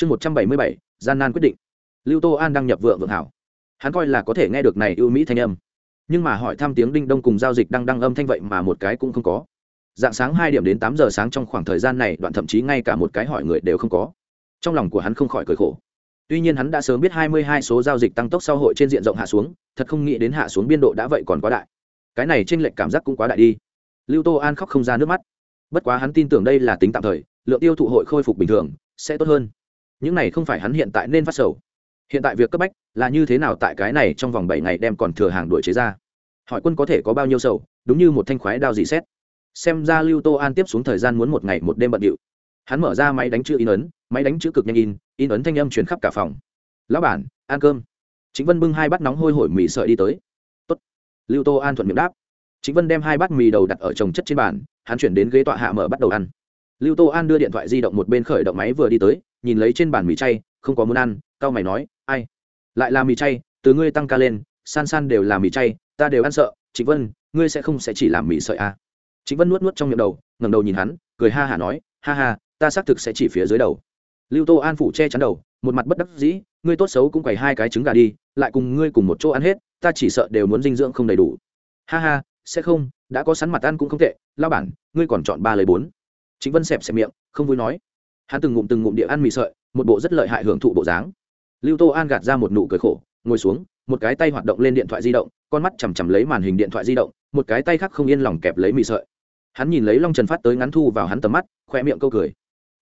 chương một trăm bảy mươi bảy, gian nan quyết định. Lưu tô an đăng nhập vượng vượng hảo. Hắn coi là có thể nghe được này ưu mỹ thanh âm. Nhưng mà hỏi thăm tiếng đinh đông cùng giao dịch đang đăng âm thanh vậy mà một cái cũng không có. Dạng sáng hai điểm đến tám giờ sáng trong khoảng thời gian này, đoạn thậm chí ngay cả một cái hỏi người đều không có. Trong lòng của hắn không khỏi cười khổ. Tuy nhiên hắn đã sớm biết hai mươi hai số giao dịch tăng tốc sau hội trên diện rộng hạ xuống, thật không nghĩ đến hạ xuống biên độ đã vậy còn quá đại. Cái này trên lệch cảm giác cũng quá đại đi. Lưu tô an khóc không ra nước mắt. Bất quá hắn tin tưởng đây là tính tạm thời, lượng tiêu thụ hội khôi phục bình thường, sẽ tốt hơn những này không phải hắn hiện tại nên phát sầu. Hiện tại việc cấp bách là như thế nào tại cái này trong vòng bảy ngày đem còn thừa hàng đuổi chế ra? Hỏi quân có thể có bao nhiêu sầu, đúng như một thanh khoái đao dị xét. Xem ra lưu tô an tiếp xuống thời gian muốn một ngày một đêm bận điệu. Hắn mở ra máy đánh chữ in ấn, máy đánh chữ cực nhanh in in ấn thanh âm chuyển khắp cả phòng. Lão bản, ăn cơm. Chính vân bưng hai bát nóng hôi hổi mì sợi đi tới. Tốt. lưu tô an thuận miệng đáp. Chính vân đem hai bát mì đầu đặt ở trồng chất trên bàn, hắn chuyển đến ghế tọa hạ mở bắt đầu ăn. Lưu tô an đưa điện thoại di động một bên khởi động máy vừa đi tới nhìn lấy trên bàn mì chay, không có muốn ăn cao mày nói, ai? Lại là mì chay, từ ngươi tăng ca lên, san san đều là mì chay, ta đều ăn sợ, trịnh vân, ngươi sẽ không sẽ chỉ làm mì sợi à. trịnh vân nuốt nuốt trong miệng đầu, ngẩng đầu nhìn hắn, cười ha hả nói, ha ha, ta xác thực sẽ chỉ phía dưới đầu. Lưu tô an phủ che chắn đầu, một mặt bất đắc dĩ, ngươi tốt xấu cũng quầy hai cái trứng gà đi, lại cùng ngươi cùng một chỗ ăn hết, ta chỉ sợ đều muốn dinh dưỡng không đầy đủ. Ha ha, sẽ không, đã có sắn mặt ăn cũng không tệ lao bản, ngươi còn chọn ba lấy bốn. Chính vân xẹp xẹp miệng, không vui nói hắn từng ngụm từng ngụm địa ăn mì sợi, một bộ rất lợi hại hưởng thụ bộ dáng. Lưu tô an gạt ra một nụ cười khổ, ngồi xuống, một cái tay hoạt động lên điện thoại di động, con mắt chằm chằm lấy màn hình điện thoại di động, một cái tay khác không yên lòng kẹp lấy mì sợi. Hắn nhìn lấy long trần phát tới ngắn thu vào hắn tầm mắt khoe miệng câu cười.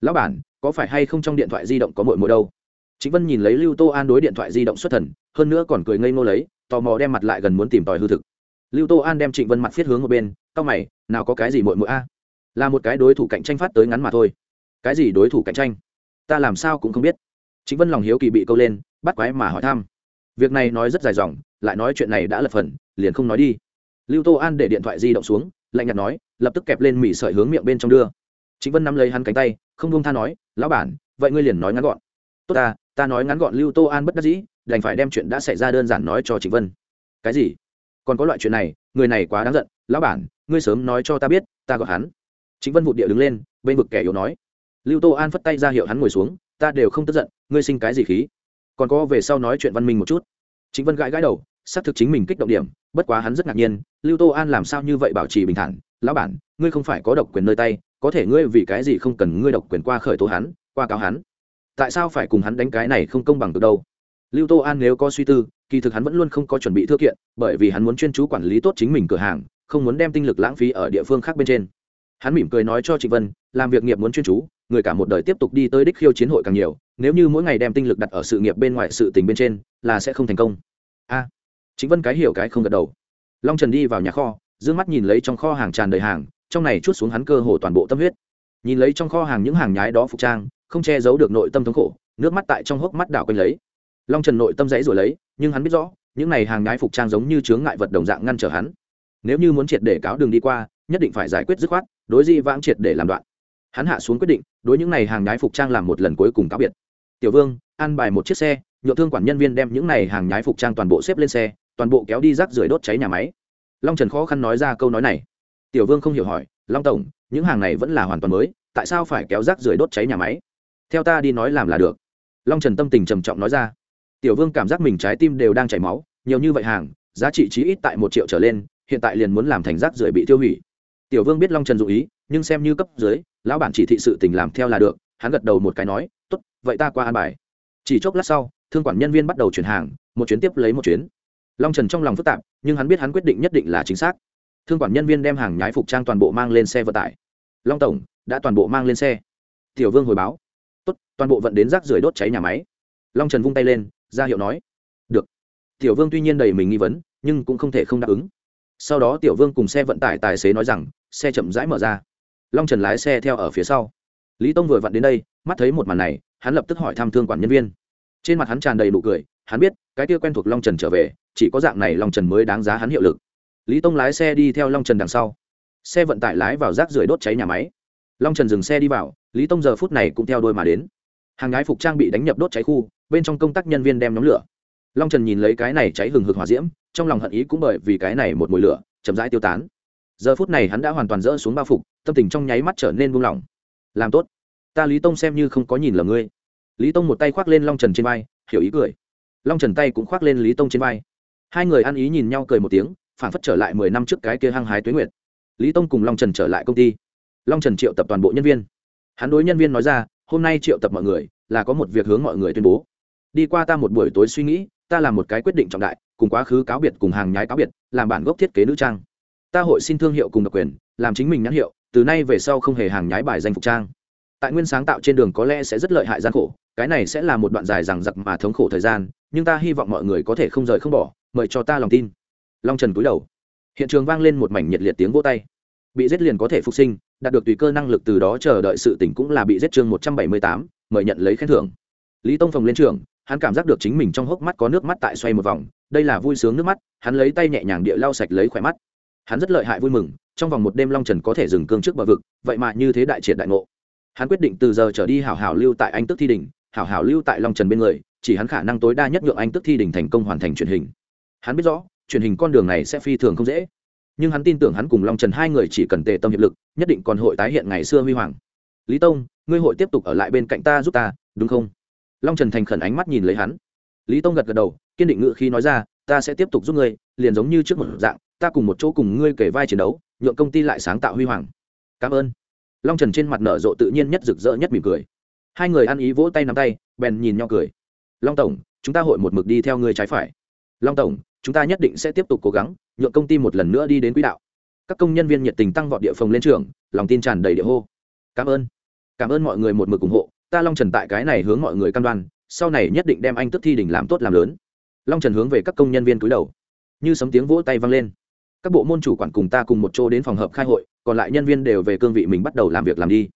Lão bản, có phải hay không trong điện thoại di động có mội mội đâu? Chính vân nhìn lấy lưu tô an đối điện thoại di động xuất thần, hơn nữa còn cười ngây ngô lấy, tò mò đem mặt lại gần muốn tìm tòi hư thực. Lưu tô an đem trịnh vân mặt viết hướng một bên c mày, nào có cái gì mội mội a? Là một cái đối thủ cạnh tranh phát tới ngắn mà thôi cái gì đối thủ cạnh tranh? Ta làm sao cũng không biết. Chính vân lòng hiếu kỳ bị câu lên, bắt quái mà hỏi thăm. Việc này nói rất dài dòng, lại nói chuyện này đã lật phần, liền không nói đi. Lưu tô an để điện thoại di động xuống, lạnh nhạt nói, lập tức kẹp lên mỉ sợi hướng miệng bên trong đưa. Chính vân nắm lấy hắn cánh tay, không buông tha nói, lão bản, vậy ngươi liền nói ngắn gọn. Tốt ta ta nói ngắn gọn lưu tô an bất đắc dĩ, đành phải đem chuyện đã xảy ra đơn giản nói cho chính vân. Cái gì? Còn có loại chuyện này, người này quá đáng giận. Lão bản, ngươi sớm nói cho ta biết, ta gọi hắn. Chính vân vụ địa đứng lên, bên vực kẻ yếu nói lưu tô an phất tay ra hiệu hắn ngồi xuống, ta đều không tức giận, ngươi sinh cái gì khí? Còn có về sau nói chuyện văn minh một chút. Chính vân gãi gãi đầu, xác thực chính mình kích động điểm, bất quá hắn rất ngạc nhiên, lưu tô an làm sao như vậy bảo trì bình thản? Lão bản, ngươi không phải có độc quyền nơi tay, có thể ngươi vì cái gì không cần ngươi độc quyền qua khởi tố hắn, qua cáo hắn? Tại sao phải cùng hắn đánh cái này không công bằng được đâu? Lưu tô an nếu có suy tư, kỳ thực hắn vẫn luôn không có chuẩn bị thư kiện, bởi vì hắn muốn chuyên chú quản lý tốt chính mình cửa hàng, không muốn đem tinh lực lãng phí ở địa phương khác bên trên. Hắn mỉm cười nói cho trịnh vân, làm việc nghiệp muốn chuyên chú người cả một đời tiếp tục đi tới đích khiêu chiến hội càng nhiều nếu như mỗi ngày đem tinh lực đặt ở sự nghiệp bên ngoài sự tình bên trên là sẽ không thành công. A à, chính vân cái hiểu cái không gật đầu. Long trần đi vào nhà kho d mắt nhìn lấy trong kho hàng tràn đầy hàng trong này chút xuống hắn cơ hồ toàn bộ tâm huyết. Nhìn lấy trong kho hàng những hàng nhái đó phục trang không che giấu được nội tâm thống khổ nước mắt tại trong hốc mắt đảo quanh lấy. Long trần nội tâm dãy rồi lấy nhưng hắn biết rõ những này hàng nhái phục trang giống như chướng ngại vật đồng dạng ngăn trở hắn. Nếu như muốn triệt để cáo đường đi qua nhất định phải giải quyết dứt khoát đối di vãng triệt để làm đoạn hắn hạ xuống quyết định, đối những này hàng nhái phục trang làm một lần cuối cùng cáo biệt. Tiểu vương ăn bài một chiếc xe nhựa thương quản nhân viên đem những này hàng nhái phục trang toàn bộ xếp lên xe, toàn bộ kéo đi rác rưởi đốt cháy nhà máy. Long trần khó khăn nói ra câu nói này. Tiểu vương không hiểu hỏi, long tổng, những hàng này vẫn là hoàn toàn mới, tại sao phải kéo rác rưởi đốt cháy nhà máy? Theo ta đi nói làm là được. Long trần tâm tình trầm trọng nói ra. Tiểu vương cảm giác mình trái tim đều đang chảy máu, nhiều như vậy hàng, giá trị chí ít tại một triệu trở lên, hiện tại liền muốn làm thành rác rưởi bị tiêu hủy. Tiểu vương biết long trần dụ ý, nhưng xem như cấp dưới lão bản chỉ thị sự tình làm theo là được, hắn gật đầu một cái nói, tốt, vậy ta qua an bài. Chỉ chốc lát sau, thương quản nhân viên bắt đầu chuyển hàng, một chuyến tiếp lấy một chuyến. Long trần trong lòng phức tạp, nhưng hắn biết hắn quyết định nhất định là chính xác. Thương quản nhân viên đem hàng nhái phục trang toàn bộ mang lên xe vận tải. Long tổng, đã toàn bộ mang lên xe. Tiểu vương hồi báo. Tốt, toàn bộ vận đến rác rưởi đốt cháy nhà máy. Long trần vung tay lên, ra hiệu nói. Được. Tiểu vương tuy nhiên đầy mình nghi vấn, nhưng cũng không thể không đáp ứng. Sau đó tiểu vương cùng xe vận tải tài xế nói rằng, xe chậm rãi mở ra long trần lái xe theo ở phía sau. Lý tông vừa vặn đến đây, mắt thấy một màn này, hắn lập tức hỏi thăm thương quản nhân viên. Trên mặt hắn tràn đầy nụ cười, hắn biết, cái kia quen thuộc long trần trở về, chỉ có dạng này long trần mới đáng giá hắn hiệu lực. Lý tông lái xe đi theo long trần đằng sau. Xe vận tải lái vào rác rưởi đốt cháy nhà máy. Long trần dừng xe đi vào, lý tông giờ phút này cũng theo đôi mà đến. Hàng gái phục trang bị đánh nhập đốt cháy khu, bên trong công tác nhân viên đem nhóm lửa. Long trần nhìn lấy cái này cháy hừng hực hỏa diễm, trong lòng hận ý cũng bởi vì cái này một mùi lửa, chậm rãi tiêu tán giờ phút này hắn đã hoàn toàn dỡ xuống bao phục, tâm tình trong nháy mắt trở nên buông lỏng. Làm tốt. Ta lý tông xem như không có nhìn lầm ngươi. Lý tông một tay khoác lên long trần trên vai, hiểu ý cười. Long trần tay cũng khoác lên lý tông trên vai. Hai người ăn ý nhìn nhau cười một tiếng phản phất trở lại mười năm trước cái kia hăng hái tuế nguyệt. Lý tông cùng long trần trở lại công ty. Long trần triệu tập toàn bộ nhân viên. Hắn đối nhân viên nói ra, hôm nay triệu tập mọi người là có một việc hướng mọi người tuyên bố. Đi qua ta một buổi tối suy nghĩ, ta làm một cái quyết định trọng đại, cùng quá khứ cáo biệt cùng hàng nhái cáo biệt, làm bản gốc thiết kế nữ trang ta hội xin thương hiệu cùng độc quyền, làm chính mình nhãn hiệu, từ nay về sau không hề hàng nhái bài danh phục trang. Tại nguyên sáng tạo trên đường có lẽ sẽ rất lợi hại gian khổ, cái này sẽ là một đoạn dài rằng giặc mà thống khổ thời gian, nhưng ta hy vọng mọi người có thể không rời không bỏ, mời cho ta lòng tin. Long trần cúi đầu. Hiện trường vang lên một mảnh nhiệt liệt tiếng vô tay. Bị giết liền có thể phục sinh, đạt được tùy cơ năng lực từ đó chờ đợi sự tỉnh cũng là bị giết chương một trăm bảy mươi tám, mời nhận lấy khen thưởng. Lý tông phòng lên trường, hắn cảm giác được chính mình trong hốc mắt có nước mắt tại xoay một vòng, đây là vui sướng nước mắt, hắn lấy tay nhẹ nhàng địa lau sạch lấy khỏe mắt hắn rất lợi hại vui mừng, trong vòng một đêm long trần có thể dừng cương trước bờ vực, vậy mà như thế đại triệt đại ngộ. Hắn quyết định từ giờ trở đi hảo hảo lưu tại anh tức thi đình, hảo hảo lưu tại long trần bên người, chỉ hắn khả năng tối đa nhất nhượng anh tức thi đình thành công hoàn thành truyền hình. Hắn biết rõ, truyền hình con đường này sẽ phi thường không dễ. Nhưng hắn tin tưởng hắn cùng long trần hai người chỉ cần tề tâm hiệp lực, nhất định còn hội tái hiện ngày xưa huy hoàng. Lý tông, ngươi hội tiếp tục ở lại bên cạnh ta giúp ta, đúng không? Long trần thành khẩn ánh mắt nhìn lấy hắn. Lý tông gật gật đầu, kiên định ngự khi nói ra, ta sẽ tiếp tục giúp ngươi, liền giống như trước một dạng ta cùng một chỗ cùng ngươi kể vai chiến đấu, nhượng công ty lại sáng tạo huy hoàng. Cảm ơn. Long trần trên mặt nở rộ tự nhiên nhất rực rỡ nhất mỉm cười. Hai người ăn ý vỗ tay nắm tay, bèn nhìn nhau cười. Long tổng, chúng ta hội một mực đi theo ngươi trái phải. Long tổng, chúng ta nhất định sẽ tiếp tục cố gắng, nhượng công ty một lần nữa đi đến quỹ đạo. Các công nhân viên nhiệt tình tăng vọt địa phòng lên trường, lòng tin tràn đầy địa hô. Cảm ơn. Cảm ơn mọi người một mực ủng hộ. Ta long trần tại cái này hướng mọi người cam đoan, sau này nhất định đem anh tức thi đỉnh làm tốt làm lớn. Long trần hướng về các công nhân viên cúi đầu. Như sấm tiếng vỗ tay vang lên các bộ môn chủ quản cùng ta cùng một chỗ đến phòng hợp khai hội, còn lại nhân viên đều về cương vị mình bắt đầu làm việc làm đi.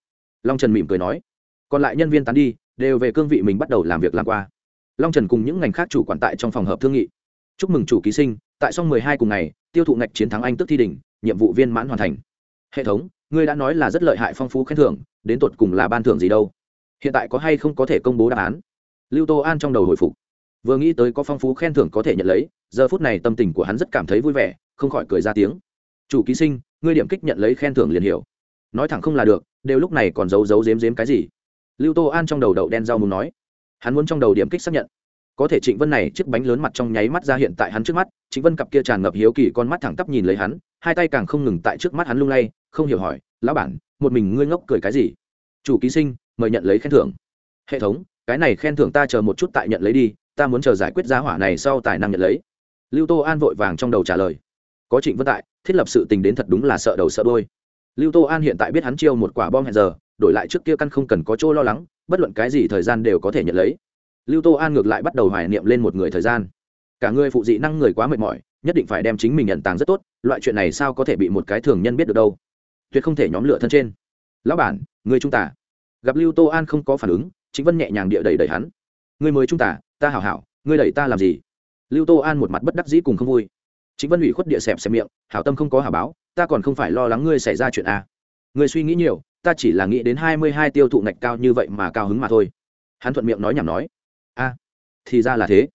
Long trần mỉm cười nói. Còn lại nhân viên tán đi, đều về cương vị mình bắt đầu làm việc làm qua. Long trần cùng những ngành khác chủ quản tại trong phòng hợp thương nghị. Chúc mừng chủ ký sinh, tại xong mười hai cùng ngày, tiêu thụ ngạch chiến thắng anh tức thi đỉnh, nhiệm vụ viên mãn hoàn thành. Hệ thống, ngươi đã nói là rất lợi hại phong phú khen thưởng, đến tột cùng là ban thưởng gì đâu? Hiện tại có hay không có thể công bố đáp án? Lưu tô an trong đầu hồi phục. Vừa nghĩ tới có phong phú khen thưởng có thể nhận lấy, giờ phút này tâm tình của hắn rất cảm thấy vui vẻ không khỏi cười ra tiếng. Chủ ký sinh, ngươi điểm kích nhận lấy khen thưởng liền hiểu. Nói thẳng không là được, đều lúc này còn giấu giấu dếm dếm cái gì? Lưu tô an trong đầu đậu đen rau muốn nói. Hắn muốn trong đầu điểm kích xác nhận. Có thể trịnh vân này chiếc bánh lớn mặt trong nháy mắt ra hiện tại hắn trước mắt, trịnh vân cặp kia tràn ngập hiếu kỳ con mắt thẳng tắp nhìn lấy hắn, hai tay càng không ngừng tại trước mắt hắn lung lay, không hiểu hỏi, lão bản, một mình ngươi ngốc cười cái gì? Chủ ký sinh, mời nhận lấy khen thưởng. Hệ thống, cái này khen thưởng ta chờ một chút tại nhận lấy đi, ta muốn chờ giải quyết giá hỏa này sau tài năng nhận lấy. Lưu tô an vội vàng trong đầu trả lời có trịnh vân tại, thiết lập sự tình đến thật đúng là sợ đầu sợ đôi lưu tô an hiện tại biết hắn chiêu một quả bom hẹn giờ, đổi lại trước kia căn không cần có chỗ lo lắng, bất luận cái gì thời gian đều có thể nhận lấy. Lưu tô an ngược lại bắt đầu hoài niệm lên một người thời gian. Cả người phụ dị năng người quá mệt mỏi, nhất định phải đem chính mình nhận tàng rất tốt, loại chuyện này sao có thể bị một cái thường nhân biết được đâu. Tuyệt không thể nhóm lửa thân trên. Lão bản, người trung tả gặp lưu tô an không có phản ứng chính vân nhẹ nhàng địa đẩy đẩy hắn. Người mới trung tả ta hảo hảo ngươi đẩy ta làm gì? Lưu tô an một mặt bất đắc dĩ cùng không vui chính vân ủy khuất địa xẹp xẹp miệng, hảo tâm không có hảo báo, ta còn không phải lo lắng ngươi xảy ra chuyện a ngươi suy nghĩ nhiều, ta chỉ là nghĩ đến hai mươi hai tiêu thụ ngạch cao như vậy mà cao hứng mà thôi. Hắn thuận miệng nói nhảm nói. A thì ra là thế.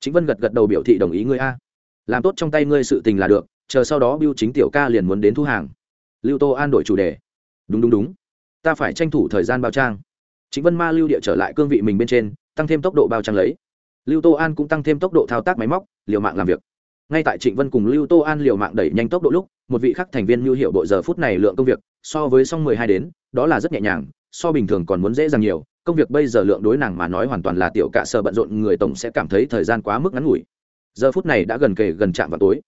Chính vân gật gật đầu biểu thị đồng ý ngươi a làm tốt trong tay ngươi sự tình là được, chờ sau đó biêu chính tiểu ca liền muốn đến thu hàng. Lưu tô an đổi chủ đề. Đúng đúng đúng. Ta phải tranh thủ thời gian bao trang. Chính vân ma lưu địa trở lại cương vị mình bên trên, tăng thêm tốc độ bao trang lấy. Lưu tô an cũng tăng thêm tốc độ thao tác máy móc, liều mạng làm việc ngay tại trịnh vân cùng lưu tô an liều mạng đẩy nhanh tốc độ lúc, một vị khắc thành viên lưu hiệu bộ giờ phút này lượng công việc, so với song mười hai đến, đó là rất nhẹ nhàng, so bình thường còn muốn dễ dàng nhiều. Công việc bây giờ lượng đối nàng mà nói hoàn toàn là tiểu cạ sợ bận rộn, người tổng sẽ cảm thấy thời gian quá mức ngắn ngủi. Giờ phút này đã gần kề gần chạm vào tối.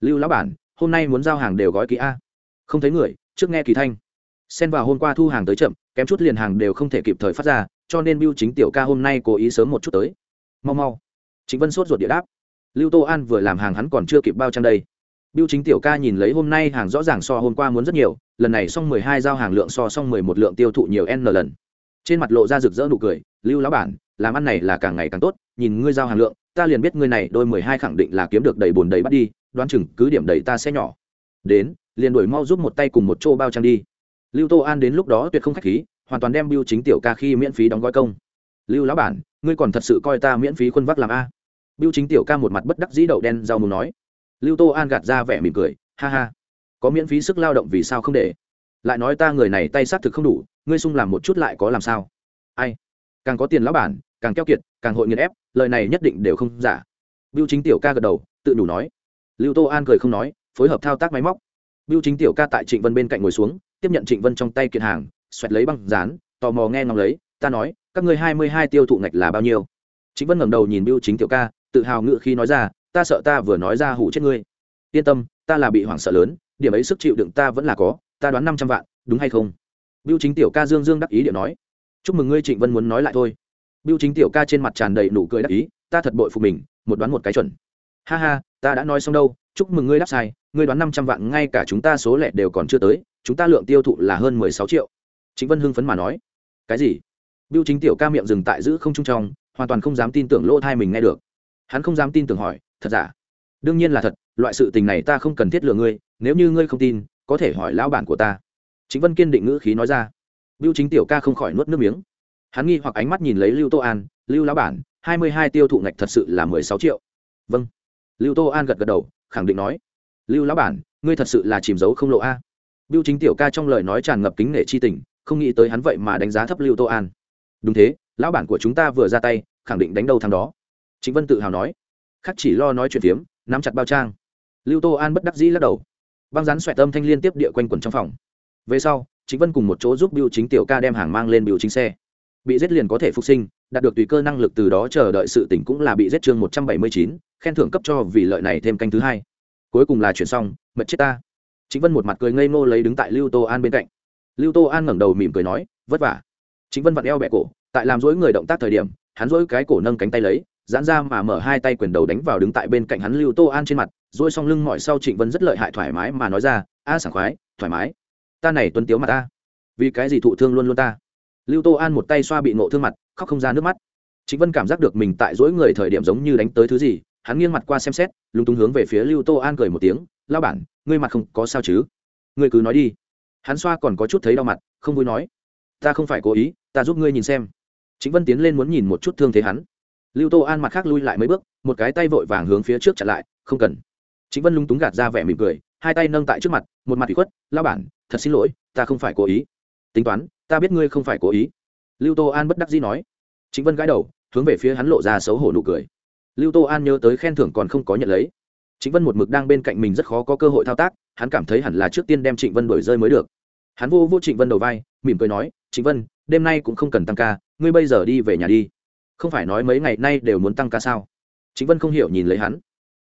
Lưu lão bản, hôm nay muốn giao hàng đều gói ký a. Không thấy người, trước nghe kỳ thanh. Xen vào hôm qua thu hàng tới chậm, kém chút liền hàng đều không thể kịp thời phát ra, cho nên biêu chính tiểu ca hôm nay cố ý sớm một chút tới. Mau mau. Chính vân sốt ruột địa đáp lưu tô an vừa làm hàng hắn còn chưa kịp bao trang đây. Biêu chính tiểu ca nhìn lấy hôm nay hàng rõ ràng so hôm qua muốn rất nhiều, lần này xong mười hai giao hàng lượng so xong mười một lượng tiêu thụ nhiều n lần. Trên mặt lộ ra rực rỡ nụ cười, lưu lão bản, làm ăn này là càng ngày càng tốt, nhìn ngươi giao hàng lượng, ta liền biết ngươi này đôi mười hai khẳng định là kiếm được đầy bồn đầy bắt đi, đoán chừng cứ điểm đầy ta sẽ nhỏ. Đến, liền đuổi mau giúp một tay cùng một chỗ bao trang đi. Lưu tô an đến lúc đó tuyệt không khách khí, hoàn toàn đem biêu chính tiểu ca khi miễn phí đóng gói công. Lưu lão bản, ngươi còn thật sự coi ta miễn phí khuân vác làm a? Biêu chính tiểu ca một mặt bất đắc dĩ đậu đen rau muốn nói. Lưu tô an gạt ra vẻ mỉm cười, ha ha, có miễn phí sức lao động vì sao không để? Lại nói ta người này tay xác thực không đủ, ngươi sung làm một chút lại có làm sao? Ai? Càng có tiền lão bản, càng keo kiệt, càng hội nghiền ép, lời này nhất định đều không giả. Biêu chính tiểu ca gật đầu, tự đủ nói. Lưu tô an cười không nói, phối hợp thao tác máy móc. Biêu chính tiểu ca tại trịnh vân bên cạnh ngồi xuống, tiếp nhận trịnh vân trong tay kiện hàng, xoẹt lấy băng dán, tò mò nghe ngóng lấy, ta nói, các ngươi hai mươi hai tiêu thụ ngạch là bao nhiêu? Trịnh vân ngẩng đầu nhìn biêu chính tiểu ca tự hào ngự khi nói ra, ta sợ ta vừa nói ra hủ chết ngươi. Yên tâm, ta là bị hoảng sợ lớn, điểm ấy sức chịu đựng ta vẫn là có, ta đoán năm trăm vạn, đúng hay không? Biêu chính tiểu ca dương dương đắc ý điệu nói. Chúc mừng ngươi trịnh vân muốn nói lại thôi. Biêu chính tiểu ca trên mặt tràn đầy nụ cười đắc ý, ta thật bội phục mình, một đoán một cái chuẩn. Ha ha, ta đã nói xong đâu, chúc mừng ngươi đáp sai, ngươi đoán năm trăm vạn ngay cả chúng ta số lẻ đều còn chưa tới, chúng ta lượng tiêu thụ là hơn mười sáu triệu. Chính vân hưng phấn mà nói. Cái gì? Biêu chính tiểu ca miệng dừng tại giữ không trung trong, hoàn toàn không dám tin tưởng lỗ thai mình nghe được hắn không dám tin tưởng hỏi, thật giả? Đương nhiên là thật, loại sự tình này ta không cần thiết lừa ngươi, nếu như ngươi không tin, có thể hỏi lão bản của ta. Chính vân kiên định ngữ khí nói ra. Biêu chính tiểu ca không khỏi nuốt nước miếng. Hắn nghi hoặc ánh mắt nhìn lấy lưu tô an, lưu lão bản, hai mươi hai tiêu thụ ngạch thật sự là mười sáu triệu. Vâng. Lưu tô an gật gật đầu, khẳng định nói, lưu lão bản, ngươi thật sự là chìm giấu không lộ a. À. biêu chính tiểu ca trong lời nói tràn ngập kính nể chi tình, không nghĩ tới hắn vậy mà đánh giá thấp lưu tô an. Đúng thế, lão bản của chúng ta vừa ra tay, khẳng định đánh đầu thằng đó chính vân tự hào nói. Khắc chỉ lo nói chuyện phiếm, nắm chặt bao trang. Lưu tô an bất đắc dĩ lắc đầu. Băng rắn xoẹt âm thanh liên tiếp địa quanh quẩn trong phòng. Về sau chính vân cùng một chỗ giúp biêu chính tiểu ca đem hàng mang lên biêu chính xe. Bị giết liền có thể phục sinh, đạt được tùy cơ năng lực từ đó chờ đợi sự tỉnh cũng là bị giết chương một trăm bảy mươi chín, khen thưởng cấp cho vì lợi này thêm canh thứ hai. Cuối cùng là chuyển xong mật chết ta. Chính vân một mặt cười ngây ngô lấy đứng tại lưu tô an bên cạnh. Lưu tô an ngẩng đầu mỉm cười nói, vất vả. Chính vân vặn eo bẹ cổ, tại làm dối người động tác thời điểm, hắn dối cái cổ nâng cánh tay lấy giãn ra mà mở hai tay quyền đầu đánh vào đứng tại bên cạnh hắn lưu tô an trên mặt dối xong lưng mọi sau trịnh vân rất lợi hại thoải mái mà nói ra, a sảng khoái, thoải mái. Ta này tuân tiếu mà ta. Vì cái gì thụ thương luôn luôn ta? Lưu tô an một tay xoa bị nộ thương mặt, khóc không ra nước mắt. Trịnh vân cảm giác được mình tại dỗi người thời điểm giống như đánh tới thứ gì, hắn nghiêng mặt qua xem xét, lúng túng hướng về phía lưu tô an cười một tiếng lao bản, ngươi mặt không có sao chứ? Ngươi cứ nói đi. Hắn xoa còn có chút thấy đau mặt, không vui nói, ta không phải cố ý, ta giúp ngươi nhìn xem. Chính vân tiến lên muốn nhìn một chút thương thế hắn lưu tô an mặt khác lui lại mấy bước, một cái tay vội vàng hướng phía trước chặn lại, không cần. Chính vân lúng túng gạt ra vẻ mỉm cười, hai tay nâng tại trước mặt, một mặt bị khuất lao bản, thật xin lỗi, ta không phải cố ý. Tính toán, ta biết ngươi không phải cố ý. Lưu tô an bất đắc dĩ nói. Chính vân gãi đầu, hướng về phía hắn lộ ra xấu hổ nụ cười. Lưu tô an nhớ tới khen thưởng còn không có nhận lấy. Chính vân một mực đang bên cạnh mình rất khó có cơ hội thao tác, hắn cảm thấy hẳn là trước tiên đem trịnh vân đổi rơi mới được. Hắn vô vô trịnh vân đầu vai, mỉm cười nói, trịnh vân, đêm nay cũng không cần tăng ca, ngươi bây giờ đi về nhà đi không phải nói mấy ngày nay đều muốn tăng ca sao? Chính vân không hiểu nhìn lấy hắn.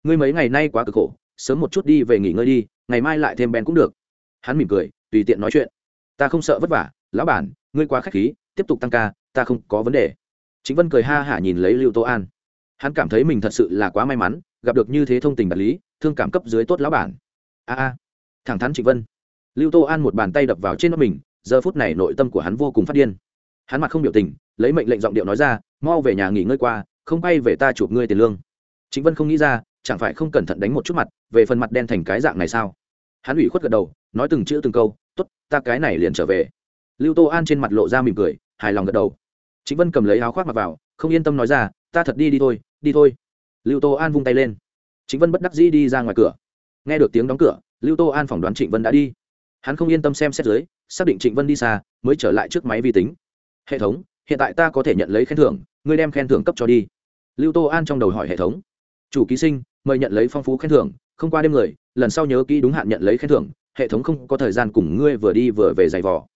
Ngươi mấy ngày nay quá cực khổ, sớm một chút đi về nghỉ ngơi đi, ngày mai lại thêm bén cũng được. Hắn mỉm cười, tùy tiện nói chuyện. Ta không sợ vất vả, lão bản, ngươi quá k h á c h khí, tiếp tục tăng ca, ta không có vấn đề. Chính vân cười ha hả nhìn lấy lưu tô an. Hắn cảm thấy mình thật sự là quá may mắn, gặp được như thế thông tình đạt lý, thương cảm cấp dưới tốt lão bản. A a, thẳng thắn trịnh vân. Lưu tô an một bàn tay đập vào trên mắt mình, giờ phút này nội tâm của hắn vô cùng phát điên. Hắn mặt không biểu tình, lấy mệnh lệnh giọng điệu nói ra mau về nhà nghỉ ngơi qua, không bay về ta chụp ngươi tiền lương. Chính vân không nghĩ ra, chẳng phải không cẩn thận đánh một chút mặt, về phần mặt đen thành cái dạng này sao? Hắn ủy khuất gật đầu, nói từng chữ từng câu t ố t ta cái này liền trở về. Lưu tô an trên mặt lộ ra mỉm cười, hài lòng gật đầu. Chính vân cầm lấy áo khoác mặc vào, không yên tâm nói ra, ta thật đi đi thôi đi thôi. Lưu tô an vung tay lên. Chính vân bất đắc dĩ đi ra ngoài cửa. Nghe được tiếng đóng cửa, lưu tô an phỏng đoán trịnh vân đã đi. Hắn không yên tâm xem xét dưới xác định trịnh vân đi xa, mới trở lại trước máy vi tính. Hệ thống, hiện tại ta có thể nhận lấy khen thưởng ngươi đem khen thưởng cấp cho đi. Lưu tô an trong đầu hỏi hệ thống. Chủ ký sinh, mời nhận lấy phong phú khen thưởng, không qua đêm người, lần sau nhớ kỹ đúng hạn nhận lấy khen thưởng, hệ thống không có thời gian cùng ngươi vừa đi vừa về giày vò.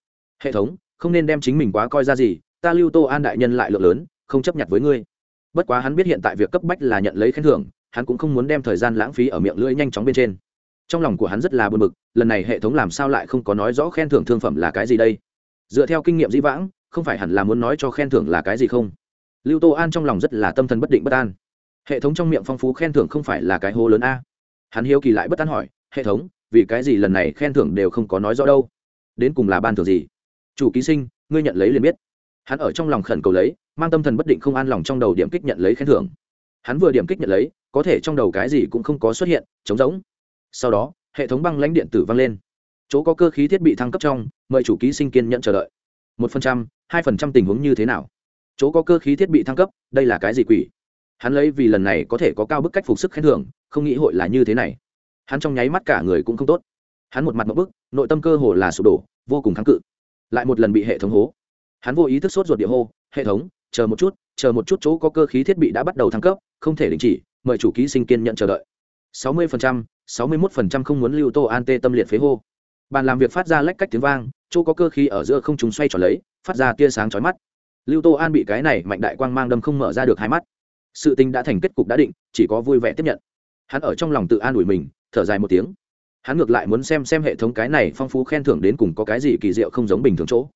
Hệ thống, không nên đem chính mình quá coi ra gì, ta lưu tô an đại nhân lại lượng lớn, không chấp nhận với ngươi. Bất quá hắn biết hiện tại việc cấp bách là nhận lấy khen thưởng, hắn cũng không muốn đem thời gian lãng phí ở miệng lưỡi nhanh chóng bên trên. Trong lòng của hắn rất là buồn bực, lần này hệ thống làm sao lại không có nói rõ khen thưởng thương phẩm là cái gì đây? Dựa theo kinh nghiệm dĩ vãng, không phải hẳn là muốn nói cho khen thưởng là cái gì không? Lưu tô an trong lòng rất là tâm thần bất định bất an. Hệ thống trong miệng phong phú khen thưởng không phải là cái hố lớn a? Hắn hiếu kỳ lại bất an hỏi, hệ thống, vì cái gì lần này khen thưởng đều không có nói rõ đâu? Đến cùng là ban thưởng gì? Chủ ký sinh, ngươi nhận lấy liền biết. Hắn ở trong lòng khẩn cầu lấy, mang tâm thần bất định không an lòng trong đầu điểm kích nhận lấy khen thưởng. Hắn vừa điểm kích nhận lấy, có thể trong đầu cái gì cũng không có xuất hiện, trống rỗng. Sau đó, hệ thống băng lãnh điện tử vang lên. Chỗ có cơ khí thiết bị thăng cấp trong, mời chủ ký sinh kiên nhận chờ đợi. Một phần trăm, hai phần trăm tình huống như thế nào? Chỗ có cơ khí thiết bị thăng cấp đây là cái gì quỷ? Hắn lấy vì lần này có thể có cao bức cách phục sức khen thưởng không nghĩ hội là như thế này. Hắn trong nháy mắt cả người cũng không tốt. Hắn một mặt một bức nội tâm cơ hồ là sụp đổ vô cùng kháng cự. Lại một lần bị hệ thống hố. Hắn vô ý thức sốt ruột địa hô hệ thống chờ một chút chờ một chút chỗ có cơ khí thiết bị đã bắt đầu thăng cấp không thể đình chỉ mời chủ ký sinh kiên nhận chờ đợi. 60%, 61% không muốn lưu tô an tê tâm liệt phế hô. Bàn làm việc phát ra lách cách tiếng vang chỗ có cơ khí ở giữa không chúng xoay tròn lấy phát ra tia sáng chói mắt lưu tô an bị cái này mạnh đại quang mang đâm không mở ra được hai mắt. Sự tình đã thành kết cục đã định, chỉ có vui vẻ tiếp nhận. Hắn ở trong lòng tự an ủi mình, thở dài một tiếng. Hắn ngược lại muốn xem xem hệ thống cái này phong phú khen thưởng đến cùng có cái gì kỳ diệu không giống bình thường chỗ.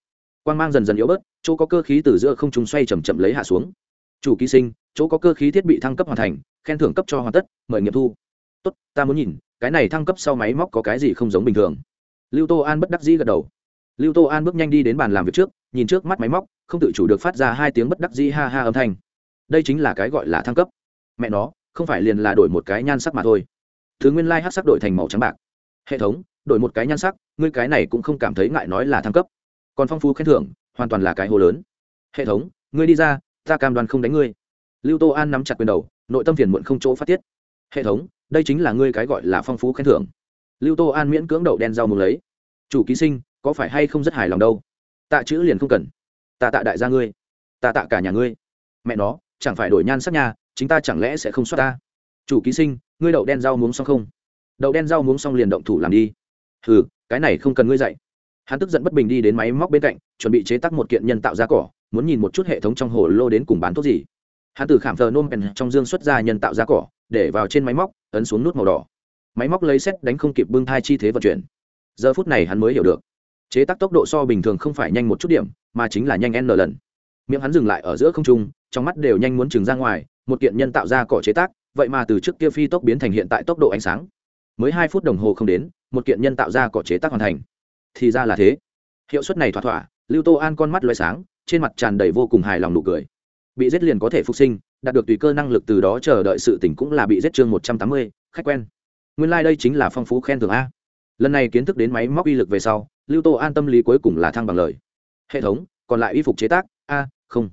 Quang mang dần dần yếu bớt, chỗ có cơ khí từ giữa không trung xoay chầm chậm lấy hạ xuống. Chủ ký sinh, chỗ có cơ khí thiết bị thăng cấp hoàn thành, khen thưởng cấp cho hoàn tất, mời nghiệm thu. Tốt, ta muốn nhìn, cái này thăng cấp sau máy móc có cái gì không giống bình thường. Lưu tô an bất đắc dĩ gật đầu lưu tô an bước nhanh đi đến bàn làm việc trước, nhìn trước mắt máy móc, không tự chủ được phát ra hai tiếng bất đắc dĩ ha ha âm thanh. Đây chính là cái gọi là thăng cấp. Mẹ nó, không phải liền là đổi một cái nhan sắc mà thôi. Thứ nguyên lai like sắc đổi thành màu trắng bạc. Hệ thống, đổi một cái nhan sắc, ngươi cái này cũng không cảm thấy ngại nói là thăng cấp. Còn phong phú khen thưởng, hoàn toàn là cái hồ lớn. Hệ thống, ngươi đi ra, ta cam đoan không đánh ngươi. Lưu tô an nắm chặt quyền đầu, nội tâm phiền muộn không chỗ phát tiết. Hệ thống, đây chính là ngươi cái gọi là phong phú khen thưởng. Lưu tô an miễn cưỡng đậu đen rau mù lấy. Chủ ký sinh có phải hay không rất hài lòng đâu? Tạ chữ liền không cần. Ta tạ đại gia ngươi ta tạ cả nhà ngươi. Mẹ nó, chẳng phải đổi nhan sắc nhà chính ta chẳng lẽ sẽ không xoát ta? Chủ ký sinh, ngươi đậu đen rau muống xong không? Đậu đen rau muống xong liền động thủ làm đi. Hừ, cái này không cần ngươi dạy. Hắn tức giận bất bình đi đến máy móc bên cạnh, chuẩn bị chế tác một kiện nhân tạo ra cỏ, muốn nhìn một chút hệ thống trong hồ lô đến cùng bán thuốc gì. Hắn từ khảm thờ nôm pèn trong dương xuất ra nhân tạo ra cỏ, để vào trên máy móc, ấn xuống nút màu đỏ. Máy móc lấy xét đánh không kịp bưng thai chi thế vận chuyển. Giờ phút này hắn mới hiểu được chế tác tốc độ so bình thường không phải nhanh một chút điểm, mà chính là nhanh n lần. Miệng hắn dừng lại ở giữa không trung, trong mắt đều nhanh muốn trừng ra ngoài, một kiện nhân tạo ra cỏ chế tác, vậy mà từ trước kia phi tốc biến thành hiện tại tốc độ ánh sáng. Mới hai phút đồng hồ không đến, một kiện nhân tạo ra cỏ chế tác hoàn thành. Thì ra là thế. Hiệu suất này thỏa thỏa, lưu tô an con mắt loay sáng, trên mặt tràn đầy vô cùng hài lòng nụ cười. Bị giết liền có thể phục sinh, đạt được tùy cơ năng lực từ đó chờ đợi sự tỉnh cũng là bị giết chương một trăm tám mươi, khách quen. Nguyên lai、like、đây chính là phong phú khen thưởng a. Lần này kiến thức đến máy móc uy lực về sau lưu tô an tâm lý cuối cùng là thăng bằng lời. Hệ thống, còn lại y phục chế tác? A, không.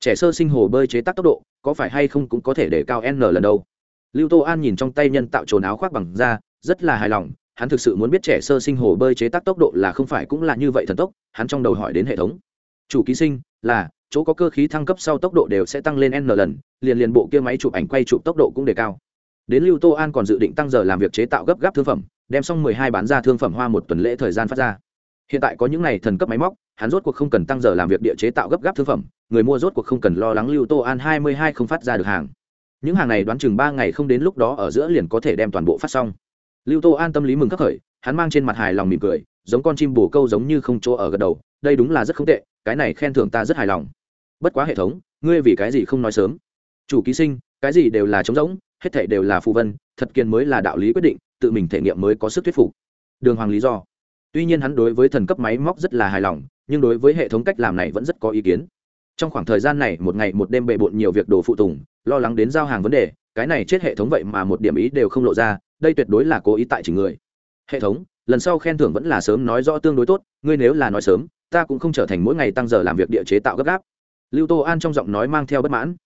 Trẻ sơ sinh hồ bơi chế tác tốc độ, có phải hay không cũng có thể để cao n lần đâu lưu tô an nhìn trong tay nhân tạo trồn áo khoác bằng da, rất là hài lòng, hắn thực sự muốn biết trẻ sơ sinh hồ bơi chế tác tốc độ là không phải cũng là như vậy thần tốc, hắn trong đầu hỏi đến hệ thống. Chủ ký sinh, là, chỗ có cơ khí thăng cấp sau tốc độ đều sẽ tăng lên n lần, liền liền bộ kia máy chụp ảnh quay chụp tốc độ cũng đề cao. Đến lưu tô an còn dự định tăng giờ làm việc chế tạo gấp gáp thương phẩm, đem xong mười hai bán ra thương phẩm hoa một tuần lễ thời gian phát ra hiện tại có những này thần cấp máy móc, hắn rốt cuộc không cần tăng giờ làm việc địa chế tạo gấp gáp thương phẩm, người mua rốt cuộc không cần lo lắng lưu tô an hai mươi hai không phát ra được hàng. Những hàng này đoán chừng ba ngày không đến lúc đó ở giữa liền có thể đem toàn bộ phát xong. Lưu tô an tâm lý mừng khắc khởi, hắn mang trên mặt hài lòng mỉm cười, giống con chim bồ câu giống như không chỗ ở gật đầu, đây đúng là rất không tệ, cái này khen thưởng ta rất hài lòng. Bất quá hệ thống, ngươi vì cái gì không nói sớm? Chủ ký sinh, cái gì đều là trống rỗng, hết thể đều là phù vân, thật kiên mới là đạo lý quyết định, tự mình thể nghiệm mới có sức thuyết phục. Đường hoàng lý do tuy nhiên hắn đối với thần cấp máy móc rất là hài lòng, nhưng đối với hệ thống cách làm này vẫn rất có ý kiến. Trong khoảng thời gian này, một ngày một đêm bề bộn nhiều việc đồ phụ tùng, lo lắng đến giao hàng vấn đề, cái này chết hệ thống vậy mà một điểm ý đều không lộ ra, đây tuyệt đối là cố ý tại chỉ người. Hệ thống, lần sau khen thưởng vẫn là sớm nói rõ tương đối tốt, ngươi nếu là nói sớm, ta cũng không trở thành mỗi ngày tăng giờ làm việc địa chế tạo gấp gáp. Lưu tô an trong giọng nói mang theo bất mãn.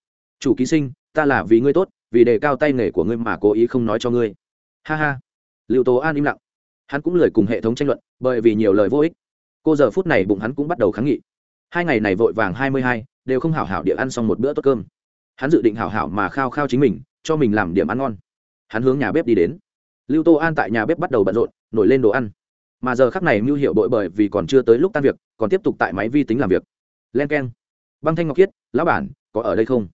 Chủ ký sinh, ta là vì ngươi tốt, vì đề cao tay nghề của ngươi mà cố ý không nói cho ngươi. Ha ha. Lưu tô an im lặng hắn cũng lời cùng hệ thống tranh luận, bởi vì nhiều lời vô ích. Cô giờ phút này bụng hắn cũng bắt đầu kháng nghị. Hai ngày này vội vàng hai mươi hai, đều không hảo hảo địa ăn xong một bữa tốt cơm. Hắn dự định hảo hảo mà khao khao chính mình, cho mình làm điểm ăn ngon. Hắn hướng nhà bếp đi đến. Lưu tô an tại nhà bếp bắt đầu bận rộn, nổi lên đồ ăn. Mà giờ khắc này mưu hiệu bội bởi vì còn chưa tới lúc tan việc, còn tiếp tục tại máy vi tính làm việc. Len k e n băng thanh ngọc khiết, lão bản, có ở đây không?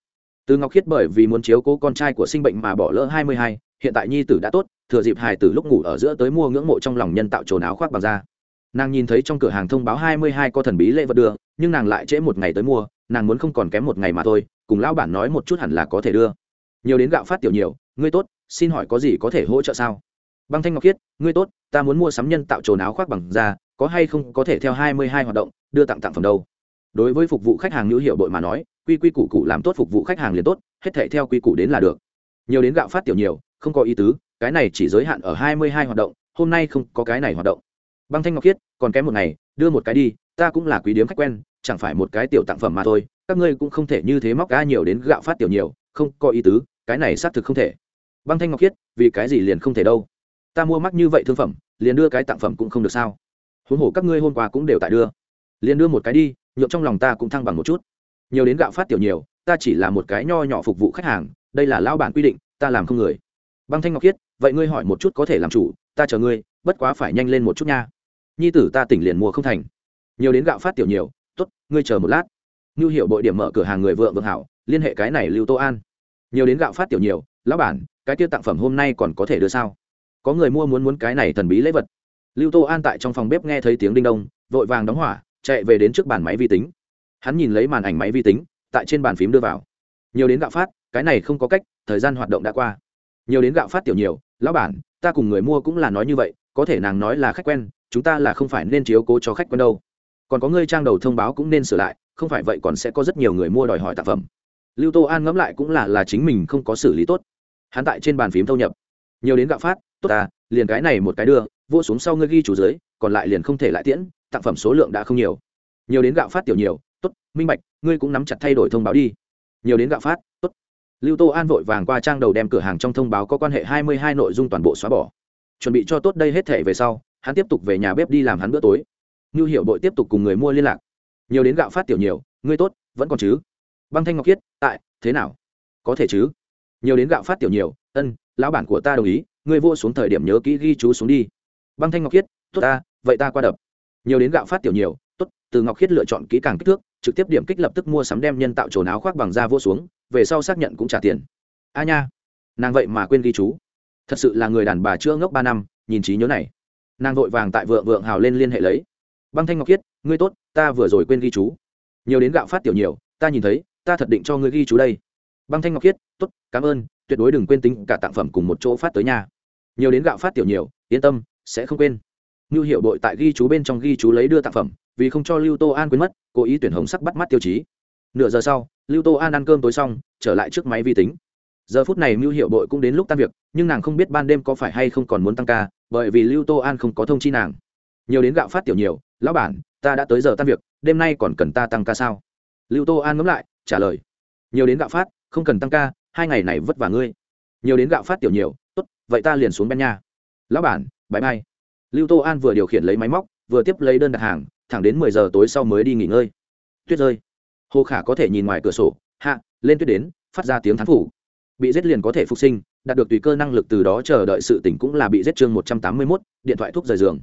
Từ ngọc khiết bởi vì muốn chiếu cố con trai của sinh bệnh mà bỏ lỡ hai mươi hai hiện tại nhi tử đã tốt, thừa dịp hài tử lúc ngủ ở giữa tới mua ngưỡng mộ trong lòng nhân tạo trồn áo khoác bằng da. Nàng nhìn thấy trong cửa hàng thông báo hai mươi hai có thần bí lễ vật đưa, nhưng nàng lại trễ một ngày tới mua, nàng muốn không còn kém một ngày mà thôi, cùng lão bản nói một chút hẳn là có thể đưa. Nhiều đến gạo phát tiểu nhiều, ngươi tốt, xin hỏi có gì có thể hỗ trợ sao? Băng thanh ngọc khiết, ngươi tốt, ta muốn mua sắm nhân tạo trồn áo khoác bằng da, có hay không có thể theo hai mươi hai hoạt động, đưa tặng tặng phẩm đâu? Đối với phục vụ khách hàng hữu hiệu đội mà nói, quy quy củ cụ làm tốt phục vụ khách hàng liền tốt, hết thể theo quy củ đến là được. Nhiều đến gạo phát tiểu nhiều không có ý tứ, cái này chỉ giới hạn ở hai mươi hai hoạt động, hôm nay không có cái này hoạt động. Băng thanh ngọc khiết, còn kém một ngày, đưa một cái đi, ta cũng là quý điếm khách quen, chẳng phải một cái tiểu tặng phẩm mà thôi, các ngươi cũng không thể như thế móc ga nhiều đến gạo phát tiểu nhiều, không có ý tứ, cái này xác thực không thể. Băng thanh ngọc khiết, vì cái gì liền không thể đâu? Ta mua mắc như vậy thương phẩm, liền đưa cái tặng phẩm cũng không được sao? Huống hồ các ngươi hôm qua cũng đều tại đưa. Liền đưa một cái đi nhộn trong lòng ta cũng thăng bằng một chút. Nhiều đến gạo phát tiểu nhiều, ta chỉ là một cái nho nhỏ phục vụ khách hàng, đây là lao bản quy định, ta làm không người băng thanh ngọc khiết, vậy ngươi hỏi một chút có thể làm chủ, ta chờ ngươi, bất quá phải nhanh lên một chút nha. Nhi tử ta tỉnh liền mua không thành. Nhiều đến gạo phát tiểu nhiều t ố t ngươi chờ một lát. Như hiệu bội điểm mở cửa hàng người vợ vượng hảo, liên hệ cái này lưu tô an. Nhiều đến gạo phát tiểu nhiều, lão bản, cái tiêu tặng phẩm hôm nay còn có thể đưa sao? Có người mua muốn muốn cái này thần bí lễ vật. Lưu tô an tại trong phòng bếp nghe thấy tiếng đinh đông, vội vàng đóng hỏa, chạy về đến trước bàn máy vi tính. Hắn nhìn lấy màn ảnh máy vi tính, tại trên bàn phím đưa vào. Nhiều đến gạo phát, cái này không có cách, thời gian hoạt động đã qua nhiều đến gạo phát tiểu nhiều, lão bản, ta cùng người mua cũng là nói như vậy, có thể nàng nói là khách quen, chúng ta là không phải nên chiếu cố cho khách quen đâu. Còn có ngươi trang đầu thông báo cũng nên sửa lại, không phải vậy còn sẽ có rất nhiều người mua đòi hỏi tác phẩm. Lưu tô an ngẫm lại cũng là là chính mình không có xử lý tốt. Hắn tại trên bàn phím thâu nhập. Nhiều đến gạo phát, tốt ta, liền cái này một cái đưa, vô xuống sau ngươi ghi chủ dưới còn lại liền không thể lại tiễn, tặng phẩm số lượng đã không nhiều. Nhiều đến gạo phát tiểu nhiều, tốt, minh bạch, ngươi cũng nắm chặt thay đổi thông báo đi. Nhiều đến gạo phát lưu tô an vội vàng qua trang đầu đem cửa hàng trong thông báo có quan hệ hai mươi hai nội dung toàn bộ xóa bỏ. Chuẩn bị cho tốt đây hết thể về sau, hắn tiếp tục về nhà bếp đi làm hắn bữa tối. Như hiệu bội tiếp tục cùng người mua liên lạc. Nhiều đến gạo phát tiểu nhiều, ngươi tốt, vẫn còn chứ? Băng thanh ngọc khiết, tại, thế nào? Có thể chứ? Nhiều đến gạo phát tiểu nhiều, ân, lão bản của ta đồng ý, ngươi vô xuống thời điểm nhớ kỹ ghi chú xuống đi. Băng thanh ngọc khiết, tốt ta, vậy ta qua đập. Nhiều đến gạo phát tiểu nhiều, tốt, từ ngọc khiết lựa chọn kỹ càng kích thước trực tiếp điểm kích lập tức mua sắm đem nhân tạo trồn áo khoác bằng da vô xuống, về sau xác nhận cũng trả tiền. A nha, nàng vậy mà quên ghi chú. Thật sự là người đàn bà chưa ngốc ba năm, nhìn trí nhớ này. Nàng vội vàng tại vượng vượng hào lên liên hệ lấy. Băng thanh ngọc kiết ngươi tốt, ta vừa rồi quên ghi chú. Nhiều đến gạo phát tiểu nhiều, ta nhìn thấy, ta thật định cho ngươi ghi chú đây. Băng thanh ngọc kiết tốt, cảm ơn, tuyệt đối đừng quên tính cả tặng phẩm cùng một chỗ phát tới nhà nhiều đến gạo phát tiểu nhiều, yên tâm, sẽ không quên. Ngưu Hiệu đội tại ghi chú bên trong ghi chú lấy đưa tặng phẩm, vì không cho Lưu Tô An quên mất, cố ý tuyển hồng sắc bắt mắt tiêu chí. Nửa giờ sau, Lưu Tô An ăn cơm tối xong, trở lại trước máy vi tính. Giờ phút này Ngưu Hiệu đội cũng đến lúc tan việc, nhưng nàng không biết ban đêm có phải hay không còn muốn tăng ca, bởi vì Lưu Tô An không có thông chi nàng. Nhiều đến gạo phát tiểu nhiều, lão bản, ta đã tới giờ tan việc, đêm nay còn cần ta tăng ca sao? Lưu Tô An ngẫm lại, trả lời. Nhiều đến gạo phát, không cần tăng ca, hai ngày này vất vả ngươi. Nhiều đến gạo phát tiểu nhiều, tốt, vậy ta liền xuống bên nhà. Lão bản, bye bye lưu tô an vừa điều khiển lấy máy móc, vừa tiếp lấy đơn đặt hàng, thẳng đến mười giờ tối sau mới đi nghỉ ngơi. Tuyết rơi. Hồ khả có thể nhìn ngoài cửa sổ, hạ, lên tuyết đến, phát ra tiếng thán phủ. Bị giết liền có thể phục sinh, đạt được tùy cơ năng lực từ đó chờ đợi sự tỉnh cũng là bị giết chương một trăm tám mươi mốt, điện thoại thuốc rời giường.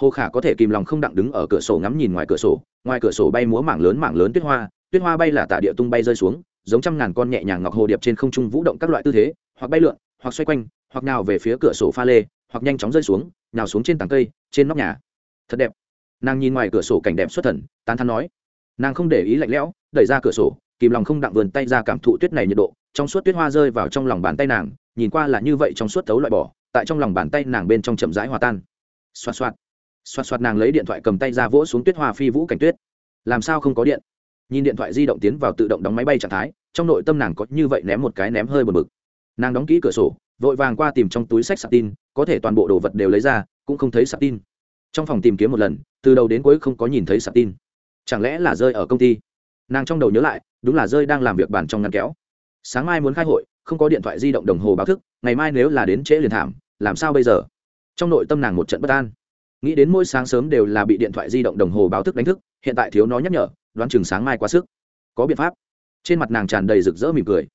Hồ khả có thể kìm lòng không đặng đứng ở cửa sổ ngắm nhìn ngoài cửa sổ, ngoài cửa sổ bay múa mảng lớn mảng lớn tuyết hoa tuyết hoa bay là tạ địa tung bay rơi xuống, giống trăm ngàn con nhẹ nhàng ngọc hồ điệp trên không trung vũ động các loại tư thế, hoặc bay lượn, hoặc xoay quanh, hoặc nào về phía cửa sổ pha lê hoặc nhanh chóng rơi xuống nào xuống trên tảng cây, trên nóc nhà. Thật đẹp. Nàng nhìn ngoài cửa sổ cảnh đẹp xuất thần, tán thắn nói. Nàng không để ý lạnh lẽo, đẩy ra cửa sổ, kìm lòng không đặng vườn tay ra cảm thụ tuyết này nhiệt độ, trong suốt tuyết hoa rơi vào trong lòng bàn tay nàng, nhìn qua là như vậy trong suốt thấu loại bỏ, tại trong lòng bàn tay nàng bên trong chậm rãi hòa tan. Xoạt xoạt. Xoạt xoạt nàng lấy điện thoại cầm tay ra vỗ xuống tuyết hoa phi vũ cảnh tuyết. Làm sao không có điện? Nhìn điện thoại di động tiến vào tự động đóng máy bay trạng thái, trong nội tâm nàng có như vậy ném một cái ném hơi bờ bực. Nàng đóng kỹ cửa sổ vội vàng qua tìm trong túi sách sạc tin, có thể toàn bộ đồ vật đều lấy ra, cũng không thấy sạc tin. Trong phòng tìm kiếm một lần, từ đầu đến cuối không có nhìn thấy sạc tin. Chẳng lẽ là rơi ở công ty? Nàng trong đầu nhớ lại, đúng là rơi đang làm việc bàn trong ngăn kéo. Sáng mai muốn khai hội, không có điện thoại di động đồng hồ báo thức, ngày mai nếu là đến trễ liền thảm, làm sao bây giờ? Trong nội tâm nàng một trận bất an. Nghĩ đến mỗi sáng sớm đều là bị điện thoại di động đồng hồ báo thức đánh thức, hiện tại thiếu nó nhắc nhở, đoán chừng sáng mai quá sức. Có biện pháp. Trên mặt nàng tràn đầy rực rỡ mỉm cười.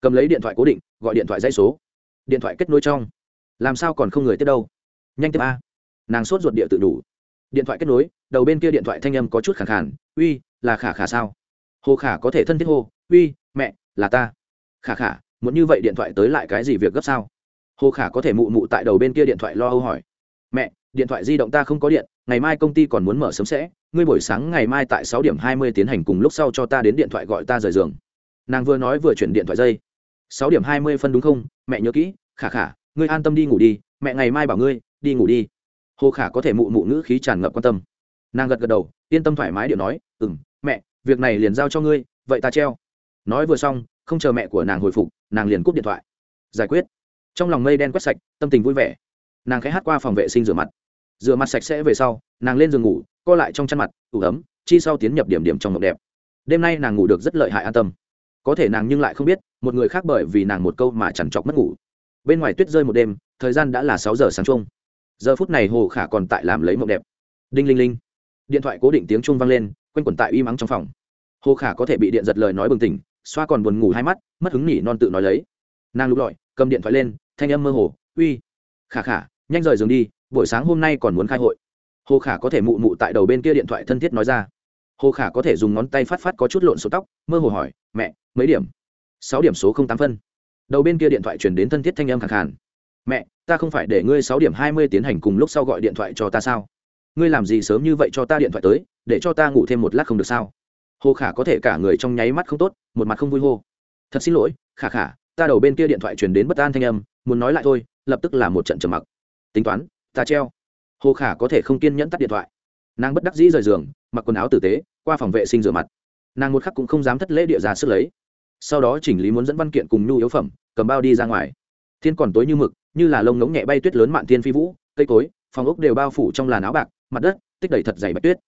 Cầm lấy điện thoại cố định, gọi điện thoại dây số điện thoại kết nối trong. Làm sao còn không người tiếp đâu? Nhanh tiếp a. Nàng sốt ruột địa tự đủ. Điện thoại kết nối, đầu bên kia điện thoại thanh âm có chút khả khản uy, là khả khả sao? Hồ khả có thể thân thiết hô. Uy, mẹ, là ta. Khả khả, muốn như vậy điện thoại tới lại cái gì việc gấp sao? Hồ khả có thể mụ mụ tại đầu bên kia điện thoại lo âu hỏi. Mẹ, điện thoại di động ta không có điện, ngày mai công ty còn muốn mở sớm sẽ. Ngươi buổi sáng ngày mai tại sáu điểm hai mươi tiến hành cùng lúc sau cho ta đến điện thoại gọi ta rời giường. Nàng vừa nói vừa chuyển điện thoại dây sáu điểm hai mươi phân đúng không? Mẹ nhớ kỹ, khả khả, ngươi an tâm đi ngủ đi, mẹ ngày mai bảo ngươi, đi ngủ đi. Hồ khả có thể mụ mụ ngữ khí tràn ngập quan tâm. Nàng gật gật đầu, yên tâm thoải mái điệu nói ừ m mẹ, việc này liền giao cho ngươi, vậy ta treo. Nói vừa xong, không chờ mẹ của nàng hồi phục, nàng liền cúp điện thoại. Giải quyết. Trong lòng mây đen quét sạch, tâm tình vui vẻ. Nàng khẽ hát qua phòng vệ sinh rửa mặt. Rửa mặt sạch sẽ về sau, nàng lên giường ngủ, co lại trong chăn mặt, ủ ấm, chi sau tiến nhập điểm điểm trong mộng đẹp. Đêm nay nàng ngủ được rất lợi hại an tâm có thể nàng nhưng lại không biết, một người khác bởi vì nàng một câu mà chẳng chọc mất ngủ. Bên ngoài tuyết rơi một đêm, thời gian đã là sáu giờ sáng chung. Giờ phút này hồ khả còn tại làm lấy mộng đẹp. Đinh linh linh. Điện thoại cố định tiếng chuông vang lên, quanh quẩn tại uy mắng trong phòng. Hồ khả có thể bị điện giật lời nói bừng tỉnh, xoa còn buồn ngủ hai mắt, mất hứng nỉ non tự nói lấy. Nàng lục lọi, cầm điện thoại lên, thanh âm mơ hồ, uy. Khả khả, nhanh rời giường đi, buổi sáng hôm nay còn muốn khai hội. Hồ khả có thể mụ mụ tại đầu bên kia điện thoại thân thiết nói ra hồ khả có thể dùng ngón tay phát phát có chút lộn số tóc, mơ hồ hỏi, mẹ, mấy điểm? Sáu điểm số không tám phân. Đầu bên kia điện thoại chuyển đến thân thiết thanh âm khẳng khàn. Mẹ, ta không phải để ngươi sáu điểm hai mươi tiến hành cùng lúc sau gọi điện thoại cho ta sao? Ngươi làm gì sớm như vậy cho ta điện thoại tới, để cho ta ngủ thêm một lát không được sao? Hồ khả có thể cả người trong nháy mắt không tốt, một mặt không vui hô. Thật xin lỗi, khả khả, ta đầu bên kia điện thoại truyền đến bất an thanh âm, muốn nói lại thôi, lập tức là một trận trầm mặc. Tính toán, ta treo. Hồ khả có thể không kiên nhẫn tắt điện thoại. Nàng bất đắc dĩ rời giường mặc quần áo tử tế, qua phòng vệ sinh rửa mặt. Nàng một khắc cũng không dám thất lễ địa ra sức lấy. Sau đó chỉnh lý muốn dẫn văn kiện cùng nhu yếu phẩm, cầm bao đi ra ngoài. Thiên còn tối như mực, như là lông ngống nhẹ bay tuyết lớn mạn thiên phi vũ, cây cối, phòng ốc đều bao phủ trong làn áo bạc, mặt đất, tích đầy thật dày bạch tuyết.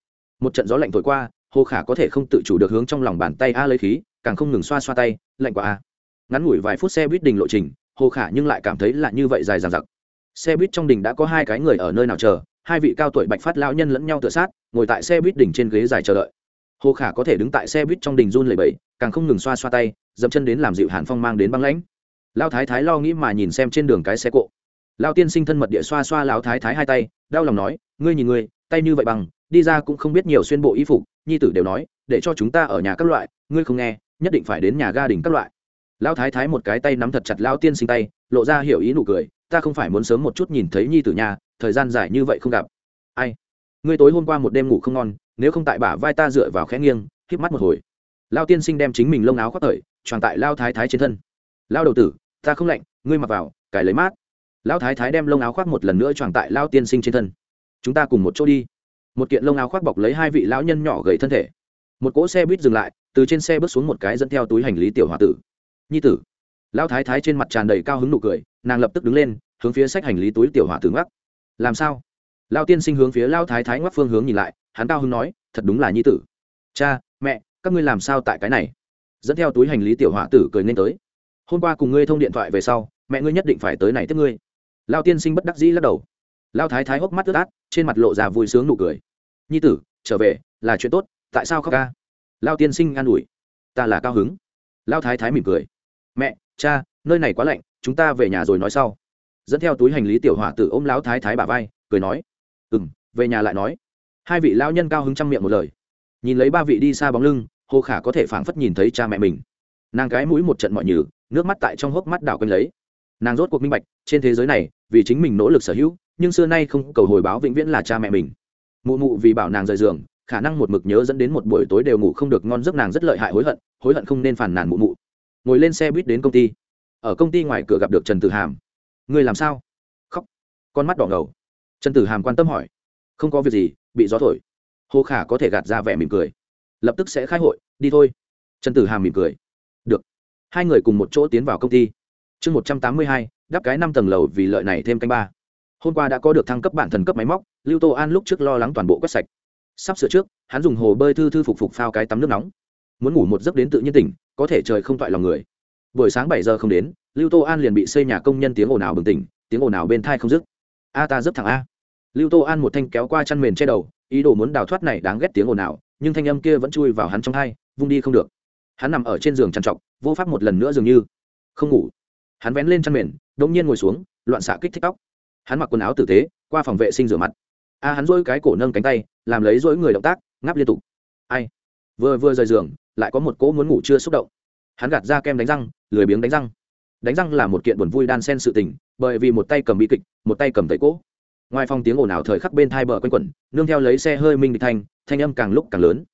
Một trận gió lạnh thổi qua, hồ khả có thể không tự chủ được hướng trong lòng bàn tay a lấy khí, càng không ngừng xoa xoa tay, lạnh quá a. Ngắn ngủi vài phút xe buýt đình lộ trình, hồ khả nhưng lại cảm thấy là như vậy dài dằng dặc. Xe buýt trong đình đã có hai cái người ở nơi nào chờ, hai vị cao tuổi bạch phát lão nhân lẫn nhau tựa sát ngồi tại xe buýt đỉnh trên ghế dài chờ đợi. Hồ khả có thể đứng tại xe buýt trong đình run lẩy bẩy, càng không ngừng xoa xoa tay, dậm chân đến làm dịu hàn phong mang đến băng lãnh. Lao thái thái lo nghĩ mà nhìn xem trên đường cái xe cộ. Lao tiên sinh thân mật địa xoa xoa lao thái thái hai tay, đau lòng nói, ngươi nhìn ngươi, tay như vậy bằng, đi ra cũng không biết nhiều xuyên bộ y phục, nhi tử đều nói, để cho chúng ta ở nhà các loại, ngươi không nghe, nhất định phải đến nhà ga đình các loại. Lao thái thái một cái tay nắm thật chặt lao tiên sinh tay, lộ ra hiểu ý nụ cười, ta không phải muốn sớm một chút nhìn thấy nhi tử nhà, thời gian dài như vậy không gặp. Ai? Ngươi tối hôm qua một đêm ngủ không ngon, nếu không tại bả vai ta dựa vào khẽ nghiêng, híp mắt một hồi. Lao tiên sinh đem chính mình lông áo khoác thời tròn tại lao thái thái trên thân. Lao đầu tử, ta không lạnh, ngươi mặc vào, cải lấy mát. Lao thái thái đem lông áo khoác một lần nữa tròn tại lao tiên sinh trên thân. Chúng ta cùng một chỗ đi. Một kiện lông áo khoác bọc lấy hai vị lão nhân nhỏ gầy thân thể. Một cỗ xe buýt dừng lại, từ trên xe bước xuống một cái dẫn theo túi hành lý tiểu h o a tử. Nhi tử. Lão thái thái trên mặt tràn đầy cao hứng nụ cười, nàng lập tức đứng lên, hướng phía sách hành lý túi tiểu h o a tử ngắc làm sao? Lao tiên sinh hướng phía lao thái thái ngoắc phương hướng nhìn lại, hắn cao hứng nói, thật đúng là nhi tử. Cha, mẹ, các ngươi làm sao tại cái này? Dẫn theo túi hành lý tiểu họa tử cười nên tới. Hôm qua cùng ngươi thông điện thoại về sau, mẹ ngươi nhất định phải tới này tiếp ngươi. Lao tiên sinh bất đắc dĩ lắc đầu. Lao thái thái hốc mắt ướt át, trên mặt lộ ra vui sướng nụ cười. Nhi tử, trở về, là chuyện tốt, tại sao khóc ca? Lao tiên sinh an ủi. Ta là cao hứng. Lao thái thái mỉm cười. Mẹ, cha, nơi này quá lạnh, chúng ta về nhà rồi nói sau. Dẫn theo túi hành lý tiểu hỏa tử ôm lão thái thái bà vai, cười nói ừ m về nhà lại nói. Hai vị lao nhân cao hứng chăm miệng một lời. Nhìn lấy ba vị đi xa bóng lưng, hồ khả có thể phảng phất nhìn thấy cha mẹ mình. Nàng gái mũi một trận mọi nhử nước mắt tại trong hốc mắt đảo quanh lấy. Nàng rốt cuộc minh bạch, trên thế giới này, vì chính mình nỗ lực sở hữu, nhưng xưa nay không cầu hồi báo vĩnh viễn là cha mẹ mình. Mụ mụ vì bảo nàng rời giường, khả năng một mực nhớ dẫn đến một buổi tối đều ngủ không được ngon giấc nàng rất lợi hại hối hận hối hận không nên phản nàn mụ mụ. Ngồi lên xe buýt đến công ty. Ở công ty ngoài cửa gặp được trần tử hàm. Người làm sao? Khóc. Con mắt đỏ ngầu trần tử hàm quan tâm hỏi. Không có việc gì, bị gió thổi. Hồ khả có thể gạt ra vẻ mỉm cười. Lập tức sẽ khai hội, đi thôi. Trần tử hàm mỉm cười. Được. Hai người cùng một chỗ tiến vào công ty. Chương một trăm tám mươi hai, đắp cái năm tầng lầu vì lợi này thêm canh ba. Hôm qua đã có được thăng cấp bản thần cấp máy móc, lưu tô an lúc trước lo lắng toàn bộ quét sạch. Sắp sửa trước, hắn dùng hồ bơi thư thư phục phục phao cái tắm nước nóng. Muốn ngủ một giấc đến tự nhiên tỉnh, có thể trời không toại lòng người. Buổi sáng bảy giờ không đến, lưu tô an liền bị xây nhà công nhân tiếng ồn ào bừng tỉnh, tiếng ồn ào bên thai không dứt. A ta dấp thẳng a lưu tô an một thanh kéo qua chăn mền che đầu, ý đồ muốn đào thoát này đáng ghét tiếng ồn ào, nhưng thanh âm kia vẫn chui vào hắn trong hai, vung đi không được. Hắn nằm ở trên giường trằn trọc, vô pháp một lần nữa dường như không ngủ. Hắn vén lên chăn mền đông nhiên ngồi xuống, loạn xạ kích thích tóc. Hắn mặc quần áo tử tế, qua phòng vệ sinh rửa mặt. A, hắn dỗi cái cổ nâng cánh tay, làm lấy dỗi người động tác, ngáp liên tục. Ai? Vừa vừa rời giường, lại có một cỗ muốn ngủ chưa xúc động. Hắn gạt ra kem đánh răng, lười biếng đánh răng. Đánh răng là một kiện buồn vui đan sen sự tình, bởi vì một tay cầm bi kịch, một tay cầm tẩy cỗ ngoài phòng tiếng ồn ào thời khắc bên thai bờ quanh quẩn, nương theo lấy xe hơi minh địch thanh thanh âm càng lúc càng lớn.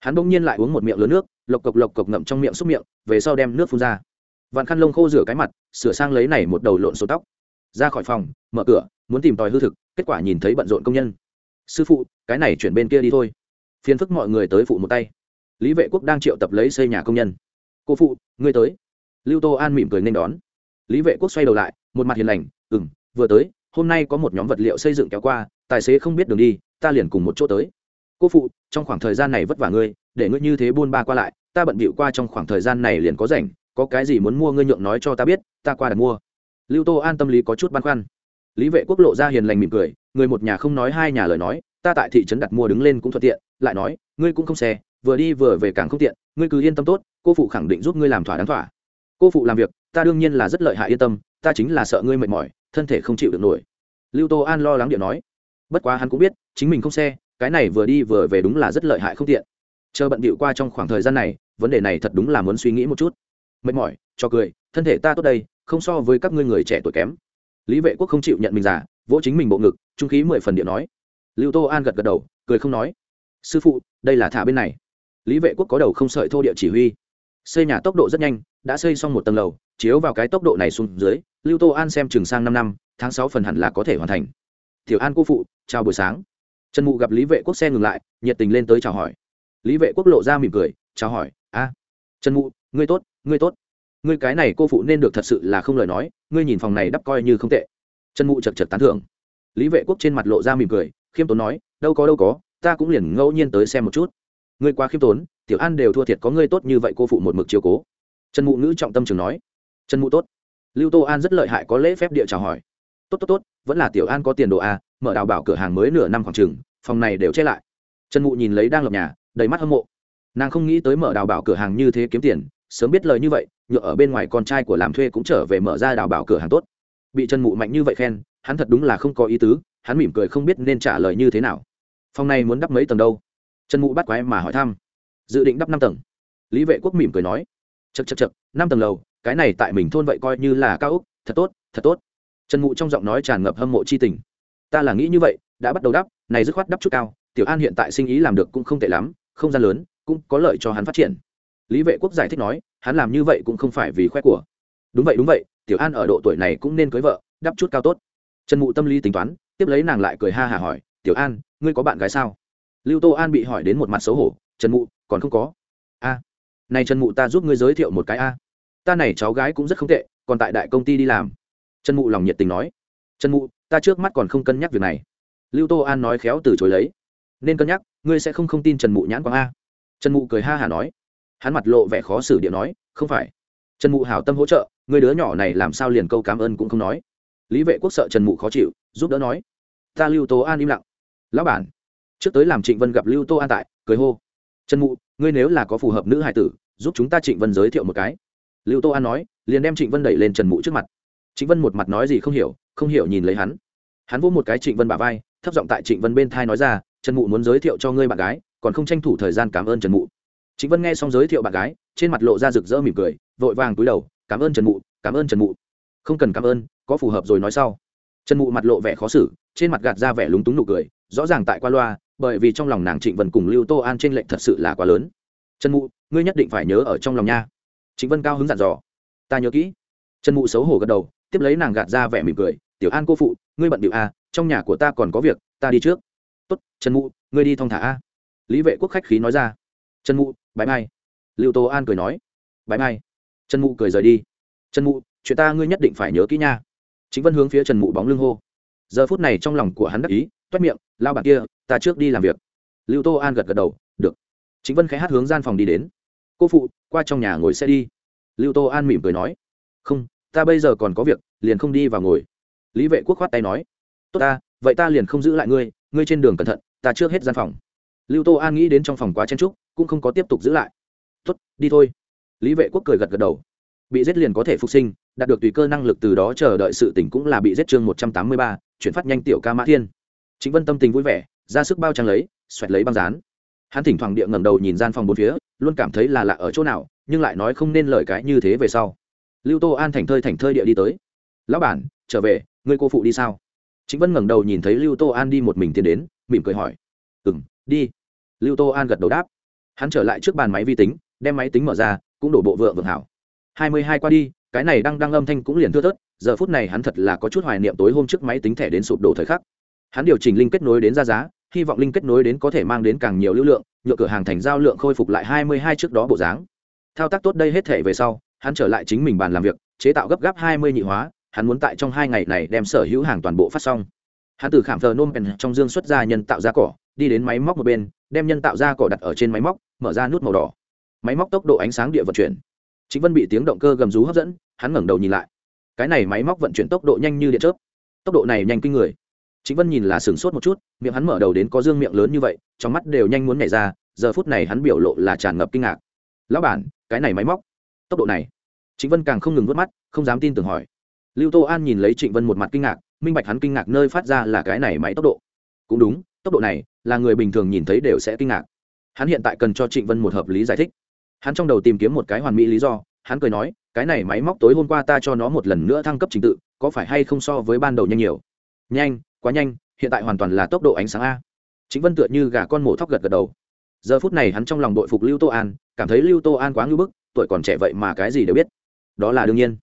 Hắn bỗng nhiên lại uống một miệng lớn nước, lộc cộc lộc cộc ngậm trong miệng xúc miệng, về sau đem nước phun ra. Vạn khăn lông khô rửa cái mặt, sửa sang lấy này một đầu lộn số tóc. Ra khỏi phòng, mở cửa, muốn tìm tòi hư thực, kết quả nhìn thấy bận rộn công nhân. Sư phụ, cái này chuyển bên kia đi thôi. Phiền phức mọi người tới phụ một tay. Lý vệ quốc đang triệu tập lấy xây nhà công nhân. Cô phụ, ngươi tới. Lưu tô an mỉm cười nên đón. Lý vệ quốc xoay đầu lại, một mặt hiền lành ừ m vừa tới hôm nay có một nhóm vật liệu xây dựng kéo qua, tài xế không biết đường đi, ta liền cùng một chỗ tới. Cô phụ, trong khoảng thời gian này vất vả ngươi, để ngươi như thế buôn ba qua lại, ta bận bịu qua trong khoảng thời gian này liền có rảnh, có cái gì muốn mua ngươi nhượng nói cho ta biết, ta qua đặt mua. Lưu tô an tâm lý có chút băn khoăn. Lý vệ quốc lộ ra hiền lành mỉm cười, người một nhà không nói hai nhà lời nói, ta tại thị trấn đặt mua đứng lên cũng thuận tiện, lại nói, ngươi cũng không xe, vừa đi vừa về càng không tiện, ngươi cứ yên tâm tốt, cô phụ khẳng định giúp ngươi làm thỏa đáng thỏa. Cô phụ làm việc, ta đương nhiên là rất lợi hại yên tâm, ta chính là sợ ngươi mệt mỏi thân thể không chịu được nổi. Lưu tô an lo lắng điện nói, bất quá hắn cũng biết, chính mình không xe, cái này vừa đi vừa về đúng là rất lợi hại không tiện. Chờ bận bịu qua trong khoảng thời gian này, vấn đề này thật đúng là muốn suy nghĩ một chút. Mệt mỏi, cho cười, thân thể ta tốt đây, không so với các ngươi người trẻ tuổi kém. Lý vệ quốc không chịu nhận mình giả, vỗ chính mình bộ ngực, trung khí mười phần điện nói. Lưu tô an gật gật đầu, cười không nói. Sư phụ, đây là thả bên này. Lý vệ quốc có đầu không sợi thô địa chỉ huy. Xây nhà tốc độ rất nhanh đã xây xong một tầng lầu, chiếu vào cái tốc độ này xuống dưới, lưu tô an xem chừng sang năm năm, tháng sáu phần hẳn là có thể hoàn thành. Tiểu an cô phụ, chào buổi sáng. Trần mụ gặp lý vệ quốc xe ngừng lại, nhiệt tình lên tới chào hỏi. Lý vệ quốc lộ ra mỉm cười, chào hỏi, a, trần mụ, ngươi tốt ngươi tốt. Ngươi cái này cô phụ nên được thật sự là không lời nói, ngươi nhìn phòng này đắp coi như không tệ. Trần mụ chật chật tán thưởng. Lý vệ quốc trên mặt lộ ra mỉm cười, khiêm tốn nói, đâu có đâu có, ta cũng liền ngẫu nhiên tới xem một chút. Ngươi quá khiêm tốn, tiểu an đều thua thiệt có ngươi tốt như vậy cô phụ một mực chiều cố trần mụ ngữ trọng tâm trường nói, trần mụ tốt. Lưu tô an rất lợi hại có lễ phép địa chào hỏi, tốt tốt tốt, vẫn là tiểu an có tiền đồ a mở đào bảo cửa hàng mới nửa năm khoảng chừng, phòng này đều che lại. Trần mụ nhìn lấy đang lập nhà, đầy mắt hâm mộ. Nàng không nghĩ tới mở đào bảo cửa hàng như thế kiếm tiền, sớm biết lời như vậy, nhựa ở bên ngoài con trai của làm thuê cũng trở về mở ra đào bảo cửa hàng tốt. Bị trần mụ mạnh như vậy khen, hắn thật đúng là không có ý tứ, hắn mỉm cười không biết nên trả lời như thế nào. Phòng này muốn đắp mấy tầng đâu? Trần mụ bắt quái mà hỏi thăm. Dự định đắp năm tầng. Lý vệ quốc mỉm cười nói chật chật chật, năm tầng lầu, cái này tại mình thôn vậy coi như là cao úc thật tốt thật tốt. Trần mụ trong giọng nói tràn ngập hâm mộ c h i tình. Ta là nghĩ như vậy, đã bắt đầu đắp, này dứt khoát đắp chút cao, tiểu an hiện tại sinh ý làm được cũng không tệ lắm, không gian lớn, cũng có lợi cho hắn phát triển. Lý vệ quốc giải thích nói, hắn làm như vậy cũng không phải vì khoe của. Đúng vậy đúng vậy, tiểu an ở độ tuổi này cũng nên cưới vợ, đắp chút cao tốt. Trần mụ tâm lý tính toán, tiếp lấy nàng lại cười ha hả hỏi, tiểu an, ngươi có bạn gái sao? Lưu tô an bị hỏi đến một mặt xấu hổ, trần mụ, còn không có này trần mụ ta giúp ngươi giới thiệu một cái a. Ta này cháu gái cũng rất không tệ, còn tại đại công ty đi làm. Trần mụ lòng nhiệt tình nói. Trần mụ, ta trước mắt còn không cân nhắc việc này. Lưu tô an nói khéo từ chối lấy. Nên cân nhắc, ngươi sẽ không không tin trần mụ nhãn quang a. Trần mụ cười ha hả nói. Hắn mặt lộ vẻ khó xử điện nói, không phải. Trần mụ hảo tâm hỗ trợ, người đứa nhỏ này làm sao liền câu cảm ơn cũng không nói. Lý vệ quốc sợ trần mụ khó chịu, giúp đỡ nói. Ta lưu tô an im lặng. Lão bản. Trước tới làm trịnh vân gặp lưu tô an tại, cười hô. Trần mụ ngươi nếu là có phù hợp nữ hải tử, giúp chúng ta trịnh vân giới thiệu một cái. Lưu tô an nói, liền đem trịnh vân đẩy lên trần mụ trước mặt. Trịnh vân một mặt nói gì không hiểu không hiểu nhìn lấy hắn. Hắn vỗ một cái trịnh vân bà vai, thấp giọng tại trịnh vân bên thai nói ra, trần mụ muốn giới thiệu cho ngươi bạn gái, còn không tranh thủ thời gian cảm ơn trần mụ. Trịnh vân nghe xong giới thiệu bạn gái, trên mặt lộ ra rực rỡ mỉm cười, vội vàng túi đầu, cảm ơn trần mụ, cảm ơn trần mụ. Không cần cảm ơn, có phù hợp rồi nói sau. Trần mụ mặt lộ vẻ khó xử, trên mặt gạt ra vẻ lúng túng nụ cười, rõ ràng tại qua loa bởi vì trong lòng nàng trịnh vân cùng lưu tô an trên lệnh thật sự là quá lớn. Trần mụ, ngươi nhất định phải nhớ ở trong lòng nha. Trịnh vân cao hứng dặn dò. Ta nhớ kỹ. Trần mụ xấu hổ gật đầu, tiếp lấy nàng gạt ra vẻ mỉm cười. Tiểu an cô phụ, ngươi bận điệu a trong nhà của ta còn có việc, ta đi trước. Tốt, trần mụ, ngươi đi thong thả a. Lý vệ quốc khách khí nói ra. Trần mụ bãi mai. Lưu tô an cười nói. Bãi mai. Trần mụ cười rời đi. Trần mụ, chuyện ta ngươi nhất định phải nhớ kỹ nha. Chính vân hướng phía trần mụ bóng lưng hô. Giờ phút này trong lòng của hắn đắc ý toét miệng, lao bạn kia, ta trước đi làm việc. Lưu tô an gật gật đầu, được. Chính vân khẽ hát hướng gian phòng đi đến. Cô phụ, qua trong nhà ngồi xe đi. Lưu tô an mỉm cười nói, không, ta bây giờ còn có việc, liền không đi vào ngồi. Lý vệ quốc khoát tay nói, tốt ta, vậy ta liền không giữ lại ngươi ngươi trên đường cẩn thận, ta trước hết gian phòng. Lưu tô an nghĩ đến trong phòng quá chen trúc cũng không có tiếp tục giữ lại. Tốt, đi thôi. Lý vệ quốc cười gật gật đầu. Bị giết liền có thể phục sinh, đạt được tùy cơ năng lực từ đó chờ đợi sự tỉnh cũng là bị giết chương một trăm tám mươi ba, chuyển phát nhanh tiểu ca mã thiên chính vân tâm tình vui vẻ, ra sức bao trang lấy, xoẹt lấy băng dán. Hắn thỉnh thoảng địa ngẩng đầu nhìn gian phòng bốn phía, luôn cảm thấy là lạ ở chỗ nào, nhưng lại nói không nên lời cái như thế về sau. Lưu tô an thành thơi thành thơi địa đi tới. Lão bản, trở về, ngươi cô phụ đi sao? Chính vân ngẩng đầu nhìn thấy lưu tô an đi một mình tiến đến, mỉm cười hỏi. Ừ m đi. Lưu tô an gật đầu đáp. Hắn trở lại trước bàn máy vi tính, đem máy tính mở ra, cũng đổ bộ vượng vượng hảo. Hai mươi hai qua đi, cái này đang đang âm thanh cũng liền thưa thớt, giờ phút này hắn thật là có chút hoài niệm tối hôm trước máy tính thẻ đến sụp đổ thời khắc hắn điều chỉnh linh kết nối đến ra giá, hy vọng linh kết nối đến có thể mang đến càng nhiều lưu lượng, nhựa cửa hàng thành giao lượng khôi phục lại hai mươi hai trước đó bộ dáng. Thao tác tốt đây hết thể về sau, hắn trở lại chính mình bàn làm việc, chế tạo gấp gáp hai mươi nhị hóa, hắn muốn tại trong hai ngày này đem sở hữu hàng toàn bộ phát xong. Hắn từ khảm thờ nôm pèn trong dương xuất ra nhân tạo ra cỏ, đi đến máy móc một bên, đem nhân tạo ra cỏ đặt ở trên máy móc, mở ra nút màu đỏ. Máy móc tốc độ ánh sáng địa vận chuyển. Chính vân bị tiếng động cơ gầm rú hấp dẫn, hắn ngẩng đầu nhìn lại. Cái này máy móc vận chuyển tốc độ nhanh như điện chớp. Tốc độ này nhanh kinh người chính vân nhìn là sửng sốt một chút, miệng hắn mở đầu đến có dương miệng lớn như vậy, trong mắt đều nhanh muốn nhảy ra, giờ phút này hắn biểu lộ là tràn ngập kinh ngạc. Lão bản, cái này máy móc, tốc độ này. Trịnh vân càng không ngừng vớt mắt, không dám tin tưởng hỏi. Lưu tô an nhìn lấy trịnh vân một mặt kinh ngạc, minh bạch hắn kinh ngạc nơi phát ra là cái này máy tốc độ. Cũng đúng, tốc độ này, là người bình thường nhìn thấy đều sẽ kinh ngạc. Hắn hiện tại cần cho trịnh vân một hợp lý giải thích. Hắn trong đầu tìm kiếm một cái hoàn mỹ lý do, hắn cười nói, cái này máy móc tối hôm qua ta cho nó một lần nữa thăng cấp trình tự, có phải hay không so với ban đầu nhanh nhiều? Nhanh quá nhanh, hiện tại hoàn toàn là tốc độ ánh sáng a. Chính vân tựa như gà con mổ thóc gật gật đầu. Giờ phút này hắn trong lòng đội phục lưu tô an, cảm thấy lưu tô an quá ngưỡng bức, tuổi còn trẻ vậy mà cái gì đều biết. Đó là đương nhiên.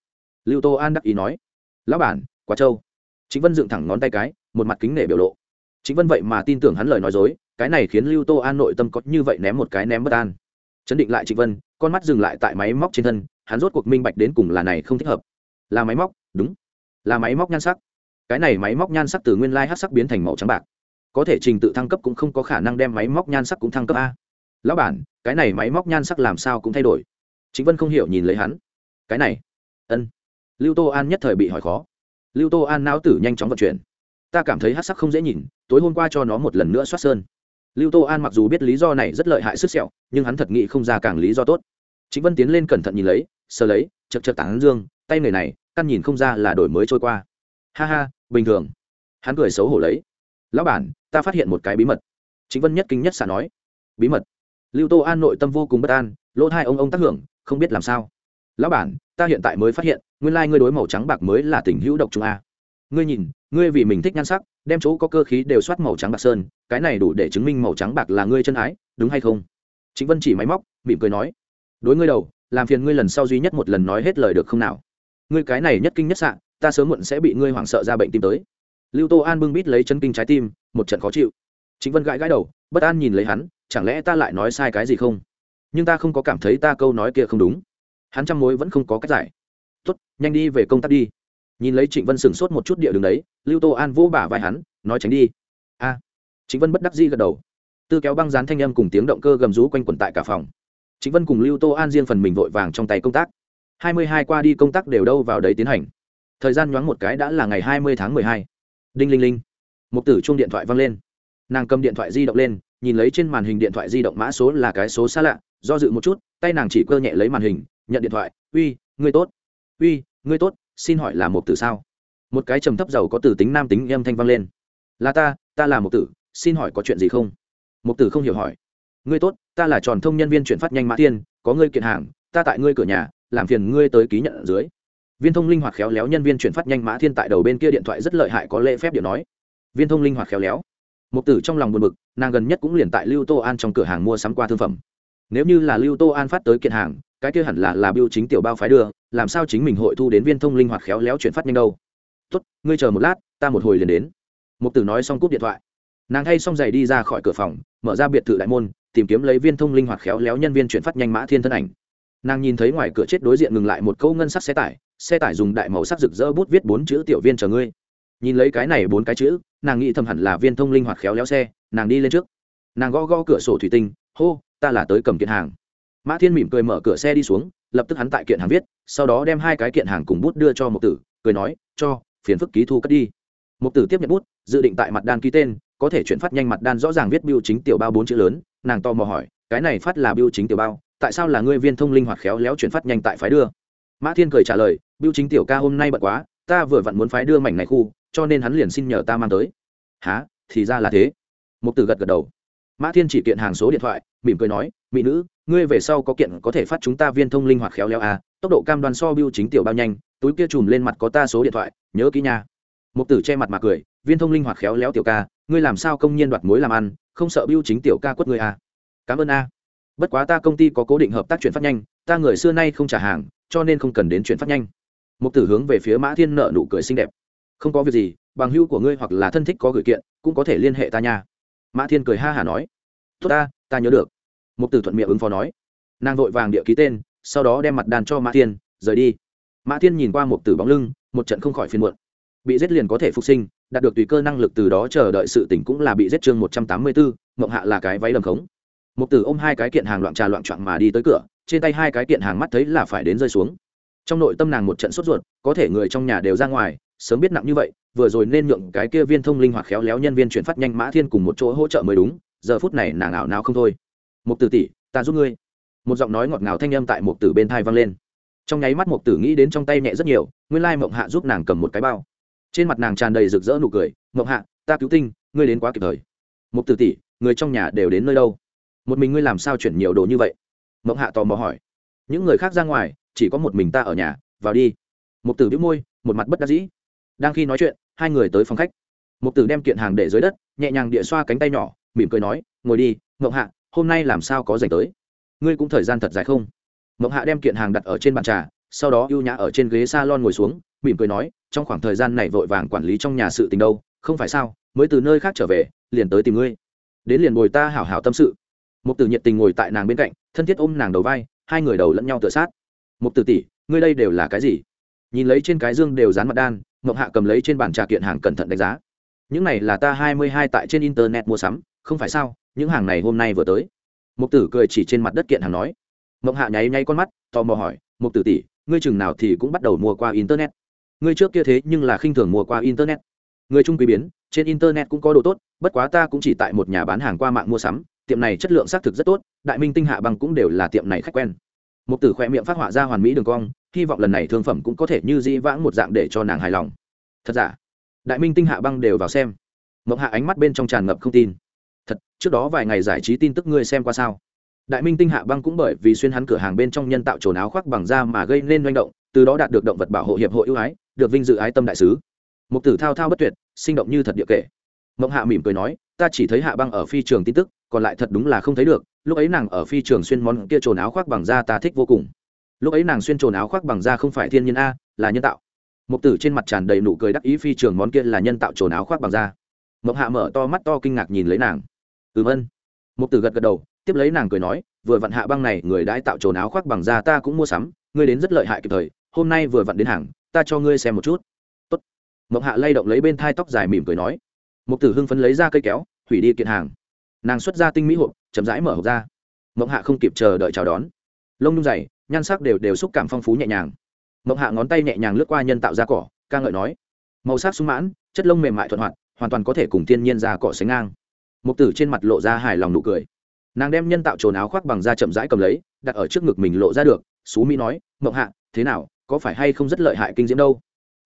Lưu tô an đắc ý nói, lão bản, quá trâu. Chính vân dựng thẳng ngón tay cái, một mặt kính nể biểu lộ. Chính vân vậy mà tin tưởng hắn lời nói dối, cái này khiến lưu tô an nội tâm có như vậy ném một cái ném bất an. Chấn định lại trịnh vân, con mắt dừng lại tại máy móc trên thân, hắn rốt cuộc minh bạch đến cùng là này không thích hợp. Là máy móc, đúng. Là máy móc nhan sắc cái này máy móc nhan sắc từ nguyên lai hát sắc biến thành màu trắng bạc. Có thể trình tự thăng cấp cũng không có khả năng đem máy móc nhan sắc cũng thăng cấp a. Lão bản, cái này máy móc nhan sắc làm sao cũng thay đổi. Chính vân không hiểu nhìn lấy hắn. Cái này. Ân. Lưu tô an nhất thời bị hỏi khó. Lưu tô an não tử nhanh chóng vận chuyển. Ta cảm thấy hát sắc không dễ nhìn, tối hôm qua cho nó một lần nữa soát sơn. Lưu tô an mặc dù biết lý do này rất lợi hại sức sẹo, nhưng hắn thật nghĩ không ra càng lý do tốt. Chính vân tiến lên cẩn thận nhìn lấy, sờ lấy, chật chật tảng dương, tay người này, căn nhìn không ra là đổi mới trôi qua. Ha ha bình thường. Hắn cười xấu hổ lấy. Lão bản, ta phát hiện một cái bí mật. Chính vân nhất kinh nhất xả nói. Bí mật? Lưu tô an nội tâm vô cùng bất an, lỗ hai ông ông tác hưởng, không biết làm sao. Lão bản, ta hiện tại mới phát hiện, nguyên lai ngươi đối màu trắng bạc mới là tình hữu độc trung a. Ngươi nhìn, ngươi vì mình thích nhan sắc, đem chỗ có cơ khí đều soát màu trắng bạc sơn, cái này đủ để chứng minh màu trắng bạc là ngươi chân ái, đúng hay không? Chính vân chỉ máy móc, mỉm cười nói. Đối ngươi đầu, làm phiền ngươi lần sau duy nhất một lần nói hết lời được không nào? Ngươi cái này nhất kinh nhất sạn ta sớm muộn sẽ bị ngươi hoảng sợ ra bệnh tim tới. Lưu tô an bưng bít lấy chân kinh trái tim, một trận khó chịu. Chính vân gãi gãi đầu, bất an nhìn lấy hắn, chẳng lẽ ta lại nói sai cái gì không? Nhưng ta không có cảm thấy ta câu nói kia không đúng. Hắn chăm mối vẫn không có cách giải. Tốt, nhanh đi về công tác đi. Nhìn lấy trịnh vân sửng sốt một chút địa đường đấy, lưu tô an vỗ bả vai hắn, nói tránh đi. A. Trịnh vân bất đắc di gật đầu. Tư kéo băng dán thanh âm cùng tiếng động cơ gầm rú quanh quẩn tại cả phòng. Trịnh vân cùng lưu tô an riêng phần mình vội vàng trong tay công tác. Hai mươi hai qua đi công tác đều đâu vào đấy tiến hành thời gian nhoáng một cái đã là ngày hai mươi tháng mười hai. Đinh linh linh. Một tử chuông điện thoại văng lên. Nàng cầm điện thoại di động lên, nhìn lấy trên màn hình điện thoại di động mã số là cái số xa lạ, do dự một chút, tay nàng chỉ cơ nhẹ lấy màn hình, nhận điện thoại, uy, ngươi tốt. Uy, ngươi tốt, xin hỏi là một tử sao? Một cái trầm thấp giàu có từ tính nam tính âm thanh vang lên. Là ta ta là một tử, xin hỏi có chuyện gì không? Một tử không hiểu hỏi. Ngươi tốt, ta là tròn thông nhân viên chuyển phát nhanh mã tiên có ngươi kiện hàng, ta tại ngươi cửa nhà, làm phiền ngươi tới ký nhận ở dưới viên thông linh hoạt khéo léo nhân viên chuyển phát nhanh mã thiên tại đầu bên kia điện thoại rất lợi hại có lễ phép điện nói. Viên thông linh hoạt khéo léo. Mục tử trong lòng buồn bực, nàng gần nhất cũng liền tại lưu tô an trong cửa hàng mua sắm qua thương phẩm. Nếu như là lưu tô an phát tới kiện hàng, cái kia hẳn là là biêu chính tiểu bao phái đưa, làm sao chính mình hội thu đến viên thông linh hoạt khéo léo chuyển phát nhanh đâu. Tốt, ngươi chờ một lát, ta một hồi liền đến. Mục tử nói xong cúp điện thoại. Nàng thay xong giày đi ra khỏi cửa phòng, mở ra biệt thự đại môn, tìm kiếm lấy viên thông linh hoạt khéo léo nhân viên chuyển phát nhanh mã thiên thân ảnh. Nàng nhìn thấy ngoài cửa chết đối diện ngừng lại một câu ngân sắc xe tải xe tải dùng đại màu sắc rực rỡ bút viết bốn chữ, tiểu viên chờ ngươi. Nhìn lấy cái này bốn cái chữ, nàng nghĩ thầm hẳn là viên thông linh hoạt khéo léo xe, nàng đi lên trước. Nàng gõ gõ cửa sổ thủy tinh, hô, ta là tới cầm kiện hàng. Mã thiên mỉm cười mở cửa xe đi xuống, lập tức hắn tại kiện hàng viết, sau đó đem hai cái kiện hàng cùng bút đưa cho một tử, cười nói, cho, phiền phức ký thu cất đi. Một tử tiếp nhận bút, dự định tại mặt đan ký tên, có thể chuyển phát nhanh mặt đan rõ ràng viết biêu chính tiểu bao bốn chữ lớn, nàng to mò hỏi, cái này phát là biêu chính tiểu bao, tại sao là ngươi viên thông linh hoạt khéo léo chuyển phát nhanh tại phái đưa? Mã thiên cười trả lời biêu chính tiểu ca hôm nay bận quá, ta vừa vặn muốn phái đưa mảnh này khu, cho nên hắn liền xin nhờ ta mang tới. Há thì ra là thế. Mục tử gật gật đầu. Mã thiên chỉ kiện hàng số điện thoại, mỉm cười nói, mỹ nữ, ngươi về sau có kiện có thể phát chúng ta viên thông linh hoạt khéo léo à tốc độ cam đoan so biêu chính tiểu bao nhanh, túi kia chùm lên mặt có ta số điện thoại, nhớ kỹ nha. Mục tử che mặt mà cười, viên thông linh hoạt khéo léo tiểu ca, ngươi làm sao công nhiên đoạt mối làm ăn, không sợ biêu chính tiểu ca quất ngươi à? Cảm ơn a bất quá ta công ty có cố định hợp tác chuyển phát nhanh, ta người xưa nay không trả hàng, cho nên không cần đến chuyển phát nhanh. Mục tử hướng về phía mã thiên nợ nụ cười xinh đẹp. Không có việc gì, bằng hữu của ngươi hoặc là thân thích có gửi kiện, cũng có thể liên hệ ta nha. Mã thiên cười ha hả nói. Tốt ta ta nhớ được. Mục tử thuận miệng ứng phó nói. Nàng vội vàng địa ký tên, sau đó đem mặt đàn cho mã thiên, rời đi. Mã thiên nhìn qua mục tử bóng lưng, một trận không khỏi phiền muộn. Bị giết liền có thể phục sinh, đạt được tùy cơ năng lực từ đó chờ đợi sự tỉnh cũng là bị giết chương một trăm tám mươi bốn mộng hạ là cái váy đầm khống một tử ôm hai cái kiện hàng loạn trà loạn trọn mà đi tới cửa, trên tay hai cái kiện hàng mắt thấy là phải đến rơi xuống. Trong nội tâm nàng một trận sốt ruột, có thể người trong nhà đều ra ngoài, sớm biết nặng như vậy, vừa rồi nên nhượng cái kia viên thông linh hoạt khéo léo nhân viên chuyển phát nhanh mã thiên cùng một chỗ hỗ trợ mới đúng, giờ phút này nàng ảo nào không thôi. Một tử tỷ, ta giúp ngươi. Một giọng nói ngọt ngào thanh âm tại một tử bên thai vang lên. Trong nháy mắt một tử nghĩ đến trong tay nhẹ rất nhiều, nguyên lai mộng hạ giúp nàng cầm một cái bao. Trên mặt nàng tràn đầy rực rỡ nụ cười, mộng hạ, ta cứu tinh, ngươi đến quá kịp thời. Một tử tỷ, người trong nhà đều đến nơi đâu? Một mình ngươi làm sao chuyển nhiều đồ như vậy? Mộng hạ tò mò hỏi. Những người khác ra ngoài, chỉ có một mình ta ở nhà, vào đi. Một tử đĩu môi, một mặt bất đắc dĩ. Đang khi nói chuyện, hai người tới phòng khách. Một tử đem kiện hàng để dưới đất, nhẹ nhàng địa xoa cánh tay nhỏ, mỉm cười nói, ngồi đi mộng hạ, hôm nay làm sao có dành tới? Ngươi cũng thời gian thật dài không? Mộng hạ đem kiện hàng đặt ở trên bàn trà, sau đó ưu nhã ở trên ghế s a lon ngồi xuống, mỉm cười nói, trong khoảng thời gian này vội vàng quản lý trong nhà sự tình đâu, không phải sao? Mới từ nơi khác trở về, liền tới tìm ngươi. Đến liền ngồi ta hảo hảo tâm sự một tử nhiệt tình ngồi tại nàng bên cạnh, thân thiết ôm nàng đầu vai, hai người đầu lẫn nhau tựa sát. Một tử tỷ, ngươi đây đều là cái gì? Nhìn lấy trên cái dương đều dán mặt đan mộng hạ cầm lấy trên bàn trà kiện hàng cẩn thận đánh giá. Những này là ta hai mươi hai tại trên internet mua sắm, không phải sao? Những hàng này hôm nay vừa tới. Mục tử cười chỉ trên mặt đất kiện hàng nói. Mộng hạ nháy nháy con mắt, tò mò hỏi mục tử tỷ, ngươi chừng nào thì cũng bắt đầu mua qua internet? Ngươi trước kia thế nhưng là khinh thường mua qua internet. Người trung quý biến, trên internet cũng có đồ tốt, bất quá ta cũng chỉ tại một nhà bán hàng qua mạng mua sắm tiệm này chất lượng xác thực rất tốt, đại minh tinh hạ bằng cũng đều là tiệm này khách quen. Một tử khoe miệng phát họa ra hoàn mỹ đường cong, hy vọng lần này thương phẩm cũng có thể như dĩ vãng một dạng để cho nàng hài lòng. Thật giả? Đại minh tinh hạ băng đều vào xem. Mộng hạ ánh mắt bên trong tràn ngập không tin. Thật, trước đó vài ngày giải trí tin tức ngươi xem qua sao? Đại minh tinh hạ băng cũng bởi vì xuyên hắn cửa hàng bên trong nhân tạo trồn áo khoác bằng da mà gây nên manh động, từ đó đạt được động vật bảo hộ hiệp hội ưu ái, được vinh dự ái tâm đại sứ. Một tử thao thao bất tuyệt, sinh động như thật địa kể. Mộng hạ mỉm cười nói, ta chỉ thấy hạ băng ở phi trường tin tức còn lại thật đúng là không thấy được, lúc ấy nàng ở phi trường xuyên món kia trồn áo khoác bằng da ta thích vô cùng. Lúc ấy nàng xuyên trồn áo khoác bằng da không phải thiên nhiên a, là nhân tạo. Mục tử trên mặt tràn đầy nụ cười đắc ý phi trường món kia là nhân tạo trồn áo khoác bằng da. Mộng hạ mở to mắt to kinh ngạc nhìn lấy nàng. Ừm ân. Mục tử gật gật đầu, tiếp lấy nàng cười nói, vừa vặn hạ băng này, người đãi tạo trồn áo khoác bằng da ta cũng mua sắm, ngươi đến rất lợi hại kịp thời, hôm nay vừa vặn đến hàng, ta cho ngươi xem một chút. Tốt. mộng hạ lay động lấy bên thai tóc dài mỉm cười nói. Mục tử hưng phấn lấy ra cây kéo, hủy đi kiện hàng nàng xuất ra tinh mỹ hộp, chậm rãi mở hộp ra. Mộng hạ không kịp chờ đợi chào đón. Lông nhung dày, nhan sắc đều đều xúc cảm phong phú nhẹ nhàng. Mộng hạ ngón tay nhẹ nhàng lướt qua nhân tạo da cỏ, ca ngợi nói, màu sắc sung mãn, chất lông mềm mại thuận hoạt, hoàn toàn có thể cùng thiên nhiên da cỏ sánh ngang. Mục tử trên mặt lộ ra hài lòng nụ cười. Nàng đem nhân tạo trồn áo khoác bằng da chậm rãi cầm lấy, đặt ở trước ngực mình lộ ra được, xú mỹ nói mộng hạ, thế nào, có phải hay không rất lợi hại kinh diễm đâu?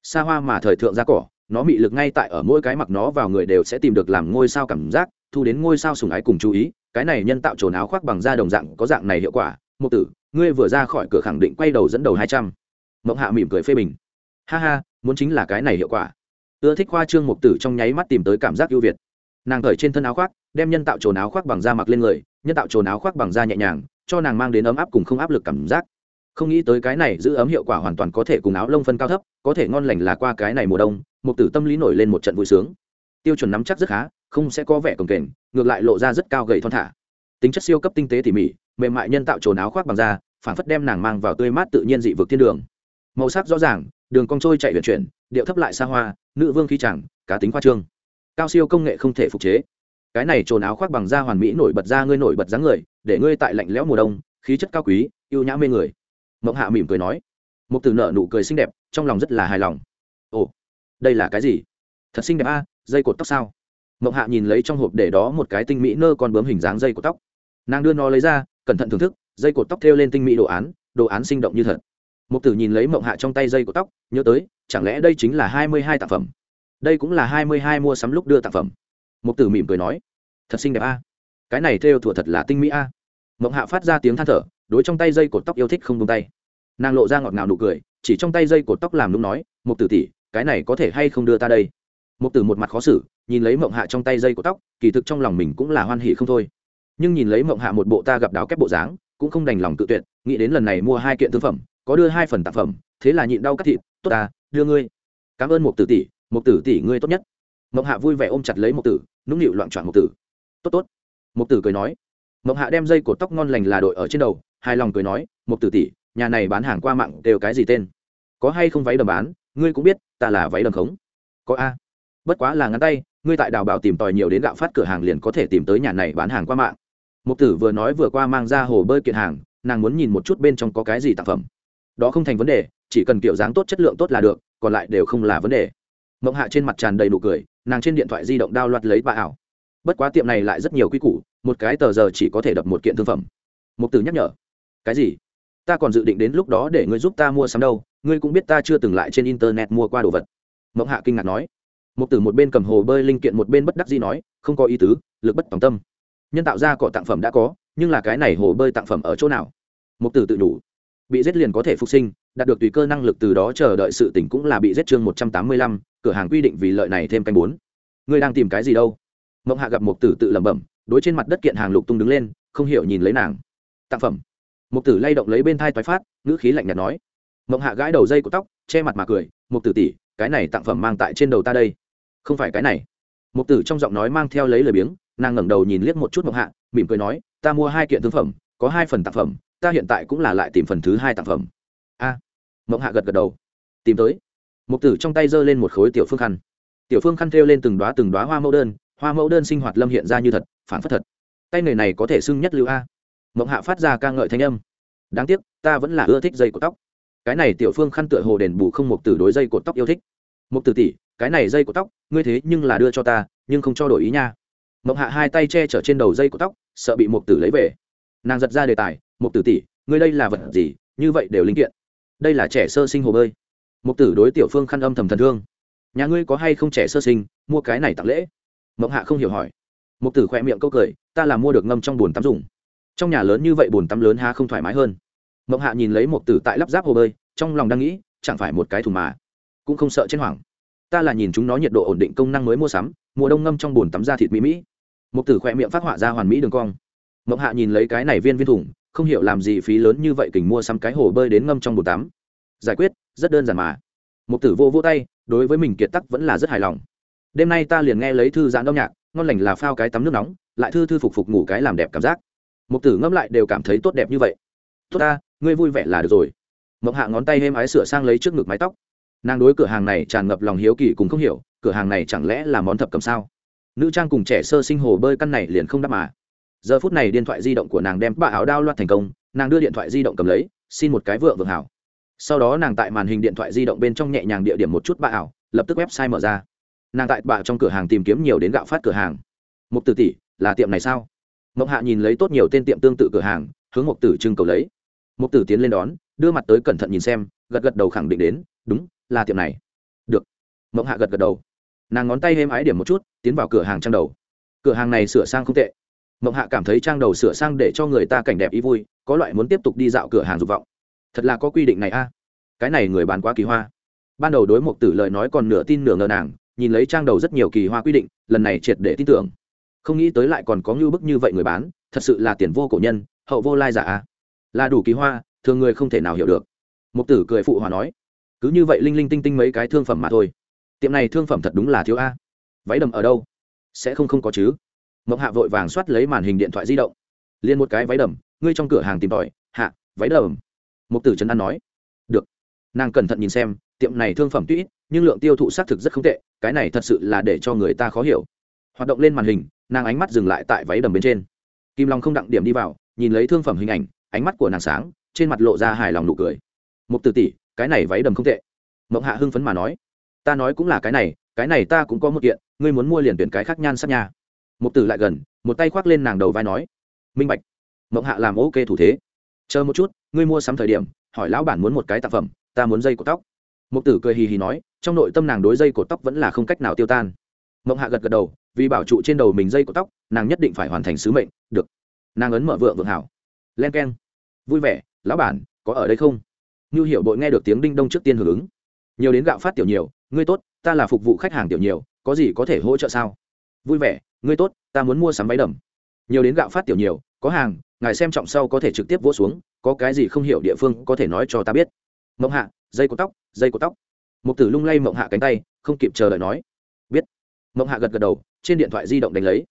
Xa hoa mà thời thượng da cỏ, nó mị lực ngay tại ở mỗi cái mặc nó vào người đều sẽ tìm được làm ngôi sao cảm giác thu đến ngôi sao sùng ái cùng chú ý, cái này nhân tạo trồn áo khoác bằng da đồng dạng có dạng này hiệu quả. Mục tử, ngươi vừa ra khỏi cửa khẳng định quay đầu dẫn đầu hai trăm. Mộng hạ mỉm cười phê bình. Ha ha, muốn chính là cái này hiệu quả. Ưa thích khoa trương mục tử trong nháy mắt tìm tới cảm giác ưu việt. Nàng cởi trên thân áo khoác, đem nhân tạo trồn áo khoác bằng da mặc lên người, nhân tạo trồn áo khoác bằng da nhẹ nhàng, cho nàng mang đến ấm áp cùng không áp lực cảm giác. Không nghĩ tới cái này giữ ấm hiệu quả hoàn toàn có thể cùng áo lông phân cao thấp, có thể ngon lành là qua cái này mùa đông, mục tử tâm lý nổi lên một trận vui sướng. Tiêu chuẩn nắm chắc rất khá không sẽ có vẻ cồng kềnh, ngược lại lộ ra rất cao gầy thon thả. Tính chất siêu cấp tinh tế tỉ mỉ, mềm mại nhân tạo trồn áo khoác bằng da phản phất đem nàng mang vào tươi mát tự nhiên dị vực thiên đường. Màu sắc rõ ràng, đường cong trôi chạy vận chuyển, điệu thấp lại xa hoa, nữ vương khí chẳng, cá tính khoa trương. Cao siêu công nghệ không thể phục chế. Cái này trồn áo khoác bằng da hoàn mỹ nổi bật ra ngươi nổi bật dáng người, để ngươi tại lạnh lẽo mùa đông, khí chất cao quý, yêu nhã mê người. Mộng hạ mỉm cười nói. Một từ nợ nụ cười xinh đẹp, trong lòng rất là hài lòng. Ồ, đây là cái gì? Thật xinh đẹp a, dây cột tóc sao? Mộng hạ nhìn lấy trong hộp để đó một cái tinh mỹ nơ con bướm hình dáng dây cột tóc. Nàng đưa nó lấy ra, cẩn thận thưởng thức, dây cột tóc thêu lên tinh mỹ đồ án đồ án sinh động như thật. Mục tử nhìn lấy mộng hạ trong tay dây cột tóc, nhớ tới, chẳng lẽ đây chính là hai mươi hai tạp phẩm? Đây cũng là hai mươi hai mua sắm lúc đưa tạp phẩm. Mục tử mỉm cười nói, thật xinh đẹp a. Cái này thêu thủa thật là tinh mỹ a. Mộng hạ phát ra tiếng than thở, đối trong tay dây cột tóc yêu thích không tung tay. Nàng lộ ra ngọt ngào nụ cười, chỉ trong tay dây cột tóc làm lúc nói mục tử tỉ cái này có thể hay không đưa ta đây? Mục tử một mặt khó xử nhìn lấy mộng hạ trong tay dây của tóc, kỳ thực trong lòng mình cũng là hoan hỉ không thôi. Nhưng nhìn lấy mộng hạ một bộ ta gặp đáo kép bộ dáng, cũng không đành lòng tự tuyệt, nghĩ đến lần này mua hai kiện thương phẩm, có đưa hai phần tạp phẩm, thế là nhịn đau cắt thịt, tốt ta, đưa ngươi. Cảm ơn một tử tỷ một tử tỷ ngươi tốt nhất. Mộng hạ vui vẻ ôm chặt lấy một tử, nũng nịu loạn trọn một tử. Tốt tốt. Một tử cười nói. Mộng hạ đem dây cột tóc ngon lành là đội ở trên đầu, hài lòng cười nói một tử tỷ, nhà này bán hàng qua mạng đều cái gì tên? Có hay không váy đầm bán? Ngươi cũng biết, ta là váy đầm khống. Có a bất quá là ngắn tay, ngươi tại đào bảo tìm tòi nhiều đến gạo phát cửa hàng liền có thể tìm tới nhà này bán hàng qua mạng. Mục tử vừa nói vừa qua mang ra hồ bơi kiện hàng, nàng muốn nhìn một chút bên trong có cái gì tạp phẩm. Đó không thành vấn đề, chỉ cần kiểu dáng tốt chất lượng tốt là được, còn lại đều không là vấn đề. Mộng hạ trên mặt tràn đầy nụ cười, nàng trên điện thoại di động đao loạt lấy bà ảo. Bất quá tiệm này lại rất nhiều quy củ, một cái tờ giờ chỉ có thể đập một kiện thương phẩm. Mục tử nhắc nhở. Cái gì? Ta còn dự định đến lúc đó để ngươi giúp ta mua sắm đâu, ngươi cũng biết ta chưa từng lại trên internet mua qua đồ vật. Mộng hạ kinh ngạc nói mục tử một bên cầm hồ bơi linh kiện một bên bất đắc dĩ nói không có ý tứ lực bất tòng tâm. Nhân tạo ra cọ tặng phẩm đã có nhưng là cái này hồ bơi tặng phẩm ở chỗ nào? Mục tử tự đủ bị giết liền có thể phục sinh đạt được tùy cơ năng lực từ đó chờ đợi sự tỉnh cũng là bị giết chương một trăm tám mươi lăm cửa hàng quy định vì lợi này thêm canh bốn. Ngươi đang tìm cái gì đâu? Mộng hạ gặp mục tử tự lẩm bẩm đối trên mặt đất kiện hàng lục tung đứng lên không hiểu nhìn lấy nàng. Tặng phẩm. Mục tử lay động lấy bên thai toái phát ngữ khí lạnh nhạt nói. Mộng hạ gãi đầu dây của tóc che mặt mà cười mục tử tỷ, cái này tặng phẩm mang tại trên đầu ta đây không phải cái này. Mục tử trong giọng nói mang theo lấy lời biếng, nàng ngẩng đầu nhìn liếc một chút Mộc hạ, mỉm cười nói, ta mua hai kiện thương phẩm, có hai phần tạp phẩm, ta hiện tại cũng là lại tìm phần thứ hai tạp phẩm. A. Mộng hạ gật gật đầu. Tìm tới. Mục tử trong tay giơ lên một khối tiểu phương khăn. Tiểu phương khăn thêu lên từng đoá từng đoá hoa mẫu đơn, hoa mẫu đơn sinh hoạt lâm hiện ra như thật, phản phất thật. Tay người này có thể xưng nhất lưu a. Mộng hạ phát ra ca ngợi thanh âm. Đáng tiếc, ta vẫn là ưa thích dây cột tóc. Cái này tiểu phương khăn tựa hồ đền bù không một tử đối dây cột tóc yêu thích. Một tử tỷ cái này dây của tóc, ngươi thế nhưng là đưa cho ta, nhưng không cho đổi ý nha. Mộng hạ hai tay che chở trên đầu dây của tóc, sợ bị Mục tử lấy về. Nàng giật ra đề tài Mục tử tỷ, ngươi đây là vật gì? Như vậy đều linh kiện. Đây là trẻ sơ sinh hồ bơi. Mục tử đối tiểu phương khăn âm thầm thần thương. Nhà ngươi có hay không trẻ sơ sinh, mua cái này tặng lễ? Mộng hạ không hiểu hỏi. Mục tử khỏe miệng câu cười, ta là mua được ngâm trong bồn tắm dùng. Trong nhà lớn như vậy bồn tắm lớn ha không thoải mái hơn. Mộng hạ nhìn lấy Mục tử tại lắp ráp hồ bơi, trong lòng đang nghĩ, chẳng phải một cái thùng mà, cũng không sợ trên hoảng ta là nhìn chúng nó nhiệt độ ổn định công năng mới mua sắm mùa đông ngâm trong bồn tắm da thịt mỹ mỹ. Một tử khỏe miệng phát họa ra hoàn mỹ đường cong. Mộng hạ nhìn lấy cái này viên viên thủng, không hiểu làm gì phí lớn như vậy kình mua sắm cái hồ bơi đến ngâm trong bồn tắm. Giải quyết rất đơn giản mà. Một tử vô vô tay đối với mình kiệt tắc vẫn là rất hài lòng. Đêm nay ta liền nghe lấy thư giãn âm nhạc ngon lành là phao cái tắm nước nóng lại thư thư phục phục ngủ cái làm đẹp cảm giác. Một tử ngâm lại đều cảm thấy tốt đẹp như vậy. Tốt ta ngươi vui vẻ là được rồi. Mộng hạ ngón tay êm ái sửa sang lấy trước ngực mái tóc nàng đối cửa hàng này tràn ngập lòng hiếu kỳ cùng không hiểu, cửa hàng này chẳng lẽ là món thập cầm sao? Nữ trang cùng trẻ sơ sinh hồ bơi căn này liền không đáp mà. Giờ phút này điện thoại di động của nàng đem bà áo đao loạt thành công, nàng đưa điện thoại di động cầm lấy, xin một cái vượng vượng hảo. Sau đó nàng tại màn hình điện thoại di động bên trong nhẹ nhàng địa điểm một chút bà ảo lập tức website mở ra. Nàng tại bà trong cửa hàng tìm kiếm nhiều đến gạo phát cửa hàng. Một tử tỷ, là tiệm này sao? Mộng hạ nhìn lấy tốt nhiều tên tiệm tương tự cửa hàng, hướng một tử trưng cầu lấy. Một tử tiến lên đón, đưa mặt tới cẩn thận nhìn xem, gật gật đầu khẳng định đến, đúng là tiệm này. Được. Mộng hạ gật gật đầu. Nàng ngón tay êm ái điểm một chút, tiến vào cửa hàng trang đầu. Cửa hàng này sửa sang không tệ. Mộng hạ cảm thấy trang đầu sửa sang để cho người ta cảnh đẹp ý vui, có loại muốn tiếp tục đi dạo cửa hàng dục vọng. Thật là có quy định này a. Cái này người bán quá kỳ hoa. Ban đầu đối mục tử lời nói còn nửa tin nửa ngờ nàng, nhìn lấy trang đầu rất nhiều kỳ hoa quy định, lần này triệt để tin tưởng. Không nghĩ tới lại còn có ngưu bức như vậy người bán, thật sự là tiền vô cổ nhân, hậu vô lai giả a. Là đủ kỳ hoa, thường người không thể nào hiểu được. Mục tử cười phụ hòa nói cứ như vậy linh linh tinh tinh mấy cái thương phẩm mà thôi. Tiệm này thương phẩm thật đúng là thiếu a. Váy đầm ở đâu? Sẽ không không có chứ. Mộng hạ vội vàng soát lấy màn hình điện thoại di động. Liền một cái váy đầm, ngươi trong cửa hàng tìm tòi. Hạ, váy đầm. Mục tử trấn an nói. Được. Nàng cẩn thận nhìn xem, tiệm này thương phẩm tuy ít, nhưng lượng tiêu thụ xác thực rất không tệ, cái này thật sự là để cho người ta khó hiểu. Hoạt động lên màn hình, nàng ánh mắt dừng lại tại váy đầm bên trên. Kim long không đặng điểm đi vào, nhìn lấy thương phẩm hình ảnh, ánh mắt của nàng sáng, trên mặt lộ ra hài lòng nụ cười. Một tử tỷ cái này váy đầm không tệ. Mộng hạ hưng phấn mà nói, ta nói cũng là cái này cái này ta cũng có một kiện, ngươi muốn mua liền tuyển cái khác nhan sắc nha. Một tử lại gần, một tay khoác lên nàng đầu vai nói, minh bạch. Mộng hạ làm ok thủ thế. Chờ một chút, ngươi mua sắm thời điểm, hỏi lão bản muốn một cái tạp phẩm, ta muốn dây cột tóc. Một tử cười hì hì nói, trong nội tâm nàng đối dây cột tóc vẫn là không cách nào tiêu tan. Mộng hạ gật gật đầu, vì bảo trụ trên đầu mình dây cột tóc, nàng nhất định phải hoàn thành sứ mệnh, được. Nàng ấn mở vượng vượng hảo. Len k e n vui vẻ, lão bản, có ở đây không? Như hiểu bội nghe được tiếng đinh đông trước tiên hưởng ứng. Nhiều đến gạo phát tiểu nhiều, ngươi tốt, ta là phục vụ khách hàng tiểu nhiều, có gì có thể hỗ trợ sao? Vui vẻ, ngươi tốt, ta muốn mua sắm váy đầm. Nhiều đến gạo phát tiểu nhiều, có hàng, ngài xem trọng sau có thể trực tiếp vỗ xuống, có cái gì không hiểu địa phương có thể nói cho ta biết. Mộng hạ, dây cột tóc, dây cột tóc. Mục tử lung lay mộng hạ cánh tay, không kịp chờ đợi nói. Biết. Mộng hạ gật gật đầu, trên điện thoại di động đánh lấy.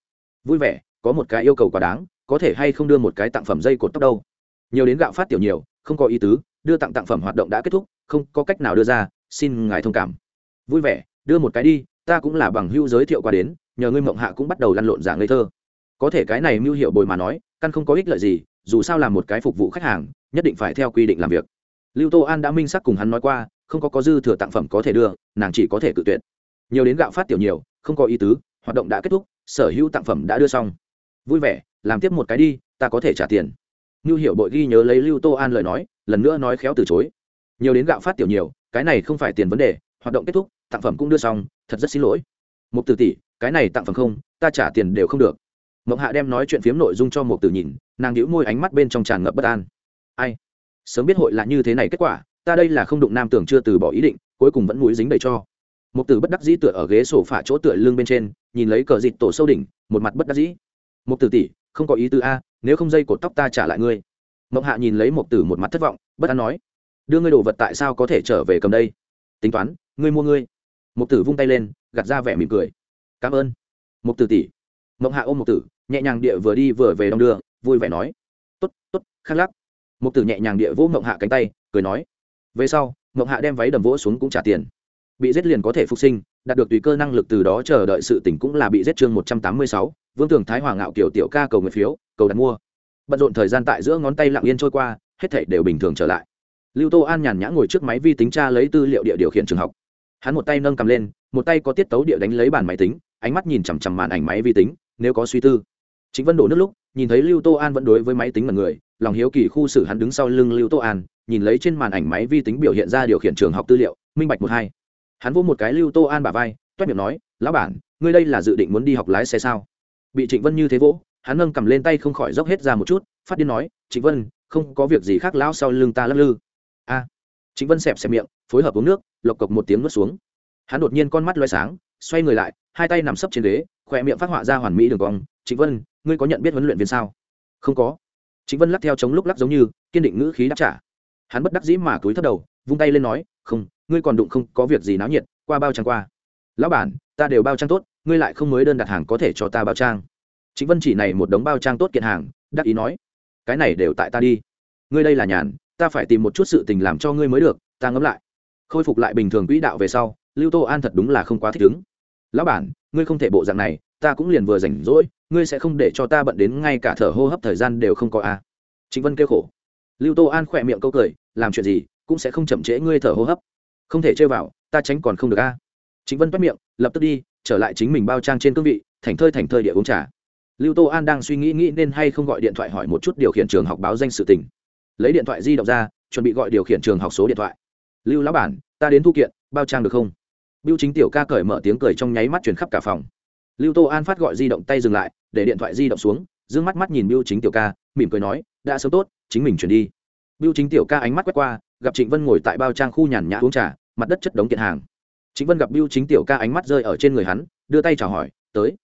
Vui vẻ, có một cái yêu cầu quá đáng, có thể hay không đưa một cái tặng phẩm dây cột tóc đâu? Nhiều đến gạo phát tiểu nhiều, không có ý tứ đưa tặng tặng phẩm hoạt động đã kết thúc, không có cách nào đưa ra, xin ngài thông cảm. Vui vẻ, đưa một cái đi, ta cũng là bằng hưu giới thiệu qua đến, nhờ ngươi mộng hạ cũng bắt đầu lăn lộn dạng ngây thơ. Có thể cái này mưu hiệu bồi mà nói, căn không có ích lợi gì, dù sao là một cái phục vụ khách hàng, nhất định phải theo quy định làm việc. Lưu tô an đã minh sắc cùng hắn nói qua, không có có dư thừa tặng phẩm có thể đưa, nàng chỉ có thể cự tuyệt. Nhiều đến gạo phát tiểu nhiều, không có ý tứ, hoạt động đã kết thúc, sở hữu tặng phẩm đã đưa xong. Vui vẻ, làm tiếp một cái đi, ta có thể trả tiền như hiểu bội ghi nhớ lấy lưu tô an lời nói, lần nữa nói khéo từ chối. Nhiều đến gạo phát tiểu nhiều, cái này không phải tiền vấn đề, hoạt động kết thúc, tặng phẩm cũng đưa xong, thật rất xin lỗi. Một Tử tỷ, cái này tặng phẩm không, ta trả tiền đều không được. Mộng hạ đem nói chuyện phiếm nội dung cho một Tử nhìn, nàng nhíu môi ánh mắt bên trong tràn ngập bất an. Ai? Sớm biết hội là như thế này kết quả, ta đây là không đụng nam tưởng chưa từ bỏ ý định, cuối cùng vẫn mũi dính đầy cho. Một Tử bất đắc dĩ tựa ở ghế sổ phả chỗ tựa lưng bên trên, nhìn lấy cờ dịt tổ sâu đỉnh, một mặt bất đắc dĩ. Một Tử tỷ không có ý tư a, nếu không dây cột tóc ta trả lại ngươi. Mộng hạ nhìn lấy một tử một mặt thất vọng, bất an nói, đưa ngươi đồ vật tại sao có thể trở về cầm đây? Tính toán, ngươi mua ngươi. Một tử vung tay lên, gạt ra vẻ mỉm cười. Cảm ơn. Một tử tỷ mộng hạ ôm một tử, nhẹ nhàng địa vừa đi vừa về đong đưa, vui vẻ nói, tốt tốt khắc lắc. Một tử nhẹ nhàng địa vỗ mộng hạ cánh tay, cười nói, về sau mộng hạ đem váy đầm vỗ xuống cũng trả tiền bị giết liền có thể phục sinh, đạt được tùy cơ năng lực từ đó chờ đợi sự tỉnh cũng là bị giết chương một trăm tám mươi sáu, vương tường thái hoàng ngạo kiểu tiểu ca cầu nguyện phiếu, cầu đặt mua. Bận rộn thời gian tại giữa ngón tay lặng yên trôi qua, hết thảy đều bình thường trở lại. Lưu tô an nhàn nhã ngồi trước máy vi tính tra lấy tư liệu địa điều khiển trường học. Hắn một tay nâng cầm lên, một tay có tiết tấu địa đánh lấy bàn máy tính, ánh mắt nhìn chằm chằm màn ảnh máy vi tính, nếu có suy tư. Chính vân đổ nước lúc, nhìn thấy lưu tô an vẫn đối với máy tính mà người, lòng hiếu kỳ khu xử hắn đứng sau lưng lưu tô an, nhìn lấy trên màn ảnh máy vi tính biểu hiện ra điều khiển trường học tư liệu, minh bạch một hai hắn vô một cái lưu tô an bả vai, toét miệng nói, lão bản, ngươi đây là dự định muốn đi học lái xe sao? Bị trịnh vân như thế vỗ, hắn nâng cầm lên tay không khỏi dốc hết ra một chút, phát điên nói, trịnh vân, không có việc gì khác lão sau lưng ta lắc lư. A. Trịnh vân xẹp xẹp miệng, phối hợp uống nước, lộc cộc một tiếng nuốt xuống. Hắn đột nhiên con mắt loay sáng, xoay người lại, hai tay nằm sấp trên ghế khỏe miệng phát họa ra hoàn mỹ đường cong, trịnh vân, ngươi có nhận biết huấn luyện viên sao? Không có. Trịnh vân lắc theo chống lúc lắc giống như, kiên định ngữ khí đáp trả. Hắn bất đắc dĩ mà cúi thấp đầu, vung tay lên nói, không ngươi còn đụng không có việc gì náo nhiệt, qua bao trang qua. Lão bản, ta đều bao trang tốt, ngươi lại không mới đơn đặt hàng có thể cho ta bao trang. Chính vân chỉ này một đống bao trang tốt kiện hàng, đắc ý nói, cái này đều tại ta đi. Ngươi đây là nhàn, ta phải tìm một chút sự tình làm cho ngươi mới được, ta ngẫm lại. Khôi phục lại bình thường quỹ đạo về sau, lưu tô an thật đúng là không quá thích ứng. Lão bản, ngươi không thể bộ dạng này, ta cũng liền vừa rảnh rỗi, ngươi sẽ không để cho ta bận đến ngay cả thở hô hấp thời gian đều không có à. trịnh vân kêu khổ. Lưu tô an khỏe miệng câu cười, làm chuyện gì, cũng sẽ không chậm trễ ngươi thở hô hấp không thể chơi vào, ta tránh còn không được a. À. vân bắt miệng, lập tức đi, trở lại chính mình bao trang trên cương vị thành thơi thành thơi địa uống trà. Lưu tô an đang suy nghĩ nghĩ nên hay không gọi điện thoại hỏi một chút điều khiển trường học báo danh sự tình. Lấy điện thoại di động ra, chuẩn bị gọi điều khiển trường học số điện thoại. Lưu lão bản, ta đến thu kiện, bao trang được không? Biêu chính tiểu ca cởi mở tiếng cười trong nháy mắt chuyển khắp cả phòng. Lưu tô an phát gọi di động tay dừng lại, để điện thoại di động xuống d ư ơ n g mắt mắt nhìn biêu chính tiểu ca, mỉm cười nói, đã sớm tốt, chính mình chuyển đi. Biêu chính tiểu ca ánh mắt quét qua gặp trịnh vân ngồi tại bao trang khu nhàn nhã uống trà, mặt đất chất đống kiện hàng. Trịnh vân gặp biêu chính tiểu ca ánh mắt rơi ở trên người hắn, đưa tay chào hỏi, tới,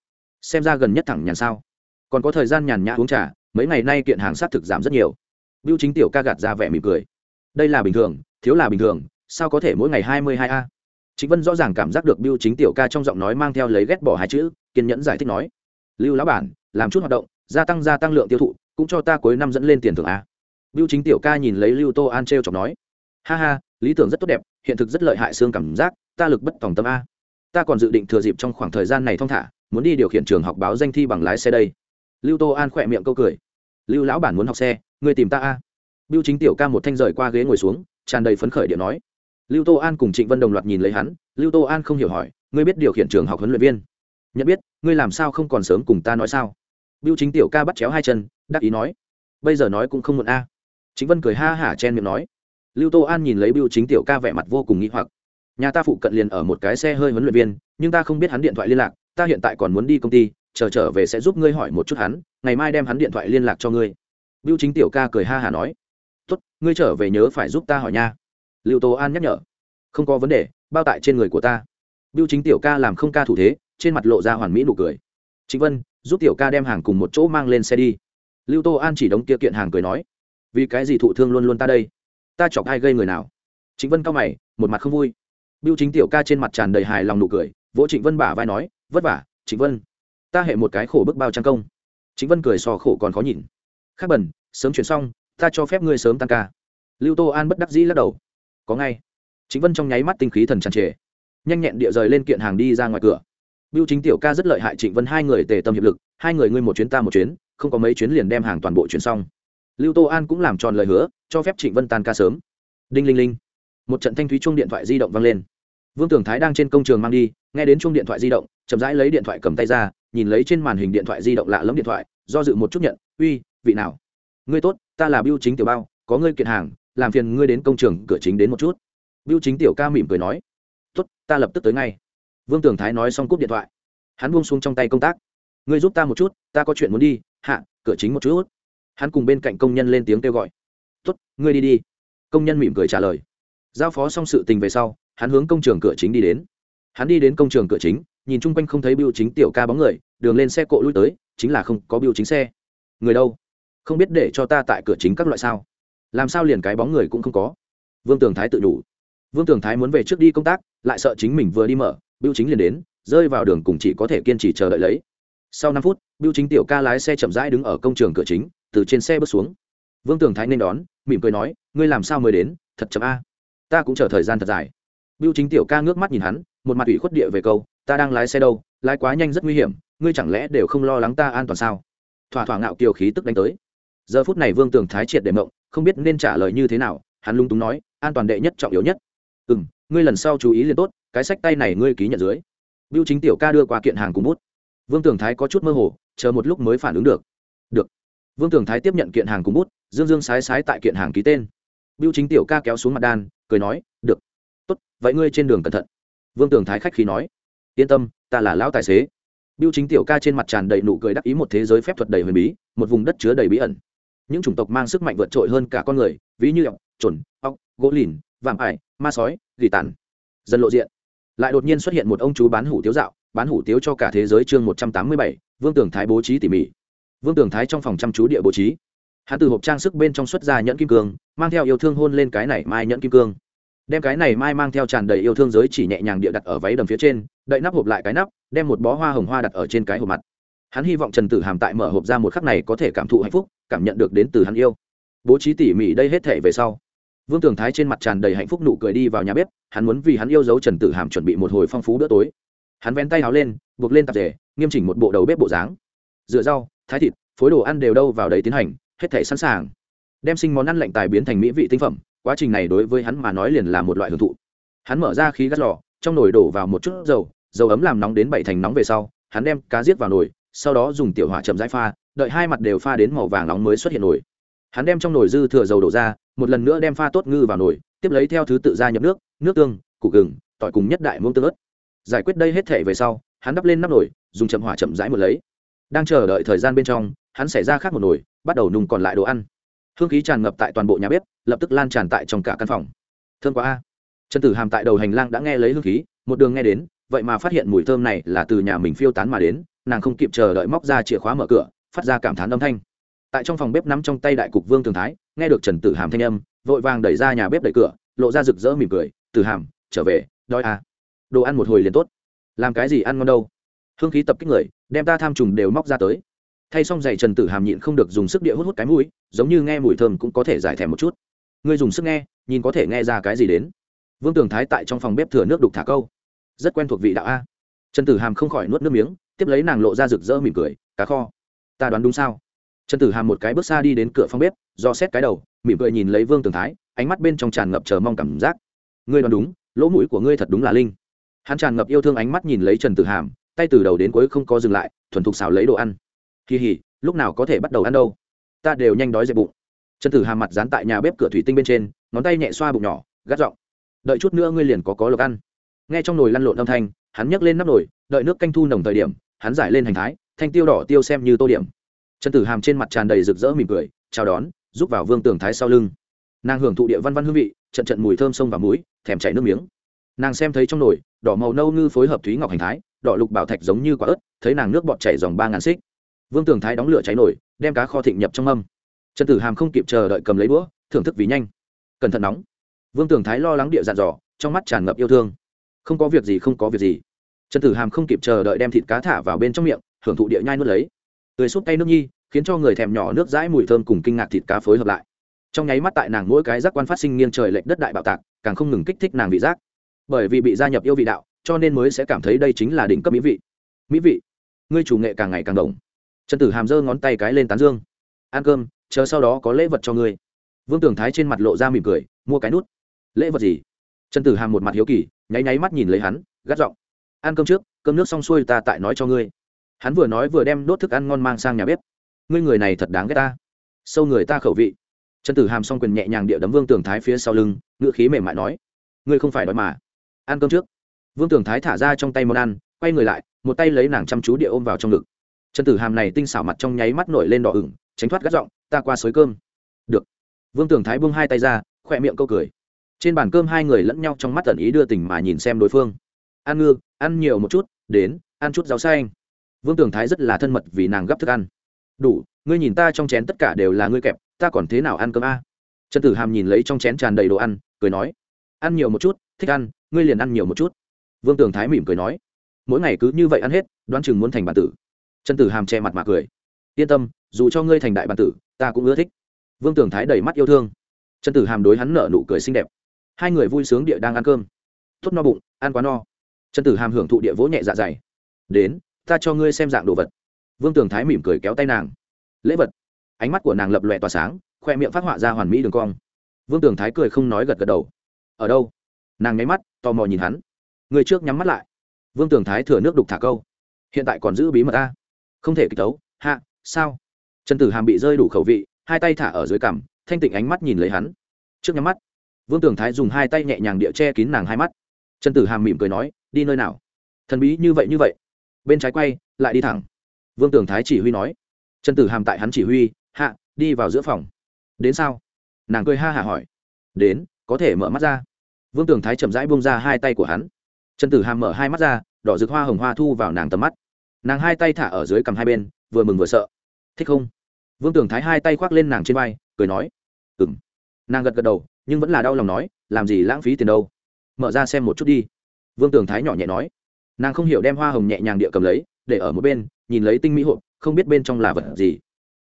xem ra gần nhất thẳng nhàn sao? Còn có thời gian nhàn nhã uống trà, mấy ngày nay kiện hàng sát thực giảm rất nhiều. Biêu chính tiểu ca gạt ra vẻ mỉm cười. Đây là bình thường, thiếu là bình thường, sao có thể mỗi ngày hai mươi hai a? Trịnh vân rõ ràng cảm giác được biêu chính tiểu ca trong giọng nói mang theo lấy ghét bỏ hai chữ, kiên nhẫn giải thích nói, lưu lão bản, làm chút hoạt động, gia tăng gia tăng lượng tiêu thụ, cũng cho ta cuối năm dẫn lên tiền thưởng a biêu chính tiểu ca nhìn lấy lưu tô an trêu chọc nói, ha ha, lý tưởng rất tốt đẹp, hiện thực rất lợi hại xương cảm giác, ta lực bất tòng tâm a. Ta còn dự định thừa dịp trong khoảng thời gian này thong thả, muốn đi điều khiển trường học báo danh thi bằng lái xe đây. Lưu tô an khỏe miệng câu cười, lưu lão bản muốn học xe, ngươi tìm ta a. Biêu chính tiểu ca một thanh rời qua ghế ngồi xuống, tràn đầy phấn khởi điện nói, lưu tô an cùng trịnh vân đồng loạt nhìn lấy hắn, lưu tô an không hiểu hỏi, ngươi biết điều khiển trường học huấn luyện viên? Nhận biết, ngươi làm sao không còn sớm cùng ta nói sao? Biêu chính tiểu ca bắt chéo hai chân, đắc ý nói, bây giờ nói cũng không muộn a. à chính vân cười ha hả chen miệng nói. Lưu tô an nhìn lấy biêu chính tiểu ca vẻ mặt vô cùng nghĩ hoặc. Nhà ta phụ cận liền ở một cái xe hơi huấn luyện viên, nhưng ta không biết hắn điện thoại liên lạc, ta hiện tại còn muốn đi công ty, chờ trở về sẽ giúp ngươi hỏi một chút hắn, ngày mai đem hắn điện thoại liên lạc cho ngươi. Biêu chính tiểu ca cười ha hả nói. Tốt, ngươi trở về nhớ phải giúp ta hỏi nha. Lưu tô an nhắc nhở. Không có vấn đề, bao tại trên người của ta. Biêu chính tiểu ca làm không ca thủ thế, trên mặt lộ ra hoàn mỹ nụ cười. Chính vân, giúp tiểu ca đem hàng cùng một chỗ mang lên xe đi. Lưu tô an chỉ đóng kia kiện hàng cười nói vì cái gì thụ thương luôn luôn ta đây? Ta chọc ai gây người nào? Trịnh vân cao mày, một mặt không vui. Biêu chính tiểu ca trên mặt tràn đầy hài lòng nụ cười, vỗ trịnh vân bả vai nói, vất vả, trịnh vân. Ta hệ một cái khổ bức bao trang công. Trịnh vân cười sò khổ còn khó nhìn. Khác bẩn sớm chuyển xong, ta cho phép ngươi sớm tăng ca. Lưu tô an bất đắc dĩ lắc đầu. Có ngay. Chính vân trong nháy mắt tinh khí thần tràn trề. Nhanh nhẹn địa rời lên kiện hàng đi ra ngoài cửa. Biêu chính tiểu ca rất lợi hại trịnh vân hai người tề tâm hiệp lực, hai người ngươi một chuyến ta một chuyến, không có mấy chuyến liền đem hàng toàn bộ chuyển xong lưu tô an cũng làm tròn lời hứa, cho phép trịnh vân tan ca sớm. Đinh linh linh. Một trận thanh thúy chuông điện thoại di động vang lên. Vương Tưởng thái đang trên công trường mang đi, nghe đến chuông điện thoại di động, chậm rãi lấy điện thoại cầm tay ra, nhìn lấy trên màn hình điện thoại di động lạ lẫm điện thoại, do dự một chút nhận, uy, vị nào? Ngươi tốt, ta là biêu chính tiểu bao, có ngươi kiện hàng, làm phiền ngươi đến công trường cửa chính đến một chút. Biêu chính tiểu ca mỉm cười nói, tốt, ta lập tức tới ngay. Vương Tưởng thái nói xong cúp điện thoại. Hắn buông xuống trong tay công tác. Ngươi giúp ta một chút, ta có chuyện muốn đi, hạ, cửa chính một chút hắn cùng bên cạnh công nhân lên tiếng kêu gọi. Tuất, ngươi đi đi. Công nhân mỉm cười trả lời. Giao phó xong sự tình về sau hắn hướng công trường cửa chính đi đến. Hắn đi đến công trường cửa chính nhìn chung quanh không thấy biêu chính tiểu ca bóng người đường lên xe cộ lui tới chính là không có biêu chính xe. Người đâu? Không biết để cho ta tại cửa chính các loại sao? Làm sao liền cái bóng người cũng không có? Vương tường thái tự đủ vương tường thái muốn về trước đi công tác lại sợ chính mình vừa đi mở biêu chính liền đến rơi vào đường cùng chỉ có thể kiên trì chờ đợi lấy. Sau năm phút biêu chính tiểu ca lái xe chậm rãi đứng ở công trường cửa chính từ trên xe bước xuống. Vương tường thái nên đón, mỉm cười nói, ngươi làm sao mới đến? Thật chậm a. Ta cũng chờ thời gian thật dài. Biêu chính tiểu ca ngước mắt nhìn hắn, một mặt ủy khuất địa về câu, ta đang lái xe đâu? Lái quá nhanh rất nguy hiểm, ngươi chẳng lẽ đều không lo lắng ta an toàn sao? Thỏa thỏa ngạo kiều khí tức đánh tới. Giờ phút này vương tường thái triệt để mộng, không biết nên trả lời như thế nào, hắn lung túng nói, an toàn đệ nhất trọng yếu nhất. Ừ m ngươi lần sau chú ý liền tốt, cái sách tay này ngươi ký nhận dưới. Biêu chính tiểu ca đưa qua kiện hàng cùng bút. Vương tường thái có chút mơ hồ, chờ một lúc mới phản ứng được. Được vương tường thái tiếp nhận kiện hàng cùng bút, dương dương sái sái tại kiện hàng ký tên. Biêu chính tiểu ca kéo xuống mặt đan, cười nói, được. Tốt, vậy ngươi trên đường cẩn thận. Vương tường thái khách khí nói, yên tâm, ta là lão tài xế. Biêu chính tiểu ca trên mặt tràn đầy nụ cười đắc ý một thế giới phép thuật đầy huyền bí, một vùng đất chứa đầy bí ẩn. Những chủng tộc mang sức mạnh vượt trội hơn cả con người, ví như ọc trồn ọc gỗ lìn, vạm ải, ma sói, gỉ tàn. Dần lộ diện. Lại đột nhiên xuất hiện một ông chú bán hủ tiếu dạo, bán hủ tiếu cho cả thế giới chương một trăm tám mươi bảy, vương tường thái bố trí tỉ mỉ vương tường thái trong phòng chăm chú địa bố trí. Hắn từ hộp trang sức bên trong xuất ra nhẫn kim cương, mang theo yêu thương hôn lên cái này mai nhẫn kim cương. Đem cái này mai mang theo tràn đầy yêu thương giới chỉ nhẹ nhàng địa đặt ở váy đầm phía trên, đậy nắp hộp lại cái nắp, đem một bó hoa hồng hoa đặt ở trên cái hộp mặt. Hắn hy vọng trần tử hàm tại mở hộp ra một khắc này có thể cảm thụ hạnh phúc, cảm nhận được đến từ hắn yêu. Bố trí tỉ mỉ đây hết thể về sau. Vương tường thái trên mặt tràn đầy hạnh phúc nụ cười đi vào nhà bếp, hắn muốn vì hắn yêu dấu trần tử hàm chuẩn bị một hồi phong phú bữa tối. Hắn vén tay háo lên, buộc lên tạp rể nghiêm chỉnh một bộ đầu bếp bộ dáng. Dựa rau thái thịt, phối đồ ăn đều đâu vào đấy tiến hành, hết thể sẵn sàng. Đem sinh món ăn lạnh tài biến thành mỹ vị tinh phẩm, quá trình này đối với hắn mà nói liền là một loại hưởng thụ. Hắn mở ra khí gắt lò, trong nồi đổ vào một chút dầu dầu ấm làm nóng đến bảy thành nóng về sau, hắn đem cá giết vào nồi, sau đó dùng tiểu hỏa chậm rãi pha, đợi hai mặt đều pha đến màu vàng nóng mới xuất hiện nồi. Hắn đem trong nồi dư thừa dầu đổ ra, một lần nữa đem pha tốt ngư vào nồi, tiếp lấy theo thứ tự ra nhập nước nước tương, củ gừng, tỏi cùng nhất đại muông tương ớt. Giải quyết đây hết thể về sau, hắn đắp lên nắp nồi, dùng chậm hỏa chậm rãi một lấy đang chờ đợi thời gian bên trong, hắn xảy ra khác một nồi, bắt đầu nung còn lại đồ ăn. Hương khí tràn ngập tại toàn bộ nhà bếp, lập tức lan tràn tại trong cả căn phòng. Thơm quá a. Trần tử hàm tại đầu hành lang đã nghe lấy hương khí, một đường nghe đến, vậy mà phát hiện mùi thơm này là từ nhà mình phiêu tán mà đến, nàng không kịp chờ đợi móc ra chìa khóa mở cửa, phát ra cảm thán âm thanh. Tại trong phòng bếp nắm trong tay đại cục vương thường thái, nghe được trần tử hàm thanh âm, vội vàng đẩy ra nhà bếp đẩy cửa, lộ ra rực rỡ mỉm cười, tử hàm, trở về, đói à đồ ăn một hồi liền tốt. Làm cái gì ăn ngon đâu? Hương khí tập kích người, đem ta tham trùng đều móc ra tới. Thay xong giày trần tử hàm nhịn không được dùng sức địa hút hút cái mũi, giống như nghe mùi thơm cũng có thể giải thèm một chút. Ngươi dùng sức nghe, nhìn có thể nghe ra cái gì đến. Vương tường thái tại trong phòng bếp thừa nước đục thả câu. Rất quen thuộc vị đạo a. Trần tử hàm không khỏi nuốt nước miếng, tiếp lấy nàng lộ ra rực rỡ mỉm cười, cá kho, ta đoán đúng sao? Trần tử hàm một cái bước xa đi đến cửa phòng bếp, do xét cái đầu, mỉm cười nhìn lấy vương tường thái, ánh mắt bên trong tràn ngập chờ mong cảm giác. Ngươi đoán đúng, lỗ mũi của ngươi thật đúng là linh. Hắn tràn ngập yêu thương ánh mắt nhìn lấy trần tử hàm tay từ đầu đến cuối không có dừng lại, thuần thục xào lấy đồ ăn. Kỳ hỉ, lúc nào có thể bắt đầu ăn đâu? Ta đều nhanh đói dẹp bụng. Trần tử hàm mặt dán tại nhà bếp cửa thủy tinh bên trên, ngón tay nhẹ xoa bụng nhỏ, gắt giọng, đợi chút nữa ngươi liền có có lộc ăn. Nghe trong nồi lăn lộn âm thanh, hắn nhấc lên nắp nồi, đợi nước canh thu nồng thời điểm, hắn giải lên hành thái, thanh tiêu đỏ tiêu xem như tô điểm. Trần tử hàm trên mặt tràn đầy rực rỡ mỉm cười, chào đón giúp vào vương tường thái sau lưng. Nàng hưởng thụ địa văn văn hương vị, trận trận mùi thơm sông và mũi, thèm chảy nước miếng. Nàng xem thấy trong nồi, đỏ màu nâu ngư phối hợp thúy ngọc hành thái đỏ lục bảo thạch giống như quả ớt, thấy nàng nước bọt chảy dòng ba ngàn xích. Vương tường thái đóng lửa cháy nổi, đem cá kho thịnh nhập trong mâm. Trần tử hàm không kịp chờ đợi cầm lấy đũa, thưởng thức vì nhanh. Cẩn thận nóng. Vương tường thái lo lắng địa dặn dò, trong mắt tràn ngập yêu thương. Không có việc gì, không có việc gì. Trần tử hàm không kịp chờ đợi đem thịt cá thả vào bên trong miệng, hưởng thụ địa nhai nuốt lấy. Tươi súp tay nước nhi, khiến cho người thèm nhỏ nước dãi mùi thơm cùng kinh ngạc thịt cá phối hợp lại. Trong nháy mắt tại nàng mỗi cái giác quan phát sinh nghiêng trời lệch đất đại bạo tạc, càng không ngừng kích thích nàng vị giác. Bởi vì bị gia nhập yêu vị đạo cho nên mới sẽ cảm thấy đây chính là đỉnh cấp mỹ vị. Mỹ vị, ngươi chủ nghệ càng ngày càng đồng. Trần tử hàm giơ ngón tay cái lên tán dương. Ăn cơm, chờ sau đó có lễ vật cho ngươi. Vương tường thái trên mặt lộ ra mỉm cười, mua cái nút. Lễ vật gì? Trần tử hàm một mặt hiếu kỳ, nháy nháy mắt nhìn lấy hắn, gắt giọng. Ăn cơm trước, cơm nước xong xuôi ta tại nói cho ngươi. Hắn vừa nói vừa đem đốt thức ăn ngon mang sang nhà bếp. Ngươi người này thật đáng ghét ta. Sâu người ta khẩu vị. Trần tử hàm s o n g quyền nhẹ nhàng địa đấm vương tường thái phía sau lưng, ngữ khí mềm mại nói. Ngươi không phải đói mà. Ăn cơm trước vương Tưởng thái thả ra trong tay món ăn, quay người lại, một tay lấy nàng chăm chú địa ôm vào trong ngực. Trần tử hàm này tinh xảo mặt trong nháy mắt nổi lên đỏ ửng, tránh thoát gắt giọng, ta qua xới cơm. Được. Vương Tưởng thái bung hai tay ra, khỏe miệng câu cười. Trên bàn cơm hai người lẫn nhau trong mắt tần ý đưa tình mà nhìn xem đối phương. Ăn ngư, ăn nhiều một chút, đến, ăn chút rau xanh. Vương Tưởng thái rất là thân mật vì nàng gấp thức ăn. Đủ, ngươi nhìn ta trong chén tất cả đều là ngươi kẹp, ta còn thế nào ăn cơm a? Trần tử hàm nhìn lấy trong chén tràn đầy đồ ăn, cười nói, ăn nhiều một chút, thích ăn, ngươi liền ăn nhiều một chút vương tường thái mỉm cười nói, mỗi ngày cứ như vậy ăn hết, đoán chừng muốn thành bản tử. Trần tử hàm che mặt mà cười, yên tâm, dù cho ngươi thành đại bản tử, ta cũng ưa thích. Vương tường thái đầy mắt yêu thương. Trần tử hàm đối hắn nở nụ cười xinh đẹp. Hai người vui sướng địa đang ăn cơm. Tốt no bụng, ăn quá no. Trần tử hàm hưởng thụ địa vỗ nhẹ dạ dày. Đến, ta cho ngươi xem dạng đồ vật. Vương tường thái mỉm cười kéo tay nàng. Lễ vật. Ánh mắt của nàng lập lòe tỏa sáng, khoe miệng phát họa ra hoàn mỹ đường cong. Vương tường thái cười không nói gật gật đầu. Ở đâu? Nàng nháy mắt, tò mò nhìn hắn người trước nhắm mắt lại. Vương tường thái thừa nước đục thả câu. Hiện tại còn giữ bí mật ta không thể kịch tấu. Hạ, sao? Trần tử hàm bị rơi đủ khẩu vị, hai tay thả ở dưới cằm, thanh tịnh ánh mắt nhìn lấy hắn. Trước nhắm mắt. Vương tường thái dùng hai tay nhẹ nhàng địa che kín nàng hai mắt. Trần tử hàm mỉm cười nói, đi nơi nào? Thần bí như vậy như vậy. Bên trái quay, lại đi thẳng. Vương tường thái chỉ huy nói. Trần tử hàm tại hắn chỉ huy, hạ, đi vào giữa phòng. Đến sao? Nàng cười ha hả hỏi. Đến, có thể mở mắt ra. Vương tường thái chậm rãi bông ra hai tay của hắn trần tử hàm mở hai mắt ra, đỏ rực hoa hồng hoa thu vào nàng tầm mắt. Nàng hai tay thả ở dưới cầm hai bên, vừa mừng vừa sợ. Thích không? Vương tường thái hai tay khoác lên nàng trên vai, cười nói ừ m nàng gật gật đầu, nhưng vẫn là đau lòng nói, làm gì lãng phí tiền đâu? Mở ra xem một chút đi. Vương tường thái nhỏ nhẹ nói. Nàng không hiểu đem hoa hồng nhẹ nhàng địa cầm lấy, để ở một bên, nhìn lấy tinh mỹ hộp, không biết bên trong là vật gì.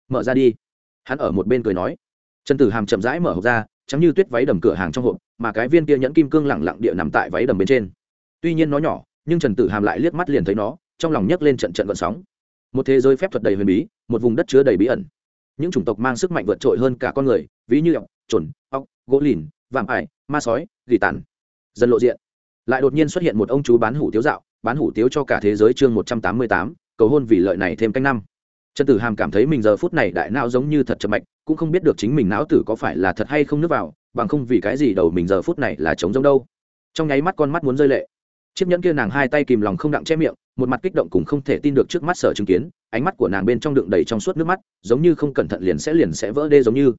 Mở ra đi. Hắn ở một bên cười nói. Trần tử hàm chậm rãi mở hộp ra chắm như tuyết váy đầm cửa hàng trong hộp, mà cái viên kia nhẫn kim cương lẳng lặng địa nằm tại váy đầm bên trên tuy nhiên nó nhỏ, nhưng trần tử hàm lại liếc mắt liền thấy nó, trong lòng nhấc lên trận trận vận sóng. Một thế giới phép thuật đầy huyền bí, một vùng đất chứa đầy bí ẩn. Những chủng tộc mang sức mạnh vượt trội hơn cả con người, ví như ọc trồn ọc gỗ lìn, vạm ải, ma sói, gỉ tàn. Dần lộ diện, lại đột nhiên xuất hiện một ông chú bán hủ tiếu dạo, bán hủ tiếu cho cả thế giới chương một trăm tám mươi tám, cầu hôn vì lợi này thêm canh năm. Trần tử hàm cảm thấy mình giờ phút này đại não giống như thật chậm mạch, cũng không biết được chính mình não tử có phải là thật hay không nước vào, bằng không vì cái gì đầu mình giờ phút này là trống giống đâu. Trong nháy mắt con mắt muốn rơi lệ chiếc nhẫn kia nàng hai tay kìm lòng không đặng che miệng, một mặt kích động cùng không thể tin được trước mắt sở chứng kiến, ánh mắt của nàng bên trong đựng đầy trong suốt nước mắt, giống như không cẩn thận liền sẽ liền sẽ vỡ đê giống như.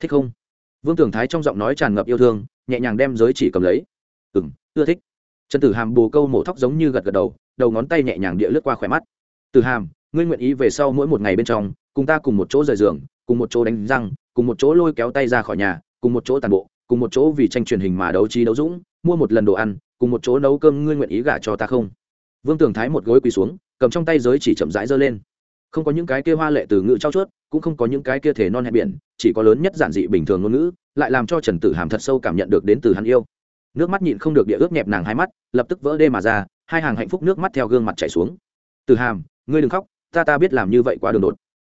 Thích không? Vương tường thái trong giọng nói tràn ngập yêu thương, nhẹ nhàng đem giới chỉ cầm lấy. Ừ m ưa thích. Trần tử hàm bù câu mổ thóc giống như gật gật đầu đầu ngón tay nhẹ nhàng địa lướt qua khỏe mắt. Tử hàm, ngươi nguyện ý về sau mỗi một ngày bên trong, cùng ta cùng một chỗ rời giường, cùng một chỗ đánh răng, cùng một chỗ lôi kéo tay ra khỏi nhà, cùng một chỗ tàn bộ, cùng một chỗ vì tranh truyền hình mà đấu trí đấu dũng, mua một lần đồ ăn cùng một chỗ nấu cơm ngươi nguyện ý gả cho ta không? Vương tường thái một gối quỳ xuống, cầm trong tay giới chỉ chậm rãi giơ lên. Không có những cái kia hoa lệ từ ngữ trao chuốt, cũng không có những cái kia thể non hẹn biển, chỉ có lớn nhất giản dị bình thường ngôn ngữ, lại làm cho trần tử hàm thật sâu cảm nhận được đến từ hắn yêu. Nước mắt nhịn không được địa ướt nhẹp nàng hai mắt, lập tức vỡ đê mà ra, hai hàng hạnh phúc nước mắt theo gương mặt chảy xuống. Từ hàm, ngươi đừng khóc, ta ta biết làm như vậy quá đường đột.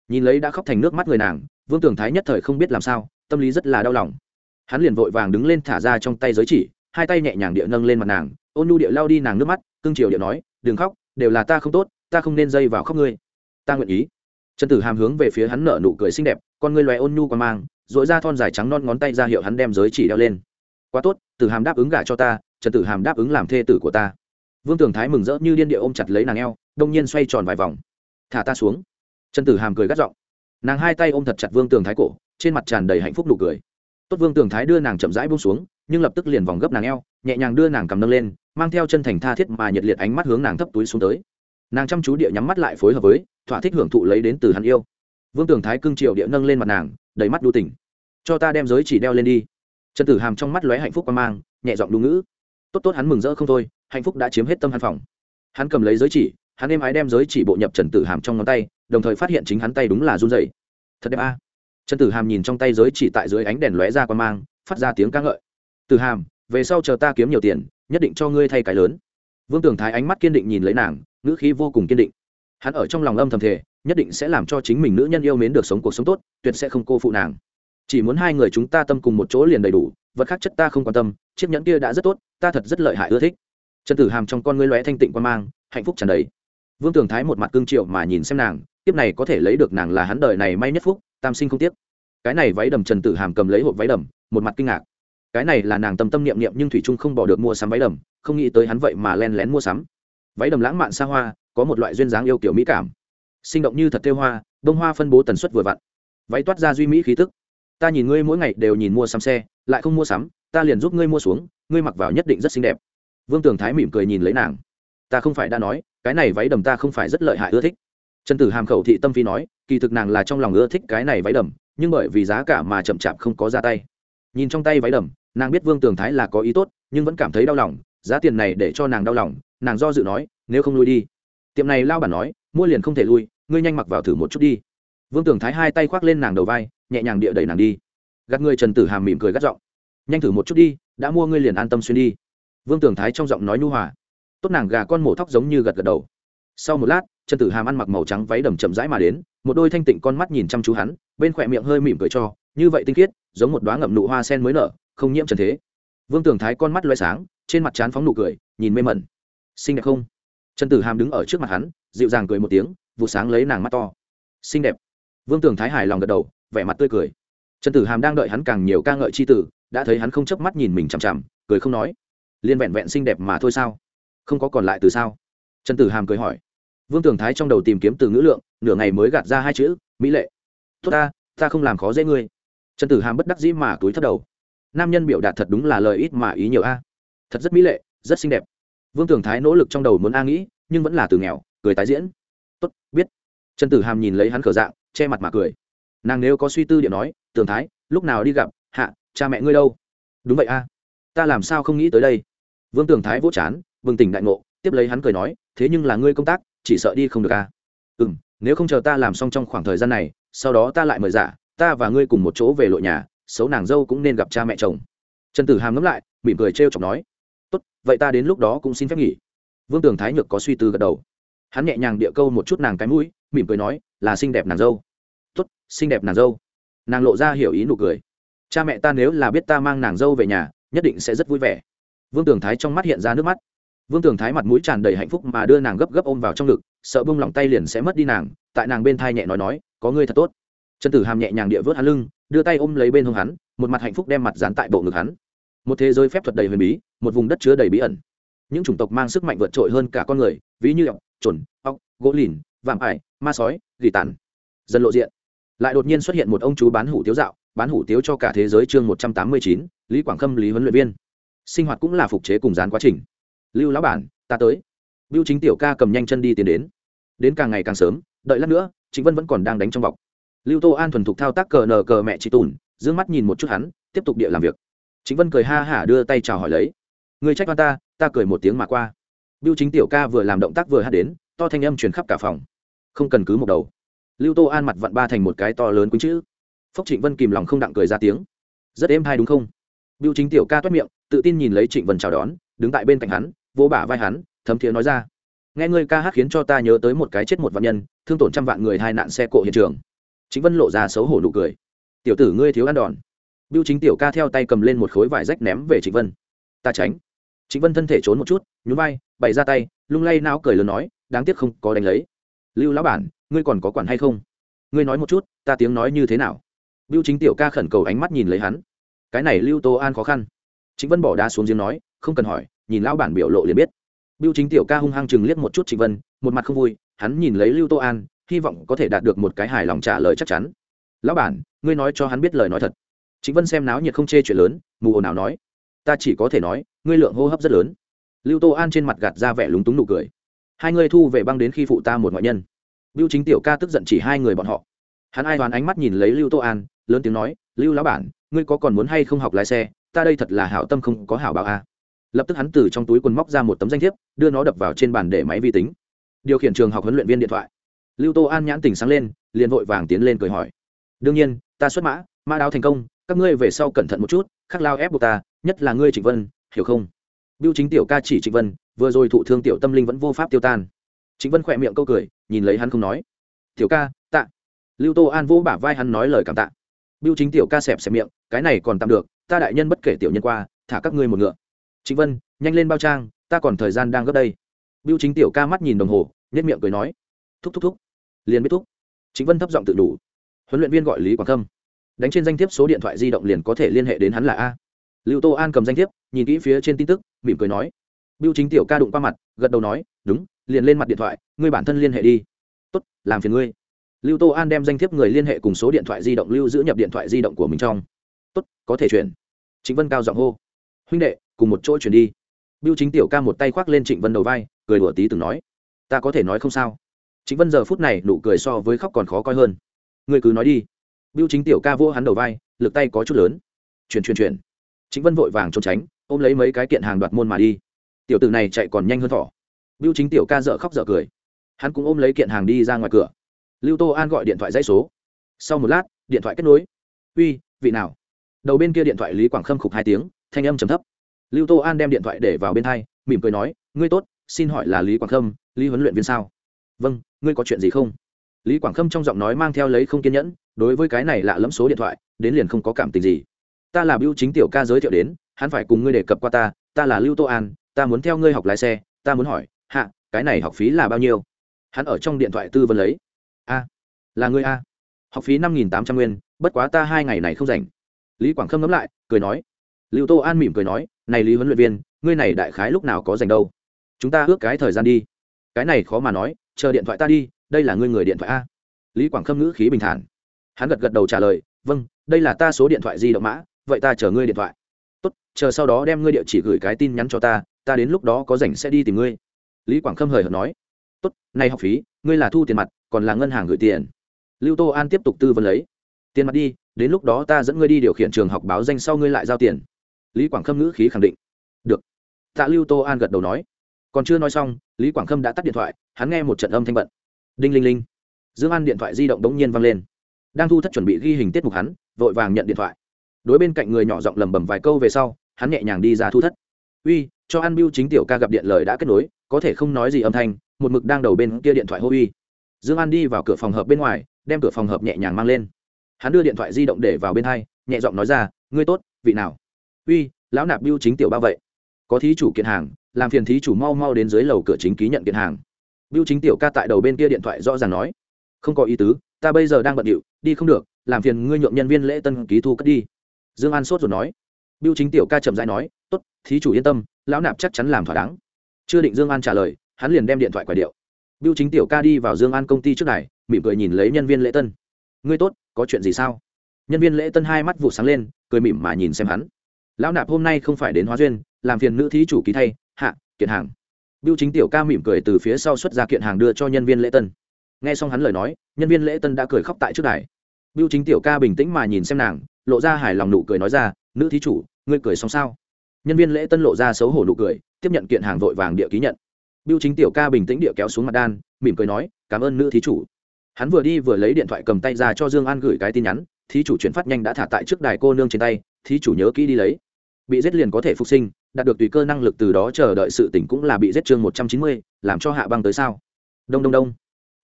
Nhìn lấy đã khóc thành nước mắt người nàng, vương tường thái nhất thời không biết làm sao, tâm lý rất là đau lòng. Hắn liền vội vàng đứng lên thả ra trong tay giới chỉ hai tay nhẹ nhàng địa nâng lên mặt nàng, ôn nhu địa lao đi nàng nước mắt cưng chiều địa nói, đừng khóc, đều là ta không tốt, ta không nên dây vào khóc ngươi. Ta nguyện ý. Trần tử hàm hướng về phía hắn nở nụ cười xinh đẹp, con ngươi loé ôn nhu qua mang dội ra thon dài trắng non ngón tay ra hiệu hắn đem giới chỉ đeo lên. Quá tốt, tử hàm đáp ứng gả cho ta, trần tử hàm đáp ứng làm thê tử của ta. Vương tường thái mừng rỡ như điên địa ôm chặt lấy nàng eo, đông nhiên xoay tròn vài vòng. Thả ta xuống. Trần tử hàm cười gắt giọng. Nàng hai tay ôm thật chặt vương tường thái cổ, trên mặt tràn đầy hạnh phúc nụ cười. Tốt vương tường thái đưa nàng chậm rãi buông xuống nhưng lập tức liền vòng gấp nàng eo, nhẹ nhàng đưa nàng cầm nâng lên, mang theo chân thành tha thiết mà nhiệt liệt ánh mắt hướng nàng thấp túi xuống tới. Nàng chăm chú địa nhắm mắt lại phối hợp với, thỏa thích hưởng thụ lấy đến từ hắn yêu. Vương tường thái cưng triệu địa nâng lên mặt nàng, đầy mắt đu tỉnh. Cho ta đem giới chỉ đeo lên đi. Trần tử hàm trong mắt lóe hạnh phúc qua mang, nhẹ giọng đu ngữ. Tốt tốt hắn mừng rỡ không thôi, hạnh phúc đã chiếm hết tâm hắn phòng. Hắn cầm lấy giới chỉ, hắn êm ái đem giới chỉ bộ nhập trần tử hàm trong ngón tay, đồng thời phát hiện chính hắn tay đúng là run dày thật đẹp a. Trần tử hàm nhìn trong tay giới chỉ tại dưới ánh đèn lóe ra qua mang, phát ra tiếng ca ngợi tử hàm, về sau chờ ta kiếm nhiều tiền, nhất định cho ngươi thay cái lớn. Vương Tưởng thái ánh mắt kiên định nhìn lấy nàng, ngữ khí vô cùng kiên định. Hắn ở trong lòng âm thầm thể nhất định sẽ làm cho chính mình nữ nhân yêu mến được sống cuộc sống tốt, tuyệt sẽ không cô phụ nàng. Chỉ muốn hai người chúng ta tâm cùng một chỗ liền đầy đủ, vật khác chất ta không quan tâm, chiếc nhẫn kia đã rất tốt, ta thật rất lợi hại ưa thích. Trần tử hàm trong con ngươi lóe thanh tịnh quan mang, hạnh phúc tràn đầy. Vương tường thái một mặt cương triệu mà nhìn xem nàng tiếp kiếp này có thể lấy được nàng là hắn đời này may nhất phúc, tam sinh không tiếc. Cái này váy đầm trần tử hàm cầm lấy hộp váy đầm, một mặt kinh ngạc cái này là nàng tâm tâm niệm niệm nhưng thủy trung không bỏ được mua sắm váy đầm, không nghĩ tới hắn vậy mà len lén mua sắm. Váy đầm lãng mạn xa hoa, có một loại duyên dáng yêu kiểu mỹ cảm. Sinh động như thật tiêu hoa bông hoa phân bố tần suất vừa vặn. Váy toát ra duy mỹ khí tức. Ta nhìn ngươi mỗi ngày đều nhìn mua sắm xe, lại không mua sắm, ta liền giúp ngươi mua xuống, ngươi mặc vào nhất định rất xinh đẹp. Vương tường thái mỉm cười nhìn lấy nàng. Ta không phải đã nói, cái này váy đầm ta không phải rất lợi hại ưa thích. Trần tử hàm khẩu thị tâm phi nói, kỳ thực nàng là trong lòng ưa thích cái này váy đầm, nhưng bởi vì giá cả mà chậm chạp không có ra tay. Nhìn trong tay váy đầm nàng biết vương tường thái là có ý tốt, nhưng vẫn cảm thấy đau lòng, giá tiền này để cho nàng đau lòng, nàng do dự nói, nếu không lui đi. Tiệm này lao bản nói, mua liền không thể lui, ngươi nhanh mặc vào thử một chút đi. Vương tường thái hai tay khoác lên nàng đầu vai, nhẹ nhàng địa đẩy nàng đi. Gạt người trần tử hàm mỉm cười gắt giọng, nhanh thử một chút đi, đã mua ngươi liền an tâm xuyên đi. Vương tường thái trong giọng nói nhu hòa. Tốt nàng gà con mổ thóc giống như gật gật đầu. Sau một lát, trần tử hàm ăn mặc màu trắng váy đầm chậm rãi mà đến, một đôi thanh tịnh con mắt nhìn chăm chú hắn, bên khỏe miệng hơi mỉm cười cho, như vậy tinh khiết, giống một đoá ngậm nụ hoa sen mới nở không nhiễm trần thế. Vương tường thái con mắt loay sáng, trên mặt trán phóng nụ cười, nhìn mê mẩn. Xinh đẹp không? Trần tử hàm đứng ở trước mặt hắn, dịu dàng cười một tiếng, vụ sáng lấy nàng mắt to. Xinh đẹp. Vương tường thái hài lòng gật đầu, vẻ mặt tươi cười. Trần tử hàm đang đợi hắn càng nhiều ca ngợi c h i tử, đã thấy hắn không chớp mắt nhìn mình chằm chằm, cười không nói. Liên vẹn vẹn xinh đẹp mà thôi sao? Không có còn lại từ sao? Trần tử hàm cười hỏi. Vương tường thái trong đầu tìm kiếm từ ngữ lượng, nửa ngày mới gạt ra hai chữ, mỹ lệ. Tốt ta ta không làm khó dễ ngươi. Trần tử hàm bất đắc dĩ mà túi thất đầu nam nhân biểu đạt thật đúng là lời ít mà ý nhiều a. Thật rất mỹ lệ, rất xinh đẹp. Vương tường thái nỗ lực trong đầu muốn a nghĩ, nhưng vẫn là từ nghèo, cười tái diễn. Tốt, biết. Trần tử hàm nhìn lấy hắn khở dạng, che mặt mà cười. Nàng nếu có suy tư điện nói tường thái, lúc nào đi gặp, hạ, cha mẹ ngươi đâu? Đúng vậy a. Ta làm sao không nghĩ tới đây? Vương tường thái vỗ chán, bừng tỉnh đại ngộ, tiếp lấy hắn cười nói, thế nhưng là ngươi công tác, chỉ sợ đi không được a. Ừ m nếu không chờ ta làm xong trong khoảng thời gian này, sau đó ta lại mời giả, ta và ngươi cùng một chỗ về lội nhà xấu nàng dâu cũng nên gặp cha mẹ chồng. Trần tử hàm ngẫm lại, mỉm cười trêu chọc nói, tốt, vậy ta đến lúc đó cũng xin phép nghỉ. Vương tường thái nhược có suy tư gật đầu. Hắn nhẹ nhàng địa câu một chút nàng cái mũi, mỉm cười nói, là xinh đẹp nàng dâu. Tốt, xinh đẹp nàng dâu. Nàng lộ ra hiểu ý nụ cười. Cha mẹ ta nếu là biết ta mang nàng dâu về nhà, nhất định sẽ rất vui vẻ. Vương tường thái trong mắt hiện ra nước mắt. Vương tường thái mặt mũi tràn đầy hạnh phúc mà đưa nàng gấp gấp ôm vào trong ngực, sợ bông lỏng tay liền sẽ mất đi nàng, tại nàng bên thai nhẹ nói nói, có ngươi thật tốt trần tử hàm nhẹ nhàng địa vớt hắn lưng đưa tay ôm lấy bên hông hắn một mặt hạnh phúc đem mặt dán tại bộ ngực hắn. Một thế giới phép thuật đầy huyền bí một vùng đất chứa đầy bí ẩn. Những chủng tộc mang sức mạnh vượt trội hơn cả con người ví như ọc trồn ọc gỗ lìn vạm ải ma sói gỉ tàn. Dần lộ diện. Lại đột nhiên xuất hiện một ông chú bán hủ tiếu dạo bán hủ tiếu cho cả thế giới chương một trăm tám mươi chín lý quảng khâm lý huấn luyện viên. Sinh hoạt cũng là phục chế cùng dán quá trình. Lưu lão bản ta tới. Biêu Chính tiểu ca cầm nhanh chân đi tiến đến. Đến càng ngày càng sớm, đợi lát nữa, Chính Vân vẫn còn đang đánh trong bọc. Lưu Tô An thuần thục thao tác cờ nờ cờ mẹ chị tủn, dương mắt nhìn một chút hắn, tiếp tục địa làm việc. Trịnh Vân cười ha hả đưa tay chào hỏi lấy. Người trách oan ta, ta cười một tiếng mà qua. Biêu Chính tiểu ca vừa làm động tác vừa hát đến, to thanh âm truyền khắp cả phòng. Không cần cứ một đầu. Lưu Tô An mặt vặn ba thành một cái to lớn quýnh chữ. Phốc Trịnh Vân kìm lòng không đặng cười ra tiếng. Rất êm hay đúng không? Biêu Chính tiểu ca toét miệng, tự tin nhìn lấy Trịnh Vân chào đón, đứng tại bên cạnh hắn, vô bả vai hắn, thấm thiế nói ra nghe ngươi ca hát khiến cho ta nhớ tới một cái chết một vạn nhân thương tổn trăm vạn người hai nạn xe cộ hiện trường chính vân lộ ra xấu hổ nụ cười. Tiểu tử ngươi thiếu ăn đòn. Biêu chính tiểu ca theo tay cầm lên một khối vải rách ném về trịnh vân. Ta tránh. Trịnh vân thân thể trốn một chút nhún vai bày ra tay lung lay não cười lớn nói đáng tiếc không có đánh lấy. Lưu lão bản ngươi còn có quản hay không? Ngươi nói một chút ta tiếng nói như thế nào? Biêu chính tiểu ca khẩn cầu ánh mắt nhìn lấy hắn. Cái này lưu tô an khó khăn. Chính vân bỏ đá xuống giếng nói không cần hỏi nhìn lão bản biểu lộ liền biết. Biêu Chính tiểu ca hung hăng chừng liếc một chút Trịnh Vân, một mặt không vui, hắn nhìn lấy Lưu Tô An, hy vọng có thể đạt được một cái hài lòng trả lời chắc chắn. "Lão bản, ngươi nói cho hắn biết lời nói thật." chính Vân xem náo nhiệt không chê chuyện lớn, mù ồn nào nói, "Ta chỉ có thể nói, ngươi lượng hô hấp rất lớn." Lưu Tô An trên mặt gạt ra vẻ lúng túng nụ cười. "Hai người thu về băng đến khi phụ ta một ngoại nhân." Bưu Chính tiểu ca tức giận chỉ hai người bọn họ. Hắn ai đoán ánh mắt nhìn lấy Lưu Tô An, lớn tiếng nói, "Lưu lão bản, ngươi có còn muốn hay không học lái xe? Ta đây thật là hảo tâm không có hảo báo a." lập tức hắn từ trong túi quần móc ra một tấm danh thiếp đưa nó đập vào trên bàn để máy vi tính điều khiển trường học huấn luyện viên điện thoại lưu tô an nhãn tỉnh sáng lên, liền vội vàng tiến lên cười hỏi. Đương nhiên, ta xuất mã mã đáo thành công, các ngươi về sau cẩn thận một chút, khắc lao ép buộc ta, nhất là ngươi trịnh vân, hiểu không? Biêu chính tiểu ca chỉ trịnh vân, vừa rồi thụ thương tiểu tâm linh vẫn vô pháp tiêu tan. Trịnh vân khỏe miệng câu cười, nhìn lấy hắn không nói. Tiểu ca, tạ. Lưu tô an vỗ bả vai hắn nói lời cảm tạ. Biêu chính tiểu ca xẹp xẹp miệng, cái này còn tạm được, ta đại nhân bất kể tiểu nhân qua, thả các ngươi một ngựa. Trịnh vân, nhanh lên bao trang, ta còn thời gian đang gấp đây. Biêu chính tiểu ca mắt nhìn đồng hồ nhất miệng cười nói thúc thúc thúc. Liền biết thúc. Chính vân thấp giọng tự đủ. Huấn luyện viên gọi lý quảng khâm. Đánh trên danh thiếp số điện thoại di động liền có thể liên hệ đến hắn là a. Lưu tô an cầm danh thiếp, nhìn kỹ phía trên tin tức, mỉm cười nói. Biêu chính tiểu ca đụng qua mặt, gật đầu nói, đúng, liền lên mặt điện thoại, ngươi bản thân liên hệ đi. Tốt, làm phiền ngươi. Lưu tô an đem danh thiếp người liên hệ cùng số điện thoại di động lưu giữ nhập điện thoại di động của mình trong. Tốt, có thể chuyển. Trịnh vân cao giọng hô. Huynh đệ, cùng một chỗ chuyển đi. Biêu chính tiểu ca một tay khoác lên trịnh vân đầu vai, cười đùa tí từng nói. Ta có thể nói không sao trịnh vân giờ phút này nụ cười so với khóc còn khó coi hơn. Ngươi cứ nói đi. Biêu chính tiểu ca vỗ hắn đầu vai lực tay có chút lớn. Chuyển chuyển chuyển. Trịnh vân vội vàng trốn tránh ôm lấy mấy cái kiện hàng đoạt môn mà đi. Tiểu tử này chạy còn nhanh hơn thỏ. Biêu chính tiểu ca dợ khóc dợ cười. Hắn cũng ôm lấy kiện hàng đi ra ngoài cửa. Lưu tô an gọi điện thoại dãy số. Sau một lát điện thoại kết nối. Uy vị nào? Đầu bên kia điện thoại lý quảng khâm khục hai tiếng thanh âm trầm thấp. Lưu tô an đem điện thoại để vào bên tai, mỉm cười nói ngươi tốt xin hỏi là lý quảng khâm lý huấn luyện viên sao? Vâng ngươi có chuyện gì không? Lý quảng khâm trong giọng nói mang theo lấy không kiên nhẫn, đối với cái này lạ lẫm số điện thoại, đến liền không có cảm tình gì. Ta là biêu chính tiểu ca giới thiệu đến, hắn phải cùng ngươi đề cập qua ta ta là lưu tô an, ta muốn theo ngươi học lái xe, ta muốn hỏi, hạ, cái này học phí là bao nhiêu? Hắn ở trong điện thoại tư vấn lấy. A, là ngươi a. Học phí năm nghìn tám trăm nguyên, bất quá ta hai ngày này không rảnh. Lý quảng khâm ngẫm lại, cười nói. Lưu tô an mỉm cười nói, này lý huấn luyện viên, ngươi này đại khái lúc nào có dành đâu? Chúng ta ước cái thời gian đi cái này khó mà nói, chờ điện thoại ta đi, đây là ngươi người điện thoại a. Lý quảng khâm ngữ khí bình thản. Hắn gật gật đầu trả lời vâng đây là ta số điện thoại di động mã, vậy ta chờ ngươi điện thoại. Tốt, chờ sau đó đem ngươi địa chỉ gửi cái tin nhắn cho ta ta đến lúc đó có rảnh sẽ đi tìm ngươi. Lý quảng khâm hời hợt nói. Tốt nay học phí, ngươi là thu tiền mặt, còn là ngân hàng gửi tiền. Lưu tô an tiếp tục tư vấn lấy. Tiền mặt đi, đến lúc đó ta dẫn ngươi đi điều khiển trường học báo danh sau ngươi lại giao tiền. Lý quảng khâm ngữ khí khẳng định. Được. Tạ lưu tô an gật đầu nói còn chưa nói xong, lý quảng khâm đã tắt điện thoại, hắn nghe một trận âm thanh bận. Đinh linh linh. Dương an điện thoại di động đống nhiên văng lên. Đang thu thất chuẩn bị ghi hình tiết mục hắn, vội vàng nhận điện thoại. Đối bên cạnh người nhỏ giọng lầm bầm vài câu về sau, hắn nhẹ nhàng đi ra thu thất. Uy, cho an biêu chính tiểu ca gặp điện lời đã kết nối, có thể không nói gì âm thanh, một mực đang đầu bên kia điện thoại hô uy. Dương an đi vào cửa phòng hợp bên ngoài, đem cửa phòng hợp nhẹ nhàng mang lên. Hắn đưa điện thoại di động để vào bên hai, nhẹ giọng nói ra, ngươi tốt, vị nào? Uy, lão nạp biêu chính tiểu ba vậy. Có thí chủ kiện hàng làm phiền thí chủ mau mau đến dưới lầu cửa chính ký nhận kiện hàng. Biêu chính tiểu ca tại đầu bên kia điện thoại rõ ràng nói, không có ý tứ, ta bây giờ đang bận điệu, đi không được, làm phiền ngươi nhượng nhân viên lễ tân ký thu cất đi. Dương an sốt rồi nói. Biêu chính tiểu ca chậm rãi nói, tốt, thí chủ yên tâm, lão nạp chắc chắn làm thỏa đáng. Chưa định dương an trả lời, hắn liền đem điện thoại quả điệu. Biêu chính tiểu ca đi vào dương an công ty trước này, mỉm cười nhìn lấy nhân viên lễ tân. Ngươi tốt, có chuyện gì sao? Nhân viên lễ tân hai mắt vụ sáng lên, cười mỉm mà nhìn xem hắn. Lão nạp hôm nay không phải đến hóa duyên, làm phiền nữ thí chủ ký thay hạ, kiện hàng. Biêu chính tiểu ca mỉm cười từ phía sau xuất ra kiện hàng đưa cho nhân viên lễ tân. Nghe xong hắn lời nói, nhân viên lễ tân đã cười khóc tại trước đài. Biêu chính tiểu ca bình tĩnh mà nhìn xem nàng, lộ ra hài lòng nụ cười nói ra, nữ thí chủ, ngươi cười xong sao? Nhân viên lễ tân lộ ra xấu hổ nụ cười, tiếp nhận kiện hàng vội vàng địa ký nhận. Biêu chính tiểu ca bình tĩnh địa kéo xuống mặt đan, mỉm cười nói, cảm ơn nữ thí chủ. Hắn vừa đi vừa lấy điện thoại cầm tay ra cho dương an gửi cái tin nhắn, thí chủ chuyển phát nhanh đã thả tại trước đài cô nương trên tay, thí chủ nhớ kỹ đi lấy. Bị giết liền có thể phục sinh đạt được tùy cơ năng lực từ đó chờ đợi sự tỉnh cũng là bị giết chương một trăm chín mươi, làm cho hạ băng tới sao? Đông đông đông.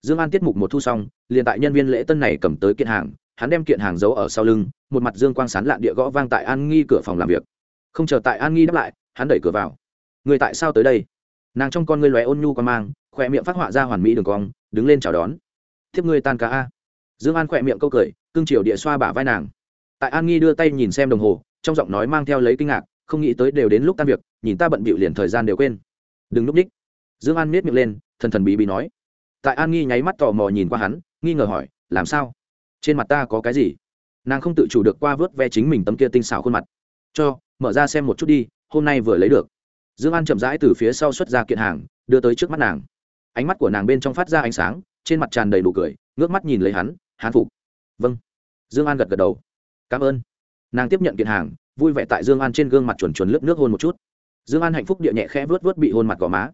Dương an tiết mục một thu xong, liền tại nhân viên lễ tân này cầm tới kiện hàng, hắn đem kiện hàng giấu ở sau lưng, một mặt dương quang sán lạn địa gõ vang tại an nghi cửa phòng làm việc. Không chờ tại an nghi đáp lại, hắn đẩy cửa vào. Người tại sao tới đây? Nàng trong con ngươi lóe ôn nhu qua mang khoe miệng phát họa ra hoàn mỹ đường cong, đứng lên chào đón. Thiếp ngươi tan cá a. Dương an khoe miệng câu cười cưng chiều địa xoa bả vai nàng. Tại an nghi đưa tay nhìn xem đồng hồ, trong giọng nói mang theo lấy kinh ngạc không nghĩ tới đều đến lúc tan việc, nhìn ta bận bịu liền thời gian đều quên. Đừng núp ních. Dương an miết miệng lên, thần thần bí bí nói. Tại an nghi nháy mắt tò mò nhìn qua hắn, nghi ngờ hỏi, làm sao? Trên mặt ta có cái gì? Nàng không tự chủ được qua vớt ve chính mình tấm kia tinh xảo khuôn mặt. Cho, mở ra xem một chút đi, hôm nay vừa lấy được. Dương an chậm rãi từ phía sau xuất ra kiện hàng, đưa tới trước mắt nàng. Ánh mắt của nàng bên trong phát ra ánh sáng, trên mặt tràn đầy đủ cười, ngước mắt nhìn lấy hắn, hán phục. Vâng. Dương an gật gật đầu. Cảm ơn. Nàng tiếp nhận kiện hàng vui vẻ tại dương an trên gương mặt chuồn chuồn lớp nước hôn một chút. Dương an hạnh phúc địa nhẹ khẽ vớt vớt bị hôn mặt gò má.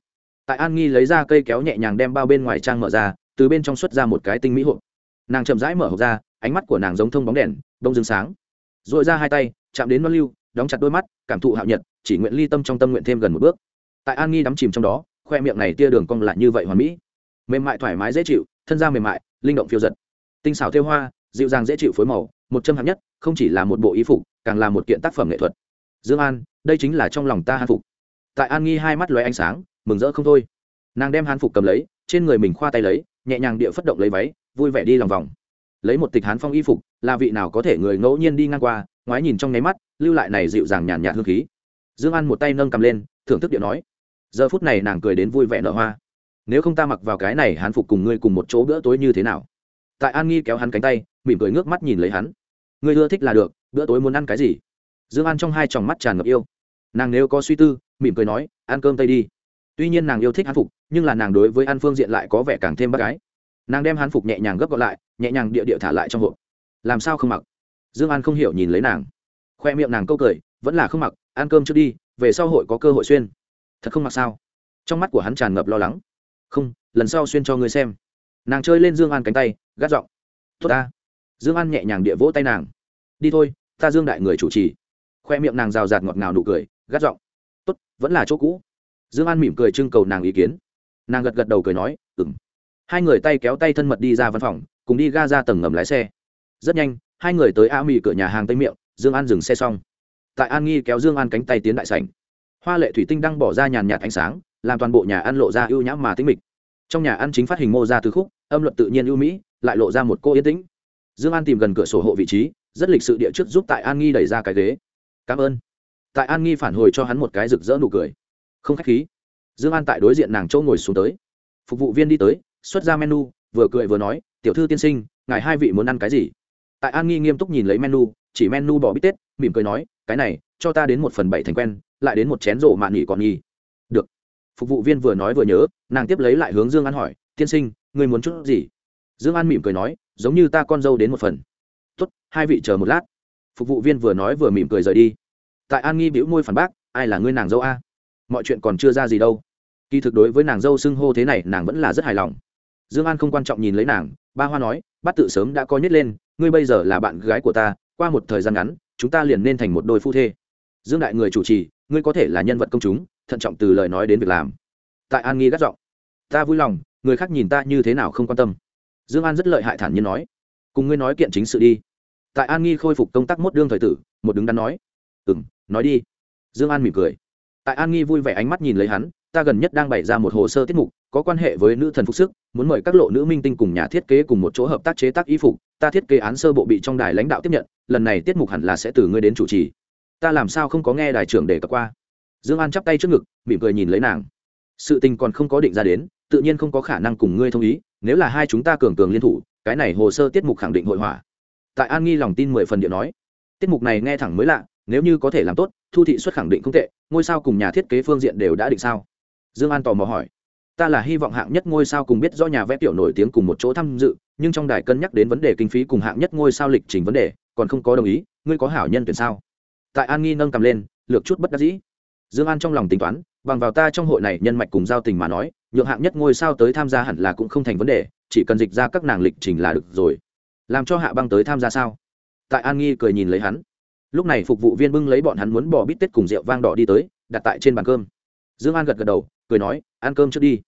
Tại an nghi lấy ra cây kéo nhẹ nhàng đem bao bên ngoài trang mở ra, từ bên trong xuất ra một cái tinh mỹ hộp. Nàng chậm rãi mở hộp ra, ánh mắt của nàng giống thông bóng đèn, đông dương sáng. Dội ra hai tay, chạm đến non lưu, đóng chặt đôi mắt, cảm thụ hạo nhật, chỉ nguyện ly tâm trong tâm nguyện thêm gần một bước. Tại an nghi đắm chìm trong đó, khoe miệng này tia đường cong lại như vậy hoàn mỹ. Mềm mại thoải mái dễ chịu, thân da mềm mại, linh động phiêu giật. Tinh xảo thêu hoa, dịu dàng dễ chịu phối màu, một châm hạng nhất không chỉ là một bộ y phục, càng là một kiện tác phẩm nghệ thuật. Dương an, đây chính là trong lòng ta hàn phục. Tại an nghi hai mắt lóe ánh sáng, mừng rỡ không thôi. Nàng đem hàn phục cầm lấy, trên người mình khoa tay lấy, nhẹ nhàng địa phất động lấy váy, vui vẻ đi lòng vòng. Lấy một tịch hán phong y phục, là vị nào có thể người ngẫu nhiên đi ngang qua, ngoái nhìn trong nháy mắt, lưu lại này dịu dàng nhàn nhạt hương khí. Dương an một tay nâng cầm lên, thưởng thức điện nói. Giờ phút này nàng cười đến vui vẻ nở hoa. Nếu không ta mặc vào cái này hán phục cùng ngươi cùng một chỗ bữa tối như thế nào? Tại an nghi kéo hắn cánh tay, mỉm cười ngước mắt nhìn lấy hắn ngươi ưa thích là được, bữa tối muốn ăn cái gì? Dương an trong hai tròng mắt tràn ngập yêu. Nàng nếu có suy tư, mỉm cười nói, ăn cơm tây đi. Tuy nhiên nàng yêu thích hán phục, nhưng là nàng đối với ăn phương diện lại có vẻ càng thêm bác gái. Nàng đem hán phục nhẹ nhàng gấp gọn lại, nhẹ nhàng địa địa thả lại trong hộp. Làm sao không mặc? Dương an không hiểu nhìn lấy nàng. Khoe miệng nàng câu cười, vẫn là không mặc, ăn cơm trước đi, về sau hội có cơ hội xuyên. Thật không mặc sao? Trong mắt của hắn tràn ngập lo lắng. Không, lần sau xuyên cho ngươi xem. Nàng chơi lên dương an cánh tay, gắt giọng. Tốt ta dương an nhẹ nhàng địa vỗ tay nàng. Đi thôi, ta dương đại người chủ trì. Khoe miệng nàng rào rạt ngọt ngào nụ cười, gắt giọng, tốt, vẫn là chỗ cũ. Dương an mỉm cười trưng cầu nàng ý kiến. Nàng gật gật đầu cười nói ừng hai người tay kéo tay thân mật đi ra văn phòng, cùng đi ga ra tầng ngầm lái xe. Rất nhanh, hai người tới a mì cửa nhà hàng tây miệng, dương an dừng xe xong. Tại an nghi kéo dương an cánh tay tiến đại sảnh. Hoa lệ thủy tinh đang bỏ ra nhàn nhạt ánh sáng, làm toàn bộ nhà ăn lộ ra ưu nhãm mà tính mịch. Trong nhà ăn chính phát hình mô ra từ khúc, âm luật tự nhiên ưu mỹ, lại lộ ra một cô yên tĩnh dương an tìm gần cửa sổ hộ vị trí, rất lịch sự địa trước giúp tại an nghi đẩy ra cái ghế. Cảm ơn. Tại an nghi phản hồi cho hắn một cái rực rỡ nụ cười. Không k h á c h khí. Dương an tại đối diện nàng châu ngồi xuống tới. Phục vụ viên đi tới, xuất ra menu, vừa cười vừa nói, tiểu thư tiên sinh, ngài hai vị muốn ăn cái gì? Tại an nghi nghiêm túc nhìn lấy menu, chỉ menu bỏ bít tết, mỉm cười nói, cái này, cho ta đến một phần bảy thành quen, lại đến một chén rổ mạn nghỉ còn nghi được. Phục vụ viên vừa nói vừa nhớ, nàng tiếp lấy lại hướng dương an hỏi, tiên sinh người muốn chút gì? Dương an mỉm cười nói giống như ta con dâu đến một phần. Tốt, hai vị chờ một lát. Phục vụ viên vừa nói vừa mỉm cười rời đi. Tại an nghi bĩu môi phản bác, ai là ngươi nàng dâu a? Mọi chuyện còn chưa ra gì đâu. Kỳ thực đối với nàng dâu xưng hô thế này, nàng vẫn là rất hài lòng. Dương an không quan trọng nhìn lấy nàng, ba hoa nói bắt tự sớm đã có nhất lên, ngươi bây giờ là bạn gái của ta, qua một thời gian ngắn, chúng ta liền nên thành một đôi phu thê. Dương đại người chủ trì, ngươi có thể là nhân vật công chúng, thận trọng từ lời nói đến việc làm. Tại an nghi gắt giọng, ta vui lòng, người khác nhìn ta như thế nào không quan tâm dương an rất lợi hại thản nhiên nói, cùng ngươi nói kiện chính sự đi. Tại an nghi khôi phục công tác mốt đương thời tử, một đứng đắn nói ừ m nói đi. Dương an mỉm cười. Tại an nghi vui vẻ ánh mắt nhìn lấy hắn, ta gần nhất đang bày ra một hồ sơ tiết mục, có quan hệ với nữ thần phục sức, muốn mời các lộ nữ minh tinh cùng nhà thiết kế cùng một chỗ hợp tác chế tác y phục, ta thiết kế án sơ bộ bị trong đài lãnh đạo tiếp nhận, lần này tiết mục hẳn là sẽ từ ngươi đến chủ trì. Ta làm sao không có nghe đài trưởng để cập qua? Dương an chắp tay trước ngực, mỉm cười nhìn lấy nàng. Sự tình còn không có định ra đến tự nhiên không có khả năng cùng ngươi thông ý, nếu là hai chúng ta cường cường liên thủ, cái này hồ sơ tiết mục khẳng định hội hỏa. Tại an nghi lòng tin mười phần điện nói. Tiết mục này nghe thẳng mới lạ, nếu như có thể làm tốt, thu thị xuất khẳng định không tệ, ngôi sao cùng nhà thiết kế phương diện đều đã định sao? Dương an tò mò hỏi. Ta là hy vọng hạng nhất ngôi sao cùng biết do nhà vẽ tiểu nổi tiếng cùng một chỗ tham dự, nhưng trong đài cân nhắc đến vấn đề kinh phí cùng hạng nhất ngôi sao lịch trình vấn đề, còn không có đồng ý, ngươi có hảo nhân tuyển sao? Tại an nghi nâng cầm lên, lược chút bất đắc dĩ. Dương an trong lòng tính toán, bằng vào ta trong hội này nhân mạch cùng giao tình mà nói nhượng hạng nhất ngôi sao tới tham gia hẳn là cũng không thành vấn đề, chỉ cần dịch ra các nàng lịch trình là được rồi. Làm cho hạ băng tới tham gia sao? Tại an nghi cười nhìn lấy hắn. Lúc này phục vụ viên bưng lấy bọn hắn muốn bỏ bít tết cùng rượu vang đỏ đi tới, đặt tại trên bàn cơm. Dương an gật gật đầu, cười nói, ăn cơm trước đi.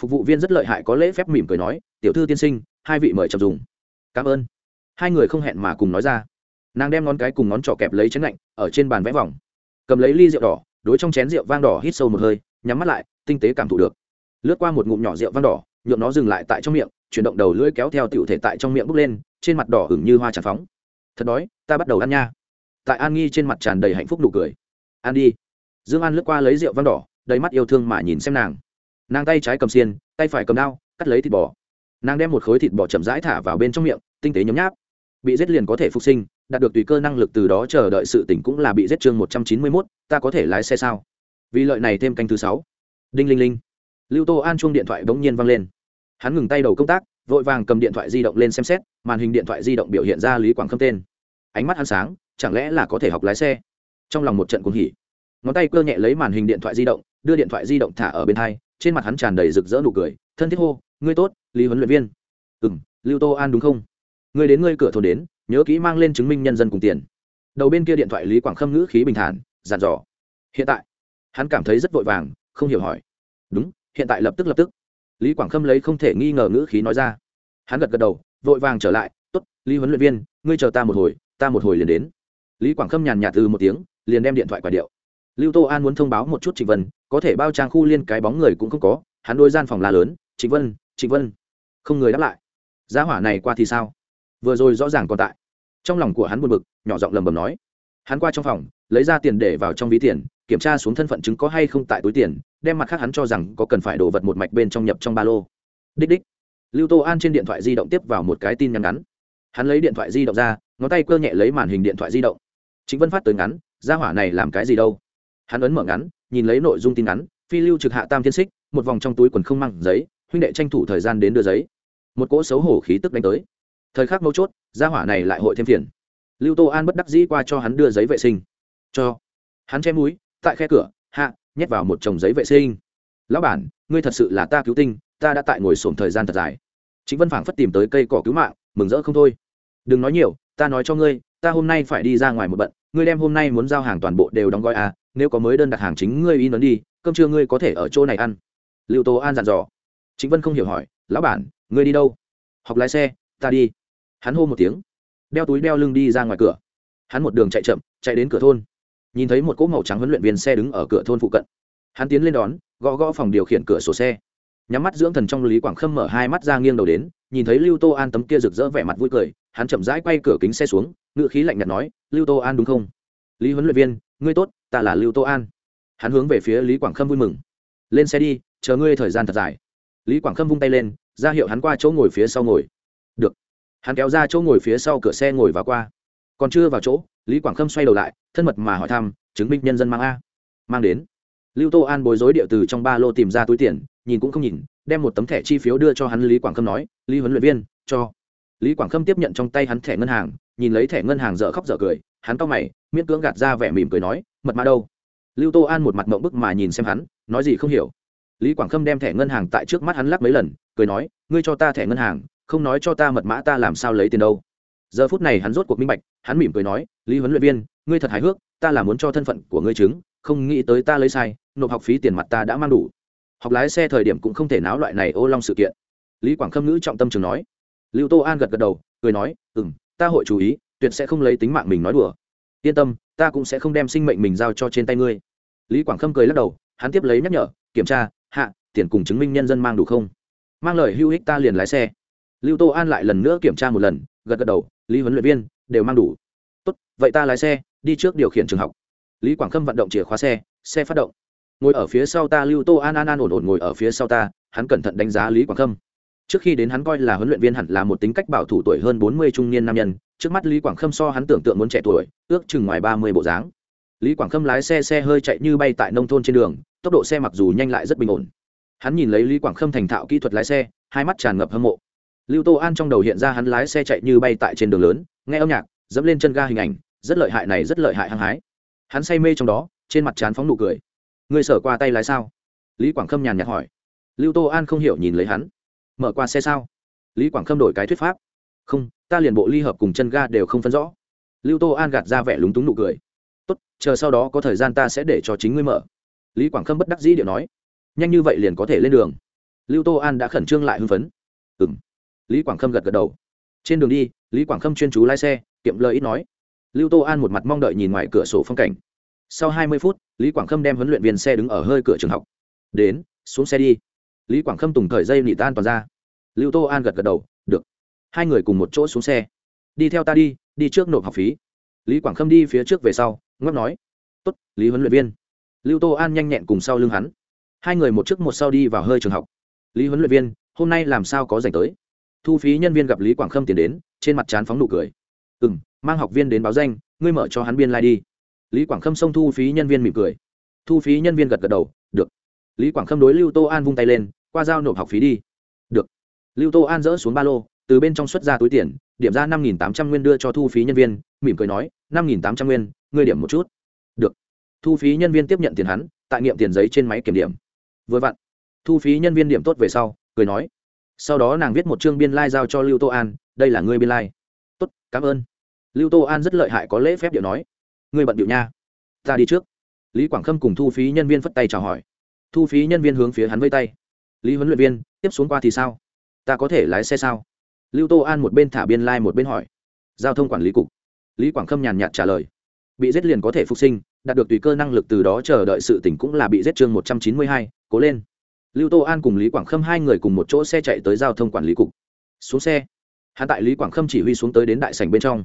Phục vụ viên rất lợi hại có lễ phép mỉm cười nói, tiểu thư tiên sinh, hai vị mời chậm dùng. Cảm ơn. Hai người không hẹn mà cùng nói ra. Nàng đem ngón cái cùng ngón trỏ kẹp lấy chén lạnh, ở trên bàn vẽ vòng. Cầm lấy ly rượu đỏ, đối trong chén rượu vang đỏ hít sâu một hơi, nhắm mắt lại, tinh tế cảm thụ được lướt qua một ngụm nhỏ rượu vang đỏ, nhuộm nó dừng lại tại trong miệng, chuyển động đầu lưỡi kéo theo tiểu thể tại trong miệng bốc lên, trên mặt đỏ hửng như hoa tràn phóng. Thật đói, ta bắt đầu ăn nha. Tại an nghi trên mặt tràn đầy hạnh phúc nụ cười. Ăn đi. Dương an lướt qua lấy rượu vang đỏ, đầy mắt yêu thương mà nhìn xem nàng. Nàng tay trái cầm xiên, tay phải cầm đao, cắt lấy thịt bò. Nàng đem một khối thịt bò chậm rãi thả vào bên trong miệng, tinh tế nhấm nháp. Bị giết liền có thể phục sinh, đạt được tùy cơ năng lực từ đó chờ đợi sự tỉnh cũng là bị giết chương một trăm chín mươi mốt, ta có thể lái xe sao? Vì lợi này thêm canh thứ sáu. Đinh linh linh lưu tô an chuông điện thoại bỗng nhiên vang lên. Hắn ngừng tay đầu công tác, vội vàng cầm điện thoại di động lên xem xét, màn hình điện thoại di động biểu hiện ra lý quảng khâm tên. Ánh mắt hắn sáng, chẳng lẽ là có thể học lái xe? Trong lòng một trận cuồng hỉ. Ngón tay cơ nhẹ lấy màn hình điện thoại di động, đưa điện thoại di động thả ở bên thai trên mặt hắn tràn đầy rực rỡ nụ cười, thân thiết hô, ngươi tốt, lý huấn luyện viên. Ừ m lưu tô an đúng không? Ngươi đến ngươi cửa thôn đến, nhớ kỹ mang lên chứng minh nhân dân cùng tiền. Đầu bên kia điện thoại lý quảng khâm ngữ khí bình thản dàn dò. Hiện tại. Hắn cảm thấy rất vội vàng, không hiểu hỏi. Đúng hiện tại lập tức lập tức. Lý quảng khâm lấy không thể nghi ngờ ngữ khí nói ra. Hắn gật gật đầu, vội vàng trở lại t ố t lý huấn luyện viên, ngươi chờ ta một hồi, ta một hồi liền đến. Lý quảng khâm nhàn nhạt từ một tiếng, liền đem điện thoại quả điệu. Lưu tô an muốn thông báo một chút trịnh vân, có thể bao trang khu liên cái bóng người cũng không có, hắn đôi gian phòng la lớn, trịnh vân trịnh vân. Không người đáp lại. Giá hỏa này qua thì sao? Vừa rồi rõ ràng còn tại. Trong lòng của hắn buồn bực, nhỏ giọng lầm bầm nói. Hắn qua trong phòng, lấy ra tiền để vào trong ví tiền, kiểm tra xuống thân phận chứng có hay không tại túi tiền đem mặt khác hắn cho rằng có cần phải đổ vật một mạch bên trong nhập trong ba lô. Đích đích. Lưu tô an trên điện thoại di động tiếp vào một cái tin nhắn ngắn. Hắn lấy điện thoại di động ra, ngón tay cơ nhẹ lấy màn hình điện thoại di động. Chính vân phát tới ngắn ra hỏa này làm cái gì đâu? Hắn ấn mở ngắn, nhìn lấy nội dung tin ngắn, phi lưu trực hạ tam thiên xích, một vòng trong túi quần không mang giấy, huynh đệ tranh thủ thời gian đến đưa giấy. Một cỗ xấu hổ khí tức đánh tới. Thời khắc mấu chốt ra hỏa này lại hội thêm phiền. Lưu tô an bất đắc dĩ qua cho hắn đưa giấy vệ sinh. Cho. Hắn che mũi, tại khe cửa, hạ nhét vào một chồng giấy vệ sinh. Lão bản, ngươi thật sự là ta cứu tinh, ta đã tại ngồi sổm thời gian thật dài. Chính vân phảng phất tìm tới cây cỏ cứu mạng, mừng rỡ không thôi. Đừng nói nhiều, ta nói cho ngươi, ta hôm nay phải đi ra ngoài một bận, ngươi đem hôm nay muốn giao hàng toàn bộ đều đóng gói à nếu có mới đơn đặt hàng chính ngươi in ấn đi, cơm trưa ngươi có thể ở chỗ này ăn. Liệu tô an dặn dò. Chính vân không hiểu hỏi, lão bản, ngươi đi đâu? Học lái xe, ta đi. Hắn hô một tiếng, đeo túi đeo lưng đi ra ngoài cửa. Hắn một đường chạy chậm, chạy đến cửa thôn nhìn thấy một cỗ màu trắng huấn luyện viên xe đứng ở cửa thôn phụ cận. Hắn tiến lên đón, gõ gõ phòng điều khiển cửa sổ xe. Nhắm mắt dưỡng thần trong lý quảng khâm mở hai mắt ra nghiêng đầu đến, nhìn thấy lưu tô an tấm kia rực rỡ vẻ mặt vui cười, hắn chậm rãi quay cửa kính xe xuống ngự khí lạnh nhạt nói, lưu tô an đúng không? Lý huấn luyện viên, ngươi tốt, ta là lưu tô an. Hắn hướng về phía lý quảng khâm vui mừng. Lên xe đi, chờ ngươi thời gian thật dài. Lý quảng khâm vung tay lên, ra hiệu hắn qua chỗ ngồi phía sau ngồi. Được. Hắn kéo ra chỗ ngồi phía sau cửa xe ngồi và qua. Còn chưa vào chỗ lý quảng khâm xoay đầu lại, thân mật mà hỏi thăm, chứng minh nhân dân mang a, mang đến. Lưu tô an bối rối địa từ trong ba lô tìm ra túi tiền, nhìn cũng không nhìn, đem một tấm thẻ chi phiếu đưa cho hắn. Lý quảng khâm nói, lý huấn luyện viên, cho. Lý quảng khâm tiếp nhận trong tay hắn thẻ ngân hàng, nhìn lấy thẻ ngân hàng dở khóc dở cười, hắn cau mày, miễn cưỡng gạt ra vẻ mỉm cười nói, mật mã đâu? Lưu tô an một mặt mộng bức mà nhìn xem hắn, nói gì không hiểu. Lý quảng khâm đem thẻ ngân hàng tại trước mắt hắn lắc mấy lần, cười nói, ngươi cho ta thẻ ngân hàng, không nói cho ta mật mã ta làm sao lấy tiền đâu? Giờ phút này hắn rốt cuộc minh bạch, hắn mỉm cười nói, lý huấn luyện viên, ngươi thật hài hước, ta là muốn cho thân phận của ngươi chứng, không nghĩ tới ta lấy sai, nộp học phí tiền mặt ta đã mang đủ. Học lái xe thời điểm cũng không thể náo loại này ô long sự kiện. Lý quảng khâm ngữ trọng tâm trường nói. Lưu tô an gật gật đầu, cười nói ừ m ta hội chú ý, tuyệt sẽ không lấy tính mạng mình nói đùa. Yên tâm, ta cũng sẽ không đem sinh mệnh mình giao cho trên tay ngươi. Lý quảng khâm cười lắc đầu, hắn tiếp lấy nhắc nhở, kiểm tra, hạ, tiền cùng chứng minh nhân dân mang đủ không? Mang lời hưu hích ta liền lái xe. Lưu tô an lại lần nữa kiểm tra một lần gật gật đầu, lý huấn luyện viên, đều mang đủ. Tốt, vậy ta lái xe, đi trước điều khiển trường học. Lý quảng khâm vận động chìa khóa xe xe phát động. Ngồi ở phía sau ta lưu tô an an an ổn ổn ngồi ở phía sau ta, hắn cẩn thận đánh giá lý quảng khâm. Trước khi đến hắn coi là huấn luyện viên hẳn là một tính cách bảo thủ tuổi hơn bốn mươi trung niên nam nhân, trước mắt lý quảng khâm so hắn tưởng tượng muốn trẻ tuổi, ước chừng ngoài ba mươi bộ dáng. Lý quảng khâm lái xe xe hơi chạy như bay tại nông thôn trên đường, tốc độ xe mặc dù nhanh lại rất bình ổn. Hắn nhìn lấy lý quảng khâm thành thạo kỹ thuật lái xe, hai mắt tràn ngập hâm mộ lưu tô an trong đầu hiện ra hắn lái xe chạy như bay tại trên đường lớn, nghe âm nhạc, dẫm lên chân ga hình ảnh, rất lợi hại này rất lợi hại hăng hái. Hắn say mê trong đó, trên mặt trán phóng nụ cười. Người sở qua tay lái sao? Lý quảng khâm nhàn nhạt hỏi. Lưu tô an không hiểu nhìn lấy hắn. Mở qua xe sao? Lý quảng khâm đổi cái thuyết pháp. Không, ta liền bộ ly hợp cùng chân ga đều không phân rõ. Lưu tô an gạt ra vẻ lúng túng nụ cười. Tốt, chờ sau đó có thời gian ta sẽ để cho chính ngươi mở. Lý quảng khâm bất đắc dĩ điệu nói. Nhanh như vậy liền có thể lên đường. Lưu tô an đã khẩn trương lại hưng phấn. Ừ m lý quảng khâm gật gật đầu. Trên đường đi, lý quảng khâm chuyên chú lái xe, kiệm lời ít nói. Lưu tô an một mặt mong đợi nhìn ngoài cửa sổ phong cảnh. Sau hai mươi phút, lý quảng khâm đem huấn luyện viên xe đứng ở hơi cửa trường học. Đến, xuống xe đi. Lý quảng khâm tùng thời dây nị tan toàn ra. Lưu tô an gật gật đầu, được. Hai người cùng một chỗ xuống xe. Đi theo ta đi đi trước nộp học phí. Lý quảng khâm đi phía trước về sau ngóc nói, tốt, lý huấn luyện viên. Lưu tô an nhanh nhẹn cùng sau lưng hắn. Hai người một trước một sau đi vào hơi trường học. Lý huấn luyện viên, hôm nay làm sao có dành tới? Thu phí nhân viên gặp lý quảng khâm tiến đến trên mặt trán phóng nụ cười ừ m mang học viên đến báo danh ngươi mở cho hắn biên lai、like、đi lý quảng khâm xông thu phí nhân viên mỉm cười thu phí nhân viên gật gật đầu được lý quảng khâm đối lưu tô an vung tay lên qua giao nộp học phí đi được lưu tô an dỡ xuống ba lô từ bên trong xuất ra túi tiền điểm ra năm nghìn tám trăm nguyên đưa cho thu phí nhân viên mỉm cười nói năm nghìn tám trăm nguyên ngươi điểm một chút được thu phí nhân viên tiếp nhận tiền hắn tại nghiệm tiền giấy trên máy kiểm điểm vừa vặn thu phí nhân viên điểm tốt về sau cười nói sau đó nàng viết một chương biên lai、like、giao cho lưu tô an, đây là ngươi biên lai、like. tốt, cảm ơn. Lưu tô an rất lợi hại có lễ phép điệu nói. Ngươi bận điệu nha, ta đi trước. Lý quảng khâm cùng thu phí nhân viên phất tay chào hỏi. Thu phí nhân viên hướng phía hắn vây tay. Lý huấn luyện viên, tiếp xuống qua thì sao? Ta có thể lái xe sao? Lưu tô an một bên thả biên lai、like、một bên hỏi. Giao thông quản lý cục. Lý quảng khâm nhàn nhạt trả lời. Bị giết liền có thể phục sinh, đạt được tùy cơ năng lực từ đó chờ đợi sự tỉnh cũng là bị giết chương một trăm chín mươi hai, cố lên lưu tô an cùng lý quảng khâm hai người cùng một chỗ xe chạy tới giao thông quản lý cục. Xuống xe, hắn tại lý quảng khâm chỉ huy xuống tới đến đại sảnh bên trong.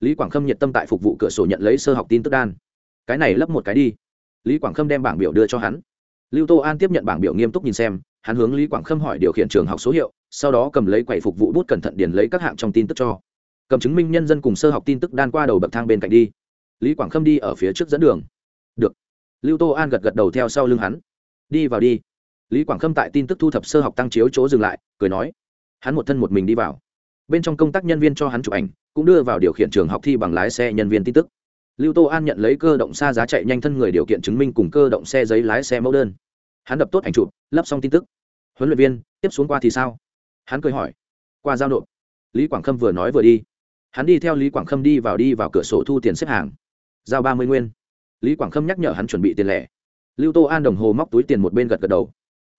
Lý quảng khâm nhiệt tâm tại phục vụ cửa sổ nhận lấy sơ học tin tức đan. Cái này lấp một cái đi. Lý quảng khâm đem bảng biểu đưa cho hắn. Lưu tô an tiếp nhận bảng biểu nghiêm túc nhìn xem, hắn hướng lý quảng khâm hỏi điều khiển trường học số hiệu, sau đó cầm lấy quầy phục vụ bút cẩn thận điền lấy các hạng trong tin tức cho. Cầm chứng minh nhân dân cùng sơ học tin tức đan qua đầu bậc thang bên cạnh đi. Lý quảng khâm đi ở phía trước dẫn đường. Được. Lưu tô an gật gật đầu theo sau lưng hắn. Đi vào đi lý quảng khâm tại tin tức thu thập sơ học tăng chiếu chỗ dừng lại, cười nói, hắn một thân một mình đi vào. Bên trong công tác nhân viên cho hắn chụp ảnh, cũng đưa vào điều khiển trường học thi bằng lái xe nhân viên tin tức. Lưu tô an nhận lấy cơ động xa giá chạy nhanh thân người điều kiện chứng minh cùng cơ động xe giấy lái xe mẫu đơn. Hắn đập tốt ảnh chụp, lắp xong tin tức. Huấn luyện viên, tiếp xuống qua thì sao? Hắn cười hỏi. Qua giao nộp. Lý quảng khâm vừa nói vừa đi. Hắn đi theo lý quảng khâm đi vào đi vào cửa sổ thu tiền xếp hàng. Giao ba mươi nguyên. Lý quảng khâm nhắc nhở hắn chuẩn bị tiền lẻ. Lưu tô an đồng hồ móc túi tiền một bên gật gật đầu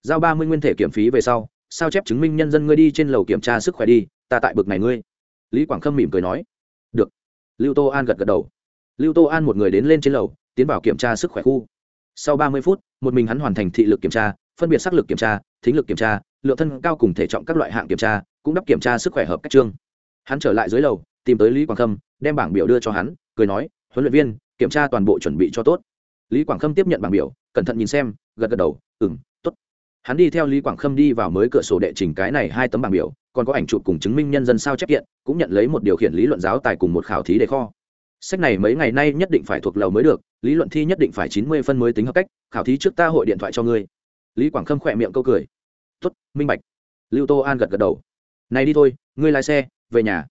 giao ba mươi nguyên thể kiểm phí về sau, sao chép chứng minh nhân dân ngươi đi trên lầu kiểm tra sức khỏe đi, ta tại bực này ngươi. Lý quảng khâm mỉm cười nói. Được. Lưu tô an gật gật đầu. Lưu tô an một người đến lên trên lầu, tiến vào kiểm tra sức khỏe khu. Sau ba mươi phút, một mình hắn hoàn thành thị lực kiểm tra, phân biệt sắc lực kiểm tra, thính lực kiểm tra, lượng thân cao cùng thể trọng các loại hạng kiểm tra, cũng đắp kiểm tra sức khỏe hợp cách trương hắn trở lại dưới lầu, tìm tới lý quảng khâm, đem bảng biểu đưa cho hắn, cười nói, huấn luyện viên, kiểm tra toàn bộ chuẩn bị cho tốt. Lý quảng khâm tiếp nhận bảng biểu, cẩn thận nhìn xem, gật gật đầu ừ hắn đi theo lý quảng khâm đi vào mới cửa sổ đệ trình cái này hai tấm bảng biểu, còn có ảnh chụp cùng chứng minh nhân dân sao chép kiện, cũng nhận lấy một điều khiển lý luận giáo tài cùng một khảo thí đề kho. Sách này mấy ngày nay nhất định phải thuộc lầu mới được, lý luận thi nhất định phải chín mươi phân mới tính hợp cách, khảo thí trước ta hội điện thoại cho ngươi. Lý quảng khâm khỏe miệng câu cười. Tuất minh bạch. Lưu tô an gật gật đầu. Này đi thôi, ngươi lái xe, về nhà.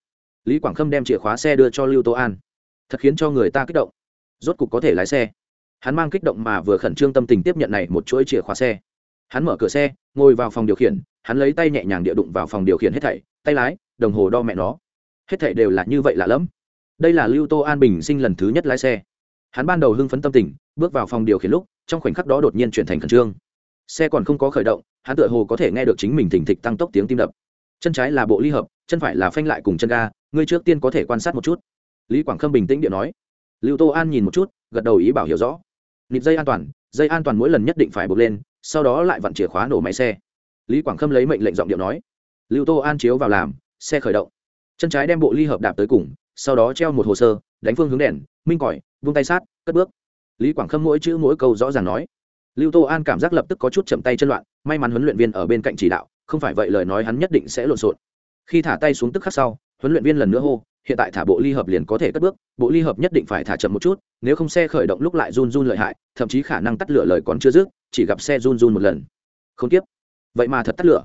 Lý quảng khâm đem chìa khóa xe đưa cho lưu tô an. Thật khiến cho người ta kích động. Rốt cục có thể lái xe. Hắn mang kích động mà vừa khẩn trương tâm tình tiếp nhận này một chuỗi chìa khóa xe hắn mở cửa xe, ngồi vào phòng điều khiển, hắn lấy tay nhẹ nhàng địa đụng vào phòng điều khiển hết thảy, tay lái, đồng hồ đo mẹ nó. Hết thảy đều là như vậy lạ lẫm. Đây là lưu tô an bình sinh lần thứ nhất lái xe. Hắn ban đầu hưng phấn tâm tình, bước vào phòng điều khiển lúc, trong khoảnh khắc đó đột nhiên chuyển thành khẩn trương. Xe còn không có khởi động, hắn tựa hồ có thể nghe được chính mình thỉnh thịch tăng tốc tiếng tim đập. Chân trái là bộ ly hợp, chân phải là phanh lại cùng chân ga, ngươi trước tiên có thể quan sát một chút. Lý quảng khâm bình tĩnh điện nói. Lưu tô an nhìn một chút, gật đầu ý bảo hiểu rõ. Nhịp dây an toàn, dây an toàn mỗi lần nhất định phải buộc lên sau đó lại vặn chìa khóa nổ máy xe. Lý quảng khâm lấy mệnh lệnh giọng điệu nói, lưu tô an chiếu vào làm, xe khởi động. Chân trái đem bộ ly hợp đạp tới cùng, sau đó treo một hồ sơ, đánh phương hướng đèn, minh còi, vung tay sát, cất bước. Lý quảng khâm mỗi chữ mỗi câu rõ ràng nói. Lưu tô an cảm giác lập tức có chút chậm tay chân loạn, may mắn huấn luyện viên ở bên cạnh chỉ đạo, không phải vậy lời nói hắn nhất định sẽ lộn xộn. Khi thả tay xuống tức khắc sau, huấn luyện viên lần nữa hô, hiện tại thả bộ ly hợp liền có thể cất bước, bộ ly hợp nhất định phải thả chậm một chút nếu không xe khởi động lúc lại run run lợi hại, thậm chí khả năng tắt lửa lời còn chưa dứt, chỉ gặp xe run run một lần. Không tiếp. Vậy mà thật tắt lửa.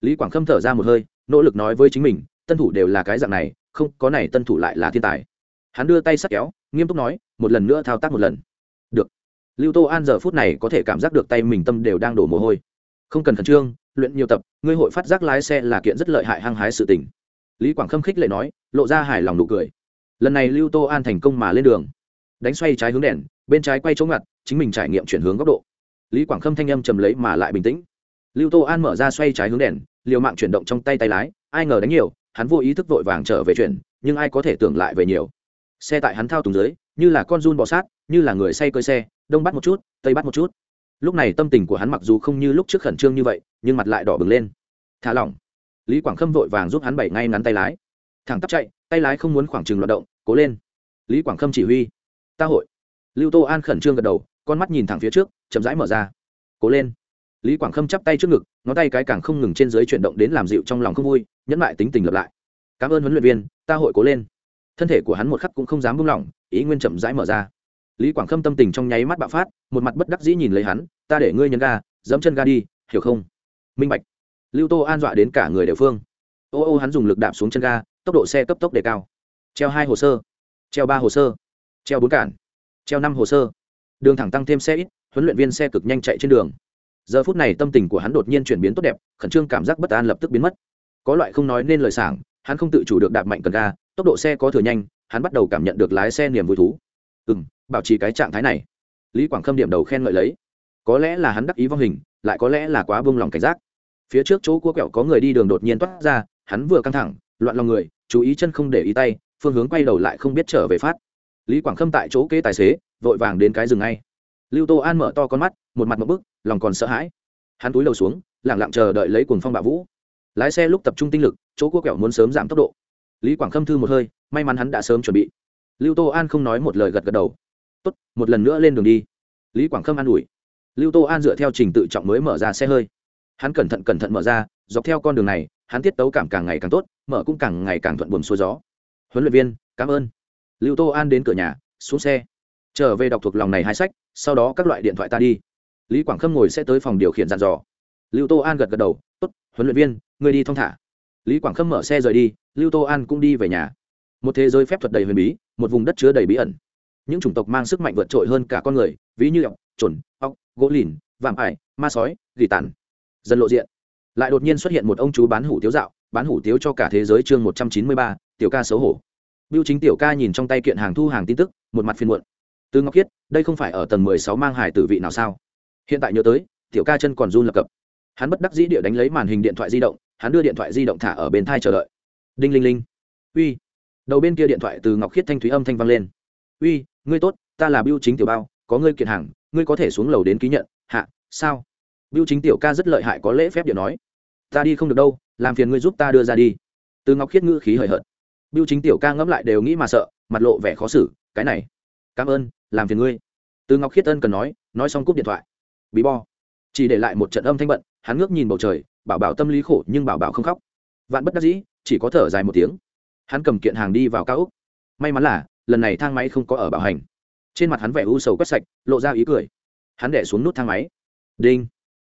Lý quảng khâm thở ra một hơi, nỗ lực nói với chính mình, tân thủ đều là cái dạng này, không, có này tân thủ lại là thiên tài. Hắn đưa tay sắt kéo, nghiêm túc nói, một lần nữa thao tác một lần. Được. Lưu tô an giờ phút này có thể cảm giác được tay mình tâm đều đang đổ mồ hôi. Không cần khẩn trương, luyện nhiều tập, ngươi hội phát giác lái xe là kiện rất lợi hại hăng hái sự tình. Lý quảng khâm khích lệ nói, lộ ra hài lòng nụ cười. Lần này lưu tô an thành công mà lên đường đánh xoay trái hướng đèn, bên trái quay chỗ ngặt, chính mình trải nghiệm chuyển hướng góc độ. Lý quảng khâm thanh âm trầm lấy mà lại bình tĩnh. Lưu tô an mở ra xoay trái hướng đèn, liều mạng chuyển động trong tay tay lái, ai ngờ đánh nhiều, hắn vô ý thức vội vàng trở về chuyển, nhưng ai có thể tưởng lại về nhiều. Xe tại hắn thao túng dưới, như là con run bò sát, như là người say cơi xe, đông bắt một chút, tây bắt một chút. Lúc này tâm tình của hắn mặc dù không như lúc trước khẩn trương như vậy, nhưng mặt lại đỏ bừng lên. Thả lỏng. Lý quảng khâm vội vàng giúp hắn bảy ngay ngắn tay lái. Thẳng tắp chạy, tay lái không muốn khoảng trừng loạt động, cố lên. Lý quảng khâm chỉ huy ta hội. Lưu tô an khẩn trương gật đầu, con mắt nhìn thẳng phía trước, chậm rãi mở ra. Cố lên. Lý quảng khâm chắp tay trước ngực, ngón tay cái càng không ngừng trên dưới chuyển động đến làm dịu trong lòng không vui, nhẫn lại tính tình lập lại. Cảm ơn huấn luyện viên, ta hội cố lên. Thân thể của hắn một khắc cũng không dám buông lỏng, ý nguyên chậm rãi mở ra. Lý quảng khâm tâm tình trong nháy mắt bạo phát, một mặt bất đắc dĩ nhìn lấy hắn, ta để ngươi nhấn ga, dẫm chân ga đi, hiểu không? Minh bạch. Lưu tô an dọa đến cả người địa phương. Ô ô, hắn dùng lực đạp xuống chân ga, tốc độ xe cấp tốc đề cao. Treo hai hồ sơ. Treo ba hồ sơ treo bốn cản, treo năm hồ sơ. Đường thẳng tăng thêm xe ít, huấn luyện viên xe cực nhanh chạy trên đường. Giờ phút này tâm tình của hắn đột nhiên chuyển biến tốt đẹp, khẩn trương cảm giác bất an lập tức biến mất. Có loại không nói nên lời sảng, hắn không tự chủ được đạp mạnh cần ga, tốc độ xe có thừa nhanh, hắn bắt đầu cảm nhận được lái xe niềm vui thú. Ừ m bảo trì cái trạng thái này. Lý quảng khâm điểm đầu khen ngợi lấy. Có lẽ là hắn đắc ý vong hình, lại có lẽ là quá buông lòng cảnh giác. Phía trước chỗ cua kẹo có người đi đường đột nhiên toát ra, hắn vừa căng thẳng, loạn lòng người, chú ý chân không để ý tay, phương hướng quay đầu lại không biết trở về phát lý quảng khâm tại chỗ kế tài xế, vội vàng đến cái rừng ngay. Lưu tô an mở to con mắt, một mặt một bức, lòng còn sợ hãi. Hắn túi đầu xuống lẳng lặng chờ đợi lấy cuồng phong bạo vũ. Lái xe lúc tập trung tinh lực, chỗ cua kẹo muốn sớm giảm tốc độ. Lý quảng khâm thư một hơi, may mắn hắn đã sớm chuẩn bị. Lưu tô an không nói một lời gật gật đầu. Tốt, một lần nữa lên đường đi. Lý quảng khâm an ủi. Lưu tô an dựa theo trình tự trọng mới mở ra xe hơi. Hắn cẩn thận cẩn thận mở ra, dọc theo con đường này, hắn tiết tấu cảm càng ngày càng tốt, mở cũng càng ngày càng thuận buồm xuôi gió. Huấn luyện viên, cảm ơn lưu tô an đến cửa nhà, xuống xe. Trở về đọc thuộc lòng này hai sách, sau đó các loại điện thoại ta đi. Lý quảng khâm ngồi sẽ tới phòng điều khiển dàn dò. Lưu tô an gật gật đầu, tốt, huấn luyện viên người đi thong thả. Lý quảng khâm mở xe rời đi, lưu tô an cũng đi về nhà. Một thế giới phép thuật đầy huyền bí, một vùng đất chứa đầy bí ẩn. Những chủng tộc mang sức mạnh vượt trội hơn cả con người, ví như ọc trồn ọc gỗ lìn, vạm ải, ma sói, gỉ tàn. Dần lộ diện. Lại đột nhiên xuất hiện một ông chú bán hủ tiếu dạo, bán hủ tiếu cho cả thế giới chương một trăm chín mươi ba, tiểu ca xấu hổ biêu chính tiểu ca nhìn trong tay kiện hàng thu hàng tin tức một mặt phiền muộn. Từ ngọc Kiệt, đây không phải ở tầng mười sáu mang hải tử vị nào sao? Hiện tại nhớ tới tiểu ca chân còn run lập cập. Hắn bất đắc dĩ địa đánh lấy màn hình điện thoại di động hắn đưa điện thoại di động thả ở bên thai chờ đợi. Đinh linh linh. Uy. Đầu bên kia điện thoại từ ngọc khiết thanh thúy âm thanh vang lên. Uy ngươi tốt ta là biêu chính tiểu bao có ngươi kiện hàng ngươi có thể xuống lầu đến ký nhận. Hạ sao? Biêu chính tiểu ca rất lợi hại có lễ phép điệu nói. Ta đi không được đâu làm phiền ngươi giúp ta đưa ra đi. Từ ngọc khiết ngữ khí hời hợt biêu chính tiểu ca ngẫm lại đều nghĩ mà sợ, mặt lộ vẻ khó xử, cái này, cảm ơn, làm phiền ngươi. Từ ngọc khiết ân cần nói nói xong cúp điện thoại. Bí bo, chỉ để lại một trận âm thanh bận, hắn ngước nhìn bầu trời, bảo bảo tâm lý khổ nhưng bảo bảo không khóc. Vạn bất đắc dĩ, chỉ có thở dài một tiếng. Hắn cầm kiện hàng đi vào cao úc may mắn là, lần này thang máy không có ở bảo hành. Trên mặt hắn vẻ u sầu quét sạch, lộ ra ý cười. Hắn đẻ xuống nút thang máy. Đinh.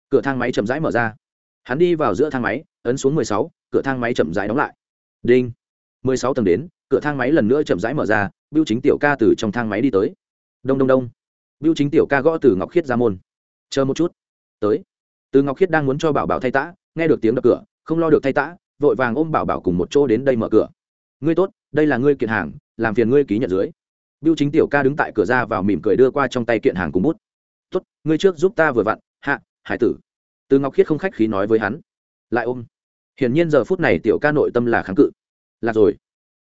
Cửa thang máy chậm rãi mở ra. Hắn đi vào giữa thang máy, ấn xuống mười sáu, cửa thang máy chậm rãi đóng lại. Đinh mười sáu tầng đến, cửa thang máy lần nữa chậm rãi mở ra biêu chính tiểu ca từ trong thang máy đi tới. Đông đông đông. Biêu chính tiểu ca gõ từ ngọc khiết ra môn. Chờ một chút. Tới. Từ ngọc khiết đang muốn cho bảo bảo thay tã, nghe được tiếng đập cửa, không lo được thay tã, vội vàng ôm bảo bảo cùng một chỗ đến đây mở cửa. Ngươi tốt, đây là ngươi kiện hàng, làm phiền ngươi ký nhận dưới. Biêu chính tiểu ca đứng tại cửa ra vào mỉm cười đưa qua trong tay kiện hàng cùng bút. Tốt, ngươi trước giúp ta vừa vặn, hạ, hải tử. Từ ngọc khiết không khách khí nói với hắn. Lại ôm. Hiển nhiên giờ phút này tiểu ca nội tâm là kháng cự lạc rồi.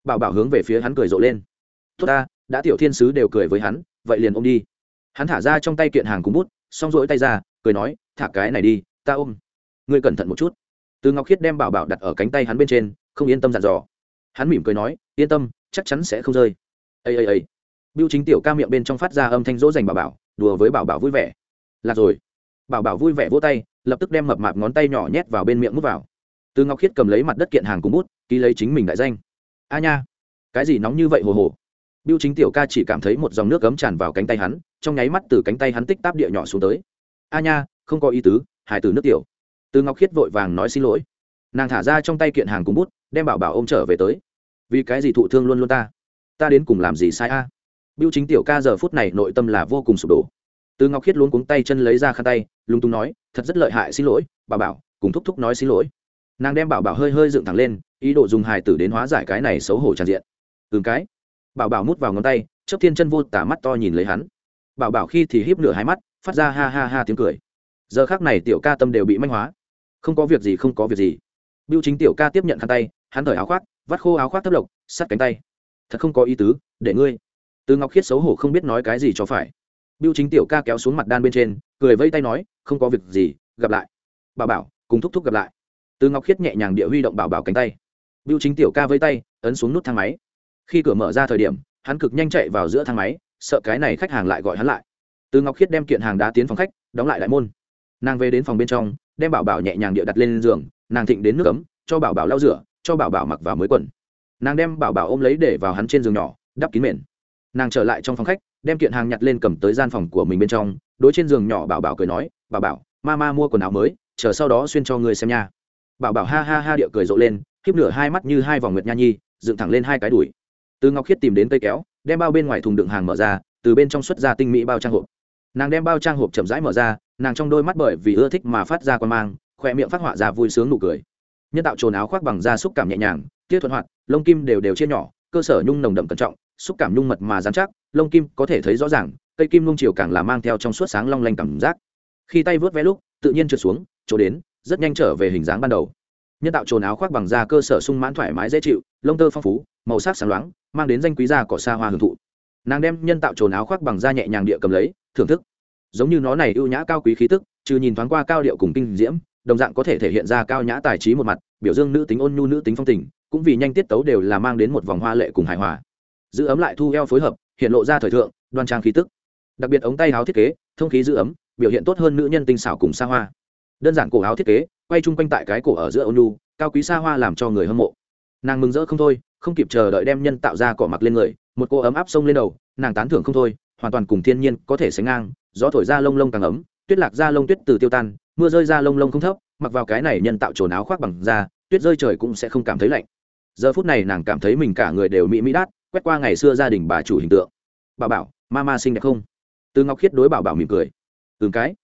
Bảo bảo hướng về phía hắn cười rộ lên. Tốt ta, đã tiểu thiên sứ đều cười với hắn, vậy liền ôm đi. Hắn thả ra trong tay kiện hàng cùng bút, xong rỗi tay ra, cười nói, thả cái này đi, ta ôm. Ngươi cẩn thận một chút. Từ ngọc khiết đem bảo bảo đặt ở cánh tay hắn bên trên, không yên tâm dặn dò. Hắn mỉm cười nói, yên tâm, chắc chắn sẽ không rơi. Ây ây ây. Biêu chính tiểu ca miệng bên trong phát ra âm thanh dỗ dành bảo bảo, đùa với bảo bảo vui vẻ. Lạc rồi. Bảo bảo vui vẻ vỗ tay, lập tức đem mập mạp ngón tay nhỏ nhét vào bên miệng mút vào. Từ ngọc khiết cầm lấy mặt đất kiện hàng cùng bút ký lấy chính mình đại danh. A nha, cái gì nóng như vậy hồ hồ? Biêu chính tiểu ca chỉ cảm thấy một dòng nước cấm tràn vào cánh tay hắn, trong nháy mắt từ cánh tay hắn tích táp địa nhỏ xuống tới. A nha, không có ý tứ hải tử nước tiểu. Từ ngọc khiết vội vàng nói xin lỗi. Nàng thả ra trong tay kiện hàng cùng bút, đem bảo bảo ô m trở về tới. Vì cái gì thụ thương luôn luôn ta? Ta đến cùng làm gì sai a? À? biêu chính tiểu ca giờ phút này nội tâm là vô cùng sụp đổ. Từ ngọc khiết luôn cuống tay chân lấy ra khăn tay, lúng túng nói, thật rất lợi hại, xin lỗi bà bảo, cùng thúc thúc nói xin lỗi. Nàng đem bảo bảo hơi hơi dựng thẳng lên ý đồ dùng hài tử đến hóa giải cái này xấu hổ tràn diện. Từng cái. Bảo bảo mút vào ngón tay chấp thiên chân vô tả mắt to nhìn lấy hắn. Bảo bảo khi thì híp nửa hai mắt, phát ra ha ha ha tiếng cười. Giờ khác này tiểu ca tâm đều bị manh hóa. Không có việc gì, không có việc gì. Biêu chính tiểu ca tiếp nhận khăn tay, hắn thở áo khoác, vắt khô áo khoác thấp lộc, sắt cánh tay. Thật không có ý tứ, để ngươi. Từ ngọc khiết xấu hổ không biết nói cái gì cho phải. Biêu chính tiểu ca kéo xuống mặt đan bên trên, cười vây tay nói, không có việc gì, gặp lại. Bà bảo, cùng thúc thúc gặp lại. Từ ngọc khiết nhẹ nhàng địa huy động bảo bảo cánh tay. Bưu chính tiểu ca vẫy tay, ấn xuống nút thang máy. Khi cửa mở ra thời điểm, hắn cực nhanh chạy vào giữa thang máy, sợ cái này khách hàng lại gọi hắn lại. Từ ngọc khiết đem kiện hàng đá tiến phòng khách, đóng lại đại môn. Nàng về đến phòng bên trong, đem bảo bảo nhẹ nhàng địa đặt lên giường, nàng thịnh đến nước ấm, cho bảo bảo lau rửa, cho bảo bảo mặc vào mới quần. Nàng đem bảo bảo ôm lấy để vào hắn trên giường nhỏ, đắp kín mền. Nàng trở lại trong phòng khách, đem kiện hàng nhặt lên cầm tới gian phòng của mình bên trong, đối trên giường nhỏ bảo bảo cười nói, bảo bảo mama mua quần áo mới, chờ sau đó xuyên cho người xem nha. Bảo bảo ha ha ha địa cười rộ lên khiếp nửa hai mắt như hai vòng nguyệt nha nhi, dựng thẳng lên hai cái đùi. Từ ngọc khiết tìm đến cây kéo, đem bao bên ngoài thùng đựng hàng mở ra, từ bên trong xuất ra tinh mỹ bao trang hộp. Nàng đem bao trang hộp chậm rãi mở ra, nàng trong đôi mắt bởi vì ưa thích mà phát ra quan mang, khỏe miệng phát họa ra vui sướng nụ cười. Nhân tạo trồn áo khoác bằng da xúc cảm nhẹ nhàng tiết thuận hoạt, lông kim đều đều chia nhỏ, cơ sở nhung nồng đậm cẩn trọng, xúc cảm nhung mật mà dán chắc, lông kim có thể thấy rõ ràng, cây kim nung chiều càng là mang theo trong suốt sáng long lanh cảm giác. Khi tay vớt vé lúc, tự nhiên trượt xuống, chỗ đến, rất nhanh trở về hình dáng ban đầu nhân tạo trồn áo khoác bằng da cơ sở sung mãn thoải mái dễ chịu, lông tơ phong phú, màu sắc sáng loáng, mang đến danh quý da cỏ xa hoa hưởng thụ. Nàng đem nhân tạo trồn áo khoác bằng da nhẹ nhàng địa cầm lấy, thưởng thức. Giống như nó này ưu nhã cao quý khí tức, trừ nhìn thoáng qua cao điệu cùng kinh diễm, đồng dạng có thể thể hiện ra cao nhã tài trí một mặt, biểu dương nữ tính ôn nhu nữ tính phong tình, cũng vì nhanh tiết tấu đều là mang đến một vòng hoa lệ cùng hài hòa. Giữ ấm lại thu eo phối hợp, hiện lộ ra thời thượng, đoan trang khí tức. Đặc biệt ống tay áo thiết kế, thông khí giữ ấm, biểu hiện tốt hơn nữ nhân tinh xảo cùng xa hoa đơn giản cổ áo thiết kế, quay chung quanh tại cái cổ ở giữa ônu cao quý xa hoa làm cho người hâm mộ. Nàng mừng rỡ không thôi, không kịp chờ đợi đem nhân tạo ra cỏ mặc lên người, một cô ấm áp sông lên đầu, nàng tán thưởng không thôi, hoàn toàn cùng thiên nhiên có thể sánh ngang, gió thổi ra lông lông càng ấm, tuyết lạc ra lông tuyết từ tiêu tan, mưa rơi ra lông lông không thấp, mặc vào cái này nhân tạo trồn áo khoác bằng da, tuyết rơi trời cũng sẽ không cảm thấy lạnh. Giờ phút này nàng cảm thấy mình cả người đều mỹ mỹ đát, quét qua ngày xưa gia đình bà chủ hình tượng. Bà bảo, ma ma xinh đẹp không? Từ ngọc khiết đối bảo bảo mỉm cười. Từng cái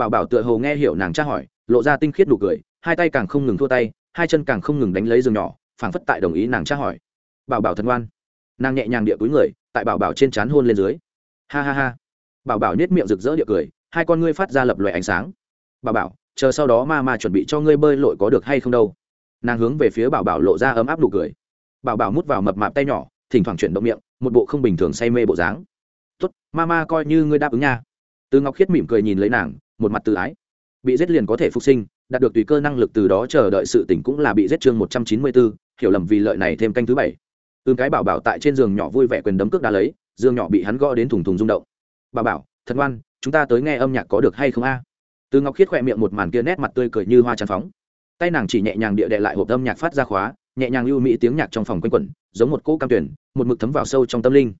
bảo bảo tựa hồ nghe hiểu nàng tra hỏi, lộ ra tinh khiết nụ cười, hai tay càng không ngừng thua tay, hai chân càng không ngừng đánh lấy giường nhỏ, phảng phất tại đồng ý nàng tra hỏi. Bảo bảo thần ngoan. Nàng nhẹ nhàng địa túi người, tại bảo bảo trên trán hôn lên dưới. Ha ha ha. Bảo bảo nhét miệng rực rỡ địa cười, hai con ngươi phát ra lập loại ánh sáng. Bảo bảo, chờ sau đó ma ma chuẩn bị cho ngươi bơi lội có được hay không đâu. Nàng hướng về phía bảo bảo lộ ra ấm áp nụ cười. Bảo bảo mút vào mập mạp tay nhỏ, thỉnh thoảng chuyển động miệng, một bộ không bình thường say mê bộ dáng. Tốt, ma ma coi như ngươi đáp ứng nha. Từ ngọc khiết mỉm cười nhìn lấy nàng một mặt tự ái. Bị giết liền có thể phục sinh, đạt được tùy cơ năng lực từ đó chờ đợi sự tỉnh cũng là bị giết chương một trăm chín mươi bốn hiểu lầm vì lợi này thêm canh thứ bảy. Ưm cái bảo bảo tại trên giường nhỏ vui vẻ quyền đấm cước đá lấy, giường nhỏ bị hắn gõ đến thùng thùng rung động. Bà bảo, thật ngoan, chúng ta tới nghe âm nhạc có được hay không a? Từ ngọc khiết khỏe miệng một màn kia nét mặt tươi cười như hoa tràn phóng. Tay nàng chỉ nhẹ nhàng địa đệ lại hộp âm nhạc phát ra khóa, nhẹ nhàng lưu mỹ tiếng nhạc trong phòng quanh quẩn, giống một cỗ cam tuyển, một mực thấm vào sâu trong tâm linh.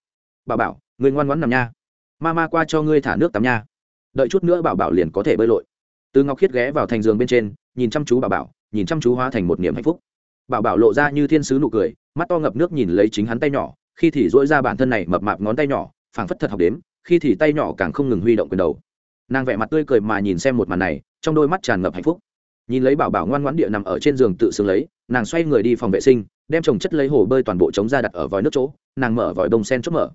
Bà bảo, người ngoan ngoãn nằm nha. Ma ma qua cho ngươi thả nước tắm nha đợi chút nữa bảo bảo liền có thể bơi lội. Từ ngọc khiết ghé vào thành giường bên trên, nhìn chăm chú bảo bảo, nhìn chăm chú hóa thành một niềm hạnh phúc. Bảo bảo lộ ra như thiên sứ nụ cười, mắt to ngập nước nhìn lấy chính hắn tay nhỏ, khi thì dỗi ra bản thân này mập mạp ngón tay nhỏ, phảng phất thật học đếm, khi thì tay nhỏ càng không ngừng huy động quyền đầu. Nàng vẽ mặt tươi cười mà nhìn xem một màn này, trong đôi mắt tràn ngập hạnh phúc. Nhìn lấy bảo bảo ngoan ngoãn địa nằm ở trên giường tự xương lấy, nàng xoay người đi phòng vệ sinh, đem trồng chất lấy hồ bơi toàn bộ trống ra đặt ở vòi nước chỗ, nàng mở vòi đông sen chốt mở.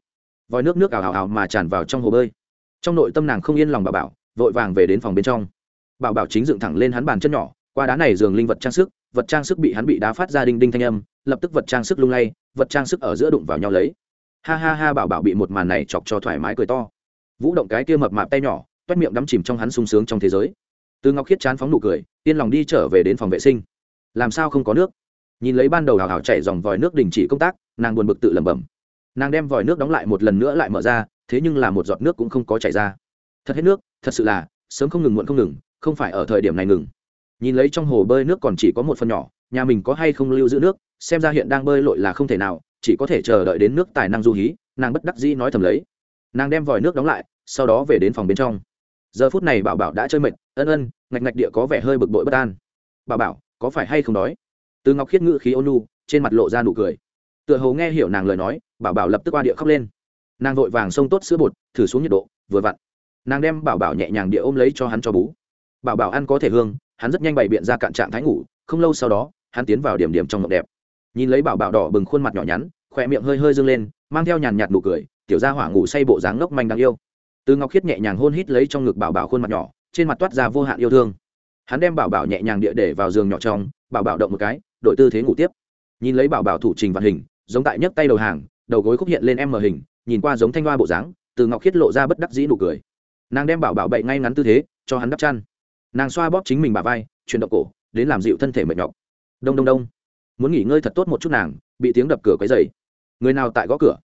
Vòi nước nước ảo ảo mà tràn vào trong hồ bơi trong nội tâm nàng không yên lòng bảo bảo, vội vàng về đến phòng bên trong. Bảo bảo chính dựng thẳng lên hắn bàn chân nhỏ, qua đá này giường linh vật trang sức, vật trang sức bị hắn bị đá phát ra đinh đinh thanh âm, lập tức vật trang sức lung lay, vật trang sức ở giữa đụng vào nhau lấy. Ha ha ha, bảo bảo bị một màn này chọc cho thoải mái cười to. Vũ động cái kia mập mạp tay nhỏ, toét miệng đắm chìm trong hắn sung sướng trong thế giới. Từ ngọc khiết chán phóng nụ cười, yên lòng đi trở về đến phòng vệ sinh. Làm sao không có nước? Nhìn lấy ban đầu hào hào chạy dòng vòi nước đình chỉ công tác, nàng buồn bực tự lẩm bẩm. Nàng đem vòi nước đóng lại một lần nữa lại mở ra thế nhưng là một giọt nước cũng không có chảy ra. Thật hết nước, thật sự là, sớm không ngừng muộn không ngừng, không phải ở thời điểm này ngừng. Nhìn lấy trong hồ bơi nước còn chỉ có một phần nhỏ, nhà mình có hay không lưu giữ nước, xem ra hiện đang bơi lội là không thể nào, chỉ có thể chờ đợi đến nước tài năng du hí, nàng bất đắc dĩ nói thầm lấy. Nàng đem vòi nước đóng lại, sau đó về đến phòng bên trong. Giờ phút này bảo bảo đã chơi mệt, ân ân, ngạch ngạch địa có vẻ hơi bực bội bất an. Bảo bảo, có phải hay không đói? Từ ngọc khiết ngự khí ônu trên mặt lộ ra nụ cười. Tựa hồ nghe hiểu nàng lời nói, bảo bảo lập tức qua địa khóc lên nàng vội vàng xông tốt sữa bột, thử xuống nhiệt độ, vừa vặn. Nàng đem bảo bảo nhẹ nhàng địa ôm lấy cho hắn cho bú. Bảo bảo ăn có thể hương, hắn rất nhanh bày biện ra cạn trạng thái ngủ, không lâu sau đó, hắn tiến vào điểm điểm trong ngọc đẹp. Nhìn lấy bảo bảo đỏ bừng khuôn mặt nhỏ nhắn, khỏe miệng hơi hơi dâng lên, mang theo nhàn nhạt nụ cười, tiểu ra hỏa ngủ say bộ dáng ngốc manh đáng yêu. Từ ngọc khiết nhẹ nhàng hôn hít lấy trong ngực bảo bảo khuôn mặt nhỏ, trên mặt toát ra vô hạn yêu thương. Hắn đem bảo bảo nhẹ nhàng địa để vào giường nhỏ trong, bảo bảo động một cái đội tư thế ngủ tiếp. Nhìn lấy bảo bảo thủ trình vạn hình, giống tại nhấc tay đầu hàng, đầu gối khúc hiện lên em mờ hình nhìn qua giống thanh hoa bộ dáng, từ ngọc khiết lộ ra bất đắc dĩ nụ cười. Nàng đem bảo bảo bậy ngay ngắn tư thế, cho hắn đắp chăn. Nàng xoa bóp chính mình bà vai, chuyển động cổ, đến làm dịu thân thể mệt nhọc. Đông đông đông. Muốn nghỉ ngơi thật tốt một chút nàng, bị tiếng đập cửa quấy dày người nào tại gõ cửa?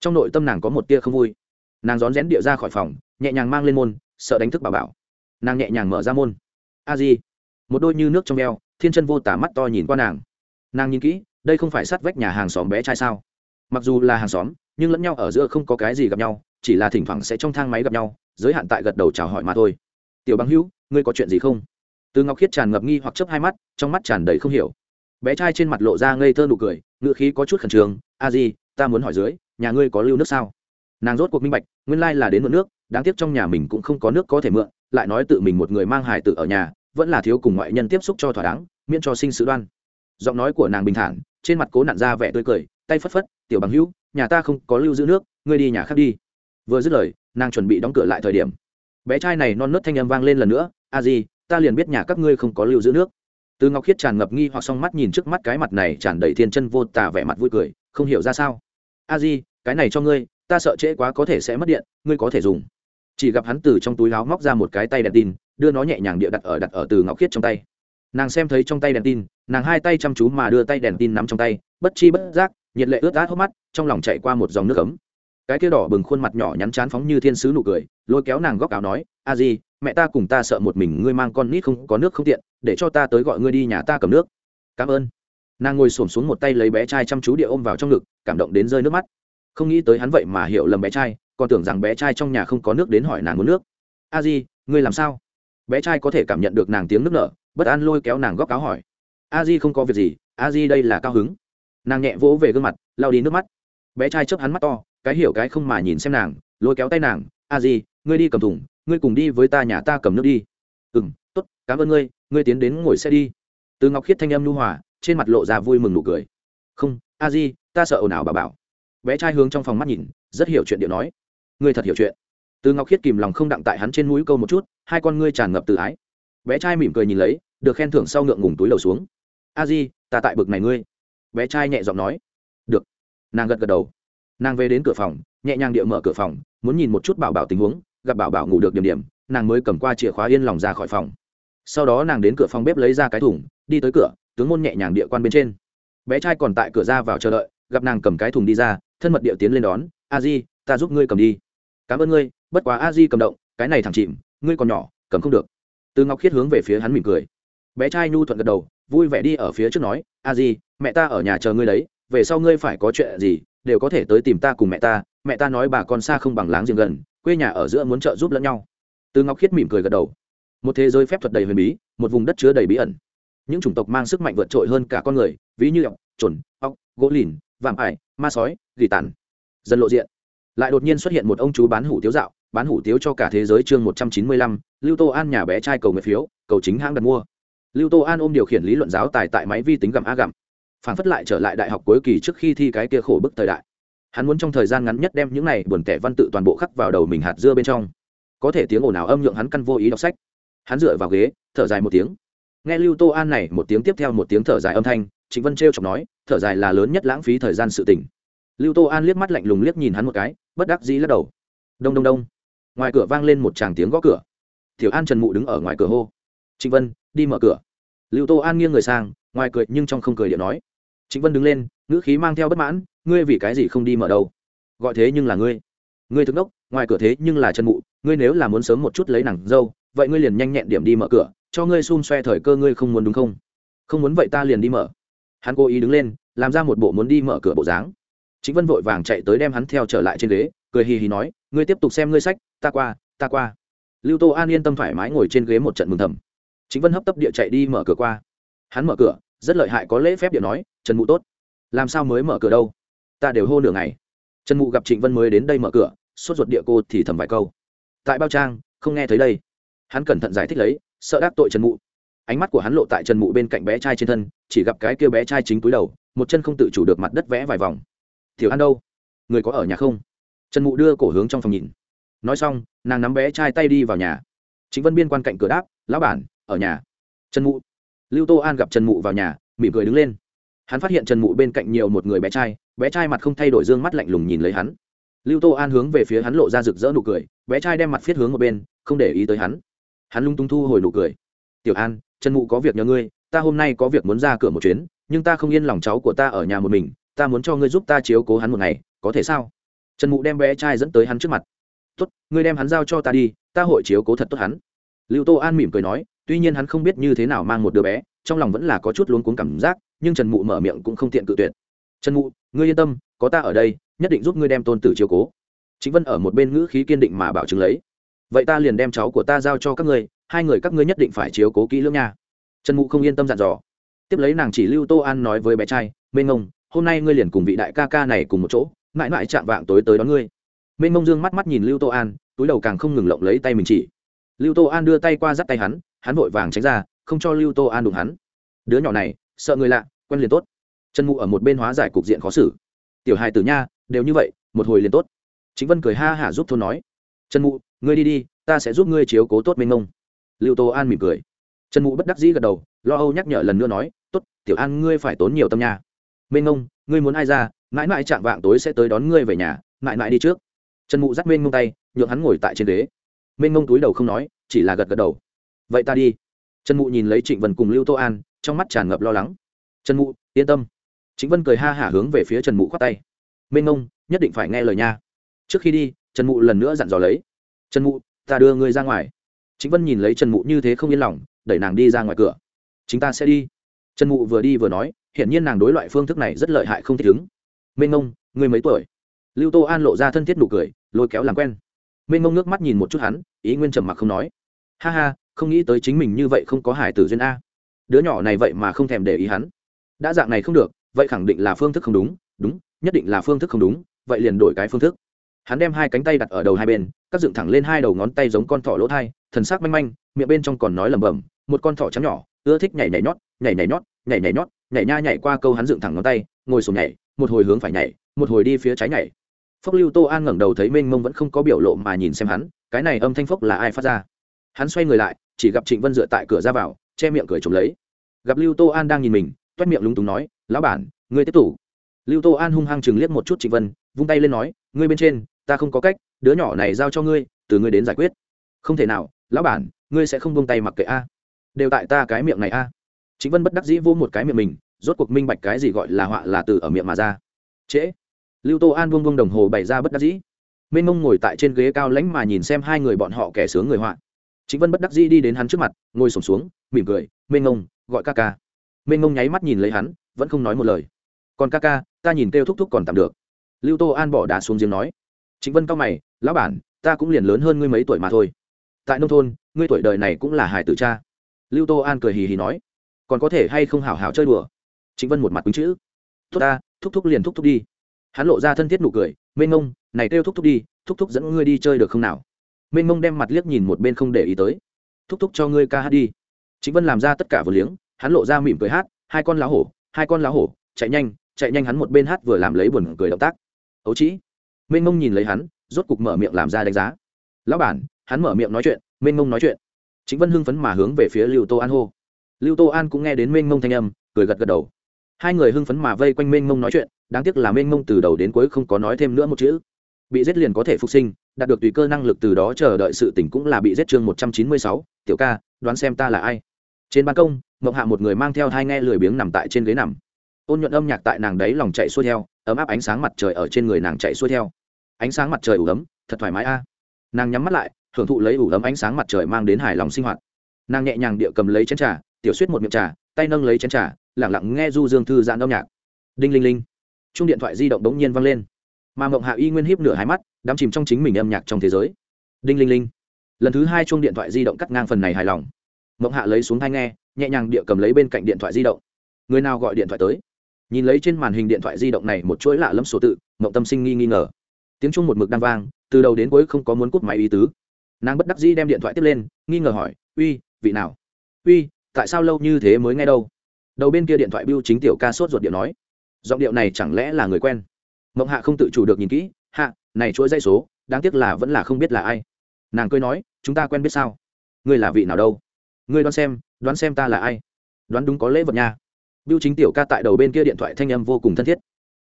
Trong nội tâm nàng có một tia không vui. Nàng rón rén địa ra khỏi phòng, nhẹ nhàng mang lên môn, sợ đánh thức bà bảo. Nàng nhẹ nhàng mở ra môn. A di. Một đôi như nước trong eo, thiên chân vô tả mắt to nhìn qua nàng. Nàng nhìn kỹ, đây không phải sát vách nhà hàng xóm bé trai sao? Mặc dù là hàng xóm, nhưng lẫn nhau ở giữa không có cái gì gặp nhau, chỉ là thỉnh thoảng sẽ trong thang máy gặp nhau, giới hạn tại gật đầu chào hỏi mà thôi. Tiểu băng hữu, ngươi có chuyện gì không? Từ ngọc khiết tràn ngập nghi hoặc chấp hai mắt, trong mắt tràn đầy không hiểu. Bé trai trên mặt lộ ra ngây thơ nụ cười ngựa khí có chút khẩn trương. A di, ta muốn hỏi dưới, nhà ngươi có lưu nước sao? Nàng rốt cuộc minh bạch, nguyên lai là đến mượn nước, đáng tiếc trong nhà mình cũng không có nước có thể mượn, lại nói tự mình một người mang hải tự ở nhà, vẫn là thiếu cùng ngoại nhân tiếp xúc cho thỏa đáng, miễn cho sinh sự đoan. Giọng nói của nàng bình thản, trên mặt cố nặn ra vẻ tươi cười tay phất phất, tiểu bằng hữu, nhà ta không có lưu giữ nước, ngươi đi nhà khác đi. Vừa dứt lời, nàng chuẩn bị đóng cửa lại thời điểm. Bé trai này non nớt thanh âm vang lên lần nữa, a di, ta liền biết nhà các ngươi không có lưu giữ nước. Từ ngọc khiết tràn ngập nghi hoặc song mắt nhìn trước mắt cái mặt này tràn đầy thiên chân vô tà vẻ mặt vui cười, không hiểu ra sao. A di, cái này cho ngươi, ta sợ trễ quá có thể sẽ mất điện, ngươi có thể dùng. Chỉ gặp hắn từ trong túi láo móc ra một cái tay đèn tin, đưa nó nhẹ nhàng địa đặt ở đặt ở từ ngọc khiết trong tay. Nàng xem thấy trong tay đèn tin, nàng hai tay chăm chú mà đưa tay đèn tin nắm trong tay, bất chi bất giác nhiệt lệ ướt át hốc mắt, trong lòng chạy qua một dòng nước ấm. Cái kia đỏ bừng khuôn mặt nhỏ nhắn chán phóng như thiên sứ nụ cười, lôi kéo nàng góc áo nói, a di, mẹ ta cùng ta sợ một mình ngươi mang con nít không, có nước không tiện, để cho ta tới gọi ngươi đi nhà ta cầm nước. Cảm ơn. Nàng ngồi xổm xuống một tay lấy bé trai chăm chú địa ôm vào trong ngực, cảm động đến rơi nước mắt. Không nghĩ tới hắn vậy mà hiểu lầm bé trai, còn tưởng rằng bé trai trong nhà không có nước đến hỏi nàng muốn nước. A di, ngươi làm sao? Bé trai có thể cảm nhận được nàng tiếng nước nở, bất an lôi kéo nàng góc áo hỏi. A di không có việc gì, a di đây là cao hứng nàng nhẹ vỗ về gương mặt lao đi nước mắt. Bé trai chớp hắn mắt to, cái hiểu cái không mà nhìn xem nàng, lôi kéo tay nàng, a di, ngươi đi cầm thùng, ngươi cùng đi với ta nhà ta cầm nước đi. Ừ m t ố t cảm ơn ngươi ngươi tiến đến ngồi xe đi. Từ ngọc khiết thanh âm nhu hòa, trên mặt lộ ra vui mừng nụ cười. Không, a di, ta sợ ồn ào bà bảo. Bé trai hướng trong phòng mắt nhìn, rất hiểu chuyện điệu nói. Ngươi thật hiểu chuyện. Từ ngọc khiết kìm lòng không đặng tại hắn trên mũi câu một chút, hai con ngươi tràn ngập tự ái. Bé trai mỉm cười nhìn lấy, được khen thưởng sau ngượng ngùng túi lầu xuống. A di, ta tại bực này ngươi bé trai nhẹ giọng nói, được. Nàng gật gật đầu. Nàng về đến cửa phòng, nhẹ nhàng địa mở cửa phòng, muốn nhìn một chút bảo bảo tình huống, gặp bảo bảo ngủ được điểm điểm, nàng mới cầm qua chìa khóa yên lòng ra khỏi phòng. Sau đó nàng đến cửa phòng bếp lấy ra cái thùng, đi tới cửa, tướng môn nhẹ nhàng địa quan bên trên. Bé trai còn tại cửa ra vào chờ đợi, gặp nàng cầm cái thùng đi ra, thân mật địa tiến lên đón, a di, ta giúp ngươi cầm đi. Cảm ơn ngươi, bất quá a di cầm động, cái này thẳng chìm, ngươi còn nhỏ, cầm không được. Từ ngọc khiết hướng về phía hắn mỉm cười. Bé trai nhu thuận gật đầu, vui vẻ đi ở phía trước nói, a di mẹ ta ở nhà chờ ngươi đấy, về sau ngươi phải có chuyện gì, đều có thể tới tìm ta cùng mẹ ta mẹ ta nói bà con xa không bằng láng giềng gần, quê nhà ở giữa muốn trợ giúp lẫn nhau. Từ ngọc khiết mỉm cười gật đầu. Một thế giới phép thuật đầy huyền bí, một vùng đất chứa đầy bí ẩn. Những chủng tộc mang sức mạnh vượt trội hơn cả con người, ví như ọc trồn ọc gỗ lìn, vạm ải, ma sói, gỉ tàn. Dần lộ diện. Lại đột nhiên xuất hiện một ông chú bán hủ tiếu dạo, bán hủ tiếu cho cả thế giới chương một trăm chín mươi lăm, lưu tô an nhà bé trai cầu người phiếu, cầu chính hãng đặt mua. Lưu tô an ôm điều khiển lý luận giáo tài tại máy vi tính gặm a gặm phản phất lại trở lại đại học cuối kỳ trước khi thi cái kia khổ bức thời đại. Hắn muốn trong thời gian ngắn nhất đem những này buồn tẻ văn tự toàn bộ khắc vào đầu mình hạt dưa bên trong. Có thể tiếng ồn ào âm nhượng hắn căn vô ý đọc sách. Hắn dựa vào ghế, thở dài một tiếng. Nghe lưu tô an này một tiếng tiếp theo một tiếng thở dài âm thanh, trịnh vân t chọc nói, thở dài là lớn nhất lãng phí thời gian sự tỉnh lưu tô an liếc mắt lạnh lùng liếc nhìn hắn một cái, bất đắc dĩ lắc đầu. Đông đông đông. Ngoài cửa vang lên một tràng tiếng gõ cửa. Tiểu an trần mụ đứng ở ngoài cửa hô. Trịnh vân, đi mở cửa. Lưu tô an nghiêng người sang ngoài cười nhưng trong không cười điện nói. Trịnh vân đứng lên, ngữ khí mang theo bất mãn, ngươi vì cái gì không đi mở đâu gọi thế nhưng là ngươi. Ngươi thức đốc, ngoài cửa thế nhưng là trần mụ, ngươi nếu là muốn sớm một chút lấy nàng dâu, vậy ngươi liền nhanh nhẹn điểm đi mở cửa, cho ngươi xung xoe thời cơ ngươi không muốn đúng không? Không muốn vậy ta liền đi mở. Hắn cố ý đứng lên, làm ra một bộ muốn đi mở cửa bộ dáng. Chính vân vội vàng chạy tới đem hắn theo trở lại trên ghế, cười hì hì nói, ngươi tiếp tục xem ngươi sách, ta qua ta qua. Lưu tô an yên tâm thoải mái ngồi trên ghế một trận mừng thầm. Chính vân hấp tấp địa chạy đi mở cửa qua. Hắn mở cửa rất lợi hại có lễ phép địa nói, trần mụ tốt. Làm sao mới mở cửa đâu? Ta đều hô nửa ngày. Trần mụ gặp trịnh vân mới đến đây mở cửa, sốt ruột địa cô thì thầm vài câu. Tại bao trang, không nghe thấy đây. Hắn cẩn thận giải thích lấy, sợ đắc tội trần mụ. Ánh mắt của hắn lộ tại trần mụ bên cạnh bé trai trên thân, chỉ gặp cái kia bé trai chính túi đầu, một chân không tự chủ được mặt đất vẽ vài vòng. Thiểu ăn đâu? Người có ở nhà không? Trần mụ đưa cổ hướng trong phòng nhìn. Nói xong, nàng nắm bé trai tay đi vào nhà. Chính vân biên quan cạnh cửa đáp, lão bản, ở nhà. Trần mụ lưu tô an gặp trần mụ vào nhà, mỉm cười đứng lên. Hắn phát hiện trần mụ bên cạnh nhiều một người bé trai bé trai mặt không thay đổi d ư ơ n g mắt lạnh lùng nhìn lấy hắn. Lưu tô an hướng về phía hắn lộ ra rực rỡ nụ cười, bé trai đem mặt viết hướng một bên, không để ý tới hắn. Hắn lung tung thu hồi nụ cười. Tiểu an, trần mụ có việc nhờ ngươi, ta hôm nay có việc muốn ra cửa một chuyến, nhưng ta không yên lòng cháu của ta ở nhà một mình, ta muốn cho ngươi giúp ta chiếu cố hắn một ngày, có thể sao? Trần mụ đem bé trai dẫn tới hắn trước mặt. Tốt, ngươi đem hắn giao cho ta đi, ta hội chiếu cố thật tốt hắn. Lưu tô an mỉm cười nói tuy nhiên hắn không biết như thế nào mang một đứa bé, trong lòng vẫn là có chút luống cuống cảm giác, nhưng trần mụ mở miệng cũng không tiện cự tuyệt. Trần mụ, ngươi yên tâm, có ta ở đây, nhất định giúp ngươi đem tôn tử chiếu cố. Chính vân ở một bên ngữ khí kiên định mà bảo chứng lấy. Vậy ta liền đem cháu của ta giao cho các ngươi, hai người các ngươi nhất định phải chiếu cố kỹ lưỡng nha. Trần mụ không yên tâm dặn dò. Tiếp lấy nàng chỉ lưu tô an nói với bé trai, mênh ngông hôm nay ngươi liền cùng vị đại ca ca này cùng một chỗ, mãi mãi chạm vạng tối tới đón ngươi. Mênh ngông dương mắt mắt nhìn lưu tô an, túi đầu càng không ngừng lộng lấy tay mình chỉ. Lưu tô an đưa tay qua dắt tay hắn hắn vội vàng tránh ra, không cho lưu tô an đụng hắn. Đứa nhỏ này, sợ người lạ, quen liền tốt. Trần mụ ở một bên hóa giải cục diện khó xử. Tiểu hài tử nha, đều như vậy, một hồi liền tốt. Chính vân cười ha hả giúp thôn nói. Trần mụ, ngươi đi đi, ta sẽ giúp ngươi chiếu cố tốt mênh mông. Lưu tô an mỉm cười. Trần mụ bất đắc dĩ gật đầu, lo âu nhắc nhở lần nữa nói, tốt, tiểu an, ngươi phải tốn nhiều tâm nha. Mênh mông, ngươi muốn ai ra, mãi mãi chạm vạng tối sẽ tới đón ngươi về nhà, mãi mãi đi trước. Trần mụ dắt mênh mông tay, nhượng hắn ngồi tại trên ghế. Mênh mông túi đầu không nói, chỉ là gật gật đầu vậy ta đi. Trần mụ nhìn lấy trịnh vân cùng lưu tô an, trong mắt tràn ngập lo lắng. Trần mụ, yên tâm. Trịnh vân cười ha hả hướng về phía trần mụ khoát tay. Mênh ngông nhất định phải nghe lời nha. Trước khi đi, trần mụ lần nữa dặn dò lấy. Trần mụ, ta đưa ngươi ra ngoài. Trịnh vân nhìn lấy trần mụ như thế không yên lòng, đẩy nàng đi ra ngoài cửa. Chúng ta sẽ đi. Trần mụ vừa đi vừa nói, hiển nhiên nàng đối loại phương thức này rất lợi hại không thích ứng. Mênh ngông ngươi mấy tuổi? Lưu tô an lộ ra thân thiết nụ cười, lôi kéo làm quen. Mênh ngông nước mắt nhìn một chút hắn, ý nguyên trầm mặc không nói. Ha ha không nghĩ tới chính mình như vậy không có hải tử duyên a. Đứa nhỏ này vậy mà không thèm để ý hắn. Đã dạng này không được, vậy khẳng định là phương thức không đúng đúng, nhất định là phương thức không đúng, vậy liền đổi cái phương thức. Hắn đem hai cánh tay đặt ở đầu hai bên các dựng thẳng lên hai đầu ngón tay giống con thỏ lỗ thai, thần sắc manh manh, miệng bên trong còn nói lẩm bẩm, một con thỏ trắng nhỏ, ưa thích nhảy nhảy nhót, nhảy nhảy nhót, nhảy nhảy nhót, nhảy nha nhảy qua câu hắn dựng thẳng ngón tay, ngồi sổ nhảy, một hồi hướng phải nhảy, một hồi đi phía trái nhảy. Phốc lưu tô an ngẩng đầu thấy mênh mông vẫn không có biểu lộ mà nhìn xem hắn, cái này âm thanh phốc là ai phát ra? Hắn xoay người lại chỉ gặp trịnh vân dựa tại cửa ra vào, che miệng cười trộm lấy. Gặp lưu tô an đang nhìn mình, toét miệng lúng túng nói, lão bản, ngươi tiếp tục. Lưu tô an hung hăng chừng liếc một chút trịnh vân, vung tay lên nói, ngươi bên trên, ta không có cách, đứa nhỏ này giao cho ngươi, từ ngươi đến giải quyết. Không thể nào, lão bản, ngươi sẽ không buông tay mặc kệ a. Đều tại ta cái miệng này a. Chính vân bất đắc dĩ vô một cái miệng mình, rốt cuộc minh bạch cái gì gọi là họa là từ ở miệng mà ra. Trễ. Lưu tô an buông buông đồng hồ bày ra bất đắc dĩ. Mênh mông ngồi tại trên ghế cao lãnh mà nhìn xem hai người bọn họ kẻ sướng người họa chính vân bất đắc dĩ đi đến hắn trước mặt, ngồi sổm xuống, mỉm cười, mê ngông, gọi ca ca. Mê ngông nháy mắt nhìn lấy hắn, vẫn không nói một lời. Còn ca ca, ta nhìn kêu thúc thúc còn tạm được. Lưu tô an bỏ đá xuống giếng nói. Chính vân cao mày, lão bản, ta cũng liền lớn hơn ngươi mấy tuổi mà thôi. Tại nông thôn, ngươi tuổi đời này cũng là hải tử cha. Lưu tô an cười hì hì nói. Còn có thể hay không hảo hảo chơi đùa? Chính vân một mặt quýnh chữ. Thúc ta, thúc thúc liền thúc thúc đi. Hắn lộ ra thân thiết nụ cười. Mê ngông, này kêu thúc thúc đi, thúc thúc dẫn ngươi đi chơi được không nào? Mênh mông đem mặt liếc nhìn một bên không để ý tới. Thúc thúc cho ngươi ca hát đi. Chính vân làm ra tất cả vừa liếng, hắn lộ ra mỉm cười hát, hai con lá hổ, hai con lá hổ, chạy nhanh chạy nhanh hắn một bên hát vừa làm lấy buồn cười động tác. Ấu trĩ. Mênh mông nhìn lấy hắn, rốt cục mở miệng làm ra đánh giá. Lão bản, hắn mở miệng nói chuyện, mênh mông nói chuyện. Chính vân hưng phấn mà hướng về phía lưu tô an hô. Lưu tô an cũng nghe đến mênh mông thanh âm, cười gật gật đầu. Hai người hưng phấn mà vây quanh mênh mông nói chuyện, đáng tiếc là mênh mông từ đầu đến cuối không có nói thêm nữa một chữ. Bị giết liền có thể phục sinh đạt được tùy cơ năng lực từ đó chờ đợi sự tỉnh cũng là bị giết chương một trăm chín mươi sáu, tiểu ca, đoán xem ta là ai. Trên ban công mộng hạ một người mang theo hai nghe lười biếng nằm tại trên ghế nằm. Ôn nhuận âm nhạc tại nàng đấy lòng chạy xuôi theo, ấm áp ánh sáng mặt trời ở trên người nàng chạy xuôi theo. Ánh sáng mặt trời ủ ấm, thật thoải mái a. Nàng nhắm mắt lại, hưởng thụ lấy ủ ấm ánh sáng mặt trời mang đến hài lòng sinh hoạt. Nàng nhẹ nhàng địa cầm lấy chén trà, tiểu suýt một miệng trà, tay nâng lấy chén trà lẳng lặng nghe du dương thư giãn âm nhạc. Đinh linh linh. Chung điện thoại di động đống nhiên vang lên mà mộng hạ y nguyên hiếp nửa hai mắt, đắm chìm trong chính mình âm nhạc trong thế giới. Đinh linh linh. Lần thứ hai chuông điện thoại di động cắt ngang phần này hài lòng. Mộng hạ lấy xuống thai nghe, nhẹ nhàng địa cầm lấy bên cạnh điện thoại di động. Người nào gọi điện thoại tới? Nhìn lấy trên màn hình điện thoại di động này một chuỗi lạ lẫm số tự, mộng tâm sinh nghi nghi ngờ. Tiếng chung một mực đang vang, từ đầu đến cuối không có muốn cút máy ý tứ. Nàng bất đắc dĩ đem điện thoại tiếp lên, nghi ngờ hỏi, uy, vị nào? Uy, tại sao lâu như thế mới nghe đâu? Đầu bên kia điện thoại bưu chính tiểu ca sốt ruột điện nói. Giọng điệu này chẳng lẽ là người quen? Mộng hạ không tự chủ được nhìn kỹ, hạ, này chuỗi dây số, đáng tiếc là vẫn là không biết là ai. Nàng cười nói, chúng ta quen biết sao? Ngươi là vị nào đâu? Ngươi đoán xem đoán xem ta là ai? Đoán đúng có lễ vật nha. Biêu chính tiểu ca tại đầu bên kia điện thoại thanh âm vô cùng thân thiết.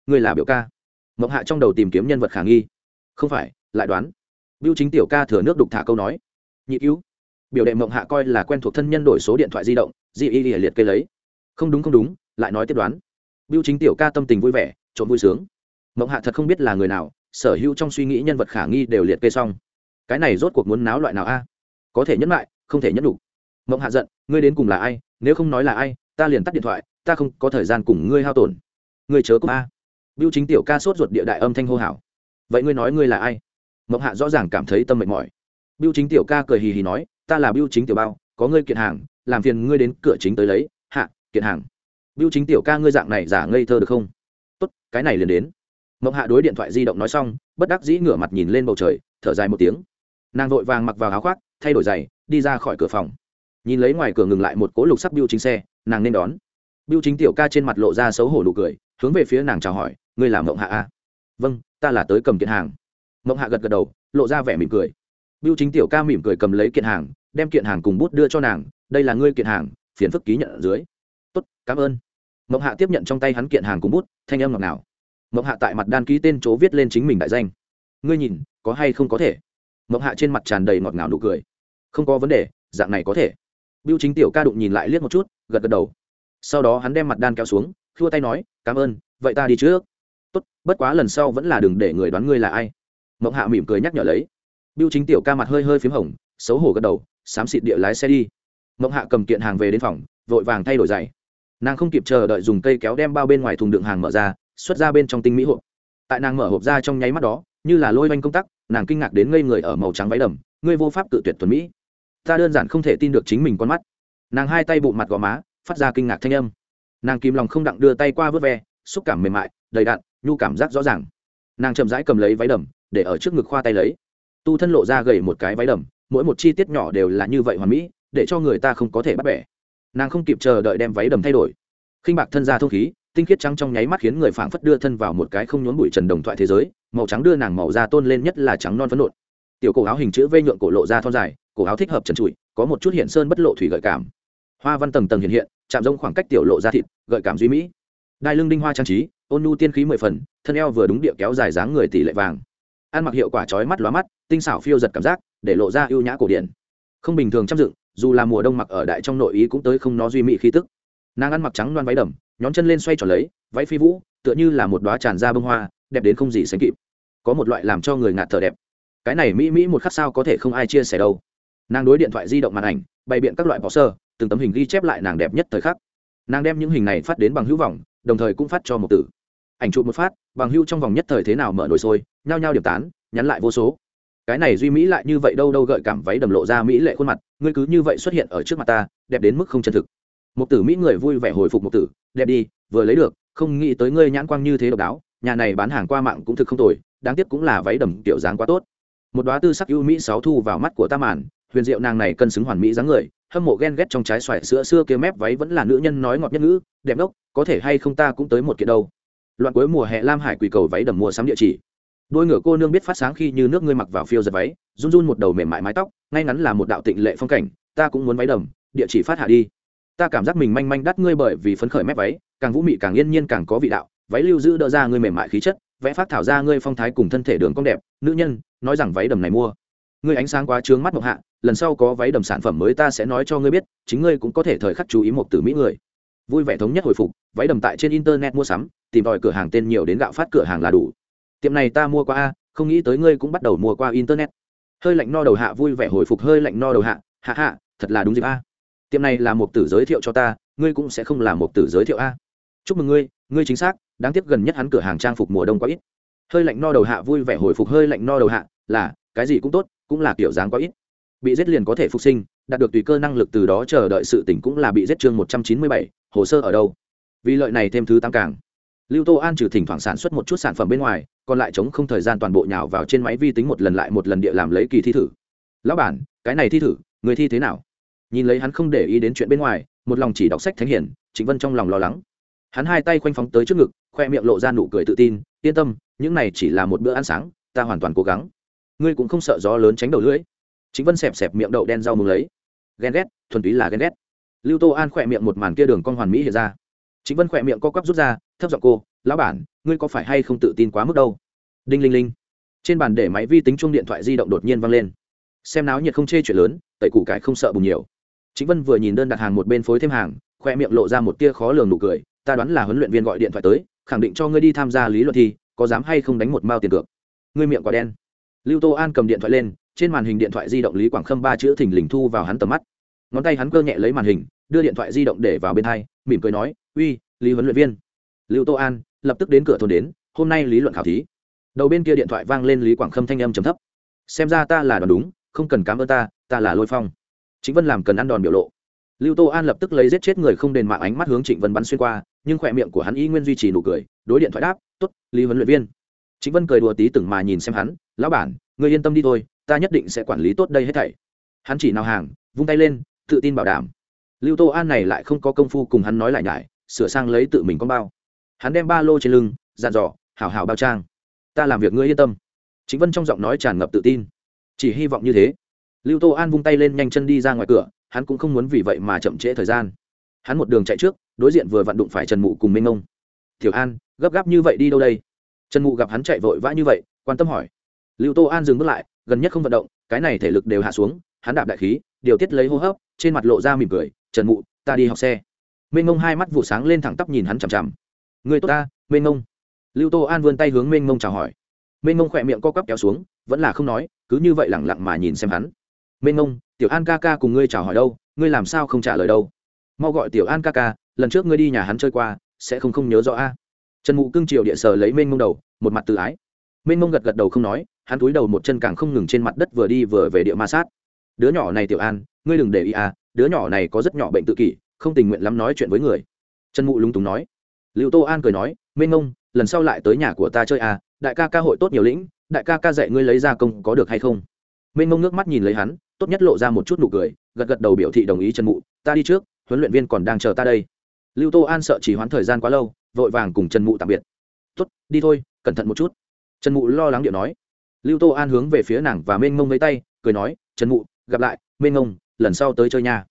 Ngươi là biểu ca. Mộng hạ trong đầu tìm kiếm nhân vật khả nghi. Không phải, lại đoán. Biêu chính tiểu ca thừa nước đục thả câu nói. Nhị cứu. Biểu đệ mộng hạ coi là quen thuộc thân nhân đổi số điện thoại di động di y liệt kê lấy. Không đúng không đúng, lại nói tiếp đoán. Biêu chính tiểu ca tâm tình vui vẻ, trộm vui sướng mộng hạ thật không biết là người nào, sở hữu trong suy nghĩ nhân vật khả nghi đều liệt kê xong. Cái này rốt cuộc muốn náo loại nào a? Có thể nhẫn lại, không thể nhẫn đủ. Mộng hạ giận, ngươi đến cùng là ai? Nếu không nói là ai, ta liền tắt điện thoại, ta không có thời gian cùng ngươi hao tổn. Ngươi chớ cúp a biêu chính tiểu ca sốt ruột địa đại âm thanh hô hào. Vậy ngươi nói ngươi là ai? Mộng hạ rõ ràng cảm thấy tâm mệt mỏi. Biêu chính tiểu ca cười hì hì nói, ta là biêu chính tiểu bao, có ngươi kiện hàng, làm phiền ngươi đến cửa chính tới lấy. Hạ, kiện hàng. Biêu chính tiểu ca ngươi dạng này giả ngây thơ được không? Tốt, cái này liền đến mộng hạ đối điện thoại di động nói xong, bất đắc dĩ ngửa mặt nhìn lên bầu trời, thở dài một tiếng. Nàng vội vàng mặc vào áo khoác, thay đổi giày, đi ra khỏi cửa phòng. Nhìn lấy ngoài cửa ngừng lại một cố lục sắc biêu chính xe, nàng nên đón. Biêu chính tiểu ca trên mặt lộ ra xấu hổ nụ cười, hướng về phía nàng chào hỏi, ngươi là mộng hạ a vâng ta là tới cầm kiện hàng. Mộng hạ gật gật đầu, lộ ra vẻ mỉm cười. Biêu chính tiểu ca mỉm cười cầm lấy kiện hàng, đem kiện hàng cùng bút đưa cho nàng, đây là ngươi kiện hàng, phiền phức ký nhận ở dưới. Tốt, cảm ơn. Mộng hạ tiếp nhận trong tay hắn kiện hàng cùng bút, thanh âm ngọt nào mộng hạ tại mặt đan ký tên chỗ viết lên chính mình đại danh. Ngươi nhìn, có hay không có thể? Mộng hạ trên mặt tràn đầy ngọt ngào nụ cười. Không có vấn đề, dạng này có thể. Biêu chính tiểu ca đụng nhìn lại liếc một chút, gật gật đầu. Sau đó hắn đem mặt đan kéo xuống, khua tay nói, cảm ơn, vậy ta đi trước. Tốt, bất quá lần sau vẫn là đừng để người đoán ngươi là ai. Mộng hạ mỉm cười nhắc nhở lấy. Biêu chính tiểu ca mặt hơi hơi p h í m hồng, xấu hổ gật đầu, xám xịt địa lái xe đi. Mộng hạ cầm kiện hàng về đến phòng, vội vàng thay đổi giày. Nàng không kịp chờ đợi dùng cây kéo đem bao bên ngoài thùng đựng hàng mở ra xuất ra bên trong tinh mỹ hộp. Tại nàng mở hộp ra trong nháy mắt đó, như là lôi oanh công tắc, nàng kinh ngạc đến ngây người ở màu trắng váy đầm, ngươi vô pháp tự tuyệt thuần mỹ. Ta đơn giản không thể tin được chính mình con mắt. Nàng hai tay bụng mặt gò má, phát ra kinh ngạc thanh âm. Nàng kìm lòng không đặng đưa tay qua vớt ve, xúc cảm mềm mại, đầy đặn, nhu cảm giác rõ ràng. Nàng chậm rãi cầm lấy váy đầm, để ở trước ngực khoa tay lấy. Tu thân lộ ra gầy một cái váy đầm, mỗi một chi tiết nhỏ đều là như vậy hoàn mỹ, để cho người ta không có thể bắt bẻ. Nàng không kịp chờ đợi đem váy đầm thay đổi. Khinh bạc thân ra thông khí tinh khiết trắng trong nháy mắt khiến người phảng phất đưa thân vào một cái không nhốn bụi trần đồng thoại thế giới, màu trắng đưa nàng màu da tôn lên nhất là trắng non phấn nộn. Tiểu cổ áo hình chữ vây nhượng cổ lộ ra thon dài, cổ áo thích hợp trần trụi, có một chút hiện sơn bất lộ thủy gợi cảm. Hoa văn tầng tầng hiện hiện, chạm rông khoảng cách tiểu lộ ra thịt, gợi cảm duy mỹ. Đai lưng đinh hoa trang trí, ôn nhu tiên khí mười phần, thân eo vừa đúng địa kéo dài dáng người tỷ lệ vàng. Ăn mặc hiệu quả trói mắt lóa mắt, tinh xảo phiêu giật cảm giác, để lộ ra ưu nhã cổ điển. Không bình thường chăm dựng, dù là mùa đông mặc ở đại trong nội ý cũng tới không nó duy mỹ khí tức nàng ăn mặc trắng loan váy đầm, nhón chân lên xoay tròn lấy, váy phi vũ, tựa như là một đoá tràn ra bông hoa, đẹp đến không gì sánh kịp. Có một loại làm cho người ngạt thở đẹp. Cái này mỹ mỹ một khắc sao có thể không ai chia sẻ đâu. Nàng đối điện thoại di động màn ảnh, bày biện các loại bỏ sơ, từng tấm hình ghi chép lại nàng đẹp nhất thời khắc. Nàng đem những hình này phát đến bằng hữu vọng, đồng thời cũng phát cho một tử. Ảnh chụp một phát, bằng hữu trong vòng nhất thời thế nào mở nổi sôi, nhao nhao điểm tán, nhắn lại vô số. Cái này duy mỹ lại như vậy đâu đâu gợi cảm váy đầm lộ ra mỹ lệ khuôn mặt, ngươi cứ như vậy xuất hiện ở trước mặt ta, đẹp đến mức không chân thực một tử mỹ người vui vẻ hồi phục một tử, đẹp đi, vừa lấy được, không nghĩ tới ngươi nhãn quang như thế độc đáo, nhà này bán hàng qua mạng cũng thực không tồi, đáng tiếc cũng là váy đầm kiểu dáng quá tốt. Một đoá tư sắc ưu mỹ sáu thu vào mắt của ta màn, huyền diệu nàng này cân xứng hoàn mỹ dáng người, hâm mộ ghen ghét trong trái xoài sữa xưa kia mép váy vẫn là nữ nhân nói ngọt nhất ngữ, đẹp đốc có thể hay không ta cũng tới một kiện đâu. Loạn cuối mùa hè lam hải quỳ cầu váy đầm mua sắm địa chỉ. Đôi ngựa cô nương biết phát sáng khi như nước ngươi mặc vào phiêu giật váy, run run một đầu mềm mại mái tóc, ngay ngắn là một đạo tịnh lệ phong cảnh, ta cũng muốn váy đầm, địa chỉ phát hạ đi ta cảm giác mình manh manh đắt ngươi bởi vì phấn khởi mép váy, càng vũ mị càng yên nhiên càng có vị đạo. Váy lưu giữ đỡ ra ngươi mềm mại khí chất, vẽ phát thảo ra ngươi phong thái cùng thân thể đường cong đẹp. Nữ nhân, nói rằng váy đầm này mua. Ngươi ánh sáng quá trướng mắt mộc hạ, lần sau có váy đầm sản phẩm mới ta sẽ nói cho ngươi biết, chính ngươi cũng có thể thời khắc chú ý một từ mỹ người. Vui vẻ thống nhất hồi phục, váy đầm tại trên internet mua sắm, tìm tòi cửa hàng tên nhiều đến gạo phát cửa hàng là đủ. Tiệm này ta mua qua a, không nghĩ tới ngươi cũng bắt đầu mua qua internet. Hơi lạnh no đầu hạ vui vẻ hồi phục, hơi lạnh no đầu hạ. Hạ hạ, thật là đúng dịp a tiệm này là một tử giới thiệu cho ta, ngươi cũng sẽ không là một tử giới thiệu a. Chúc mừng ngươi ngươi chính xác, đáng tiếc gần nhất hắn cửa hàng trang phục mùa đông quá ít. Hơi lạnh no đầu hạ vui vẻ hồi phục hơi lạnh no đầu hạ, là, cái gì cũng tốt, cũng là kiểu dáng quá ít. Bị giết liền có thể phục sinh, đạt được tùy cơ năng lực từ đó chờ đợi sự tỉnh cũng là bị giết chương một trăm chín mươi bảy, hồ sơ ở đâu? Vì lợi này thêm thứ tăng càng. Lưu tô an trừ thỉnh thoảng sản xuất một chút sản phẩm bên ngoài, còn lại chống không thời gian toàn bộ nhào vào trên máy vi tính một lần lại một lần địa làm lấy kỳ thi thử. Lão bản, cái này thi thử, người thi thế nào? Nhìn lấy hắn không để ý đến chuyện bên ngoài, một lòng chỉ đọc sách thánh hiển, trịnh vân trong lòng lo lắng. Hắn hai tay khoanh phóng tới trước ngực, khoe miệng lộ ra nụ cười tự tin, yên tâm, những này chỉ là một bữa ăn sáng, ta hoàn toàn cố gắng. Ngươi cũng không sợ gió lớn tránh đầu lưỡi. Chính vân xẹp xẹp miệng đậu đen rau mừng lấy. Ghen ghét, thuần túy là ghen ghét. Lưu tô an khỏe miệng một màn kia đường con hoàn mỹ hiện ra. Chính vân khỏe miệng co quắp rút ra, thấp giọng cô, lão bản, ngươi có phải hay không tự tin quá mức đâu? Đinh linh linh. Trên bàn để máy vi tính chung điện thoại di động đột nhiên văng lên. Xem náo nhiệt không chê chuyện lớn, tẩy củ cải không sợ bùng nhiều chính vân vừa nhìn đơn đặt hàng một bên phối thêm hàng, khoe miệng lộ ra một tia khó lường nụ cười, ta đoán là huấn luyện viên gọi điện thoại tới, khẳng định cho ngươi đi tham gia lý luận thi, có dám hay không đánh một mao tiền cược? Ngươi miệng quá đen. Lưu tô an cầm điện thoại lên, trên màn hình điện thoại di động lý quảng khâm ba chữ thình lình thu vào hắn tầm mắt. Ngón tay hắn cơ nhẹ lấy màn hình, đưa điện thoại di động để vào bên hai, mỉm cười nói, uy, lý huấn luyện viên. Lưu tô an lập tức đến cửa thôn đến, hôm nay lý luận khảo thí. Đầu bên kia điện thoại vang lên lý quảng khâm thanh âm trầm thấp. Xem ra ta là đoán đúng, không cần cám ơn ta ta là lôi phong chính vân làm cần ăn đòn biểu lộ. Lưu tô an lập tức lấy giết chết người không đền mạng ánh mắt hướng trịnh vân bắn xuyên qua, nhưng khỏe miệng của hắn y nguyên duy trì nụ cười, đối điện thoại đáp t ố t lý huấn luyện viên. Chính vân cười đùa tí từng mà nhìn xem hắn, lão bản người yên tâm đi thôi, ta nhất định sẽ quản lý tốt đây hết thảy. Hắn chỉ nào hàng, vung tay lên, tự tin bảo đảm. Lưu tô an này lại không có công phu cùng hắn nói lại nhải, sửa sang lấy tự mình con bao. Hắn đem ba lô trên lưng dàn dò, hảo hảo bao trang. Ta làm việc ngươi yên tâm. Chính vân trong giọng nói tràn ngập tự tin. Chỉ hy vọng như thế lưu tô an vung tay lên nhanh chân đi ra ngoài cửa, hắn cũng không muốn vì vậy mà chậm trễ thời gian. Hắn một đường chạy trước, đối diện vừa vặn đụng phải trần mụ cùng minh ông tiểu an, gấp gáp như vậy đi đâu đây? Trần mụ gặp hắn chạy vội vã như vậy, quan tâm hỏi. Lưu tô an dừng bước lại, gần nhất không vận động, cái này thể lực đều hạ xuống, hắn đạp đại khí, điều tiết lấy hô hấp, trên mặt lộ ra mỉm cười, trần mụ, ta đi học xe. Minh ông hai mắt vụ sáng lên thẳng tắp nhìn hắn chằm chằm. Người tốt ta, Minh Ông. lưu tô an vươn tay hướng Minh Ông chào hỏi. Minh Ông khỏe miệng co quắp kéo xuống, vẫn là không nói, cứ như vậy lẳng lặng mà nhìn xem hắn mênh mông, tiểu an ca ca cùng ngươi chào hỏi đâu, ngươi làm sao không trả lời đâu? Mau gọi tiểu an ca ca, lần trước ngươi đi nhà hắn chơi qua, sẽ không không nhớ rõ a. À? Trần mụ cưng triều địa sờ lấy mênh mông đầu, một mặt tự ái. Mênh mông gật gật đầu không nói, hắn túi đầu một chân càng không ngừng trên mặt đất vừa đi vừa về địa ma sát. Đứa nhỏ này tiểu an, ngươi đừng để ý à đứa nhỏ này có rất nhỏ bệnh tự kỷ, không tình nguyện lắm nói chuyện với người. Trần mụ lúng túng nói. Liệu tô an cười nói, mênh mông, lần sau lại tới nhà của ta chơi à đại ca ca hội tốt nhiều lĩnh, đại ca ca dạy ngươi lấy ra công có được hay không? Mênh mông nước mắt nhìn lấy hắn tốt nhất lộ ra một chút nụ cười, gật gật đầu biểu thị đồng ý trần mụ, ta đi trước, huấn luyện viên còn đang chờ ta đây. Lưu tô an sợ chỉ hoãn thời gian quá lâu, vội vàng cùng trần mụ tạm biệt. Tốt, đi thôi, cẩn thận một chút. Trần mụ lo lắng điệu nói. Lưu tô an hướng về phía nàng và mênh mông lấy tay, cười nói, trần mụ, gặp lại mênh mông lần sau tới chơi nhà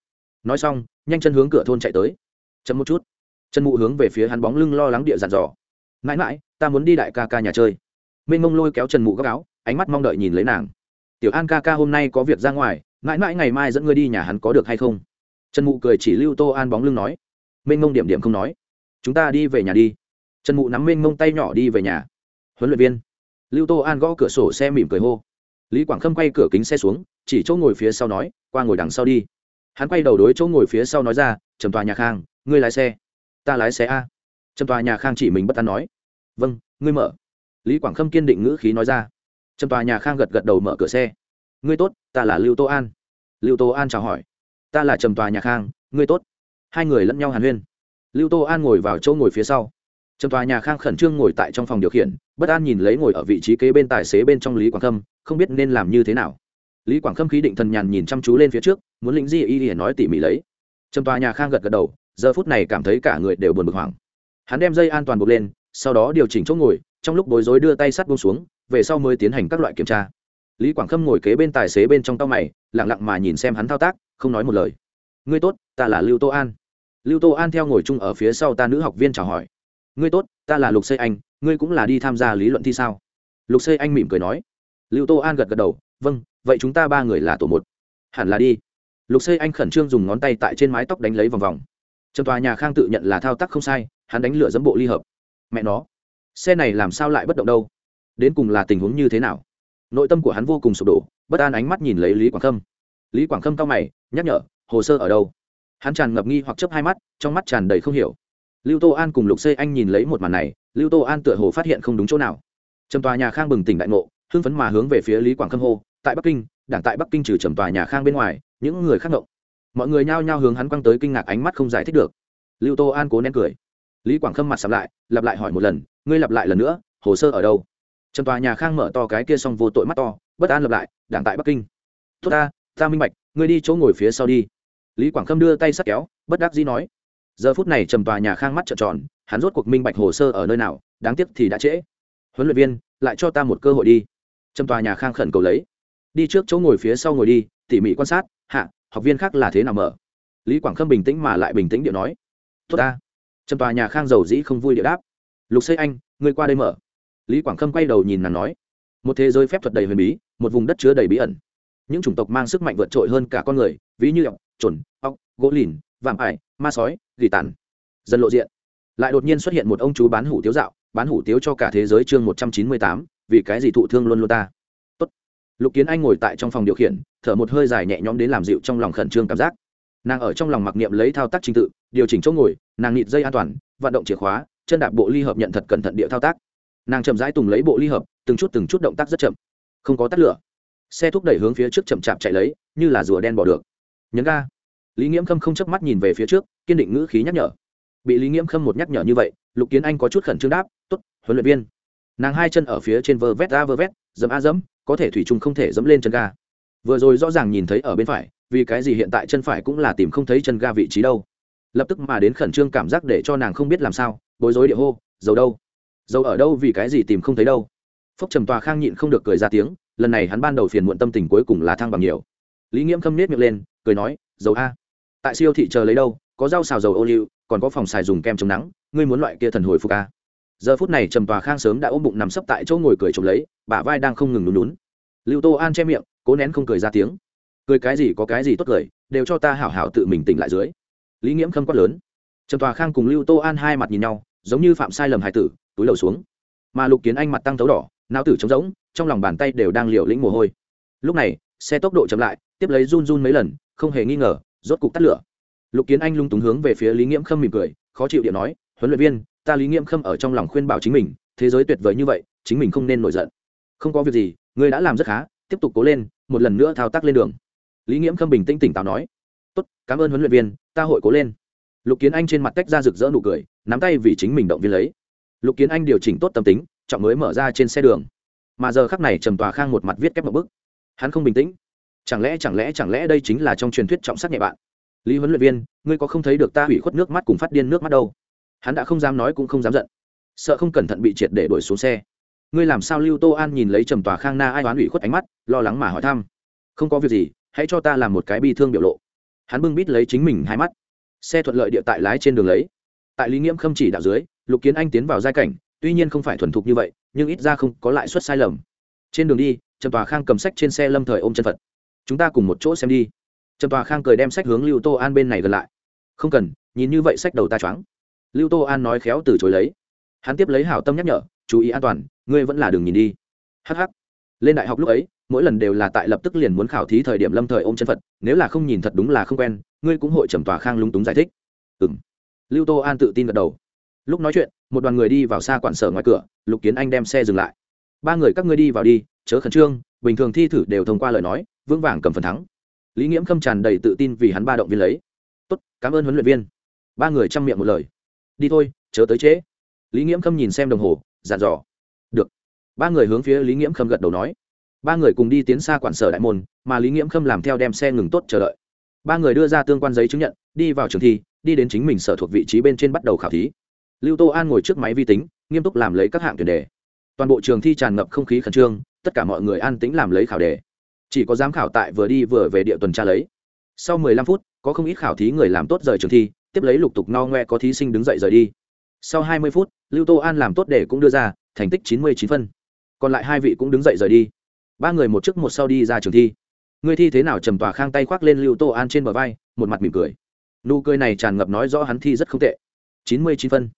nói xong, nhanh chân hướng cửa thôn chạy tới. Chậm một chút. Trần mụ hướng về phía hắn bóng lưng lo lắng địa dàn dò. Mãi mãi, ta muốn đi đại ca ca nhà chơi. Mênh mông lôi kéo trần mụ gấp áo, ánh mắt mong đợi nhìn lấy nàng tiểu an ca ca hôm nay có việc ra ngoài, mãi mãi ngày mai dẫn ngươi đi nhà hắn có được hay không? Trần mụ cười chỉ lưu tô an bóng lưng nói. Mênh mông điểm điểm không nói. Chúng ta đi về nhà đi. Trần mụ nắm mênh mông tay nhỏ đi về nhà. Huấn luyện viên. Lưu tô an gõ cửa sổ xe mỉm cười hô. Lý quảng khâm quay cửa kính xe xuống, chỉ chỗ ngồi phía sau nói, qua ngồi đằng sau đi. Hắn quay đầu đối chỗ ngồi phía sau nói ra, trầm tòa nhà khang, ngươi lái xe. Ta lái xe a. Trầm tòa nhà khang chỉ mình bất an nói. Vâng ngươi mở. Lý quảng khâm kiên định ngữ khí nói ra trầm tòa nhà khang gật gật đầu mở cửa xe. Ngươi tốt, ta là lưu tô an. Lưu tô an chào hỏi. Ta là trầm tòa nhà khang, ngươi tốt. Hai người lẫn nhau hàn huyên. Lưu tô an ngồi vào chỗ ngồi phía sau. Trầm tòa nhà khang khẩn trương ngồi tại trong phòng điều khiển, bất an nhìn lấy ngồi ở vị trí kế bên tài xế bên trong lý quảng khâm, không biết nên làm như thế nào. Lý quảng khâm khí định thần nhàn nhìn chăm chú lên phía trước, muốn lĩnh di y hiển nói tỉ mỉ lấy. Trầm tòa nhà khang gật gật đầu, giờ phút này cảm thấy cả người đều buồn bực hoảng. Hắn đem dây an toàn buộc lên, sau đó điều chỉnh chỗ ngồi, trong lúc bối rối đưa tay sắt bông xuống về sau mới tiến hành các loại kiểm tra. Lý quảng khâm ngồi kế bên tài xế bên trong tao mày, lặng lặng mà nhìn xem hắn thao tác, không nói một lời. Ngươi tốt, ta là lưu tô an. Lưu tô an theo ngồi chung ở phía sau ta nữ học viên chào hỏi. Ngươi tốt, ta là lục xây anh, ngươi cũng là đi tham gia lý luận thi sao? Lục xây anh mỉm cười nói. Lưu tô an gật gật đầu. Vâng vậy chúng ta ba người là tổ một. Hẳn là đi. Lục xây anh khẩn trương dùng ngón tay tại trên mái tóc đánh lấy vòng vòng. Trầm tòa nhà khang tự nhận là thao tác không sai, hắn đánh lửa dẫm bộ ly hợp. Mẹ nó, xe này làm sao lại bất động đâu? Đến cùng là tình huống như thế nào? Nội tâm của hắn vô cùng sụp đổ, bất an ánh mắt nhìn lấy lý quảng khâm. Lý quảng khâm cao mày, nhắc nhở, hồ sơ ở đâu? Hắn tràn ngập nghi hoặc chấp hai mắt, trong mắt tràn đầy không hiểu. Lưu tô an cùng lục xê anh nhìn lấy một màn này, lưu tô an tựa hồ phát hiện không đúng chỗ nào. Trầm tòa nhà khang bừng tỉnh đại ngộ, hưng phấn mà hướng về phía lý quảng khâm hô, tại bắc kinh, đảng tại bắc kinh trừ trầm tòa nhà khang bên ngoài, những người khác ngộng. Mọi người nhao nhao hướng hắn quăng tới kinh ngạc ánh mắt không giải thích được. Lưu tô an cố nén cười. Lý quảng khâm mặt sập lại, lặp lại hỏi một lần, ngươi lặp lại lần nữa, hồ sơ ở đâu? Trầm tòa nhà khang mở to cái kia xong vô tội mắt to, bất an lặp lại, đảng tại bắc kinh. Tốt ta ta minh bạch, ngươi đi chỗ ngồi phía sau đi. Lý quảng khâm đưa tay sắt kéo, bất đắc dĩ nói. Giờ phút này trầm tòa nhà khang mắt trợn tròn, hắn rốt cuộc minh bạch hồ sơ ở nơi nào, đáng tiếc thì đã trễ. Huấn luyện viên, lại cho ta một cơ hội đi. Trầm tòa nhà khang khẩn cầu lấy. Đi trước chỗ ngồi phía sau ngồi đi, tỉ mỉ quan sát, hạ, học viên khác là thế nào mở? Lý quảng khâm bình tĩnh mà lại bình tĩnh điệu nói. Tốt ta. Trầm tòa nhà khang giàu dĩ không vui điệu đáp. Lục xây anh, ngươi qua đây mở lý quảng khâm quay đầu nhìn nàng nói, một thế giới phép thuật đầy huyền bí, một vùng đất chứa đầy bí ẩn. Những chủng tộc mang sức mạnh vượt trội hơn cả con người, ví như ọc trồn ọc gỗ lìn, vạm ải, ma sói, gỉ tàn. Dần lộ diện, lại đột nhiên xuất hiện một ông chú bán hủ tiếu dạo, bán hủ tiếu cho cả thế giới chương một trăm chín mươi tám, vì cái gì thụ thương luôn luôn ta? Tốt. lục kiến anh ngồi tại trong phòng điều khiển, thở một hơi dài nhẹ nhõm đến làm dịu trong lòng khẩn trương cảm giác. Nàng ở trong lòng mặc niệm lấy thao tác trình tự, điều chỉnh chỗ ngồi, nàng nịt dây an toàn, vận động chìa khóa, chân đạp bộ ly hợp nhận thật cẩn thận địa thao tác nàng chậm rãi tùng lấy bộ ly hợp, từng chút từng chút động tác rất chậm. Không có tắt lửa. Xe thúc đẩy hướng phía trước chậm chạp chạy lấy, như là rùa đen bỏ được. Nhấn ga. Lý nghiễm khâm không chớp mắt nhìn về phía trước, kiên định ngữ khí nhắc nhở. Bị lý nghiễm khâm một nhắc nhở như vậy, lục kiến anh có chút khẩn trương đáp t ố t huấn luyện viên. Nàng hai chân ở phía trên vơ vét ra vơ vét, dẫm a dẫm, có thể thủy chung không thể dẫm lên chân ga. Vừa rồi rõ ràng nhìn thấy ở bên phải, vì cái gì hiện tại chân phải cũng là tìm không thấy chân ga vị trí đâu. Lập tức mà đến khẩn trương cảm giác để cho nàng không biết làm sao, bối rối địa hô, dầu đâu? Dầu ở đâu vì cái gì tìm không thấy đâu. Phúc trầm tòa khang nhịn không được cười ra tiếng, lần này hắn ban đầu phiền muộn tâm tình cuối cùng là thăng bằng nhiều. Lý nghiễm khâm nết miệng lên, cười nói, dầu a, tại siêu thị chờ lấy đâu, có rau xào dầu ô liu, còn có phòng xài dùng kem chống nắng, ngươi muốn loại kia thần hồi phục a? Giờ phút này trầm tòa khang sớm đã ôm bụng nằm sấp tại chỗ ngồi cười trộm lấy, bả vai đang không ngừng lún lún lưu tô an che miệng, cố nén không cười ra tiếng. Cười cái gì có cái gì tốt cười, đều cho ta hảo hảo tự mình tỉnh lại dưới. Lý nghiễm khâm quát lớn. Trầm tòa khang cùng lưu tô an hai mặt nhìn nhau, giống như phạm sai lầm hải tử túi đầu xuống. Mà lục kiến anh mặt tăng tấu đỏ, não tử trống rỗng, trong lòng bàn tay đều đang liều lĩnh mồ hôi. Lúc này, xe tốc độ chậm lại, tiếp lấy run run mấy lần, không hề nghi ngờ, rốt cục tắt lửa. Lục kiến anh lung túng hướng về phía lý nghiễm khâm mỉm cười, khó chịu điện nói, huấn luyện viên, ta lý nghiễm khâm ở trong lòng khuyên bảo chính mình, thế giới tuyệt vời như vậy, chính mình không nên nổi giận. Không có việc gì, ngươi đã làm rất khá, tiếp tục cố lên, một lần nữa thao tác lên đường. Lý nghiễm khâm bình tĩnh tỉnh táo nói, tốt, cảm ơn huấn luyện viên, ta hội cố lên. Lục kiến anh trên mặt tách ra rực rỡ nụ cười, nắm tay vì chính mình động viên lấy lục kiến anh điều chỉnh tốt tâm tính, trọng mới mở ra trên xe đường. Mà giờ khắc này trầm tòa khang một mặt viết kép một bức. Hắn không bình tĩnh. Chẳng lẽ chẳng lẽ chẳng lẽ đây chính là trong truyền thuyết trọng sắc nhẹ bạn? Lý huấn luyện viên, ngươi có không thấy được ta hủy khuất nước mắt cùng phát điên nước mắt đâu? Hắn đã không dám nói cũng không dám giận. Sợ không cẩn thận bị triệt để đuổi xuống xe. Ngươi làm sao lưu tô an nhìn lấy trầm tòa khang na ai oán ủy khuất ánh mắt, lo lắng mà hỏi thăm. Không có việc gì, hãy cho ta làm một cái bi thương biểu lộ. Hắn bưng bít lấy chính mình hai mắt. Xe thuận lợi địa tại lái trên đường lấy. Tại lý nghiễm khâm chỉ đạo dưới lục kiến anh tiến vào giai cảnh, tuy nhiên không phải thuần thục như vậy, nhưng ít ra không có lãi suất sai lầm. Trên đường đi Trần tòa khang cầm sách trên xe lâm thời ôm chân phật. Chúng ta cùng một chỗ xem đi. Trần tòa khang cười đem sách hướng lưu tô an bên này gần lại. Không cần, nhìn như vậy sách đầu ta choáng. Lưu tô an nói khéo từ chối lấy. Hắn tiếp lấy hảo tâm nhắc nhở, chú ý an toàn, ngươi vẫn là đường nhìn đi. Hh lên đại học lúc ấy, mỗi lần đều là tại lập tức liền muốn khảo thí thời điểm lâm thời ôm chân phật, nếu là không nhìn thật đúng là không quen, ngươi cũng hội trầm tòa khang lúng túng giải thích. Ừ m lưu tô an tự tin gật đầu lúc nói chuyện, một đoàn người đi vào xa quản sở ngoài cửa, lục kiến anh đem xe dừng lại. Ba người các ngươi đi vào đi, chớ khẩn trương, bình thường thi thử đều thông qua lời nói, vững vàng cầm phần thắng. Lý nghiễm khâm tràn đầy tự tin vì hắn ba động viên lấy. Tốt, cảm ơn huấn luyện viên. Ba người chăm miệng một lời. Đi thôi, chớ tới trễ. Lý nghiễm khâm nhìn xem đồng hồ dàn dò. Được. Ba người hướng phía lý nghiễm khâm gật đầu nói. Ba người cùng đi tiến xa quản sở đại môn, mà lý nghiễm khâm làm theo đem xe ngừng tốt chờ đợi. Ba người đưa ra tương quan giấy chứng nhận, đi vào trường thi, đi đến chính mình sở thuộc vị trí bên trên bắt đầu khảo thí lưu tô an ngồi trước máy vi tính, nghiêm túc làm lấy các hạng tuyển đề. Toàn bộ trường thi tràn ngập không khí khẩn trương, tất cả mọi người an tĩnh làm lấy khảo đề. Chỉ có giám khảo tại vừa đi vừa về địa tuần tra lấy. Sau 15 phút, có không ít khảo thí người làm tốt rời trường thi, tiếp lấy lục tục no ngoe có thí sinh đứng dậy rời đi. Sau 20 phút, lưu tô an làm tốt để cũng đưa ra, thành tích 99 phân. Còn lại hai vị cũng đứng dậy rời đi. Ba người một trước một sau đi ra trường thi. Người thi thế nào trầm tòa khang tay khoác lên lưu tô an trên bờ vai, một mặt mỉm cười. Nụ cười này tràn ngập nói rõ hắn thi rất không tệ. 99 phân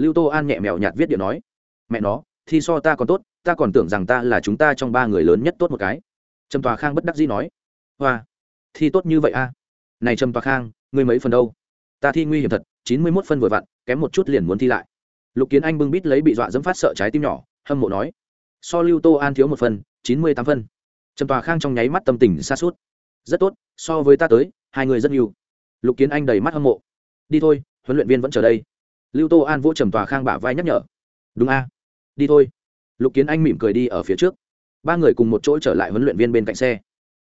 lưu tô an nhẹ mèo nhạt viết điện nói, mẹ nó, thi so ta còn tốt, ta còn tưởng rằng ta là chúng ta trong ba người lớn nhất tốt một cái. Trầm tòa khang bất đắc dĩ nói, hoa, thi tốt như vậy a? Này trầm tòa khang, ngươi mấy phần đâu? Ta thi nguy hiểm thật, chín mươi mốt phân vừa vặn, kém một chút liền muốn thi lại. Lục kiến anh bưng bít lấy bị dọa dẫm phát sợ trái tim nhỏ, hâm mộ nói, so lưu tô an thiếu một phần, chín mươi tám phân. Trầm tòa khang trong nháy mắt tâm tình xa suốt rất tốt, so với ta tới, hai người rất nhiều. Lục kiến anh đầy mắt hâm mộ. Đi thôi, huấn luyện viên vẫn chờ đây lưu tô an vỗ trầm tòa khang bả vai nhắc nhở. Đúng a, đi thôi. Lục kiến anh mỉm cười đi ở phía trước. Ba người cùng một chỗ trở lại huấn luyện viên bên cạnh xe.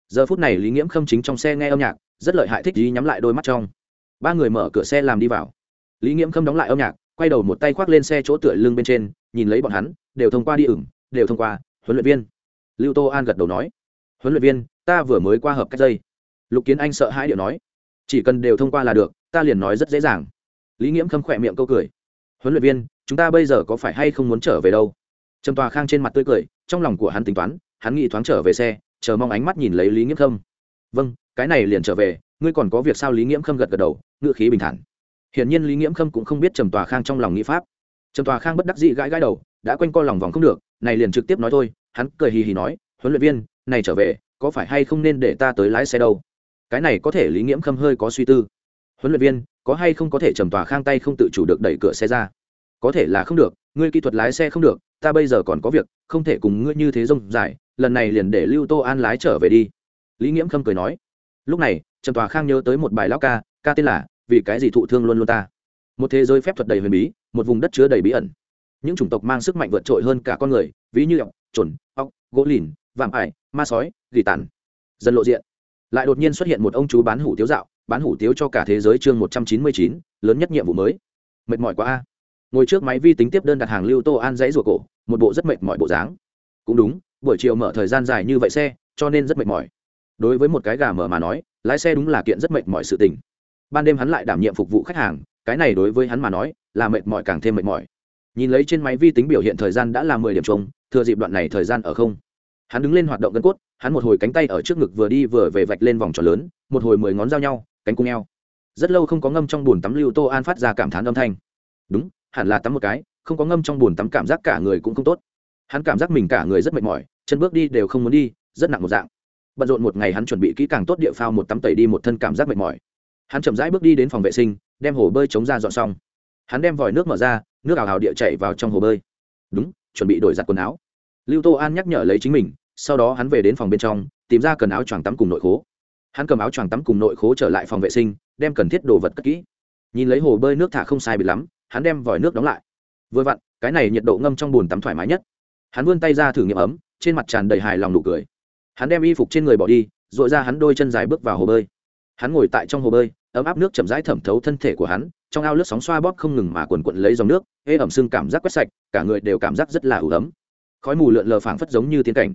Giờ phút này lý nghiễm khâm chính trong xe nghe âm nhạc, rất lợi hại thích gì nhắm lại đôi mắt trong. Ba người mở cửa xe làm đi vào. Lý nghiễm khâm đóng lại âm nhạc, quay đầu một tay khoác lên xe chỗ tựa lưng bên trên, nhìn lấy bọn hắn, đều thông qua đi ửng, đều thông qua, huấn luyện viên. Lưu tô an gật đầu nói, huấn luyện viên, ta vừa mới qua hợp cách dây. Lục kiến anh sợ hãi điệu nói, chỉ cần đều thông qua là được, ta liền nói rất dễ dàng lý nghiễm khâm khỏe miệng câu cười. Huấn luyện viên, chúng ta bây giờ có phải hay không muốn trở về đâu? Trầm tòa khang trên mặt tươi cười, trong lòng của hắn tính toán, hắn nghĩ thoáng trở về xe, chờ mong ánh mắt nhìn lấy lý nghiễm khâm. Vâng cái này liền trở về, ngươi còn có việc sao? Lý nghiễm khâm gật gật đầu ngựa khí bình thản. Hiển nhiên lý nghiễm khâm cũng không biết trầm tòa khang trong lòng nghĩ pháp. Trầm tòa khang bất đắc dĩ gãi gãi đầu, đã quanh co lòng vòng không được, này liền trực tiếp nói thôi, hắn cười hì hì nói, huấn luyện viên, này trở về, có phải hay không nên để ta tới lái xe đâu? Cái này có thể lý nghiễm khâm hơi có suy tư. Huấn luyện viên có hay không có thể trầm tòa khang tay không tự chủ được đẩy cửa xe ra? Có thể là không được, ngươi kỹ thuật lái xe không được, ta bây giờ còn có việc, không thể cùng ngươi như thế rông dài, lần này liền để lưu tô an lái trở về đi. Lý nghiễm khâm cười nói. Lúc này, trầm tòa khang nhớ tới một bài lão ca ca tên là vì cái gì thụ thương luôn luôn ta? Một thế giới phép thuật đầy huyền bí, một vùng đất chứa đầy bí ẩn. Những chủng tộc mang sức mạnh vượt trội hơn cả con người, ví như ọc trồn ọc gỗ lìn, vạm ải, ma sói, gỉ tàn. Dần lộ diện lại đột nhiên xuất hiện một ông chú bán hủ tiếu dạo, bán hủ tiếu cho cả thế giới chương một trăm chín mươi chín, lớn nhất nhiệm vụ mới. Mệt mỏi quá a. Ngồi trước máy vi tính tiếp đơn đặt hàng lưu tô an dãy ruột cổ, một bộ rất mệt mỏi bộ dáng. Cũng đúng, buổi chiều mở thời gian dài như vậy xe, cho nên rất mệt mỏi. Đối với một cái gà mở mà nói, lái xe đúng là kiện rất mệt mỏi sự tình. Ban đêm hắn lại đảm nhiệm phục vụ khách hàng, cái này đối với hắn mà nói, là mệt mỏi càng thêm mệt mỏi. Nhìn lấy trên máy vi tính biểu hiện thời gian đã là mười điểm chung, thừa dịp đoạn này thời gian ở không. Hắn đứng lên hoạt động gân cốt hắn một hồi cánh tay ở trước ngực vừa đi vừa về vạch lên vòng tròn lớn, một hồi mười ngón giao nhau, cánh cung eo. Rất lâu không có ngâm trong bùn tắm lưu tô an phát ra cảm thán âm thanh. Đúng, hẳn là tắm một cái, không có ngâm trong bùn tắm cảm giác cả người cũng không tốt. Hắn cảm giác mình cả người rất mệt mỏi, chân bước đi đều không muốn đi, rất nặng một dạng. Bận rộn một ngày hắn chuẩn bị kỹ càng tốt địa phao một tắm tẩy đi một thân cảm giác mệt mỏi. Hắn chậm rãi bước đi đến phòng vệ sinh, đem hồ bơi chống ra dọn xong. Hắn đem vòi nước mở ra, nước ảo hào địa chạy vào trong hồ bơi. Đúng, chuẩn bị đổi giặt quần áo. Lưu tô an nhắc nhở lấy chính mình sau đó hắn về đến phòng bên trong, tìm ra cần áo choàng tắm cùng nội khố. Hắn cầm áo choàng tắm cùng nội khố trở lại phòng vệ sinh, đem cần thiết đồ vật cất kỹ. Nhìn lấy hồ bơi nước thả không sai bị lắm, hắn đem vòi nước đóng lại. Vừa vặn, cái này nhiệt độ ngâm trong bùn tắm thoải mái nhất. Hắn vươn tay ra thử nghiệm ấm, trên mặt tràn đầy hài lòng nụ cười. Hắn đem y phục trên người bỏ đi r i ra hắn đôi chân dài bước vào hồ bơi. Hắn ngồi tại trong hồ bơi, ấm áp nước chậm rãi thẩm thấu thân thể của hắn, trong ao lướt sóng xoa bóp không ngừng mà quần quận lấy dòng nước, ê ẩm sưng cảm giác quét sạch, cả người đều cảm giác rất là ủ ấm. Khói mù lượn lờ phảng phất giống như tiến cảnh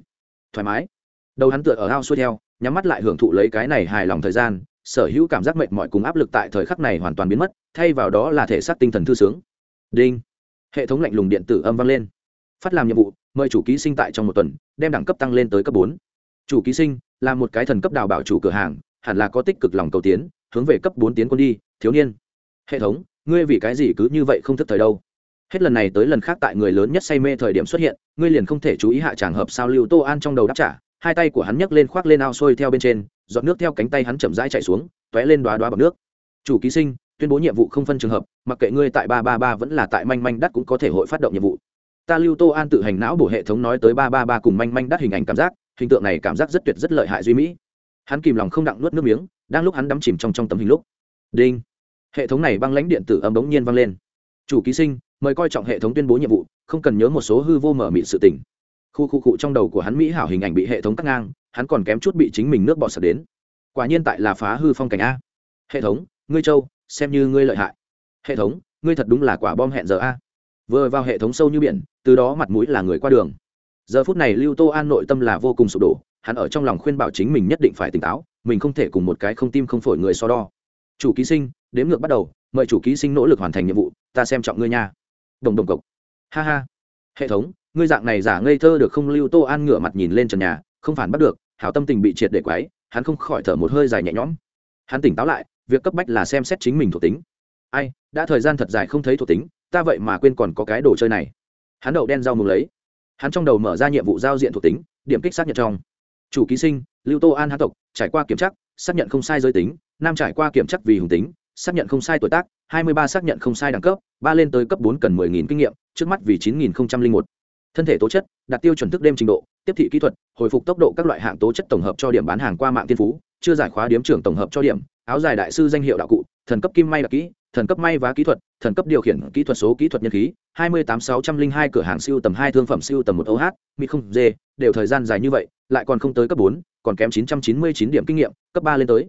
thoải mái. Đầu hắn tựa ở ao xuôi theo, nhắm mắt lại hưởng thụ lấy cái này hài lòng thời gian, sở hữu cảm giác mệt mỏi cùng áp lực tại thời khắc này hoàn toàn biến mất, thay vào đó là thể xác tinh thần thư sướng. Đinh! Hệ thống lạnh lùng điện tử âm vang lên. Phát làm nhiệm vụ, mời chủ ký sinh tại trong một tuần, đem đẳng cấp tăng lên tới cấp bốn. Chủ ký sinh, là một cái thần cấp đào bảo chủ cửa hàng, hẳn là có tích cực lòng cầu tiến, hướng về cấp bốn tiến quân đi, thiếu niên. Hệ thống, ngươi vì cái gì cứ như vậy không thức thời đâu? Hết lần này tới lần khác tại người lớn nhất say mê thời điểm xuất hiện ngươi liền không thể chú ý hạ tràng hợp sao lưu tô an trong đầu đáp trả, hai tay của hắn nhấc lên khoác lên ao sôi theo bên trên, giọt nước theo cánh tay hắn chậm rãi chạy xuống t ó é lên đoá đoá bằng nước. Chủ ký sinh, tuyên bố nhiệm vụ không phân trường hợp, mặc kệ ngươi tại ba ba ba vẫn là tại manh manh đắt cũng có thể hội phát động nhiệm vụ. Ta lưu tô an tự hành não bổ hệ thống nói tới ba ba ba cùng manh manh đắt hình ảnh cảm giác, hình tượng này cảm giác rất tuyệt rất lợi hại duy mỹ. Hắn kìm lòng không đặng nuốt nước miếng, đang lúc hắn đắm chìm trong trong tấm hình lúc. Đinh. Hệ thống này băng lãnh điện tử âm bỗng nhiên vang lên. Chủ ký sinh mời coi trọng hệ thống tuyên bố nhiệm vụ, không cần nhớ một số hư vô mở mịn sự tình. Khu khu cụ trong đầu của hắn mỹ hảo hình ảnh bị hệ thống cắt ngang, hắn còn kém chút bị chính mình nước bọt sập đến. Quả nhiên tại là phá hư phong cảnh a. Hệ thống, ngươi châu xem như ngươi lợi hại. Hệ thống, ngươi thật đúng là quả bom hẹn giờ a. Vừa vào hệ thống sâu như biển, từ đó mặt mũi là người qua đường. Giờ phút này lưu tô an nội tâm là vô cùng sụp đổ, hắn ở trong lòng khuyên bảo chính mình nhất định phải tỉnh táo, mình không thể cùng một cái không tim không phổi người so đo. Chủ ký sinh, đếm ngược bắt đầu, mời chủ ký sinh nỗ lực hoàn thành nhiệm vụ, ta xem trọng ngươi nha đồng đồng cộc. Ha ha. Hệ thống, ngươi dạng này giả ngây thơ được không? Lưu tô an ngửa mặt nhìn lên trần nhà, không phản bắt được, hảo tâm tình bị triệt để quái hắn không khỏi thở một hơi dài nhẹ nhõm. Hắn tỉnh táo lại, việc cấp bách là xem xét chính mình thuộc tính. Ai, đã thời gian thật dài không thấy thuộc tính, ta vậy mà quên còn có cái đồ chơi này. Hắn đậu đen rau mừng lấy. Hắn trong đầu mở ra nhiệm vụ giao diện thuộc tính, điểm kích xác nhận trong. Chủ ký sinh, lưu tô an hán tộc, trải qua kiểm tra, xác nhận không sai giới tính, nam trải qua kiểm tra vì hùng tính xác nhận không sai tuổi tác, hai mươi ba xác nhận không sai đẳng cấp, ba lên tới cấp bốn cần mười nghìn kinh nghiệm, trước mắt vì chín nghìn một. Thân thể tố chất, đạt tiêu chuẩn thức đêm trình độ, tiếp thị kỹ thuật, hồi phục tốc độ các loại hạng tố chất tổng hợp cho điểm bán hàng qua mạng tiên phú, chưa giải khóa điếm trưởng tổng hợp cho điểm, áo dài đại sư danh hiệu đạo cụ, thần cấp kim may đặc kỹ, thần cấp may vá kỹ thuật, thần cấp điều khiển kỹ thuật số kỹ thuật nhân khí, hai mươi tám sáu trăm linh hai cửa hàng siêu tầm hai thương phẩm siêu tầm một oh mi không, d, đều thời gian dài như vậy, lại còn không tới cấp bốn, còn kém chín trăm chín mươi chín điểm kinh nghiệm, cấp ba lên tới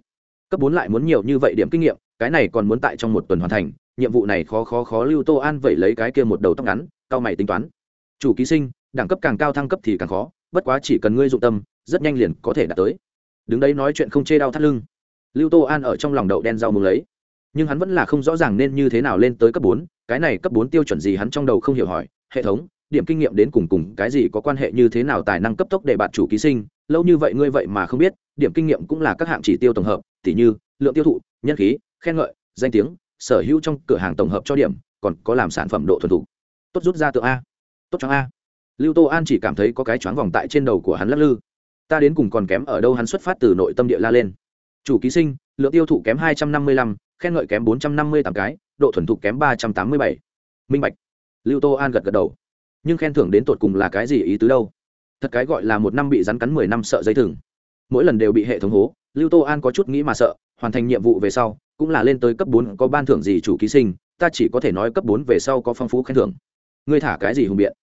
cấp bốn lại muốn nhiều như vậy điểm kinh nghiệm, cái này còn muốn tại trong một tuần hoàn thành, nhiệm vụ này khó khó khó lưu tô an vậy lấy cái kia một đầu tóc ngắn, cao mày tính toán. Chủ ký sinh, đẳng cấp càng cao thăng cấp thì càng khó, bất quá chỉ cần ngươi dụng tâm, rất nhanh liền có thể đạt tới. Đứng đấy nói chuyện không chê đau thắt lưng. Lưu tô an ở trong lòng đậu đen rau mừng lấy. Nhưng hắn vẫn là không rõ ràng nên như thế nào lên tới cấp bốn, cái này cấp bốn tiêu chuẩn gì hắn trong đầu không hiểu hỏi, hệ thống, điểm kinh nghiệm đến cùng cùng cái gì có quan hệ như thế nào tài năng cấp tốc để bạn chủ ký sinh lâu như vậy ngươi vậy mà không biết, điểm kinh nghiệm cũng là các hạng chỉ tiêu tổng hợp, tỉ như, lượng tiêu thụ, nhân khí, khen ngợi, danh tiếng, sở hữu trong cửa hàng tổng hợp cho điểm, còn có làm sản phẩm độ thuần thục. Tốt rút ra tượng a. Tốt cho a. Lưu tô an chỉ cảm thấy có cái choáng vòng tại trên đầu của hắn lắc lư. Ta đến cùng còn kém ở đâu hắn xuất phát từ nội tâm địa la lên. Chủ ký sinh, lượng tiêu thụ kém hai trăm năm mươi lăm, khen ngợi kém bốn trăm năm mươi tám cái, độ thuần thục kém ba trăm tám mươi bảy. Minh bạch. Lưu tô an gật gật đầu. Nhưng khen thưởng đến tột cùng là cái gì ý tứ đâu? Thật cái gọi là một năm bị rắn cắn mười năm sợ dây thừng. Mỗi lần đều bị hệ thống hố, lưu tô an có chút nghĩ mà sợ, hoàn thành nhiệm vụ về sau, cũng là lên tới cấp bốn, có ban thưởng gì chủ ký sinh, ta chỉ có thể nói cấp bốn về sau có phong phú khen thưởng. Ngươi thả cái gì hùng biện?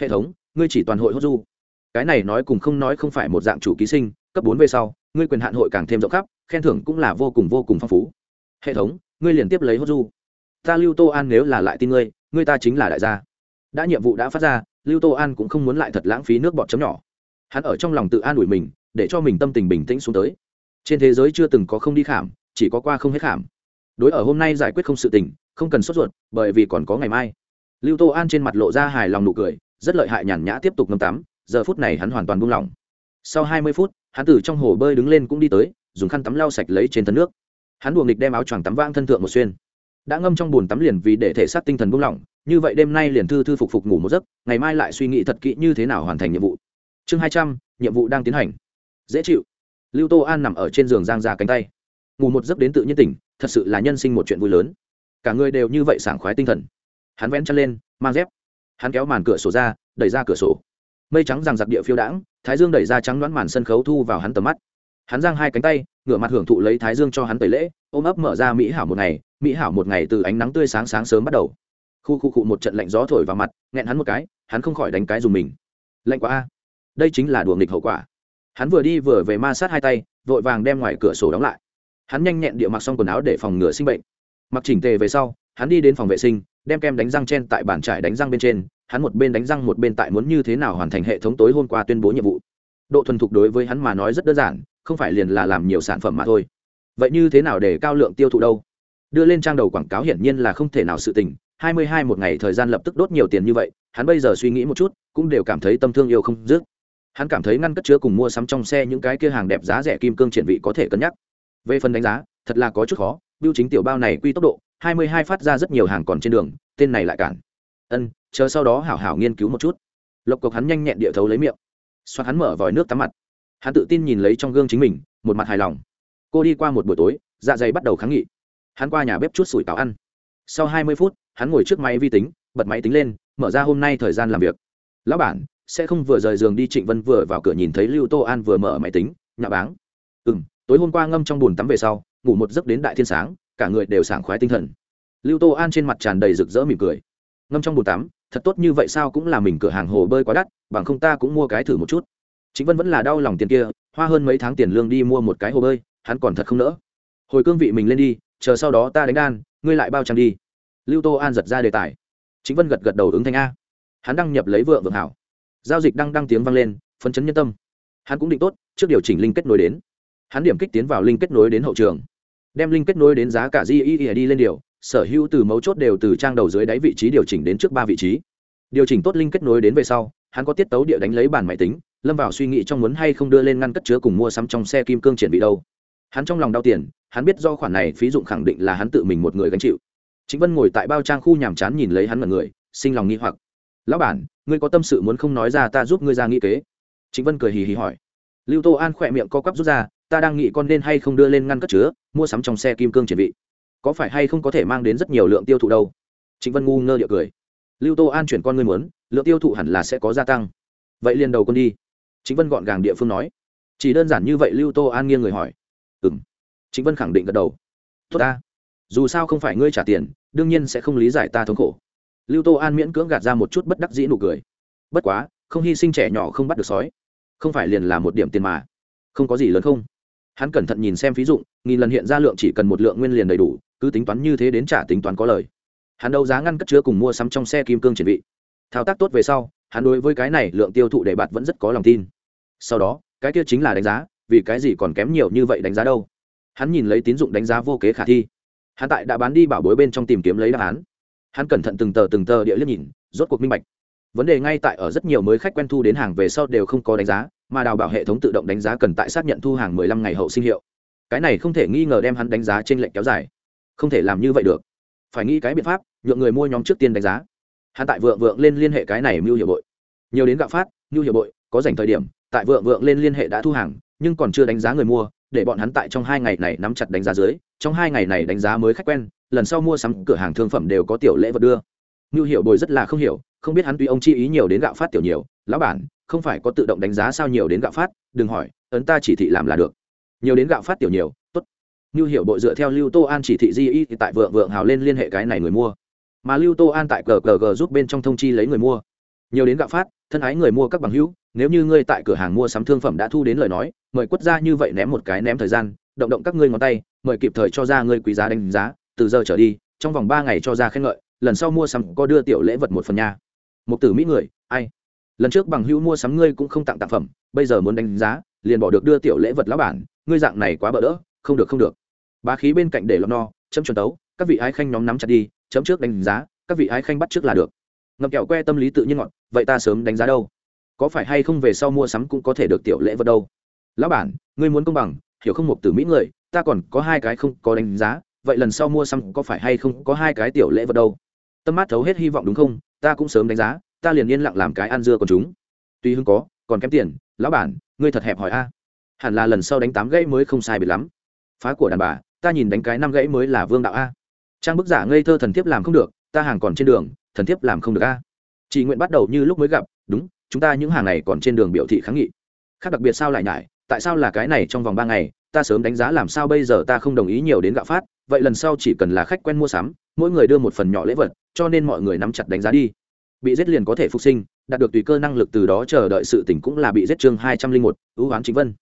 Hệ thống, ngươi chỉ toàn hội hốt du. Cái này nói cùng không nói không phải một dạng chủ ký sinh, cấp bốn về sau, ngươi quyền hạn hội càng thêm rộng khắp, khen thưởng cũng là vô cùng vô cùng phong phú. Hệ thống, ngươi liền tiếp lấy hốt du. Ta lưu tô an nếu là lại tin ngươi ngươi ta chính là đại gia. Đã nhiệm vụ đã phát ra lưu tô an cũng không muốn lại thật lãng phí nước bọt chấm nhỏ. Hắn ở trong lòng tự an ủi mình, để cho mình tâm tình bình tĩnh xuống tới. Trên thế giới chưa từng có không đi khảm, chỉ có qua không hết khảm. Đối ở hôm nay giải quyết không sự tình, không cần sốt ruột, bởi vì còn có ngày mai. Lưu tô an trên mặt lộ ra hài lòng nụ cười, rất lợi hại nhàn nhã tiếp tục ngâm tắm, giờ phút này hắn hoàn toàn buông lỏng. Sau hai mươi phút, hắn từ trong hồ bơi đứng lên cũng đi tới, dùng khăn tắm lau sạch lấy trên thân nước. Hắn buồng địch đem áo choàng tắm vang thân thượng một xuyên. Đã ngâm trong bùn tắm liền vì để thể xác tinh thần buông lỏng như vậy đêm nay liền thư thư phục phục ngủ một giấc, ngày mai lại suy nghĩ thật kỹ như thế nào hoàn thành nhiệm vụ. Chương hai trăm, nhiệm vụ đang tiến hành. Dễ chịu. Lưu tô an nằm ở trên giường giang ra cánh tay. Ngủ một giấc đến tự nhiên tỉnh, thật sự là nhân sinh một chuyện vui lớn. Cả người đều như vậy sảng khoái tinh thần. Hắn vén chân lên, mang dép. Hắn kéo màn cửa sổ ra, đẩy ra cửa sổ. Mây trắng rằng giặc địa phiêu đãng, thái dương đẩy ra trắng đoán màn sân khấu thu vào hắn tầm mắt. Hắn giang hai cánh tay, ngửa mặt hưởng thụ lấy thái dương cho hắn tẩy lễ, ôm ấp mở ra mỹ hảo một ngày, mỹ hảo một ngày từ ánh nắng tươi sáng sáng sớm bắt đầu khu khu cụ một trận lạnh gió thổi vào mặt, nghẹn hắn một cái, hắn không khỏi đánh cái dùng mình. Lạnh quá a. Đây chính là đùa nghịch hậu quả. Hắn vừa đi vừa về ma sát hai tay, vội vàng đem ngoài cửa sổ đóng lại. Hắn nhanh nhẹn địa mặc xong quần áo để phòng ngừa sinh bệnh. Mặc chỉnh tề về sau, hắn đi đến phòng vệ sinh, đem kem đánh răng trên tại bàn trải đánh răng bên trên, hắn một bên đánh răng một bên tại muốn như thế nào hoàn thành hệ thống tối hôm qua tuyên bố nhiệm vụ. Độ thuần thục đối với hắn mà nói rất đơn giản, không phải liền là làm nhiều sản phẩm mà thôi. Vậy như thế nào để cao lượng tiêu thụ đâu? Đưa lên trang đầu quảng cáo hiển nhiên là không thể nào sự tình hai mươi hai một ngày thời gian lập tức đốt nhiều tiền như vậy, hắn bây giờ suy nghĩ một chút, cũng đều cảm thấy tâm thương yêu không dứt. Hắn cảm thấy ngăn cất chứa cùng mua sắm trong xe những cái kia hàng đẹp giá rẻ kim cương triển vị có thể cân nhắc. Về phần đánh giá, thật là có chút khó biêu chính tiểu bao này quy tốc độ, hai mươi hai phát ra rất nhiều hàng còn trên đường, tên này lại cản. Ân, chờ sau đó hảo hảo nghiên cứu một chút. Lộc cộc hắn nhanh nhẹn địa thấu lấy miệng. Xoát hắn mở vòi nước tắm mặt. Hắn tự tin nhìn lấy trong gương chính mình, một mặt hài lòng. Cô đi qua một buổi tối dạ dày bắt đầu kháng nghị. Hắn qua nhà bếp chút sủi táo ăn. Sau hai mươi phút hắn ngồi trước máy vi tính, bật máy tính lên, mở ra hôm nay thời gian làm việc. Lão bản, sẽ không vừa rời giường đi trịnh vân vừa vào cửa nhìn thấy lưu tô an vừa mở máy tính nhà báng. Ừ m tối hôm qua ngâm trong bùn tắm về sau, ngủ một giấc đến đại thiên sáng, cả người đều sảng khoái tinh thần. Lưu tô an trên mặt tràn đầy rực rỡ mỉm cười. Ngâm trong bùn tắm, thật tốt như vậy sao cũng là mình cửa hàng hồ bơi quá đắt, bằng không ta cũng mua cái thử một chút. Chính vân vẫn là đau lòng tiền kia, hoa hơn mấy tháng tiền lương đi mua một cái hồ bơi, hắn còn thật không nỡ. Hồi cương vị mình lên đi, chờ sau đó ta đánh đan, ngươi lại bao trang đi lưu tô an giật ra đề tài. Chính vân gật gật đầu ứng thanh a. Hắn đăng nhập lấy vượng vượng hảo. Giao dịch đăng đăng tiếng vang lên, phấn chấn nhân tâm. Hắn cũng định tốt, trước điều chỉnh linh kết nối đến. Hắn điểm kích tiến vào linh kết nối đến hậu trường. Đem linh kết nối đến giá cả GIE đi lên điều, sở hữu từ mấu chốt đều từ trang đầu dưới đáy vị trí điều chỉnh đến trước ba vị trí. Điều chỉnh tốt linh kết nối đến về sau, hắn có tiết tấu địa đánh lấy bàn máy tính, lâm vào suy nghĩ trong muốn hay không đưa lên ngăn cất chứa cùng mua sắm trong xe kim cương triển bị đâu. Hắn trong lòng đau tiền, hắn biết do khoản này phí dụng khẳng định là hắn tự mình một người gánh chịu chính vân ngồi tại bao trang khu nhàm chán nhìn lấy hắn mật người, sinh lòng nghi hoặc. Lão bản, ngươi có tâm sự muốn không nói ra ta giúp ngươi ra nghĩ kế. Chính vân cười hì hì hỏi. Lưu tô an khỏe miệng co quắp rút ra, ta đang nghĩ con nên hay không đưa lên ngăn cất chứa, mua sắm trong xe kim cương triển vị. Có phải hay không có thể mang đến rất nhiều lượng tiêu thụ đâu? Chính vân ngu ngơ địa cười. Lưu tô an chuyển con ngươi muốn, lượng tiêu thụ hẳn là sẽ có gia tăng. Vậy liền đầu con đi. Chính vân gọn gàng địa phương nói. Chỉ đơn giản như vậy lưu tô an nghiêng người hỏi. Ừ m chính vân khẳng định gật đầu. Tốt ta dù sao không phải ngươi trả tiền, đương nhiên sẽ không lý giải ta thống khổ. Lưu tô an miễn cưỡng gạt ra một chút bất đắc dĩ nụ cười. Bất quá, không hy sinh trẻ nhỏ không bắt được sói. Không phải liền là một điểm tiền mà. Không có gì lớn không. Hắn cẩn thận nhìn xem ví dụ nghìn lần hiện ra lượng chỉ cần một lượng nguyên liền đầy đủ, cứ tính toán như thế đến trả tính toán có lời. Hắn đấu giá ngăn cất chứa cùng mua sắm trong xe kim cương chuẩn bị thao tác tốt về sau, hắn đối với cái này lượng tiêu thụ để bạt vẫn rất có lòng tin. Sau đó, cái kia chính là đánh giá, vì cái gì còn kém nhiều như vậy đánh giá đâu? Hắn nhìn lấy tín dụng đánh giá vô kế khả thi hắn tại đã bán đi bảo bối bên trong tìm kiếm lấy đáp án. Hắn cẩn thận từng tờ từng tờ địa liếc nhìn, rốt cuộc minh bạch. Vấn đề ngay tại ở rất nhiều mới khách quen thu đến hàng về sau đều không có đánh giá, mà đào bảo hệ thống tự động đánh giá cần tại xác nhận thu hàng 15 ngày hậu sinh hiệu. Cái này không thể nghi ngờ đem hắn đánh giá trên lệnh kéo dài. Không thể làm như vậy được. Phải nghĩ cái biện pháp, nhượng người mua nhóm trước tiên đánh giá. Hắn tại vượng vượng lên liên hệ cái này mưu hiệu bội. Nhiều đến gạo phát, mưu hiệu bội, có dành thời điểm, tại vượng vượng lên liên hệ đã thu hàng, nhưng còn chưa đánh giá người mua để bọn hắn tại trong hai ngày này nắm chặt đánh giá dưới, trong hai ngày này đánh giá mới khách quen, lần sau mua sắm cửa hàng thương phẩm đều có tiểu lễ vật đưa. Như Hiểu bồi rất là không hiểu, không biết hắn tuy ông chi ý nhiều đến gạo phát tiểu nhiều, lão bản, không phải có tự động đánh giá sao nhiều đến gạo phát, đừng hỏi, ấn ta chỉ thị làm là được. Nhiều đến gạo phát tiểu nhiều, tốt. Như Hiểu Bội dựa theo lưu tô an chỉ thị di y thì tại vượng vượng hào lên liên hệ cái này người mua. Mà lưu tô an tại gg giúp bên trong thông chi lấy người mua. Nhiều đến gạo phát, thân ái người mua các bằng hữu nếu như ngươi tại cửa hàng mua sắm thương phẩm đã thu đến lời nói, mời quất ra như vậy ném một cái ném thời gian, động động các ngươi ngón tay, mời kịp thời cho ra ngươi quý giá đánh giá, từ giờ trở đi, trong vòng ba ngày cho ra khen ngợi, lần sau mua sắm có đưa tiểu lễ vật một phần nha. Một tử mỹ người, ai? Lần trước bằng hữu mua sắm ngươi cũng không tặng tặng phẩm, bây giờ muốn đánh giá, liền bỏ được đưa tiểu lễ vật lão bản, ngươi dạng này quá bỡ đỡ, không được không được. Bá khí bên cạnh để lọt no, chấm chuẩn tấu, các vị ái khanh nhóm nắm chặt đi, chấm trước đánh giá, các vị ái khanh bắt trước là được. Ngậm kẹo que tâm lý tự nhiên ngọn vậy ta sớm đánh giá đâu? Có phải hay không về sau mua sắm cũng có thể được tiểu lễ vật đâu? Lão bản, ngươi muốn công bằng, hiểu không một từ mỹ người, ta còn có hai cái không có đánh giá, vậy lần sau mua sắm có phải hay không có hai cái tiểu lễ vật đâu? Tâm mát thấu hết hy vọng đúng không? Ta cũng sớm đánh giá, ta liền yên lặng làm cái ăn dưa còn chúng. Tuy hưng có, còn kém tiền, lão bản, ngươi thật hẹp hỏi a. Hẳn là lần sau đánh tám gãy mới không sai biệt lắm. Phá của đàn bà, ta nhìn đánh cái năm gãy mới là vương đạo a. Trang bức giả ngây thơ thần thiếp làm không được, ta hàng còn trên đường, thần thiếp làm không được a. Chị nguyện bắt đầu như lúc mới gặp, đúng chúng ta những hàng này còn trên đường biểu thị kháng nghị. Khác đặc biệt sao lại nhải, tại sao là cái này trong vòng ba ngày, ta sớm đánh giá làm sao bây giờ ta không đồng ý nhiều đến gạo phát, vậy lần sau chỉ cần là khách quen mua sắm, mỗi người đưa một phần nhỏ lễ vật, cho nên mọi người nắm chặt đánh giá đi. Bị giết liền có thể phục sinh, đạt được tùy cơ năng lực từ đó chờ đợi sự tỉnh cũng là bị giết chương hai trăm linh một, ưu hoán chính vân.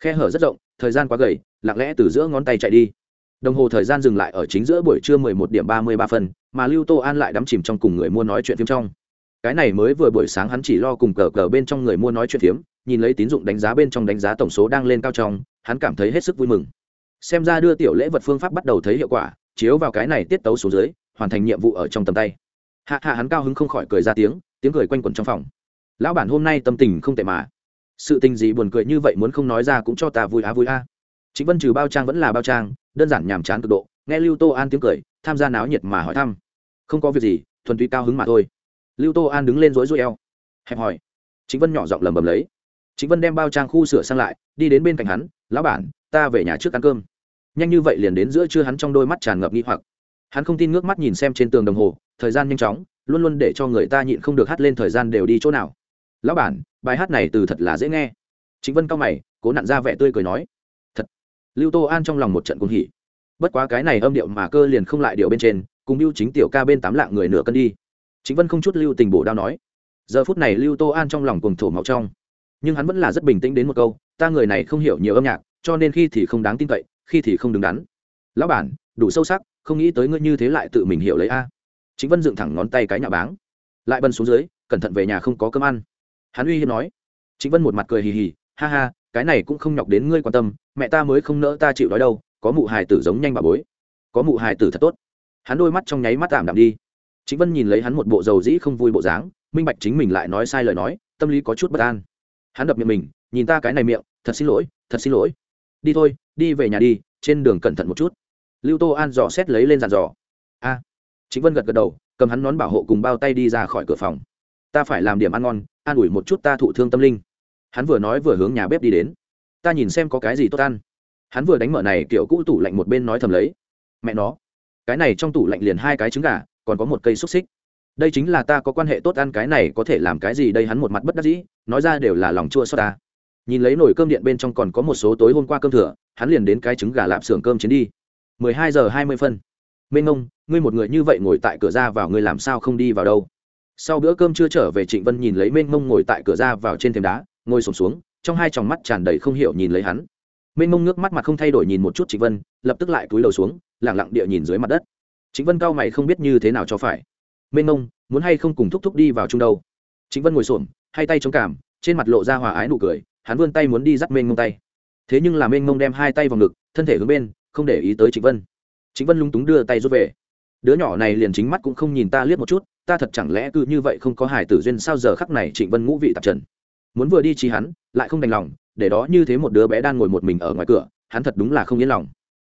Khe hở rất rộng, thời gian quá gầy, lặng lẽ từ giữa ngón tay chạy đi. Đồng hồ thời gian dừng lại ở chính giữa buổi trưa mười một điểm ba mươi ba phân, mà lưu tô an lại đắm chìm trong cùng người mua nói chuyện phim trong cái này mới vừa buổi sáng hắn chỉ lo cùng cờ cờ bên trong người mua nói chuyện phiếm, nhìn lấy tín dụng đánh giá bên trong đánh giá tổng số đang lên cao trong, hắn cảm thấy hết sức vui mừng. Xem ra đưa tiểu lễ vật phương pháp bắt đầu thấy hiệu quả, chiếu vào cái này tiết tấu xuống dưới, hoàn thành nhiệm vụ ở trong tầm tay. Hạ hạ hắn cao hứng không khỏi cười ra tiếng tiếng cười quanh quẩn trong phòng. Lão bản hôm nay tâm tình không tệ mà. Sự tình gì buồn cười như vậy muốn không nói ra cũng cho ta vui á vui a chính vân trừ bao trang vẫn là bao trang, đơn giản nhàm chán cực độ, nghe lưu tô an tiếng cười, tham gia náo nhiệt mà hỏi thăm. Không có việc gì, thuần túy cao hứng mà thôi lưu tô an đứng lên rối rối eo. Hẹp hỏi. Chính vân nhỏ giọng lầm bầm lấy. Chính vân đem bao trang khu sửa sang lại, đi đến bên cạnh hắn, lão bản, ta về nhà trước ăn cơm. Nhanh như vậy liền đến giữa trưa hắn trong đôi mắt tràn ngập nghi hoặc. Hắn không tin ngước mắt nhìn xem trên tường đồng hồ, thời gian nhanh chóng, luôn luôn để cho người ta nhịn không được hát lên thời gian đều đi chỗ nào. Lão bản, bài hát này từ thật là dễ nghe. Chính vân cao mày, cố nặn ra vẻ tươi cười nói. Thật. Lưu tô an trong lòng một trận cuồng hỉ. Bất quá cái này âm điệu mà cơ liền không lại điệu bên trên, cùng mưu chính tiểu ca bên tám lạng người nửa cân đi chính vân không chút lưu tình bổ đao nói, giờ phút này lưu tô an trong lòng cùng thổ máu trong, nhưng hắn vẫn là rất bình tĩnh đến một câu, ta người này không hiểu nhiều âm nhạc, cho nên khi thì không đáng tin cậy, khi thì không đứng đắn. Lão bản, đủ sâu sắc, không nghĩ tới ngươi như thế lại tự mình hiểu lấy a. Chính vân dựng thẳng ngón tay cái nhà báng, lại bần xuống dưới, cẩn thận về nhà không có cơm ăn. Hắn uy hiếp nói. Chính vân một mặt cười hì hì, ha ha, cái này cũng không nhọc đến ngươi quan tâm, mẹ ta mới không nỡ ta chịu đói đâu, có mụ hài tử giống nhanh bà bối, có mụ hài tử thật tốt. Hắn đôi mắt trong nháy mắt tạm đạm đi chính vân nhìn lấy hắn một bộ dầu dĩ không vui bộ dáng, minh bạch chính mình lại nói sai lời nói, tâm lý có chút bất an. Hắn đập miệng mình, nhìn ta cái này miệng, thật xin lỗi, thật xin lỗi. Đi thôi, đi về nhà đi, trên đường cẩn thận một chút. Lưu tô an dò xét lấy lên dàn dò. A. Chính vân gật gật đầu, cầm hắn nón bảo hộ cùng bao tay đi ra khỏi cửa phòng. Ta phải làm điểm ăn ngon, an ủi một chút ta thụ thương tâm linh. Hắn vừa nói vừa hướng nhà bếp đi đến. Ta nhìn xem có cái gì tốt ăn. Hắn vừa đánh mở này, kiểu cũ tủ lạnh một bên nói thầm lấy. Mẹ nó. Cái này trong tủ lạnh liền hai cái trứng gà còn có một cây xúc xích. Đây chính là ta có quan hệ tốt ăn cái này có thể làm cái gì đây hắn một mặt bất đắc dĩ, nói ra đều là lòng chua xót ta. Nhìn lấy nồi cơm điện bên trong còn có một số tối hôm qua cơm thừa, hắn liền đến cái trứng gà lạp xưởng cơm chiến đi. Mười hai giờ hai mươi phân. Mênh ngông ngươi một người như vậy ngồi tại cửa ra vào ngươi làm sao không đi vào đâu? Sau bữa cơm chưa trở về trịnh vân nhìn lấy mênh mông ngồi tại cửa ra vào trên thềm đá, ngồi sổm xuống, trong hai tròng mắt tràn đầy không hiểu nhìn lấy hắn. Mênh mông nước mắt mặt không thay đổi nhìn một chút trịnh vân, lập tức lại cúi đầu xuống lẳng lặng địa nhìn dưới mặt đất. Chính vân cao mày không biết như thế nào cho phải. Mênh mông, muốn hay không cùng thúc thúc đi vào chung đâu? Chính vân ngồi xổm, hai tay chống cảm trên mặt lộ ra hòa ái nụ cười, hắn vươn tay muốn đi dắt mênh mông tay. Thế nhưng là mênh mông đem hai tay vào ngực, thân thể hướng bên, không để ý tới Chính vân. Chính vân lung túng đưa tay rút về. Đứa nhỏ này liền chính mắt cũng không nhìn ta liếc một chút, ta thật chẳng lẽ cứ như vậy không có hài tử duyên sao giờ khắc này trịnh vân ngũ vị tạp trần. Muốn vừa đi trí hắn, lại không đành lòng, để đó như thế một đứa bé đang ngồi một mình ở ngoài cửa, hắn thật đúng là không yên lòng.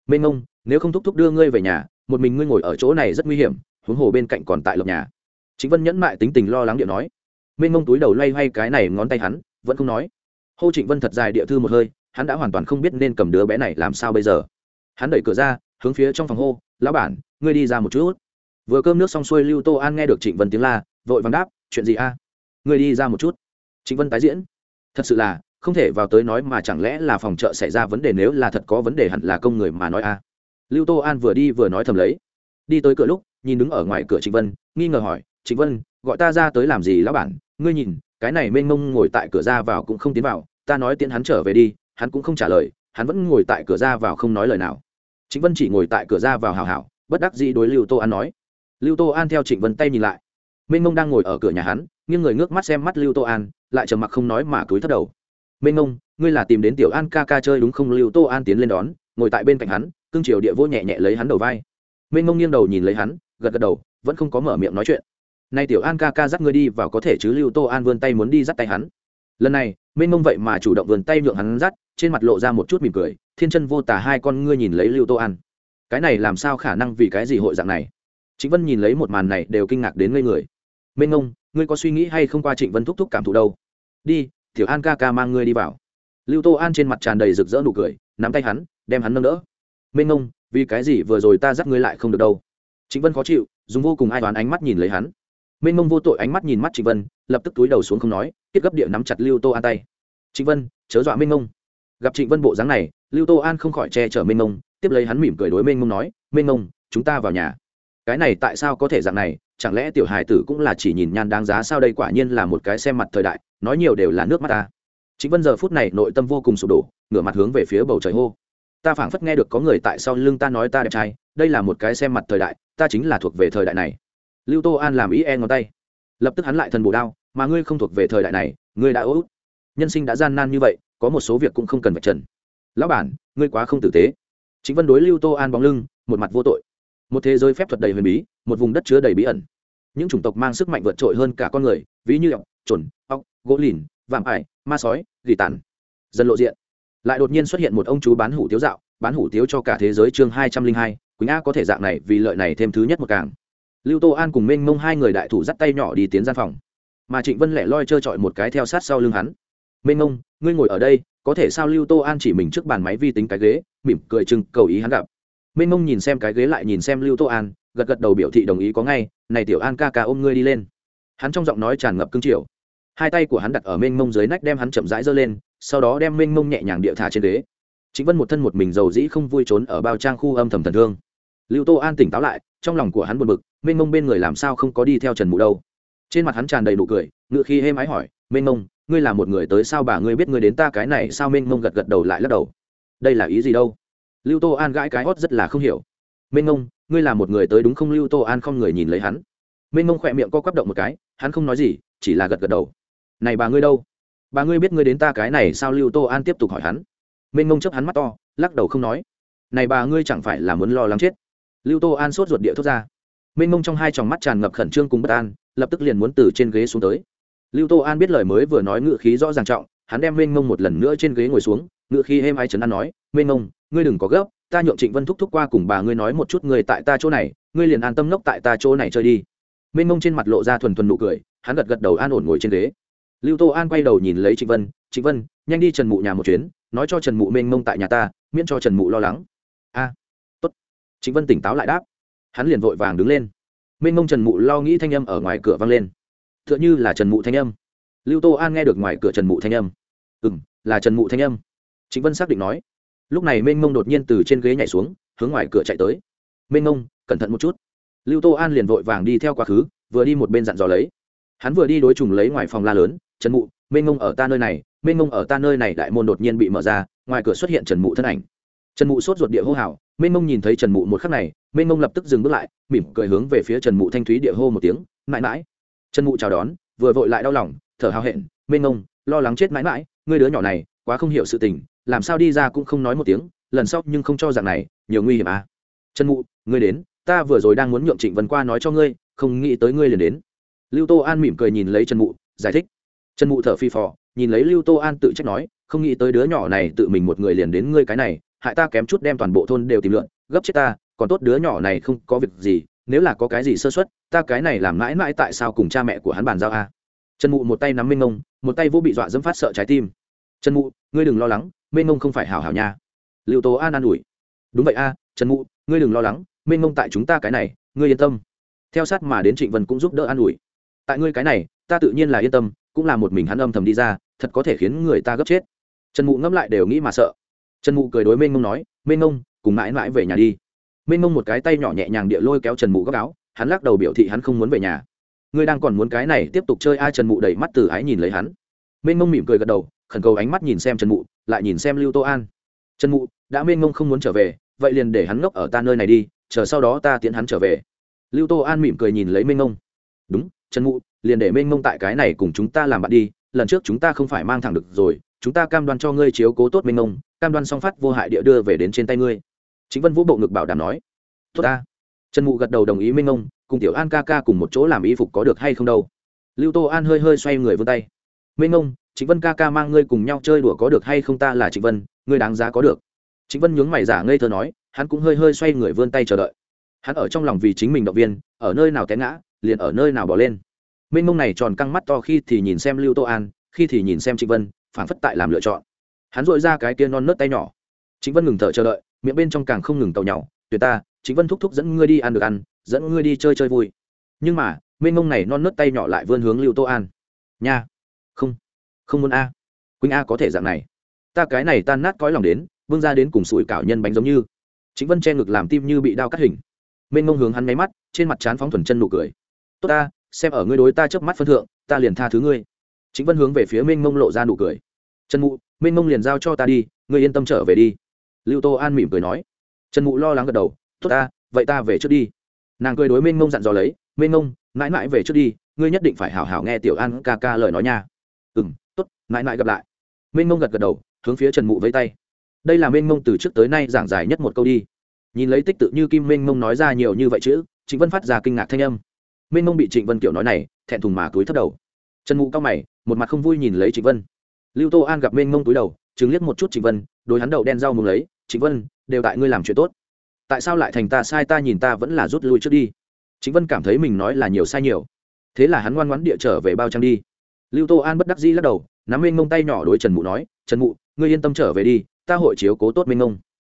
Mênh mông, nếu không thúc thúc đưa ngươi về nhà một mình ngươi ngồi ở chỗ này rất nguy hiểm, huống hồ bên cạnh còn tại lộc nhà. Chính vân nhẫn mại tính tình lo lắng điện nói. Mênh mông túi đầu loay hoay cái này ngón tay hắn, vẫn không nói. Hô trịnh vân thật dài địa thư một hơi, hắn đã hoàn toàn không biết nên cầm đứa bé này làm sao bây giờ. Hắn đẩy cửa ra, hướng phía trong phòng hô, lão bản, ngươi đi ra một chút. Vừa cơm nước xong xuôi lưu tô an nghe được trịnh vân tiếng la, vội vàng đáp, chuyện gì a? Ngươi đi ra một chút. Trịnh vân tái diễn. Thật sự là, không thể vào tới nói mà chẳng lẽ là phòng chợ xảy ra vấn đề nếu là thật có vấn đề hẳn là công người mà nói a lưu tô an vừa đi vừa nói thầm lấy. Đi tới cửa lúc, nhìn đứng ở ngoài cửa trịnh vân, nghi ngờ hỏi, trịnh vân, gọi ta ra tới làm gì lão bản? Ngươi nhìn, cái này mênh mông ngồi tại cửa ra vào cũng không tiến vào, ta nói tiễn hắn trở về đi, hắn cũng không trả lời, hắn vẫn ngồi tại cửa ra vào không nói lời nào. Trịnh vân chỉ ngồi tại cửa ra vào hào hảo bất đắc dĩ đối lưu tô an nói. Lưu tô an theo trịnh vân tay nhìn lại. Mênh mông đang ngồi ở cửa nhà hắn, nghiêng người ngước mắt xem mắt lưu tô an, lại trầm mặc không nói mà cúi thất đầu. Mênh mông, ngươi là tìm đến tiểu an ca ca chơi đúng không? Lưu tô an tiến lên đón, ngồi tại bên cạnh hắn cương triều địa vô nhẹ nhẹ lấy hắn đầu vai. Mênh mông nghiêng đầu nhìn lấy hắn, gật gật đầu, vẫn không có mở miệng nói chuyện. Nay tiểu an ca ca dắt ngươi đi vào có thể chứ lưu tô an vươn tay muốn đi dắt tay hắn. Lần này mênh mông vậy mà chủ động vươn tay nhượng hắn dắt, trên mặt lộ ra một chút mỉm cười, thiên chân vô tả hai con ngươi nhìn lấy lưu tô an. Cái này làm sao khả năng vì cái gì hội dạng này? Trịnh vân nhìn lấy một màn này đều kinh ngạc đến ngây người. Minh ngông, ngươi có suy nghĩ hay không qua trịnh vân thúc thúc cảm thụ đâu? Đi, tiểu an ca ca mang ngươi đi vào. Lưu tô an trên mặt tràn đầy rực rỡ nụ cười, nắm tay hắn, đem hắn nâng đỡ minh ngông, vì cái gì vừa rồi ta dắt ngươi lại không được đâu? Trịnh vân khó chịu, dùng vô cùng ai toán ánh mắt nhìn lấy hắn. Minh mông vô tội ánh mắt nhìn mắt trịnh vân, lập tức túi đầu xuống không nói tiếp gấp địa nắm chặt lưu tô an tay. Trịnh vân, chớ dọa minh mông gặp trịnh vân bộ dáng này, lưu tô an không khỏi che chở minh mông tiếp lấy hắn mỉm cười đối minh mông nói minh mông chúng ta vào nhà. Cái này tại sao có thể dạng này, chẳng lẽ tiểu hài tử cũng là chỉ nhìn nhan đáng giá sao đây quả nhiên là một cái xem mặt thời đại, nói nhiều đều là nước mắt ta. Chính vân giờ phút này nội tâm vô cùng sụp đổ, ngửa mặt hướng về phía bầu trời hô ta phảng phất nghe được có người tại sau lưng ta nói ta đẹp trai, đây là một cái xem mặt thời đại, ta chính là thuộc về thời đại này. Lưu tô an làm ý e ngón tay. Lập tức hắn lại thần bổ đao, mà ngươi không thuộc về thời đại này, ngươi đã út. Nhân sinh đã gian nan như vậy, có một số việc cũng không cần phải trần. Lão bản, ngươi quá không tử tế. Chính vân đối lưu tô an bóng lưng, một mặt vô tội. Một thế giới phép thuật đầy huyền bí, một vùng đất chứa đầy bí ẩn. Những chủng tộc mang sức mạnh vượt trội hơn cả con người, ví như ọc trồn ọc gỗ lìn, vạm ải, ma sói, gỉ tàn. Dần lộ diện lại đột nhiên xuất hiện một ông chú bán hủ tiếu dạo, bán hủ tiếu cho cả thế giới chương hai trăm linh hai, quỳnh a có thể dạng này vì lợi này thêm thứ nhất một càng. Lưu tô an cùng Minh mông hai người đại thủ dắt tay nhỏ đi tiến gian phòng. Mà trịnh vân lẻ loi trơ trọi một cái theo sát sau lưng hắn. Minh mông, ngươi ngồi ở đây, có thể sao? Lưu tô an chỉ mình trước bàn máy vi tính cái ghế, mỉm cười chừng cầu ý hắn gặp. Minh mông nhìn xem cái ghế lại nhìn xem lưu tô an, gật gật đầu biểu thị đồng ý có ngay, này tiểu an ca ca ôm ngươi đi lên. Hắn trong giọng nói tràn ngập cương triều. Hai tay của hắn đặt ở mênh mông dưới nách đem hắn chậm rãi giơ lên sau đó đem mênh mông nhẹ nhàng địa thả trên đế, chính vân một thân một mình giàu dĩ không vui trốn ở bao trang khu âm thầm thần thương. Lưu tô an tỉnh táo lại trong lòng của hắn buồn bực mênh mông bên người làm sao không có đi theo trần mụ đâu. Trên mặt hắn tràn đầy nụ cười ngựa khi hêm ái hỏi mênh mông ngươi là một người tới sao bà ngươi biết ngươi đến ta cái này sao mênh mông gật gật đầu lại lắc đầu. Đây là ý gì đâu? Lưu tô an gãi cái hót rất là không hiểu. Mênh mông ngươi là một người tới đúng không? Lưu tô an không người nhìn lấy hắn. Mênh mông khỏe miệng co quắp động một cái hắn không nói gì chỉ là gật gật đầu. Này bà ngươi đâu? Bà ngươi biết ngươi đến ta cái này sao? Lưu tô an tiếp tục hỏi hắn. Minh mông chấp hắn mắt to, lắc đầu không nói. Này bà ngươi chẳng phải là muốn lo lắng chết? Lưu tô an sốt ruột địa thốt ra. Minh mông trong hai tròng mắt tràn ngập khẩn trương cùng bất an, lập tức liền muốn từ trên ghế xuống tới. Lưu tô an biết lời mới vừa nói ngự khí rõ ràng trọng, hắn đem Minh mông một lần nữa trên ghế ngồi xuống ngự khí êm ai chấn an nói Minh mông, ngươi đừng có gấp, ta nhượng trịnh vân thúc thúc qua cùng bà ngươi nói một chút người tại ta chỗ này, ngươi liền an tâm ngốc tại ta chỗ này chơi đi. Minh mông trên mặt lộ ra thuần thuần nụ cười, hắn gật gật đầu an ổn ngồi trên ghế lưu tô an quay đầu nhìn lấy trịnh vân trịnh vân, nhanh đi trần mụ nhà một chuyến, nói cho trần mụ mênh mông tại nhà ta, miễn cho trần mụ lo lắng. A, tốt. Trịnh vân tỉnh táo lại đáp. Hắn liền vội vàng đứng lên. Mênh mông trần mụ lo nghĩ thanh âm ở ngoài cửa vang lên. T h ư ợ n h ư là trần mụ thanh âm. Lưu tô an nghe được ngoài cửa trần mụ thanh âm. Ừ m là trần mụ thanh âm. Trịnh vân xác định nói. Lúc này mênh mông đột nhiên từ trên ghế nhảy xuống, hướng ngoài cửa chạy tới. Mênh mông, cẩn thận một chút. Lưu tô an liền vội vàng đi theo quá khứ, vừa đi một bên dặn dò lấy. Hắn vừa đi đối trùng lấy ngoài phòng la lớn trần mụ, mênh ngông ở ta nơi này, mênh ngông ở ta nơi này đại môn đột nhiên bị mở ra, ngoài cửa xuất hiện trần mụ thân ảnh. Trần mụ sốt ruột địa hô hào, mênh mông nhìn thấy trần mụ một khắc này, mênh mông lập tức dừng bước lại, mỉm cười hướng về phía trần mụ thanh thúy địa hô một tiếng, mãi mãi. Trần mụ chào đón, vừa vội lại đau lòng, thở hào hẹn, mênh mông, lo lắng chết mãi mãi, ngươi đứa nhỏ này, quá không hiểu sự tình, làm sao đi ra cũng không nói một tiếng, lần sau nhưng không cho dạng này, nhiều nguy hiểm à. Trần mụ, ngươi đến, ta vừa rồi đang muốn nhượng trịnh vân qua nói cho ngươi, không nghĩ tới ngươi liền đến. Lưu tô an mỉm cười nhìn lấy trần mụ, giải thích trần mụ thở phi phò, nhìn lấy lưu tô an tự trách nói, không nghĩ tới đứa nhỏ này tự mình một người liền đến ngươi cái này, hại ta kém chút đem toàn bộ thôn đều tìm lượn, gấp chết ta, còn tốt đứa nhỏ này không có việc gì, nếu là có cái gì sơ xuất ta cái này làm mãi mãi tại sao cùng cha mẹ của hắn bàn giao a? Trần mụ một tay nắm minh ngông, một tay vô bị dọa dẫm phát sợ trái tim. Trần mụ, ngươi đừng lo lắng, minh ngông không phải hảo hảo nha. Liệu tố an an ủi. Đúng vậy a, trần mụ, ngươi đừng lo lắng, minh ngông tại chúng ta cái này, ngươi yên tâm. Theo sát mà đến trịnh vân cũng giúp đỡ an ủi. Tại ngươi cái này, ta tự nhiên là yên tâm cũng là một mình hắn âm thầm đi ra, thật có thể khiến người ta gấp chết. Trần mụ ngẫm lại đều nghĩ mà sợ. Trần mụ cười đối mênh mông nói mênh mông cùng mãi mãi về nhà đi. Mênh mông một cái tay nhỏ nhẹ nhàng địa lôi kéo trần mụ gấp áo, hắn lắc đầu biểu thị hắn không muốn về nhà. Ngươi đang còn muốn cái này tiếp tục chơi ai trần mụ đẩy mắt từ ái nhìn lấy hắn. Mênh mông mỉm cười gật đầu, khẩn cầu ánh mắt nhìn xem trần mụ, lại nhìn xem lưu tô an. Trần mụ, đã mênh mông không muốn trở về, vậy liền để hắn ngốc ở ta nơi này đi, chờ sau đó ta tiễn hắn trở về. Lưu tô an mỉm cười nhìn lấy mênh mông đúng, trần mụ liền để mênh mông tại cái này cùng chúng ta làm bạn đi, lần trước chúng ta không phải mang thẳng được rồi, chúng ta cam đoan cho ngươi chiếu cố tốt mênh mông, cam đoan song phát vô hại địa đưa về đến trên tay ngươi. Chính vân vũ bộ ngực bảo đảm nói. Tốt ta. Trần mụ gật đầu đồng ý minh ông cùng tiểu an ca ca cùng một chỗ làm y phục có được hay không đâu. Lưu tô an hơi hơi xoay người vươn tay. Minh ông chính vân ca ca mang ngươi cùng nhau chơi đùa có được hay không ta là trịnh vân, ngươi đáng giá có được. Chính vân nhướng mày giả ngây thơ nói, hắn cũng hơi hơi xoay người vươn tay chờ đợi. Hắn ở trong lòng vì chính mình động viên, ở nơi nào té ngã, liền ở nơi nào bỏ lên mênh mông này tròn căng mắt to khi thì nhìn xem lưu tô an, khi thì nhìn xem trịnh vân phản phất tại làm lựa chọn. Hắn dội ra cái kia non nớt tay nhỏ. Trịnh vân ngừng thở chờ đợi, miệng bên trong càng không ngừng tàu nhỏ tuyệt ta, trịnh vân thúc thúc dẫn ngươi đi ăn được ăn, dẫn ngươi đi chơi chơi vui. Nhưng mà, mênh mông này non nớt tay nhỏ lại vươn hướng lưu tô an. Nha, không không muốn a. Quỳnh a có thể dạng này. Ta cái này tan nát cõi lòng đến, vương ra đến cùng sủi cảo nhân bánh giống như. Chính vân che ngực làm tim như bị đau cắt hình. Mênh mông hướng hắn máy mắt, trên mặt trán phóng thuần chân nụ cười. Tốt ta xem ở ngươi đối ta chớp mắt phân thượng, ta liền tha thứ ngươi. Chính vân hướng về phía minh mông lộ ra nụ cười. Trần mụ, minh mông liền giao cho ta đi, ngươi yên tâm trở về đi. Lưu tô an mỉm cười nói. Trần mụ lo lắng gật đầu. Tốt ta, vậy ta về trước đi. Nàng cười đối minh mông dặn dò lấy. Minh mông, mãi mãi về trước đi, ngươi nhất định phải hảo hảo nghe tiểu an ca ca lời nói nha. Ừ m t ố t mãi mãi gặp lại. Minh mông gật gật đầu, hướng phía trần mụ với tay. Đây là minh mông từ trước tới nay giảng giải nhất một câu đi. Nhìn lấy tích tự như kim minh mông nói ra nhiều như vậy chữ, trịnh vân phát ra kinh ngạc thanh âm mênh mông bị trịnh vân kiểu nói này, thẹn thùng mà túi thấp đầu. Trần mụ cao mày, một mặt không vui nhìn lấy trịnh vân. Lưu tô an gặp mênh mông túi đầu chứng liếc một chút trịnh vân, đối hắn đầu đen rau mùng lấy, trịnh vân, đều tại ngươi làm chuyện tốt. Tại sao lại thành ta sai ta nhìn ta vẫn là rút lui trước đi? Trịnh vân cảm thấy mình nói là nhiều sai nhiều. Thế là hắn ngoan ngoãn địa trở về bao trang đi. Lưu tô an bất đắc dĩ lắc đầu, nắm mênh mông tay nhỏ đối trần mụ nói, trần mụ, ngươi yên tâm trở về đi, ta hội chiếu cố tốt mênh mông.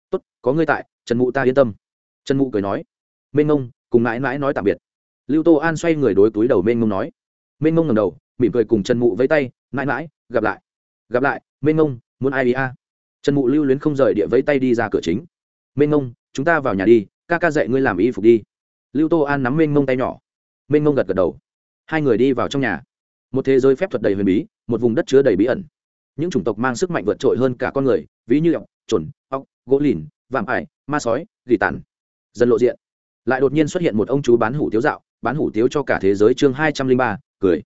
Tốt, có ngươi tại, trần mụ ta yên tâm. Trần mụ cười nói. Mênh mông, cùng mãi mãi nói tạm biệt lưu tô an xoay người đối túi đầu mênh mông nói. Mênh mông ngầm đầu mỉm cười cùng trần mụ với tay mãi mãi gặp lại. Gặp lại mênh mông muốn ai đi a? Trần mụ lưu luyến không rời địa với tay đi ra cửa chính. Mênh mông chúng ta vào nhà đi ca ca dạy ngươi làm y phục đi. Lưu tô an nắm mênh mông tay nhỏ. Mênh mông gật gật đầu. Hai người đi vào trong nhà. Một thế giới phép thuật đầy huyền bí một vùng đất chứa đầy bí ẩn. Những chủng tộc mang sức mạnh vượt trội hơn cả con người ví như ọc chuẩn, ọc gỗ lìn vạm ải ma sói gỉ tàn. Dần lộ diện. Lại đột nhiên xuất hiện một ông chú bán hủ tiếu dạo bán hủ tiếu cho cả thế giới chương hai trăm linh ba, cười.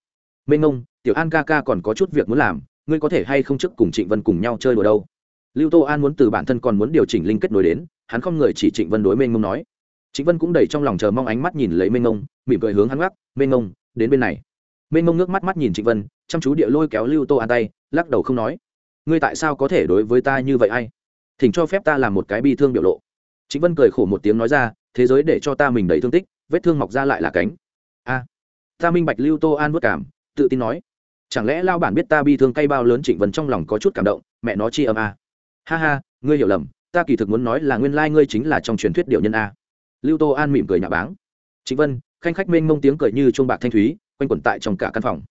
Mênh ngông, tiểu an ca ca còn có chút việc muốn làm, ngươi có thể hay không trước cùng trịnh vân cùng nhau chơi đùa đâu? Lưu tô an muốn từ bản thân còn muốn điều chỉnh linh kết nối đến, hắn không người chỉ trịnh vân đối mênh ngông nói. Trịnh vân cũng đầy trong lòng chờ mong ánh mắt nhìn lấy mênh ngông, mỉm cười hướng hắn gác mênh ngông, đến bên này. Mênh ngông nước mắt mắt nhìn trịnh vân, chăm chú địa lôi kéo lưu tô an tay, lắc đầu không nói. Ngươi tại sao có thể đối với ta như vậy ai? Thỉnh cho phép ta làm một cái bi thương biểu lộ. Trịnh vân cười khổ một tiếng nói ra, thế giới để cho ta mình đầy thương tích vết thương mọc ra lại là cánh. A ta minh bạch lưu tô an vất cảm tự tin nói. Chẳng lẽ lao bản biết ta bi thương cay bao lớn trịnh vân trong lòng có chút cảm động mẹ nó chi âm a. Ha ha ngươi hiểu lầm ta kỳ thực muốn nói là nguyên lai ngươi chính là trong truyền thuyết điệu nhân a. Lưu tô an mỉm cười nhà báng. Trịnh vân khanh khách mênh mông tiếng cười như chuông bạc thanh thúy quanh quẩn tại trong cả căn phòng.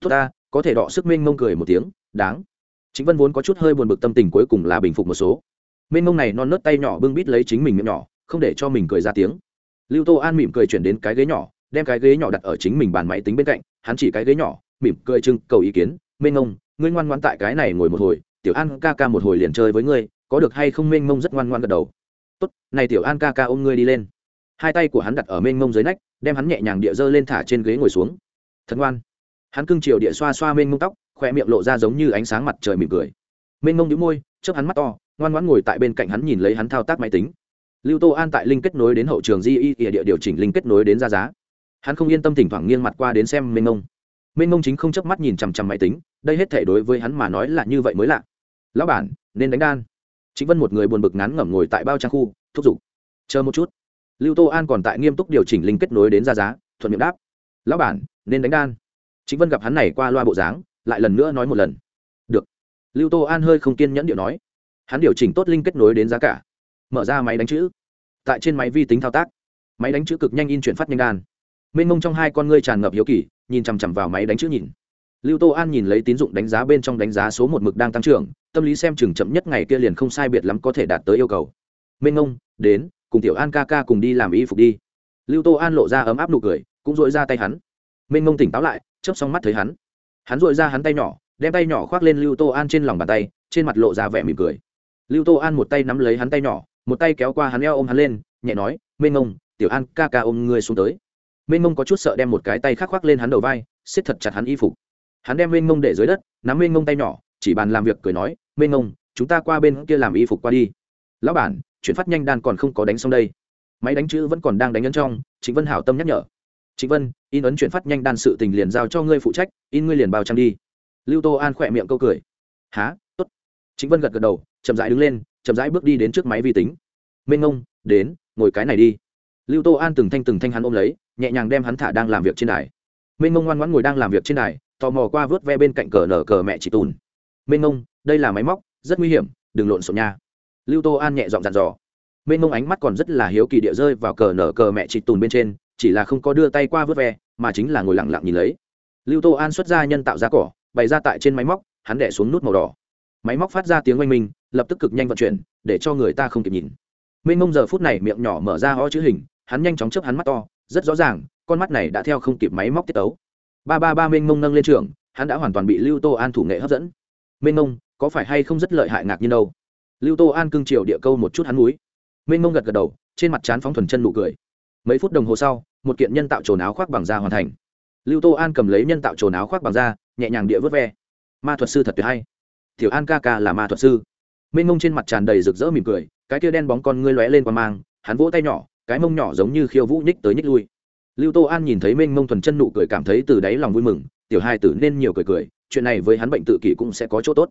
Tốt ta có thể đọ sức mênh mông cười một tiếng đáng. Trịnh Vân vốn có chút hơi buồn bực tâm tình cuối cùng là bình phục một số. Mênh mông này non nớt tay nhỏ bưng bít lấy chính mình miệng nhỏ, không để cho mình cười ra tiếng. Lưu Tô An mỉm cười chuyển đến cái ghế nhỏ, đem cái ghế nhỏ đặt ở chính mình bàn máy tính bên cạnh, hắn chỉ cái ghế nhỏ, mỉm cười trưng cầu ý kiến, "Mênh ngông ngươi ngoan ngoãn tại cái này ngồi một hồi, Tiểu An ca ca một hồi liền chơi với ngươi, có được hay không?" Mênh mông rất ngoan ngoãn gật đầu. "Tốt, này Tiểu An ca ca ôm ngươi đi lên." Hai tay của hắn đặt ở mênh mông dưới nách, đem hắn nhẹ nhàng địa dơ lên thả trên ghế ngồi xuống. Thật ngoan. Hắn cưng chiều địa xoa xoa mênh mông tóc, khoe miệng lộ ra giống như ánh sáng mặt trời mỉm cười mênh mông đĩu môi chớp hắn mắt to ngoan ngoãn ngồi tại bên cạnh hắn nhìn lấy hắn thao tác máy tính lưu tô an tại linh kết nối đến hậu trường di y địa điều chỉnh linh kết nối đến ra giá. Hắn không yên tâm thỉnh thoảng nghiêng mặt qua đến xem mênh mông mênh mông chính không chớp mắt nhìn chằm chằm máy tính, đây hết thể đối với hắn mà nói là như vậy mới lạ. Lão bản, nên đánh đan. Chính vân một người buồn bực ngắn ngẩm ngồi tại bao trang khu, thúc giục. Chờ một chút. Lưu tô an còn tại nghiêm túc điều chỉnh linh kết nối đến ra giá, thuận miệng đáp. Lão bản, nên đánh đan. Chính vân gặp hắn này qua loa bộ dáng, lại lần nữa nói một lần. Được. Lưu tô an hơi không kiên nhẫn điệu nói. Hắn điều chỉnh tốt linh kết nối đến giá cả mở ra máy đánh chữ. Tại trên máy vi tính thao tác, máy đánh chữ cực nhanh in chuyển phát nhanh đan. Mênh mông trong hai con ngươi tràn ngập hiếu kỳ, nhìn chằm chằm vào máy đánh chữ nhìn. Lưu tô an nhìn lấy tín dụng đánh giá bên trong đánh giá số một mực đang tăng trưởng, tâm lý xem chừng chậm nhất ngày kia liền không sai biệt lắm có thể đạt tới yêu cầu. Mênh mông, đến, cùng tiểu an ca ca cùng đi làm y phục đi. Lưu tô an lộ ra ấm áp nụ cười, cũng dội ra tay hắn. Mênh mông tỉnh táo lại, chớp xong mắt thấy hắn. Hắn dội ra hắn tay nhỏ, đem tay nhỏ khoác lên lưu tô an trên lòng bàn tay, trên mặt lộ ra vẻ mỉm cười. Lưu tô an một tay nắm lấy hắn tay nhỏ một tay kéo qua hắn eo ôm hắn lên, nhẹ nói mênh ngông, tiểu an ca ca ôm ngươi xuống tới. Mênh ngông có chút sợ đem một cái tay khắc khoác lên hắn đầu vai xiết thật chặt hắn y phục. Hắn đem mênh ngông để dưới đất, nắm mênh ngông tay nhỏ, chỉ bàn làm việc cười nói mênh ngông, chúng ta qua bên kia làm y phục qua đi. Lão bản, chuyển phát nhanh đan còn không có đánh xong đây. Máy đánh chữ vẫn còn đang đánh ấn trong chính vân hảo tâm nhắc nhở. Chính vân, in ấn chuyển phát nhanh đan sự tình liền giao cho ngươi phụ trách, in ngươi liền bao trang đi. Lưu tô an khỏe miệng câu cười. Há t ố t chính vân gật gật đầu, chậm rãi đứng lên chậm rãi bước đi đến trước máy vi tính. Mênh ngông đến, ngồi cái này đi. Lưu tô an từng thanh từng thanh hắn ôm lấy, nhẹ nhàng đem hắn thả đang làm việc trên đài. Minh ngông ngoan ngoãn ngồi đang làm việc trên đài, tò mò qua vớt ve bên cạnh cờ nở cờ mẹ chị tùn. Minh ngông đây là máy móc, rất nguy hiểm, đừng lộn xộn nha. Lưu tô an nhẹ dọn dặn dò. Minh ngông ánh mắt còn rất là hiếu kỳ địa rơi vào cờ nở cờ mẹ chị tùn bên trên, chỉ là không có đưa tay qua vớt ve, mà chính là ngồi lặng lặng nhìn lấy. Lưu tô an xuất ra nhân tạo giá cỏ, bày ra tại trên máy móc, hắn đẻ xuống nút màu đỏ. Máy móc phát ra tiếng oanh minh lập tức cực nhanh vận chuyển, để cho người ta không kịp nhìn. Mênh mông giờ phút này miệng nhỏ mở ra ho chữ hình, hắn nhanh chóng chớp hắn mắt to, rất rõ ràng, con mắt này đã theo không kịp máy móc tiết tấu. Ba ba ba mênh mông nâng lên trường, hắn đã hoàn toàn bị lưu tô an thủ nghệ hấp dẫn. Mênh mông, có phải hay không rất lợi hại ngạc nhiên đâu? Lưu tô an cưng chiều địa câu một chút hắn núi. Mênh mông gật gật đầu, trên mặt trán phóng thuần chân nụ cười. Mấy phút đồng hồ sau, một kiện nhân tạo trồn áo khoác bằng da hoàn thành. Lưu tô an cầm lấy nhân tạo trồn áo khoác bằng da, nhẹ nhàng địa vớt ve. Ma thuật sư thật tuyệt hay. Tiểu an ca ca là ma thuật sư mênh mông trên mặt tràn đầy rực rỡ mỉm cười cái kia đen bóng con ngươi lóe lên qua mang hắn vỗ tay nhỏ cái mông nhỏ giống như khiêu vũ nhích tới nhích lui. Lưu tô an nhìn thấy mênh mông thuần chân nụ cười cảm thấy từ đáy lòng vui mừng tiểu hai tử nên nhiều cười cười chuyện này với hắn bệnh tự kỷ cũng sẽ có chỗ tốt.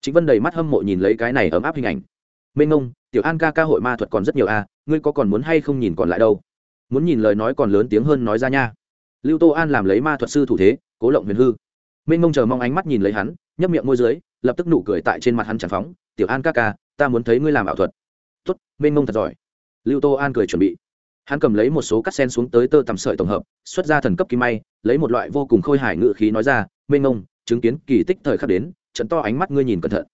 Chính vân đầy mắt hâm mộ nhìn lấy cái này ấm áp hình ảnh. Mênh mông tiểu an ca ca hội ma thuật còn rất nhiều a à, ngươi có còn muốn hay không nhìn còn lại đâu? Muốn nhìn lời nói còn lớn tiếng hơn nói ra nha. Lưu tô an làm lấy ma thuật sư thủ thế cố lộng huyền hư. Mênh mông chờ mong ánh mắt nhìn lấy hắn nhấp miệng môi dưới lập tức nụ cười tại trên mặt hắn tràn phóng, tiểu an ca ca, ta muốn thấy ngươi làm ảo thuật. Tốt, mênh mông thật giỏi. Lưu tô an cười chuẩn bị. Hắn cầm lấy một số cắt sen xuống tới tơ tằm sợi tổng hợp, xuất ra thần cấp kim may, lấy một loại vô cùng khôi hài ngự khí nói ra, mênh mông, chứng kiến kỳ tích thời khắc đến, trận to ánh mắt ngươi nhìn cẩn thận.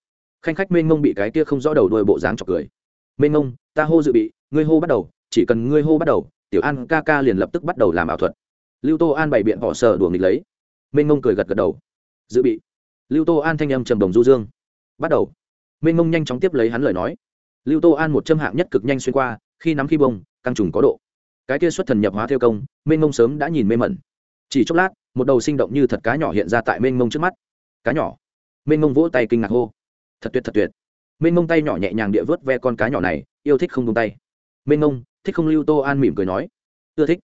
Khanh khách mênh mông bị cái kia không rõ đầu đuôi bộ dáng chọc cười. Mênh mông, ta hô dự bị, ngươi hô bắt đầu, chỉ cần ngươi hô bắt đầu, tiểu an ca ca liền lập tức bắt đầu làm ảo thuật. Lưu tô an bày biện họ sở đùa nghịch lấy. Mênh mông cười gật gật đầu. Dự bị lưu tô an thanh âm trầm đồng du dương. Bắt đầu. Mênh mông nhanh chóng tiếp lấy hắn lời nói. Lưu tô an một châm hạng nhất cực nhanh xuyên qua, khi nắm khi bông, căng trùng có độ. Cái kia xuất thần nhập hóa theo công, mênh mông sớm đã nhìn mê mẩn. Chỉ chốc lát, một đầu sinh động như thật cá nhỏ hiện ra tại mênh mông trước mắt. Cá nhỏ. Mênh mông vỗ tay kinh ngạc hô. Thật tuyệt thật tuyệt. Mênh mông tay nhỏ nhẹ nhàng địa vớt ve con cá nhỏ này, yêu thích không tung tay. Mênh mông, thích không lưu tô an mỉm cười nói. Ưa thích.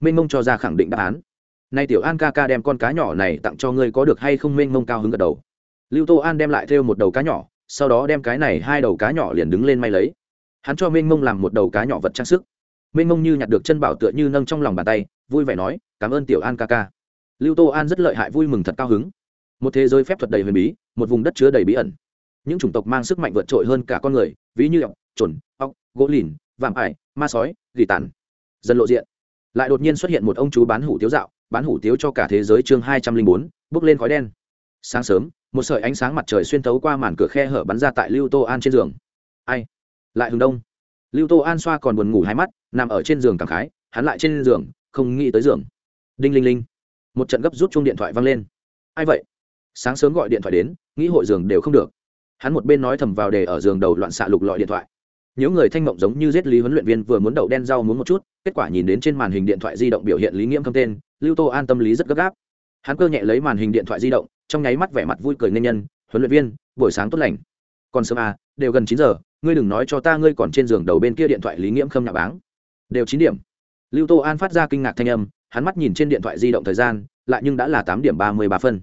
Mênh mông cho ra khẳng định đáp án nay tiểu an ca ca đem con cá nhỏ này tặng cho ngươi có được hay không mênh mông cao hứng gật đầu. Lưu tô an đem lại thêu một đầu cá nhỏ, sau đó đem cái này hai đầu cá nhỏ liền đứng lên may lấy. Hắn cho mênh mông làm một đầu cá nhỏ vật trang sức. Mênh mông như nhặt được chân bảo tựa như nâng trong lòng bàn tay, vui vẻ nói, cảm ơn tiểu an ca ca. Lưu tô an rất lợi hại vui mừng thật cao hứng. Một thế giới phép thuật đầy huyền bí, một vùng đất chứa đầy bí ẩn. Những chủng tộc mang sức mạnh vượt trội hơn cả con người, ví như ọc trồn ọc gỗ lìn, vạm ải, ma sói, gỉ tàn. Dần lộ diện, lại đột nhiên xuất hiện một ông chú bán hủ tiếu dạo bán hủ tiếu cho cả thế giới chương hai trăm linh bốn, bước lên khói đen. Sáng sớm, một sợi ánh sáng mặt trời xuyên thấu qua màn cửa khe hở bắn ra tại lưu tô an trên giường. Ai? Lại hừng đông. Lưu tô an xoa còn buồn ngủ hai mắt, nằm ở trên giường cảm khái, hắn lại trên giường, không nghĩ tới giường. Đinh linh linh. Một trận gấp rút chung điện thoại văng lên. Ai vậy? Sáng sớm gọi điện thoại đến, nghĩ hội giường đều không được. Hắn một bên nói thầm vào để ở giường đầu loạn xạ lục lọi điện thoại. Nếu người thanh mộng giống như giết lý huấn luyện viên vừa muốn đậu đen rau muốn một chút, kết quả nhìn đến trên màn hình điện thoại di động biểu hiện lý nghiễm không tên lưu tô an tâm lý rất gấp gáp. Hắn cơ nhẹ lấy màn hình điện thoại di động, trong nháy mắt vẻ mặt vui cười nên nhân, huấn luyện viên, buổi sáng tốt lành. Còn sớm à đều gần chín giờ, ngươi đừng nói cho ta ngươi còn trên giường đầu bên kia điện thoại lý nghiễm khâm nhà báng. Đều chín điểm. Lưu tô an phát ra kinh ngạc thanh âm, hắn mắt nhìn trên điện thoại di động thời gian, lại nhưng đã là tám điểm ba mươi ba phân.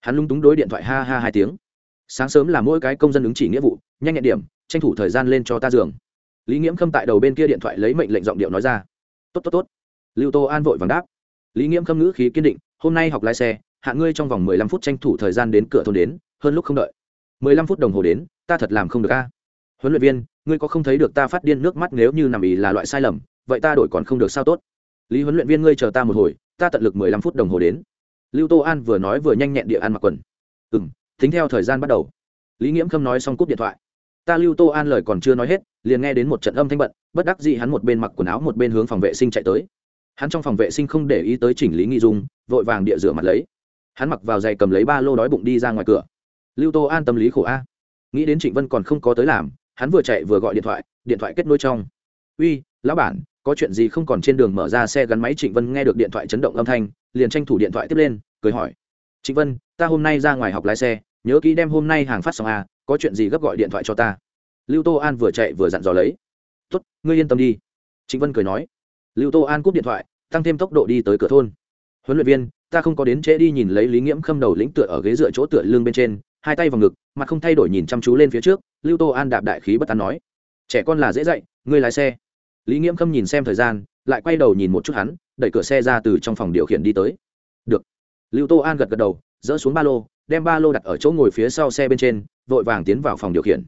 Hắn lung túng đối điện thoại ha ha hai tiếng. Sáng sớm là mỗi cái công dân ứng chỉ nghĩa vụ, nhanh nhẹn điểm, tranh thủ thời gian lên cho ta giường. Lý nghiễm khâm tại đầu bên kia điện thoại lấy mệnh lệnh giọng điệu nói ra. Tốt tốt tốt. Lưu tô an vội vàng đáp lý nghiễm khâm ngữ khí kiên định, hôm nay học lái xe, hạ ngươi trong vòng mười lăm phút tranh thủ thời gian đến cửa thôn đến, hơn lúc không đợi. Mười lăm phút đồng hồ đến, ta thật làm không được a. Huấn luyện viên, ngươi có không thấy được ta phát điên nước mắt nếu như nằm ý là loại sai lầm, vậy ta đổi còn không được sao tốt? Lý huấn luyện viên ngươi chờ ta một hồi, ta tận lực mười lăm phút đồng hồ đến. Lưu tô an vừa nói vừa nhanh nhẹn địa ăn mặc quần. Ừ m tính theo thời gian bắt đầu. Lý nghiễm khâm nói xong cúp điện thoại. Ta lưu tô an lời còn chưa nói hết, liền nghe đến một trận âm thanh bận, bất đắc dĩ hắn một bên mặc quần áo một bên hướng phòng vệ sinh chạy tới hắn trong phòng vệ sinh không để ý tới chỉnh lý nghi dung vội vàng địa rửa mặt lấy. Hắn mặc vào giày cầm lấy ba lô đói bụng đi ra ngoài cửa. Lưu tô an tâm lý khổ a. Nghĩ đến trịnh vân còn không có tới làm hắn vừa chạy vừa gọi điện thoại điện thoại kết nối trong. Uy lão bản có chuyện gì không còn trên đường mở ra xe gắn máy? Trịnh vân nghe được điện thoại chấn động âm thanh liền tranh thủ điện thoại tiếp lên cười hỏi. Trịnh vân ta hôm nay ra ngoài học lái xe nhớ kỹ đem hôm nay hàng phát xong a có chuyện gì gấp gọi điện thoại cho ta. Lưu tô an vừa chạy vừa dặn dò lấy. Tuất, ngươi yên tâm đi. Trịnh vân cười nói. Lưu tô an cúp điện thoại tăng thêm tốc độ đi tới cửa thôn. Huấn luyện viên, ta không có đến trễ đi nhìn lấy lý nghiễm khâm đầu lĩnh tựa ở ghế dựa chỗ tựa lưng bên trên, hai tay vào ngực, mặt không thay đổi nhìn chăm chú lên phía trước, lưu tô an đạp đại khí bất tán nói. Trẻ con là dễ dạy, ngươi lái xe. Lý nghiễm khâm nhìn xem thời gian, lại quay đầu nhìn một chút hắn, đẩy cửa xe ra từ trong phòng điều khiển đi tới. Được. Lưu tô an gật gật đầu, dỡ xuống ba lô, đem ba lô đặt ở chỗ ngồi phía sau xe bên trên, vội vàng tiến vào phòng điều khiển.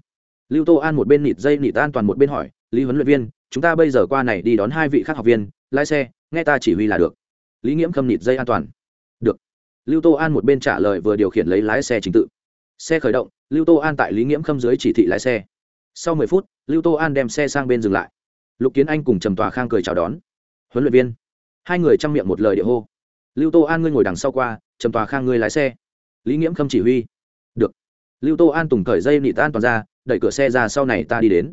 Lưu tô an một bên nịt dây nịt an toàn một bên hỏi, lý huấn luyện viên, chúng ta bây giờ qua này đi đón hai vị khác học viên, lái xe nghe ta chỉ huy là được. Lý nghiễm khâm nịt dây an toàn. Được. Lưu tô an một bên trả lời vừa điều khiển lấy lái xe trình tự. Xe khởi động, lưu tô an tại lý nghiễm khâm dưới chỉ thị lái xe. Sau mười phút, lưu tô an đem xe sang bên dừng lại. Lục kiến anh cùng trầm tòa khang cười chào đón. Huấn luyện viên. Hai người chăm miệng một lời địa hô. Lưu tô an ngươi ngồi đằng sau qua, trầm tòa khang ngươi lái xe. Lý nghiễm khâm chỉ huy. Được. Lưu tô an tùng cởi dây nị tan toàn ra, đẩy cửa xe ra sau này ta đi đến.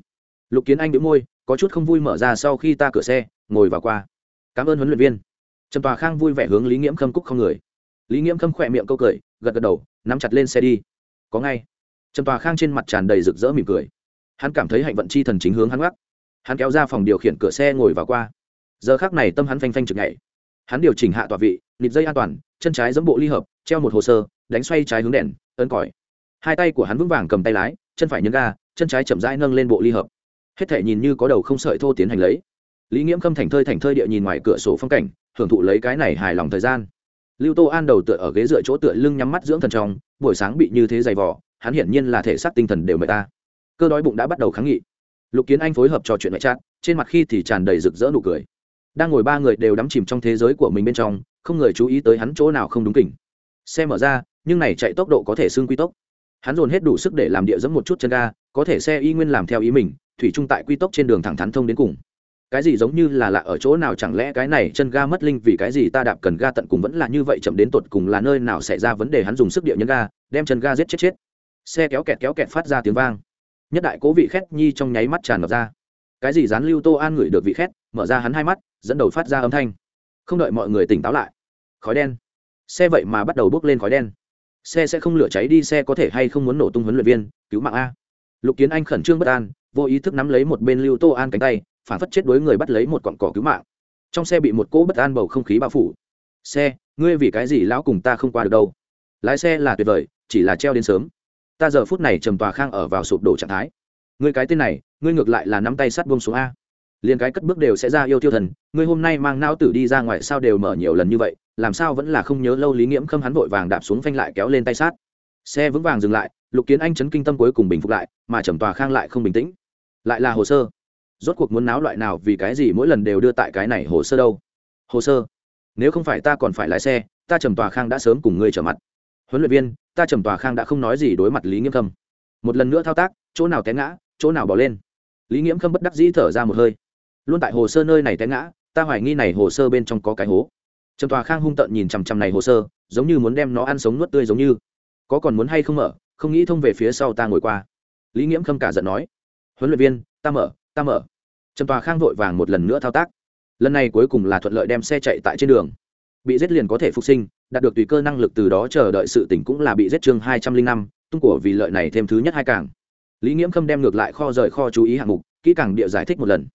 Lục kiến anh đĩu môi, có chút không vui mở ra sau khi ta cửa xe, ngồi vào qua cảm ơn huấn luyện viên. Trần tòa khang vui vẻ hướng lý nghiễm khâm cúc không người. Lý nghiễm khâm khỏe miệng câu cười, gật gật đầu, nắm chặt lên xe đi. Có ngay. Trần tòa khang trên mặt tràn đầy rực rỡ mỉm cười. Hắn cảm thấy hạnh vận chi thần chính hướng hắn gác hắn kéo ra phòng điều khiển cửa xe ngồi vào qua. Giờ khác này tâm hắn phanh phanh chực nhảy. Hắn điều chỉnh hạ tọa vị nịt dây an toàn, chân trái giẫm bộ ly hợp, treo một hồ sơ, đánh xoay trái hướng đèn, ấn còi. Hai tay của hắn vững vàng cầm tay lái, chân phải nhấn ga, chân trái chậm rãi nâng lên bộ ly hợp. Hết thể nhìn như có đầu không sợi thô tiến hành lấy lý nghiễm khâm thành thơi thành thơi địa nhìn ngoài cửa sổ phong cảnh, hưởng thụ lấy cái này hài lòng thời gian. Lưu tô an đầu tựa ở ghế dựa chỗ tựa lưng nhắm mắt dưỡng thần trong, buổi sáng bị như thế dày vỏ hắn hiển nhiên là thể xác tinh thần đều mệt ta. Cơ đói bụng đã bắt đầu kháng nghị. Lục kiến anh phối hợp trò chuyện mẹ chát trên mặt khi thì tràn đầy rực rỡ nụ cười. Đang ngồi ba người đều đắm chìm trong thế giới của mình bên trong, không người chú ý tới hắn chỗ nào không đúng kỉnh. Xe mở ra, nhưng này chạy tốc độ có thể xương quy tốc. Hắn dồn hết đủ sức để làm địa dẫm một chút chân ga, có thể xe y nguyên làm theo ý mình, thủy trung tại quy tốc trên đường thẳng thắn thông đến cùng cái gì giống như là lạ ở chỗ nào, chẳng lẽ cái này chân ga mất linh vì cái gì ta đạp cần ga tận cùng vẫn là như vậy chậm đến tột cùng là nơi nào xảy ra vấn đề, hắn dùng sức địa nhân ga, đem chân ga giết chết chết. Xe kéo kẹt kéo kẹt phát ra tiếng vang. Nhất đại cố vị khét nhi trong nháy mắt tràn ngập ra. Cái gì dán lưu tô an ngửi được vị khét, mở ra hắn hai mắt, dẫn đầu phát ra âm thanh. Không đợi mọi người tỉnh táo lại, khói đen. Xe vậy mà bắt đầu bốc lên khói đen. Xe sẽ không lửa cháy đi, xe có thể hay không muốn nổ tung huấn luyện viên, cứu mạng a. Lục kiến anh khẩn trương bất an, vô ý thức nắm lấy một bên lưu tô an cánh tay phản phất chết đối người bắt lấy một cọn cỏ cứu mạng. Trong xe bị một cỗ bất an bầu không khí bao phủ. Xe, ngươi vì cái gì lão cùng ta không qua được đâu? Lái xe là tuyệt vời, chỉ là treo đến sớm. Ta giờ phút này trầm tòa khang ở vào sụp đổ trạng thái. Ngươi cái tên này, ngươi ngược lại là nắm tay sắt buông xuống a. Liền cái cất bước đều sẽ ra yêu tiêu thần, ngươi hôm nay mang não tử đi ra ngoài sao đều mở nhiều lần như vậy, làm sao vẫn là không nhớ lâu lý nghiễm khâm hắn vội vàng đạp xuống phanh lại kéo lên tay sát. Xe vững vàng dừng lại, lục kiến anh chấn kinh tâm cuối cùng bình phục lại, mà trầm tòa khang lại không bình tĩnh. Lại là hồ sơ rốt cuộc muốn náo loại nào vì cái gì mỗi lần đều đưa tại cái này hồ sơ đâu? Hồ sơ? Nếu không phải ta còn phải lái xe, ta trầm tòa khang đã sớm cùng ngươi trở mặt. Huấn luyện viên, ta trầm tòa khang đã không nói gì đối mặt lý nghiêm khâm. Một lần nữa thao tác, chỗ nào té ngã, chỗ nào bỏ lên. Lý nghiễm khâm bất đắc dĩ thở ra một hơi. Luôn tại hồ sơ nơi này té ngã, ta hoài nghi này hồ sơ bên trong có cái hố. Trầm tòa khang hung tợn nhìn chằm chằm này hồ sơ, giống như muốn đem nó ăn sống nuốt tươi giống như. Có còn muốn hay không mở, không nghĩ thông về phía sau ta ngồi qua. Lý nghiễm khâm cả giận nói. Huấn luyện viên, ta mở ta mở. Trầm tòa khang vội vàng một lần nữa thao tác. Lần này cuối cùng là thuận lợi đem xe chạy tại trên đường. Bị giết liền có thể phục sinh, đạt được tùy cơ năng lực từ đó chờ đợi sự tỉnh cũng là bị giết chương hai trăm linh năm, tung của vì lợi này thêm thứ nhất hai càng. Lý nghiễm khâm đem ngược lại kho rời kho chú ý hạng mục, kỹ càng địa giải thích một lần.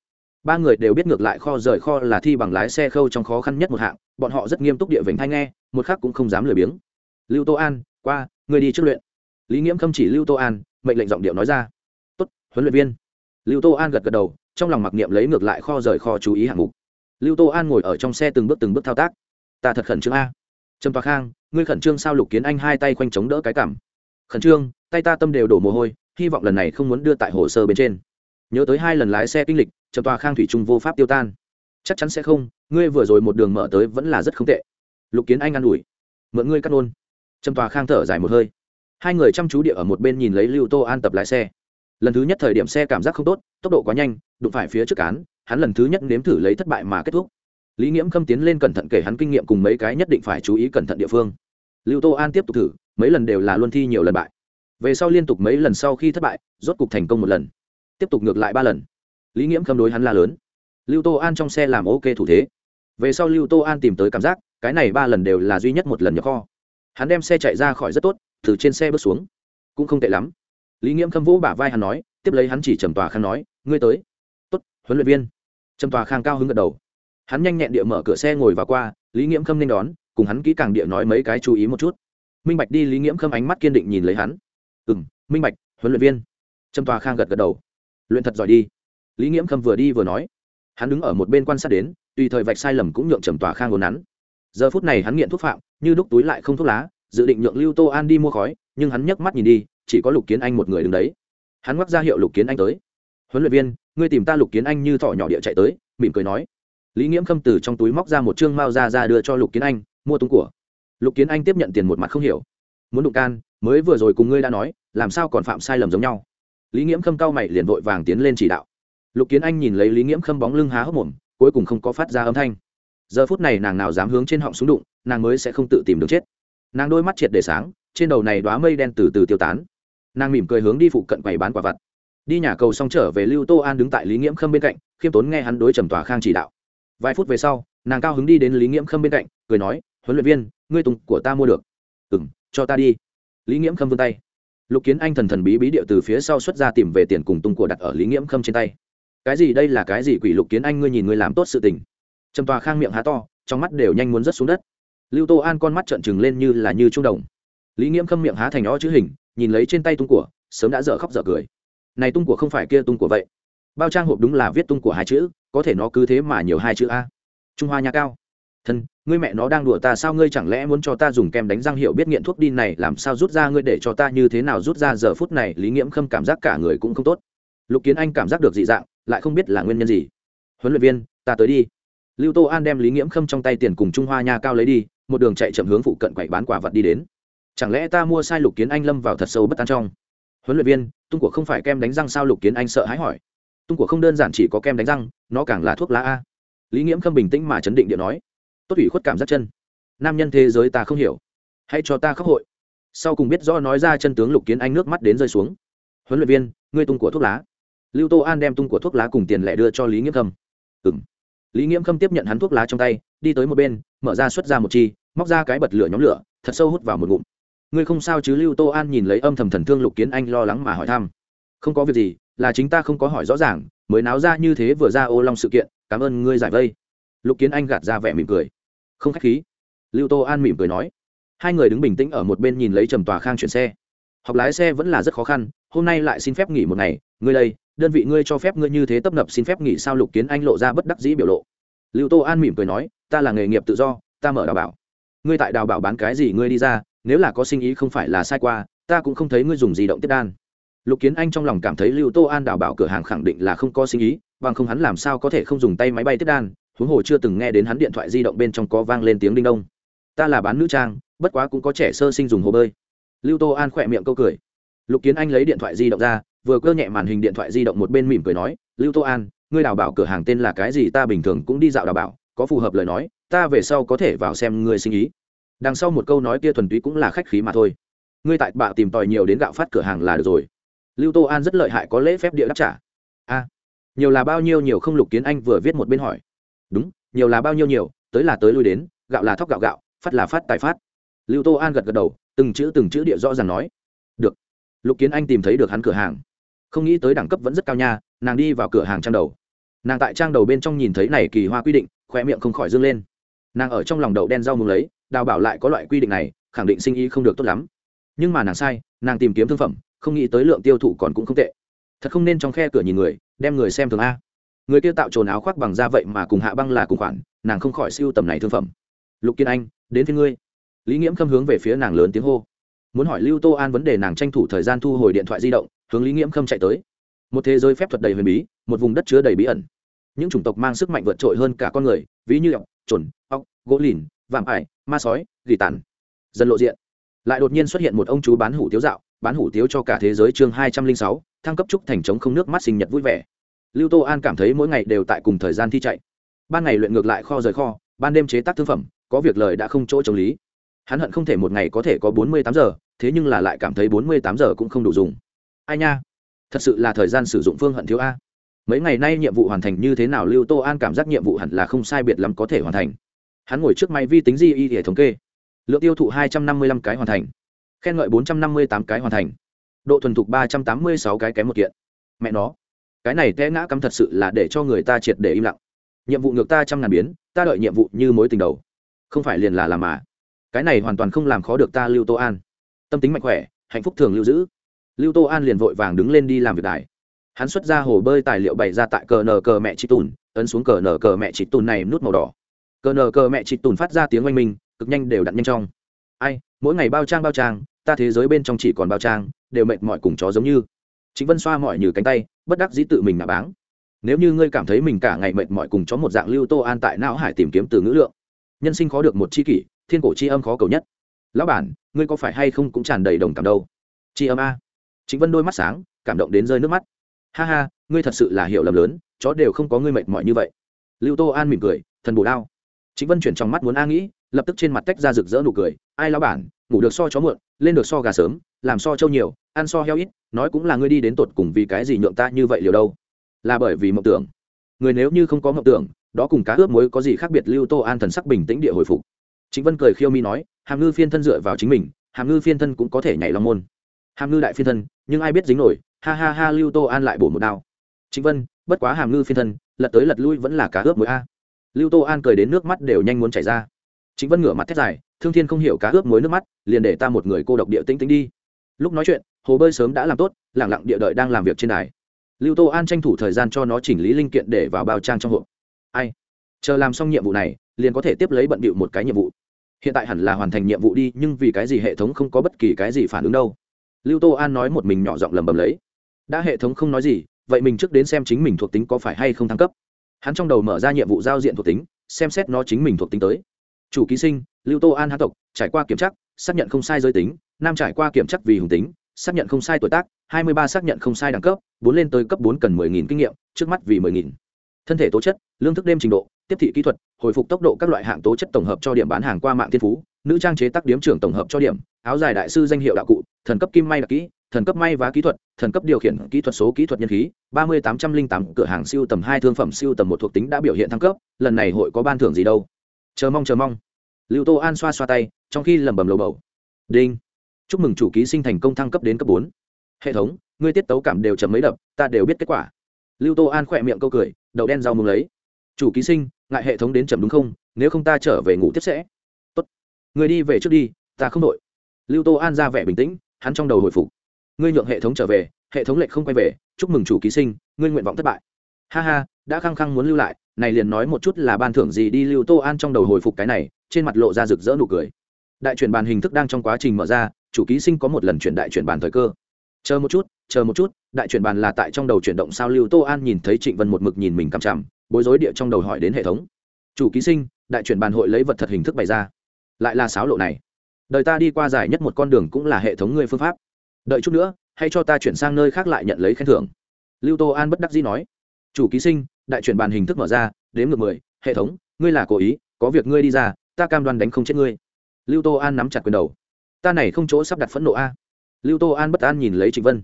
Ba người đều biết ngược lại kho rời kho là thi bằng lái xe khâu trong khó khăn nhất một hạng, bọn họ rất nghiêm túc địa vịnh thanh nghe, một khác cũng không dám lười biếng. Lưu tô an, qua, người đi trước luyện. Lý nghiễm khâm chỉ lưu tô an, mệnh lệnh giọng điệu nói ra. Tốt, huấn luyện viên lưu tô an gật gật đầu, trong lòng mặc niệm lấy ngược lại kho rời kho chú ý hạng mục. Lưu tô an ngồi ở trong xe từng bước từng bước thao tác. Ta thật khẩn trương a. Trầm Toa khang, ngươi khẩn trương sao lục kiến anh hai tay khoanh chống đỡ cái cảm khẩn trương, tay ta tâm đều đổ mồ hôi, hy vọng lần này không muốn đưa tại hồ sơ bên trên. Nhớ tới hai lần lái xe kinh lịch, trầm tòa khang thủy trung vô pháp tiêu tan. Chắc chắn sẽ không, ngươi vừa rồi một đường mở tới vẫn là rất không tệ. Lục kiến anh an ủi. Mượn ngươi cắt nôn trầm tòa khang thở dài một hơi. Hai người chăm chú địa ở một bên nhìn lấy lưu tô an tập lái xe lần thứ nhất thời điểm xe cảm giác không tốt, tốc độ quá nhanh, đụng phải phía trước cán, hắn lần thứ nhất nếm thử lấy thất bại mà kết thúc. Lý nghiễm khâm tiến lên cẩn thận kể hắn kinh nghiệm cùng mấy cái nhất định phải chú ý cẩn thận địa phương. Lưu tô an tiếp tục thử, mấy lần đều là luân thi nhiều lần bại. Về sau liên tục mấy lần sau khi thất bại, rốt cục thành công một lần. Tiếp tục ngược lại ba lần. Lý nghiễm khâm đối hắn la lớn. Lưu tô an trong xe làm ok thủ thế. Về sau lưu tô an tìm tới cảm giác, cái này ba lần đều là duy nhất một lần nhập kho. Hắn đem xe chạy ra khỏi rất tốt, từ trên xe bước xuống. Cũng không tệ lắm lý nghiễm khâm vũ bả vai hắn nói, tiếp lấy hắn chỉ trầm tòa khang nói, ngươi tới. Tốt, huấn luyện viên. Trầm tòa khang cao hứng gật đầu. Hắn nhanh nhẹn địa mở cửa xe ngồi vào qua, lý nghiễm khâm nên đón, cùng hắn kỹ càng địa nói mấy cái chú ý một chút. Minh bạch đi, lý nghiễm khâm ánh mắt kiên định nhìn lấy hắn. Ừ m minh bạch, huấn luyện viên. Trầm tòa khang gật gật đầu. Luyện thật giỏi đi. Lý nghiễm khâm vừa đi vừa nói. Hắn đứng ở một bên quan sát đến, tùy thời vạch sai lầm cũng nhượng trầm tòa khang ngồn nắn. Giờ phút này hắn nghiện thuốc phạm, như đúc túi lại không thuốc lá, dự định nhượng lưu tô an đi mua khói, nhưng hắn nhấc mắt nhìn đi chỉ có lục kiến anh một người đứng đấy. Hắn ngoắc ra hiệu lục kiến anh tới. Huấn luyện viên, ngươi tìm ta lục kiến anh như thỏ nhỏ địa chạy tới, mỉm cười nói. Lý nghiễm khâm từ trong túi móc ra một chương mao ra ra đưa cho lục kiến anh, mua tung của. Lục kiến anh tiếp nhận tiền một mặt không hiểu. Muốn đụng can, mới vừa rồi cùng ngươi đã nói, làm sao còn phạm sai lầm giống nhau? Lý nghiễm khâm cao mày liền vội vàng tiến lên chỉ đạo. Lục kiến anh nhìn lấy lý nghiễm khâm bóng lưng há hốc mồm, cuối cùng không có phát ra âm thanh. Giờ phút này nàng nào dám hướng trên họng xuống đụng, nàng mới sẽ không tự tìm được chết. Nàng đôi mắt triệt để sáng, trên đầu này đoá mây đen từ từ tiêu tán nàng mỉm cười hướng đi phụ cận quầy bán quả vặt. Đi nhà cầu xong trở về, lưu tô an đứng tại lý nghiễm khâm bên cạnh, khiêm tốn nghe hắn đối trầm tòa khang chỉ đạo. Vài phút về sau, nàng cao hứng đi đến lý nghiễm khâm bên cạnh, cười nói, huấn luyện viên, ngươi tùng của ta mua được. Ừ m cho ta đi. Lý nghiễm khâm vươn tay. Lục kiến anh thần thần bí bí điệu từ phía sau xuất ra tìm về tiền cùng tung của đặt ở lý nghiễm khâm trên tay. Cái gì đây là cái gì quỷ lục kiến anh, ngươi nhìn ngươi làm tốt sự tình. Trầm tòa khang miệng há to, trong mắt đều nhanh muốn rớt xuống đất. Lưu tô an con mắt trợn trừng lên như là như trung đồng. Lý nghiễm khâm miệng há thành ó chữ hình nhìn lấy trên tay tung của, sớm đã dở khóc dở cười. Này tung của không phải kia tung của vậy. Bao trang hộp đúng là viết tung của hai chữ, có thể nó cứ thế mà nhiều hai chữ a. Trung hoa nhà cao. Thân, ngươi mẹ nó đang đùa ta sao ngươi chẳng lẽ muốn cho ta dùng kem đánh răng hiệu biết nghiện thuốc đi này, làm sao rút ra ngươi để cho ta như thế nào rút ra giờ phút này, lý nghiễm khâm cảm giác cả người cũng không tốt. Lục kiến anh cảm giác được dị dạng, lại không biết là nguyên nhân gì. Huấn luyện viên, ta tới đi. Lưu tô an đem lý nghiễm khâm trong tay tiền cùng trung hoa nha cao lấy đi, một đường chạy chậm hướng phụ cận quậy bán quả vật đi đến chẳng lẽ ta mua sai lục kiến anh lâm vào thật sâu bất an trong? Huấn luyện viên, tung của không phải kem đánh răng sao lục kiến anh sợ hãi hỏi. Tung của không đơn giản chỉ có kem đánh răng, nó càng là thuốc lá a. Lý nghiễm khâm bình tĩnh mà chấn định điện nói. Tốt ủy khuất cảm giác chân. Nam nhân thế giới ta không hiểu. Hãy cho ta khắc hội. Sau cùng biết rõ nói ra chân tướng lục kiến anh nước mắt đến rơi xuống. Huấn luyện viên, ngươi tung của thuốc lá. Lưu tô an đem tung của thuốc lá cùng tiền lẻ đưa cho lý nghiễm khâm. Ừ m lý nghiễm khâm tiếp nhận hắn thuốc lá trong tay, đi tới một bên, mở ra xuất ra một chi, móc ra cái bật lửa nhóm lửa, thật sâu hút vào một ngụm ngươi không sao chứ lưu tô an nhìn lấy âm thầm thần thương lục kiến anh lo lắng mà hỏi thăm. Không có việc gì, là chính ta không có hỏi rõ ràng, mới náo ra như thế vừa ra ô long sự kiện, cảm ơn ngươi giải vây. Lục kiến anh gạt ra vẻ mỉm cười. Không k h á c h khí. Lưu tô an mỉm cười nói. Hai người đứng bình tĩnh ở một bên nhìn lấy trầm tòa khang chuyển xe. Học lái xe vẫn là rất khó khăn, hôm nay lại xin phép nghỉ một ngày, ngươi đây, đơn vị ngươi cho phép ngươi như thế tấp nập xin phép nghỉ sao lục kiến anh lộ ra bất đắc dĩ biểu lộ. Lưu tô an mỉm cười nói, ta là nghề nghiệp tự do, ta mở đào bảo. Ngươi tại đào bảo bán cái gì ngươi đi ra nếu là có sinh ý không phải là sai qua, ta cũng không thấy ngươi dùng di động tiếp đan. Lục kiến anh trong lòng cảm thấy lưu tô an đào bảo cửa hàng khẳng định là không có sinh ý, bằng không hắn làm sao có thể không dùng tay máy bay tiếp đan, huống hồ chưa từng nghe đến hắn điện thoại di động bên trong có vang lên tiếng đinh đông. Ta là bán nữ trang, bất quá cũng có trẻ sơ sinh dùng hồ bơi. Lưu tô an khỏe miệng câu cười. Lục kiến anh lấy điện thoại di động ra, vừa cơ nhẹ màn hình điện thoại di động một bên mỉm cười nói, lưu tô an, ngươi đào bảo cửa hàng tên là cái gì ta bình thường cũng đi dạo đào bảo, có phù hợp lời nói, ta về sau có thể vào xem ngươi sinh ý đằng sau một câu nói kia thuần túy cũng là khách khí mà thôi. Ngươi tại bạ tìm tòi nhiều đến gạo phát cửa hàng là được rồi. Lưu tô an rất lợi hại có lễ phép địa đáp trả. A, nhiều là bao nhiêu nhiều không lục kiến anh vừa viết một bên hỏi. Đúng, nhiều là bao nhiêu nhiều, tới là tới lui đến, gạo là thóc gạo gạo, phát là phát tài phát. Lưu tô an gật gật đầu, từng chữ từng chữ địa rõ ràng nói. Được. Lục kiến anh tìm thấy được hắn cửa hàng. Không nghĩ tới đẳng cấp vẫn rất cao nha, nàng đi vào cửa hàng trang đầu. Nàng tại trang đầu bên trong nhìn thấy này kỳ hoa quy định khoe miệng không khỏi dâng lên. Nàng ở trong lòng đậu đen rau mừng lấy đào bảo lại có loại quy định này, khẳng định sinh ý không được tốt lắm. Nhưng mà nàng sai, nàng tìm kiếm thương phẩm, không nghĩ tới lượng tiêu thụ còn cũng không tệ. Thật không nên trong khe cửa nhìn người, đem người xem thường a. Người kia tạo trồn áo khoác bằng da vậy mà cùng hạ băng là cùng khoản, nàng không khỏi siêu tầm này thương phẩm. Lục kiên anh, đến phía ngươi. Lý nghiễm khâm hướng về phía nàng lớn tiếng hô. Muốn hỏi lưu tô an vấn đề nàng tranh thủ thời gian thu hồi điện thoại di động, hướng lý nghiễm khâm chạy tới. Một thế giới phép thuật đầy huyền bí, một vùng đất chứa đầy bí ẩn. Những chủng tộc mang sức mạnh vượt trội hơn cả con người, ví như ọc trồn ọc gỗ lìn, vạm ải ma sói, gỉ tàn. Dần lộ diện. Lại đột nhiên xuất hiện một ông chú bán hủ tiếu dạo, bán hủ tiếu cho cả thế giới chương hai trăm linh sáu, thăng cấp trúc thành trống không nước mắt sinh nhật vui vẻ. Lưu tô an cảm thấy mỗi ngày đều tại cùng thời gian thi chạy. Ban ngày luyện ngược lại kho rời kho, ban đêm chế tác thương phẩm, có việc lời đã không chỗ chống lý. Hắn hận không thể một ngày có thể có bốn mươi tám giờ, thế nhưng là lại cảm thấy bốn mươi tám giờ cũng không đủ dùng. Ai nha, thật sự là thời gian sử dụng phương hận thiếu a. Mấy ngày nay nhiệm vụ hoàn thành như thế nào lưu tô an cảm giác nhiệm vụ hẳn là không sai biệt lắm có thể hoàn thành hắn ngồi trước máy vi tính di y để thống kê. Lượng tiêu thụ hai trăm năm mươi lăm cái hoàn thành. Khen ngợi bốn trăm năm mươi tám cái hoàn thành. Độ thuần thục ba trăm tám mươi sáu cái kém một kiện. Mẹ nó. Cái này té ngã cắm thật sự là để cho người ta triệt để im lặng. Nhiệm vụ ngược ta trăm ngàn biến, ta đợi nhiệm vụ như mối tình đầu. Không phải liền là làm mà. Cái này hoàn toàn không làm khó được ta lưu tô an. Tâm tính mạnh khỏe, hạnh phúc thường lưu giữ. Lưu tô an liền vội vàng đứng lên đi làm việc đài. Hắn xuất ra hồ bơi tài liệu bày ra tại cờ nờ cờ mẹ chị tùn, ấn xuống cờ nờ cờ mẹ chị tùn này nút màu đỏ cờ nờ cờ mẹ chị tùn phát ra tiếng oanh minh, cực nhanh đều đặn nhanh trong. Ai, mỗi ngày bao trang bao trang, ta thế giới bên trong chỉ còn bao trang, đều mệt mỏi cùng chó giống như. Chính vân xoa mỏi như cánh tay, bất đắc dĩ tự mình nạ báng. Nếu như ngươi cảm thấy mình cả ngày mệt mỏi cùng chó một dạng lưu tô an tại não hải tìm kiếm từ ngữ lượng, nhân sinh khó được một c h i kỷ, thiên cổ c h i âm khó cầu nhất. Lão bản, ngươi có phải hay không cũng tràn đầy đồng cảm đâu? C h i âm a. Chính vân đôi mắt sáng, cảm động đến rơi nước mắt. Ha ha, ngươi thật sự là hiểu lầm lớn, chó đều không có ngươi mệt mỏi như vậy. Lưu tô an mỉm cười, thần bù đao chính vân chuyển trong mắt muốn a nghĩ, lập tức trên mặt tách ra rực rỡ nụ cười, ai lão bản, ngủ được so chó muộn, lên được so gà sớm, làm so trâu nhiều, ăn so heo ít, nói cũng là ngươi đi đến tột cùng vì cái gì nhượng ta như vậy liều đâu? Là bởi vì mộng tưởng. Người nếu như không có mộng tưởng, đó cùng cá ướp muối có gì khác biệt? Lưu tô an thần sắc bình tĩnh địa hồi phục. Chính vân cười khiêu mi nói, hàm ngư phiên thân dựa vào chính mình, hàm ngư phiên thân cũng có thể nhảy long môn. Hàm ngư đại phiên thân, nhưng ai biết dính nổi, ha ha ha, lưu tô an lại bổ một đao. Chính vân, bất quá hàm ngư phiên thân, lật tới lật lui vẫn là cá ướp muối a lưu tô an cười đến nước mắt đều nhanh muốn chảy ra. Chính vân ngửa mặt thét dài, thương thiên không hiểu cá ướp muối nước mắt, liền để ta một người cô độc địa tĩnh tĩnh đi. Lúc nói chuyện, hồ bơi sớm đã làm tốt lẳng lặng địa đợi đang làm việc trên đài. Lưu tô an tranh thủ thời gian cho nó chỉnh lý linh kiện để vào bao trang trong hộp. Ai? Chờ làm xong nhiệm vụ này, liền có thể tiếp lấy bận bịu một cái nhiệm vụ. Hiện tại hẳn là hoàn thành nhiệm vụ đi, nhưng vì cái gì hệ thống không có bất kỳ cái gì phản ứng đâu? Lưu tô an nói một mình nhỏ giọng lầm bầm lấy. Đã hệ thống không nói gì, vậy mình trước đến xem chính mình thuộc tính có phải hay không thăng cấp hắn trong đầu mở ra nhiệm vụ giao diện thuộc tính, xem xét nó chính mình thuộc tính tới. Chủ ký sinh, lưu tô an hán tộc, trải qua kiểm tra, xác nhận không sai giới tính, nam trải qua kiểm tra vì hùng tính, xác nhận không sai tuổi tác, hai mươi ba xác nhận không sai đẳng cấp, bốn lên tới cấp bốn cần mười nghìn kinh nghiệm, trước mắt vì mười nghìn. Thân thể tố chất, lương thức đêm trình độ, tiếp thị kỹ thuật, hồi phục tốc độ các loại hạng tố chất tổng hợp cho điểm bán hàng qua mạng thiên phú, nữ trang chế tác điếm trưởng tổng hợp cho điểm, áo dài đại sư danh hiệu đạo cụ, thần cấp kim may đặc kỹ thần cấp may vá kỹ thuật, thần cấp điều khiển kỹ thuật số kỹ thuật nhân khí, ba mươi tám trăm linh tám cửa hàng siêu tầm hai thương phẩm siêu tầm một thuộc tính đã biểu hiện thăng cấp, lần này hội có ban thưởng gì đâu? Chờ mong chờ mong. Lưu tô an xoa xoa tay, trong khi lẩm bẩm lầu bầu. Đinh. Chúc mừng chủ ký sinh thành công thăng cấp đến cấp bốn. Hệ thống, ngươi tiết tấu cảm đều chậm mấy đập, ta đều biết kết quả. Lưu tô an khỏe miệng câu cười, đậu đen rau mừng lấy. Chủ ký sinh, ngại hệ thống đến chậm đúng không? Nếu không ta trở về ngủ tiếp sẽ. Tốt. Người đi về trước đi, ta không đội. Lưu tô an ra vẻ bình tĩnh, hắn trong đầu hồi phục ngươi nhượng hệ thống trở về, hệ thống lệnh không quay về, chúc mừng chủ ký sinh, ngươi nguyện vọng thất bại. Ha ha, đã khăng khăng muốn lưu lại, này liền nói một chút là ban thưởng gì đi lưu tô an trong đầu hồi phục cái này, trên mặt lộ ra rực rỡ nụ cười. Đại chuyển bàn hình thức đang trong quá trình mở ra, chủ ký sinh có một lần chuyển đại chuyển bàn thời cơ. Chờ một chút, chờ một chút, đại chuyển bàn là tại trong đầu chuyển động sao lưu tô an nhìn thấy trịnh vân một mực nhìn mình cằm chằm, bối rối địa trong đầu hỏi đến hệ thống. Chủ ký sinh, đại chuyển bàn hội lấy vật thật hình thức bày ra. Lại là sáo lộ này. Đời ta đi qua dài nhất một con đường cũng là hệ thống ngươi phương pháp đợi chút nữa, hay cho ta chuyển sang nơi khác lại nhận lấy khen thưởng. Lưu tô an bất đắc dĩ nói. Chủ ký sinh, đại chuyển bàn hình thức mở ra, đếm ngược mười, hệ thống, ngươi là cố ý, có việc ngươi đi ra, ta cam đoan đánh không chết ngươi. Lưu tô an nắm chặt quyền đầu. Ta này không chỗ sắp đặt phẫn nộ a. Lưu tô an bất an nhìn lấy trịnh vân.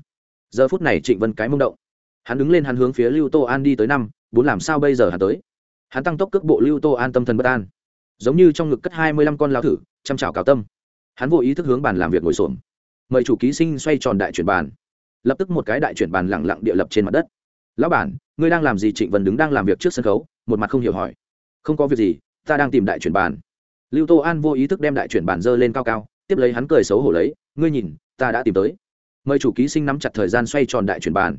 Giờ phút này trịnh vân cái mông động. Hắn đứng lên hắn hướng phía lưu tô an đi tới năm, bốn làm sao bây giờ hắn tới? Hắn tăng tốc cước bộ lưu tô an tâm thần bất an. Giống như trong ngực cất hai mươi lăm con lao thử, chăm chào cào tâm. Hắn vô ý thức hướng bàn làm việc ngồi xổm mời chủ ký sinh xoay tròn đại chuyển bàn. Lập tức một cái đại chuyển bàn lẳng lặng địa lập trên mặt đất. Lão bản, ngươi đang làm gì? Trịnh vân đứng đang làm việc trước sân khấu, một mặt không hiểu hỏi. Không có việc gì, ta đang tìm đại chuyển bàn. Lưu tô an vô ý thức đem đại chuyển bàn dơ lên cao cao, tiếp lấy hắn cười xấu hổ lấy, ngươi nhìn, ta đã tìm tới. Mời chủ ký sinh nắm chặt thời gian xoay tròn đại chuyển bàn.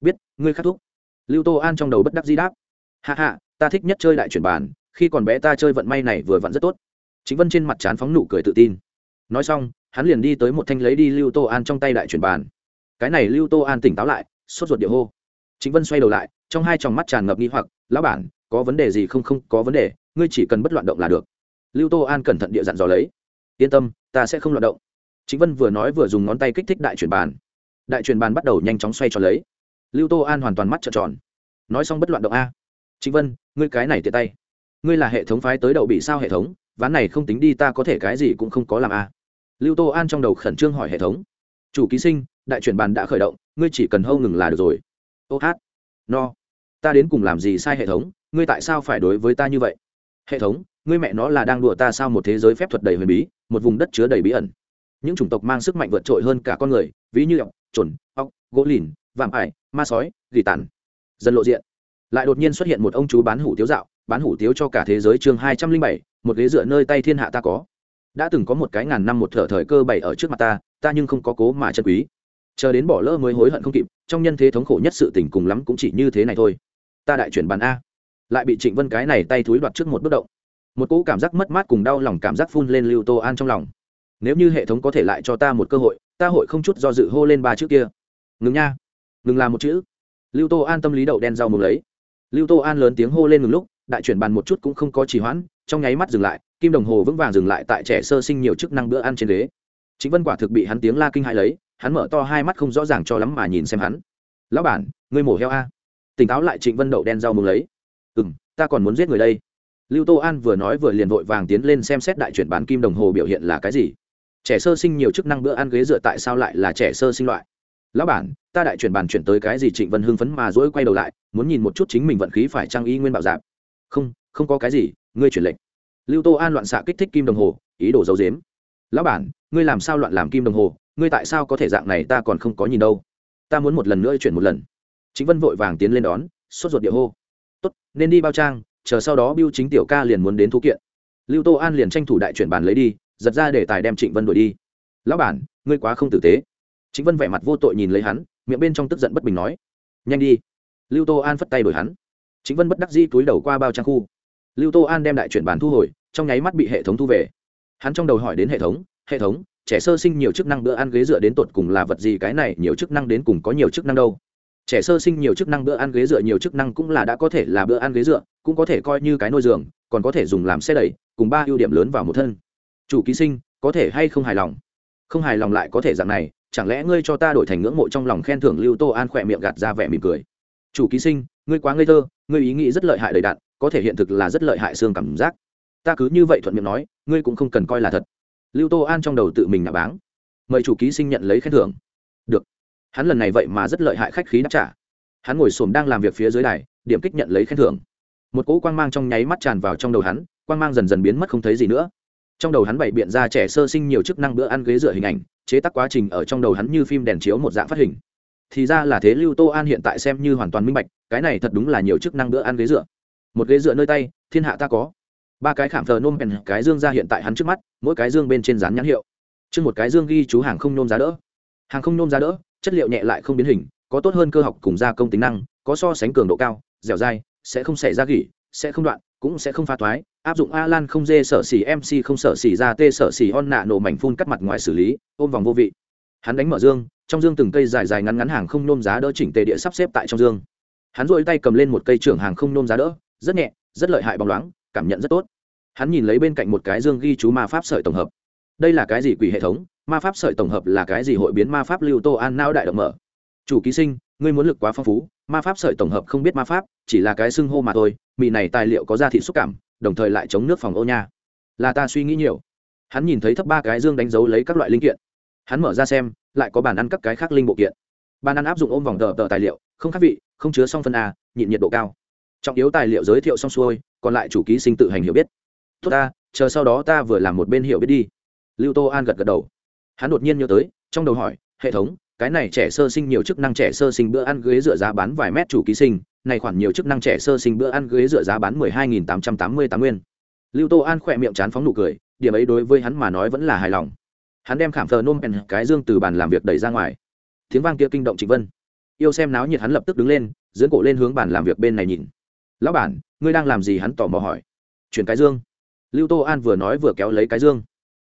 Biết, ngươi khắc thúc. Lưu tô an trong đầu bất đắc di đáp. Hạ hạ ta thích nhất chơi đại chuyển bàn, khi còn bé ta chơi vận may này vừa vặn rất tốt. Chính vân trên mặt trán phóng nụ cười tự tin. Nói xong hắn liền đi tới một thanh lấy đi lưu tô an trong tay đại chuyển bàn. Cái này lưu tô an tỉnh táo lại, sốt ruột địa hô. Chính vân xoay đầu lại, trong hai tròng mắt tràn ngập nghi hoặc, lão bản, có vấn đề gì không? Không, có vấn đề, ngươi chỉ cần bất loạn động là được. Lưu tô an cẩn thận địa dặn dò lấy. Yên tâm, ta sẽ không loạn động. Chính vân vừa nói vừa dùng ngón tay kích thích đại chuyển bàn. Đại chuyển bàn bắt đầu nhanh chóng xoay tròn lấy. Lưu tô an hoàn toàn mắt trợn tròn. Nói xong bất loạn động a. Chính vân, ngươi cái này tiện tay. Ngươi là hệ thống phái tới đậu bị sao hệ thống, ván này không tính đi ta có thể cái gì cũng không có làm a lưu tô an trong đầu khẩn trương hỏi hệ thống. Chủ ký sinh, đại chuyển bàn đã khởi động, ngươi chỉ cần hâu ngừng là được rồi. Ô hát, no. Ta đến cùng làm gì sai hệ thống? Ngươi tại sao phải đối với ta như vậy? Hệ thống, ngươi mẹ nó là đang đùa ta sao một thế giới phép thuật đầy huyền bí, một vùng đất chứa đầy bí ẩn. Những chủng tộc mang sức mạnh vượt trội hơn cả con người, ví như ọc trồn ọc gỗ lìn, vạm ải, ma sói, gỉ tàn. Dần lộ diện. Lại đột nhiên xuất hiện một ông chú bán hủ tiếu dạo, bán hủ tiếu cho cả thế giới chương hai trăm linh bảy, một ghế dựa nơi tay thiên hạ ta có đã từng có một cái ngàn năm một thở thời cơ bày ở trước mặt ta ta nhưng không có cố mà chân quý. Chờ đến bỏ lỡ mới hối hận không kịp, trong nhân thế thống khổ nhất sự tình cùng lắm cũng chỉ như thế này thôi. Ta đại chuyển bàn a. Lại bị trịnh vân cái này tay thúi đoạt trước một bước động. Một cỗ cảm giác mất mát cùng đau lòng cảm giác phun lên lưu tô an trong lòng. Nếu như hệ thống có thể lại cho ta một cơ hội, ta hội không chút do dự hô lên ba chữ kia. Ngừng nha. Ngừng làm một chữ. Lưu tô an tâm lý đậu đen rau mừng lấy. Lưu tô an lớn tiếng hô lên ngừng lúc, đại chuyển bàn một chút cũng không có trì hoãn trong nháy mắt dừng lại, kim đồng hồ vững vàng dừng lại tại trẻ sơ sinh nhiều chức năng bữa ăn trên ghế. Chính vân quả thực bị hắn tiếng la kinh hãi lấy, hắn mở to hai mắt không rõ ràng cho lắm mà nhìn xem hắn. Lão bản, ngươi mổ heo a. Tỉnh táo lại trịnh vân đậu đen rau mừng lấy. Ừ m ta còn muốn giết người đây. Lưu tô an vừa nói vừa liền vội vàng tiến lên xem xét đại chuyển bán kim đồng hồ biểu hiện là cái gì. Trẻ sơ sinh nhiều chức năng bữa ăn ghế dựa tại sao lại là trẻ sơ sinh loại? Lão bản, ta đại chuyển bàn chuyển tới cái gì? Trịnh vân hưng phấn mà dỗi quay đầu lại, muốn nhìn một chút chính mình vận khí phải trang y nguyên bảo dạp không không có cái gì ngươi chuyển lệnh. Lưu tô an loạn xạ kích thích kim đồng hồ, ý đồ dấu dếm lão bản, ngươi làm sao loạn làm kim đồng hồ? Ngươi tại sao có thể dạng này ta còn không có nhìn đâu. Ta muốn một lần nữa chuyển một lần. Chính vân vội vàng tiến lên đón, sốt ruột địa hô. Tốt, nên đi bao trang, chờ sau đó biêu chính tiểu ca liền muốn đến thu kiện. Lưu tô an liền tranh thủ đại chuyển bàn lấy đi, giật ra để tài đem trịnh vân đuổi đi. Lão bản, ngươi quá không tử tế. Chính vân vẻ mặt vô tội nhìn lấy hắn, miệng bên trong tức giận bất bình nói. Nhanh đi. Lưu tô an phất tay đổi hắn. Chính vân bất đắc dĩ túi đầu qua bao trang khu lưu tô an đem đại chuyển bàn thu hồi, trong nháy mắt bị hệ thống thu về. Hắn trong đầu hỏi đến hệ thống hệ thống, trẻ sơ sinh nhiều chức năng bữa ăn ghế dựa đến tột cùng là vật gì? Cái này nhiều chức năng đến cùng có nhiều chức năng đâu? Trẻ sơ sinh nhiều chức năng bữa ăn ghế dựa nhiều chức năng cũng là đã có thể là bữa ăn ghế dựa, cũng có thể coi như cái nôi giường, còn có thể dùng làm xe đẩy, cùng ba ưu điểm lớn vào một thân. Chủ ký sinh, có thể hay không hài lòng? Không hài lòng lại có thể dạng này, chẳng lẽ ngươi cho ta đổi thành ngưỡng mộ trong lòng khen thưởng? Lưu tô an khỏe miệng gạt ra vẻ mỉm cười. Chủ ký sinh, ngươi quá ngây thơ, ngươi ý nghĩ rất lợi hại đầy đạn có thể hiện thực là rất lợi hại xương cảm giác. Ta cứ như vậy thuận miệng nói, ngươi cũng không cần coi là thật. Lưu tô an trong đầu tự mình nạ báng. Mời chủ ký sinh nhận lấy khen thưởng. Được. Hắn lần này vậy mà rất lợi hại khách khí đáp trả. Hắn ngồi xổm đang làm việc phía dưới đài, điểm kích nhận lấy khen thưởng. Một cỗ quang mang trong nháy mắt tràn vào trong đầu hắn, quang mang dần dần biến mất không thấy gì nữa. Trong đầu hắn bày biện ra trẻ sơ sinh nhiều chức năng bữa ăn ghế dựa hình ảnh, chế tác quá trình ở trong đầu hắn như phim đèn chiếu một dạng phát hình. Thì ra là thế lưu tô an hiện tại xem như hoàn toàn minh bạch, cái này thật đúng là nhiều chức năng bữa ăn ghế dựa một ghế dựa nơi tay, thiên hạ ta có. Ba cái khảm thờ nôm bèn cái dương ra hiện tại hắn trước mắt, mỗi cái dương bên trên dán nhãn hiệu. Trước một cái dương ghi chú hàng không nôm giá đỡ. Hàng không nôm giá đỡ, chất liệu nhẹ lại không biến hình, có tốt hơn cơ học cùng gia công tính năng, có so sánh cường độ cao, dẻo dai, sẽ không xảy ra gỉ, sẽ không đoạn, cũng sẽ không pha thoái. Áp dụng a lan không dê sở xỉ mc không sở xỉ, ra tê sở xỉ on nạ nổ mảnh phun cắt mặt ngoài xử lý, ôm vòng vô vị. Hắn đánh mở dương, trong dương từng cây dài dài ngắn ngắn hàng không nôm giá đỡ chỉnh tề địa sắp xếp tại trong dương. Hắn dội tay cầm lên một cây trưởng hàng không nôm giá đỡ rất nhẹ, rất lợi hại bóng loáng, cảm nhận rất tốt. Hắn nhìn lấy bên cạnh một cái dương ghi chú ma pháp sợi tổng hợp. Đây là cái gì quỷ hệ thống? Ma pháp sợi tổng hợp là cái gì hội biến ma pháp lưu tô an nao đại động mở? Chủ ký sinh, ngươi muốn lực quá phong phú, ma pháp sợi tổng hợp không biết ma pháp, chỉ là cái xưng hô mà thôi, mì này tài liệu có ra thị xúc cảm, đồng thời lại chống nước phòng ô nha. Là ta suy nghĩ nhiều. Hắn nhìn thấy thấp ba cái dương đánh dấu lấy các loại linh kiện. Hắn mở ra xem, lại có bàn ăn các cái khác linh bộ kiện. Bàn ăn áp dụng ôm vòng tờ tờ tài liệu, không khác vị, không chứa song phân a, nhịn nhiệt độ cao trọng yếu tài liệu giới thiệu xong xuôi, còn lại chủ ký sinh tự hành hiểu biết. Tốt ta, chờ sau đó ta vừa làm một bên hiểu biết đi. Lưu tô an gật gật đầu. Hắn đột nhiên nhớ tới, trong đầu hỏi, hệ thống, cái này trẻ sơ sinh nhiều chức năng trẻ sơ sinh bữa ăn ghế dựa giá bán vài mét chủ ký sinh, này khoản nhiều chức năng trẻ sơ sinh bữa ăn ghế dựa giá bán mười hai nghìn tám trăm tám mươi tám nguyên. Lưu tô an khỏe miệng chán phóng nụ cười, điểm ấy đối với hắn mà nói vẫn là hài lòng. Hắn đem khảm thờ nôm pèn cái dương từ bàn làm việc đẩy ra ngoài. Tiếng vang kia kinh động trịnh vân. Yêu xem náo nhiệt hắn lập tức đứng lên dưỡng cổ lên hướng bàn làm việc bên này nhìn lão bản, ngươi đang làm gì? Hắn tò mò hỏi. Chuyển cái dương. Lưu tô an vừa nói vừa kéo lấy cái dương.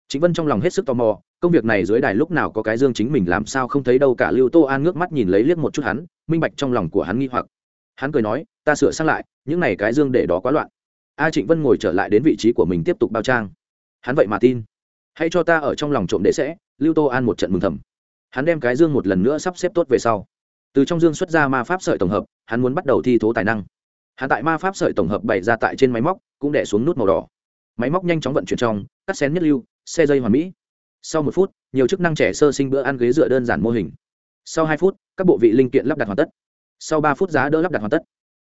Chính vân trong lòng hết sức tò mò, công việc này dưới đài lúc nào có cái dương chính mình làm sao không thấy đâu cả. Lưu tô an ngước mắt nhìn lấy liếc một chút hắn, minh bạch trong lòng của hắn nghi hoặc. Hắn cười nói, ta sửa sang lại, những này cái dương để đó quá loạn. A trịnh vân ngồi trở lại đến vị trí của mình tiếp tục bao trang. Hắn vậy mà tin. Hãy cho ta ở trong lòng trộm đệ sẽ. Lưu tô an một trận mừng thầm. Hắn đem cái dương một lần nữa sắp xếp tốt về sau. Từ trong dương xuất ra ma pháp sợi tổng hợp, hắn muốn bắt đầu thi thố tài năng hắn tại ma pháp sợi tổng hợp bày ra tại trên máy móc, cũng đẻ xuống nút màu đỏ. Máy móc nhanh chóng vận chuyển trong, cắt xén nhất lưu, xe dây hoàn mỹ. Sau một phút, nhiều chức năng trẻ sơ sinh bữa ăn ghế dựa đơn giản mô hình. Sau hai phút, các bộ vị linh kiện lắp đặt hoàn tất. Sau ba phút giá đỡ lắp đặt hoàn tất.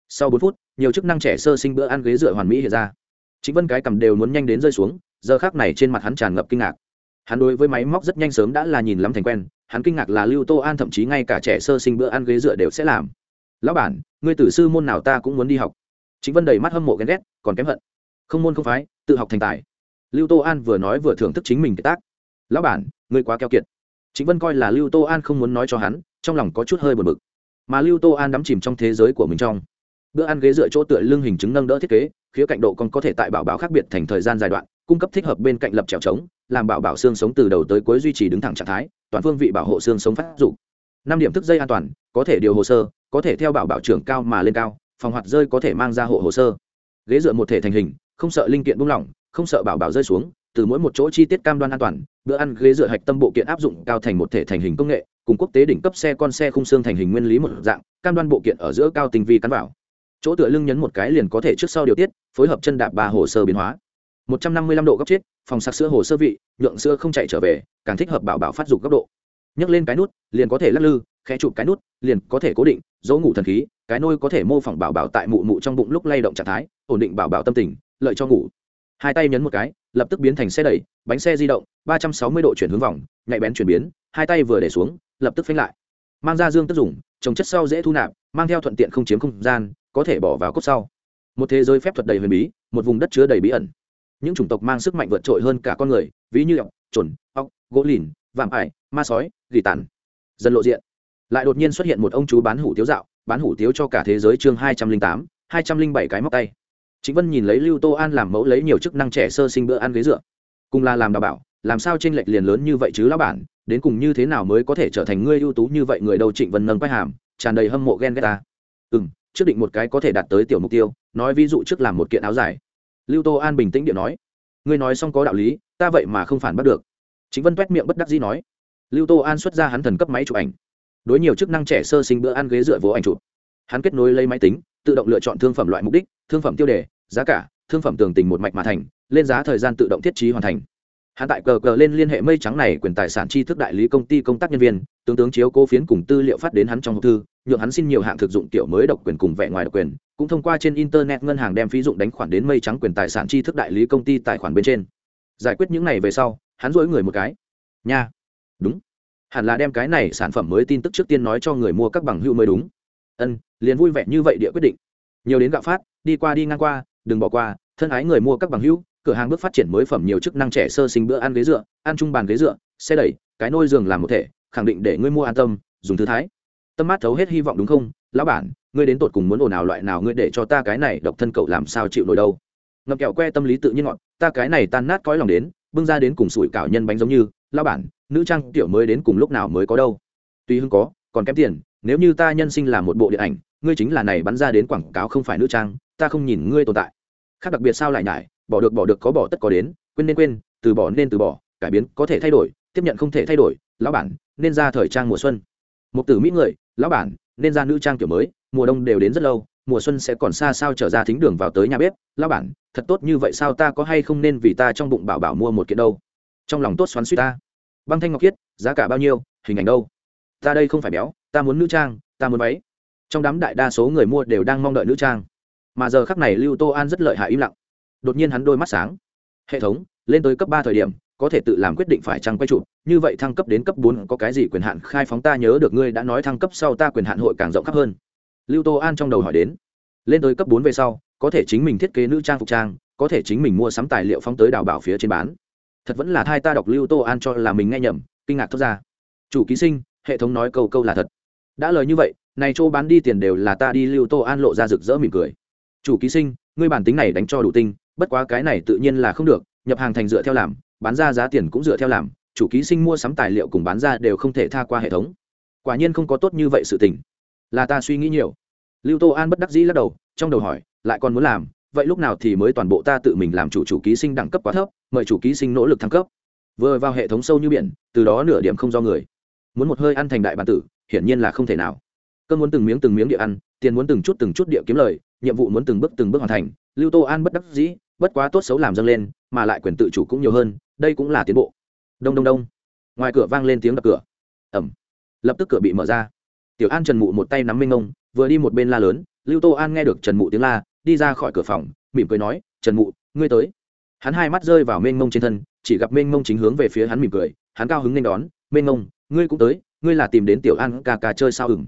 Sau bốn phút, nhiều chức năng trẻ sơ sinh bữa ăn ghế dựa hoàn mỹ hiện ra. Chính vân cái cầm đều muốn nhanh đến rơi xuống, giờ khác này trên mặt hắn tràn ngập kinh ngạc. Hắn đối với máy móc rất nhanh sớm đã là nhìn lắm thành quen, hắn kinh ngạc là lưu tô an thậm chí ngay cả trẻ sơ sinh bữa ăn ghế dựa đều sẽ làm lão bản, ngươi tử sư môn nào ta cũng muốn đi học. Chính vân đầy mắt hâm mộ ghen ghét, còn kém hận. Không môn không phái, tự học thành tài. Lưu tô an vừa nói vừa thưởng thức chính mình cái tác. Lão bản, ngươi quá keo kiệt. Chính vân coi là lưu tô an không muốn nói cho hắn, trong lòng có chút hơi buồn bực. Mà lưu tô an đắm chìm trong thế giới của mình trong. Bữa ăn ghế dựa chỗ tựa lưng hình chứng nâng đỡ thiết kế, khía cạnh độ còn có thể tại bảo bảo khác biệt thành thời gian giai đoạn, cung cấp thích hợp bên cạnh lập trèo trống, làm bảo bảo xương sống từ đầu tới cuối duy trì đứng thẳng trạng thái, toàn phương vị bảo hộ xương sống phát dụng năm điểm thức dây an toàn, có thể điều hồ sơ có thể theo bảo bảo trưởng cao mà lên cao, phòng hoạt rơi có thể mang ra hộ hồ sơ. Ghế dựa một thể thành hình, không sợ linh kiện buông lỏng, không sợ bảo bảo rơi xuống, từ mỗi một chỗ chi tiết cam đoan an toàn, bữa ăn ghế dựa hạch tâm bộ kiện áp dụng cao thành một thể thành hình công nghệ, cùng quốc tế đỉnh cấp xe con xe khung xương thành hình nguyên lý một dạng, cam đoan bộ kiện ở giữa cao tinh vi cắn vào. Chỗ tựa lưng nhấn một cái liền có thể trước sau điều tiết, phối hợp chân đạp ba hồ sơ biến hóa. Một trăm năm mươi lăm độ góc chết, phòng sạc sữa hồ sơ vị, nhượng sữa không chạy trở về, càng thích hợp bảo bảo phát dục góc độ. Nhấc lên cái nút, liền có thể lắc lư khẽ chụp cái nút, liền có thể cố định, dỗ ngủ thần khí, cái nôi có thể mô phỏng bảo bảo tại mụ mụ trong bụng lúc lay động trạng thái, ổn định bảo bảo tâm tình, lợi cho ngủ. Hai tay nhấn một cái, lập tức biến thành xe đẩy, bánh xe di động, ba trăm sáu mươi độ chuyển hướng vòng, nhạy bén chuyển biến, hai tay vừa để xuống, lập tức phanh lại. Mang ra dương tức dùng, trồng chất sau dễ thu nạp, mang theo thuận tiện không chiếm không gian, có thể bỏ vào cốt sau. Một thế giới phép thuật đầy huyền bí, một vùng đất chứa đầy bí ẩn. Những chủng tộc mang sức mạnh vượt trội hơn cả con người, ví như ọc trồn ọc gỗ lìn, vạm ải, ma sói, gỉ tàn. Dần lộ diện lại đột nhiên xuất hiện một ông chú bán hủ tiếu dạo, bán hủ tiếu cho cả thế giới chương hai trăm linh tám, hai trăm linh bảy cái móc tay. Chính vân nhìn lấy lưu tô an làm mẫu lấy nhiều chức năng trẻ sơ sinh bữa ăn ghế dựa. Cùng là làm đảm bảo, làm sao t r ê n lệch liền lớn như vậy chứ lão bản, đến cùng như thế nào mới có thể trở thành ngươi ưu tú như vậy người đầu trịnh vân nâng quay hàm, tràn đầy hâm mộ ghen ghét ta. Ừ m trước định một cái có thể đạt tới tiểu mục tiêu, nói ví dụ trước làm một kiện áo dài. Lưu tô an bình tĩnh điện nói. Ngươi nói xong có đạo lý, ta vậy mà không phản bắt được. Chính vân t miệng bất đắc dĩ nói. Lưu tô an xuất ra hắn thần cấp máy chụp ảnh đối nhiều chức năng trẻ sơ sinh bữa ăn ghế dựa vỗ ảnh chụp. Hắn kết nối lấy máy tính, tự động lựa chọn thương phẩm loại mục đích, thương phẩm tiêu đề, giá cả, thương phẩm tường tình một mạch mà thành, lên giá thời gian tự động thiết trí hoàn thành. Hắn tại cờ cờ lên liên hệ mây trắng này quyền tài sản tri thức đại lý công ty công tác nhân viên, tướng tướng chiếu cố phiến cùng tư liệu phát đến hắn trong hộp thư, nhượng hắn xin nhiều hạng thực dụng tiểu mới độc quyền cùng vẻ ngoài độc quyền, cũng thông qua trên internet ngân hàng đem phí dụng đánh khoản đến mây trắng quyền tài sản tri thức đại lý công ty tài khoản bên trên. Giải quyết những này về sau, hắn dỗi người một cái. Nha. Đúng hẳn là đem cái này sản phẩm mới tin tức trước tiên nói cho người mua các bằng hữu mới đúng. Ân, liền vui vẻ như vậy địa quyết định. Nhiều đến gạo phát, đi qua đi ngang qua, đừng bỏ qua, thân ái người mua các bằng hữu, cửa hàng bước phát triển mới phẩm nhiều chức năng trẻ sơ sinh bữa ăn ghế dựa, ăn chung bàn ghế dựa, xe đẩy, cái nôi giường làm một thể, khẳng định để ngươi mua an tâm, dùng thư thái. Tâm mát thấu hết hy vọng đúng không? Lão bản, ngươi đến tột cùng muốn ồn ào loại nào ngươi để cho ta cái này độc thân cậu làm sao chịu nổi đâu? Ngập kẹo que tâm lý tự nhiên ngọn, ta cái này tan nát cõi lòng đến bưng ra đến cùng sủi cảo nhân bánh giống như, lão bản, nữ trang tiểu mới đến cùng lúc nào mới có đâu? Tuy hưng có, còn kém tiền, nếu như ta nhân sinh là một bộ điện ảnh, ngươi chính là này bắn ra đến quảng cáo không phải nữ trang, ta không nhìn ngươi tồn tại. Khác đặc biệt sao lại nhải, bỏ được bỏ được có bỏ tất có đến, quên nên quên, từ bỏ nên từ bỏ, cải biến có thể thay đổi, tiếp nhận không thể thay đổi, lão bản, nên ra thời trang mùa xuân. Một tử mỹ người, lão bản, nên ra nữ trang kiểu mới, mùa đông đều đến rất lâu mùa xuân sẽ còn xa sao trở ra thính đường vào tới nhà bếp lão bản thật tốt như vậy sao ta có hay không nên vì ta trong bụng bảo bảo mua một kiện đâu? Trong lòng tốt xoắn suýt ta. Băng thanh ngọc thiết, giá cả bao nhiêu hình ảnh đâu? Ta đây không phải béo ta muốn nữ trang ta muốn váy. Trong đám đại đa số người mua đều đang mong đợi nữ trang. Mà giờ khắc này lưu tô an rất lợi hại im lặng. Đột nhiên hắn đôi mắt sáng. Hệ thống lên tới cấp ba thời điểm có thể tự làm quyết định phải trăng quay chụp như vậy thăng cấp đến cấp bốn có cái gì quyền hạn khai phóng ta nhớ được ngươi đã nói thăng cấp sau ta quyền hạn hội càng rộng khắp hơn lưu tô an trong đầu hỏi đến. Lên tới cấp bốn về sau, có thể chính mình thiết kế nữ trang phục trang, có thể chính mình mua sắm tài liệu phóng tới đào bảo phía trên bán. Thật vẫn là thai ta đọc lưu tô an cho là mình nghe nhầm, kinh ngạc thốt ra. Chủ ký sinh, hệ thống nói câu câu là thật. Đã lời như vậy, này chỗ bán đi tiền đều là ta đi lưu tô an lộ ra rực rỡ mỉm cười. Chủ ký sinh, ngươi bản tính này đánh cho đủ tinh, bất quá cái này tự nhiên là không được, nhập hàng thành dựa theo làm, bán ra giá tiền cũng dựa theo làm, chủ ký sinh mua sắm tài liệu cùng bán ra đều không thể tha qua hệ thống. Quả nhiên không có tốt như vậy sự tình. Là ta suy nghĩ nhiều lưu tô an bất đắc dĩ lắc đầu, trong đầu hỏi, lại còn muốn làm, vậy lúc nào thì mới toàn bộ ta tự mình làm chủ chủ ký sinh đẳng cấp quá thấp, mời chủ ký sinh nỗ lực thăng cấp. Vừa vào hệ thống sâu như biển, từ đó nửa điểm không do người. Muốn một hơi ăn thành đại bản tử, hiển nhiên là không thể nào. Cơn muốn từng miếng từng miếng địa ăn, tiền muốn từng chút từng chút địa kiếm lời, nhiệm vụ muốn từng bước từng bước hoàn thành, lưu tô an bất đắc dĩ, bất quá tốt xấu làm dâng lên, mà lại quyền tự chủ cũng nhiều hơn, đây cũng là tiến bộ. Đông đông đông. Ngoài cửa vang lên tiếng đập cửa. Ẩm lập tức cửa bị mở ra. Tiểu an trần mụ một tay nắm minh ông vừa đi một bên la lớn, lưu tô an nghe được trần mụ tiếng la, đi ra khỏi cửa phòng, mỉm cười nói, trần mụ, ngươi tới. Hắn hai mắt rơi vào mênh mông trên thân, chỉ gặp mênh mông chính hướng về phía hắn mỉm cười, hắn cao hứng nên đón, mênh mông, ngươi cũng tới, ngươi là tìm đến tiểu an ca ca chơi sao ừng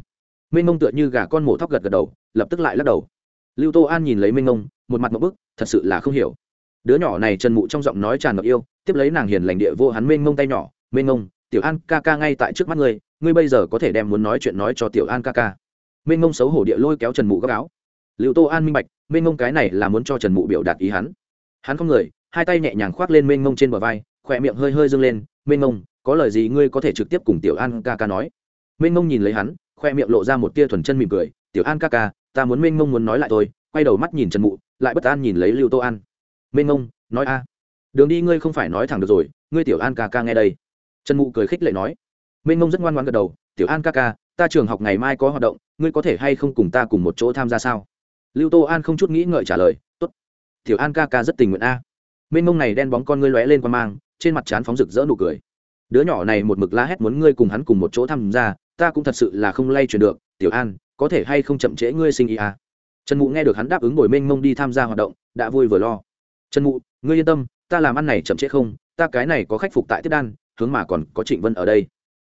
mênh mông tựa như gà con mổ thóc gật gật đầu, lập tức lại lắc đầu. Lưu tô an nhìn lấy mênh mông, một mặt một bức, thật sự là không hiểu. Đứa nhỏ này trần mụ trong giọng nói tràn ngập yêu, tiếp lấy nàng hiền lành địa vô hắn mênh mông tay nhỏ, mênh mông, tiểu an ca ca ngay tại trước mắt ngươi ngươi bây giờ có thể đem muốn nói chuyện nói cho tiểu an ca ca mênh ngông xấu hổ địa lôi kéo trần mụ gấp áo. Liệu tô an minh bạch, mênh ngông cái này là muốn cho trần mụ biểu đạt ý hắn. Hắn không người, hai tay nhẹ nhàng khoác lên mênh ngông trên bờ vai, khỏe miệng hơi hơi dâng lên, mênh ngông có lời gì ngươi có thể trực tiếp cùng tiểu an ca ca nói? Mênh ngông nhìn lấy hắn, khoe miệng lộ ra một tia thuần chân mỉm cười, tiểu an ca ca, ta muốn mênh mông muốn nói lại tôi quay đầu mắt nhìn trần mụ, lại bất an nhìn lấy lưu tô an. Mênh mông, nói a. Đường đi ngươi không phải nói thẳng được rồi, ngươi tiểu an ca ca nghe đây. Trần mụ cười khích lệ nói. Mênh mông rất ngoan ngoan gật đầu, tiểu an ca ca ta trường học ngày mai có hoạt động, ngươi có thể hay không cùng ta cùng một chỗ tham gia sao? Lưu tô an không chút nghĩ ngợi trả lời t ố t tiểu an ca ca rất tình nguyện a. Mênh mông này đen bóng con ngươi lóe lên qua mang, trên mặt trán phóng rực rỡ nụ cười. Đứa nhỏ này một mực la hét muốn ngươi cùng hắn cùng một chỗ tham gia, ta cũng thật sự là không lay chuyển được. Tiểu an, có thể hay không chậm trễ ngươi sinh ý à. trần mụ nghe được hắn đáp ứng bồi mênh mông đi tham gia hoạt động, đã vui vừa lo. Trần mụ, ngươi yên tâm, ta làm ăn này chậm trễ không, ta cái này có khách phục tại tiết đan, hướng mà còn có trịnh vân ở đây.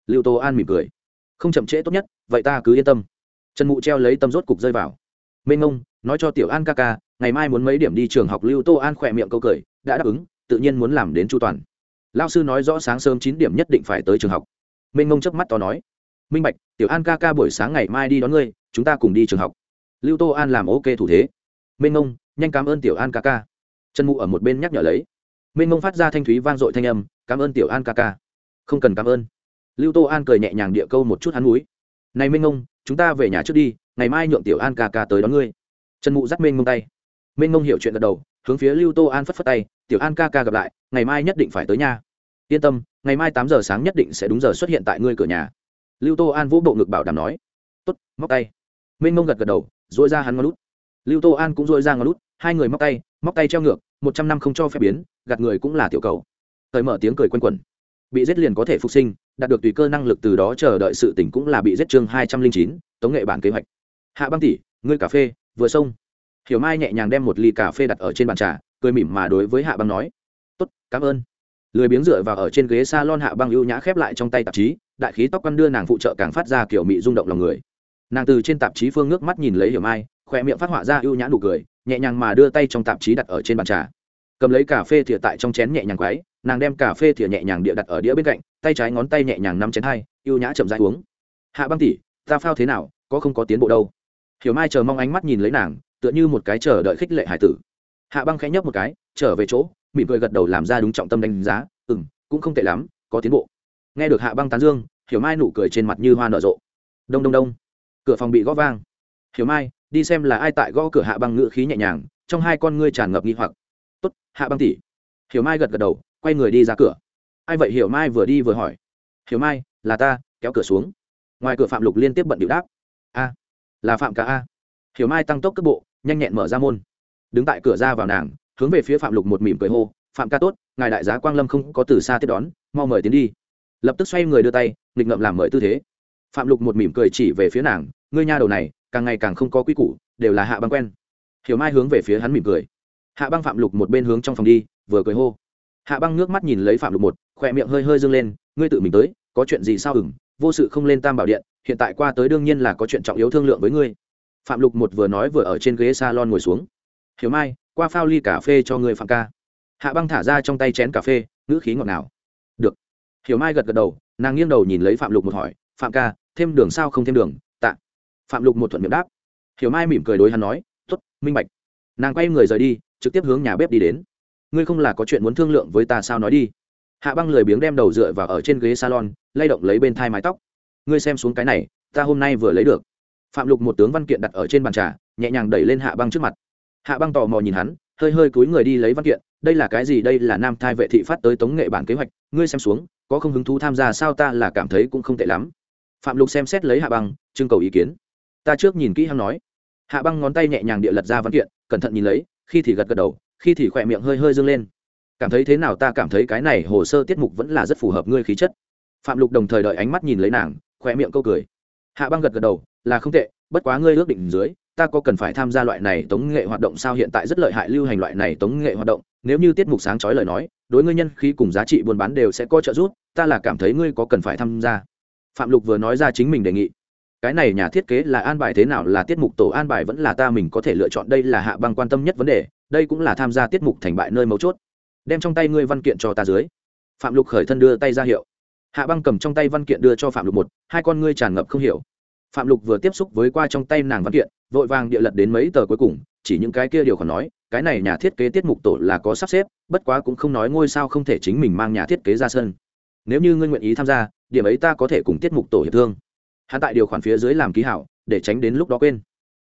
Lưu tô an mỉm cười không chậm trễ tốt nhất, vậy ta cứ yên tâm. Trần mụ treo lấy tâm rốt cục rơi vào. Mênh ngông, nói cho tiểu an ca ca, ngày mai muốn mấy điểm đi trường học lưu tô an khỏe miệng câu cười, đã đáp ứng, tự nhiên muốn làm đến chu toàn. Lao sư nói rõ sáng sớm chín điểm nhất định phải tới trường học. Mênh ngông chớp mắt to nói. Minh bạch, tiểu an ca ca buổi sáng ngày mai đi đón ngươi, chúng ta cùng đi trường học. Lưu tô an làm ok thủ thế. Mênh ngông, nhanh cảm ơn tiểu an ca ca. Trần mụ ở một bên nhắc nhở lấy. Mênh ngông phát ra thanh thúy vang dội thanh âm, cảm ơn tiểu an ca ca. Không cần cảm ơn lưu tô an cười nhẹ nhàng địa câu một chút hắn núi. Này minh ông chúng ta về nhà trước đi, ngày mai nhượng tiểu an ca ca tới đón ngươi. Trần mụ dắt Minh Ngông tay. Minh Ngông hiểu chuyện gật đầu, hướng phía lưu tô an phất phất tay, tiểu an ca ca gặp lại, ngày mai nhất định phải tới nhà. Yên tâm, ngày mai tám giờ sáng nhất định sẽ đúng giờ xuất hiện tại ngươi cửa nhà. Lưu tô an vũ bộ ngực bảo đảm nói. Tốt, móc tay. Minh Ngông gật gật đầu dội ra hắn ngón lút lưu tô an cũng dội ra ngón lút hai người móc tay móc tay treo ngược, một trăm năm không cho phép biến, gạt người cũng là tiểu cầu. Thời mở tiếng cười q u a n quẩn. Bị giết liền có thể phục sinh đạt được tùy cơ năng lực từ đó chờ đợi sự tỉnh cũng là bị giết chương hai trăm linh chín, tống nghệ bản kế hoạch. Hạ băng tỷ, ngươi cà phê, vừa xông hiểu mai nhẹ nhàng đem một ly cà phê đặt ở trên bàn trà, cười mỉm mà đối với hạ băng nói. Tốt, cảm ơn. Lười biếng dựa vào ở trên ghế s a lon hạ băng ưu nhã khép lại trong tay tạp chí, đại khí tóc quăn đưa nàng phụ trợ càng phát ra kiểu mị rung động lòng người. Nàng từ trên tạp chí phương nước mắt nhìn lấy hiểu mai khoe miệng phát họa ra ưu nhã nụ cười, nhẹ nhàng mà đưa tay trong tạp chí đặt ở trên bàn trà. Cầm lấy cà phê thìa tại trong chén nhẹ nhàng quấy nàng đem cà phê thìa nhẹ nhàng địa đặt ở đĩa bên cạnh, tay trái ngón tay nhẹ nhàng nắm chén hai ưu nhã chậm rãi uống. Hạ băng tỉ ta phao thế nào, có không có tiến bộ đâu. Hiểu mai chờ mong ánh mắt nhìn lấy nàng, tựa như một cái chờ đợi khích lệ hải tử. Hạ băng khẽ nhấp một cái, trở về chỗ, mỉm cười gật đầu làm ra đúng trọng tâm đánh giá ừ m cũng không tệ lắm, có tiến bộ. Nghe được hạ băng tán dương, hiểu mai nụ cười trên mặt như hoa nở rộ. Đông đông đông. Cửa phòng bị gõ vang. Hiểu mai, đi xem là ai tại gõ cửa hạ băng ngựa khí nhẹ nhàng, trong hai con ngươi tràn ngập nghi hoặc. Tốt, hạ băng tỉ hiểu mai gật gật đầu quay người đi ra cửa. Ai vậy? Hiểu mai vừa đi vừa hỏi. Hiểu mai, là ta, kéo cửa xuống. Ngoài cửa phạm lục liên tiếp bận điệu đáp. A, là phạm cả a. Hiểu mai tăng tốc cấp bộ, nhanh nhẹn mở ra môn. Đứng tại cửa ra vào nàng, hướng về phía phạm lục một mỉm cười hô, phạm ca tốt, ngài đại giá quang lâm không có từ xa tiếp đón, mau mời tiến đi. Lập tức xoay người đưa tay, nghịch ngậm làm mời tư thế. Phạm lục một mỉm cười chỉ về phía nàng, ngươi nha đầu này, càng ngày càng không có quy củ, đều là hạ băng quen. Hiểu mai hướng về phía hắn mỉm cười. Hạ băng phạm lục một bên hướng trong phòng đi, vừa cười hô hạ băng nước mắt nhìn lấy phạm lục một, khỏe miệng hơi hơi dâng lên, ngươi tự mình tới, có chuyện gì sao ừng vô sự không lên tam bảo điện, hiện tại qua tới đương nhiên là có chuyện trọng yếu thương lượng với ngươi. Phạm lục một vừa nói vừa ở trên ghế s a lon ngồi xuống. Hiểu mai, qua phao ly cà phê cho người phạm ca. Hạ băng thả ra trong tay chén cà phê, ngữ khí ngọt ngào. Được. Hiểu mai gật gật đầu, nàng nghiêng đầu nhìn lấy phạm lục một hỏi, phạm ca, thêm đường sao không thêm đường? Tạ. Phạm lục một thuận miệng đáp. Hiểu mai mỉm cười đối hắn nói t ố t minh bạch. Nàng quay người rời đi, trực tiếp hướng nhà bếp đi đến ngươi không là có chuyện muốn thương lượng với ta sao nói đi. Hạ băng lười biếng đem đầu dựa vào ở trên ghế salon, lay động lấy bên thai mái tóc. Ngươi xem xuống cái này, ta hôm nay vừa lấy được. Phạm lục một tướng văn kiện đặt ở trên bàn trà, nhẹ nhàng đẩy lên hạ băng trước mặt. Hạ băng tò mò nhìn hắn, hơi hơi cúi người đi lấy văn kiện. Đây là cái gì? Đây là nam thai vệ thị phát tới tống nghệ bản kế hoạch. Ngươi xem xuống, có không hứng thú tham gia sao ta là cảm thấy cũng không tệ lắm. Phạm lục xem xét lấy hạ băng, trưng cầu ý kiến. Ta trước nhìn kỹ hắn nói. Hạ băng ngón tay nhẹ nhàng địa lật ra văn kiện, cẩn thận nhìn lấy, khi thì gật gật đầu khi thì khỏe miệng hơi hơi dâng lên. Cảm thấy thế nào ta cảm thấy cái này hồ sơ tiết mục vẫn là rất phù hợp ngươi khí chất. Phạm lục đồng thời đợi ánh mắt nhìn lấy nàng, khỏe miệng câu cười. Hạ băng gật gật đầu, là không tệ, bất quá ngươi ước định dưới, ta có cần phải tham gia loại này tống nghệ hoạt động sao hiện tại rất lợi hại lưu hành loại này tống nghệ hoạt động, nếu như tiết mục sáng trói lời nói, đối ngươi nhân khí cùng giá trị buôn bán đều sẽ có trợ giúp, ta là cảm thấy ngươi có cần phải tham gia. Phạm lục vừa nói ra chính mình đề nghị. Cái này nhà thiết kế là an bài thế nào là tiết mục tổ an bài vẫn là ta mình có thể lựa chọn, đây là hạ băng quan tâm nhất vấn đề đây cũng là tham gia tiết mục thành bại nơi mấu chốt. Đem trong tay ngươi văn kiện cho ta dưới. Phạm lục khởi thân đưa tay ra hiệu. Hạ băng cầm trong tay văn kiện đưa cho phạm lục một, hai con ngươi tràn ngập không hiểu. Phạm lục vừa tiếp xúc với qua trong tay nàng văn kiện, vội vàng địa lật đến mấy tờ cuối cùng, chỉ những cái kia điều còn nói, cái này nhà thiết kế tiết mục tổ là có sắp xếp, bất quá cũng không nói ngôi sao không thể chính mình mang nhà thiết kế ra sân. Nếu như ngươi nguyện ý tham gia, điểm ấy ta có thể cùng tiết mục tổ hiệp thương. Hắn tại điều khoản phía dưới làm ký hảo, để tránh đến lúc đó quên.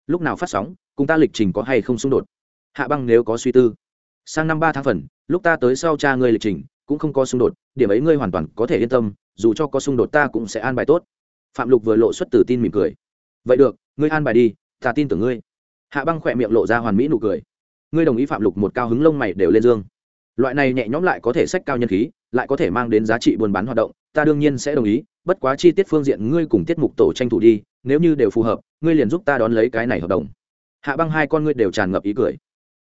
Lúc nào phát sóng, cùng ta lịch trình có hay không xung đột hạ băng nếu có suy tư. Sang năm ba tháng phần, lúc ta tới sau cha ngươi lịch trình, cũng không có xung đột, điểm ấy ngươi hoàn toàn có thể yên tâm, dù cho có xung đột ta cũng sẽ an bài tốt. Phạm lục vừa lộ xuất từ tin mỉm cười. Vậy được, ngươi an bài đi, ta tin tưởng ngươi. Hạ băng khỏe miệng lộ ra hoàn mỹ nụ cười. Ngươi đồng ý phạm lục một cao hứng lông mày đều lên dương. Loại này nhẹ nhõm lại có thể sách cao nhân khí, lại có thể mang đến giá trị buôn bán hoạt động, ta đương nhiên sẽ đồng ý, bất quá chi tiết phương diện ngươi cùng tiết mục tổ tranh thủ đi, nếu như đều phù hợp, ngươi liền giúp ta đón lấy cái này hợp đồng. Hạ băng hai con ngươi đều tràn ngập ý cười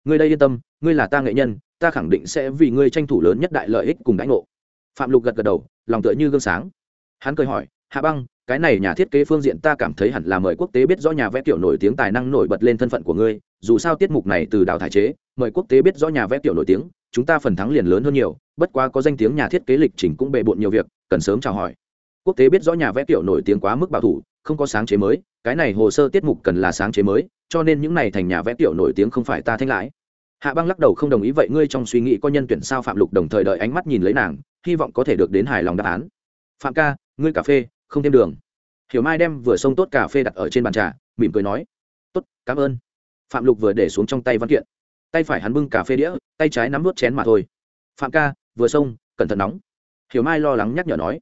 ngươi đây yên tâm, ngươi là ta nghệ nhân, ta khẳng định sẽ vì ngươi tranh thủ lớn nhất đại lợi ích cùng đãi ngộ. Phạm lục gật gật đầu, lòng tựa như gương sáng. Hắn cười hỏi, hạ băng, cái này nhà thiết kế phương diện ta cảm thấy hẳn là mời quốc tế biết rõ nhà vẽ kiểu nổi tiếng tài năng nổi bật lên thân phận của ngươi, dù sao tiết mục này từ đào thải chế, mời quốc tế biết rõ nhà vẽ kiểu nổi tiếng, chúng ta phần thắng liền lớn hơn nhiều, bất quá có danh tiếng nhà thiết kế lịch trình cũng bề bộn nhiều việc, cần sớm chào hỏi. Quốc tế biết rõ nhà vẽ kiểu nổi tiếng quá mức bảo thủ không có sáng chế mới, cái này hồ sơ tiết mục cần là sáng chế mới, cho nên những này thành nhà vẽ tiểu nổi tiếng không phải ta thanh lãi hạ băng lắc đầu không đồng ý vậy ngươi trong suy nghĩ có nhân tuyển sao phạm lục đồng thời đợi ánh mắt nhìn lấy nàng, hy vọng có thể được đến hài lòng đáp án. Phạm ca, ngươi cà phê, không thêm đường. Hiểu mai đem vừa xông tốt cà phê đặt ở trên bàn trà, mỉm cười nói, tốt, cảm ơn. Phạm lục vừa để xuống trong tay văn kiện. Tay phải hắn bưng cà phê đĩa, tay trái nắm nuốt chén mà thôi. Phạm ca, vừa xông, cẩn thận nóng. Hiểu mai lo lắng nhắc nhở nói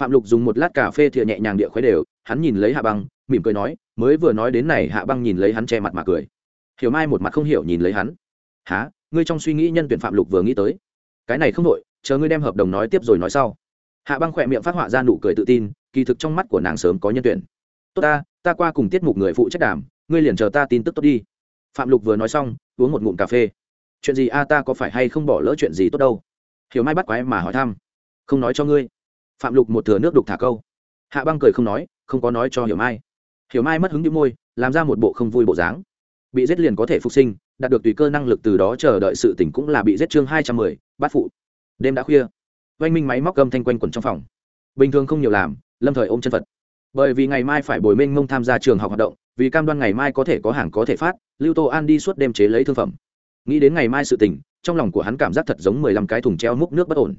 phạm lục dùng một lát cà phê thìa nhẹ nhàng địa khuấy đều, hắn nhìn lấy hạ băng, mỉm cười nói, mới vừa nói đến này, hạ băng nhìn lấy hắn che mặt mà cười. Hiểu mai một mặt không hiểu nhìn lấy hắn. Há ngươi trong suy nghĩ nhân tuyển phạm lục vừa nghĩ tới? Cái này không đội chờ ngươi đem hợp đồng nói tiếp rồi nói sau. Hạ băng khỏe miệng phát họa ra nụ cười tự tin, kỳ thực trong mắt của nàng sớm có nhân tuyển. Tốt ta ta qua cùng tiết mục người phụ trách đàm, ngươi liền chờ ta tin tức tốt đi. Phạm lục vừa nói xong, uống một ngụm cà phê. Chuyện gì a, ta có phải hay không bỏ lỡ chuyện gì tốt đâu? Hiểu mai bắt quái mà hỏi thăm. Không nói cho ngươi phạm lục một thừa nước đục thả câu. Hạ băng cười không nói, không có nói cho hiểu mai. Hiểu mai mất hứng đĩu môi, làm ra một bộ không vui bộ dáng. Bị giết liền có thể phục sinh, đạt được tùy cơ năng lực từ đó chờ đợi sự tỉnh cũng là bị giết chương hai trăm mười, bát phụ. Đêm đã khuya. Oanh minh máy móc gầm thanh quanh quẩn trong phòng. Bình thường không nhiều làm, lâm thời ôm chân phật. Bởi vì ngày mai phải bồi minh mông tham gia trường học hoạt động, vì cam đoan ngày mai có thể có hàng có thể phát, lưu tô an đi suốt đêm chế lấy thương phẩm. Nghĩ đến ngày mai sự tình, trong lòng của hắn cảm giác thật giống mười lăm cái thùng treo múc nước bất ổn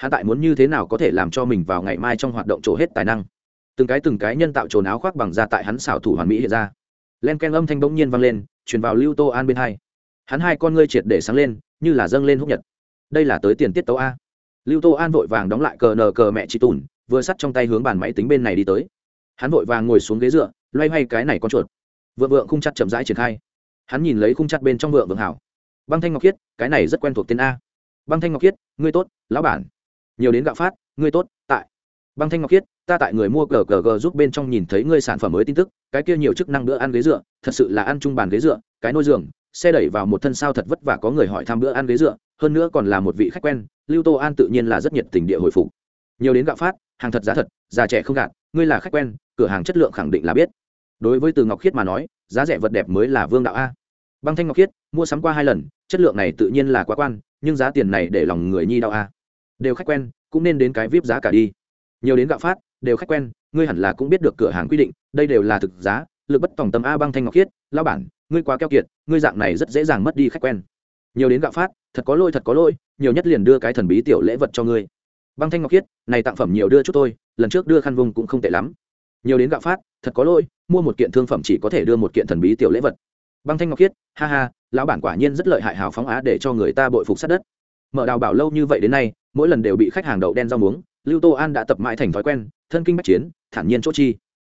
hắn tại muốn như thế nào có thể làm cho mình vào ngày mai trong hoạt động trổ hết tài năng? Từng cái từng cái nhân tạo trồn áo khoác bằng da tại hắn xảo thủ hoàn mỹ hiện ra. Len ken âm thanh bỗng nhiên vang lên, truyền vào lưu tô an bên hai. Hắn hai con ngươi triệt để sáng lên, như là dâng lên húc nhật. Đây là tới tiền tiết tấu a. Lưu tô an vội vàng đóng lại cờ nờ cờ mẹ chị tùn, vừa sắt trong tay hướng bàn máy tính bên này đi tới. Hắn vội vàng ngồi xuống ghế dựa, loay hoay cái này con chuột. Vượng vượng khung chặt chậm rãi triển khai. Hắn nhìn lấy khung chặt bên trong vượng vượng hảo. Băng thanh ngọc khiết, cái này rất quen thuộc tên a. Băng thanh ngọc khiết, ngươi tốt, lão bản nhiều đến gạo phát, ngươi tốt, tại. Băng thanh ngọc khiết, ta tại người mua gg gg giúp bên trong nhìn thấy ngươi sản phẩm mới tin tức, cái kia nhiều chức năng bữa ăn ghế dựa, thật sự là ăn chung bàn ghế dựa, cái nôi giường, xe đẩy vào một thân sao thật vất vả có người hỏi thăm bữa ăn ghế dựa, hơn nữa còn là một vị khách quen, lưu tô an tự nhiên là rất nhiệt tình địa hồi phục. Nhiều đến gạo phát, hàng thật giá thật, già trẻ không gạt, ngươi là khách quen, cửa hàng chất lượng khẳng định là biết. Đối với từ ngọc khiết mà nói, giá rẻ vật đẹp mới là vương đạo a. Băng thanh ngọc khiết, mua sắm qua hai lần, chất lượng này tự nhiên là quá quan, nhưng giá tiền này để lòng người nhi đau a đều khách quen, cũng nên đến cái vip giá cả đi. Nhiều đến gạo phát, đều khách quen, ngươi hẳn là cũng biết được cửa hàng quy định, đây đều là thực giá, lực bất tòng tâm a băng thanh ngọc khiết lao bản, ngươi quá keo kiệt, ngươi dạng này rất dễ dàng mất đi khách quen. Nhiều đến gạo phát, thật có lôi thật có lôi nhiều nhất liền đưa cái thần bí tiểu lễ vật cho ngươi. Băng thanh ngọc khiết, này tặng phẩm nhiều đưa chút tôi lần trước đưa khăn vùng cũng không tệ lắm. Nhiều đến gạo phát, thật có lỗi, mua một kiện thương phẩm chỉ có thể đưa một kiện thần bí tiểu lễ vật. Băng thanh ngọc khiết, ha ha, lão bản quả nhiên rất lợi hại hào phóng á để cho người ta bội phục sát đất. Mở đào bảo lâu như vậy đến nay mỗi lần đều bị khách hàng đậu đen rau muống lưu tô an đã tập mãi thành thói quen thân kinh bách chiến thản nhiên chỗ chi.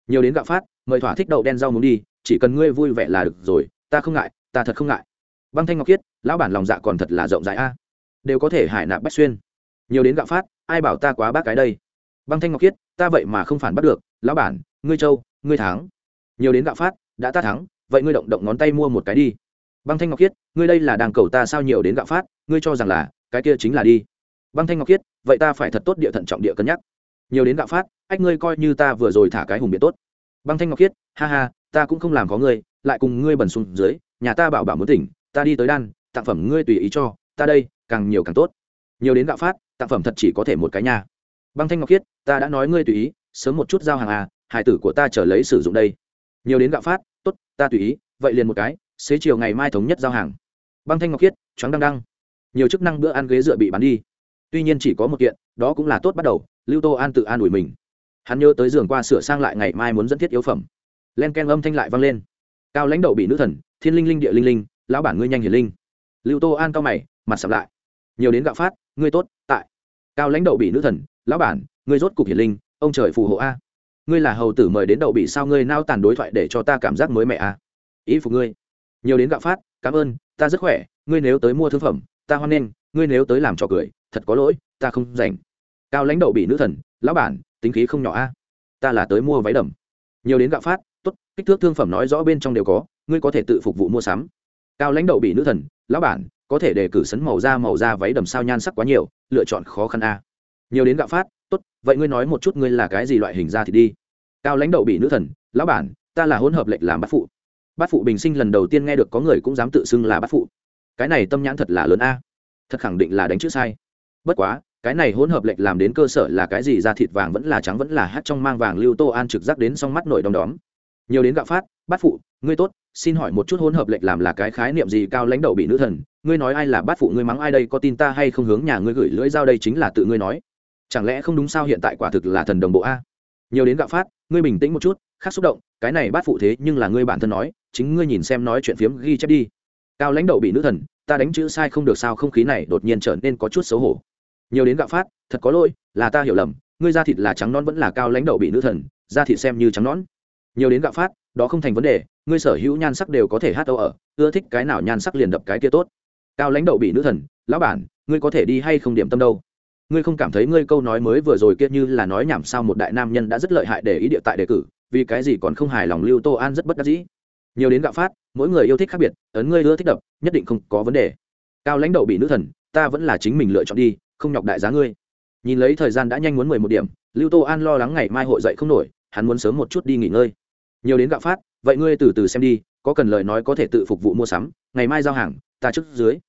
Nhiều đến gạo phát mời thỏa thích đậu đen rau muống đi chỉ cần ngươi vui vẻ là được rồi ta không ngại ta thật không ngại. Băng thanh ngọc Kiết, lão bản lòng dạ còn thật là rộng rãi a. Đều có thể hải nạp bách xuyên. Nhiều đến gạo phát ai bảo ta quá bác cái đây? Băng thanh ngọc Kiết, ta vậy mà không phản bắt được lão bản ngươi châu ngươi thắng. Nhiều đến gạo phát đã ta thắng vậy ngươi động động ngón tay mua một cái đi. Băng thanh ngọc Kiết, ngươi đây là đàng cầu ta sao nhiều đến gạo phát ngươi cho rằng là cái kia chính là đi băng thanh ngọc khiết, vậy ta phải thật tốt địa thận trọng địa cân nhắc. Nhiều đến gạo phát, ách ngươi coi như ta vừa rồi thả cái hùng biện tốt. Băng thanh ngọc khiết, ha ha, ta cũng không làm có ngươi, lại cùng ngươi bẩn xuống dưới, nhà ta bảo bảo muốn tỉnh, ta đi tới đan, tặng phẩm ngươi tùy ý cho, ta đây, càng nhiều càng tốt. Nhiều đến gạo phát, tặng phẩm thật chỉ có thể một cái nhà băng thanh ngọc khiết, ta đã nói ngươi tùy ý, sớm một chút giao hàng à hải tử của ta chờ lấy sử dụng đây. Nhiều đến gạo phát, tốt, ta tùy ý, vậy liền một cái, xế chiều ngày mai thống nhất giao hàng. Băng thanh ngọc khiết, choáng đăng đăng. Nhiều chức năng bữa ăn ghế dựa bị bán đi tuy nhiên chỉ có một kiện, đó cũng là tốt bắt đầu, lưu tô an tự an ủi mình. Hắn nhớ tới giường qua sửa sang lại ngày mai muốn dẫn thiết yếu phẩm. Len ken âm thanh lại vang lên. Cao lãnh đậu bị nữ thần, thiên linh linh địa linh linh, lão bản ngươi nhanh hiền linh. Lưu tô an cao mày, mặt sập lại. Nhiều đến gạo phát, ngươi tốt, tại. Cao lãnh đậu bị nữ thần, lão bản, ngươi rốt cục hiền linh, ông trời phù hộ a. Ngươi là hầu tử mời đến đậu bị sao ngươi nao tàn đối thoại để cho ta cảm giác mới mẹ a. Ý phục ngươi. Nhiều đến gạo phát, cảm ơn, ta rất khỏe, ngươi nếu tới mua thương phẩm, ta hoan nghênh, ngươi nếu tới làm trò cười thật có lỗi, ta không rảnh. Cao lãnh đậu bị nữ thần, lão bản, tính khí không nhỏ a. Ta là tới mua váy đầm. Nhiều đến gạo phát, tốt, kích thước thương phẩm nói rõ bên trong đều có, ngươi có thể tự phục vụ mua sắm. Cao lãnh đậu bị nữ thần, lão bản, có thể đề cử sấn màu da màu da váy đầm sao nhan sắc quá nhiều, lựa chọn khó khăn a. Nhiều đến gạo phát, tốt, vậy ngươi nói một chút ngươi là cái gì loại hình da thì đi. Cao lãnh đậu bị nữ thần, lão bản, ta là hỗn hợp lệnh làm bát phụ. Bát phụ bình sinh lần đầu tiên nghe được có người cũng dám tự xưng là bát phụ. Cái này tâm nhãn thật là lớn a. Thật khẳng định là đánh chữ sai bất quá, cái này hỗn hợp lệnh làm đến cơ sở là cái gì da thịt vàng vẫn là trắng vẫn là hát trong mang vàng lưu tô an trực giác đến song mắt nổi đom đóm. Nhiều đến gạo phát, bát phụ, ngươi tốt, xin hỏi một chút hỗn hợp lệnh làm là cái khái niệm gì cao lãnh đầu bị nữ thần, ngươi nói ai là bát phụ ngươi mắng ai đây, có tin ta hay không hướng nhà ngươi gửi lưỡi dao đây chính là tự ngươi nói. Chẳng lẽ không đúng sao hiện tại quả thực là thần đồng bộ a? Nhiều đến gạo phát, ngươi bình tĩnh một chút khác xúc động, cái này bát phụ thế nhưng là ngươi bản thân nói, chính ngươi nhìn xem nói chuyện phiếm ghi chép đi. Cao lãnh đầu bị nữ thần, ta đánh chữ sai không được sao không khí này đột nhiên trở nên có chút xấu hổ nhiều đến gạo phát, thật có lỗi, là ta hiểu lầm, ngươi da thịt là trắng non vẫn là cao lãnh đậu bị nữ thần, da thịt xem như trắng nón nhiều đến gạo phát, đó không thành vấn đề, ngươi sở hữu nhan sắc đều có thể hát âu ở, ưa thích cái nào nhan sắc liền đập cái kia tốt. Cao lãnh đậu bị nữ thần, lão bản, ngươi có thể đi hay không điểm tâm đâu? Ngươi không cảm thấy ngươi câu nói mới vừa rồi kia như là nói nhảm sao một đại nam nhân đã rất lợi hại để ý địa tại đề cử, vì cái gì còn không hài lòng lưu tô an rất bất đắc dĩ. Nhiều đến gạo phát, mỗi người yêu thích khác biệt, ấn ngươi ưa thích đập, nhất định không có vấn đề. Cao lãnh đậu bị nữ thần, ta vẫn là chính mình lựa chọn đi không nhọc đại giá ngươi. Nhìn lấy thời gian đã nhanh muốn mười một điểm, lưu tô an lo lắng ngày mai hội dậy không nổi, hắn muốn sớm một chút đi nghỉ ngơi. Nhiều đến gạo phát, vậy ngươi từ từ xem đi, có cần lời nói có thể tự phục vụ mua sắm, ngày mai giao hàng, ta trước dưới.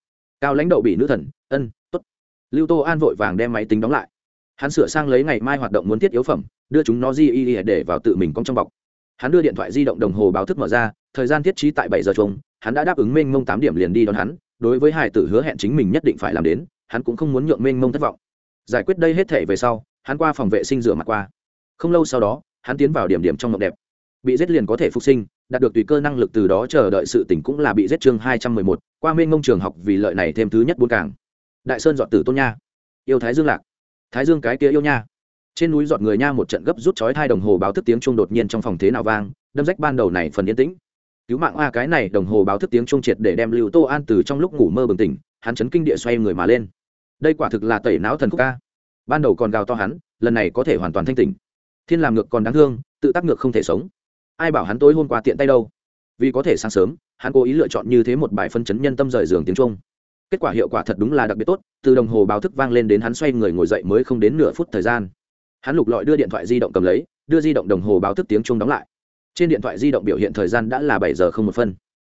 Cao lãnh đậu bị nữ thần, ân t ố t lưu tô an vội vàng đem máy tính đóng lại. Hắn sửa sang lấy ngày mai hoạt động muốn tiết yếu phẩm, đưa chúng nó di y để vào tự mình cong trong bọc. Hắn đưa điện thoại di động đồng hồ báo thức mở ra, thời gian thiết trí tại bảy giờ chung, hắn đã đáp ứng minh mông tám điểm liền đi đón hắn, đối với hải tử hứa hẹn chính mình nhất định phải làm đến hắn cũng không muốn nhượng mênh mông thất vọng. Giải quyết đây hết thể về sau, hắn qua phòng vệ sinh rửa mặt qua. Không lâu sau đó, hắn tiến vào điểm điểm trong mộng đẹp. Bị giết liền có thể phục sinh, đạt được tùy cơ năng lực từ đó chờ đợi sự tỉnh cũng là bị giết chương hai trăm mười một, qua mênh mông trường học vì lợi này thêm thứ nhất buôn cảng đại sơn dọn tử tôn nha. Yêu thái dương lạc. Thái dương cái kia yêu nha. Trên núi dọn người nha một trận gấp rút chói hai đồng hồ báo thức tiếng chuông đột nhiên trong phòng thế nào vang, đâm rách ban đầu này phần yên tĩnh. Cứu mạng a cái này đồng hồ báo thức tiếng chuông triệt để đem lưu tô an từ trong lúc ngủ mơ bừng tỉnh, hắn chấn kinh địa xoay người mà lên đây quả thực là tẩy não thần khúc ca. Ban đầu còn gào to hắn, lần này có thể hoàn toàn thanh tỉnh. Thiên làm ngược còn đáng thương, tự tác ngược không thể sống. Ai bảo hắn tối hôm qua tiện tay đâu? Vì có thể sáng sớm, hắn cố ý lựa chọn như thế một bài phân chấn nhân tâm rời giường tiếng trung. Kết quả hiệu quả thật đúng là đặc biệt tốt, từ đồng hồ báo thức vang lên đến hắn xoay người ngồi dậy mới không đến nửa phút thời gian. Hắn lục lọi đưa điện thoại di động cầm lấy, đưa di động đồng hồ báo thức tiếng trung đóng lại. Trên điện thoại di động biểu hiện thời gian đã là bảy giờ không một phân.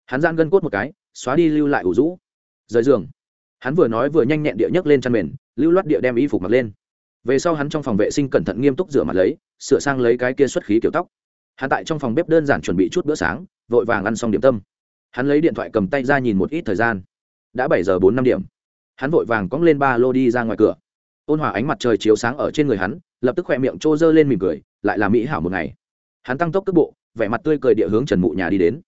Hắn gian gân cốt một cái, xóa đi lưu lại ủ rũ. Rời giường hắn vừa nói vừa nhanh nhẹn địa nhấc lên chăn mền, lưu loát địa đem y phục mặc lên. Về sau hắn trong phòng vệ sinh cẩn thận nghiêm túc rửa mặt lấy, sửa sang lấy cái kia xuất khí kiểu tóc. Hắn tại trong phòng bếp đơn giản chuẩn bị chút bữa sáng, vội vàng ăn xong điểm tâm. Hắn lấy điện thoại cầm tay ra nhìn một ít thời gian. Đã bảy giờ bốn năm điểm. Hắn vội vàng cóng lên ba lô đi ra ngoài cửa. Ôn hòa ánh mặt trời chiếu sáng ở trên người hắn, lập tức khỏe miệng trô dơ lên mỉm cười, lại là mỹ hảo một ngày. Hắn tăng tốc cước bộ, vẻ mặt tươi cười địa hướng trần mụ nhà đi đến.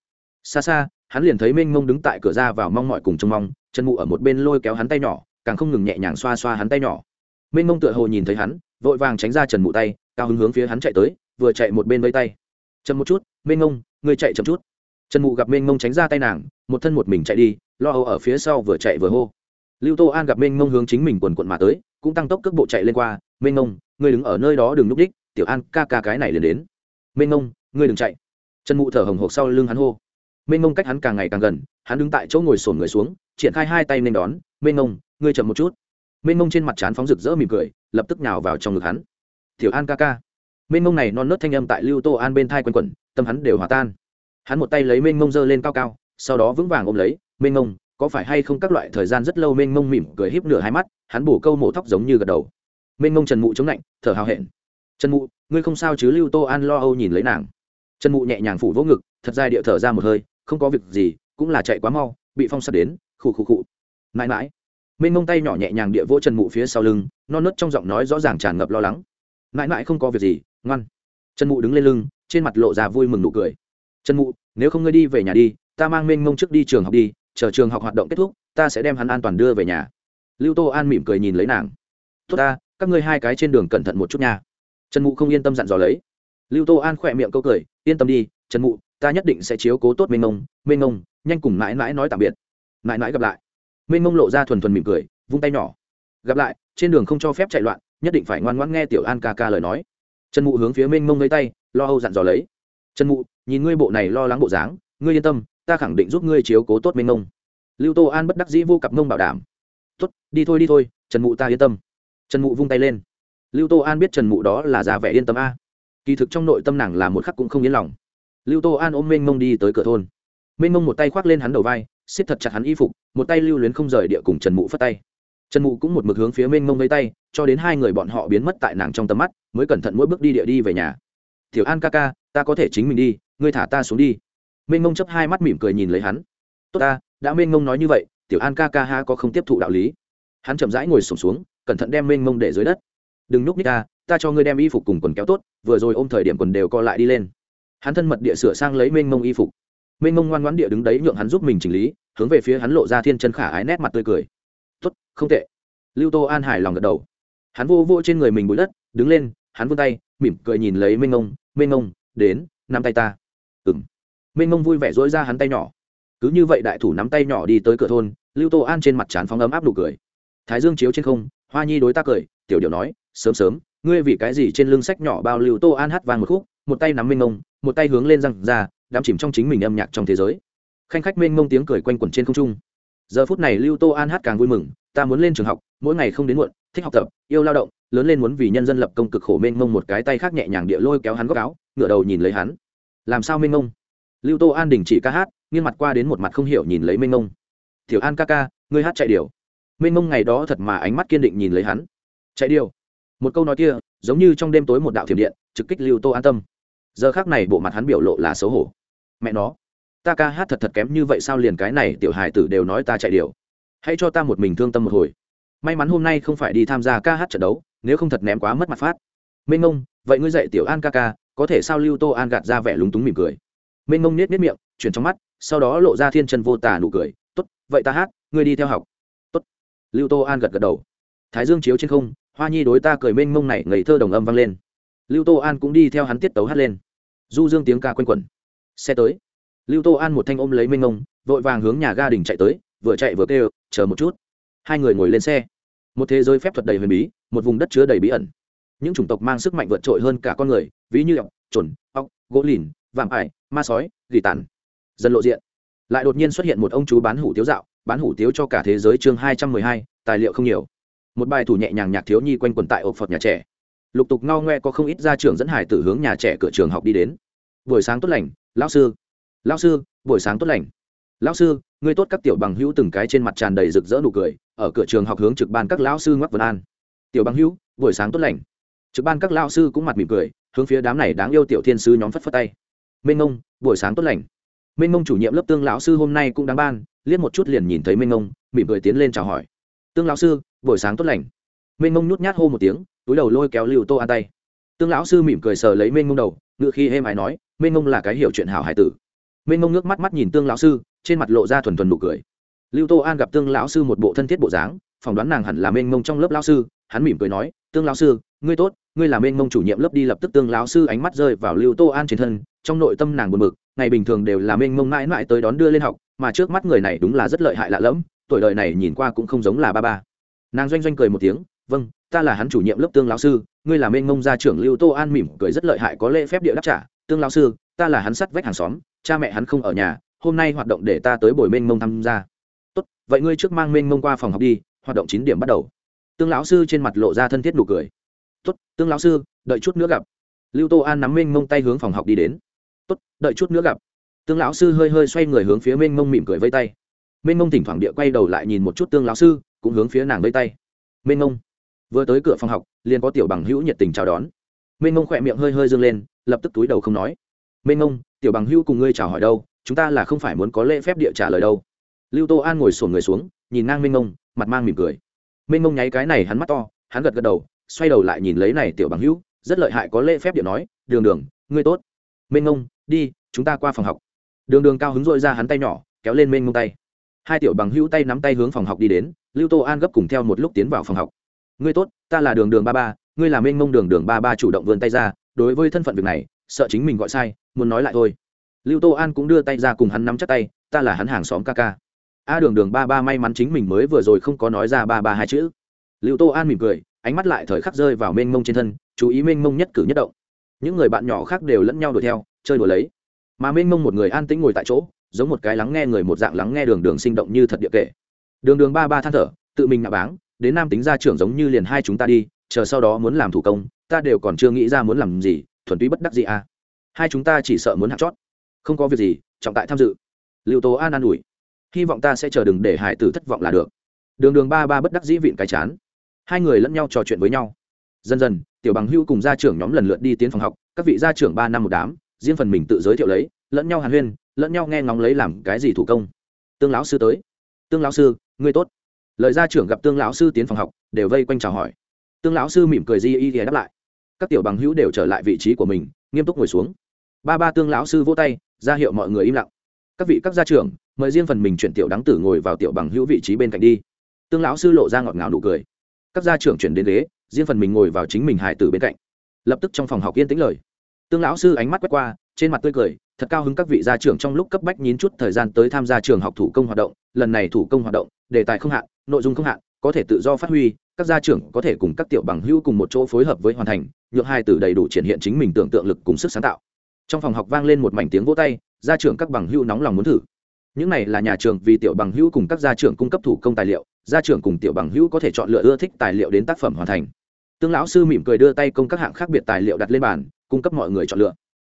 Xa xa hắn liền thấy mênh mông đứng tại cửa ra vào mong mọi cùng trông mong trần mụ ở một bên lôi kéo hắn tay nhỏ, càng không ngừng nhẹ nhàng xoa xoa hắn tay nhỏ. Mênh mông tựa hồ nhìn thấy hắn, vội vàng tránh ra trần mụ tay, cao hứng hướng phía hắn chạy tới, vừa chạy một bên vây tay. Chậm một chút, mênh mông người chạy chậm chút. Trần mụ gặp mênh mông tránh ra tay nàng, một thân một mình chạy đi, lo âu ở phía sau vừa chạy vừa hô. Lưu tô an gặp mênh mông hướng chính mình quần quận mà tới, cũng tăng tốc cước bộ chạy lên qua, mênh mông người đứng ở nơi đó đừng núp đích, tiểu an ca ca cái này liền đến. Mênh mông, ngươi đừng chạy. Trần mụ thở hồng hộc sau lưng hắn hô mênh ngông cách hắn càng ngày càng gần, hắn đứng tại chỗ ngồi sổn người xuống, triển khai hai tay nên đón, mênh ngông, ngươi chậm một chút. Mênh ngông trên mặt trán phóng rực rỡ mỉm cười, lập tức nhào vào trong ngực hắn. Tiểu an ca ca. Mênh ngông này non nớt thanh âm tại lưu tô an bên thai quanh quẩn, tâm hắn đều hòa tan. Hắn một tay lấy mênh ngông giơ lên cao cao, sau đó vững vàng ôm lấy, mênh ngông, có phải hay không các loại thời gian rất lâu? Mênh ngông mỉm cười híp nửa hai mắt, hắn bổ câu mổ tóc giống như gật đầu. Mênh ngông trần mụ chống lạnh, thở hào hẹn. Trần mụ, ngươi không sao chứ? Lưu tô an lo âu nhìn lấy nàng. Trần mụ nhẹ nhàng phủ vỗ ngực, thật dài địa thở ra một hơi không có việc gì, cũng là chạy quá mau, bị phong sắt đến, khụ khụ khụ. Mãi mãi, mênh mông tay nhỏ nhẹ nhàng địa vỗ trần mụ phía sau lưng, non nớt trong giọng nói rõ ràng tràn ngập lo lắng. Mãi mãi không có việc gì, ngoan. Trần mụ đứng lên lưng, trên mặt lộ ra vui mừng nụ cười. Trần mụ, nếu không ngươi đi về nhà đi, ta mang mênh mông trước đi trường học đi, chờ trường học hoạt động kết thúc, ta sẽ đem hắn an toàn đưa về nhà. Lưu tô an mỉm cười nhìn lấy nàng. Tốt ta, các ngươi hai cái trên đường cẩn thận một chút nha. Trần mụ không yên tâm dặn dò lấy. Lưu tô an khỏe miệng câu cười, yên tâm đi trần mụ ta nhất định sẽ chiếu cố tốt mênh ngông, mênh ngông, nhanh cùng mãi mãi nói tạm biệt. Mãi mãi gặp lại. Mênh ngông lộ ra thuần thuần mỉm cười vung tay nhỏ. Gặp lại trên đường không cho phép chạy loạn nhất định phải ngoan ngoãn nghe tiểu an ca ca lời nói. Trần mụ hướng phía mênh mông lấy tay lo âu dặn dò lấy. Trần mụ nhìn ngươi bộ này lo lắng bộ dáng ngươi yên tâm ta khẳng định giúp ngươi chiếu cố tốt mênh mông lưu tô an bất đắc dĩ vô cặp mông bảo đảm. Tốt đi thôi đi thôi trần mụ ta yên tâm. Trần mụ vung tay lên. Lưu tô an biết trần mụ đó là già vẻ yên tâm a. Kỳ thực trong nội tâm nàng là một khắc cũng không yên lòng lưu tô an ôm mênh mông đi tới cửa thôn. Mênh mông một tay khoác lên hắn đầu vai xiết thật chặt hắn y phục một tay lưu luyến không rời địa cùng trần mụ phất tay. Trần mụ cũng một mực hướng phía mênh mông lấy tay cho đến hai người bọn họ biến mất tại nàng trong tầm mắt mới cẩn thận mỗi bước đi địa đi về nhà. Tiểu an ca ca ta có thể chính mình đi ngươi thả ta xuống đi. Mênh mông chấp hai mắt mỉm cười nhìn lấy hắn. Tốt ta đã mênh mông nói như vậy tiểu an ca ca ha có không tiếp thụ đạo lý. Hắn chậm rãi ngồi sổm xuống, xuống cẩn thận đem mênh mông để dưới đất. Đừng núp ních ta ta cho ngươi đem y phục cùng quần kéo tốt vừa rồi ôm thời điểm quần đều co lại đi lên hắn thân mật địa sửa sang lấy mênh mông y phục. Mênh mông ngoan ngoãn địa đứng đấy nhượng hắn giúp mình chỉnh lý, hướng về phía hắn lộ ra thiên chân khả ái nét mặt tươi cười. Tốt, không tệ. Lưu tô an hài lòng gật đầu. Hắn vô vô trên người mình bụi đất, đứng lên, hắn vươn tay, mỉm cười nhìn lấy mênh mông mênh mông, đến, nắm tay ta. Ừng mênh mông vui vẻ dỗi ra hắn tay nhỏ. Cứ như vậy đại thủ nắm tay nhỏ đi tới cửa thôn, lưu tô an trên mặt trán phóng ấm áp nụ cười. Thái dương chiếu trên không, hoa nhi đối ta cười, tiểu điệu nói, sớm sớm, ngươi vì cái gì trên lưng sách nhỏ bao lưu tô an hát vang một khúc một tay nắm mênh mông, một tay hướng lên răng ra, đắm chìm trong chính mình âm nhạc trong thế giới. Khanh khách mênh mông tiếng cười quanh quẩn trên không trung. Giờ phút này lưu tô an hát càng vui mừng, ta muốn lên trường học, mỗi ngày không đến muộn, thích học tập, yêu lao động, lớn lên muốn vì nhân dân lập công cực khổ mênh mông một cái tay khác nhẹ nhàng địa lôi kéo hắn góc áo, ngửa đầu nhìn lấy hắn. Làm sao mênh mông? Lưu tô an đình chỉ ca hát, nghiêng mặt qua đến một mặt không hiểu nhìn lấy mênh mông. Tiểu an ca ca, ngươi hát chạy điều mênh mông ngày đó thật mà ánh mắt kiên định nhìn lấy hắn. Chạy điều một câu nói kia, giống như trong đêm tối một đạo thiểm điện, trực kích lưu tô an tâm giờ khác này bộ mặt hắn biểu lộ là xấu hổ. Mẹ nó, ta ca hát thật thật kém như vậy sao liền cái này tiểu hài tử đều nói ta chạy điều hãy cho ta một mình thương tâm một hồi. May mắn hôm nay không phải đi tham gia ca hát trận đấu, nếu không thật ném quá mất mặt phát. Minh ngông, vậy ngươi dạy tiểu an ca ca, có thể sao lưu tô an gạt ra vẻ lúng túng mỉm cười. Minh ngông nết nết miệng, chuyển trong mắt, sau đó lộ ra thiên chân vô tà nụ cười. Tốt, vậy ta hát, ngươi đi theo học. Tốt. Lưu tô an gật gật đầu. Thái dương chiếu trên không, hoa nhi đối ta cười mênh mông này ngây thơ đồng âm vang lên. Lưu tô an cũng đi theo hắn tiết tấu hát lên du dương tiếng ca q u a n quẩn. Xe tới. Lưu tô an một thanh ôm lấy minh ông vội vàng hướng nhà ga đình chạy tới, vừa chạy vừa kêu, chờ một chút. Hai người ngồi lên xe. Một thế giới phép thuật đầy huyền bí, một vùng đất chứa đầy bí ẩn. Những chủng tộc mang sức mạnh vượt trội hơn cả con người, ví như ọc trồn ọc gỗ lìn, vạm ải, ma sói, gỉ tàn. Dần lộ diện. Lại đột nhiên xuất hiện một ông chú bán hủ tiếu dạo, bán hủ tiếu cho cả thế giới chương hai trăm mười hai, tài liệu không nhiều. Một bài thủ nhẹ nhàng nhạc thiếu nhi quanh quần tại ộp phật nhà trẻ lục tục ngao ngoe có không ít ra trường dẫn hải tử hướng nhà trẻ cửa trường học đi đến. Buổi sáng tốt lành, lão sư. Lão sư, buổi sáng tốt lành. Lão sư người tốt các tiểu bằng hữu từng cái trên mặt tràn đầy rực rỡ nụ cười, ở cửa trường học hướng trực ban các lão sư ngoắc vân an. Tiểu bằng hữu, buổi sáng tốt lành. Trực ban các lão sư cũng mặt mỉm cười, hướng phía đám này đáng yêu tiểu thiên sư nhóm phất phất tay. Minh ngông buổi sáng tốt lành. Minh ngông chủ nhiệm lớp tương lão sư hôm nay cũng đáng ban, liếc một chút liền nhìn thấy minh ngông mỉm cười tiến lên chào hỏi. Tương lão sư, buổi sáng tốt lành. Minh ngông nhút nhát hô một tiếng túi đầu lôi kéo lưu tô an tay. Tương lão sư mỉm cười sờ lấy minh ngông đầu, ngựa khi êm ái nói minh ngông là cái hiểu chuyện hảo hải tử. Minh ngông nước mắt mắt nhìn tương lão sư, trên mặt lộ ra thuần thuần nụ cười. Lưu tô an gặp tương lão sư một bộ thân thiết bộ dáng, phỏng đoán nàng hẳn là mênh mông trong lớp lão sư, hắn mỉm cười nói, tương lão sư, ngươi tốt, ngươi là mênh mông chủ nhiệm lớp đi lập tức tương lão sư ánh mắt rơi vào lưu tô an trên thân, trong nội tâm nàng buồn bực, ngày bình thường đều là mênh mông mãi mãi tới đón đưa lên học, mà trước mắt người này đúng là rất lợi hại lạ lẫm, tuổi đời này nhìn qua cũng không giống là ba ba. Nàng doanh doanh cười một tiếng vâng ta là hắn chủ nhiệm lớp tương lão sư, ngươi là mênh mông gia trưởng lưu tô an mỉm cười rất lợi hại có lễ phép địa đáp trả. Tương lão sư, ta là hắn sắt vách hàng xóm, cha mẹ hắn không ở nhà, hôm nay hoạt động để ta tới buổi mênh mông tham gia. Tốt, vậy ngươi trước mang mênh mông qua phòng học đi, hoạt động chín điểm bắt đầu. Tương lão sư trên mặt lộ ra thân thiết nụ cười. Tốt, tương lão sư, đợi chút nữa gặp. Lưu tô an nắm mênh mông tay hướng phòng học đi đến. Tốt, đợi chút nữa gặp. Tương lão sư hơi hơi xoay người hướng phía mênh mông mỉm cười vây tay. Mênh mông thỉnh thoảng địa quay đầu lại nhìn một chút tương lão sư, cũng hướng phía nàng vây tay. Mênh mông vừa tới cửa phòng học, liền có tiểu bằng hữu nhiệt tình chào đón. Mênh mông khỏe miệng hơi hơi dâng lên, lập tức túi đầu không nói. Mênh ngông tiểu bằng hữu cùng ngươi chào hỏi đâu? Chúng ta là không phải muốn có lễ phép địa trả lời đâu. Lưu tô an ngồi sổn người xuống, nhìn ngang mênh ngông mặt mang mỉm cười. Mênh ngông nháy cái này hắn mắt to, hắn gật gật đầu, xoay đầu lại nhìn lấy này tiểu bằng hữu, rất lợi hại có lễ phép địa nói, đường đường, ngươi tốt. Mênh ngông đi, chúng ta qua phòng học. Đường đường cao hứng dội ra hắn tay nhỏ, kéo lên mênh ngông tay. Hai tiểu bằng hữu tay nắm tay hướng phòng học đi đến, lưu tô an gấp cùng theo một lúc tiến vào phòng học ngươi tốt, ta là đường đường ba ba, ngươi là mênh mông đường đường ba ba chủ động vươn tay ra, đối với thân phận việc này, sợ chính mình gọi sai, muốn nói lại thôi. Lưu tô an cũng đưa tay ra cùng hắn nắm chắc tay, ta là hắn hàng xóm ca ca. A đường đường ba ba may mắn chính mình mới vừa rồi không có nói ra ba ba hai chữ. Lưu tô an mỉm cười, ánh mắt lại thời khắc rơi vào mênh mông trên thân, chú ý mênh mông nhất cử nhất động. Những người bạn nhỏ khác đều lẫn nhau đuổi theo, chơi đuổi lấy. Mà mênh mông một người an tĩnh ngồi tại chỗ, giống một cái lắng nghe người một dạng lắng nghe đường đường sinh động như thật địa kể. Đường đường ba ba than thở, tự mình ngạ báng đến nam tính gia trưởng giống như liền hai chúng ta đi, chờ sau đó muốn làm thủ công, ta đều còn chưa nghĩ ra muốn làm gì, thuần túy bất đắc gì à hai chúng ta chỉ sợ muốn hạt chót. Không có việc gì, trọng tại tham dự. Liệu tố an an ủi. Hy vọng ta sẽ chờ đừng để hải tử thất vọng là được. Đường đường ba ba bất đắc dĩ vịn cái chán. Hai người lẫn nhau trò chuyện với nhau. Dần dần, tiểu bằng hưu cùng gia trưởng nhóm lần lượt đi tiến phòng học, các vị gia trưởng ba năm một đám, riêng phần mình tự giới thiệu lấy, lẫn nhau hàn huyên, lẫn nhau nghe ngóng lấy làm cái gì thủ công. Tương lão sư tới. Tương lão sư, ngươi tốt lời gia trưởng gặp tương lão sư tiến phòng học, đều vây quanh chào hỏi. Tương lão sư mỉm cười di y đáp lại. Các tiểu bằng hữu đều trở lại vị trí của mình, nghiêm túc ngồi xuống. Ba ba tương lão sư vỗ tay, ra hiệu mọi người im lặng. Các vị các gia trưởng, mời riêng phần mình chuyển tiểu đáng tử ngồi vào tiểu bằng hữu vị trí bên cạnh đi. Tương lão sư lộ ra ngọt ngào nụ cười. Các gia trưởng chuyển đến ghế, riêng phần mình ngồi vào chính mình hải tử bên cạnh. Lập tức trong phòng học yên tĩnh lời. Tương lão sư ánh mắt quét qua, trên mặt tươi cười, thật cao hứng các vị gia trưởng trong lúc cấp bách nhín chút thời gian tới tham gia trường học thủ công hoạt động, lần này thủ công hoạt động, đề tài không hạn nội dung không hạn, có thể tự do phát huy, các gia trưởng có thể cùng các tiểu bằng hữu cùng một chỗ phối hợp với hoàn thành, nhượng hai từ đầy đủ triển hiện chính mình tưởng tượng lực cùng sức sáng tạo. Trong phòng học vang lên một mảnh tiếng vỗ tay, gia trưởng các bằng hữu nóng lòng muốn thử. Những này là nhà trường vì tiểu bằng hữu cùng các gia trưởng cung cấp thủ công tài liệu, gia trưởng cùng tiểu bằng hữu có thể chọn lựa ưa thích tài liệu đến tác phẩm hoàn thành. Tương lão sư mỉm cười đưa tay công các hạng khác biệt tài liệu đặt lên bàn, cung cấp mọi người chọn lựa.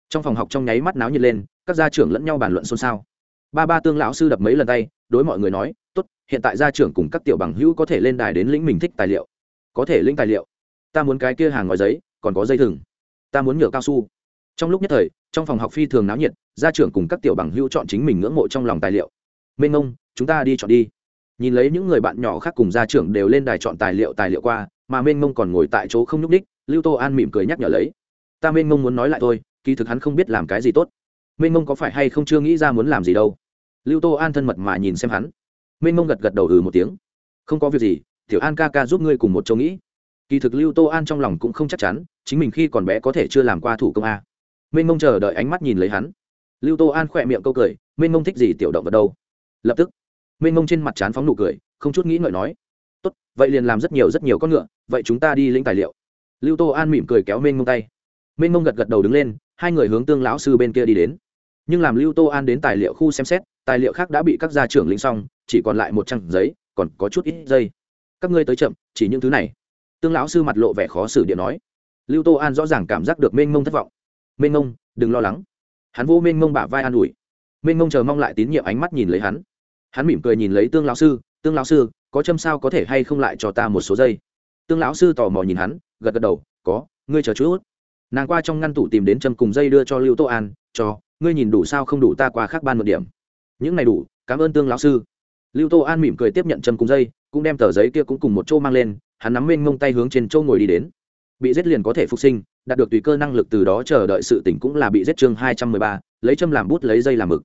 Trong phòng học trong nháy mắt náo nhiệt lên, các gia trưởng lẫn nhau bàn luận xôn xao. Ba ba tương lão sư đập mấy lần tay, đối mọi người nói, tốt hiện tại gia trưởng cùng các tiểu bằng hữu có thể lên đài đến lĩnh mình thích tài liệu. Có thể lĩnh tài liệu. Ta muốn cái kia hàng ngói giấy, còn có dây thừng. Ta muốn nhựa cao su. Trong lúc nhất thời, trong phòng học phi thường náo nhiệt, gia trưởng cùng các tiểu bằng hữu chọn chính mình ngưỡng mộ trong lòng tài liệu. Mênh ngông chúng ta đi chọn đi. Nhìn lấy những người bạn nhỏ khác cùng gia trưởng đều lên đài chọn tài liệu tài liệu qua, mà mênh ngông còn ngồi tại chỗ không nhúc đích lưu tô an mỉm cười nhắc nhở lấy. Ta mênh ngông muốn nói lại thôi, kỳ thực hắn không biết làm cái gì tốt. Mênh ngông có phải hay không chưa nghĩ ra muốn làm gì đâu. Lưu tô an thân mật mà nhìn xem hắn mênh mông gật gật đầu ừ một tiếng. Không có việc gì, tiểu an ca ca giúp ngươi cùng một châu nghĩ. Kỳ thực lưu tô an trong lòng cũng không chắc chắn, chính mình khi còn bé có thể chưa làm qua thủ công a. Mênh mông chờ đợi ánh mắt nhìn lấy hắn. Lưu tô an khỏe miệng câu cười mênh mông thích gì tiểu động vật đâu? Lập tức mênh mông trên mặt chán phóng nụ cười, không chút nghĩ ngợi nói. Tốt, vậy liền làm rất nhiều rất nhiều con ngựa, vậy chúng ta đi lĩnh tài liệu. Lưu tô an mỉm cười kéo mênh mông tay. Mênh mông gật gật đầu đứng lên, hai người hướng tương lão sư bên kia đi đến. Nhưng làm lưu tô an đến tài liệu khu xem xét, tài liệu khác đã bị các gia trưởng lĩnh xong chỉ còn lại một trang giấy, còn có chút ít giây các ngươi tới chậm, chỉ những thứ này. Tương lão sư mặt lộ vẻ khó xử điện nói. Lưu tô an rõ ràng cảm giác được mênh mông thất vọng. Mênh mông, đừng lo lắng. Hắn vô mênh mông bả vai an ủi. Mênh mông chờ mong lại tín nhiệm ánh mắt nhìn lấy hắn. Hắn mỉm cười nhìn lấy tương lão sư, tương lão sư, có châm sao có thể hay không lại cho ta một số giây tương lão sư tò mò nhìn hắn, gật gật đầu, có, ngươi chờ chút. Nàng qua trong ngăn tủ tìm đến châm cùng dây đưa cho lưu tô an, cho, ngươi nhìn đủ sao không đủ ta qua khác ban một điểm. Những này đủ, cảm ơn tương lão sư lưu tô an mỉm cười tiếp nhận châm cùng dây, cũng đem tờ giấy kia cũng cùng một chỗ mang lên, hắn nắm mênh mông tay hướng trên châu ngồi đi đến. Bị giết liền có thể phục sinh, đạt được tùy cơ năng lực từ đó chờ đợi sự tỉnh cũng là bị giết chương hai trăm mười ba, lấy châm làm bút, lấy dây làm mực.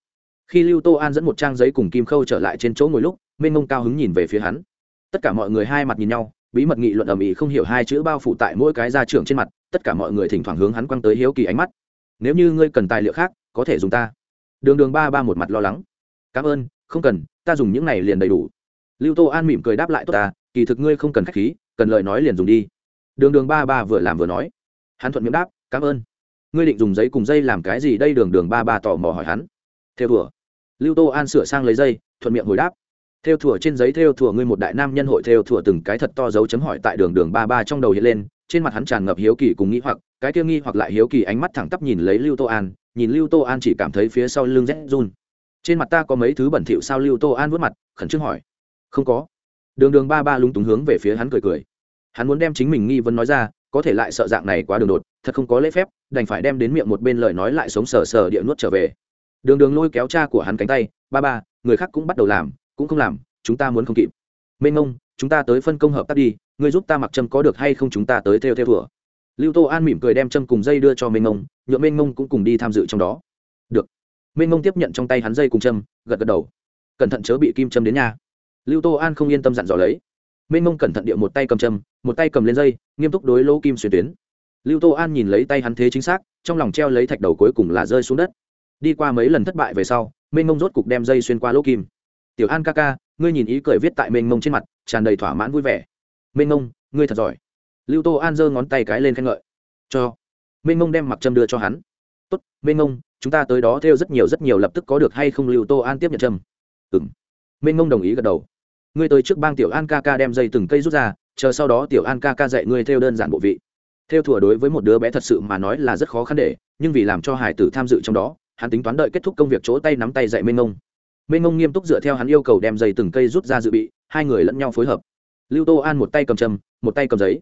Khi lưu tô an dẫn một trang giấy cùng kim khâu trở lại trên chỗ ngồi lúc, mênh mông cao hứng nhìn về phía hắn. Tất cả mọi người hai mặt nhìn nhau, bí mật nghị luận ầm ĩ không hiểu hai chữ bao phủ tại mỗi cái gia trưởng trên mặt, tất cả mọi người thỉnh thoảng hướng hắn quăng tới hiếu kỳ ánh mắt. Nếu như ngươi cần tài liệu khác, có thể dùng ta. Đường đường ba ba một mặt lo lắng. Cảm ơn, không cần ta dùng những này liền đầy đủ. Lưu tô an mỉm cười đáp lại, tốt ta, kỳ thực ngươi không cần k h á c h khí, cần lời nói liền dùng đi. Đường đường ba ba vừa làm vừa nói. Hắn thuận miệng đáp, cảm ơn. Ngươi định dùng giấy cùng dây làm cái gì đây? Đường đường ba ba tò mò hỏi hắn. Theo thùa. Lưu tô an sửa sang lấy dây, thuận miệng hồi đáp. Theo thùa trên giấy, theo thùa ngươi một đại nam nhân hội theo thùa từng cái thật to dấu chấm hỏi tại đường đường ba ba trong đầu hiện lên, trên mặt hắn tràn ngập hiếu kỳ cùng nghĩ hoặc, cái kia nghi hoặc lại hiếu kỳ ánh mắt thẳng tắp nhìn lấy lưu tô an, nhìn lưu tô an chỉ cảm thấy phía sau lưng rét run trên mặt ta có mấy thứ bẩn thỉu sao lưu tô an vớt mặt, khẩn trương hỏi. Không có. Đường đường ba ba lúng túng hướng về phía hắn cười cười. Hắn muốn đem chính mình nghi vấn nói ra, có thể lại sợ dạng này quá đường đột, thật không có lễ phép, đành phải đem đến miệng một bên lời nói lại sống sờ sờ địa nuốt trở về. Đường đường lôi kéo cha của hắn cánh tay, ba ba, người khác cũng bắt đầu làm, cũng không làm, chúng ta muốn không kịp. Mênh ngông chúng ta tới phân công hợp tác đi, người giúp ta mặc trâm có được hay không chúng ta tới theo theo thủa. Lưu tô an mỉm cười đem trâm cùng dây đưa cho mênh ngông nhuộm mênh ngông cũng cùng đi tham dự trong đó. Được mênh ngông tiếp nhận trong tay hắn dây cùng trâm gật gật đầu. Cẩn thận chớ bị kim trâm đến nhà lưu tô an không yên tâm dặn dò lấy. Mênh ngông cẩn thận địa một tay cầm trâm một tay cầm lên dây, nghiêm túc đối lỗ kim xuyên tuyến. Lưu tô an nhìn lấy tay hắn thế chính xác, trong lòng treo lấy thạch đầu cuối cùng là rơi xuống đất. Đi qua mấy lần thất bại về sau mênh mông rốt cục đem dây xuyên qua lỗ kim. Tiểu an ca ca, ngươi nhìn ý cười viết tại mênh mông trên mặt, tràn đầy thỏa mãn vui vẻ. Mênh mông ngươi thật giỏi. Lưu tô an giơ ngón tay cái lên khen ngợi. Cho. Mênh mông đem mặc trâm đưa cho hắn. Tốt mênh mông chúng ta tới đó theo rất nhiều rất nhiều lập tức có được hay không, lưu tô an tiếp nhận trâm ừng minh ngông đồng ý gật đầu. Ngươi tới trước bang tiểu an ca ca đem dây từng cây rút ra, chờ sau đó tiểu an ca ca dạy ngươi theo đơn giản bộ vị. Theo thùa đối với một đứa bé thật sự mà nói là rất khó khăn để, nhưng vì làm cho hải tử tham dự trong đó, hắn tính toán đợi kết thúc công việc chỗ tay nắm tay dạy minh ngông. Minh ngông nghiêm túc dựa theo hắn yêu cầu đem dây từng cây rút ra dự bị, hai người lẫn nhau phối hợp. Lưu tô an một tay cầm châm, một tay cầm giấy.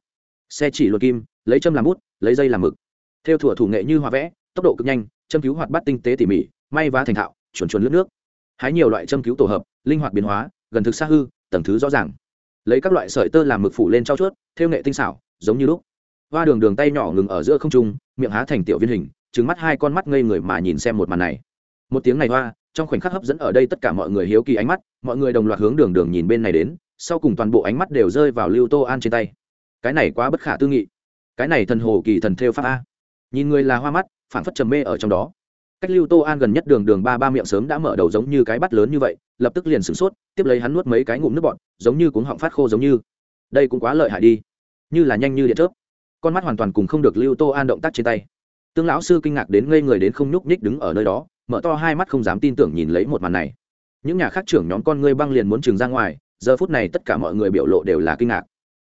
Xe chỉ luật kim, lấy châm làm bút, lấy dây làm mực. Theo thùa thủ nghệ như hòa vẽ, tốc độ cực nhanh châm cứu hoạt bát tinh tế tỉ mỉ, may vá thành thạo chuẩn chuẩn lướt nước. Hái nhiều loại châm cứu tổ hợp, linh hoạt biến hóa, gần thực xa hư, tầng thứ rõ ràng. Lấy các loại sợi tơ làm mực phủ lên trao chuốt, theo nghệ tinh xảo, giống như lúc. Hoa đường đường tay nhỏ ngừng ở giữa không trung, miệng há thành tiểu viên hình trứng mắt hai con mắt ngây người mà nhìn xem một màn này. Một tiếng này hoa, trong khoảnh khắc hấp dẫn ở đây tất cả mọi người hiếu kỳ ánh mắt, mọi người đồng loạt hướng đường đường nhìn bên này đến, sau cùng toàn bộ ánh mắt đều rơi vào lưu tô an trên tay. Cái này quá bất khả tư nghị. Cái này thần hồ kỳ thần theo pháp a. Nhìn người là hoa mắt phản phất trầm mê ở trong đó. Cách lưu tô an gần nhất đường đường ba ba miệng sớm đã mở đầu giống như cái bắt lớn như vậy, lập tức liền sửng sốt, tiếp lấy hắn nuốt mấy cái ngụm nước bọt, giống như cuống họng phát khô giống như. Đây cũng quá lợi hại đi. Như là nhanh như điện chớp. Con mắt hoàn toàn cùng không được lưu tô an động tác trên tay. Tương lão sư kinh ngạc đến ngây người đến không nhúc nhích đứng ở nơi đó, mở to hai mắt không dám tin tưởng nhìn lấy một màn này. Những nhà khác trưởng nhóm con ngươi băng liền muốn trường ra ngoài, giờ phút này tất cả mọi người biểu lộ đều là kinh ngạc.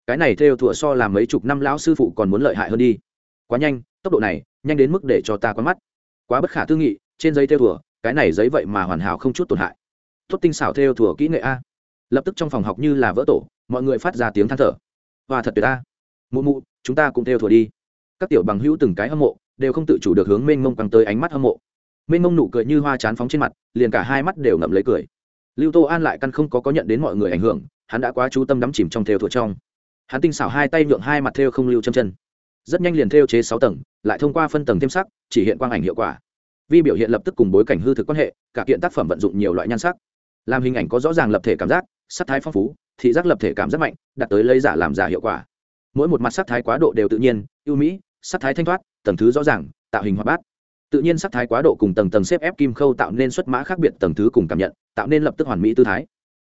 Cái này theo thủa so làm mấy chục năm lão sư phụ còn muốn lợi hại hơn đi. Quá nhanh tốc độ này, nhanh đến mức để cho ta quán mắt. Quá bất khả tư nghị, trên giấy theo thùa, cái này giấy vậy mà hoàn hảo không chút tổn hại. Tốt tinh xảo theo thùa kỹ nghệ a. Lập tức trong phòng học như là vỡ tổ, mọi người phát ra tiếng than thở. Và thật tuyệt a. Mụ mụ, chúng ta cũng theo thùa đi. Các tiểu bằng hữu từng cái hâm mộ, đều không tự chủ được hướng mênh mông căng tới ánh mắt hâm mộ. Mênh mông nụ cười như hoa chán phóng trên mặt, liền cả hai mắt đều ngậm lấy cười. Lưu tô an lại căn không có có nhận đến mọi người ảnh hưởng, hắn đã quá chú tâm đắm chìm trong theo thùa trong. Hắn tinh xảo hai tay nhượng hai mặt theo không lưu châm chân rất nhanh liền theo chế sáu tầng, lại thông qua phân tầng thêm sắc, chỉ hiện quang ảnh hiệu quả. Vi biểu hiện lập tức cùng bối cảnh hư thực quan hệ, cả kiện tác phẩm vận dụng nhiều loại nhan sắc. Làm hình ảnh có rõ ràng lập thể cảm giác, sắc thái phong phú, thị giác lập thể cảm rất mạnh, đạt tới lấy giả làm giả hiệu quả. Mỗi một mặt sắc thái quá độ đều tự nhiên, ưu mỹ, sắc thái thanh thoát, tầng thứ rõ ràng, tạo hình hoạt bát. Tự nhiên sắc thái quá độ cùng tầng tầng xếp ép kim khâu tạo nên xuất mã khác biệt tầng thứ cùng cảm nhận, tạo nên lập tức hoàn mỹ tư thái.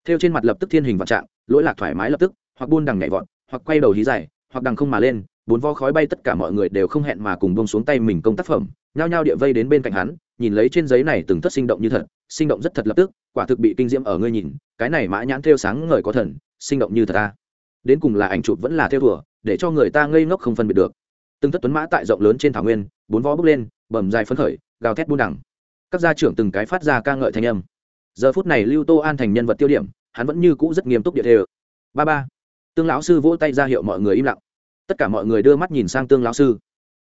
Theo trên mặt lập tức thiên hình vạn trạng, lỗi lạc thoải mái lập tức, hoặc buôn đằng nhảy vọt, hoặc quay đầu hí dài, hoặc đằng không mà lên bốn vo khói bay tất cả mọi người đều không hẹn mà cùng bông xuống tay mình công tác phẩm, nhao nhao địa vây đến bên cạnh hắn, nhìn lấy trên giấy này từng thất sinh động như thật, sinh động rất thật lập tức, quả thực bị kinh diễm ở ngươi nhìn, cái này mã nhãn thêu sáng ngời có thần, sinh động như thật ta đến cùng là ảnh chụp vẫn là theo thùa, để cho người ta ngây ngốc không phân biệt được. Từng thất tuấn mã tại rộng lớn trên thảo nguyên, bốn vó bước lên, bầm dài phấn khởi, gào thét buôn đẳng. Các gia trưởng từng cái phát ra ca ngợi thanh âm. Giờ phút này lưu tô an thành nhân vật tiêu điểm, hắn vẫn như cũ rất nghiêm túc địa thê ba ba. Tương lão sư vỗ tay ra hiệu mọi người im lặng tất cả mọi người đưa mắt nhìn sang tương lão sư.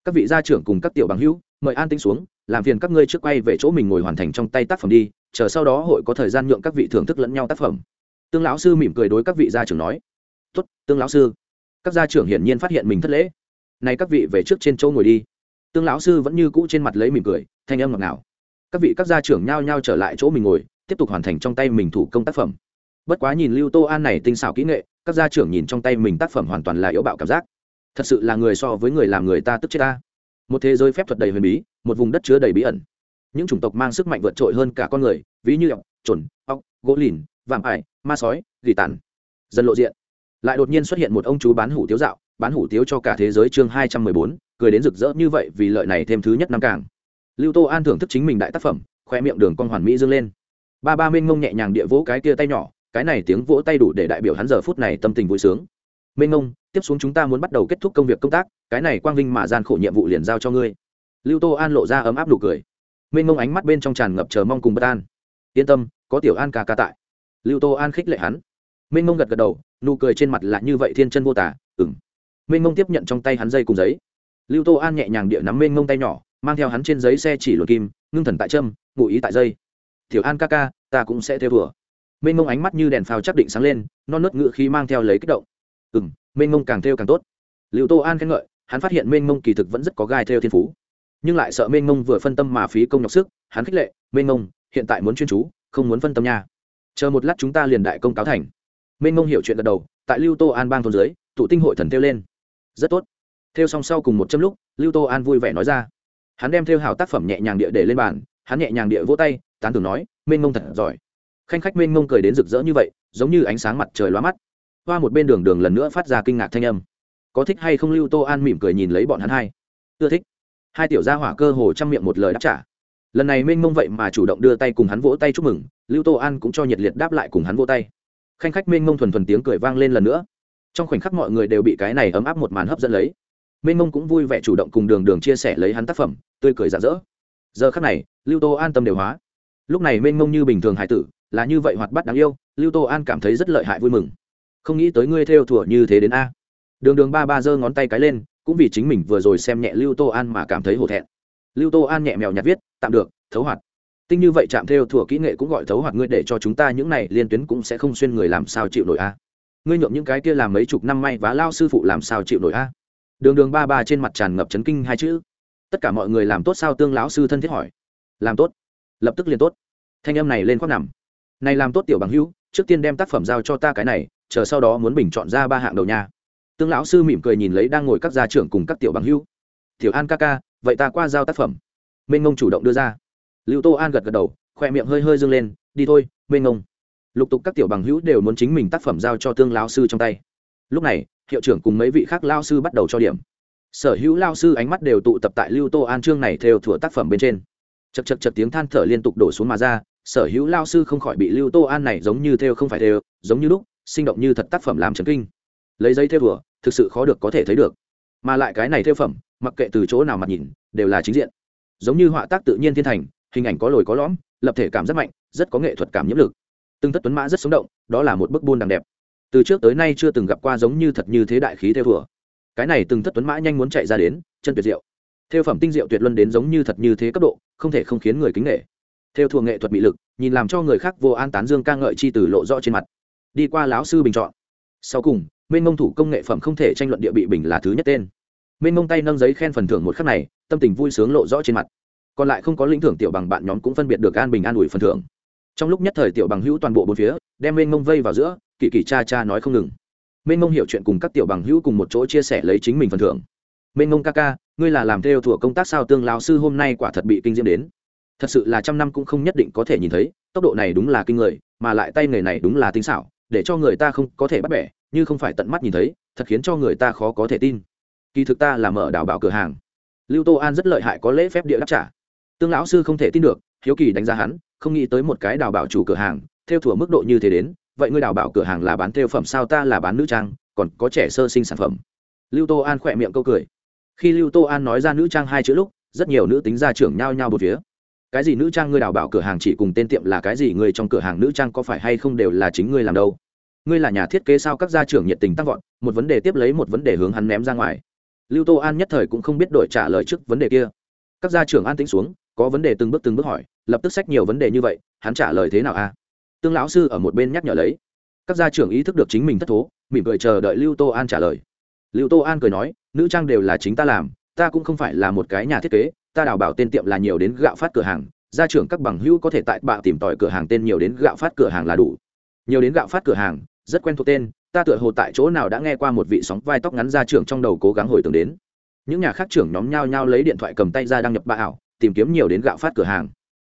Các vị gia trưởng cùng các tiểu bằng hữu, mời an tính xuống, làm phiền các ngươi trước quay về chỗ mình ngồi hoàn thành trong tay tác phẩm đi, chờ sau đó hội có thời gian nhượng các vị thưởng thức lẫn nhau tác phẩm. Tương lão sư mỉm cười đối các vị gia trưởng nói. Tốt, tương lão sư. Các gia trưởng hiển nhiên phát hiện mình thất lễ. Này các vị về trước trên chỗ ngồi đi. Tương lão sư vẫn như cũ trên mặt lấy mỉm cười, thanh âm ngọt ngào. Các vị các gia trưởng nhao nhao trở lại chỗ mình ngồi, tiếp tục hoàn thành trong tay mình thủ công tác phẩm. Bất quá nhìn lưu tô an này tinh xảo kỹ nghệ, các gia trưởng nhìn trong tay mình tác phẩm hoàn toàn là yếu bạo cảm giác thật sự là người so với người làm người ta tức chết ta. Một thế giới phép thuật đầy huyền bí, một vùng đất chứa đầy bí ẩn. Những chủng tộc mang sức mạnh vượt trội hơn cả con người, ví như ọc trồn ọc gỗ lìn, vạm ải, ma sói, gỉ tàn. Dần lộ diện. Lại đột nhiên xuất hiện một ông chú bán hủ tiếu dạo, bán hủ tiếu cho cả thế giới chương hai trăm mười bốn, cười đến rực rỡ như vậy vì lợi này thêm thứ nhất năm càng. Lưu tô an thưởng thức chính mình đại tác phẩm, khoe miệng đường con hoàn mỹ dâng lên. Ba ba mênh ngông nhẹ nhàng địa vỗ cái kia tay nhỏ, cái này tiếng vỗ tay đủ để đại biểu hắn giờ phút này tâm tình vui sướng. Mênh ngông tiếp xuống chúng ta muốn bắt đầu kết thúc công việc công tác, cái này quang vinh mà gian khổ nhiệm vụ liền giao cho ngươi. Lưu tô an lộ ra ấm áp nụ cười. Mênh mông ánh mắt bên trong tràn ngập chờ mong cùng bất an. Yên tâm, có tiểu an ca ca tại. Lưu tô an khích lệ hắn. Mênh mông gật gật đầu, nụ cười trên mặt là như vậy thiên chân vô tả ừng mênh mông tiếp nhận trong tay hắn dây cùng giấy. Lưu tô an nhẹ nhàng địa nắm mênh mông tay nhỏ, mang theo hắn trên giấy xe chỉ luật kim, ngưng thần tại trâm ngụ ý tại dây. Tiểu an ca ca, ta cũng sẽ theo vừa mênh mông ánh mắt như đèn phao chắc định sáng lên, non nớt ngự khí mang theo lấy kích động. Ừ m mênh mông càng theo càng tốt. Lưu tô an khen ngợi, hắn phát hiện mênh mông kỳ thực vẫn rất có gai theo thiên phú. Nhưng lại sợ mênh mông vừa phân tâm mà phí công nhọc sức, hắn khích lệ, mênh mông, hiện tại muốn chuyên chú, không muốn phân tâm nha. Chờ một lát chúng ta liền đại công cáo thành. Mênh mông hiểu chuyện gật đầu, tại lưu tô an bang thôn dưới, tụ tinh hội thần theo lên. Rất tốt. Theo song sau cùng một châm lúc, lưu tô an vui vẻ nói ra. Hắn đem theo hào tác phẩm nhẹ nhàng địa để lên bàn, hắn nhẹ nhàng địa vỗ tay, tán tưởng nói, mênh mông thật giỏi. Khanh khách mênh mông cười đến rực rỡ như vậy, giống như ánh sáng mặt trời lóa mắt hoa một bên đường đường lần nữa phát ra kinh ngạc thanh âm. Có thích hay không lưu tô an mỉm cười nhìn lấy bọn hắn hai. Ưa thích. Hai tiểu gia hỏa cơ hồ chăm miệng một lời đáp trả. Lần này mênh mông vậy mà chủ động đưa tay cùng hắn vỗ tay chúc mừng, lưu tô an cũng cho nhiệt liệt đáp lại cùng hắn vỗ tay. Khanh khách mênh mông thuần thuần tiếng cười vang lên lần nữa. Trong khoảnh khắc mọi người đều bị cái này ấm áp một màn hấp dẫn lấy. Mênh mông cũng vui vẻ chủ động cùng đường đường chia sẻ lấy hắn tác phẩm, tươi cười rạng rỡ. Giờ khắc này, lưu tô an tâm đều hóa. Lúc này mênh mông như bình thường hải tử, là như vậy hoạt bát đáng yêu, lưu tô an cảm thấy rất lợi hại vui mừng không nghĩ tới ngươi theo thủa như thế đến a. Đường đường ba ba giơ ngón tay cái lên, cũng vì chính mình vừa rồi xem nhẹ lưu tô an mà cảm thấy hổ thẹn. Lưu tô an nhẹ mèo nhạt viết, tạm được, thấu hoạt. Tinh như vậy chạm theo thủa kỹ nghệ cũng gọi thấu hoạt ngươi để cho chúng ta những này liên tuyến cũng sẽ không xuyên người làm sao chịu nổi a. Ngươi nhuộm những cái kia làm mấy chục năm may và lao sư phụ làm sao chịu nổi a. Đường đường ba ba trên mặt tràn ngập chấn kinh hai chữ. Tất cả mọi người làm tốt sao tương lão sư thân thiết hỏi. Làm tốt. Lập tức liền tốt. Thanh âm này lên khoác nằm. Này làm tốt tiểu bằng hữu, trước tiên đem tác phẩm giao cho ta cái này chờ sau đó muốn bình chọn ra ba hạng đầu nha. Tương lão sư mỉm cười nhìn lấy đang ngồi các gia trưởng cùng các tiểu bằng hữu tiểu an ca ca, vậy ta qua giao tác phẩm. Minh ngông chủ động đưa ra. Lưu tô an gật gật đầu, khoe miệng hơi hơi dâng lên, đi thôi minh ngông. Lục tục các tiểu bằng hữu đều muốn chính mình tác phẩm giao cho tương lão sư trong tay. Lúc này, hiệu trưởng cùng mấy vị khác lao sư bắt đầu cho điểm. Sở hữu lao sư ánh mắt đều tụ tập tại lưu tô an chương này theo thủa tác phẩm bên trên. Chật chật chật tiếng than thở liên tục đổ xuống mà ra, sở hữu lao sư không khỏi bị lưu tô an này giống như theo không phải theo, giống như lúc sinh động như thật tác phẩm làm chấn kinh. Lấy giấy theo vừa thực sự khó được có thể thấy được. Mà lại cái này theo phẩm, mặc kệ từ chỗ nào mặt nhìn, đều là chính diện. Giống như họa tác tự nhiên thiên thành, hình ảnh có lồi có lõm, lập thể cảm rất mạnh, rất có nghệ thuật cảm nhiễm lực. Từng thất tuấn mã rất sống động, đó là một bức buôn đằng đẹp. Từ trước tới nay chưa từng gặp qua giống như thật như thế đại khí theo vừa cái này từng thất tuấn mã nhanh muốn chạy ra đến, chân tuyệt diệu. Theo phẩm tinh diệu tuyệt luân đến giống như thật như thế cấp độ, không thể không khiến người kính nghệ theo thuộc nghệ thuật bị lực, nhìn làm cho người khác vô an tán dương ca ngợi chi từ lộ rõ trên mặt đi qua lão sư bình chọn. Sau cùng, mênh mông thủ công nghệ phẩm không thể tranh luận địa bị bình là thứ nhất tên. Mênh mông tay nâng giấy khen phần thưởng một khắc này, tâm tình vui sướng lộ rõ trên mặt. Còn lại không có lĩnh thưởng tiểu bằng bạn nhóm cũng phân biệt được an bình an ủi phần thưởng. Trong lúc nhất thời tiểu bằng hữu toàn bộ bốn phía, đem mênh mông vây vào giữa, kỳ kỳ cha cha nói không ngừng. Mênh mông hiểu chuyện cùng các tiểu bằng hữu cùng một chỗ chia sẻ lấy chính mình phần thưởng. Mênh mông ca ca, ngươi là làm theo thủa công tác sao tương lão sư hôm nay quả thật bị kinh diễm đến. Thật sự là trăm năm cũng không nhất định có thể nhìn thấy, tốc độ này đúng là kinh người, mà lại tay nghề này đúng là tinh xảo để cho người ta không có thể bắt bẻ, như không phải tận mắt nhìn thấy, thật khiến cho người ta khó có thể tin. Kỳ thực ta là mở đảo bảo cửa hàng. Lưu tô an rất lợi hại có lễ phép địa đáp trả. Tương lão sư không thể tin được, hiếu kỳ đánh giá hắn, không nghĩ tới một cái đào bảo chủ cửa hàng, theo thủa mức độ như thế đến, vậy ngươi đào bảo cửa hàng là bán theo phẩm sao ta là bán nữ trang, còn có trẻ sơ sinh sản phẩm. Lưu tô an khỏe miệng câu cười. Khi lưu tô an nói ra nữ trang hai chữ lúc, rất nhiều nữ tính gia trưởng nhao nhao một phía cái gì nữ trang ngươi đào bảo cửa hàng chỉ cùng tên tiệm là cái gì, ngươi trong cửa hàng nữ trang có phải hay không đều là chính ngươi làm đâu? Ngươi là nhà thiết kế sao các gia trưởng nhiệt tình tăng vọt, một vấn đề tiếp lấy một vấn đề hướng hắn ném ra ngoài. Lưu tô an nhất thời cũng không biết đổi trả lời trước vấn đề kia. Các gia trưởng an tĩnh xuống, có vấn đề từng bước từng bước hỏi, lập tức sách nhiều vấn đề như vậy, hắn trả lời thế nào a tương lão sư ở một bên nhắc nhở lấy. Các gia trưởng ý thức được chính mình thất thố, mỉm cười chờ đợi lưu tô an trả lời. Lưu tô an cười nói, nữ trang đều là chính ta làm ta cũng không phải là một cái nhà thiết kế, ta đào bảo tên tiệm là nhiều đến gạo phát cửa hàng, gia trưởng các bằng hữu có thể tại bạ tìm tòi cửa hàng tên nhiều đến gạo phát cửa hàng là đủ. Nhiều đến gạo phát cửa hàng, rất quen thuộc tên, ta tựa hồ tại chỗ nào đã nghe qua một vị sóng vai tóc ngắn gia trưởng trong đầu cố gắng hồi tưởng đến. Những nhà khác trưởng nhóm nhau nhau lấy điện thoại cầm tay ra đăng nhập bạ ảo, tìm kiếm nhiều đến gạo phát cửa hàng.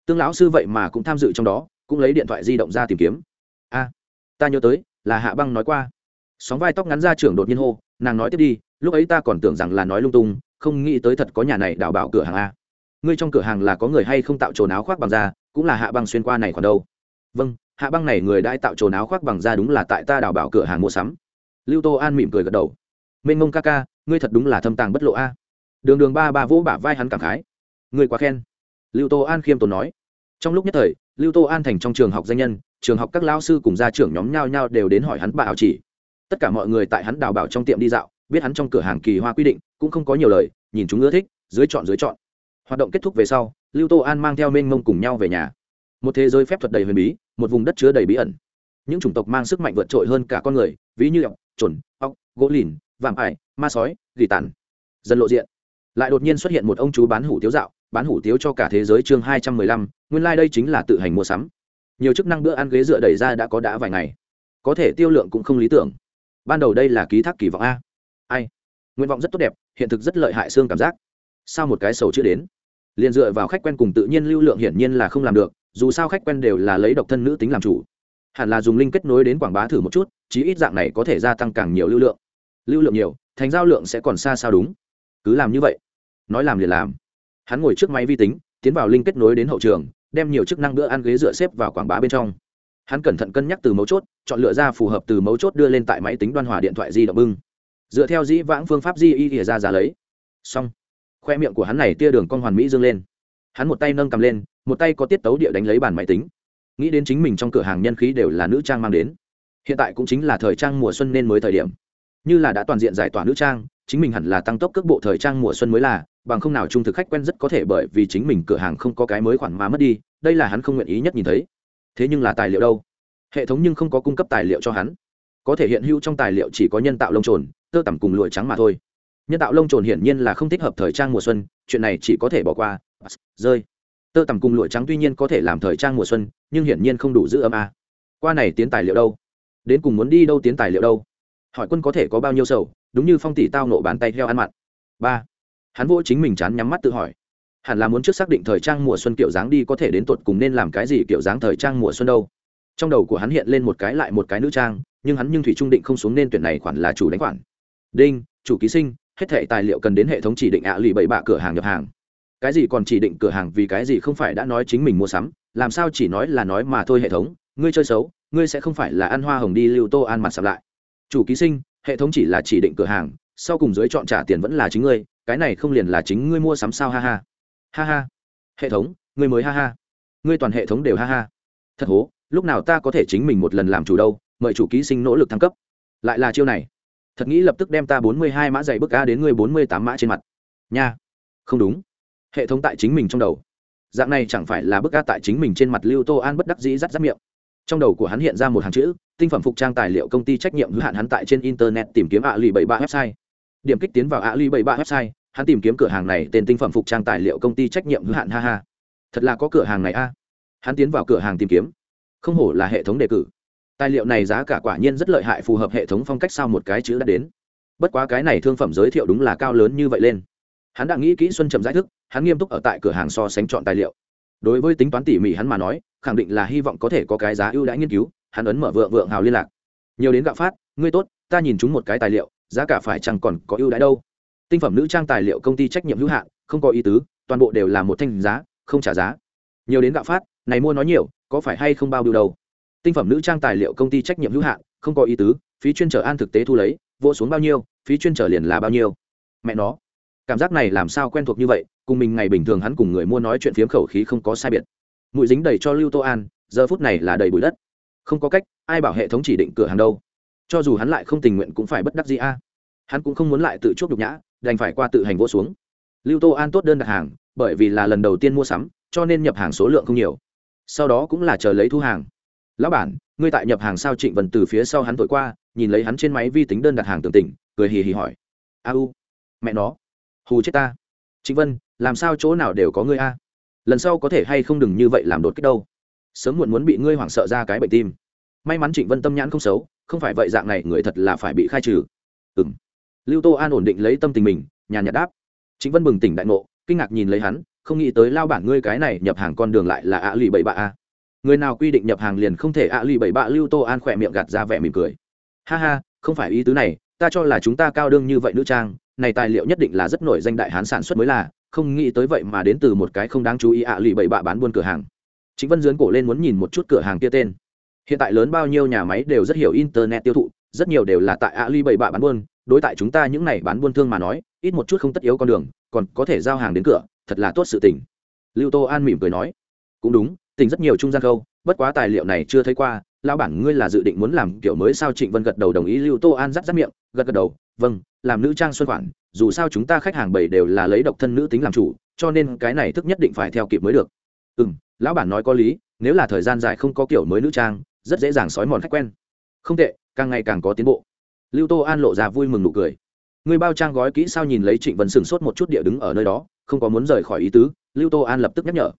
Tương lão sư vậy mà cũng tham dự trong đó, cũng lấy điện thoại di động ra tìm kiếm. A, ta nhớ tới, là hạ băng nói qua. Sóng vai tóc ngắn ra trưởng đột nhiên hô, nàng nói tiếp đi, lúc ấy ta còn tưởng rằng là nói lung tung không nghĩ tới thật có nhà này đào bảo cửa hàng a. Ngươi trong cửa hàng là có người hay không tạo trồn áo khoác bằng da, cũng là hạ băng xuyên qua này còn đâu. Vâng hạ băng này người đã tạo trồn áo khoác bằng da đúng là tại ta đào bảo cửa hàng mua sắm. Lưu tô an mỉm cười gật đầu. Mênh mông ca ca, ngươi thật đúng là thâm tàng bất lộ a. Đường đường ba ba vỗ bả vai hắn cảm khái. Ngươi quá khen. Lưu tô an khiêm tốn nói. Trong lúc nhất thời, lưu tô an thành trong trường học danh nhân, trường học các lao sư cùng gia trưởng nhóm nhau nhau đều đến hỏi hắn bà ảo chỉ. Tất cả mọi người tại hắn đào bảo trong tiệm đi dạo biết hắn trong cửa hàng kỳ hoa quy định, cũng không có nhiều lời, nhìn chúng ưa thích, dưới chọn dưới chọn. Hoạt động kết thúc về sau, lưu tô an mang theo mênh mông cùng nhau về nhà. Một thế giới phép thuật đầy huyền bí, một vùng đất chứa đầy bí ẩn. Những chủng tộc mang sức mạnh vượt trội hơn cả con người, ví như ọc trồn ọc gỗ lìn, vạm ải, ma sói, gỉ tàn. Dần lộ diện. Lại đột nhiên xuất hiện một ông chú bán hủ tiếu dạo, bán hủ tiếu cho cả thế giới chương hai trăm mười lăm, nguyên lai、like、đây chính là tự hành mua sắm. Nhiều chức năng bữa ăn ghế dựa đẩy ra đã có đã vài ngày. Có thể tiêu lượng cũng không lý tưởng. Ban đầu đây là ký thác kỳ vọng a ai? Nguyện vọng rất tốt đẹp, hiện thực rất lợi hại xương cảm giác. Sao một cái sầu chưa đến? Liền dựa vào khách quen cùng tự nhiên lưu lượng hiển nhiên là không làm được, dù sao khách quen đều là lấy độc thân nữ tính làm chủ. Hẳn là dùng linh kết nối đến quảng bá thử một chút, chí ít dạng này có thể gia tăng càng nhiều lưu lượng. Lưu lượng nhiều, thành giao lượng sẽ còn xa sao đúng? Cứ làm như vậy. Nói làm liền làm. Hắn ngồi trước máy vi tính, tiến vào linh kết nối đến hậu trường, đem nhiều chức năng bữa ăn ghế dựa xếp vào quảng bá bên trong. Hắn cẩn thận cân nhắc từ mấu chốt, chọn lựa ra phù hợp từ mấu chốt đưa lên tại máy tính đoan hòa điện thoại di động bưng dựa theo dĩ vãng phương pháp di y ỉa ra giá lấy. Xong, khoe miệng của hắn này tia đường con hoàn mỹ dương lên. Hắn một tay nâng cầm lên, một tay có tiết tấu địa đánh lấy bàn máy tính. Nghĩ đến chính mình trong cửa hàng nhân khí đều là nữ trang mang đến. Hiện tại cũng chính là thời trang mùa xuân nên mới thời điểm. Như là đã toàn diện giải tỏa nữ trang, chính mình hẳn là tăng tốc cước bộ thời trang mùa xuân mới là, bằng không nào trung thực khách quen rất có thể bởi vì chính mình cửa hàng không có cái mới khoản mà mất đi, đây là hắn không nguyện ý nhất nhìn thấy. Thế nhưng là tài liệu đâu? Hệ thống nhưng không có cung cấp tài liệu cho hắn. Có thể hiện hữu trong tài liệu chỉ có nhân tạo lông trồn tơ tằm cùng lụa trắng mà thôi. Nhân tạo lông trồn hiển nhiên là không thích hợp thời trang mùa xuân, chuyện này chỉ có thể bỏ qua. Rơi. Tơ tằm cùng lụa trắng tuy nhiên có thể làm thời trang mùa xuân, nhưng hiển nhiên không đủ giữ ấm a. Qua này tiến tài liệu đâu? Đến cùng muốn đi đâu tiến tài liệu đâu? Hỏi quân có thể có bao nhiêu sầu, đúng như phong tỷ tao nộ bàn tay theo ăn mặn. Ba. Hắn vỗ chính mình chán nhắm mắt tự hỏi. Hẳn là muốn trước xác định thời trang mùa xuân kiểu dáng đi có thể đến tuột cùng nên làm cái gì kiểu dáng thời trang mùa xuân đâu. Trong đầu của hắn hiện lên một cái lại một cái nữ trang, nhưng hắn nhưng thủy trung định không xuống nên tuyển này khoản là chủ đánh khoản đinh, chủ ký sinh, hết thẻ tài liệu cần đến hệ thống chỉ định ạ à lì bảy bạ cửa hàng nhập hàng. Cái gì còn chỉ định cửa hàng vì cái gì không phải đã nói chính mình mua sắm, làm sao chỉ nói là nói mà thôi hệ thống, ngươi chơi xấu, ngươi sẽ không phải là ăn hoa hồng đi lưu tô ăn mặt sạp lại. Chủ ký sinh, hệ thống chỉ là chỉ định cửa hàng, sau cùng dưới chọn trả tiền vẫn là chính ngươi, cái này không liền là chính ngươi mua sắm sao ha ha. Ha ha. Hệ thống, ngươi mới ha ha. Ngươi toàn hệ thống đều ha ha. Thật hố, lúc nào ta có thể chính mình một lần làm chủ đâu, mời chủ ký sinh nỗ lực thăng cấp. Lại là chiêu này thật nghĩ lập tức đem ta bốn mươi hai mã dày bức a đến ngươi bốn mươi tám mã trên mặt. Nha. Không đúng. Hệ thống tại chính mình trong đầu. Dạng này chẳng phải là bức a tại chính mình trên mặt lưu tô an bất đắc dĩ rắt rắt miệng. Trong đầu của hắn hiện ra một hàng chữ, tinh phẩm phục trang tài liệu công ty trách nhiệm hữu hạn hắn tại trên internet tìm kiếm ạ lì bảy ba website. Điểm kích tiến vào ạ lì bảy ba website, hắn tìm kiếm cửa hàng này tên tinh phẩm phục trang tài liệu công ty trách nhiệm hữu hạn, ha ha. Thật là có cửa hàng này a. Hắn tiến vào cửa hàng tìm kiếm. Không hổ là hệ thống đề cử tài liệu này giá cả quả nhiên rất lợi hại, phù hợp hệ thống phong cách sao một cái chữ đã đến. Bất quá cái này thương phẩm giới thiệu đúng là cao lớn như vậy lên. Hắn đã nghĩ kỹ xuân trầm giải thức, hắn nghiêm túc ở tại cửa hàng so sánh chọn tài liệu. Đối với tính toán tỉ mỉ hắn mà nói, khẳng định là hy vọng có thể có cái giá ưu đãi nghiên cứu, hắn ấn mở vượng vượng hào liên lạc. Nhiều đến gạo phát, ngươi tốt, ta nhìn chúng một cái tài liệu, giá cả phải chẳng còn có ưu đãi đâu? Tinh phẩm nữ trang tài liệu công ty trách nhiệm hữu hạn, không có ý tứ, toàn bộ đều là một thanh giá, không trả giá. Nhiều đến gạo phát, này mua nói nhiều, có phải hay không bao điều đâu? Tinh phẩm nữ trang tài liệu công ty trách nhiệm hữu hạn, không có ý tứ, phí chuyên trở an thực tế thu lấy, vô xuống bao nhiêu, phí chuyên trở liền là bao nhiêu. Mẹ nó, cảm giác này làm sao quen thuộc như vậy, cùng mình ngày bình thường hắn cùng người mua nói chuyện phiếm khẩu khí không có sai biệt. Mũi dính đầy cho lưu tô an, giờ phút này là đầy bụi đất. Không có cách, ai bảo hệ thống chỉ định cửa hàng đâu. Cho dù hắn lại không tình nguyện cũng phải bất đắc gì a. Hắn cũng không muốn lại tự chuốc nhục nhã, đành phải qua tự hành vô xuống. Lưu tô an tốt đơn đặt hàng, bởi vì là lần đầu tiên mua sắm, cho nên nhập hàng số lượng không nhiều. Sau đó cũng là chờ lấy thu hàng lão bản, ngươi tại nhập hàng sao trịnh vân từ phía sau hắn tội qua, nhìn lấy hắn trên máy vi tính đơn đặt hàng tường tỉnh, cười hì hì hỏi. A u, mẹ nó, hù chết ta. Trịnh vân, làm sao chỗ nào đều có ngươi a? Lần sau có thể hay không đừng như vậy làm đột kích đâu. Sớm muộn muốn bị ngươi hoảng sợ ra cái bệnh tim. May mắn trịnh vân tâm nhãn không xấu, không phải vậy dạng này người thật là phải bị khai trừ. Ừng lưu tô an ổn định lấy tâm tình mình, nhàn nhạt đáp. Trịnh vân bừng tỉnh đại ngộ, kinh ngạc nhìn lấy hắn, không nghĩ tới lao bản ngươi cái này nhập hàng con đường lại là ạ lì bảy bạ a người nào quy định nhập hàng liền không thể ạ lì bảy bạ lưu tô an khỏe miệng gạt ra vẻ mỉm cười. Ha ha, không phải ý tứ này, ta cho là chúng ta cao đương như vậy nữ trang, này tài liệu nhất định là rất nổi danh đại hán sản xuất mới là, không nghĩ tới vậy mà đến từ một cái không đáng chú ý ạ lì bảy bạ bán buôn cửa hàng. Chính vân dướn cổ lên muốn nhìn một chút cửa hàng kia tên. Hiện tại lớn bao nhiêu nhà máy đều rất hiểu internet tiêu thụ, rất nhiều đều là tại ạ lì bảy bạ bán buôn, đối tại chúng ta những này bán buôn thương mà nói, ít một chút không tất yếu con đường, còn có thể giao hàng đến cửa, thật là tốt sự tình. Lưu tô an mỉm cười nói. Cũng đúng tình rất nhiều trung gian khâu, bất quá tài liệu này chưa thấy qua, lão bản ngươi là dự định muốn làm kiểu mới sao? Trịnh vân gật đầu đồng ý, lưu tô an dắt dắt miệng, gật gật đầu vâng làm nữ trang xuân khoản, dù sao chúng ta khách hàng bảy đều là lấy độc thân nữ tính làm chủ, cho nên cái này thức nhất định phải theo kịp mới được. Ừ m lão bản nói có lý, nếu là thời gian dài không có kiểu mới nữ trang, rất dễ dàng sói mòn khách quen. Không tệ, càng ngày càng có tiến bộ. Lưu tô an lộ ra vui mừng nụ cười. Người bao trang gói kỹ sao nhìn lấy trịnh vân sửng sốt một chút địa đứng ở nơi đó, không có muốn rời khỏi ý tứ? Lưu tô an lập tức nhắc nhở.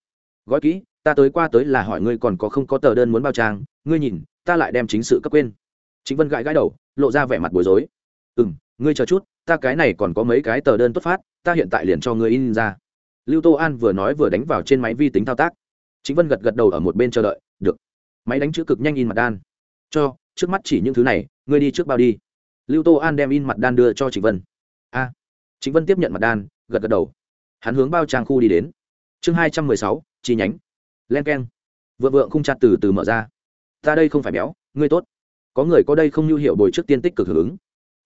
Gói kỹ ta tới qua tới là hỏi ngươi còn có không có tờ đơn muốn bao trang ngươi nhìn ta lại đem chính sự cấp quên. Chính vân gãi gãi đầu lộ ra vẻ mặt bối rối. Ừ m ngươi chờ chút ta cái này còn có mấy cái tờ đơn tốt phát ta hiện tại liền cho ngươi in ra. Lưu tô an vừa nói vừa đánh vào trên máy vi tính thao tác. Chính vân gật gật đầu ở một bên chờ đợi được. Máy đánh chữ cực nhanh in mặt đan. Cho trước mắt chỉ những thứ này ngươi đi trước bao đi. Lưu tô an đem in mặt đan đưa cho trịnh vân. A. À, trịnh vân tiếp nhận mặt đan gật gật đầu. Hắn hướng bao trang khu đi đến. Chương hai trăm mười sáu chi nhánh len k e n vợ vượng không chặt từ từ mở ra. Ta đây không phải béo, ngươi tốt. Có người có đây không nhu hiệu bồi trước tiên tích cực hưởng ứng.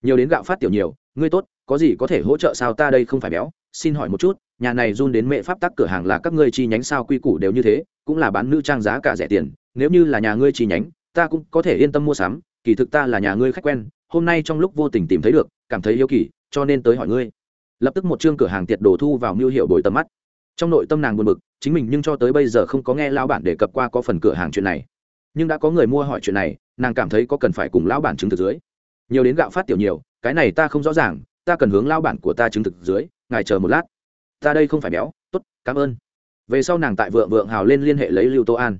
Nhiều đến gạo phát tiểu nhiều, ngươi tốt, có gì có thể hỗ trợ sao ta đây không phải béo? Xin hỏi một chút, nhà này run đến mẹ pháp tắc cửa hàng là các ngươi chi nhánh sao quy củ đều như thế, cũng là bán nữ trang giá cả rẻ tiền, nếu như là nhà ngươi chi nhánh, ta cũng có thể yên tâm mua sắm, kỳ thực ta là nhà ngươi khách quen, hôm nay trong lúc vô tình tìm thấy được, cảm thấy yêu kỳ, cho nên tới hỏi ngươi. Lập tức một chương cửa hàng tiệt đồ thu vào mưu hiệu bồi tầm mắt. Trong nội tâm nàng buồn bực chính mình nhưng cho tới bây giờ không có nghe lão bản đề cập qua có phần cửa hàng chuyện này. Nhưng đã có người mua hỏi chuyện này, nàng cảm thấy có cần phải cùng lão bản chứng thực dưới. Nhiều đến gạo phát tiểu nhiều, cái này ta không rõ ràng, ta cần hướng lão bản của ta chứng thực dưới, ngài chờ một lát. Ta đây không phải béo, tốt, cảm ơn. Về sau nàng tại vượng vượng hào lên liên hệ lấy lưu tô an.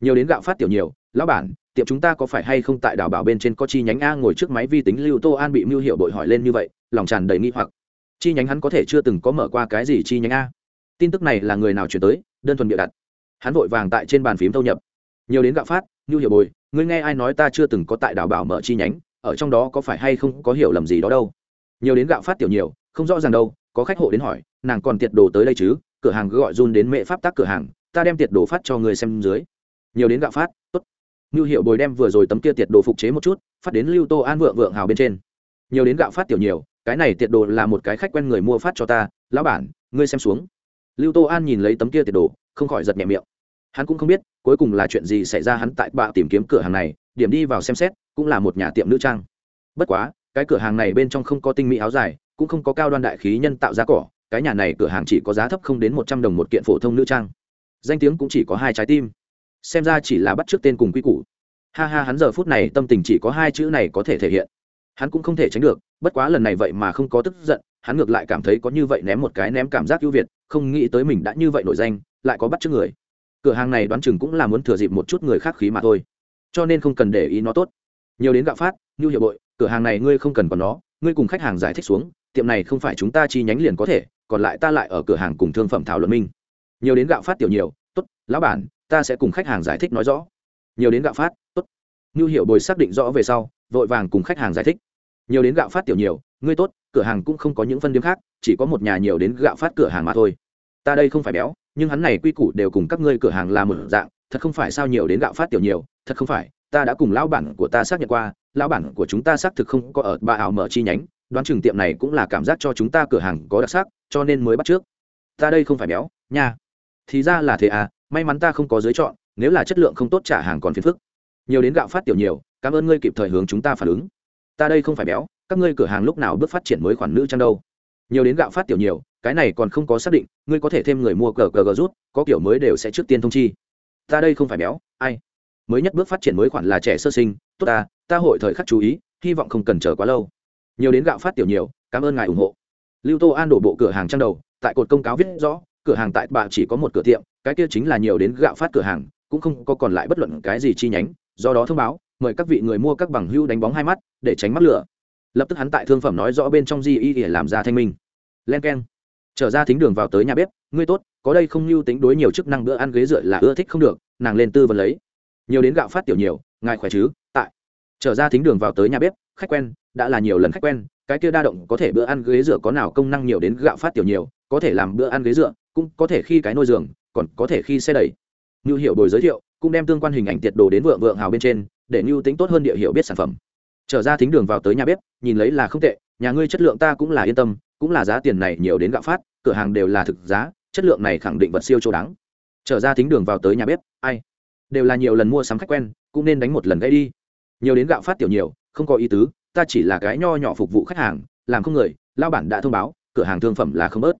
Nhiều đến gạo phát tiểu nhiều, lão bản, tiệm chúng ta có phải hay không tại đảo bảo bên trên có chi nhánh a ngồi trước máy vi tính lưu tô an bị mưu hiệu bội hỏi lên như vậy, lòng tràn đầy nghi hoặc. Chi nhánh hắn có thể chưa từng có mở qua cái gì chi nhánh a? Tin tức này là người nào chuyển tới, đơn thuần bịa đặt. Hắn vội vàng tại trên bàn phím thâu nhập. Nhiều đến gạo phát như hiểu bồi, ngươi nghe ai nói ta chưa từng có tại đảo bảo mở chi nhánh, ở trong đó có phải hay không có hiểu lầm gì đó đâu. Nhiều đến gạo phát tiểu nhiều, không rõ ràng đâu, có khách hộ đến hỏi, nàng còn tiệt đồ tới đây chứ, cửa hàng cứ gọi run đến mẹ pháp tác cửa hàng, ta đem tiệt đồ phát cho người xem dưới. Nhiều đến gạo phát, tốt. Như hiệu bồi đem vừa rồi tấm kia tiệt đồ phục chế một chút, phát đến lưu tô an vượng vượng hào bên trên. Nhiều đến gạo phát tiểu nhiều, cái này tiệt đồ là một cái khách quen người mua phát cho ta, lão bản, ngươi xem xuống lưu tô an nhìn lấy tấm kia tiệt đồ, không khỏi giật nhẹ miệng. Hắn cũng không biết, cuối cùng là chuyện gì xảy ra hắn tại bạ tìm kiếm cửa hàng này, điểm đi vào xem xét, cũng là một nhà tiệm nữ trang. Bất quá, cái cửa hàng này bên trong không có tinh mỹ áo dài, cũng không có cao đoan đại khí nhân tạo giá cỏ, cái nhà này cửa hàng chỉ có giá thấp không đến một trăm đồng một kiện phổ thông nữ trang. Danh tiếng cũng chỉ có hai trái tim. Xem ra chỉ là bắt t r ư ớ c tên cùng quy củ. Ha ha, hắn giờ phút này tâm tình chỉ có hai chữ này có thể thể hiện. Hắn cũng không thể tránh được, bất quá lần này vậy mà không có tức giận, hắn ngược lại cảm thấy có như vậy ném một cái ném cảm giác ưu việt không nghĩ tới mình đã như vậy nổi danh, lại có bắt trước người. Cửa hàng này đoán chừng cũng là muốn thừa dịp một chút người khác khí mà thôi. Cho nên không cần để ý nó tốt. Nhiều đến gạo phát như hiệu bội, cửa hàng này ngươi không cần còn nó, ngươi cùng khách hàng giải thích xuống, tiệm này không phải chúng ta chi nhánh liền có thể, còn lại ta lại ở cửa hàng cùng thương phẩm thảo luận minh. Nhiều đến gạo phát tiểu nhiều, tốt, lão bản, ta sẽ cùng khách hàng giải thích nói rõ. Nhiều đến gạo phát, tốt. Như hiệu bồi xác định rõ về sau, vội vàng cùng khách hàng giải thích. Nhiều đến gạo phát tiểu nhiều, ngươi tốt cửa hàng cũng không có những phân điếm khác, chỉ có một nhà nhiều đến gạo phát cửa hàng mà thôi. Ta đây không phải béo, nhưng hắn này quy củ đều cùng các ngươi cửa hàng là một dạng, thật không phải sao nhiều đến gạo phát tiểu nhiều, thật không phải, ta đã cùng lão bản của ta xác nhận qua, lão bản của chúng ta xác thực không có ở ba ảo mở chi nhánh, đoán chừng tiệm này cũng là cảm giác cho chúng ta cửa hàng có đặc sắc, cho nên mới bắt trước. Ta đây không phải béo, nha. Thì ra là thế à may mắn ta không có giới chọn, nếu là chất lượng không tốt trả hàng còn phiền phức. Nhiều đến gạo phát tiểu nhiều, cảm ơn ngươi kịp thời hướng chúng ta phản ứng. Ta đây không phải béo các ngươi cửa hàng lúc nào bước phát triển mới khoản nữ trang đâu? Nhiều đến gạo phát tiểu nhiều, cái này còn không có xác định, ngươi có thể thêm người mua cờ cờ gờ rút, có kiểu mới đều sẽ trước tiên thông chi. Ta đây không phải béo, ai? Mới nhất bước phát triển mới khoản là trẻ sơ sinh, tốt ta ta hội thời khắc chú ý, hy vọng không cần chờ quá lâu. Nhiều đến gạo phát tiểu nhiều, cảm ơn ngài ủng hộ. Lưu tô an đổ bộ cửa hàng trang đầu, tại cột công cáo viết rõ, cửa hàng tại bà chỉ có một cửa tiệm, cái kia chính là nhiều đến gạo phát cửa hàng, cũng không có còn lại bất luận cái gì chi nhánh. Do đó thông báo, mời các vị người mua các bằng hưu đánh bóng hai mắt, để tránh mắc lửa lập tức hắn tại thương phẩm nói rõ bên trong di y để làm ra thanh minh. Len k e n trở ra thính đường vào tới nhà bếp, ngươi tốt, có đây không lưu tính đối nhiều chức năng bữa ăn ghế dựa là ưa thích không được, nàng lên tư vấn lấy. Nhiều đến gạo phát tiểu nhiều, ngài khỏe chứ? Tại. Trở ra thính đường vào tới nhà bếp, khách quen, đã là nhiều lần khách quen, cái kia đa động có thể bữa ăn ghế dựa có nào công năng nhiều đến gạo phát tiểu nhiều, có thể làm bữa ăn ghế dựa, cũng có thể khi cái nôi giường, còn có thể khi xe đẩy. Như hiểu bồi giới thiệu, cũng đem tương quan hình ảnh tiệt đồ đến vượng vượng hào bên trên, để như tính tốt hơn địa hiểu biết sản phẩm trở ra thính đường vào tới nhà bếp, nhìn lấy là không tệ, nhà ngươi chất lượng ta cũng là yên tâm, cũng là giá tiền này nhiều đến gạo phát, cửa hàng đều là thực giá, chất lượng này khẳng định vật siêu chỗ đáng. Trở ra thính đường vào tới nhà bếp, ai? Đều là nhiều lần mua sắm khách quen, cũng nên đánh một lần gây đi. Nhiều đến gạo phát tiểu nhiều, không có ý tứ, ta chỉ là cái nho nhỏ phục vụ khách hàng, làm không người lao bản đã thông báo, cửa hàng thương phẩm là không bớt.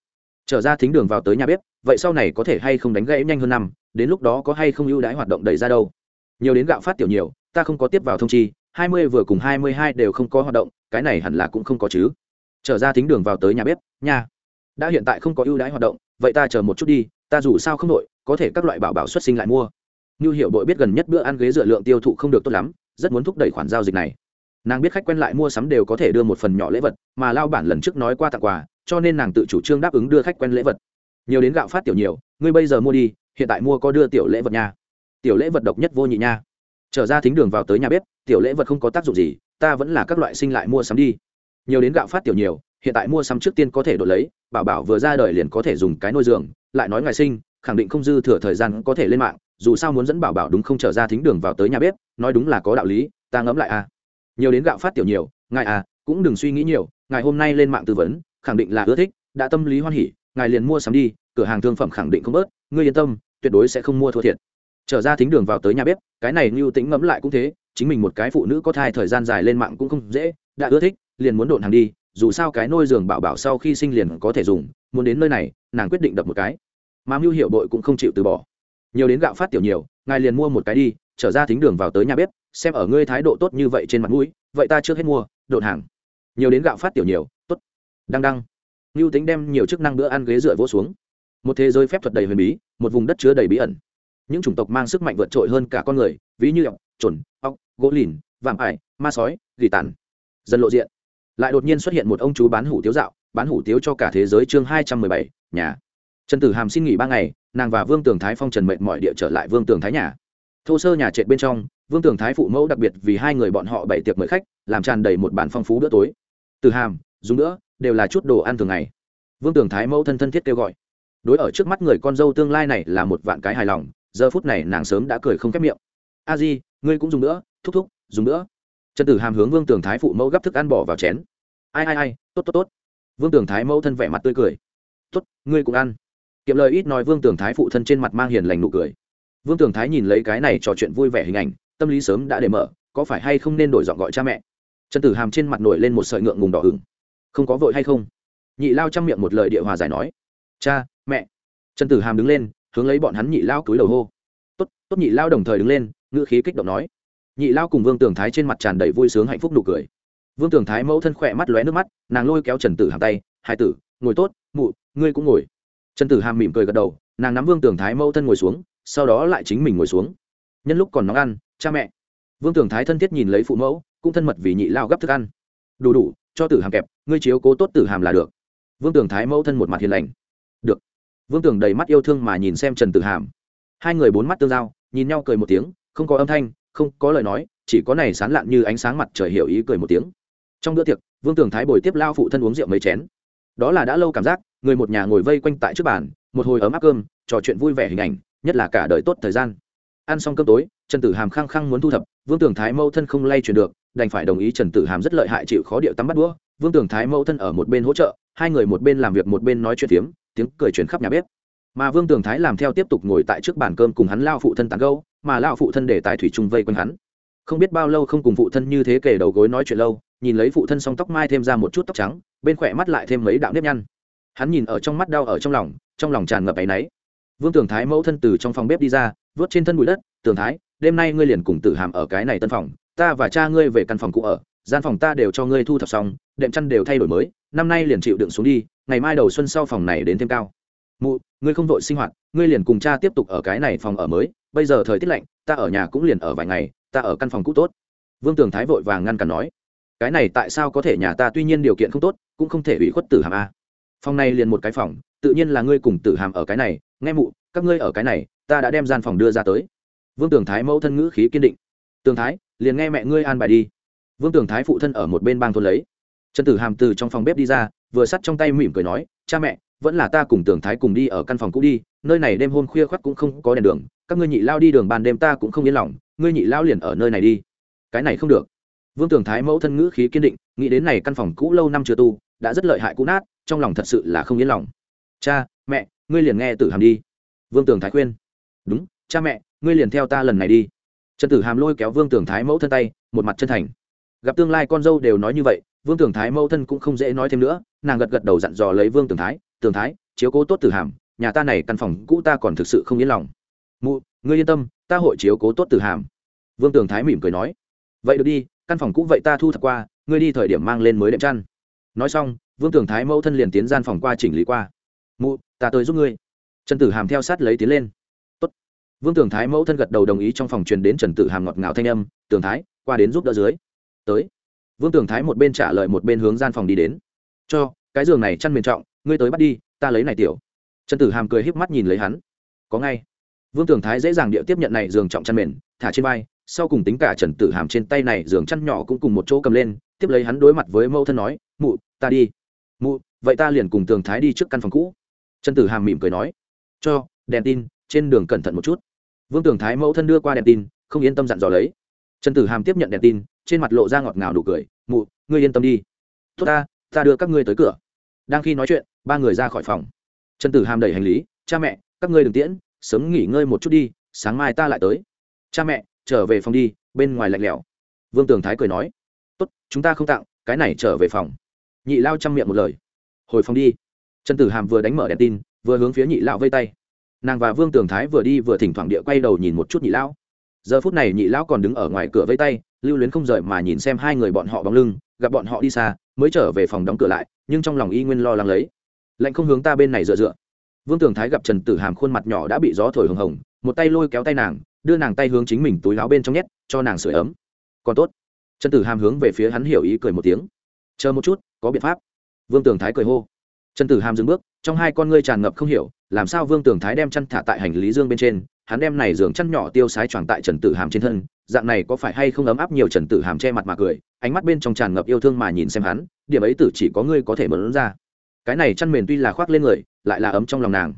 Trở ra thính đường vào tới nhà bếp, vậy sau này có thể hay không đánh gãy nhanh hơn năm, đến lúc đó có hay không ưu đãi hoạt động đẩy ra đâu? Nhiều đến gạo phát tiểu nhiều, ta không có tiếp vào thông chi hai mươi vừa cùng hai mươi hai đều không có hoạt động, cái này hẳn là cũng không có chứ. Trở ra thính đường vào tới nhà bếp, nha. Đã hiện tại không có ưu đãi hoạt động, vậy ta chờ một chút đi, ta dù sao không đội, có thể các loại bảo bảo xuất sinh lại mua. Như hiệu bội biết gần nhất bữa ăn ghế dựa lượng tiêu thụ không được tốt lắm, rất muốn thúc đẩy khoản giao dịch này. Nàng biết khách quen lại mua sắm đều có thể đưa một phần nhỏ lễ vật, mà lao bản lần trước nói qua tặng quà, cho nên nàng tự chủ trương đáp ứng đưa khách quen lễ vật. Nhiều đến gạo phát tiểu nhiều, ngươi bây giờ mua đi, hiện tại mua có đưa tiểu lễ vật nha. Tiểu lễ vật độc nhất vô nhị nha trở ra thính đường vào tới nhà bếp, tiểu lễ vật không có tác dụng gì, ta vẫn là các loại sinh lại mua sắm đi. Nhiều đến gạo phát tiểu nhiều, hiện tại mua sắm trước tiên có thể đổi lấy, bảo bảo vừa ra đời liền có thể dùng cái nôi giường, lại nói ngày sinh, khẳng định không dư thừa thời gian có thể lên mạng, dù sao muốn dẫn bảo bảo đúng không trở ra thính đường vào tới nhà bếp, nói đúng là có đạo lý, ta ngẫm lại à. Nhiều đến gạo phát tiểu nhiều, ngài à cũng đừng suy nghĩ nhiều, ngài hôm nay lên mạng tư vấn, khẳng định là ưa thích, đã tâm lý hoan hỉ, ngài liền mua sắm đi, cửa hàng thương phẩm khẳng định không bớt, ngươi yên tâm, tuyệt đối sẽ không mua thua thiệt trở ra thính đường vào tới nhà bếp, cái này như tĩnh ngẫm lại cũng thế, chính mình một cái phụ nữ có thai thời gian dài lên mạng cũng không dễ, đã ưa thích, liền muốn độn hàng đi, dù sao cái nôi giường bảo bảo sau khi sinh liền có thể dùng, muốn đến nơi này, nàng quyết định đập một cái. Mà mưu hiệu bội cũng không chịu từ bỏ. Nhiều đến gạo phát tiểu nhiều, ngài liền mua một cái đi, trở ra thính đường vào tới nhà bếp, xem ở ngươi thái độ tốt như vậy trên mặt mũi, vậy ta trước hết mua, độn hàng. Nhiều đến gạo phát tiểu nhiều, tốt. Đăng đăng. Mưu tính đem nhiều chức năng bữa ăn ghế dựa vỗ xuống. Một thế giới phép thuật đầy huyền bí, một vùng đất chứa đầy bí ẩn những chủng tộc mang sức mạnh vượt trội hơn cả con người, ví như ọc, trồn, ọc, gỗ lìn vàm ải, ma sói, gỉ tàn. Dần lộ diện. Lại đột nhiên xuất hiện một ông chú bán hủ tiếu dạo, bán hủ tiếu cho cả thế giới chương hai trăm mười bảy, nhà. Trần tử hàm xin nghỉ ba ngày, nàng và vương tường thái phong trần mệnh mọi địa trở lại vương tường thái nhà. Thô sơ nhà trệt bên trong, vương tường thái phụ mẫu đặc biệt vì hai người bọn họ bày tiệc mời khách, làm tràn đầy một bản phong phú bữa tối. Từ hàm, dùng nữa, đều là chút đồ ăn thường ngày. Vương tường thái mẫu thân thân thiết kêu gọi. Đối ở trước mắt người con dâu tương lai này là một vạn cái hài lòng giờ phút này nàng sớm đã cười không khép miệng. A di, ngươi cũng dùng nữa, thúc thúc, dùng nữa. Trần tử hàm hướng vương tường thái phụ mẫu gấp thức ăn bỏ vào chén. Ai ai ai, tốt tốt tốt. Vương tường thái mẫu thân vẻ mặt tươi cười. Tốt, ngươi cũng ăn. Kiệm lời ít nói vương tường thái phụ thân trên mặt mang hiền lành nụ cười. Vương tường thái nhìn lấy cái này trò chuyện vui vẻ hình ảnh, tâm lý sớm đã để mở, có phải hay không nên đổi giọng gọi cha mẹ? Trần tử hàm trên mặt nổi lên một sợi ngượng ngùng đỏ hừng không có vội hay không? Nhị lao trong miệng một lời địa hòa giải nói. Cha, mẹ. Trần tử hàm đứng lên hướng lấy bọn hắn nhị lao cúi đầu hô. Tốt tốt nhị lao đồng thời đứng lên, ngữ khí kích động nói. Nhị lao cùng vương tường thái trên mặt tràn đầy vui sướng hạnh phúc nụ cười. Vương tường thái mẫu thân khỏe mắt lóe nước mắt, nàng lôi kéo trần tử hàm tay hai tử, ngồi tốt, mụ, ngươi cũng ngồi. Trần tử hàm mỉm cười gật đầu, nàng nắm vương tường thái mẫu thân ngồi xuống, sau đó lại chính mình ngồi xuống. Nhân lúc còn nóng ăn, cha mẹ. Vương tường thái thân thiết nhìn lấy phụ mẫu, cũng thân mật vì nhị lao gấp thức ăn. Đủ đủ, cho tử hàm kẹp, ngươi chiếu cố tốt tử hàm là được. Vương tường thái mẫu thân một mặt hiền lành vương Tưởng đầy mắt yêu thương mà nhìn xem trần tử hàm. Hai người bốn mắt tương giao, nhìn nhau cười một tiếng, không có âm thanh, không có lời nói, chỉ có này sán lạn như ánh sáng mặt trời hiểu ý cười một tiếng. Trong bữa tiệc, vương Tưởng thái bồi tiếp lao phụ thân uống rượu mấy chén. Đó là đã lâu cảm giác, người một nhà ngồi vây quanh tại trước bàn, một hồi ấm áp cơm, trò chuyện vui vẻ hình ảnh, nhất là cả đời tốt thời gian. Ăn xong cơm tối, trần tử hàm khăng khăng muốn thu thập, vương Tưởng thái mâu thân không lay chuyển được, đành phải đồng ý trần tử hàm rất lợi hại chịu khó điệu tắm bắt đũa vương tường thái mẫu thân ở một bên hỗ trợ, hai người một bên làm việc một bên nói chuyện phiếm, tiếng cười chuyển khắp nhà bếp. Mà vương tường thái làm theo tiếp tục ngồi tại trước bàn cơm cùng hắn lao phụ thân tán gâu mà lao phụ thân để tài thủy trung vây quanh hắn. Không biết bao lâu không cùng phụ thân như thế kể đầu gối nói chuyện lâu, nhìn lấy phụ thân song tóc mai thêm ra một chút tóc trắng, bên khỏe mắt lại thêm mấy đạo nếp nhăn. Hắn nhìn ở trong mắt đau ở trong lòng trong lòng tràn ngập áy náy. Vương tường thái mẫu thân từ trong phòng bếp đi ra, vớt trên thân bụi đất tường thái, đêm nay ngươi liền cùng tử hàm ở cái này tân phòng, ta và cha ngươi về căn phòng cũ ở gian phòng ta đều cho ngươi thu thập xong, đệm chăn đều thay đổi mới, năm nay liền chịu đựng xuống đi, ngày mai đầu xuân sau phòng này đến thêm cao. Mụ, ngươi không vội sinh hoạt, ngươi liền cùng cha tiếp tục ở cái này phòng ở mới, bây giờ thời tiết lạnh, ta ở nhà cũng liền ở vài ngày, ta ở căn phòng cũ tốt. Vương tường thái vội vàng ngăn cản nói, cái này tại sao có thể nhà ta tuy nhiên điều kiện không tốt, cũng không thể ủy khuất tử hàm a. Phòng này liền một cái phòng, tự nhiên là ngươi cùng tử hàm ở cái này, nghe mụ, các ngươi ở cái này, ta đã đem gian phòng đưa ra tới. Vương tường thái mẫu thân ngữ khí kiên định. Tường thái, liền nghe mẹ ngươi an bài đi vương tường thái phụ thân ở một bên bang thôn lấy. Trần tử hàm từ trong phòng bếp đi ra, vừa sắt trong tay mỉm cười nói, cha mẹ, vẫn là ta cùng tường thái cùng đi ở căn phòng cũ đi, nơi này đêm hôm khuya khoắt cũng không có đèn đường, các ngươi nhị lao đi đường ban đêm ta cũng không yên lòng, ngươi nhị lao liền ở nơi này đi. Cái này không được. Vương tường thái mẫu thân ngữ khí kiên định, nghĩ đến này căn phòng cũ lâu năm chưa tu, đã rất lợi hại cũ nát, trong lòng thật sự là không yên lòng. Cha, mẹ, ngươi liền nghe tử hàm đi. Vương tường thái khuyên. Đúng, cha mẹ, ngươi liền theo ta lần này đi. Trần tử hàm lôi kéo vương tường thái mẫu thân tay, một mặt chân thành gặp tương lai con dâu đều nói như vậy, vương tường thái mâu thân cũng không dễ nói thêm nữa, nàng gật gật đầu dặn dò lấy vương tường thái tường thái, chiếu cố tốt tử hàm, nhà ta này căn phòng cũ ta còn thực sự không yên lòng. Mụ, ngươi yên tâm, ta hội chiếu cố tốt tử hàm. Vương tường thái mỉm cười nói. Vậy được đi, căn phòng cũ vậy ta thu thập qua, ngươi đi thời điểm mang lên mới đệm chăn. Nói xong, vương tường thái mẫu thân liền tiến gian phòng qua chỉnh lý qua. Mụ, ta tới giúp ngươi. Trần tử hàm theo sát lấy tiến lên. Tốt. vương tường thái mẫu thân gật đầu đồng ý trong phòng truyền đến trần tử hàm ngọt ngào thanh âm tường thái, qua đến giúp đỡ dưới tới. Vương tường thái một bên trả lời một bên hướng gian phòng đi đến. Cho, cái giường này chăn miền trọng, ngươi tới bắt đi, ta lấy này tiểu. Trần tử hàm cười híp mắt nhìn lấy hắn. Có ngay. Vương tường thái dễ dàng địa tiếp nhận này giường trọng chăn mền thả trên vai, sau cùng tính cả trần tử hàm trên tay này giường chăn nhỏ cũng cùng một chỗ cầm lên, tiếp lấy hắn đối mặt với mẫu thân nói, mụ, ta đi. Mụ, vậy ta liền cùng tường thái đi trước căn phòng cũ. Trần tử hàm mỉm cười nói. Cho, đèn tin, trên đường cẩn thận một chút. Vương tường thái mẫu thân đưa qua đèn tin, không yên tâm dặn dò lấy. Trần tử hàm tiếp nhận đèn tin trên mặt lộ ra ngọt ngào đủ cười, mụ, ngươi yên tâm đi. Tốt ta ta đưa các ngươi tới cửa. Đang khi nói chuyện, ba người ra khỏi phòng. Trần tử hàm đẩy hành lý, cha mẹ, các ngươi đừng tiễn, sớm nghỉ ngơi một chút đi, sáng mai ta lại tới. Cha mẹ, trở về phòng đi, bên ngoài lạnh lẽo. Vương tường thái cười nói, tốt, chúng ta không tặng, cái này trở về phòng. Nhị lao chăm miệng một lời, hồi phòng đi. Trần tử hàm vừa đánh mở đèn tin, vừa hướng phía nhị lão vây tay. Nàng và vương tường thái vừa đi vừa thỉnh thoảng địa quay đầu nhìn một chút nhị lão giờ phút này nhị lão còn đứng ở ngoài cửa vây tay lưu luyến không rời mà nhìn xem hai người bọn họ bóng lưng, gặp bọn họ đi xa, mới trở về phòng đóng cửa lại, nhưng trong lòng y nguyên lo lắng lấy. Lạnh không hướng ta bên này dựa dựa. Vương tường thái gặp trần tử hàm khuôn mặt nhỏ đã bị gió thổi hồng hồng, một tay lôi kéo tay nàng, đưa nàng tay hướng chính mình túi láo bên trong nhét, cho nàng sửa ấm. Còn tốt. Trần tử hàm hướng về phía hắn hiểu ý cười một tiếng. Chờ một chút, có biện pháp. Vương tường thái cười hô. Trần tử hàm dừng bước, trong hai con ngươi tràn ngập không hiểu, làm sao vương tường thái đem chăn thả tại hành lý dương bên trên, hắn đem này giường chăn nhỏ tiêu sái tròn tại trần tử hàm trên thân dạng này có phải hay không ấm áp nhiều trần tử hàm che mặt mà cười, ánh mắt bên trong tràn ngập yêu thương mà nhìn xem hắn, điểm ấy tử chỉ có ngươi có thể mớn ra. Cái này chăn mền tuy là khoác lên người, lại là ấm trong lòng nàng.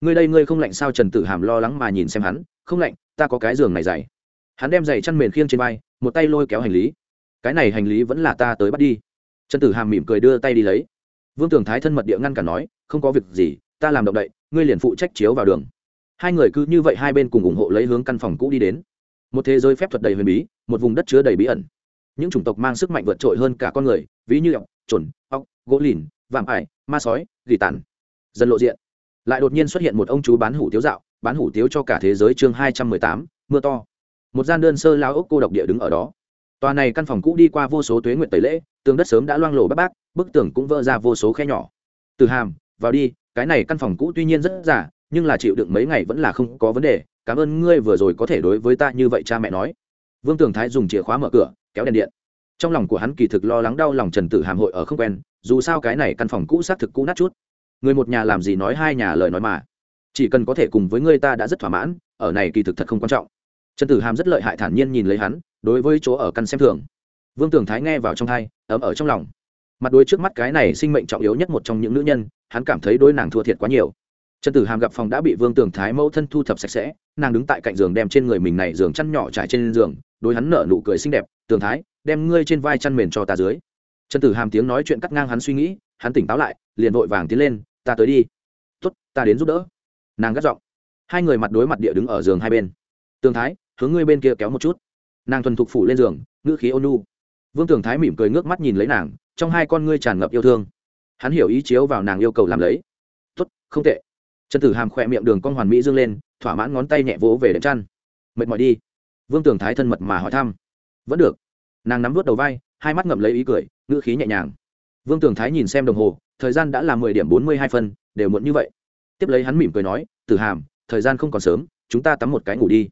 Ngươi đây ngươi không lạnh sao trần tử hàm lo lắng mà nhìn xem hắn, không lạnh, ta có cái giường này dày hắn đem giày chăn mền khiêng trên vai, một tay lôi kéo hành lý. Cái này hành lý vẫn là ta tới bắt đi. Trần tử hàm mỉm cười đưa tay đi lấy. Vương tường thái thân mật địa ngăn cả nói, không có việc gì, ta làm động đậy, ngươi liền phụ trách chiếu vào đường. Hai người cứ như vậy hai bên cùng ủng hộ lấy hướng căn phòng cũ đi đến một thế giới phép thuật đầy huyền bí, một vùng đất chứa đầy bí ẩn. Những chủng tộc mang sức mạnh vượt trội hơn cả con người, ví như ọc trồn ọc gỗ lìn, vạm ải, ma sói, gỉ tàn. Dần lộ diện. Lại đột nhiên xuất hiện một ông chú bán hủ tiếu dạo, bán hủ tiếu cho cả thế giới chương hai trăm mười tám, mưa to. Một gian đơn sơ lao ốc cô độc địa đứng ở đó. Tòa này căn phòng cũ đi qua vô số tuế nguyện tẩy lễ, tường đất sớm đã loang lổ bác bác bức tường cũng vỡ ra vô số khe nhỏ. Từ hàm, vào đi, cái này căn phòng cũ tuy nhiên rất giả nhưng là chịu đựng mấy ngày vẫn là không có vấn đề, cảm ơn ngươi vừa rồi có thể đối với ta như vậy cha mẹ nói. Vương tường thái dùng chìa khóa mở cửa, kéo đèn điện. Trong lòng của hắn kỳ thực lo lắng đau lòng trần tử hàm hội ở không quen, dù sao cái này căn phòng cũ xác thực cũ nát chút. Người một nhà làm gì nói hai nhà lời nói mà. Chỉ cần có thể cùng với ngươi ta đã rất thỏa mãn, ở này kỳ thực thật không quan trọng. Trần tử hàm rất lợi hại thản nhiên nhìn lấy hắn, đối với chỗ ở căn xem thường. Vương tường thái nghe vào trong thai, ấm ở trong lòng. Mặt đôi trước mắt cái này sinh mệnh trọng yếu nhất một trong những nữ nhân, hắn cảm thấy đôi nàng thua thiệt quá nhiều trần tử hàm gặp phòng đã bị vương tường thái mẫu thân thu thập sạch sẽ, nàng đứng tại cạnh giường đem trên người mình này giường chăn nhỏ trải trên giường đôi hắn nở nụ cười xinh đẹp, tường thái, đem ngươi trên vai chăn mền cho ta dưới. Trần tử hàm tiếng nói chuyện cắt ngang hắn suy nghĩ, hắn tỉnh táo lại, liền vội vàng tiến lên, ta tới đi. Tuất ta đến giúp đỡ. Nàng gắt giọng. Hai người mặt đối mặt địa đứng ở giường hai bên. Tường thái, hướng ngươi bên kia kéo một chút. Nàng thuần thục phủ lên giường, ngữ khí ônu vương tường thái mỉm cười ngước mắt nhìn lấy nàng, trong hai con ngươi tràn ngập yêu thương. Hắn hiểu ý chiếu vào nàng yêu cầu làm lấy. Tốt, không tệ trần tử hàm khỏe miệng đường con hoàn mỹ dương lên, thỏa mãn ngón tay nhẹ vỗ về đệm chăn. Mệt mỏi đi. Vương tường thái thân mật mà hỏi thăm. Vẫn được. Nàng nắm vớt đầu vai, hai mắt ngậm lấy ý cười, ngữ khí nhẹ nhàng. Vương tường thái nhìn xem đồng hồ, thời gian đã là mười điểm bốn mươi hai phân, đều muộn như vậy. Tiếp lấy hắn mỉm cười nói, tử hàm, thời gian không còn sớm, chúng ta tắm một cái ngủ đi.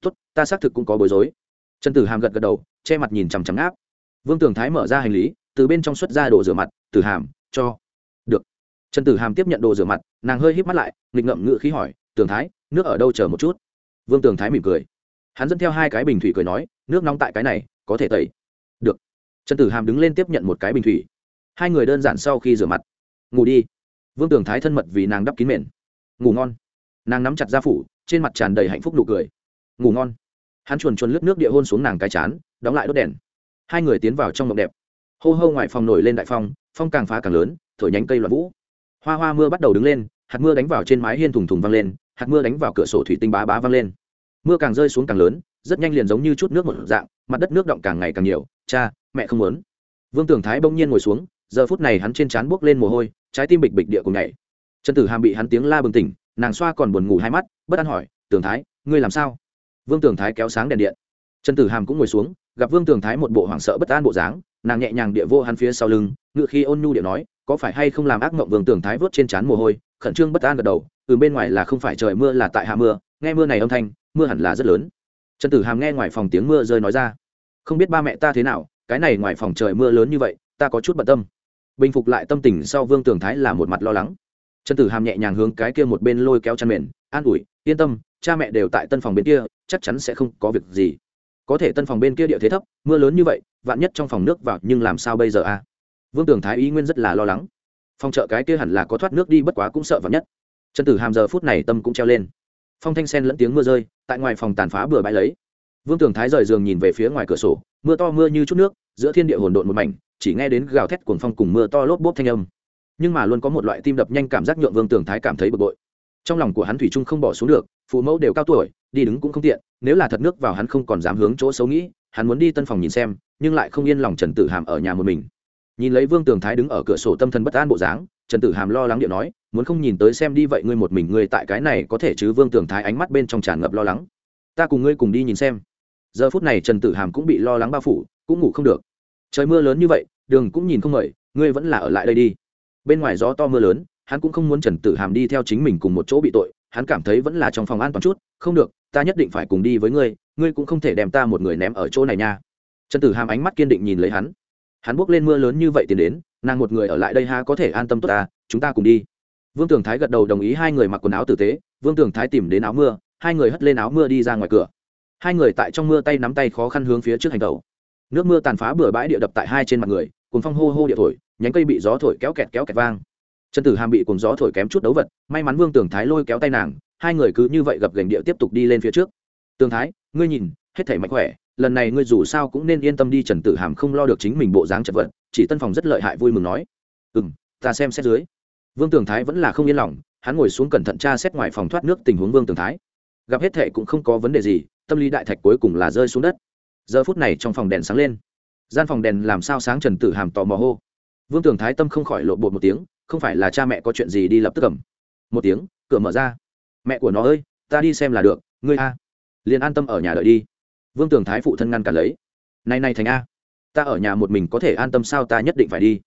Tuất ta xác thực cũng có bối rối. Trần tử hàm gật gật đầu, che mặt nhìn chằm chằm áp. Vương tường thái mở ra hành lý, từ bên trong xuất ra đồ rửa mặt, tử hàm, cho trần tử hàm tiếp nhận đồ rửa mặt, nàng hơi híp mắt lại, nghịch ngậm ngự khí hỏi, tường thái, nước ở đâu chờ một chút? Vương tường thái mỉm cười. Hắn dẫn theo hai cái bình thủy cười nói, nước nóng tại cái này, có thể tẩy. Được. Trần tử hàm đứng lên tiếp nhận một cái bình thủy. Hai người đơn giản sau khi rửa mặt. Ngủ đi. Vương tường thái thân mật vì nàng đắp kín mền. Ngủ ngon. Nàng nắm chặt da phủ, trên mặt tràn đầy hạnh phúc nụ cười. Ngủ ngon. Hắn chuồn chuồn lướt nước địa hôn xuống nàng cái chán, đóng lại đốt đèn. Hai người tiến vào trong mộng đẹp. Hô hô ngoài phòng nổi lên đại phong phong càng phá càng lớn, thổi nhánh cây loạn vũ hoa hoa mưa bắt đầu đứng lên, hạt mưa đánh vào trên mái hiên thùng thùng văng lên, hạt mưa đánh vào cửa sổ thủy tinh bá bá văng lên. Mưa càng rơi xuống càng lớn, rất nhanh liền giống như chút nước một dạng, mặt đất nước động càng ngày càng nhiều. Cha, mẹ không muốn. Vương Tưởng thái bỗng nhiên ngồi xuống, giờ phút này hắn trên trán buốc lên mồ hôi, trái tim bịch bịch địa cùng nhảy. Trần tử hàm bị hắn tiếng la bừng tỉnh, nàng xoa còn buồn ngủ hai mắt, bất an hỏi tưởng thái, ngươi làm sao? Vương Tưởng thái kéo sáng đèn điện. Trần tử hàm cũng ngồi xuống, gặp vương Tưởng thái một bộ hoảng sợ bất an bộ dáng, nàng nhẹ nhàng địa vô hắn phía sau lưng, ngựa khi ôn nhu địa nói có phải hay không làm ác mộng vương tường thái vớt trên trán mồ hôi, khẩn trương bất an gật đầu từ bên ngoài là không phải trời mưa là tại hạ mưa, nghe mưa này âm thanh, mưa hẳn là rất lớn. Trần tử hàm nghe ngoài phòng tiếng mưa rơi nói ra, không biết ba mẹ ta thế nào, cái này ngoài phòng trời mưa lớn như vậy, ta có chút bận tâm. Bình phục lại tâm tình sau vương tường thái là một mặt lo lắng. Trần tử hàm nhẹ nhàng hướng cái kia một bên lôi kéo chăn mền, an ủi, yên tâm, cha mẹ đều tại tân phòng bên kia, chắc chắn sẽ không có việc gì. Có thể tân phòng bên kia địa thế thấp, mưa lớn như vậy, vạn nhất trong phòng nước vào, nhưng làm sao bây giờ a à? Vương tường thái ý nguyên rất là lo lắng. Phòng trợ cái kia hẳn là có thoát nước đi bất quá cũng sợ vào nhất. Trần tử hàm giờ phút này tâm cũng treo lên. Phong thanh sen lẫn tiếng mưa rơi, tại ngoài phòng tàn phá bừa bãi lấy. Vương tường thái rời giường nhìn về phía ngoài cửa sổ, mưa to mưa như chút nước, giữa thiên địa hồn độn một mảnh, chỉ nghe đến gào thét cuồng phong cùng mưa to lốp bốp thanh âm. Nhưng mà luôn có một loại tim đập nhanh cảm giác nhượng vương tường thái cảm thấy bực bội. Trong lòng của hắn thủy trung không bỏ xuống được, phụ mẫu đều cao tuổi, đi đứng cũng không tiện, nếu là thật nước vào hắn không còn dám hướng chỗ xấu nghĩ, hắn muốn đi tân phòng nhìn xem, nhưng lại không yên lòng trần tử hàm ở nhà một mình nhìn lấy vương tường thái đứng ở cửa sổ tâm thần bất an bộ dáng, trần tử hàm lo lắng điện nói, muốn không nhìn tới xem đi vậy ngươi một mình ngươi tại cái này có thể chứ? Vương tường thái ánh mắt bên trong tràn ngập lo lắng. Ta cùng ngươi cùng đi nhìn xem. Giờ phút này trần tử hàm cũng bị lo lắng bao phủ, cũng ngủ không được. Trời mưa lớn như vậy, đường cũng nhìn không mời ngươi vẫn là ở lại đây đi. Bên ngoài gió to mưa lớn, hắn cũng không muốn trần tử hàm đi theo chính mình cùng một chỗ bị tội, hắn cảm thấy vẫn là trong phòng an toàn chút, không được, ta nhất định phải cùng đi với ngươi ngươi cũng không thể đem ta một người ném ở chỗ này nha. Trần tử hàm ánh mắt kiên định nhìn lấy hắn hắn bước lên mưa lớn như vậy tiến đến, nàng một người ở lại đây ha có thể an tâm tốt ta, chúng ta cùng đi. Vương tường thái gật đầu đồng ý hai người mặc quần áo tử tế, vương tường thái tìm đến áo mưa, hai người hất lên áo mưa đi ra ngoài cửa. Hai người tại trong mưa tay nắm tay khó khăn hướng phía trước hành tàu nước mưa tàn phá bừa bãi địa đập tại hai trên mặt người cùng phong hô hô địa thổi, nhánh cây bị gió thổi kéo kẹt kéo kẹt vang. Trần tử hàm bị cùng gió thổi kém chút đấu vật, may mắn vương tường thái lôi kéo tay nàng, hai người cứ như vậy gập gành địa tiếp tục đi lên phía trước. Tường thái, ngươi nhìn, hết thể mạnh khỏe lần này ngươi dù sao cũng nên yên tâm đi, trần tử hàm không lo được chính mình bộ dáng chật vật, chỉ tân phòng rất lợi hại vui mừng nói. Ừ m ta xem xét dưới. Vương tường thái vẫn là không yên lòng, hắn ngồi xuống cẩn thận tra xét ngoài phòng thoát nước tình huống vương tường thái. Gặp hết thệ cũng không có vấn đề gì, tâm lý đại thạch cuối cùng là rơi xuống đất. Giờ phút này trong phòng đèn sáng lên. Gian phòng đèn làm sao sáng trần tử hàm tò mò hô. Vương tường thái tâm không khỏi lộ bột một tiếng, không phải là cha mẹ có chuyện gì đi lập tức cầm một tiếng, cửa mở ra. Mẹ của nó ơi, ta đi xem là được, ngươi a. Liền an tâm ở nhà đợi đi vương tường thái phụ thân ngăn cản lấy. Này này thành a, ta ở nhà một mình có thể an tâm sao ta nhất định phải đi?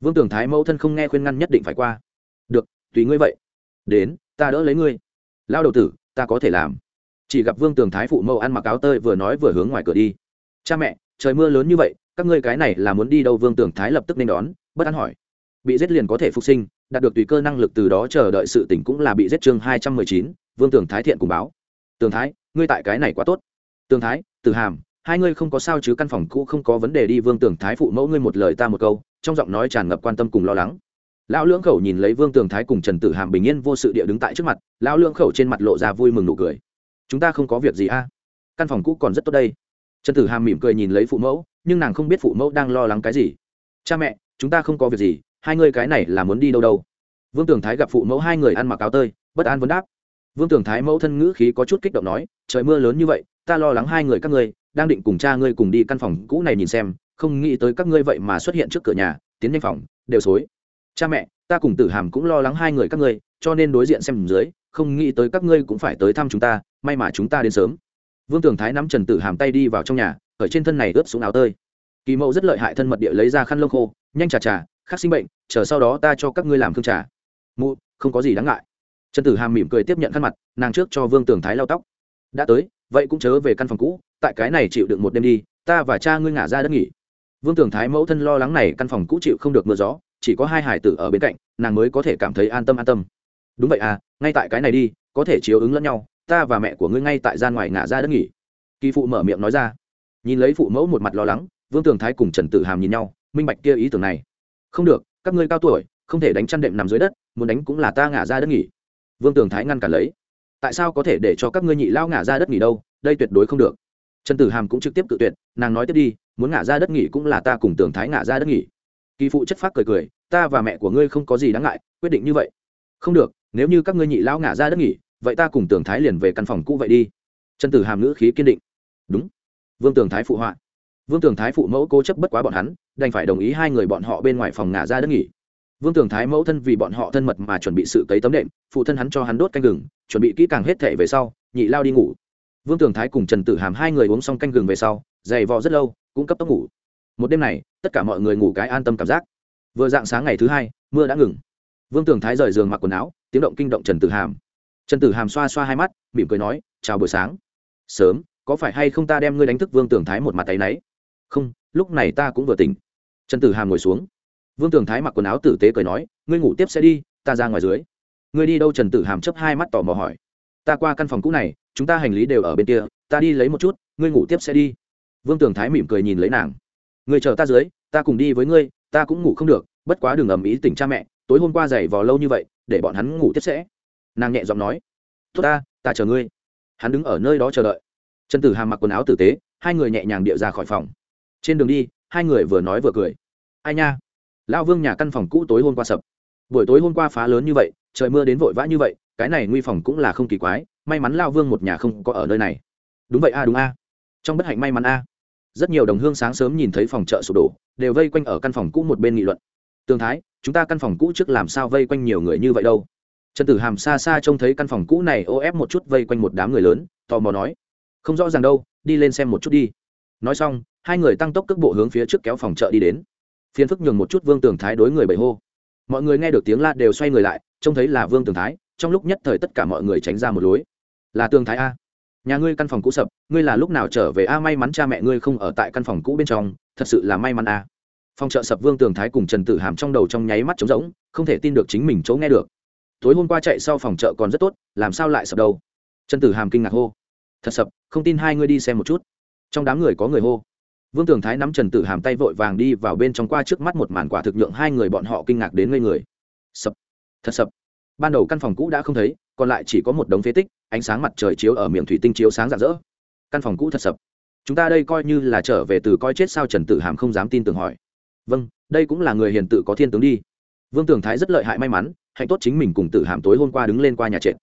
Vương tường thái mẫu thân không nghe khuyên ngăn nhất định phải qua. Được, tùy ngươi vậy. Đến, ta đỡ lấy ngươi. Lao đầu tử, ta có thể làm. Chỉ gặp vương tường thái phụ mẫu ăn mặc áo tơi vừa nói vừa hướng ngoài cửa đi. Cha mẹ, trời mưa lớn như vậy, các ngươi cái này là muốn đi đâu? Vương tường thái lập tức nên đón, bất an hỏi. Bị giết liền có thể phục sinh, đạt được tùy cơ năng lực từ đó chờ đợi sự tỉnh cũng là bị giết chương hai trăm mười chín, vương tường thái thiện cùng báo. Tường thái, ngươi tại cái này quá tốt. Tường thái Tử hàm, hai ngươi không có sao chứ, căn phòng cũ không có vấn đề đi, vương Tưởng thái phụ mẫu ngươi một lời ta một câu, trong giọng nói tràn ngập quan tâm cùng lo lắng. Lão lưỡng khẩu nhìn lấy vương tường thái cùng trần tử hàm bình yên vô sự địa đứng tại trước mặt, lão lưỡng khẩu trên mặt lộ ra vui mừng nụ cười. Chúng ta không có việc gì a. Căn phòng cũ còn rất tốt đây. Trần tử hàm mỉm cười nhìn lấy phụ mẫu, nhưng nàng không biết phụ mẫu đang lo lắng cái gì. Cha mẹ, chúng ta không có việc gì, hai ngươi cái này là muốn đi đâu đâu. Vương tường thái gặp phụ mẫu hai người ăn mặc áo tơi, bất an vấn đáp. Vương tường thái mẫu thân ngữ khí có chút kích động nói, trời mưa lớn như vậy ta lo lắng hai người các ngươi, đang định cùng cha ngươi cùng đi căn phòng cũ này nhìn xem, không nghĩ tới các ngươi vậy mà xuất hiện trước cửa nhà, tiến nhanh phòng, đều xối. Cha mẹ, ta cùng tử hàm cũng lo lắng hai người các ngươi, cho nên đối diện xem dưới, không nghĩ tới các ngươi cũng phải tới thăm chúng ta, may mà chúng ta đến sớm. Vương tường thái nắm trần tử hàm tay đi vào trong nhà, ở trên thân này ướt xuống áo tơi. Kỳ mẫu rất lợi hại thân mật địa lấy ra khăn lông khô, nhanh trà trà, khắc sinh bệnh, chờ sau đó ta cho các ngươi làm khương trà. Mụ, không có gì đáng ngại. Trần tử hàm mỉm cười tiếp nhận khăn mặt, nàng trước cho vương tường thái lau tóc. Đã tới vậy cũng chớ về căn phòng cũ, tại cái này chịu được một đêm đi, ta và cha ngươi ngả ra đất nghỉ. Vương Tưởng thái mẫu thân lo lắng này căn phòng cũ chịu không được mưa gió, chỉ có hai hải tử ở bên cạnh, nàng mới có thể cảm thấy an tâm an tâm. Đúng vậy à ngay tại cái này đi, có thể chiếu ứng lẫn nhau, ta và mẹ của ngươi ngay tại gian ngoài ngả ra đất nghỉ. Kỳ phụ mở miệng nói ra. Nhìn lấy phụ mẫu một mặt lo lắng, vương tường thái cùng trần tử hàm nhìn nhau, minh bạch kia ý tưởng này. Không được, các ngươi cao tuổi, không thể đánh chăn đệm nằm dưới đất, muốn đánh cũng là ta ngả ra đất nghỉ. Vương tường thái ngăn cản lấy tại sao có thể để cho các ngươi nhị lao ngả ra đất nghỉ đâu, đây tuyệt đối không được. Trần tử hàm cũng trực tiếp cự tuyệt, nàng nói tiếp đi, muốn ngả ra đất nghỉ cũng là ta cùng tường thái ngả ra đất nghỉ. Kỳ phụ chất phác cười cười, ta và mẹ của ngươi không có gì đáng ngại, quyết định như vậy. Không được, nếu như các ngươi nhị lao ngả ra đất nghỉ, vậy ta cùng tường thái liền về căn phòng cũ vậy đi. Trần tử hàm ngữ khí kiên định. Đúng. Vương tường thái phụ họa. Vương tường thái phụ mẫu cố chấp bất quá bọn hắn, đành phải đồng ý hai người bọn họ bên ngoài phòng ngả ra đất nghỉ vương tường thái mẫu thân vì bọn họ thân mật mà chuẩn bị sự cấy tấm đệm, phụ thân hắn cho hắn đốt canh gừng, chuẩn bị kỹ càng hết thể về sau, nhị lao đi ngủ. Vương tường thái cùng trần tử hàm hai người uống xong canh gừng về sau, dày vò rất lâu, cũng cấp tốc ngủ. Một đêm này, tất cả mọi người ngủ cái an tâm cảm giác. Vừa dạng sáng ngày thứ hai, mưa đã ngừng. Vương tường thái rời giường mặc quần áo, tiếng động kinh động trần tử hàm. Trần tử hàm xoa xoa hai mắt, mỉm cười nói, chào buổi sáng. Sớm, có phải hay không ta đem ngươi đánh thức vương tường thái một mặt tay náy không, lúc này ta cũng vừa tỉnh. Trần tử hàm ngồi xuống vương tường thái mặc quần áo tử tế cười nói, ngươi ngủ tiếp sẽ đi, ta ra ngoài dưới. Ngươi đi đâu trần tử hàm chấp hai mắt tò mò hỏi. Ta qua căn phòng cũ này, chúng ta hành lý đều ở bên kia, ta đi lấy một chút, ngươi ngủ tiếp sẽ đi. Vương tường thái mỉm cười nhìn lấy nàng. Người chờ ta dưới, ta cùng đi với ngươi, ta cũng ngủ không được, bất quá đừng ầm ý tỉnh cha mẹ, tối hôm qua giày vò lâu như vậy, để bọn hắn ngủ tiếp sẽ. Nàng nhẹ giọng nói. Tốt ta ta chờ ngươi. Hắn đứng ở nơi đó chờ đợi. Trần tử hàm mặc quần áo tử tế, hai người nhẹ nhàng điệu ra khỏi phòng. Trên đường đi, hai người vừa nói vừa cười. Ai nha? Lão vương nhà căn phòng cũ tối hôm qua sập. Buổi tối hôm qua phá lớn như vậy, trời mưa đến vội vã như vậy, cái này nguy phòng cũng là không kỳ quái, may mắn lao vương một nhà không có ở nơi này. Đúng vậy a, đúng a. Trong bất hạnh may mắn a. Rất nhiều đồng hương sáng sớm nhìn thấy phòng chợ sụp đổ, đều vây quanh ở căn phòng cũ một bên nghị luận. Tương thái, chúng ta căn phòng cũ trước làm sao vây quanh nhiều người như vậy đâu? Trần tử hàm xa xa trông thấy căn phòng cũ này ô ép một chút vây quanh một đám người lớn, tò mò nói. Không rõ ràng đâu, đi lên xem một chút đi. Nói xong, hai người tăng tốc cước bộ hướng phía trước kéo phòng chợ đi đến phiền phức nhường một chút vương tường thái đối người bầy hô. Mọi người nghe được tiếng la đều xoay người lại, trông thấy là vương tường thái, trong lúc nhất thời tất cả mọi người tránh ra một lối. Là tường thái a. Nhà ngươi căn phòng cũ sập, ngươi là lúc nào trở về a? May mắn cha mẹ ngươi không ở tại căn phòng cũ bên trong, thật sự là may mắn a. Phòng chợ sập vương tường thái cùng trần tử hàm trong đầu trong nháy mắt trống rỗng, không thể tin được chính mình chỗ nghe được. Tối hôm qua chạy sau phòng chợ còn rất tốt, làm sao lại sập đâu? Trần tử hàm kinh ngạc hô. Thật sập, không tin hai ngươi đi xem một chút. Trong đám người có người hô vương tường thái nắm trần tử hàm tay vội vàng đi vào bên trong qua trước mắt một màn quả thực nhượng hai người bọn họ kinh ngạc đến ngây người. Sập. Thật sập. Ban đầu căn phòng cũ đã không thấy, còn lại chỉ có một đống phế tích, ánh sáng mặt trời chiếu ở miệng thủy tinh chiếu sáng rạng rỡ. Căn phòng cũ thật sập. Chúng ta đây coi như là trở về từ coi chết sao trần tử hàm không dám tin tưởng hỏi. Vâng đây cũng là người hiền tự có thiên tướng đi. Vương tường thái rất lợi hại may mắn, hạnh tốt chính mình cùng tử hàm tối hôm qua đứng lên qua nhà trệt.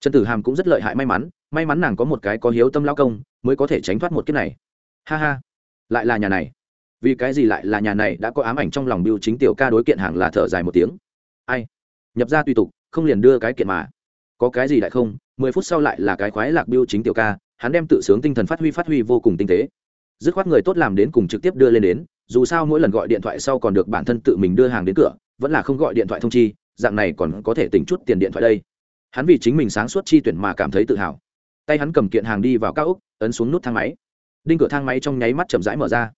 Trần tử hàm cũng rất lợi hại may mắn may mắn nàng có một cái có hiếu tâm lao công, mới có thể tránh thoát một kiếp này. Ha ha lại là nhà này. Vì cái gì lại là nhà này đã có ám ảnh trong lòng biêu chính tiểu ca đối kiện hàng là thở dài một tiếng. Ai? Nhập ra tùy tục, không liền đưa cái kiện mà. Có cái gì đại không? Mười phút sau lại là cái khoái lạc biêu chính tiểu ca, hắn đem tự sướng tinh thần phát huy phát huy vô cùng tinh tế. Dứt khoát người tốt làm đến cùng trực tiếp đưa lên đến, dù sao mỗi lần gọi điện thoại sau còn được bản thân tự mình đưa hàng đến cửa, vẫn là không gọi điện thoại thông chi, dạng này còn có thể tỉnh chút tiền điện thoại đây. Hắn vì chính mình sáng suốt chi tuyển mà cảm thấy tự hào. Tay hắn cầm kiện hàng đi vào cao úc ấn xuống nút thang máy đinh cửa thang máy trong nháy mắt chậm rãi mở ra.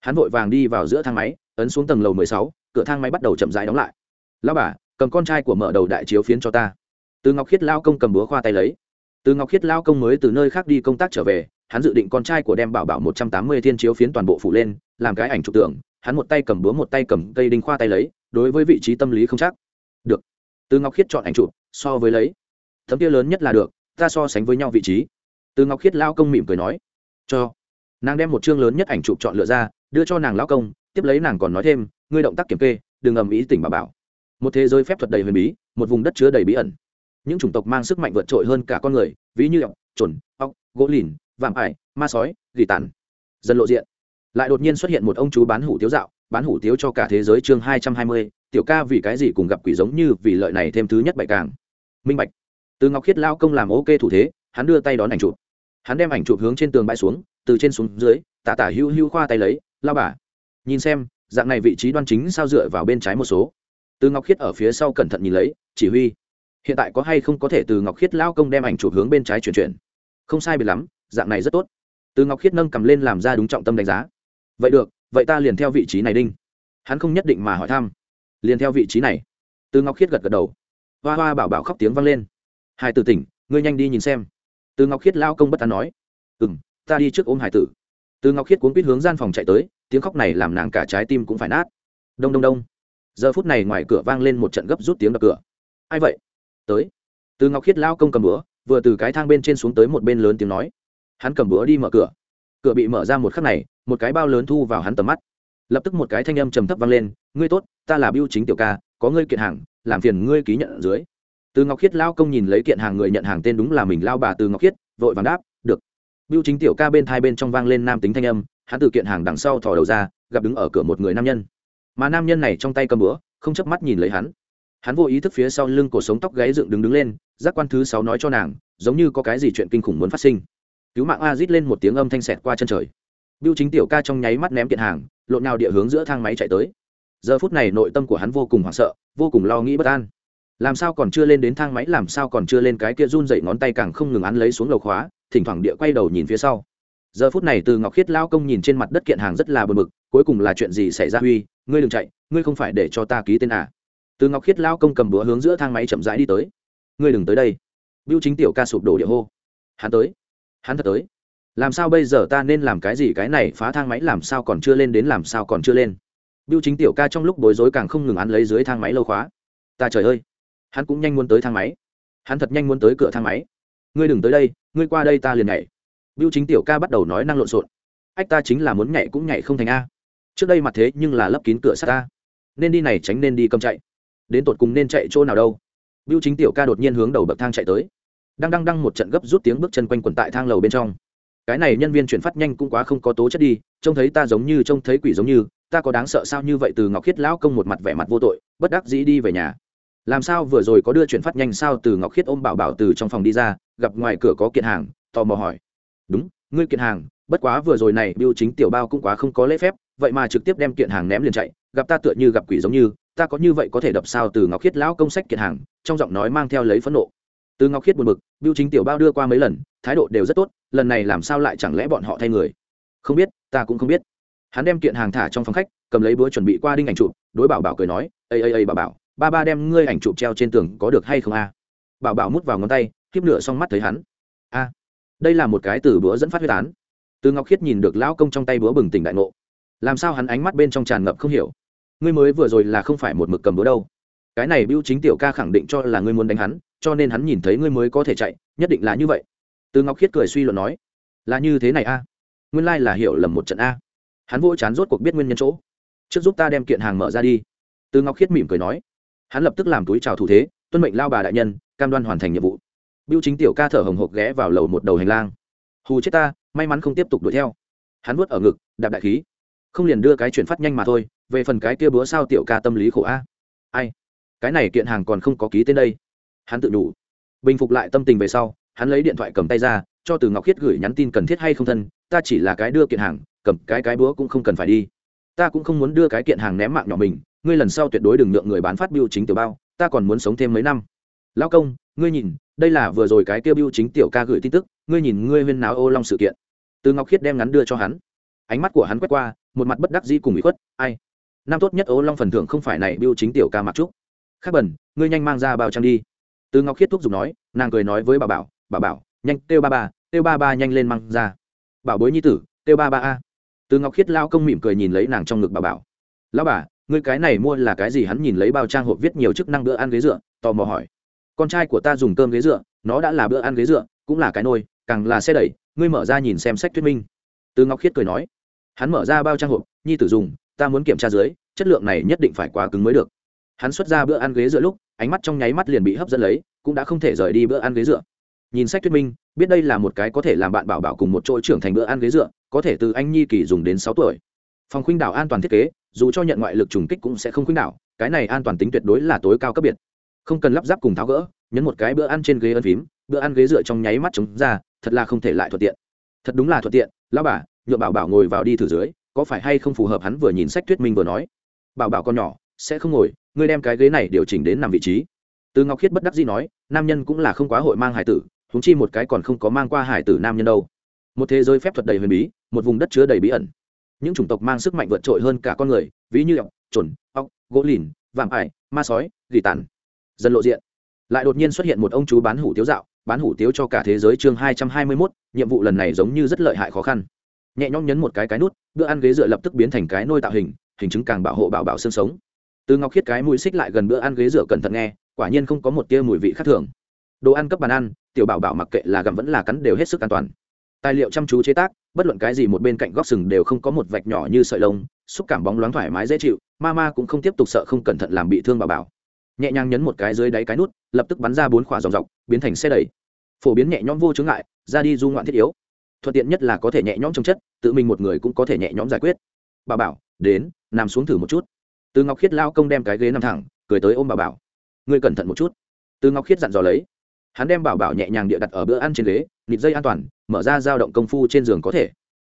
Hắn vội vàng đi vào giữa thang máy, ấn xuống tầng lầu mười sáu, cửa thang máy bắt đầu chậm rãi đóng lại. Lao bà, cầm con trai của mở đầu đại chiếu phiến cho ta. Từ ngọc khiết lao công cầm búa khoa tay lấy. Từ ngọc khiết lao công mới từ nơi khác đi công tác trở về, hắn dự định con trai của đem bảo bảo một trăm tám mươi thiên chiếu phiến toàn bộ phủ lên, làm cái ảnh trục tượng. Hắn một tay cầm búa một tay cầm cây đinh khoa tay lấy, đối với vị trí tâm lý không chắc. Được. Từ ngọc khiết chọn ảnh chụp, so với lấy. Tấm kia lớn nhất là được, ta so sánh với nhau vị trí. Từ ngọc khiết lao công mỉm cười nói. Cho nàng đem một chương lớn nhất ảnh chụp chọn lựa ra, đưa cho nàng lão công, tiếp lấy nàng còn nói thêm, ngươi động tác kiểm kê, đừng ầm ý tỉnh bà bảo. Một thế giới phép thuật đầy huyền bí, một vùng đất chứa đầy bí ẩn. Những chủng tộc mang sức mạnh vượt trội hơn cả con người, ví như ọc trồn ọc gỗ lìn, vạm ải, ma sói, gỉ tàn. Dần lộ diện. Lại đột nhiên xuất hiện một ông chú bán hủ tiếu dạo, bán hủ tiếu cho cả thế giới chương hai trăm hai mươi, tiểu ca vì cái gì cùng gặp quỷ giống như vì lợi này thêm thứ nhất bại càng. Minh bạch. Từ ngọc khiết lao công làm ok thủ thế, hắn đưa tay đón ảnh chụp. Hắn đem ảnh chụp hướng trên tường bãi xuống từ trên xuống dưới, tả tả hưu hưu khoa tay lấy, lao bà, nhìn xem, dạng này vị trí đoan chính sao dựa vào bên trái một số. Từ ngọc khiết ở phía sau cẩn thận nhìn lấy, chỉ huy. Hiện tại có hay không có thể từ ngọc khiết lao công đem ảnh chụp hướng bên trái chuyển chuyển? Không sai biệt lắm, dạng này rất tốt. Từ ngọc khiết nâng cầm lên làm ra đúng trọng tâm đánh giá. Vậy được, vậy ta liền theo vị trí này đinh. Hắn không nhất định mà hỏi thăm. Liền theo vị trí này. Từ ngọc khiết gật gật đầu. Hoa hoa bảo bảo khóc tiếng vang lên. Hai từ tỉnh, ngươi nhanh đi nhìn xem. Từ ngọc khiết lao công bất tán nói. Ừ m ta đi trước ôm hải tử. Từ ngọc khiết cuốn quýt hướng gian phòng chạy tới, tiếng khóc này làm nàng cả trái tim cũng phải nát. Đông đông đông. Giờ phút này ngoài cửa vang lên một trận gấp rút tiếng đập cửa. Ai vậy? Tới. Từ ngọc khiết lao công cầm bữa vừa từ cái thang bên trên xuống tới một bên lớn tiếng nói. Hắn cầm bữa đi mở cửa. Cửa bị mở ra một khắc này, một cái bao lớn thu vào hắn tầm mắt. Lập tức một cái thanh âm trầm thấp vang lên, ngươi tốt, ta là biêu chính tiểu ca, có ngươi kiện hàng, làm phiền ngươi ký nhận ở dưới. Từ ngọc khiết lao công nhìn lấy kiện hàng người nhận hàng tên đúng là mình, lao bà từ ngọc khiết, vội vàng đáp. Bưu Chính tiểu ca bên thai bên trong vang lên nam tính thanh âm, hắn từ kiện hàng đằng sau thò đầu ra, gặp đứng ở cửa một người nam nhân. Mà nam nhân này trong tay cầm búa, không chớp mắt nhìn lấy hắn. Hắn vô ý thức phía sau lưng cổ sống tóc gáy dựng đứng đứng lên, giác quan thứ sáu nói cho nàng, giống như có cái gì chuyện kinh khủng muốn phát sinh. Cứu mạng a rít lên một tiếng âm thanh xẹt qua chân trời. Bưu Chính tiểu ca trong nháy mắt ném kiện hàng, lộn nhào địa hướng giữa thang máy chạy tới. Giờ phút này nội tâm của hắn vô cùng hoảng sợ, vô cùng lo nghĩ bất an làm sao còn chưa lên đến thang máy làm sao còn chưa lên cái kia run dậy ngón tay càng không ngừng án lấy xuống lầu khóa thỉnh thoảng địa quay đầu nhìn phía sau. Giờ phút này từ ngọc khiết lao công nhìn trên mặt đất kiện hàng rất là bờ mực cuối cùng là chuyện gì xảy ra? Huy, ngươi đừng chạy, ngươi không phải để cho ta ký tên à. từ ngọc khiết lao công cầm búa hướng giữa thang máy chậm rãi đi tới. Ngươi đừng tới đây. Biêu chính tiểu ca sụp đổ địa hô. Hắn tới. Hắn thật tới. Làm sao bây giờ ta nên làm cái gì? Cái này phá thang máy làm sao còn chưa lên đến làm sao còn chưa lên? Biêu chính tiểu ca trong lúc bối rối càng không ngừng hắn lấy dưới thang máy lâu khóa. Ta trời ơi. Hắn cũng nhanh muốn tới thang máy. Hắn thật nhanh muốn tới cửa thang máy. Ngươi đừng tới đây ngươi qua đây ta liền nhảy. Biêu chính tiểu ca bắt đầu nói năng lộn xộn. Ách, ta chính là muốn nhảy cũng nhảy không thành a. Trước đây mặt thế nhưng là lấp kín cửa sắt ta. Nên đi này tránh nên đi cầm chạy. Đến tột cùng nên chạy chỗ nào đâu? Biêu chính tiểu ca đột nhiên hướng đầu bậc thang chạy tới. Đang đăng đăng một trận gấp rút tiếng bước chân quanh quần tại thang lầu bên trong. Cái này nhân viên chuyển phát nhanh cũng quá không có tố chất đi, trông thấy ta giống như, trông thấy quỷ giống như, ta có đáng sợ sao như vậy từ ngọc khiết lão công một mặt vẻ mặt vô tội, bất đắc dĩ đi về nhà làm sao vừa rồi có đưa chuyển phát nhanh sao từ ngọc khiết ôm bảo bảo từ trong phòng đi ra, gặp ngoài cửa có kiện hàng, tò mò hỏi. Đúng, ngươi kiện hàng, bất quá vừa rồi này biêu chính tiểu bao cũng quá không có lễ phép, vậy mà trực tiếp đem kiện hàng ném liền chạy, gặp ta tựa như gặp quỷ giống như, ta có như vậy có thể đập sao từ ngọc khiết lão công sách kiện hàng, trong giọng nói mang theo lấy phẫn nộ. Từ ngọc khiết buồn bực, biêu chính tiểu bao đưa qua mấy lần, thái độ đều rất tốt, lần này làm sao lại chẳng lẽ bọn họ thay người? Không biết, ta cũng không biết. Hắn đem kiện hàng thả trong phòng khách, cầm lấy búa chuẩn bị qua đinh ảnh chụp, đối bảo bảo cười nói, ây ây ây, bảo bảo ba ba đem ngươi ảnh chụp treo trên tường có được hay không a? Bảo bảo mút vào ngón tay kiếp nửa xong mắt thấy hắn. A, đây là một cái từ búa dẫn phát huyết án. Từ ngọc khiết nhìn được lão công trong tay búa bừng tỉnh đại ngộ. Làm sao hắn ánh mắt bên trong tràn ngập không hiểu? Ngươi mới vừa rồi là không phải một mực cầm búa đâu. Cái này biêu chính tiểu ca khẳng định cho là ngươi muốn đánh hắn, cho nên hắn nhìn thấy ngươi mới có thể chạy, nhất định là như vậy. Từ ngọc khiết cười suy luận nói, là như thế này a? Nguyên lai là hiểu lầm một trận a. Hắn vỗ chán rốt cuộc biết nguyên nhân chỗ. Trước giúp ta đem kiện hàng mở ra đi. Từ ngọc khiết mỉm cười nói hắn lập tức làm túi chào thủ thế, tuân mệnh lao bà đại nhân, cam đoan hoàn thành nhiệm vụ. Biêu chính tiểu ca thở hồng hộc ghé vào lầu một đầu hành lang. Hù chết ta, may mắn không tiếp tục đuổi theo. Hắn vuốt ở ngực, đạp đại khí. Không liền đưa cái chuyển phát nhanh mà thôi, về phần cái kia búa sao tiểu ca tâm lý khổ a. Ai? Cái này kiện hàng còn không có ký tên đây. Hắn tự đủ. Bình phục lại tâm tình về sau, hắn lấy điện thoại cầm tay ra, cho từ ngọc khiết gửi nhắn tin cần thiết hay không thân, ta chỉ là cái đưa kiện hàng, cầm cái cái búa cũng không cần phải đi. Ta cũng không muốn đưa cái kiện hàng ném mạng nhỏ mình ngươi lần sau tuyệt đối đừng nhượng người bán phát biêu chính tiểu bao, ta còn muốn sống thêm mấy năm. Lao công, ngươi nhìn, đây là vừa rồi cái kêu biêu chính tiểu ca gửi tin tức, ngươi nhìn ngươi huyên náo ô long sự kiện. Từ ngọc khiết đem ngắn đưa cho hắn. Ánh mắt của hắn quét qua, một mặt bất đắc dĩ cùng bị khuất, ai, năm tốt nhất ô long phần thưởng không phải này biêu chính tiểu ca mặc trúc khắc bẩn ngươi nhanh mang ra bao trang đi. Từ ngọc khiết thúc giục nói, nàng cười nói với bà bảo bà bảo, nhanh kêu ba ba kêu ba ba nhanh lên mang ra. Bảo bối nhi tử kêu ba ba a. Từ ngọc khiết lao công mỉm cười nhìn lấy nàng trong ngực bà bảo. Lão bà ngươi cái này mua là cái gì? Hắn nhìn lấy bao trang hộp viết nhiều chức năng bữa ăn ghế dựa, tò mò hỏi. Con trai của ta dùng cơm ghế dựa, nó đã là bữa ăn ghế dựa, cũng là cái nôi, càng là xe đẩy, ngươi mở ra nhìn xem sách thuyết minh. Từ ngọc khiết cười nói. Hắn mở ra bao trang hộp, nhi tử dùng, ta muốn kiểm tra dưới, chất lượng này nhất định phải quá cứng mới được. Hắn xuất ra bữa ăn ghế dựa lúc, ánh mắt trong nháy mắt liền bị hấp dẫn lấy, cũng đã không thể rời đi bữa ăn ghế dựa. Nhìn sách thuyết minh, biết đây là một cái có thể làm bạn bảo bảo cùng một chỗ trưởng thành bữa ăn ghế dựa, có thể từ anh nhi kỳ dùng đến sáu tuổi. Phòng khuynh đảo an toàn thiết kế dù cho nhận ngoại lực trùng kích cũng sẽ không khuynh đảo, cái này an toàn tính tuyệt đối là tối cao cấp biệt. Không cần lắp ráp cùng tháo gỡ, nhấn một cái bữa ăn trên ghế ân phím, bữa ăn ghế dựa trong nháy mắt chống ra, thật là không thể lại thuận tiện. Thật đúng là thuận tiện, lão bà nhựa bảo bảo ngồi vào đi thử dưới, có phải hay không phù hợp hắn vừa nhìn sách thuyết minh vừa nói. Bảo bảo con nhỏ, sẽ không ngồi, ngươi đem cái ghế này điều chỉnh đến nằm vị trí. Từ ngọc khiết bất đắc dĩ nói, nam nhân cũng là không quá hội mang hải tử húng chi một cái còn không có mang qua hải tử nam nhân đâu. Một thế giới phép thuật đầy huyền bí, một vùng đất chứa đầy bí ẩn những chủng tộc mang sức mạnh vượt trội hơn cả con người, ví như ọc trồn ọc gỗ lìn, vạm ải, ma sói, gỉ tàn. Dần lộ diện. Lại đột nhiên xuất hiện một ông chú bán hủ tiếu dạo, bán hủ tiếu cho cả thế giới chương hai trăm hai mươi mốt, nhiệm vụ lần này giống như rất lợi hại khó khăn. Nhẹ nhõm nhấn một cái cái nút, bữa ăn ghế dựa lập tức biến thành cái nôi tạo hình hình chứng càng bảo hộ bảo bảo xương sống. Từ ngọc khiết cái mũi xích lại gần bữa ăn ghế dựa cẩn thận nghe, quả nhiên không có một tia mùi vị khác thường. Đồ ăn cấp bàn ăn, tiểu bảo bảo mặc kệ là gặm vẫn là cắn đều hết sức an toàn. Tài liệu chăm chú chế tác bất luận cái gì một bên cạnh góc sừng đều không có một vạch nhỏ như sợi lông, xúc cảm bóng loáng thoải mái dễ chịu, ma ma cũng không tiếp tục sợ không cẩn thận làm bị thương bà bảo. Nhẹ nhàng nhấn một cái dưới đáy cái nút, lập tức bắn ra bốn khỏa dòng dọc, biến thành xe đẩy. Phổ biến nhẹ nhõm vô chướng ngại, ra đi du ngoạn thiết yếu. Thuận tiện nhất là có thể nhẹ nhõm trong chất, tự mình một người cũng có thể nhẹ nhõm giải quyết. Bà bảo, đến, nằm xuống thử một chút. Từ ngọc khiết lao công đem cái ghế nằm thẳng, cười tới ôm bà bảo. Ngươi cẩn thận một chút. Từ ngọc khiết dặn dò lấy hắn đem bảo bảo nhẹ nhàng địa đặt ở bữa ăn trên ghế, nịt dây an toàn, mở ra dao động công phu trên giường có thể.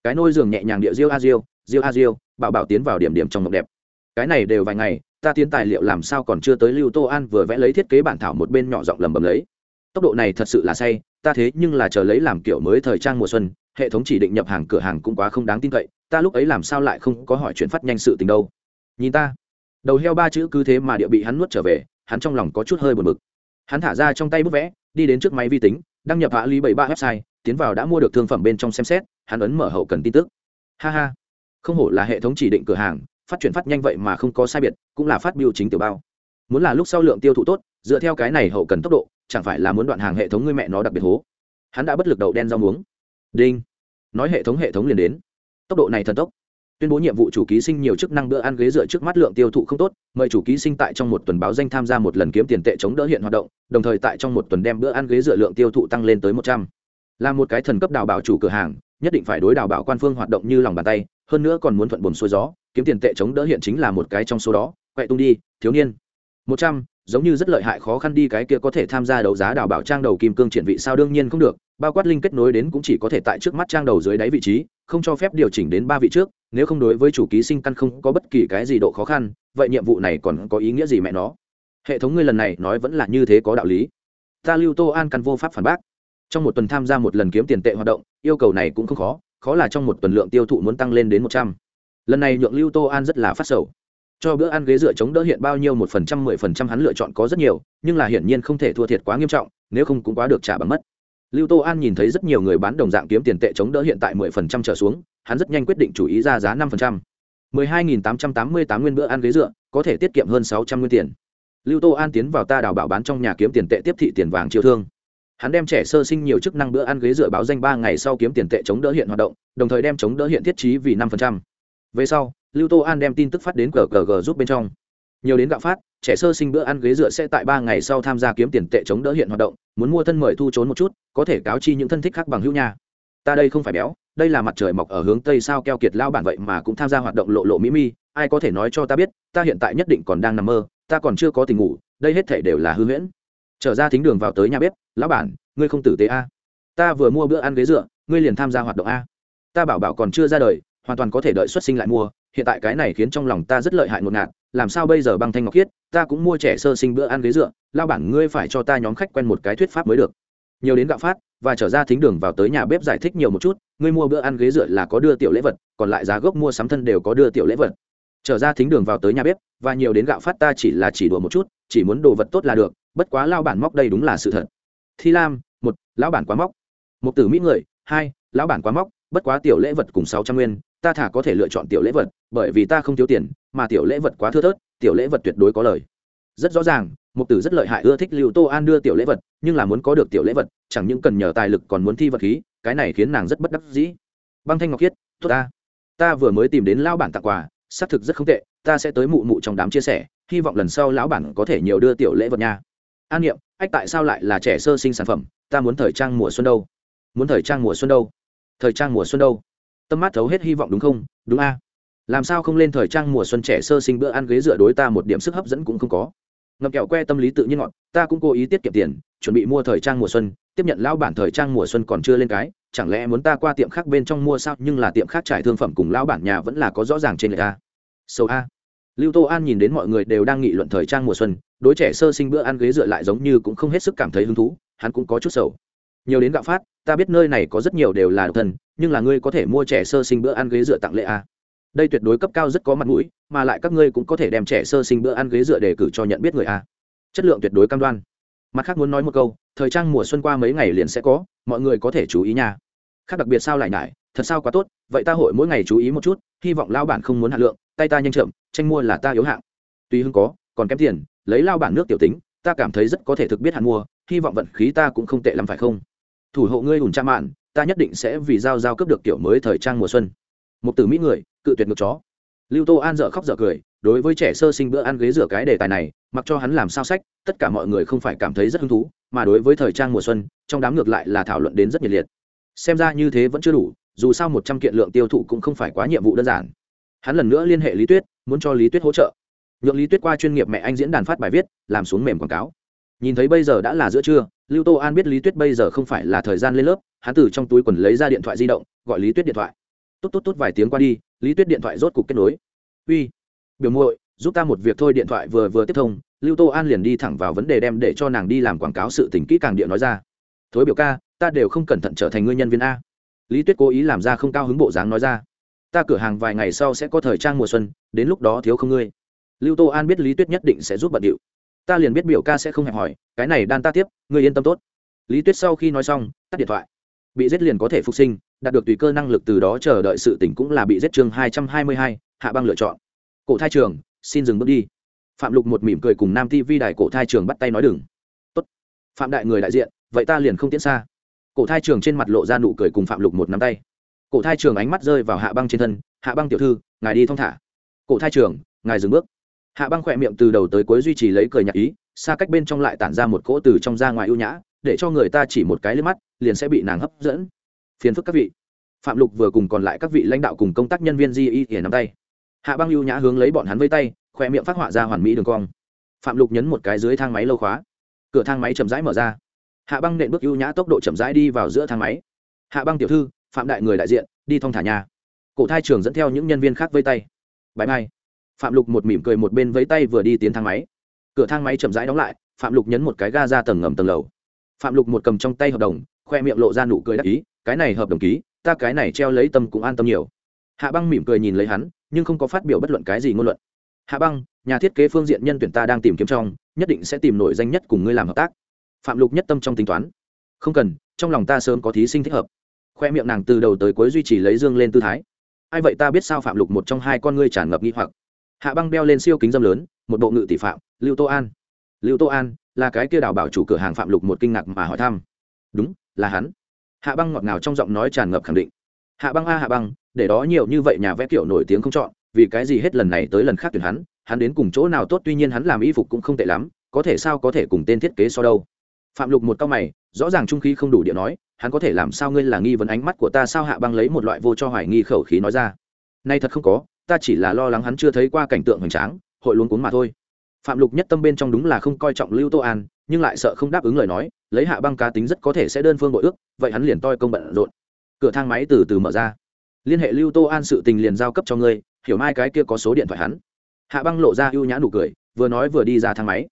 Cái nôi giường nhẹ nhàng địa diêu a diêu diêu a diêu bảo bảo tiến vào điểm điểm trong mộng đẹp. Cái này đều vài ngày, ta tiến tài liệu làm sao còn chưa tới lưu tô an vừa vẽ lấy thiết kế bản thảo một bên nhỏ giọng lầm bầm lấy. Tốc độ này thật sự là say, ta thế nhưng là chờ lấy làm kiểu mới thời trang mùa xuân, hệ thống chỉ định nhập hàng cửa hàng cũng quá không đáng tin cậy, ta lúc ấy làm sao lại không có hỏi chuyển phát nhanh sự tình đâu. Nhìn ta. Đầu heo ba chữ cứ thế mà địa bị hắn nuốt trở về, hắn trong lòng có chút hơi buồn bực. Hắn thả ra trong tay bút vẽ đi đến trước máy vi tính, đăng nhập hạ lý bảy ba website, tiến vào đã mua được thương phẩm bên trong xem xét, hắn ấn mở hậu cần tin tức. Ha ha. Không hổ là hệ thống chỉ định cửa hàng, phát chuyển phát nhanh vậy mà không có sai biệt, cũng là phát biểu chính tiểu bao. Muốn là lúc sau lượng tiêu thụ tốt, dựa theo cái này hậu cần tốc độ, chẳng phải là muốn đoạn hàng hệ thống ngươi mẹ nó đặc biệt hố. Hắn đã bất lực đậu đen rau muống. Đinh. Nói hệ thống hệ thống liền đến. Tốc độ này thần tốc tuyên bố nhiệm vụ chủ ký sinh nhiều chức năng bữa ăn ghế dựa trước mắt lượng tiêu thụ không tốt, mời chủ ký sinh tại trong một tuần báo danh tham gia một lần kiếm tiền tệ chống đỡ hiện hoạt động, đồng thời tại trong một tuần đem bữa ăn ghế dựa lượng tiêu thụ tăng lên tới một trăm. Là một cái thần cấp đào bảo chủ cửa hàng, nhất định phải đối đào bảo quan phương hoạt động như lòng bàn tay, hơn nữa còn muốn thuận buồn xuôi gió, kiếm tiền tệ chống đỡ hiện chính là một cái trong số đó, quậy tung đi, thiếu niên. Một trăm giống như rất lợi hại khó khăn đi cái kia có thể tham gia đấu giá đào bảo trang đầu kim cương triển vị sao đương nhiên không được, bao quát linh kết nối đến cũng chỉ có thể tại trước mắt trang đầu dưới đáy vị trí, không cho phép điều chỉnh đến ba vị trước, nếu không đối với chủ ký sinh căn không có bất kỳ cái gì độ khó khăn, vậy nhiệm vụ này còn có ý nghĩa gì mẹ nó? Hệ thống ngươi lần này nói vẫn là như thế có đạo lý. Ta lưu tô an căn vô pháp phản bác. Trong một tuần tham gia một lần kiếm tiền tệ hoạt động, yêu cầu này cũng không khó khó là trong một tuần lượng tiêu thụ muốn tăng lên đến một trăm. Lần này nhượng lưu tô an rất là phát sầu cho bữa ăn ghế dựa chống đỡ hiện bao nhiêu một phần trăm, mười phần trăm hắn lựa chọn có rất nhiều, nhưng là hiển nhiên không thể thua thiệt quá nghiêm trọng, nếu không cũng quá được trả bằng mất. Lưu tô an nhìn thấy rất nhiều người bán đồng dạng kiếm tiền tệ chống đỡ hiện tại mười phần trăm trở xuống, hắn rất nhanh quyết định chủ ý ra giá năm phần trăm. mười hai nghìn tám trăm tám mươi tám nguyên bữa ăn ghế dựa, có thể tiết kiệm hơn sáu trăm nguyên tiền. Lưu tô an tiến vào ta đào bảo bán trong nhà kiếm tiền tệ tiếp thị tiền vàng chiêu thương. Hắn đem trẻ sơ sinh nhiều chức năng bữa ăn ghế dựa báo danh ba ngày sau kiếm tiền tệ chống đỡ hiện hoạt động, đồng thời đem chống đỡ hiện thiết trí vì năm phần trăm về sau, lưu tô an đem tin tức phát đến gg giúp bên trong. Nhiều đến gạo phát, trẻ sơ sinh bữa ăn ghế dựa sẽ tại ba ngày sau tham gia kiếm tiền tệ chống đỡ hiện hoạt động, muốn mua thân mời thu trốn một chút, có thể cáo chi những thân thích khác bằng hữu nha. Ta đây không phải béo, đây là mặt trời mọc ở hướng tây sao keo kiệt lao bản vậy mà cũng tham gia hoạt động lộ lộ mỹ mi, ai có thể nói cho ta biết, ta hiện tại nhất định còn đang nằm mơ, ta còn chưa có tình ngủ, đây hết thể đều là hư huyễn. Trở ra thính đường vào tới nhà bếp, lão bản, ngươi không tử tế a? Ta vừa mua bữa ăn ghế dựa, ngươi liền tham gia hoạt động a? Ta bảo bảo còn chưa ra đời hoàn toàn có thể đợi xuất sinh lại mua. Hiện tại cái này khiến trong lòng ta rất lợi hại ngột ngạt. Làm sao bây giờ băng thanh ngọc khiết, ta cũng mua trẻ sơ sinh bữa ăn ghế dựa, lao bản ngươi phải cho ta nhóm khách quen một cái thuyết pháp mới được. Nhiều đến gạo phát, và trở ra thính đường vào tới nhà bếp giải thích nhiều một chút, ngươi mua bữa ăn ghế dựa là có đưa tiểu lễ vật, còn lại giá gốc mua sắm thân đều có đưa tiểu lễ vật. Trở ra thính đường vào tới nhà bếp, và nhiều đến gạo phát ta chỉ là chỉ đùa một chút, chỉ muốn đồ vật tốt là được, bất quá lao bản móc đây đúng là sự thật. Thi lam, một, lão bản quá móc. Một tử mỹ người, hai, lão bản quá móc, bất quá tiểu lễ vật cùng sáu trăm nguyên ta thả có thể lựa chọn tiểu lễ vật, bởi vì ta không thiếu tiền, mà tiểu lễ vật quá thưa thớt, tiểu lễ vật tuyệt đối có lời. Rất rõ ràng, mục tử rất lợi hại ưa thích lưu tô an đưa tiểu lễ vật, nhưng là muốn có được tiểu lễ vật, chẳng những cần nhờ tài lực còn muốn thi vật khí, cái này khiến nàng rất bất đắc dĩ. Băng thanh ngọc khiết, tốt ta. Ta vừa mới tìm đến lao bản tặng quà, xác thực rất không tệ, ta sẽ tới mụ mụ trong đám chia sẻ, hy vọng lần sau lão bản có thể nhiều đưa tiểu lễ vật nha. An niệm, ách, tại sao lại là trẻ sơ sinh sản phẩm? Ta muốn thời trang mùa xuân đâu. Muốn thời trang mùa xuân đâu? Thời trang mùa xuân đâu? Tâm mát thấu hết hy vọng đúng không? Đúng a. Làm sao không lên thời trang mùa xuân trẻ sơ sinh bữa ăn ghế dựa đối ta một điểm sức hấp dẫn cũng không có. Ngậm kẹo que tâm lý tự nhiên ngọn ta cũng cố ý tiết kiệm tiền, chuẩn bị mua thời trang mùa xuân, tiếp nhận lão bản thời trang mùa xuân còn chưa lên cái, chẳng lẽ muốn ta qua tiệm khác bên trong mua sao, nhưng là tiệm khác trải thương phẩm cùng lão bản nhà vẫn là có rõ ràng trên lệ a. Sâu a. Lưu tô an nhìn đến mọi người đều đang nghị luận thời trang mùa xuân, đối trẻ sơ sinh bữa ăn ghế dựa lại giống như cũng không hết sức cảm thấy hứng thú, hắn cũng có chút sầu nhiều đến gạo phát, ta biết nơi này có rất nhiều đều là độc thân nhưng là ngươi có thể mua trẻ sơ sinh bữa ăn ghế dựa tặng lễ a đây tuyệt đối cấp cao rất có mặt mũi, mà lại các ngươi cũng có thể đem trẻ sơ sinh bữa ăn ghế dựa để cử cho nhận biết người a chất lượng tuyệt đối cam đoan. Mặt khác muốn nói một câu, thời trang mùa xuân qua mấy ngày liền sẽ có, mọi người có thể chú ý nha. Khác đặc biệt sao lại nại thật sao quá tốt, vậy ta hội mỗi ngày chú ý một chút, hy vọng lao bản không muốn hạ lượng, tay ta nhanh chậm, tranh mua là ta yếu hạng. Tuy hưng có, còn kém tiền, lấy lao bản nước tiểu tính, ta cảm thấy rất có thể thực biết hạn mua, hy vọng vận khí ta cũng không tệ lắm phải không? Thủ hộ ngươi ủn cha mạn, ta nhất định sẽ vì giao giao cướp được kiểu mới thời trang mùa xuân. Một từ mỹ người, cự tuyệt ngược chó. Lưu tô an dở khóc dở cười, đối với trẻ sơ sinh bữa ăn ghế rửa cái đề tài này, mặc cho hắn làm sao sách, tất cả mọi người không phải cảm thấy rất hứng thú, mà đối với thời trang mùa xuân, trong đám ngược lại là thảo luận đến rất nhiệt liệt. Xem ra như thế vẫn chưa đủ, dù sao một trăm kiện lượng tiêu thụ cũng không phải quá nhiệm vụ đơn giản. Hắn lần nữa liên hệ lý tuyết, muốn cho lý tuyết hỗ trợ. Nhượng lý tuyết qua chuyên nghiệp mẹ anh diễn đàn phát bài viết, làm xuống mềm quảng cáo nhìn thấy bây giờ đã là giữa trưa, lưu tô an biết lý tuyết bây giờ không phải là thời gian lên lớp, hắn từ trong túi quần lấy ra điện thoại di động, gọi lý tuyết điện thoại. Tốt tốt tốt, vài tiếng qua đi, lý tuyết điện thoại rốt cục kết nối. Uy, biểu muội, giúp ta một việc thôi. Điện thoại vừa vừa tiếp thông, lưu tô an liền đi thẳng vào vấn đề đem để cho nàng đi làm quảng cáo sự tình kỹ càng điện nói ra. Thối biểu ca, ta đều không cẩn thận trở thành ngươi nhân viên a. Lý tuyết cố ý làm ra không cao hứng bộ dáng nói ra. Ta cửa hàng vài ngày sau sẽ có thời trang mùa xuân, đến lúc đó thiếu không ngươi. Lưu tô an biết lý tuyết nhất định sẽ giúp bận điệu ta liền biết biểu ca sẽ không hẹp hỏi cái này đan ta tiếp người yên tâm tốt. Lý tuyết sau khi nói xong, tắt điện thoại. Bị giết liền có thể phục sinh, đạt được tùy cơ năng lực từ đó chờ đợi sự tỉnh cũng là bị giết chương hai trăm hai mươi hai, hạ băng lựa chọn. Cổ thai trường, xin dừng bước đi. Phạm lục một mỉm cười cùng nam ti vi đài cổ thai trường bắt tay nói đừng. Tốt. Phạm đại người đại diện, vậy ta liền không tiễn xa. Cổ thai trường trên mặt lộ ra nụ cười cùng phạm lục một nắm tay. Cổ thai trường ánh mắt rơi vào hạ băng trên thân, hạ băng tiểu thư, ngài đi thong thả. Cổ thai trường, ngài dừng bước hạ băng khỏe miệng từ đầu tới cuối duy trì lấy cười nhạc ý, xa cách bên trong lại tản ra một cỗ từ trong ra ngoài ưu nhã, để cho người ta chỉ một cái lên mắt, liền sẽ bị nàng hấp dẫn. Phiền phức các vị. Phạm lục vừa cùng còn lại các vị lãnh đạo cùng công tác nhân viên di y hiển nắm tay. Hạ băng ưu nhã hướng lấy bọn hắn vây tay khoe miệng phát họa ra hoàn mỹ đường cong. Phạm lục nhấn một cái dưới thang máy lâu khóa. Cửa thang máy chậm rãi mở ra. Hạ băng nện bước ưu nhã tốc độ chậm rãi đi vào giữa thang máy. Hạ băng tiểu thư, phạm đại người đại diện, đi thong thả nhà. Cổ thai trường dẫn theo những nhân viên khác vây tay. Bãi mai phạm lục một mỉm cười một bên vẫy tay vừa đi tiến thang máy. Cửa thang máy chậm rãi đóng lại, phạm lục nhấn một cái ga ra tầng ngầm tầng lầu. Phạm lục một cầm trong tay hợp đồng, khoe miệng lộ ra nụ cười đắc ý, cái này hợp đồng ký, ta cái này treo lấy tâm cũng an tâm nhiều. Hạ băng mỉm cười nhìn lấy hắn, nhưng không có phát biểu bất luận cái gì ngôn luận. Hạ băng, nhà thiết kế phương diện nhân tuyển ta đang tìm kiếm trong, nhất định sẽ tìm nổi danh nhất cùng ngươi làm hợp tác. Phạm lục nhất tâm trong tính toán. Không cần, trong lòng ta sớm có thí sinh thích hợp. Khoe miệng nàng từ đầu tới cuối duy trì lấy dương lên tư thái. Ai vậy ta biết sao phạm lục một trong hai con ngươi tràn ngập nghi hoặc hạ băng beo lên siêu kính dâm lớn, một bộ ngự tỷ phạm, lưu tô an. Lưu tô an là cái kia đào bảo chủ cửa hàng phạm lục một kinh ngạc mà hỏi thăm. Đúng, là hắn. Hạ băng ngọt ngào trong giọng nói tràn ngập khẳng định. Hạ băng a hạ băng, để đó nhiều như vậy nhà vẽ kiểu nổi tiếng không chọn, vì cái gì hết lần này tới lần khác tuyển hắn hắn đến cùng chỗ nào tốt, tuy nhiên hắn làm y phục cũng không tệ lắm, có thể sao có thể cùng tên thiết kế so đâu. Phạm lục một cao mày, rõ ràng trung khí không đủ điện nói, hắn có thể làm sao ngươi là nghi vấn ánh mắt của ta sao hạ băng lấy một loại vô cho hoài nghi khẩu khí nói ra. Nay thật không có ta chỉ là lo lắng hắn chưa thấy qua cảnh tượng hoành tráng, hội luống cuống mà thôi. Phạm lục nhất tâm bên trong đúng là không coi trọng lưu tô an, nhưng lại sợ không đáp ứng lời nói, lấy hạ băng cá tính rất có thể sẽ đơn phương bội ước, vậy hắn liền toi công bận rộn. Cửa thang máy từ từ mở ra. Liên hệ lưu tô an sự tình liền giao cấp cho ngươi, hiểu mai cái kia có số điện thoại hắn. Hạ băng lộ ra ưu nhã nụ cười, vừa nói vừa đi ra thang máy.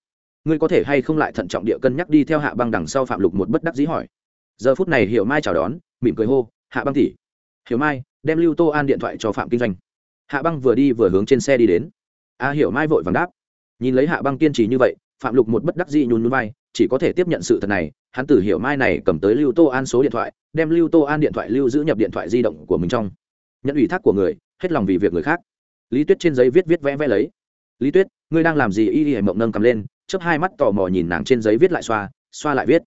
Ngươi có thể hay không lại thận trọng địa cân nhắc đi theo hạ băng đằng sau phạm lục một bất đắc dĩ hỏi. Giờ phút này hiểu mai chào đón, mỉm cười hô, hạ băng tỉ hiểu mai, đem lưu tô an điện thoại cho phạm kinh doanh hạ băng vừa đi vừa hướng trên xe đi đến. A hiểu mai vội vàng đáp. Nhìn lấy hạ băng kiên trì như vậy, phạm lục một bất đắc dĩ nhún núi vai, chỉ có thể tiếp nhận sự thật này, hắn từ hiểu mai này cầm tới lưu tô an số điện thoại, đem lưu tô an điện thoại lưu giữ nhập điện thoại di động của mình trong. Nhận ủy thác của người, hết lòng vì việc người khác. Lý tuyết trên giấy viết viết vẽ vẽ lấy. Lý tuyết, ngươi đang làm gì? Y y mộng nâng cầm lên, chớp hai mắt tò mò nhìn nàng trên giấy viết lại xoa xoa lại viết.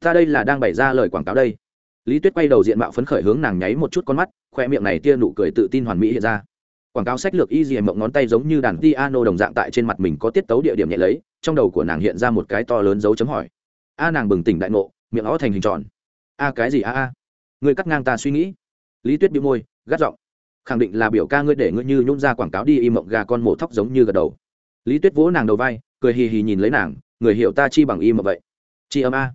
Ta đây là đang bày ra lời quảng cáo đây. Lý tuyết quay đầu diện mạo phấn khởi hướng nàng nháy một chút con mắt, khoe miệng này tia nụ cười tự tin hoàn mỹ hiện ra quảng cáo sách lược y dì mộng ngón tay giống như đàn piano đồng dạng tại trên mặt mình có tiết tấu địa điểm nhẹ lấy, trong đầu của nàng hiện ra một cái to lớn dấu chấm hỏi. A nàng bừng tỉnh đại ngộ, miệng ó thành hình tròn. A cái gì a a? Người cắt ngang ta suy nghĩ. Lý tuyết bị môi, gắt giọng. Khẳng định là biểu ca ngươi để ngươi như nhún ra quảng cáo đi, y mộng gà con mổ thóc giống như gật đầu. Lý tuyết vỗ nàng đầu vai, cười hì hì nhìn lấy nàng, người hiểu ta chi bằng y mộng vậy. Chi âm a.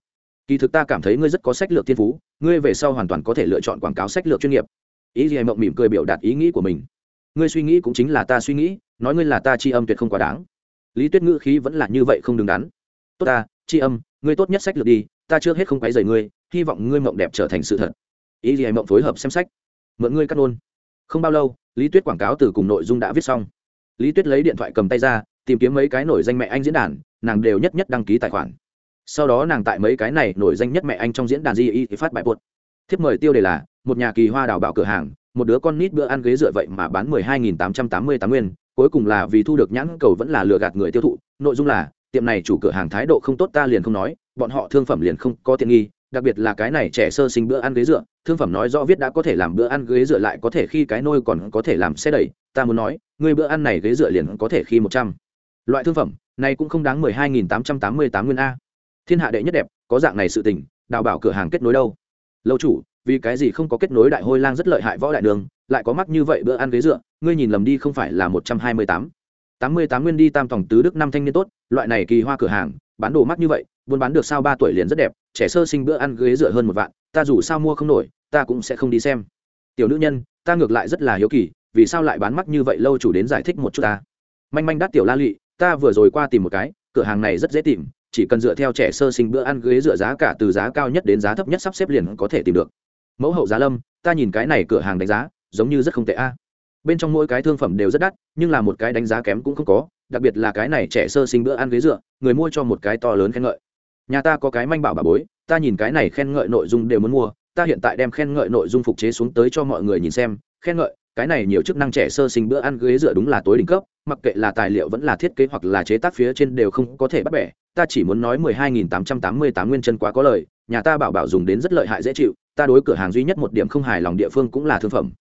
Kỳ thực ta cảm thấy ngươi rất có sách lược thiên phú, ngươi về sau hoàn toàn có thể lựa chọn quảng cáo sách lược chuyên nghiệp. Ý gì mộng mỉm cười biểu đạt ý nghĩ của mình ngươi suy nghĩ cũng chính là ta suy nghĩ, nói ngươi là ta chi âm tuyệt không quá đáng. Lý tuyết ngữ khí vẫn là như vậy không đứng đắn. Tốt ta chi âm, ngươi tốt nhất sách lược đi, ta chưa hết không quấy rầy ngươi, hy vọng ngươi mộng đẹp trở thành sự thật. Ý gì mộng phối hợp xem sách. Mượn ngươi cắt ôn không bao lâu, lý tuyết quảng cáo từ cùng nội dung đã viết xong. Lý tuyết lấy điện thoại cầm tay ra, tìm kiếm mấy cái nổi danh mẹ anh diễn đàn, nàng đều nhất nhất đăng ký tài khoản. Sau đó nàng tại mấy cái này nổi danh nhất mẹ anh trong diễn đàn di y phát bài buột thiếp mời tiêu đề là, một nhà kỳ hoa đào bảo cửa hàng một đứa con nít bữa ăn ghế dựa vậy mà bán mười hai nghìn tám trăm tám mươi tám nguyên, cuối cùng là vì thu được nhãn cầu vẫn là lừa gạt người tiêu thụ, nội dung là, tiệm này chủ cửa hàng thái độ không tốt ta liền không nói, bọn họ thương phẩm liền không có tiện nghi, đặc biệt là cái này trẻ sơ sinh bữa ăn ghế dựa, thương phẩm nói rõ viết đã có thể làm bữa ăn ghế dựa lại có thể khi cái nôi còn có thể làm xe đẩy, ta muốn nói, người bữa ăn này ghế dựa liền có thể khi một trăm. Loại thương phẩm, này cũng không đáng mười hai nghìn tám trăm tám mươi tám nguyên a. Thiên hạ đệ nhất đẹp, có dạng này sự tình, đào bảo cửa hàng kết nối đâu? Lâu chủ vì cái gì không có kết nối đại hôi lang rất lợi hại võ đại đường, lại có mắc như vậy bữa ăn ghế dựa, ngươi nhìn lầm đi không phải là một trăm hai mươi tám. Tám mươi tám nguyên đi tam tổng tứ đức năm thanh niên tốt, loại này kỳ hoa cửa hàng, bán đồ mắc như vậy, buôn bán được sao ba tuổi liền rất đẹp, trẻ sơ sinh bữa ăn ghế dựa hơn một vạn, ta dù sao mua không nổi, ta cũng sẽ không đi xem. Tiểu nữ nhân, ta ngược lại rất là hiếu kỳ, vì sao lại bán mắc như vậy lâu chủ đến giải thích một chút ta. Manh manh đắt tiểu la lụy ta vừa rồi qua tìm một cái, cửa hàng này rất dễ tìm, chỉ cần dựa theo trẻ sơ sinh bữa ăn ghế dựa giá cả từ giá cao nhất đến giá thấp nhất sắp xếp liền có thể tìm được mẫu hậu giá lâm, ta nhìn cái này cửa hàng đánh giá, giống như rất không tệ a. Bên trong mỗi cái thương phẩm đều rất đắt, nhưng là một cái đánh giá kém cũng không có, đặc biệt là cái này trẻ sơ sinh bữa ăn ghế dựa, người mua cho một cái to lớn khen ngợi. Nhà ta có cái manh bảo bà bối, ta nhìn cái này khen ngợi nội dung đều muốn mua, ta hiện tại đem khen ngợi nội dung phục chế xuống tới cho mọi người nhìn xem, khen ngợi, cái này nhiều chức năng trẻ sơ sinh bữa ăn ghế dựa đúng là tối đỉnh cấp, mặc kệ là tài liệu vẫn là thiết kế hoặc là chế tác phía trên đều không có thể bắt bẻ, ta chỉ muốn nói mười hai nghìn tám trăm tám mươi tám nguyên chân quá có lời nhà ta bảo bảo dùng đến rất lợi hại dễ chịu, ta đối cửa hàng duy nhất một điểm không hài lòng địa phương cũng là thương phẩm.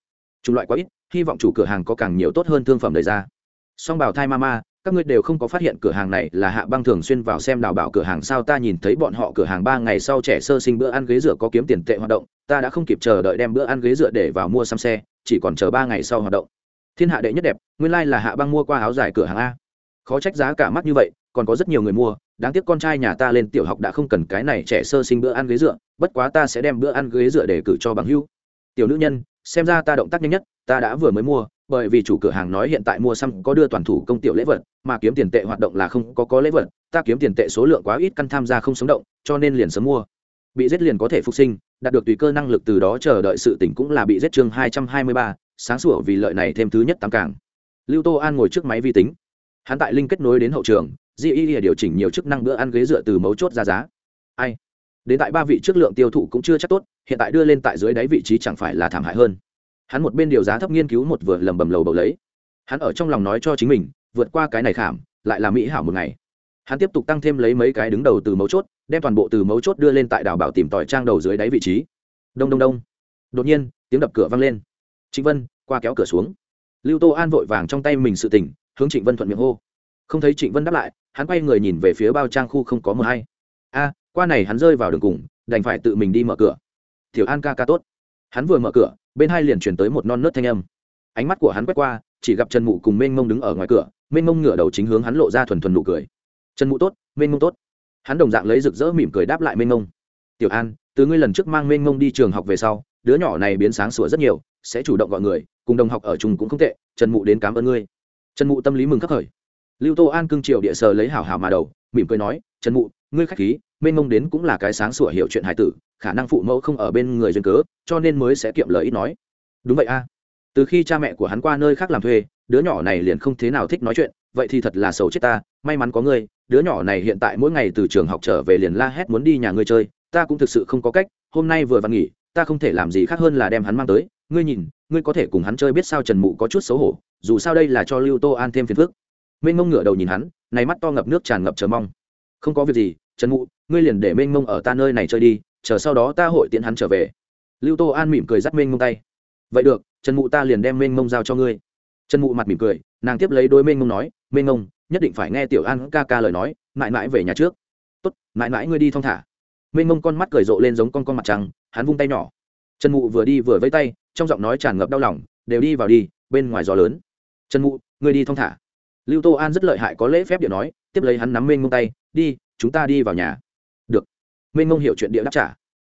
Chủng loại quá ít, hy vọng chủ cửa hàng có càng nhiều tốt hơn thương phẩm đề ra. Song bảo thai mama, các ngươi đều không có phát hiện cửa hàng này là hạ băng thường xuyên vào xem đào bảo cửa hàng sao ta nhìn thấy bọn họ cửa hàng ba ngày sau trẻ sơ sinh bữa ăn ghế dựa có kiếm tiền tệ hoạt động, ta đã không kịp chờ đợi đem bữa ăn ghế dựa để vào mua xăm xe, chỉ còn chờ ba ngày sau hoạt động. Thiên hạ đệ nhất đẹp, nguyên lai、like、là hạ băng mua qua áo dài cửa hàng a. Khó trách giá cả mắt như vậy, còn có rất nhiều người mua đáng tiếc con trai nhà ta lên tiểu học đã không cần cái này trẻ sơ sinh bữa ăn ghế dựa, bất quá ta sẽ đem bữa ăn ghế dựa để cử cho bằng hưu tiểu nữ nhân, xem ra ta động tác nhanh nhất, ta đã vừa mới mua, bởi vì chủ cửa hàng nói hiện tại mua xăm có đưa toàn thủ công tiểu lễ vật, mà kiếm tiền tệ hoạt động là không có có lễ vật, ta kiếm tiền tệ số lượng quá ít căn tham gia không sống động, cho nên liền sớm mua. Bị giết liền có thể phục sinh, đạt được tùy cơ năng lực từ đó chờ đợi sự tỉnh cũng là bị giết chương hai trăm hai mươi ba, sáng sủa vì lợi này thêm thứ nhất tám càng. Lưu tô an ngồi trước máy vi tính. Hắn tại linh kết nối đến hậu trường di y điều chỉnh nhiều chức năng bữa ăn ghế dựa từ mấu chốt ra giá. Ai? Đến tại ba vị trước lượng tiêu thụ cũng chưa chắc tốt, hiện tại đưa lên tại dưới đáy vị trí chẳng phải là thảm hại hơn. Hắn một bên điều giá thấp nghiên cứu một vừa lầm bầm lầu bầu lấy. Hắn ở trong lòng nói cho chính mình, vượt qua cái này khảm, lại là mỹ hảo một ngày. Hắn tiếp tục tăng thêm lấy mấy cái đứng đầu từ mấu chốt, đem toàn bộ từ mấu chốt đưa lên tại đảo bảo tìm tòi trang đầu dưới đáy vị trí. Đông đông đông. Đột nhiên, tiếng đập cửa vang lên. Trịnh vân, qua kéo cửa xuống. Lưu tô an vội vàng trong tay mình sự tỉnh, hướng trịnh vân thuận miệng hô. Không thấy trịnh vân đáp lại hắn quay người nhìn về phía bao trang khu không có mờ hay. A, qua này hắn rơi vào đường cùng, đành phải tự mình đi mở cửa. Thiểu an ca ca tốt. Hắn vừa mở cửa, bên hai liền chuyển tới một non nớt thanh âm. Ánh mắt của hắn quét qua, chỉ gặp trần mụ cùng mênh mông đứng ở ngoài cửa mênh mông ngửa đầu chính hướng hắn lộ ra thuần thuần nụ cười. Trần mụ tốt mênh mông tốt. Hắn đồng dạng lấy rực rỡ mỉm cười đáp lại mênh mông. Tiểu an, từ ngươi lần trước mang mênh mông đi trường học về sau, đứa nhỏ này biến sáng sủa rất nhiều, sẽ chủ động gọi người, cùng đồng học ở chung cũng không tệ, trần mụ đến cảm ơn ngươi. Trần mụ tâm lý mừng khắc khởi lưu tô an cưng triều địa sờ lấy hảo hảo mà đầu, mỉm cười nói, trần mụ, ngươi khách khí, mênh mông đến cũng là cái sáng sủa hiểu chuyện hải tử, khả năng phụ mẫu không ở bên người duyên cớ, cho nên mới sẽ kiệm lời ít nói. Đúng vậy a. Từ khi cha mẹ của hắn qua nơi khác làm thuê, đứa nhỏ này liền không thế nào thích nói chuyện, vậy thì thật là xấu chết ta, may mắn có ngươi, đứa nhỏ này hiện tại mỗi ngày từ trường học trở về liền la hét muốn đi nhà ngươi chơi, ta cũng thực sự không có cách, hôm nay vừa văn nghỉ, ta không thể làm gì khác hơn là đem hắn mang tới, ngươi nhìn, ngươi có thể cùng hắn chơi biết sao trần mụ có chút xấu hổ, dù sao đây là cho lưu tô an thêm phiền phức mênh mông ngửa đầu nhìn hắn này mắt to ngập nước tràn ngập chờ mong. Không có việc gì trần Ngụ, ngươi liền để mênh mông ở ta nơi này chơi đi chờ sau đó ta hội tiễn hắn trở về. Lưu tô an mỉm cười dắt mênh mông tay. Vậy được trần Ngụ ta liền đem mênh mông giao cho ngươi. Trần Ngụ mặt mỉm cười nàng tiếp lấy đôi mênh mông nói mênh mông nhất định phải nghe tiểu an ca ca lời nói mãi mãi về nhà trước. Tốt mãi mãi ngươi đi thong thả. Mênh mông con mắt cười rộ lên giống con con mặt trăng, hắn vung tay nhỏ. Trần Ngụ vừa đi vừa vẫy tay trong giọng nói tràn ngập đau lòng đều đi vào đi bên ngoài gió lớn. Trần Ngụ, ngươi đi thong thả lưu tô an rất lợi hại có lễ phép điện nói, tiếp lấy hắn nắm mênh mông tay, đi, chúng ta đi vào nhà. Được. Mênh mông hiểu chuyện địa đáp trả.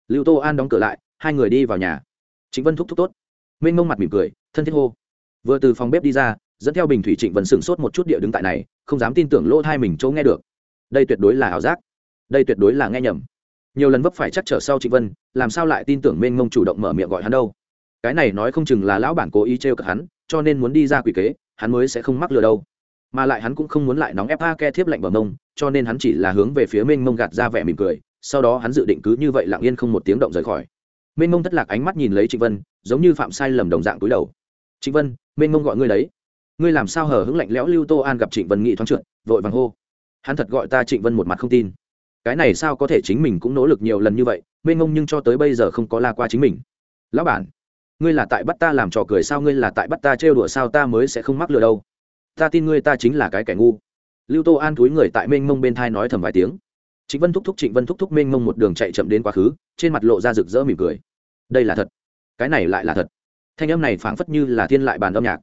Lưu tô an đóng cửa lại, hai người đi vào nhà. Chính vân thúc thúc tốt. Mênh mông mặt mỉm cười, thân thiết hô. Vừa từ phòng bếp đi ra, dẫn theo bình thủy trịnh vân sửng sốt một chút địa đứng tại này, không dám tin tưởng lỗ thai mình chỗ nghe được. Đây tuyệt đối là ảo giác. Đây tuyệt đối là nghe nhầm. Nhiều lần vấp phải chắc trở sau trịnh vân, làm sao lại tin tưởng mênh mông chủ động mở miệng gọi hắn đâu? Cái này nói không chừng là lão bản cố ý trêu cả hắn, cho nên muốn đi ra quỷ kế, hắn mới sẽ không mắc lừa đâu mà lại hắn cũng không muốn lại nóng ép a ke thiếp lạnh bờ mông, cho nên hắn chỉ là hướng về phía mênh mông gạt ra vẻ mỉm cười, sau đó hắn dự định cứ như vậy lặng yên không một tiếng động rời khỏi. Mênh mông thất lạc ánh mắt nhìn lấy trịnh vân, giống như phạm sai lầm đồng dạng túi đầu. Trịnh vân mênh mông gọi ngươi đấy. Ngươi làm sao hở hững lạnh lẽo lưu tô an gặp trịnh vân nghị thoáng trượt, vội vàng hô. Hắn thật gọi ta trịnh vân một mặt không tin. Cái này sao có thể chính mình cũng nỗ lực nhiều lần như vậy mênh mông nhưng cho tới bây giờ không có la qua chính mình. Lão bản, ngươi là tại bắt ta làm trò cười sao? Ngươi là tại bắt ta trêu đùa sao? Ta mới sẽ không mắc lừa đâu ta tin ngươi ta chính là cái kẻ ngu. Lưu tô an túi người tại mênh mông bên thai nói thầm vài tiếng. Trịnh vân thúc thúc, trịnh vân thúc thúc mênh mông một đường chạy chậm đến quá khứ, trên mặt lộ ra rực rỡ mỉm cười. Đây là thật. Cái này lại là thật. Thanh âm này phảng phất như là thiên lại bàn âm nhạc.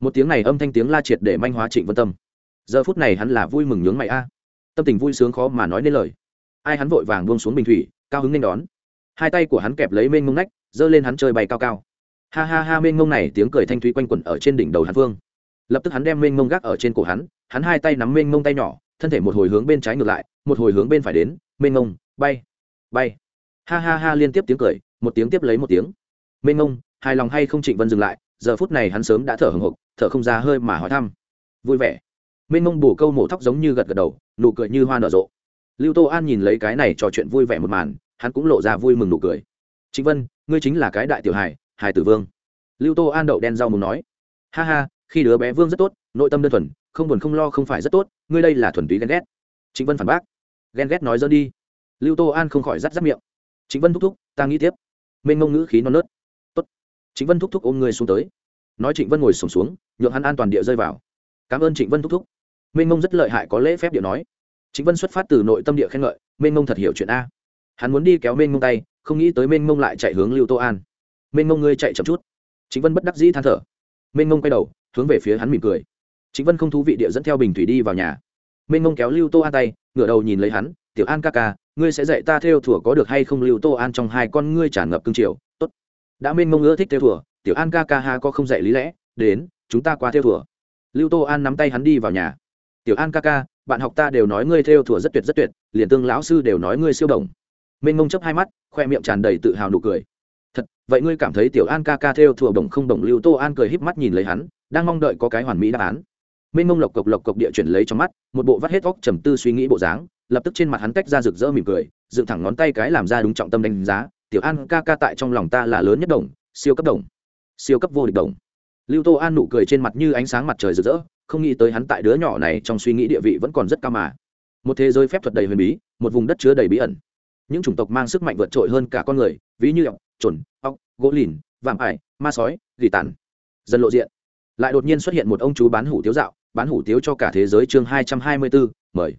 Một tiếng này âm thanh tiếng la triệt để manh hóa trịnh vân tâm. Giờ phút này hắn là vui mừng nhướng mày a. Tâm tình vui sướng khó mà nói nên lời. Ai hắn vội vàng buông xuống bình thủy, cao hứng nên đón. Hai tay của hắn kẹp lấy mênh mông nách, giơ lên hắn chơi bay cao cao. Ha ha ha, mênh mông này tiếng cười thanh thúy quanh quẩn ở trên đỉnh đầu hắn vương lập tức hắn đem mênh mông gác ở trên cổ hắn hắn hai tay nắm mênh mông tay nhỏ thân thể một hồi hướng bên trái ngược lại một hồi hướng bên phải đến mênh mông bay bay. Ha ha ha liên tiếp tiếng cười một tiếng tiếp lấy một tiếng. Mênh mông hài lòng hay không trịnh vân dừng lại giờ phút này hắn sớm đã thở hừng hực, thở không ra hơi mà hỏi thăm. Vui vẻ. Mênh mông bù câu mổ tóc giống như gật gật đầu nụ cười như hoa nở rộ. Lưu tô an nhìn lấy cái này trò chuyện vui vẻ một màn hắn cũng lộ ra vui mừng nụ cười. Trịnh vân ngươi chính là cái đại tiểu hài hài tử vương. Lưu tô an đậu đen rau mù nói. Ha ha khi đứa bé vương rất tốt nội tâm đơn thuần không buồn không lo không phải rất tốt ngươi đây là thuần túy ghen ghét. Trịnh vân phản bác. Ghen ghét nói dơ đi. Lưu tô an không khỏi rắt rắt miệng. Trịnh vân thúc thúc ta nghĩ tiếp. Mênh ngông ngữ khí non nớt. Tốt. Trịnh vân thúc thúc ôm người xuống tới. Nói trịnh vân ngồi sùng xuống, xuống nhượng hắn an toàn địa rơi vào. Cảm ơn trịnh vân thúc thúc. Mênh ngông rất lợi hại có lễ phép địa nói. Trịnh vân xuất phát từ nội tâm địa khen ngợi mênh ngông thật hiểu chuyện a. Hắn muốn đi kéo mênh ngông tay không nghĩ tới mênh ngông lại chạy hướng lưu tô an. Mênh ngông ngươi chạy chậm chút. Trịnh vân bất đắc dĩ than thở. Mênh ngông quay đầu hướng về phía hắn mỉm cười. Chính vân không thú vị địa dẫn theo bình thủy đi vào nhà. Minh mông kéo lưu tô an tay, ngửa đầu nhìn lấy hắn, tiểu an ca ca, ngươi sẽ dạy ta theo thủa có được hay không? Lưu tô an trong hai con ngươi tràn ngập cương triều. Tốt. Đã minh mông ưa thích theo thủa, tiểu an ca ca ha có không dạy lý lẽ, đến, chúng ta qua theo thủa. Lưu tô an nắm tay hắn đi vào nhà. Tiểu an ca ca, bạn học ta đều nói ngươi theo thủa rất tuyệt rất tuyệt, liền tương lão sư đều nói ngươi siêu đồng. Minh mông chấp hai mắt, khoe miệng tràn đầy tự hào nụ cười vậy ngươi cảm thấy tiểu an ca ca theo thùa đồng không đồng lưu tô an cười híp mắt nhìn lấy hắn, đang mong đợi có cái hoàn mỹ đáp án. Minh mông lộc cộc lộc cộc địa chuyển lấy trong mắt, một bộ vắt hết óc trầm tư suy nghĩ bộ dáng, lập tức trên mặt hắn tách ra rực rỡ mỉm cười, dựng thẳng ngón tay cái làm ra đúng trọng tâm đánh giá, tiểu an ca ca tại trong lòng ta là lớn nhất đồng, siêu cấp đồng, siêu cấp vô địch đồng. Lưu tô an nụ cười trên mặt như ánh sáng mặt trời rực rỡ, không nghĩ tới hắn tại đứa nhỏ này trong suy nghĩ địa vị vẫn còn rất cao mà. Một thế giới phép thuật đầy huyền bí, một vùng đất chứa đầy bí ẩn. Những chủng tộc mang sức mạnh vượt trội hơn cả con người, ví như ọc trồn ốc gỗ lìn, vạm ải, ma sói, gỉ tàn. Dần lộ diện. Lại đột nhiên xuất hiện một ông chú bán hủ tiếu dạo, bán hủ tiếu cho cả thế giới chương hai trăm hai mươi bốn mời.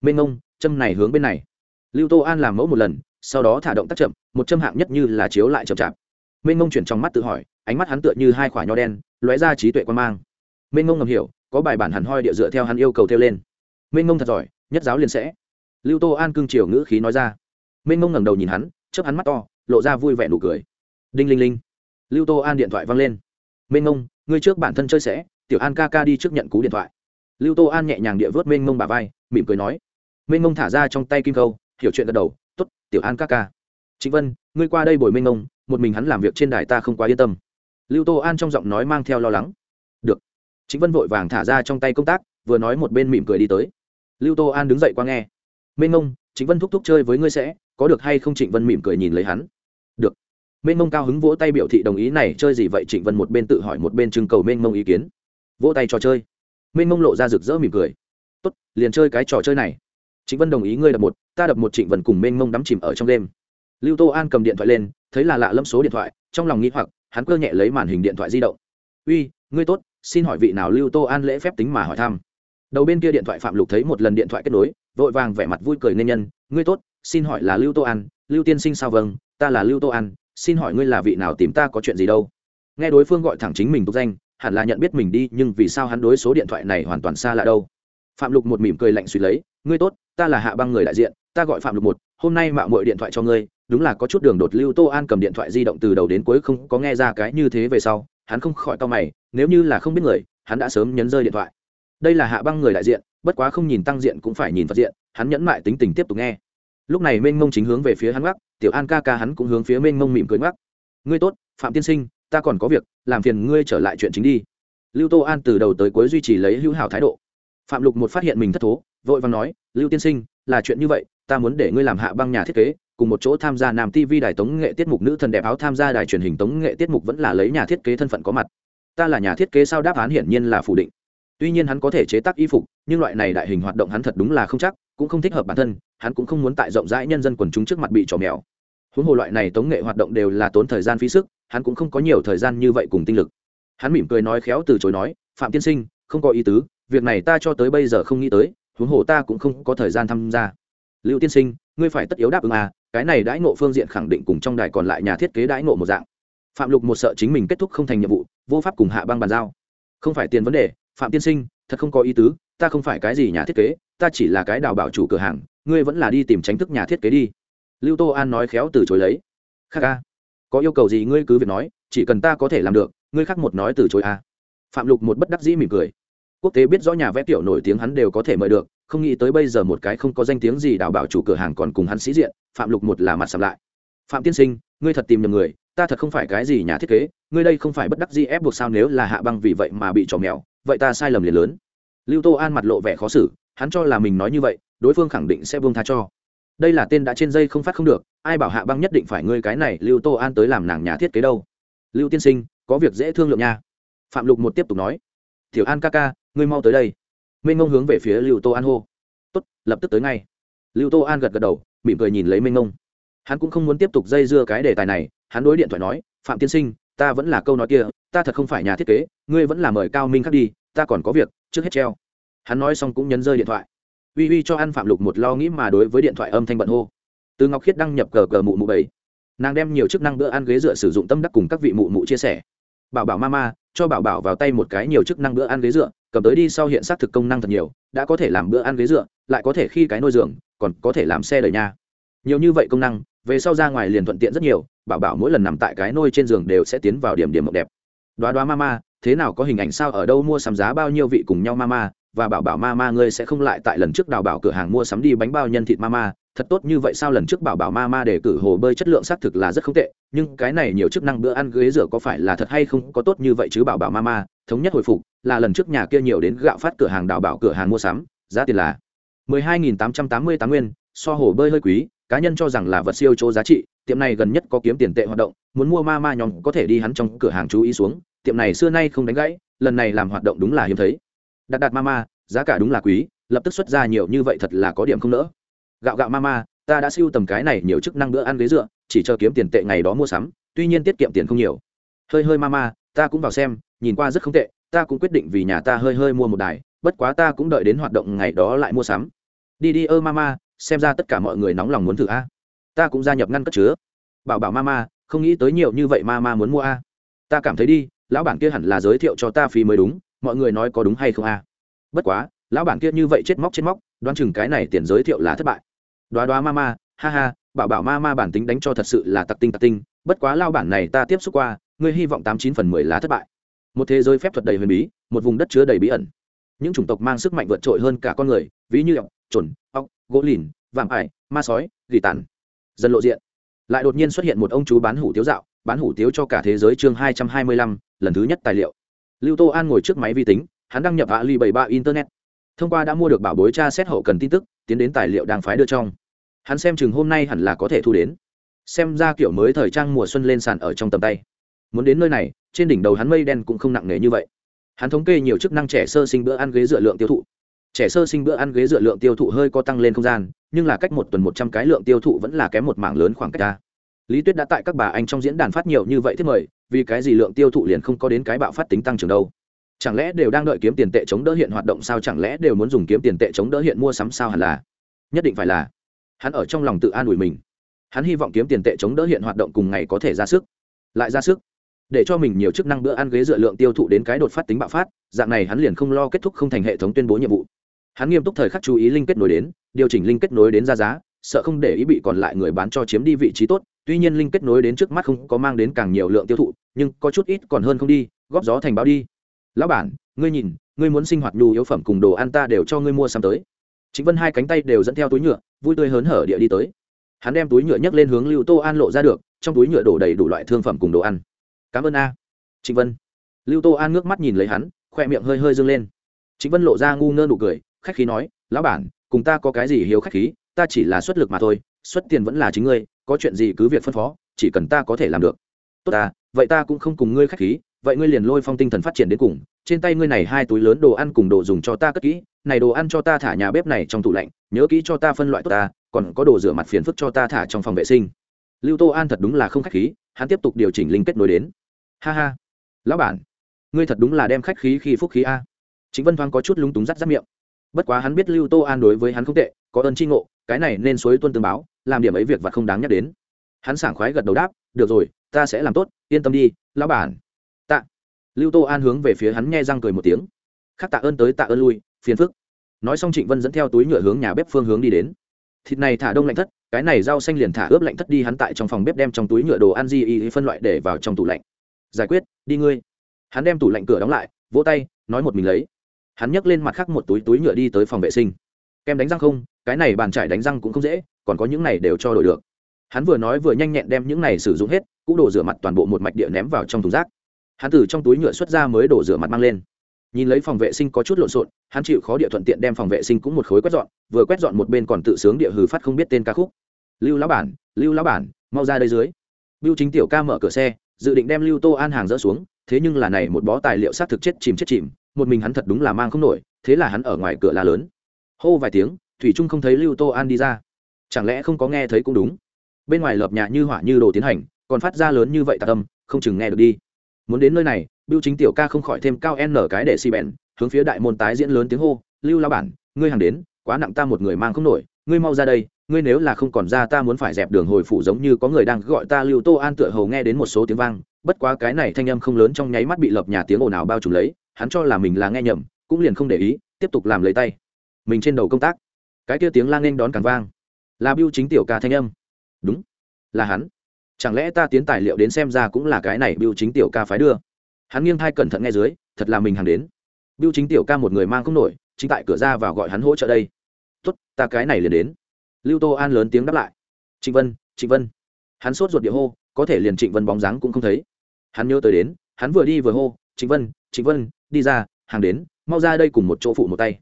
Mênh ngông châm này hướng bên này. Lưu tô an làm mẫu một lần, sau đó thả động tác chậm, một châm hạng nhất như là chiếu lại chậm chạp. Mênh ngông chuyển trong mắt tự hỏi, ánh mắt hắn tựa như hai khoả nho đen, lóe ra trí tuệ quan mang. Mênh ngông ngầm hiểu, có bài bản hẳn hoi địa dựa theo hắn yêu cầu theo lên. Mênh ngông thật giỏi, nhất giáo liền sẽ. Lưu tô an cưng chiều ngữ khí nói ra. Mênh ngông ngẩng đầu nhìn hắn, chớp hắn mắt to lộ ra vui vẻ nụ cười. Đinh linh linh. Lưu tô an điện thoại văng lên. Mênh mông, ngươi trước bản thân chơi sẽ, tiểu an ca ca đi trước nhận cú điện thoại. Lưu tô an nhẹ nhàng địa vớt mênh mông bà vai, mỉm cười nói. Mênh mông thả ra trong tay kim câu, hiểu chuyện gật đầu t ố t tiểu an ca ca. Chính vân, ngươi qua đây bồi mênh mông, một mình hắn làm việc trên đài ta không quá yên tâm. Lưu tô an trong giọng nói mang theo lo lắng. Được. Chính vân vội vàng thả ra trong tay công tác, vừa nói một bên mỉm cười đi tới. Lưu tô an đứng dậy qua nghe. Mênh mông chính vân thúc thúc chơi với ngươi sẽ, có được hay không? Trịnh vân mỉm cười nhìn lấy hắn mênh mông cao hứng vỗ tay biểu thị đồng ý này, chơi gì vậy? Trịnh vân một bên tự hỏi một bên trưng cầu mênh mông ý kiến. Vỗ tay trò chơi. Mênh mông lộ ra rực rỡ mỉm cười. Tốt, liền chơi cái trò chơi này. Trịnh vân đồng ý ngươi đập một, ta đập một trịnh vân cùng mênh mông đắm chìm ở trong đêm. Lưu tô an cầm điện thoại lên, thấy là lạ lâm số điện thoại, trong lòng nghĩ hoặc, hắn cơ nhẹ lấy màn hình điện thoại di động. Uy, ngươi tốt, xin hỏi vị nào lưu tô an lễ phép tính mà hỏi thăm. Đầu bên kia điện thoại phạm lục thấy một lần điện thoại kết nối, vội vàng vẻ mặt vui cười nên nhân, ngươi tốt, xin hỏi là lưu tô an, lưu tiên sinh sao vâng ta là lưu tô an xin hỏi ngươi là vị nào tìm ta có chuyện gì đâu? Nghe đối phương gọi thẳng chính mình tục danh, hẳn là nhận biết mình đi, nhưng vì sao hắn đối số điện thoại này hoàn toàn xa lạ đâu? Phạm lục một mỉm cười lạnh suy lấy, ngươi tốt, ta là hạ băng người đại diện, ta gọi phạm lục một, hôm nay mạo mọi điện thoại cho ngươi, đúng là có chút đường đột lưu tô an cầm điện thoại di động từ đầu đến cuối không có nghe ra cái như thế về sau, hắn không khỏi to mày, nếu như là không biết người, hắn đã sớm nhấn rơi điện thoại. Đây là hạ băng người đại diện, bất quá không nhìn tăng diện cũng phải nhìn phật diện, hắn nhẫn mại tính tình tiếp tục nghe lúc này mênh mông chính hướng về phía hắn gác tiểu an ca ca hắn cũng hướng phía mênh mông mỉm cười gác ngươi tốt, phạm tiên sinh, ta còn có việc, làm phiền ngươi trở lại chuyện chính đi. Lưu tô an từ đầu tới cuối duy trì lấy hữu hảo thái độ. Phạm lục một phát hiện mình thất thố, vội vàng nói, lưu tiên sinh, là chuyện như vậy, ta muốn để ngươi làm hạ băng nhà thiết kế, cùng một chỗ tham gia nam tv đài tống nghệ tiết mục nữ thần đẹp áo tham gia đài truyền hình tống nghệ tiết mục vẫn là lấy nhà thiết kế thân phận có mặt. Ta là nhà thiết kế sao đáp án hiển nhiên là phủ định. Tuy nhiên hắn có thể chế tác y phục, nhưng loại này đại hình hoạt động hắn thật đúng là không chắc, cũng không thích hợp bản thân hắn cũng không muốn tại rộng rãi nhân dân quần chúng trước mặt bị trò mèo. Huống hồ loại này tống nghệ hoạt động đều là tốn thời gian phí sức, hắn cũng không có nhiều thời gian như vậy cùng tinh lực. Hắn mỉm cười nói khéo từ chối nói, phạm tiên sinh, không có ý tứ, việc này ta cho tới bây giờ không nghĩ tới, huống hồ ta cũng không có thời gian tham gia. Lưu tiên sinh, ngươi phải tất yếu đáp ứng à cái này đãi ngộ phương diện khẳng định cùng trong đài còn lại nhà thiết kế đãi ngộ một dạng. Phạm lục một sợ chính mình kết thúc không thành nhiệm vụ, vô pháp cùng hạ băng bàn giao. Không phải tiền vấn đề, phạm tiên sinh thật không có ý tứ, ta không phải cái gì nhà thiết kế, ta chỉ là cái đào bảo chủ cửa hàng, ngươi vẫn là đi tìm tránh thức nhà thiết kế đi. Lưu tô an nói khéo từ chối lấy. Khác a có yêu cầu gì ngươi cứ việc nói, chỉ cần ta có thể làm được, ngươi khác một nói từ chối a phạm lục một bất đắc dĩ mỉm cười. Quốc tế biết rõ nhà vẽ tiểu nổi tiếng hắn đều có thể mời được, không nghĩ tới bây giờ một cái không có danh tiếng gì đào bảo chủ cửa hàng còn cùng hắn sĩ diện, phạm lục một là mặt sầm lại. Phạm tiên sinh, ngươi thật tìm nhầm người, ta thật không phải cái gì nhà thiết kế, ngươi đây không phải bất đắc dĩ ép buộc sao nếu là hạ băng vì vậy mà bị trò mèo vậy ta sai lầm liền lớn. Lưu tô an mặt lộ vẻ khó xử, hắn cho là mình nói như vậy, đối phương khẳng định sẽ buông tha cho. Đây là tên đã trên dây không phát không được, ai bảo hạ băng nhất định phải ngươi cái này, lưu tô an tới làm nàng nhà thiết kế đâu. Lưu tiên sinh, có việc dễ thương lượng nha. Phạm lục một tiếp tục nói. Thiểu an ca ca, ngươi mau tới đây. Minh ngông hướng về phía lưu tô an hô. Tốt, lập tức tới ngay. Lưu tô an gật gật đầu, mỉm cười nhìn lấy minh ngông. Hắn cũng không muốn tiếp tục dây dưa cái đề tài này, hắn đối điện thoại nói, phạm tiên sinh ta vẫn là câu nói kia, ta thật không phải nhà thiết kế, ngươi vẫn là mời cao minh khắc đi, ta còn có việc, trước hết treo. Hắn nói xong cũng nhấn rơi điện thoại. Uy uy cho ăn phạm lục một lo nghĩ mà đối với điện thoại âm thanh bận hô. Từ ngọc khiết đăng nhập cờ cờ mụ mụ bảy. Nàng đem nhiều chức năng bữa ăn ghế dựa sử dụng tâm đắc cùng các vị mụ mụ chia sẻ. Bảo bảo mama cho bảo bảo vào tay một cái nhiều chức năng bữa ăn ghế dựa, cầm tới đi sau hiện xác thực công năng thật nhiều, đã có thể làm bữa ăn ghế dựa, lại có thể khi cái nôi giường, còn có thể làm xe đẩy nha. Nhiều như vậy công năng, về sau ra ngoài liền thuận tiện rất nhiều bảo bảo mỗi lần nằm tại cái nôi trên giường đều sẽ tiến vào điểm điểm mộng đẹp. Đoá đoá mama thế nào có hình ảnh sao ở đâu mua sắm giá bao nhiêu vị cùng nhau mama và bảo bảo mama ngươi sẽ không lại tại lần trước đào bảo cửa hàng mua sắm đi bánh bao nhân thịt mama thật tốt như vậy sao lần trước bảo bảo mama để cử hồ bơi chất lượng xác thực là rất không tệ, nhưng cái này nhiều chức năng bữa ăn ghế rửa có phải là thật hay không có tốt như vậy chứ bảo bảo mama thống nhất hồi phục, là lần trước nhà kia nhiều đến gạo phát cửa hàng đào bảo cửa hàng mua sắm, giá tiền là mười hai nghìn tám trăm tám mươi tám nguyên, so hồ bơi hơi quý, cá nhân cho rằng là vật siêu chỗ giá trị tiệm này gần nhất có kiếm tiền tệ hoạt động, muốn mua ma ma nhóm có thể đi hắn trong cửa hàng chú ý xuống, tiệm này xưa nay không đánh gãy, lần này làm hoạt động đúng là hiếm thấy. Đặt đặt ma ma, giá cả đúng là quý, lập tức xuất ra nhiều như vậy thật là có điểm không nỡ. Gạo gạo ma ma, ta đã siêu tầm cái này nhiều chức năng bữa ăn ghế dựa, chỉ chờ kiếm tiền tệ ngày đó mua sắm, tuy nhiên tiết kiệm tiền không nhiều. Hơi hơi ma ma, ta cũng vào xem, nhìn qua rất không tệ, ta cũng quyết định vì nhà ta hơi hơi mua một đài, bất quá ta cũng đợi đến hoạt động ngày đó lại mua sắm. Đi đi ơ mama xem ra tất cả mọi người nóng lòng muốn thử a ta cũng gia nhập ngăn cất chứa. Bảo bảo mama không nghĩ tới nhiều như vậy mama muốn mua a. Ta cảm thấy đi, lão bản kia hẳn là giới thiệu cho ta phí mới đúng, mọi người nói có đúng hay không a. Bất quá, lão bản kia như vậy chết móc chết móc, đoán chừng cái này tiền giới thiệu là thất bại. Đoá đoá mama ha ha, bảo bảo mama bản tính đánh cho thật sự là tặc tinh tặc tinh, bất quá lao bản này ta tiếp xúc qua, ngươi hy vọng tám chín phần mười là thất bại. Một thế giới phép thuật đầy huyền bí, một vùng đất chứa đầy bí ẩn. Những chủng tộc mang sức mạnh vượt trội hơn cả con người, ví như ọc trồn ọc gỗ lìn vàng ải, ma sói, gỉ tàn dần lộ diện. Lại đột nhiên xuất hiện một ông chú bán hủ tiếu dạo, bán hủ tiếu cho cả thế giới chương hai trăm hai mươi lăm, lần thứ nhất tài liệu. Lưu tô an ngồi trước máy vi tính, hắn đăng nhập hạ ly bảy ba internet. Thông qua đã mua được bảo bối tra xét hậu cần tin tức, tiến đến tài liệu đang phái đưa trong. Hắn xem chừng hôm nay hẳn là có thể thu đến. Xem ra kiểu mới thời trang mùa xuân lên sàn ở trong tầm tay. Muốn đến nơi này, trên đỉnh đầu hắn mây đen cũng không nặng nề như vậy. Hắn thống kê nhiều chức năng trẻ sơ sinh bữa ăn ghế dựa lượng tiêu thụ trẻ sơ sinh bữa ăn ghế dựa lượng tiêu thụ hơi có tăng lên không gian, nhưng là cách một tuần một trăm cái lượng tiêu thụ vẫn là kém một mảng lớn khoảng cách ra. Lý tuyết đã tại các bà anh trong diễn đàn phát nhiều như vậy thiết mời, vì cái gì lượng tiêu thụ liền không có đến cái bạo phát tính tăng trưởng đâu? Chẳng lẽ đều đang đợi kiếm tiền tệ chống đỡ hiện hoạt động sao? Chẳng lẽ đều muốn dùng kiếm tiền tệ chống đỡ hiện mua sắm sao hẳn là? Nhất định phải là. Hắn ở trong lòng tự an ủi mình. Hắn hy vọng kiếm tiền tệ chống đỡ hiện hoạt động cùng ngày có thể ra sức. Lại ra sức. Để cho mình nhiều chức năng bữa ăn ghế dựa lượng tiêu thụ đến cái đột phát tính bạo phát, dạng này hắn liền không lo kết thúc không thành hệ thống tuyên bố nhiệm vụ hắn nghiêm túc thời khắc chú ý linh kết nối đến, điều chỉnh linh kết nối đến ra giá, sợ không để ý bị còn lại người bán cho chiếm đi vị trí tốt. Tuy nhiên linh kết nối đến trước mắt không có mang đến càng nhiều lượng tiêu thụ, nhưng có chút ít còn hơn không đi, góp gió thành báo đi. Lão bản, ngươi nhìn, ngươi muốn sinh hoạt nhu yếu phẩm cùng đồ ăn ta đều cho ngươi mua sắm tới. Chính vân hai cánh tay đều dẫn theo túi nhựa, vui tươi hớn hở địa đi tới. Hắn đem túi nhựa nhấc lên hướng lưu tô an lộ ra được, trong túi nhựa đổ đầy đủ loại thương phẩm cùng đồ ăn. Cảm ơn a. Trịnh vân. Lưu tô an ngước mắt nhìn lấy hắn, khoe miệng hơi hơi dâng lên. Trịnh vân lộ ra ngu ngơ nụ cười khách khí nói, lão bản, cùng ta có cái gì hiếu khách khí, ta chỉ là xuất lực mà thôi, xuất tiền vẫn là chính ngươi, có chuyện gì cứ việc phân phó, chỉ cần ta có thể làm được. Tốt ta, vậy ta cũng không cùng ngươi khách khí, vậy ngươi liền lôi phong tinh thần phát triển đến cùng, trên tay ngươi này hai túi lớn đồ ăn cùng đồ dùng cho ta cất kỹ, này đồ ăn cho ta thả nhà bếp này trong tủ lạnh, nhớ kỹ cho ta phân loại tốt ta, còn có đồ rửa mặt phiền phức cho ta thả trong phòng vệ sinh. Lưu tô an thật đúng là không khách khí, hắn tiếp tục điều chỉnh linh kết nối đến. Ha ha, lão bản, ngươi thật đúng là đem khách khí khi phúc khí a. Chính vân thoáng có chút lúng túng rắt rắt miệng bất quá hắn biết lưu tô an đối với hắn không tệ, có ơn tri ngộ, cái này nên suối tuân tương báo, làm điểm ấy việc và không đáng nhắc đến. Hắn sảng khoái gật đầu đáp, được rồi, ta sẽ làm tốt, yên tâm đi, lão bản. Tạ. Lưu tô an hướng về phía hắn nghe răng cười một tiếng. Khắc tạ ơn tới tạ ơn lui, phiền phức. Nói xong trịnh vân dẫn theo túi nhựa hướng nhà bếp phương hướng đi đến. Thịt này thả đông lạnh thất, cái này rau xanh liền thả ướp lạnh thất đi hắn tại trong phòng bếp đem trong túi nhựa đồ ăn di y phân loại để vào trong tủ lạnh. Giải quyết, đi ngươi. Hắn đem tủ lạnh cửa đóng lại, vỗ tay, nói một mình lấy hắn nhấc lên mặt khác một túi túi nhựa đi tới phòng vệ sinh. Kem đánh răng không cái này bàn trải đánh răng cũng không dễ còn có những này đều cho đổi được. Hắn vừa nói vừa nhanh nhẹn đem những này sử dụng hết cũng đổ rửa mặt toàn bộ một mạch địa ném vào trong thùng rác. Hắn từ trong túi nhựa xuất ra mới đổ rửa mặt mang lên. Nhìn lấy phòng vệ sinh có chút lộn xộn hắn chịu khó địa thuận tiện đem phòng vệ sinh cũng một khối quét dọn vừa quét dọn một bên còn tự sướng địa hừ phát không biết tên ca khúc. Lưu lão bản lưu lão bản mau ra đây dưới. Bưu Chính tiểu ca mở cửa xe, dự định đem Lưu Tô An hàng dỡ xuống, thế nhưng là này một bó tài liệu xác thực chết chìm chết chìm, một mình hắn thật đúng là mang không nổi, thế là hắn ở ngoài cửa la lớn. Hô vài tiếng, thủy trung không thấy Lưu Tô An đi ra. Chẳng lẽ không có nghe thấy cũng đúng. Bên ngoài lợp nhà như hỏa như đồ tiến hành, còn phát ra lớn như vậy tạ âm, không chừng nghe được đi. Muốn đến nơi này, Bưu Chính tiểu ca không khỏi thêm cao n cái để xi bèn, hướng phía đại môn tái diễn lớn tiếng hô, "Lưu la bản, ngươi hàng đến, quá nặng ta một người mang không nổi, ngươi mau ra đây, ngươi nếu là không còn ra ta muốn phải dẹp đường hồi phủ giống như có người đang gọi ta lưu tô an tựa hầu nghe đến một số tiếng vang bất quá cái này thanh âm không lớn trong nháy mắt bị lập nhà tiếng ồn ào bao trùm lấy hắn cho là mình là nghe nhầm, cũng liền không để ý, tiếp tục làm lấy tay. Mình trên đầu công tác. Cái kia tiếng lang nên đón càng vang. Là biêu chính tiểu ca thanh âm. Đúng. Là hắn. Chẳng lẽ ta tiến tài liệu đến xem ra cũng là cái này biêu chính tiểu ca phái đưa? Hắn nghiêng thai cẩn thận nghe dưới, thật là mình hàng đến. Biêu chính tiểu ca một người mang không nổi, chính tại cửa ra vào gọi hắn hỗ trợ đây. Tốt, ta cái này liền đến. Lưu tô an lớn tiếng đáp lại. Trịnh vân trịnh vân. Hắn sốt ruột địa hô, có thể liền trịnh vân bóng dáng cũng không thấy. Hắn nhớ tới đến, hắn vừa đi vừa hô, trịnh vân trịnh vân đi ra hàng đến mau ra đây cùng một chỗ phụ một tay.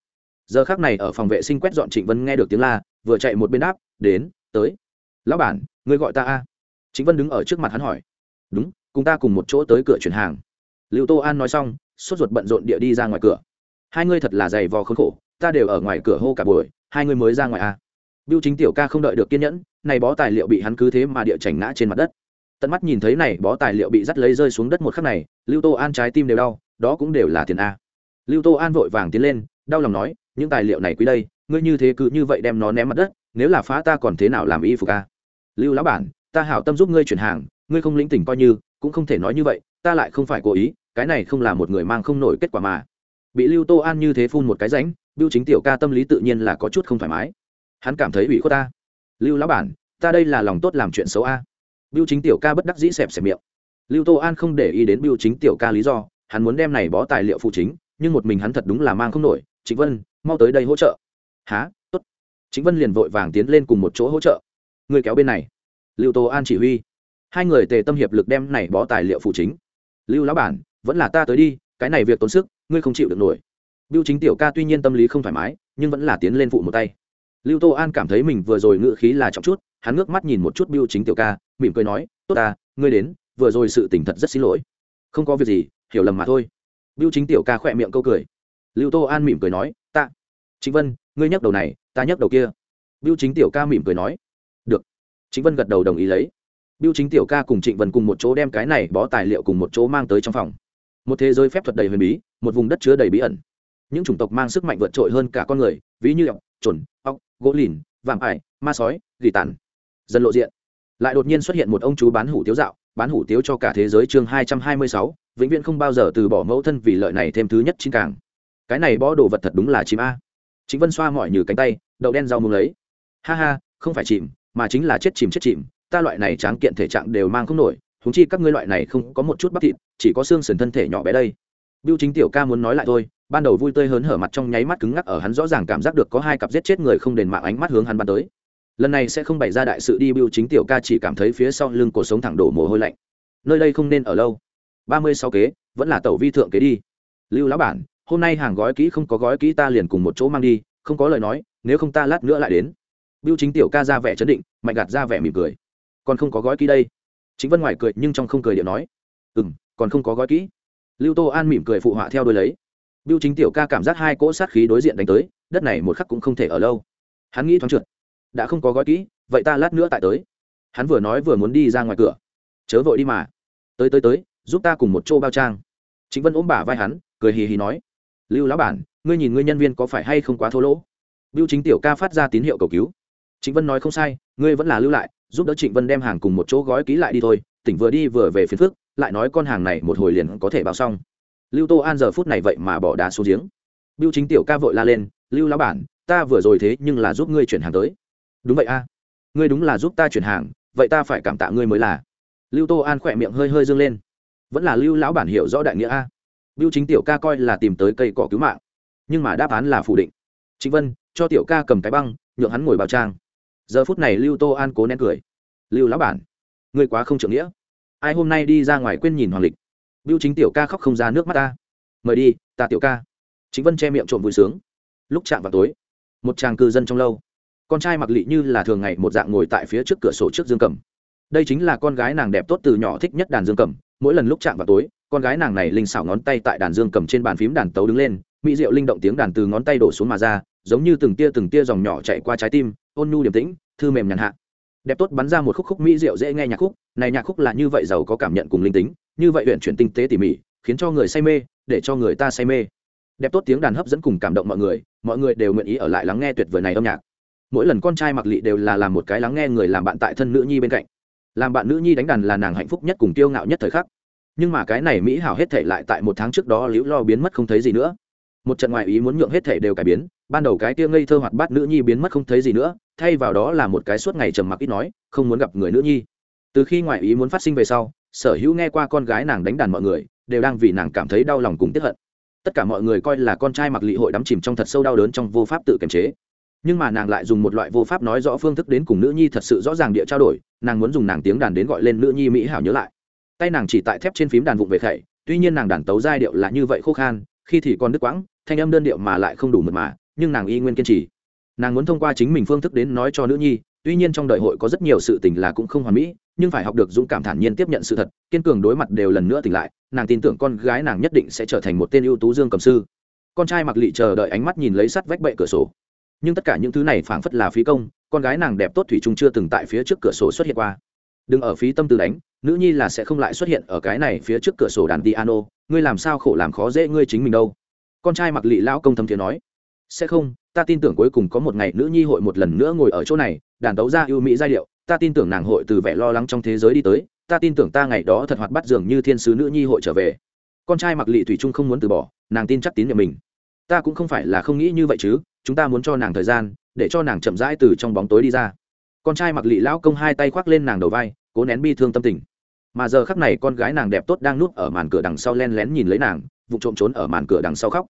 Giờ khác này ở phòng vệ sinh quét dọn trịnh vân nghe được tiếng la vừa chạy một bên đáp đến tới. Lão bản ngươi gọi ta a? Trịnh vân đứng ở trước mặt hắn hỏi. Đúng cùng ta cùng một chỗ tới cửa chuyển hàng. Lưu tô an nói xong sốt ruột bận rộn địa đi ra ngoài cửa. Hai ngươi thật là dày vò khốn khổ ta đều ở ngoài cửa hô cả buổi hai ngươi mới ra ngoài a? Biêu Chính tiểu ca không đợi được kiên nhẫn, này bó tài liệu bị hắn cứ thế mà địa chảnh ngã trên mặt đất. Tận mắt nhìn thấy này bó tài liệu bị dắt lấy rơi xuống đất một khắc này, Lưu Tô An trái tim đều đau, đó cũng đều là tiền a. Lưu Tô An vội vàng tiến lên, đau lòng nói, những tài liệu này quý đây, ngươi như thế cứ như vậy đem nó ném mặt đất, nếu là phá ta còn thế nào làm y phục a? Lưu lão bản, ta hảo tâm giúp ngươi chuyển hàng, ngươi không lĩnh tỉnh coi như, cũng không thể nói như vậy, ta lại không phải cố ý, cái này không là một người mang không nổi kết quả mà. Bị Lưu Tô An như thế phun một cái rãnh, Biêu Chính tiểu ca tâm lý tự nhiên là có chút không thoải mái hắn cảm thấy ủy khuất ta lưu lão bản ta đây là lòng tốt làm chuyện xấu a biêu chính tiểu ca bất đắc dĩ xẹp xẹp miệng lưu tô an không để ý đến biêu chính tiểu ca lý do hắn muốn đem này bó tài liệu phụ chính, nhưng một mình hắn thật đúng là mang không nổi. Chính vân, mau tới đây hỗ trợ. Há tốt. Chính vân liền vội vàng tiến lên cùng một chỗ hỗ trợ. Người kéo bên này. Lưu tô an chỉ huy. Hai người tề tâm hiệp lực đem này bó tài liệu phụ chính. Lưu lão bản, vẫn là ta tới đi, cái này việc tốn sức, ngươi không chịu được nổi. Biêu chính tiểu ca tuy nhiên tâm lý không thoải mái, nhưng vẫn là tiến lên phụ một tay. Lưu tô an cảm thấy mình vừa rồi ngự khí là trọng chút, hắn ngước mắt nhìn một chút biêu chính tiểu ca, mỉm cười nói, tốt ta, ngươi đến, vừa rồi sự tỉnh thật rất xin lỗi. Không có việc gì hiểu lầm mà thôi. Biêu chính tiểu ca khỏe miệng câu cười. Lưu tô an mỉm cười nói, ta chính vân, ngươi nhắc đầu này, ta nhắc đầu kia. Biêu chính tiểu ca mỉm cười nói, được. Chính vân gật đầu đồng ý lấy. Biêu chính tiểu ca cùng trịnh vân cùng một chỗ đem cái này bó tài liệu cùng một chỗ mang tới trong phòng. Một thế giới phép thuật đầy huyền bí, một vùng đất chứa đầy bí ẩn. Những chủng tộc mang sức mạnh vượt trội hơn cả con người, ví như ọc trồn ọc gỗ lìn, vạm ải, ma sói, gỉ tàn. Dần lộ diện. Lại đột nhiên xuất hiện một ông chú bán hủ tiếu dạo, bán hủ tiếu cho cả thế giới chương hai trăm hai mươi sáu vĩnh viễn không bao giờ từ bỏ mẫu thân vì lợi này thêm thứ nhất chín càng cái này bó đồ vật thật đúng là chim a chính vân xoa mọi như cánh tay đậu đen rau mương lấy ha ha không phải chìm mà chính là chết chìm chết chìm ta loại này tráng kiện thể trạng đều mang không nổi thúng chi các ngươi loại này không có một chút bắp thịt chỉ có xương sườn thân thể nhỏ bé đây Biêu chính tiểu ca muốn nói lại thôi, ban đầu vui tươi hớn hở mặt trong nháy mắt cứng ngắc ở hắn rõ ràng cảm giác được có hai cặp giết chết người không đền mạng ánh mắt hướng hắn bắn tới. Lần này sẽ không bày ra đại sự đi Biêu chính tiểu ca chỉ cảm thấy phía sau lưng cổ sống thẳng đổ mồ hôi lạnh. Nơi đây không nên ở lâu ba mươi sáu kế, vẫn là tẩu vi thượng kế đi. Lưu lão bản, hôm nay hàng gói kỹ không có gói kỹ ta liền cùng một chỗ mang đi, không có lời nói, nếu không ta lát nữa lại đến. Biêu chính tiểu ca ra vẻ chấn định, mạnh gạt ra vẻ mỉm cười. Còn không có gói kỹ đây. Chính Vân ngoài cười nhưng trong không cười điệu nói, "Ừm, còn không có gói kỹ." lưu tô an mỉm cười phụ họa theo đôi lấy biêu chính tiểu ca cảm giác hai cỗ sát khí đối diện đánh tới đất này một khắc cũng không thể ở lâu hắn nghĩ thoáng trượt đã không có gói kỹ vậy ta lát nữa tại tới hắn vừa nói vừa muốn đi ra ngoài cửa chớ vội đi mà tới tới tới giúp ta cùng một chỗ bao trang. Chính vân ôm bả vai hắn, cười hì hì nói, lưu lão bản, ngươi nhìn ngươi nhân viên có phải hay không quá thô lỗ? Biêu chính tiểu ca phát ra tín hiệu cầu cứu. Chính vân nói, không sai, ngươi vẫn là lưu lại, giúp đỡ trịnh vân đem hàng cùng một chỗ gói ký lại đi thôi, tỉnh vừa đi vừa về phiền phức, lại nói con hàng này một hồi liền có thể bao xong. Lưu tô an giờ phút này vậy mà bỏ đá xuống giếng. Biêu chính tiểu ca vội la lên, lưu lão bản, ta vừa rồi thế nhưng là giúp ngươi chuyển hàng tới. Đúng vậy a, ngươi đúng là giúp ta chuyển hàng, vậy ta phải cảm tạ ngươi mới là. Lưu tô an khỏe miệng hơi hơi dâng lên vẫn là lưu lão bản hiểu rõ đại nghĩa a. Biêu chính tiểu ca coi là tìm tới cây cỏ cứu mạng, nhưng mà đáp án là phủ định. Chính vân, cho tiểu ca cầm cái băng, nhượng hắn ngồi vào trang. Giờ phút này lưu tô an cố nén cười. Lưu lão bản, ngươi quá không trưởng nghĩa. Ai hôm nay đi ra ngoài quên nhìn hoàng lịch? Biêu chính tiểu ca khóc không ra nước mắt ta. Mời đi, ta tiểu ca. Chính vân che miệng trộm vui sướng. Lúc chạm vào tối, một chàng cư dân trong lâu. Con trai mặc lị như là thường ngày một dạng ngồi tại phía trước cửa sổ trước dương cầm đây chính là con gái nàng đẹp tốt từ nhỏ thích nhất đàn dương cầm, mỗi lần lúc chạm vào tối, con gái nàng này linh xảo ngón tay tại đàn dương cầm trên bàn phím đàn tấu đứng lên, mỹ diệu linh động tiếng đàn từ ngón tay đổ xuống mà ra, giống như từng tia từng tia dòng nhỏ chạy qua trái tim, ôn nhu điềm tĩnh, thư mềm nhàn hạ. Đẹp tốt bắn ra một khúc khúc mỹ diệu dễ nghe nhạc khúc, này nhạc khúc là như vậy giàu có cảm nhận cùng linh tính, như vậy huyện chuyển tinh tế tỉ mỉ, khiến cho người say mê, để cho người ta say mê. Đẹp tốt tiếng đàn hấp dẫn cùng cảm động mọi người mọi người đều nguyện ý ở lại lắng nghe tuyệt vời này âm nhạc. Mỗi lần con trai mặc lị đều là làm một cái lắng nghe người làm bạn tại thân nữ nhi bên cạnh làm bạn nữ nhi đánh đàn là nàng hạnh phúc nhất cùng tiêu ngạo nhất thời khắc. Nhưng mà cái này mỹ hảo hết thể lại tại một tháng trước đó liễu lo biến mất không thấy gì nữa. Một trận ngoại ý muốn nhượng hết thể đều cải biến, ban đầu cái tia ngây thơ hoạt bát nữ nhi biến mất không thấy gì nữa, thay vào đó là một cái suốt ngày trầm mặc ít nói, không muốn gặp người nữ nhi. Từ khi ngoại ý muốn phát sinh về sau, sở hữu nghe qua con gái nàng đánh đàn mọi người, đều đang vì nàng cảm thấy đau lòng cùng tiếp hận. Tất cả mọi người coi là con trai mặc lị hội đắm chìm trong thật sâu đau đớn trong vô pháp tự kiềm chế nhưng mà nàng lại dùng một loại vô pháp nói rõ phương thức đến cùng nữ nhi thật sự rõ ràng địa trao đổi, nàng muốn dùng nàng tiếng đàn đến gọi lên nữ nhi mỹ hảo nhớ lại. Tay nàng chỉ tại thép trên phím đàn vụng về khẩy, tuy nhiên nàng đàn tấu giai điệu là như vậy khô khan, khi thì còn đứt quãng, thanh âm đơn điệu mà lại không đủ mật mà, nhưng nàng y nguyên kiên trì. Nàng muốn thông qua chính mình phương thức đến nói cho nữ nhi, tuy nhiên trong đời hội có rất nhiều sự tình là cũng không hoàn mỹ, nhưng phải học được dũng cảm thản nhiên tiếp nhận sự thật, kiên cường đối mặt đều lần nữa tỉnh lại, nàng tin tưởng con gái nàng nhất định sẽ trở thành một tên ưu tú dương cầm sư. Con trai mặc lị chờ đợi ánh mắt nhìn lấy sắt vách bệ cửa sổ nhưng tất cả những thứ này phảng phất là phí công, con gái nàng đẹp tốt thủy chung chưa từng tại phía trước cửa sổ xuất hiện qua. Đừng ở phí tâm tư đánh, nữ nhi là sẽ không lại xuất hiện ở cái này phía trước cửa sổ đàn piano, ngươi làm sao khổ làm khó dễ ngươi chính mình đâu. Con trai mặc lị lão công thâm thiền nói. Sẽ không, ta tin tưởng cuối cùng có một ngày nữ nhi hội một lần nữa ngồi ở chỗ này, đàn tấu ra ưu mỹ giai điệu, ta tin tưởng nàng hội từ vẻ lo lắng trong thế giới đi tới, ta tin tưởng ta ngày đó thật hoạt bắt dường như thiên sứ nữ nhi hội trở về. Con trai mặc lị thủy trung không muốn từ bỏ, nàng tin chắc tín nhiệm mình. Ta cũng không phải là không nghĩ như vậy chứ chúng ta muốn cho nàng thời gian, để cho nàng chậm rãi từ trong bóng tối đi ra. Con trai mặc lị lão công hai tay khoác lên nàng đầu vai, cố nén bi thương tâm tình. Mà giờ khắc này con gái nàng đẹp tốt đang nuốt ở màn cửa đằng sau len lén nhìn lấy nàng, vụ trộm trốn ở màn cửa đằng sau khóc.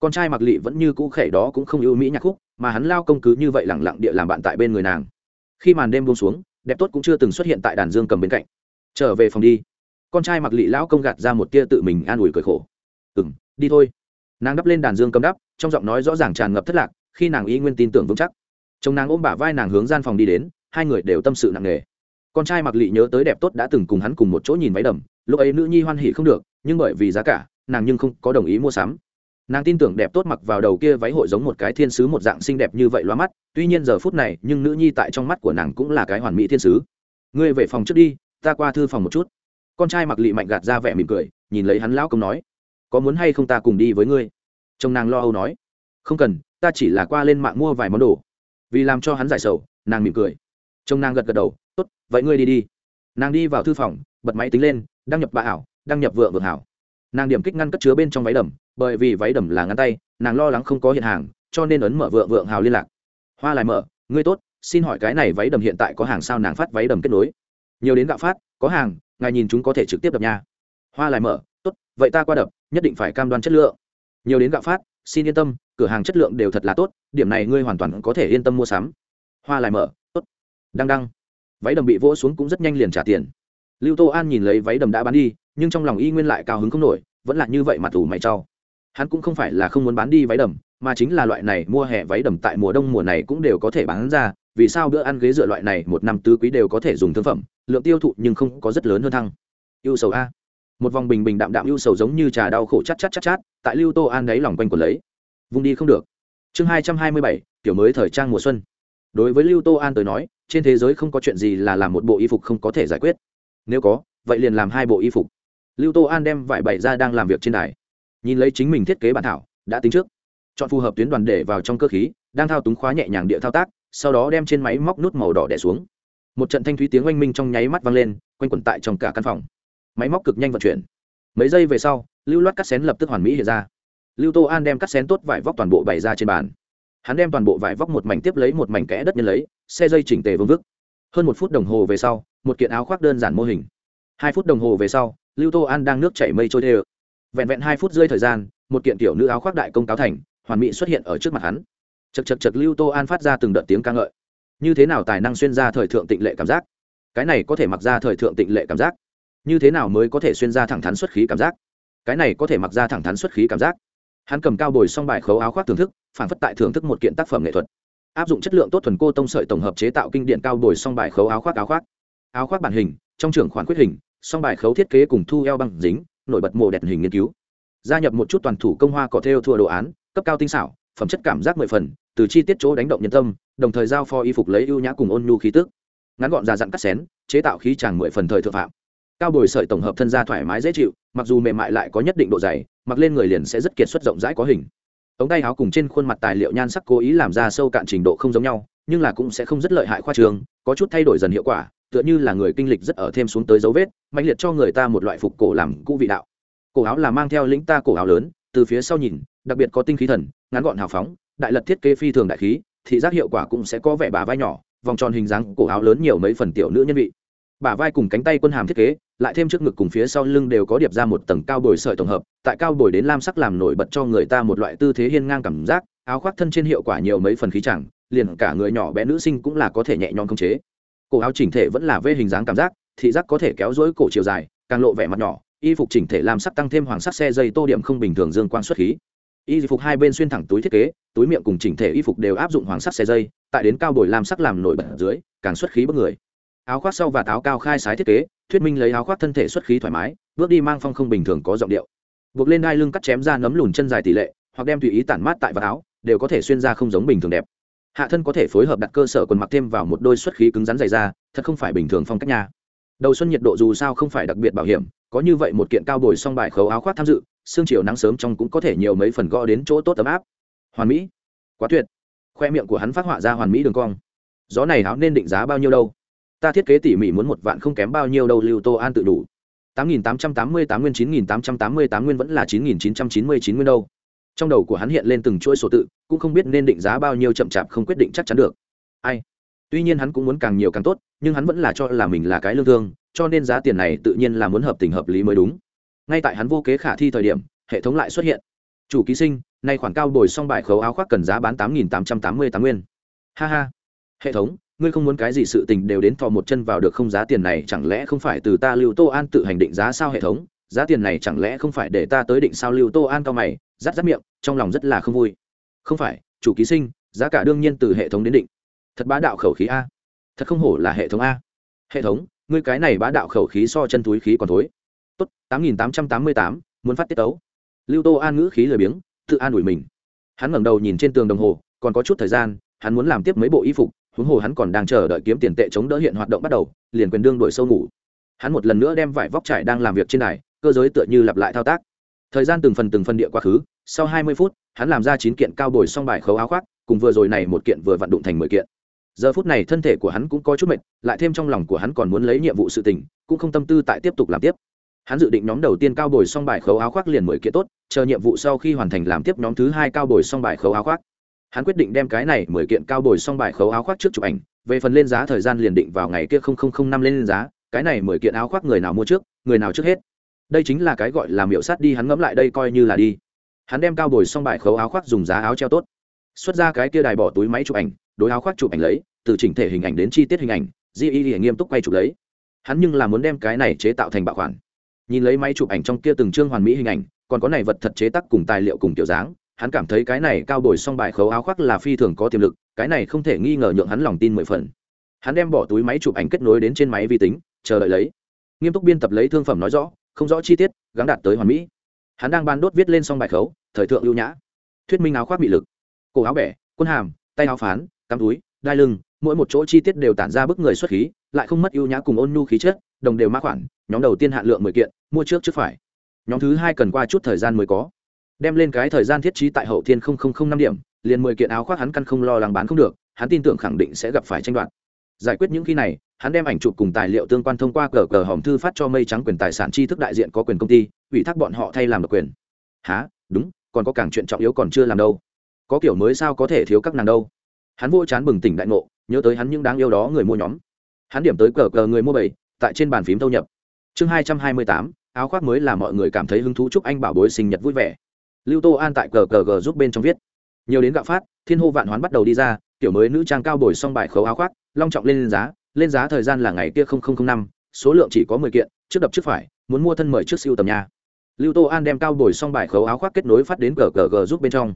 Con trai mặc lị vẫn như cũ khẩy đó cũng không ưu mỹ nhạc khúc, mà hắn lao công cứ như vậy lẳng lặng địa làm bạn tại bên người nàng. Khi màn đêm buông xuống, đẹp tốt cũng chưa từng xuất hiện tại đàn dương cầm bên cạnh. Trở về phòng đi. Con trai mặc lị lão công gạt ra một tia tự mình an ủi cười khổ. Ừ m đi thôi. Nàng đắp lên đàn dương cầm đắp trong giọng nói rõ ràng tràn ngập thất lạc, khi nàng y nguyên tin tưởng vững chắc. Chồng nàng ôm bả vai nàng hướng gian phòng đi đến, hai người đều tâm sự nặng nề. Con trai mặc lị nhớ tới đẹp tốt đã từng cùng hắn cùng một chỗ nhìn váy đầm, lúc ấy nữ nhi hoan hỉ không được, nhưng bởi vì giá cả, nàng nhưng không có đồng ý mua sắm. Nàng tin tưởng đẹp tốt mặc vào đầu kia váy hội giống một cái thiên sứ một dạng xinh đẹp như vậy loa mắt, tuy nhiên giờ phút này, nhưng nữ nhi tại trong mắt của nàng cũng là cái hoàn mỹ thiên sứ. Ngươi về phòng trước đi, ta qua thư phòng một chút. Con trai mặc lị mạnh gạt ra vẻ mỉm cười, nhìn lấy hắn lão công nói, có muốn hay không ta cùng đi với ngươi? Chồng nàng lo âu nói, không cần, ta chỉ là qua lên mạng mua vài món đồ. Vì làm cho hắn giải sầu, nàng mỉm cười. Chồng nàng gật gật đầu, tốt, vậy ngươi đi đi. Nàng đi vào thư phòng, bật máy tính lên, đăng nhập bà ảo, đăng nhập vợ vượng hảo nàng điểm kích ngăn cất chứa bên trong váy đầm, bởi vì váy đầm là ngăn tay, nàng lo lắng không có hiện hàng, cho nên ấn mở vượng vượng hào liên lạc. Hoa lại mở, ngươi tốt, xin hỏi cái này váy đầm hiện tại có hàng sao nàng phát váy đầm kết nối? Nhiều đến gạo phát, có hàng, ngài nhìn chúng có thể trực tiếp đập nha. Hoa lại mở, tốt, vậy ta qua đập, nhất định phải cam đoan chất lượng nhiều đến gạo phát, xin yên tâm, cửa hàng chất lượng đều thật là tốt, điểm này ngươi hoàn toàn có thể yên tâm mua sắm. Hoa lại mở, tốt. Đăng đăng. Váy đầm bị vỗ xuống cũng rất nhanh liền trả tiền. Lưu tô an nhìn lấy váy đầm đã bán đi, nhưng trong lòng y nguyên lại cao hứng không nổi, vẫn là như vậy mà tủ mày trau hắn cũng không phải là không muốn bán đi váy đầm, mà chính là loại này mua hè váy đầm tại mùa đông mùa này cũng đều có thể bán ra, vì sao bữa ăn ghế dựa loại này một năm tứ quý đều có thể dùng thương phẩm, lượng tiêu thụ nhưng không có rất lớn hơn thăng. Yêu sầu a một vòng bình bình đạm đạm ưu sầu giống như trà đau khổ chát chát chát chát, tại lưu tô an đáy lòng quanh của lấy. Vung đi không được. Chương hai trăm hai mươi bảy, kiểu mới thời trang mùa xuân. Đối với lưu tô an tới nói, trên thế giới không có chuyện gì là làm một bộ y phục không có thể giải quyết. Nếu có, vậy liền làm hai bộ y phục. Lưu tô an đem vải bày ra đang làm việc trên đài. Nhìn lấy chính mình thiết kế bản thảo, đã tính trước. Chọn phù hợp tuyến đoàn để vào trong cơ khí, đang thao túng khóa nhẹ nhàng địa thao tác, sau đó đem trên máy móc nút màu đỏ đẻ xuống. Một trận thanh thúy tiếng oanh minh trong nháy mắt vang lên, quanh quẩn tại trong cả căn phòng máy móc cực nhanh vận chuyển. Mấy giây về sau, lưu loát cắt xén lập tức hoàn mỹ hiện ra. Lưu tô an đem cắt xén tốt vải vóc toàn bộ bày ra trên bàn. Hắn đem toàn bộ vải vóc một mảnh tiếp lấy một mảnh kẽ đất nhân lấy, xe dây chỉnh tề vương vức. Hơn một phút đồng hồ về sau, một kiện áo khoác đơn giản mô hình. Hai phút đồng hồ về sau, lưu tô an đang nước chảy mây trôi đê vẹn vẹn hai phút rơi thời gian, một kiện tiểu nữ áo khoác đại công cáo thành, hoàn mỹ xuất hiện ở trước mặt hắn. Chật chật chật lưu tô an phát ra từng đợt tiếng ca ngợi. Như thế nào tài năng xuyên ra thời thượng tịnh lệ cảm giác? Cái này có thể mặc ra thời thượng tịnh lệ cảm giác như thế nào mới có thể xuyên ra thẳng thắn xuất khí cảm giác? Cái này có thể mặc ra thẳng thắn xuất khí cảm giác. Hắn cầm cao bồi xong bài khấu áo khoác thưởng thức, phản phất tại thưởng thức một kiện tác phẩm nghệ thuật. Áp dụng chất lượng tốt thuần cô tông sợi tổng hợp chế tạo kinh điện cao bồi xong bài khấu áo khoác áo khoác. Áo khoác bản hình, trong trường khoản quyết hình, song bài khấu thiết kế cùng thu eo bằng dính, nổi bật mồ đẹp hình nghiên cứu. Gia nhập một chút toàn thủ công hoa cỏ theo thua đồ án, cấp cao tinh xảo, phẩm chất cảm giác mười phần, từ chi tiết chỗ đánh động nhân tâm, đồng thời giao phó y phục lấy ưu nhã cùng ôn nhu khí tức. Ngắn gọn già dặn cắt xén, chế tạo khí tràng mười phần thời thượng phạm cao bồi sợi tổng hợp thân da thoải mái dễ chịu, mặc dù mềm mại lại có nhất định độ dày, mặc lên người liền sẽ rất kiệt xuất rộng rãi có hình. Ống tay áo cùng trên khuôn mặt tài liệu nhan sắc cố ý làm ra sâu cạn trình độ không giống nhau, nhưng là cũng sẽ không rất lợi hại khoa trường, có chút thay đổi dần hiệu quả, tựa như là người kinh lịch rất ở thêm xuống tới dấu vết mạnh liệt cho người ta một loại phục cổ làm cũ vị đạo. Cổ áo là mang theo lĩnh ta cổ áo lớn, từ phía sau nhìn, đặc biệt có tinh khí thần, ngắn gọn hào phóng, đại lật thiết kế phi thường đại khí, thị giác hiệu quả cũng sẽ có vẻ bà vai nhỏ, vòng tròn hình dáng cổ áo lớn nhiều mấy phần tiểu nữ nhân vị bả vai cùng cánh tay quân hàm thiết kế, lại thêm trước ngực cùng phía sau lưng đều có điệp ra một tầng cao bồi sợi tổng hợp, tại cao bồi đến lam sắc làm nổi bật cho người ta một loại tư thế hiên ngang cảm giác, áo khoác thân trên hiệu quả nhiều mấy phần khí chẳng, liền cả người nhỏ bé nữ sinh cũng là có thể nhẹ nhõm khống chế. Cổ áo chỉnh thể vẫn là vê hình dáng cảm giác, thị giác có thể kéo dối cổ chiều dài, càng lộ vẻ mặt nhỏ, y phục chỉnh thể làm sắc tăng thêm hoàng sắc xe dây tô điểm không bình thường dương quang xuất khí. Y phục hai bên xuyên thẳng túi thiết kế, túi miệng cùng chỉnh thể y phục đều áp dụng hoàng sắc xe dây, tại đến cao bồi làm sắc làm nổi bật dưới, càng xuất khí bất người áo khoác sau và áo cao khai sái thiết kế thuyết minh lấy áo khoác thân thể xuất khí thoải mái bước đi mang phong không bình thường có giọng điệu. Buộc lên hai lưng cắt chém ra nấm lùn chân dài tỷ lệ hoặc đem tùy ý tản mát tại vạt áo đều có thể xuyên ra không giống bình thường đẹp. Hạ thân có thể phối hợp đặt cơ sở quần mặc thêm vào một đôi xuất khí cứng rắn dày da, thật không phải bình thường phong cách nhà đầu xuân nhiệt độ dù sao không phải đặc biệt bảo hiểm có như vậy một kiện cao bồi song bài khấu áo khoác tham dự sương chiều nắng sớm trong cũng có thể nhiều mấy phần gõ đến chỗ tốt ấm áp. Hoàn mỹ. Quá tuyệt. Khoe miệng của hắn phát họa ra hoàn mỹ đường cong. Gió này áo nên định giá bao nhiêu đâu? Ta thiết kế tỉ mỉ muốn một vạn không kém bao nhiêu đâu, lưu tô an tự đủ. tám nghìn tám trăm tám mươi tám nguyên chín nghìn tám trăm tám mươi tám nguyên vẫn là chín nghìn chín trăm chín mươi chín nguyên đâu. Trong đầu của hắn hiện lên từng chuỗi số tự, cũng không biết nên định giá bao nhiêu chậm chạp không quyết định chắc chắn được. Ai? Tuy nhiên hắn cũng muốn càng nhiều càng tốt, nhưng hắn vẫn là cho là mình là cái lương thương, cho nên giá tiền này tự nhiên là muốn hợp tình hợp lý mới đúng. Ngay tại hắn vô kế khả thi thời điểm, hệ thống lại xuất hiện. Chủ ký sinh, nay khoản cao bồi xong bài khấu áo khoác cần giá bán tám nghìn tám trăm tám mươi tám nguyên. Ha ha. Hệ thống ngươi không muốn cái gì sự tình đều đến thò một chân vào được không giá tiền này, chẳng lẽ không phải từ ta lưu tô an tự hành định giá sao hệ thống? Giá tiền này chẳng lẽ không phải để ta tới định sao? Lưu tô an cao mày rắt rắt miệng, trong lòng rất là không vui. Không phải, chủ ký sinh, giá cả đương nhiên từ hệ thống đến định. Thật bá đạo khẩu khí a. Thật không hổ là hệ thống a. Hệ thống, ngươi cái này bá đạo khẩu khí so chân túi khí còn thối. Tốt, tám nghìn tám trăm tám mươi tám, muốn phát tiết tấu. Lưu tô an ngữ khí lười biếng, tự an ủi mình. Hắn ngẩng đầu nhìn trên tường đồng hồ, còn có chút thời gian, hắn muốn làm tiếp mấy bộ y phục huống hồ hắn còn đang chờ đợi kiếm tiền tệ chống đỡ hiện hoạt động bắt đầu, liền quyền đương đổi sâu ngủ. Hắn một lần nữa đem vải vóc trải đang làm việc trên này cơ giới tựa như lặp lại thao tác. Thời gian từng phần từng phần địa quá khứ, sau hai mươi phút, hắn làm ra chín kiện cao bồi xong bài khấu áo khoác, cùng vừa rồi này một kiện vừa vặn đụng thành mười kiện. Giờ phút này thân thể của hắn cũng có chút mệt, lại thêm trong lòng của hắn còn muốn lấy nhiệm vụ sự tình, cũng không tâm tư tại tiếp tục làm tiếp. Hắn dự định nhóm đầu tiên cao bồi xong bài khấu áo khoác liền mười kiện tốt, chờ nhiệm vụ sau khi hoàn thành làm tiếp nhóm thứ hai cao bồi xong bài khấu áo khoác hắn quyết định đem cái này mười kiện cao bồi xong bài khấu áo khoác trước chụp ảnh, về phần lên giá thời gian liền định vào ngày kia không không không năm lên giá, cái này mười kiện áo khoác người nào mua trước, người nào trước hết. Đây chính là cái gọi là miệu sát đi, hắn ngẫm lại đây coi như là đi. Hắn đem cao bồi xong bài khấu áo khoác dùng giá áo treo tốt. Xuất ra cái kia đài bỏ túi máy chụp ảnh, đối áo khoác chụp ảnh lấy, từ chỉnh thể hình ảnh đến chi tiết hình ảnh, di y nghiêm túc quay chụp lấy. Hắn nhưng là muốn đem cái này chế tạo thành bạo khoản. Nhìn lấy máy chụp ảnh trong kia từng chương hoàn mỹ hình ảnh, còn có này vật thật chế tác cùng tài liệu cùng kiểu dáng hắn cảm thấy cái này cao bồi xong bài khấu áo khoác là phi thường có tiềm lực, cái này không thể nghi ngờ nhượng hắn lòng tin mười phần. Hắn đem bỏ túi máy chụp ảnh kết nối đến trên máy vi tính, chờ đợi lấy. Nghiêm túc biên tập lấy thương phẩm nói rõ, không rõ chi tiết gắn đạt tới hoàn mỹ. Hắn đang ban đốt viết lên xong bài khấu, thời thượng ưu nhã. Thuyết minh áo khoác bị lực. Cổ áo bẻ, quân hàm, tay áo phán, cắm túi, đai lưng, mỗi một chỗ chi tiết đều tản ra bức người xuất khí, lại không mất ưu nhã cùng ôn nhu khí chất, đồng đều mã khoản, nhóm đầu tiên hạn lượng mười kiện, mua trước trước phải. Nhóm thứ hai cần qua chút thời gian mới có đem lên cái thời gian thiết trí tại hậu thiên không không không năm điểm, liền mười kiện áo khoác hắn căn không lo lắng bán không được, hắn tin tưởng khẳng định sẽ gặp phải tranh đoạt. Giải quyết những khi này, hắn đem ảnh chụp cùng tài liệu tương quan thông qua cờ cờ hòm thư phát cho mây trắng quyền tài sản tri thức đại diện có quyền công ty, ủy thác bọn họ thay làm được quyền. Há đúng, còn có càng chuyện trọng yếu còn chưa làm đâu. Có kiểu mới sao có thể thiếu các nàng đâu? Hắn vô chán bừng tỉnh đại ngộ, nhớ tới hắn những đáng yêu đó người mua nhóm. Hắn điểm tới cờ cờ người mua bảy, tại trên bàn phím thâu nhập. Chương hai trăm hai mươi tám, áo khoác mới là mọi người cảm thấy hứng thú chúc anh bảo bối sinh nhật vui vẻ lưu tô an tại cờ cờ g giúp bên trong viết. Nhiều đến gạo phát, thiên hô vạn hoán bắt đầu đi ra, kiểu mới nữ trang cao bồi xong bài khấu áo khoác, long trọng lên giá lên giá thời gian là ngày kia năm, số lượng chỉ có mười kiện, trước đập trước phải, muốn mua thân mời trước siêu tầm nhà. Lưu tô an đem cao bồi xong bài khấu áo khoác kết nối phát đến cờ cờ g giúp bên trong.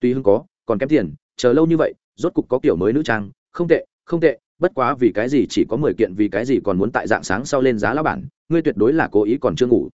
Tuy hưng có, còn kém tiền, chờ lâu như vậy, rốt cục có kiểu mới nữ trang, không tệ không tệ, bất quá vì cái gì chỉ có mười kiện, vì cái gì còn muốn tại dạng sáng sau lên giá lão bản, ngươi tuyệt đối là cố ý còn chưa ngủ.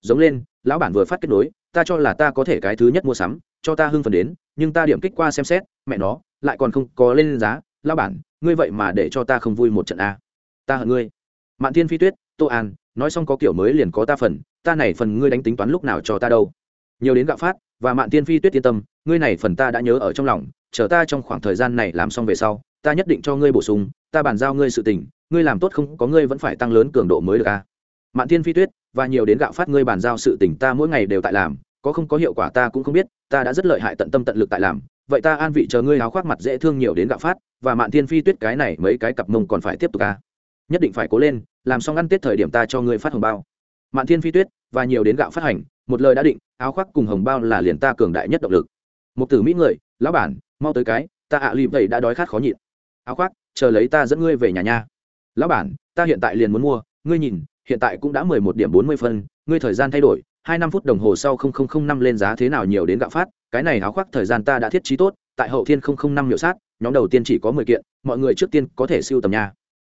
Giống lên, lão bản vừa phát kết nối ta cho là ta có thể cái thứ nhất mua sắm, cho ta hưng phần đến, nhưng ta điểm kích qua xem xét, mẹ nó, lại còn không có lên giá. Lão bản, ngươi vậy mà để cho ta không vui một trận a ta hận ngươi. Mạn thiên phi tuyết, tô an, nói xong có kiểu mới liền có ta phần, ta này phần ngươi đánh tính toán lúc nào cho ta đâu? Nhiều đến gạo phát, và mạn thiên phi tuyết yên tâm, ngươi này phần ta đã nhớ ở trong lòng, chờ ta trong khoảng thời gian này làm xong về sau, ta nhất định cho ngươi bổ sung, ta bàn giao ngươi sự tình, ngươi làm tốt không có ngươi vẫn phải tăng lớn cường độ mới được a mạn thiên phi tuyết và nhiều đến gạo phát ngươi bàn giao sự tình ta mỗi ngày đều tại làm, có không có hiệu quả ta cũng không biết, ta đã rất lợi hại tận tâm tận lực tại làm, vậy ta an vị chờ ngươi áo khoác mặt dễ thương nhiều đến gạo phát, và mạn thiên phi tuyết cái này mấy cái cặp mông còn phải tiếp tục ca. Nhất định phải cố lên, làm xong ăn tết thời điểm ta cho ngươi phát hồng bao. Mạn thiên phi tuyết, và nhiều đến gạo phát hành, một lời đã định, áo khoác cùng hồng bao là liền ta cường đại nhất động lực. Một tử mỹ người, lão bản, mau tới cái, ta ạ à lì vậy đã đói khát khó nhịn. Áo khoác, chờ lấy ta dẫn ngươi về nhà nha. Lão bản, ta hiện tại liền muốn mua, ngươi nhìn hiện tại cũng đã mười một điểm bốn mươi phân, ngươi thời gian thay đổi, hai năm phút đồng hồ sau không không không năm lên giá thế nào nhiều đến gạo phát, cái này áo khoác thời gian ta đã thiết trí tốt, tại hậu thiên không không năm miểu sát, nhóm đầu tiên chỉ có mười kiện, mọi người trước tiên có thể siêu tầm nha.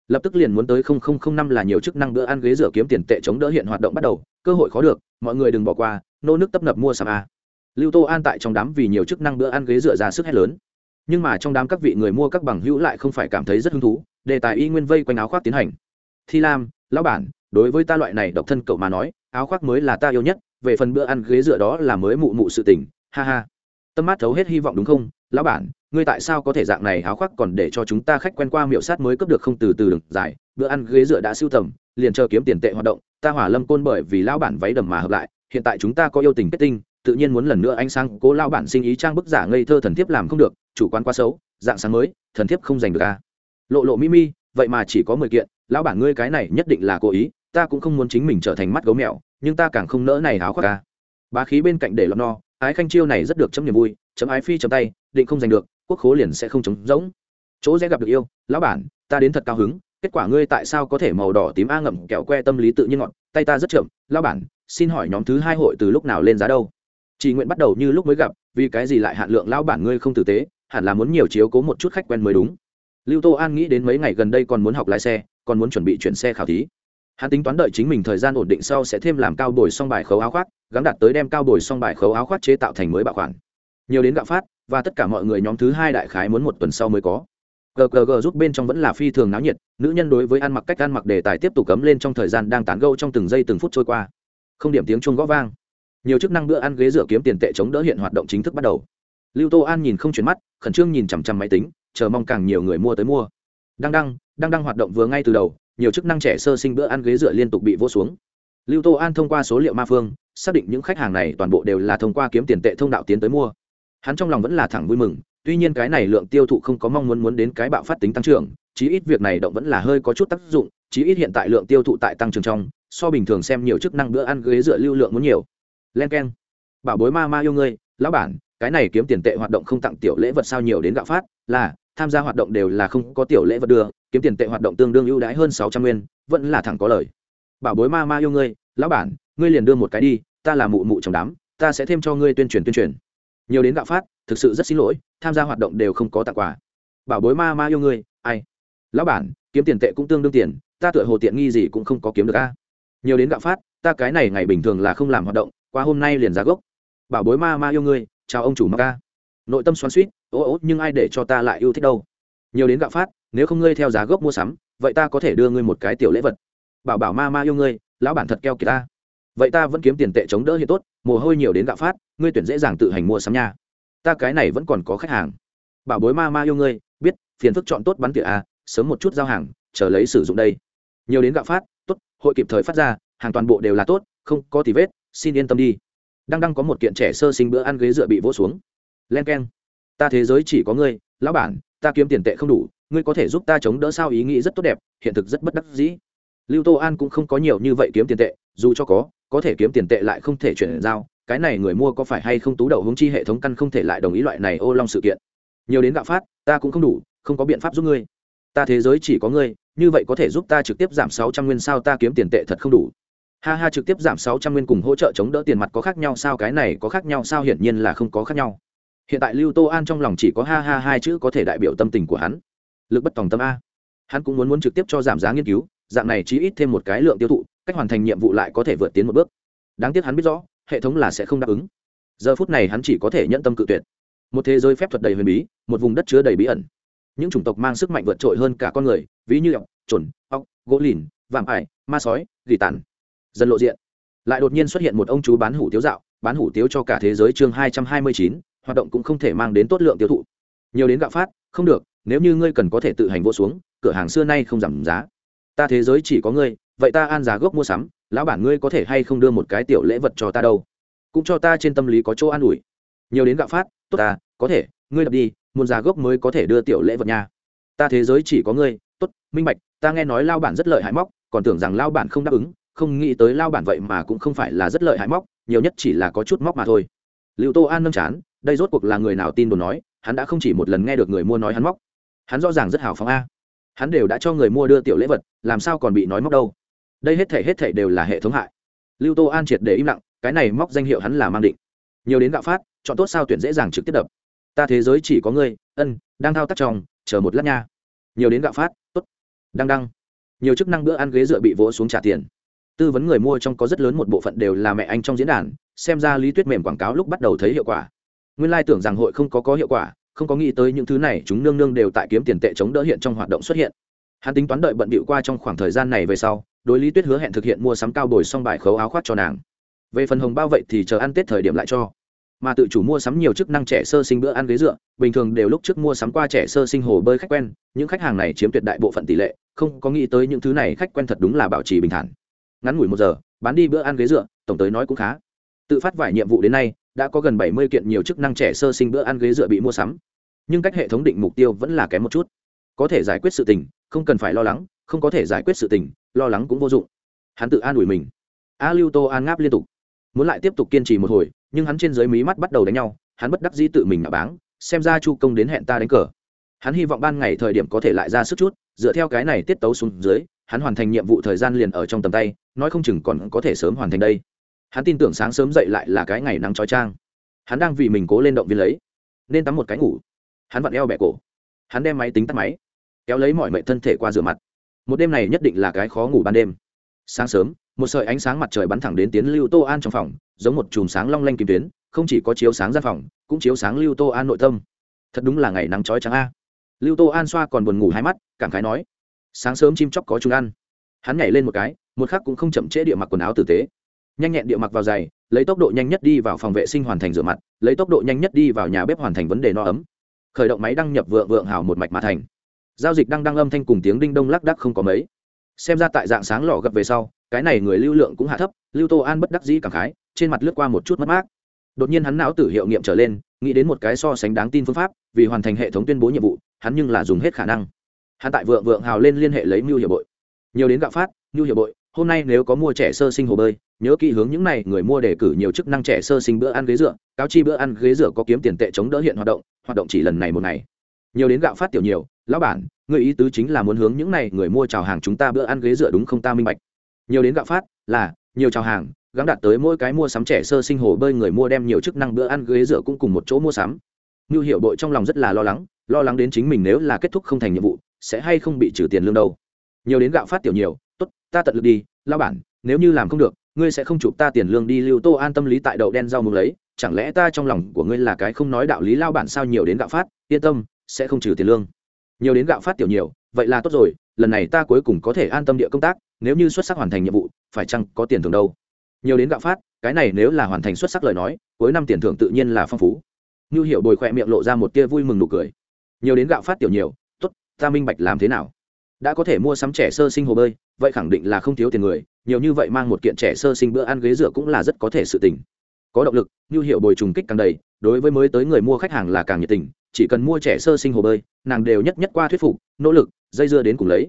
Lập tức liền muốn tới không không không năm là nhiều chức năng bữa ăn ghế rửa kiếm tiền tệ chống đỡ hiện hoạt động bắt đầu, cơ hội khó được, mọi người đừng bỏ qua, nô nước tấp nập mua sắm a. Lưu tô an tại trong đám vì nhiều chức năng bữa ăn ghế rửa ra sức hết lớn. Nhưng mà trong đám các vị người mua các bằng hữu lại không phải cảm thấy rất hứng thú, đề tài y nguyên vây quanh áo khoác tiến hành. Thi lam, lão bản đối với ta loại này độc thân cậu mà nói, áo khoác mới là ta yêu nhất, về phần bữa ăn ghế dựa đó là mới mụ mụ sự tình, ha ha. Tâm mát thấu hết hy vọng đúng không? Lão bản, ngươi tại sao có thể dạng này áo khoác còn để cho chúng ta khách quen qua miệu sát mới cấp được không từ từ đừng dài, bữa ăn ghế dựa đã siêu tầm, liền chờ kiếm tiền tệ hoạt động, ta hỏa lâm côn bởi vì lão bản váy đầm mà hợp lại, hiện tại chúng ta có yêu tình kết tinh, tự nhiên muốn lần nữa ánh sáng cố lão bản sinh ý trang bức giả ngây thơ thần thiếp làm không được, chủ quan quá xấu, dạng sáng mới, thần thiếp không giành được a. Lộ lộ mimi vậy mà chỉ có mười kiện, lão bản ngươi cái này nhất định là cố ý ta cũng không muốn chính mình trở thành mắt gấu mèo, nhưng ta càng không nỡ này áo khoác ca bá khí bên cạnh để lọt no, ái khanh chiêu này rất được chấm niềm vui, chấm ái phi chấm tay, định không giành được, quốc khố liền sẽ không trống rỗng. Chỗ dễ gặp được yêu, lão bản, ta đến thật cao hứng, kết quả ngươi tại sao có thể màu đỏ tím a ngậm kẹo que tâm lý tự nhiên ngọn tay ta rất chậm, lão bản, xin hỏi nhóm thứ hai hội từ lúc nào lên giá đâu? Chỉ nguyện bắt đầu như lúc mới gặp, vì cái gì lại hạn lượng lão bản ngươi không tử tế, hẳn là muốn nhiều chiếu cố một chút khách quen mới đúng. Lưu tô an nghĩ đến mấy ngày gần đây còn muốn học lái xe, còn muốn chuẩn bị chuyển xe khảo thí hắn tính toán đợi chính mình thời gian ổn định sau sẽ thêm làm cao bồi xong bài khấu áo khoác gắn đặt tới đem cao bồi xong bài khấu áo khoác chế tạo thành mới bạo khoản. Nhiều đến gạo phát, và tất cả mọi người nhóm thứ hai đại khái muốn một tuần sau mới có. Ggg giúp bên trong vẫn là phi thường náo nhiệt, nữ nhân đối với ăn mặc cách ăn mặc đề tài tiếp tục cấm lên trong thời gian đang tán gâu trong từng giây từng phút trôi qua. Không điểm tiếng chuông gõ vang. Nhiều chức năng bữa ăn ghế rửa kiếm tiền tệ chống đỡ hiện hoạt động chính thức bắt đầu. Lưu tô an nhìn không chuyển mắt, khẩn trương nhìn chằm chằm máy tính, chờ mong càng nhiều người mua tới mua. Đăng đăng đăng đăng hoạt động vừa ngay từ đầu nhiều chức năng trẻ sơ sinh bữa ăn ghế dựa liên tục bị vô xuống. Lưu tô an thông qua số liệu ma phương, xác định những khách hàng này toàn bộ đều là thông qua kiếm tiền tệ thông đạo tiến tới mua. Hắn trong lòng vẫn là thẳng vui mừng, tuy nhiên cái này lượng tiêu thụ không có mong muốn muốn đến cái bạo phát tính tăng trưởng, chí ít việc này động vẫn là hơi có chút tác dụng, chí ít hiện tại lượng tiêu thụ tại tăng trưởng trong, so bình thường xem nhiều chức năng bữa ăn ghế dựa lưu lượng muốn nhiều. Len k e n bảo bối ma ma yêu ngươi, lão bản, cái này kiếm tiền tệ hoạt động không tặng tiểu lễ vật sao nhiều đến gạo phát, là tham gia hoạt động đều là không có tiểu lễ vật đưa, kiếm tiền tệ hoạt động tương đương ưu đãi hơn sáu trăm nguyên, vẫn là thẳng có lời. Bảo bối ma ma yêu ngươi, lão bản, ngươi liền đưa một cái đi, ta là mụ mụ trong đám, ta sẽ thêm cho ngươi tuyên truyền tuyên truyền. Nhiều đến gạo phát, thực sự rất xin lỗi, tham gia hoạt động đều không có tặng quà. Bảo bối ma ma yêu ngươi, ai? Lão bản, kiếm tiền tệ cũng tương đương tiền, ta tựa hồ tiện nghi gì cũng không có kiếm được a. Nhiều đến gạo phát, ta cái này ngày bình thường là không làm hoạt động, qua hôm nay liền giá gốc. Bảo bối ma ma yêu ngươi, chào ông chủ ma ca nội tâm xoắn suýt ố ố nhưng ai để cho ta lại yêu thích đâu? Nhiều đến gạo phát, nếu không ngươi theo giá gốc mua sắm, vậy ta có thể đưa ngươi một cái tiểu lễ vật. Bảo bảo ma ma yêu ngươi, lão bản thật keo kìa ta. Vậy ta vẫn kiếm tiền tệ chống đỡ hiện tốt, mồ hôi nhiều đến gạo phát, ngươi tuyển dễ dàng tự hành mua sắm nha. Ta cái này vẫn còn có khách hàng. Bảo bối ma ma yêu ngươi, biết, phiền phức chọn tốt bắn tỉa a sớm một chút giao hàng, chờ lấy sử dụng đây. Nhiều đến gạo phát, tốt, hội kịp thời phát ra, hàng toàn bộ đều là tốt, không có tí vết, xin yên tâm đi. Đang đang có một kiện trẻ sơ sinh bữa ăn ghế dựa bị vỗ xuống len k e n ta thế giới chỉ có ngươi, lão bản, ta kiếm tiền tệ không đủ, ngươi có thể giúp ta chống đỡ sao ý nghĩ rất tốt đẹp, hiện thực rất bất đắc dĩ. Lưu tô an cũng không có nhiều như vậy kiếm tiền tệ, dù cho có có thể kiếm tiền tệ lại không thể chuyển giao, cái này người mua có phải hay không tú đậu hướng chi hệ thống căn không thể lại đồng ý loại này ô long sự kiện. Nhiều đến gạo phát, ta cũng không đủ, không có biện pháp giúp ngươi. Ta thế giới chỉ có ngươi, như vậy có thể giúp ta trực tiếp giảm sáu trăm nguyên sao ta kiếm tiền tệ thật không đủ. Ha ha, trực tiếp giảm sáu trăm nguyên cùng hỗ trợ chống đỡ tiền mặt có khác nhau sao, cái này có khác nhau sao hiển nhiên là không có khác nhau hiện tại lưu tô an trong lòng chỉ có ha ha hai chữ có thể đại biểu tâm tình của hắn. Lực bất tòng tâm a. Hắn cũng muốn muốn trực tiếp cho giảm giá nghiên cứu, dạng này chỉ ít thêm một cái lượng tiêu thụ, cách hoàn thành nhiệm vụ lại có thể vượt tiến một bước. Đáng tiếc hắn biết rõ, hệ thống là sẽ không đáp ứng. Giờ phút này hắn chỉ có thể nhận tâm cự tuyệt. Một thế giới phép thuật đầy huyền bí, một vùng đất chứa đầy bí ẩn. Những chủng tộc mang sức mạnh vượt trội hơn cả con người, ví như ọc trồn ọc gỗ lìn, vạm ải, ma sói, gỉ tàn. Dần lộ diện. Lại đột nhiên xuất hiện một ông chú bán hủ tiếu dạo, bán hủ tiếu cho cả thế giới chương hai trăm hai mươi chín hoạt động cũng không thể mang đến tốt lượng tiêu thụ. Nhiều đến gạo phát, không được, nếu như ngươi cần có thể tự hành vô xuống, cửa hàng xưa nay không giảm giá. Ta thế giới chỉ có ngươi, vậy ta an giá gốc mua sắm, lão bản ngươi có thể hay không đưa một cái tiểu lễ vật cho ta đâu? Cũng cho ta trên tâm lý có chỗ an ủi. Nhiều đến gạo phát, tốt ta, có thể, ngươi đập đi, muốn giá gốc mới có thể đưa tiểu lễ vật nha. Ta thế giới chỉ có ngươi, tốt, minh bạch, ta nghe nói lao bản rất lợi hại móc, còn tưởng rằng lao bản không đáp ứng, không nghĩ tới lao bản vậy mà cũng không phải là rất lợi hại móc, nhiều nhất chỉ là có chút móc mà thôi. Liệu tô an nâng chán đây rốt cuộc là người nào tin đồn nói, hắn đã không chỉ một lần nghe được người mua nói hắn móc. Hắn rõ ràng rất hào phóng a. Hắn đều đã cho người mua đưa tiểu lễ vật, làm sao còn bị nói móc đâu? Đây hết thể hết thể đều là hệ thống hại. Lưu tô an triệt để im lặng, cái này móc danh hiệu hắn là mang định. Nhiều đến gạo phát, chọn tốt sao tuyển dễ dàng trực tiếp đập. Ta thế giới chỉ có ngươi, ân, đang thao tác trong, chờ một lát nha. Nhiều đến gạo phát, tốt. Đang đăng. Nhiều chức năng bữa ăn ghế dựa bị vỗ xuống trả tiền. Tư vấn người mua trong có rất lớn một bộ phận đều là mẹ anh trong diễn đàn, xem ra lý tuyết mềm quảng cáo lúc bắt đầu thấy hiệu quả nguyên lai tưởng rằng hội không có có hiệu quả, không có nghĩ tới những thứ này, chúng nương nương đều tại kiếm tiền tệ chống đỡ hiện trong hoạt động xuất hiện. Hắn tính toán đợi bận bịu qua trong khoảng thời gian này về sau, đối lý tuyết hứa hẹn thực hiện mua sắm cao bồi xong bài khấu áo khoác cho nàng. Về phần hồng bao vậy thì chờ ăn tết thời điểm lại cho. Mà tự chủ mua sắm nhiều chức năng trẻ sơ sinh bữa ăn ghế dựa, bình thường đều lúc trước mua sắm qua trẻ sơ sinh hồ bơi khách quen, những khách hàng này chiếm tuyệt đại bộ phận tỷ lệ, không có nghĩ tới những thứ này khách quen thật đúng là bảo trì bình thản. Ngắn ngủi một giờ, bán đi bữa ăn ghế dựa, tổng tới nói cũng khá. Tự phát vải nhiệm vụ đến nay đã có gần bảy mươi kiện nhiều chức năng trẻ sơ sinh bữa ăn ghế dựa bị mua sắm. Nhưng cách hệ thống định mục tiêu vẫn là kém một chút. Có thể giải quyết sự tình, không cần phải lo lắng, không có thể giải quyết sự tình, lo lắng cũng vô dụng. Hắn tự an ủi mình. A lưu tô an ngáp liên tục. Muốn lại tiếp tục kiên trì một hồi, nhưng hắn trên dưới mí mắt bắt đầu đánh nhau, hắn bất đắc dĩ tự mình nạ báng, xem ra chu công đến hẹn ta đánh cờ. Hắn hy vọng ban ngày thời điểm có thể lại ra sức chút, dựa theo cái này tiết tấu xuống dưới, hắn hoàn thành nhiệm vụ thời gian liền ở trong tầm tay, nói không chừng còn có thể sớm hoàn thành đây hắn tin tưởng sáng sớm dậy lại là cái ngày nắng trói trang. Hắn đang vì mình cố lên động viên lấy. Nên tắm một cái ngủ. Hắn vặn eo bẹ cổ. Hắn đem máy tính tắt máy. Kéo lấy mọi mệnh thân thể qua rửa mặt. Một đêm này nhất định là cái khó ngủ ban đêm. Sáng sớm, một sợi ánh sáng mặt trời bắn thẳng đến tiến lưu tô an trong phòng, giống một chùm sáng long lanh kim tuyến, không chỉ có chiếu sáng gian phòng, cũng chiếu sáng lưu tô an nội tâm. Thật đúng là ngày nắng trói trắng a. Lưu tô an xoa còn buồn ngủ hai mắt, cảm khái nói, sáng sớm chim chóc có chúng ăn. Hắn nhảy lên một cái, một khắc cũng không chậm trễ địa mặc quần áo tử tế nhanh nhẹn địa mặc vào giày, lấy tốc độ nhanh nhất đi vào phòng vệ sinh hoàn thành rửa mặt, lấy tốc độ nhanh nhất đi vào nhà bếp hoàn thành vấn đề no ấm. Khởi động máy đăng nhập vượng vượng hào một mạch mà thành. Giao dịch đăng đăng âm thanh cùng tiếng đinh đông lắc đắc không có mấy. Xem ra tại dạng sáng lò gặp về sau, cái này người lưu lượng cũng hạ thấp, lưu tô an bất đắc dĩ cảm khái, trên mặt lướt qua một chút mất mát. Đột nhiên hắn não tử hiệu nghiệm trở lên, nghĩ đến một cái so sánh đáng tin phương pháp, vì hoàn thành hệ thống tuyên bố nhiệm vụ, hắn nhưng là dùng hết khả năng. Hắn tại vượng vượng hào lên liên hệ lấy mưu hiệu bội. Nhiều đến gạo phát, mưu hiệu bội hôm nay nếu có mua trẻ sơ sinh hồ bơi, nhớ kỹ hướng những này người mua đề cử nhiều chức năng trẻ sơ sinh bữa ăn ghế dựa, cáo chi bữa ăn ghế dựa có kiếm tiền tệ chống đỡ hiện hoạt động hoạt động chỉ lần này một ngày. Nhiều đến gạo phát tiểu nhiều, lão bản người ý tứ chính là muốn hướng những này người mua chào hàng chúng ta bữa ăn ghế dựa đúng không ta minh bạch? Nhiều đến gạo phát là, nhiều chào hàng gắn đặt tới mỗi cái mua sắm trẻ sơ sinh hồ bơi người mua đem nhiều chức năng bữa ăn ghế dựa cũng cùng một chỗ mua sắm. Như hiệu đội trong lòng rất là lo lắng lo lắng đến chính mình nếu là kết thúc không thành nhiệm vụ, sẽ hay không bị trừ tiền lương đâu. Nhiều đến gạo phát tiểu nhiều ta tận lực đi lao bản, nếu như làm không được, ngươi sẽ không chụp ta tiền lương đi, lưu tô an tâm lý tại đậu đen rau mùng lấy, chẳng lẽ ta trong lòng của ngươi là cái không nói đạo lý lao bản sao nhiều đến gạo phát, yên tâm, sẽ không trừ tiền lương. Nhiều đến gạo phát tiểu nhiều, vậy là tốt rồi, lần này ta cuối cùng có thể an tâm địa công tác, nếu như xuất sắc hoàn thành nhiệm vụ, phải chăng có tiền thưởng đâu? Nhiều đến gạo phát, cái này nếu là hoàn thành xuất sắc lời nói, cuối năm tiền thưởng tự nhiên là phong phú. Như hiểu bồi khỏe miệng lộ ra một tia vui mừng nụ cười. Nhiều đến gạo phát tiểu nhiều, tốt, ta minh bạch làm thế nào đã có thể mua sắm trẻ sơ sinh hồ bơi, vậy khẳng định là không thiếu tiền người, nhiều như vậy mang một kiện trẻ sơ sinh bữa ăn ghế dựa cũng là rất có thể sự tình. Có động lực như hiệu bồi trùng kích càng đầy, đối với mới tới người mua khách hàng là càng nhiệt tình, chỉ cần mua trẻ sơ sinh hồ bơi, nàng đều nhất nhất qua thuyết phục, nỗ lực, dây dưa đến cùng lấy.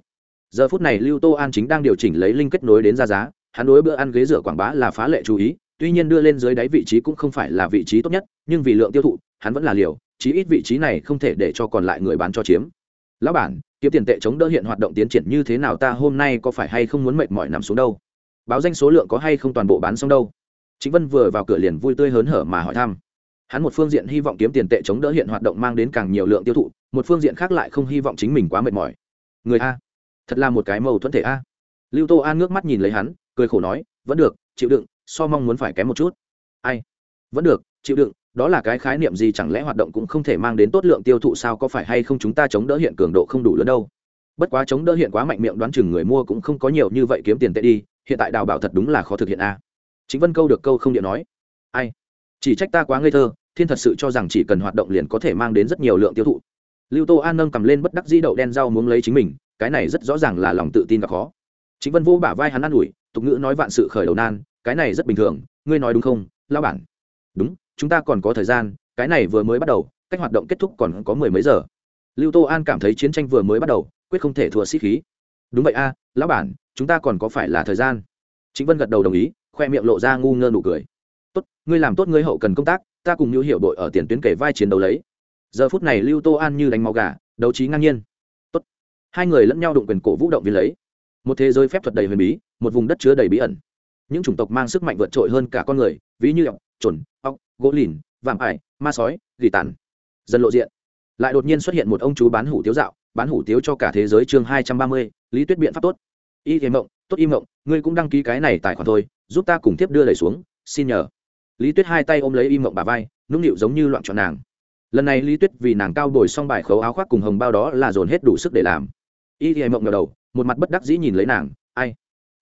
Giờ phút này lưu tô an chính đang điều chỉnh lấy linh kết nối đến ra giá, hắn đối bữa ăn ghế rửa quảng bá là phá lệ chú ý, tuy nhiên đưa lên dưới đáy vị trí cũng không phải là vị trí tốt nhất, nhưng vì lượng tiêu thụ, hắn vẫn là liều, chí ít vị trí này không thể để cho còn lại người bán cho chiếm lão bản, kiếm tiền tệ chống đỡ hiện hoạt động tiến triển như thế nào ta hôm nay có phải hay không muốn mệt mỏi nằm xuống đâu? Báo danh số lượng có hay không toàn bộ bán xong đâu? Chính vân vừa vào cửa liền vui tươi hớn hở mà hỏi thăm. Hắn một phương diện hy vọng kiếm tiền tệ chống đỡ hiện hoạt động mang đến càng nhiều lượng tiêu thụ, một phương diện khác lại không hy vọng chính mình quá mệt mỏi. Người a. Thật là một cái mâu thuẫn thể a. Lưu tô an ngước mắt nhìn lấy hắn, cười khổ nói, vẫn được, chịu đựng, so mong muốn phải kém một chút. Ai? Vẫn được, chịu đựng đó là cái khái niệm gì chẳng lẽ hoạt động cũng không thể mang đến tốt lượng tiêu thụ sao? Có phải hay không chúng ta chống đỡ hiện cường độ không đủ lớn đâu? Bất quá chống đỡ hiện quá mạnh miệng đoán chừng người mua cũng không có nhiều như vậy kiếm tiền tệ đi, hiện tại đào bảo thật đúng là khó thực hiện a. Chính vân câu được câu không điện nói. Ai? Chỉ trách ta quá ngây thơ, thiên thật sự cho rằng chỉ cần hoạt động liền có thể mang đến rất nhiều lượng tiêu thụ. Lưu tô an nâng cầm lên bất đắc dĩ đậu đen rau muốn lấy chính mình, cái này rất rõ ràng là lòng tự tin và khó. Chính vân vô bả vai hắn ă n ủi, tục ngữ nói vạn sự khởi đầu nan, cái này rất bình thường, ngươi nói đúng không lao bản? Đúng chúng ta còn có thời gian, cái này vừa mới bắt đầu, cách hoạt động kết thúc còn có mười mấy giờ. Lưu tô an cảm thấy chiến tranh vừa mới bắt đầu, quyết không thể thua sĩ khí. Đúng vậy a, lão bản, chúng ta còn có phải là thời gian? Chính vân gật đầu đồng ý, khoe miệng lộ ra ngu ngơ nụ cười. Tốt, ngươi làm tốt ngươi hậu cần công tác, ta cùng nhu hiệu đội ở tiền tuyến kể vai chiến đấu lấy. Giờ phút này lưu tô an như đánh máu gà, đấu trí ngang nhiên. Tốt. Hai người lẫn nhau đụng quyền cổ vũ động viên lấy. Một thế giới phép thuật đầy huyền bí, một vùng đất chứa đầy bí ẩn những chủng tộc mang sức mạnh vượt trội hơn cả con người, ví như ọc trồn ọc gỗ lìn, vạm ải, ma sói, gỉ tàn. Dần lộ diện. Lại đột nhiên xuất hiện một ông chú bán hủ tiếu dạo, bán hủ tiếu cho cả thế giới chương hai trăm ba mươi, lý tuyết biện pháp tốt. Y thế mộng, tốt y mộng, ngươi cũng đăng ký cái này tài khoản thôi, giúp ta cùng tiếp đưa đẩy xuống, xin nhờ. Lý tuyết hai tay ôm lấy y mộng bà vai, nũng nịu giống như loạn trọn nàng. Lần này lý tuyết vì nàng cao bồi xong bài khấu áo khoác cùng hồng bao đó là dồn hết đủ sức để làm. Y thì mộng ngờ đầu, một mặt bất đắc dĩ nhìn lấy nàng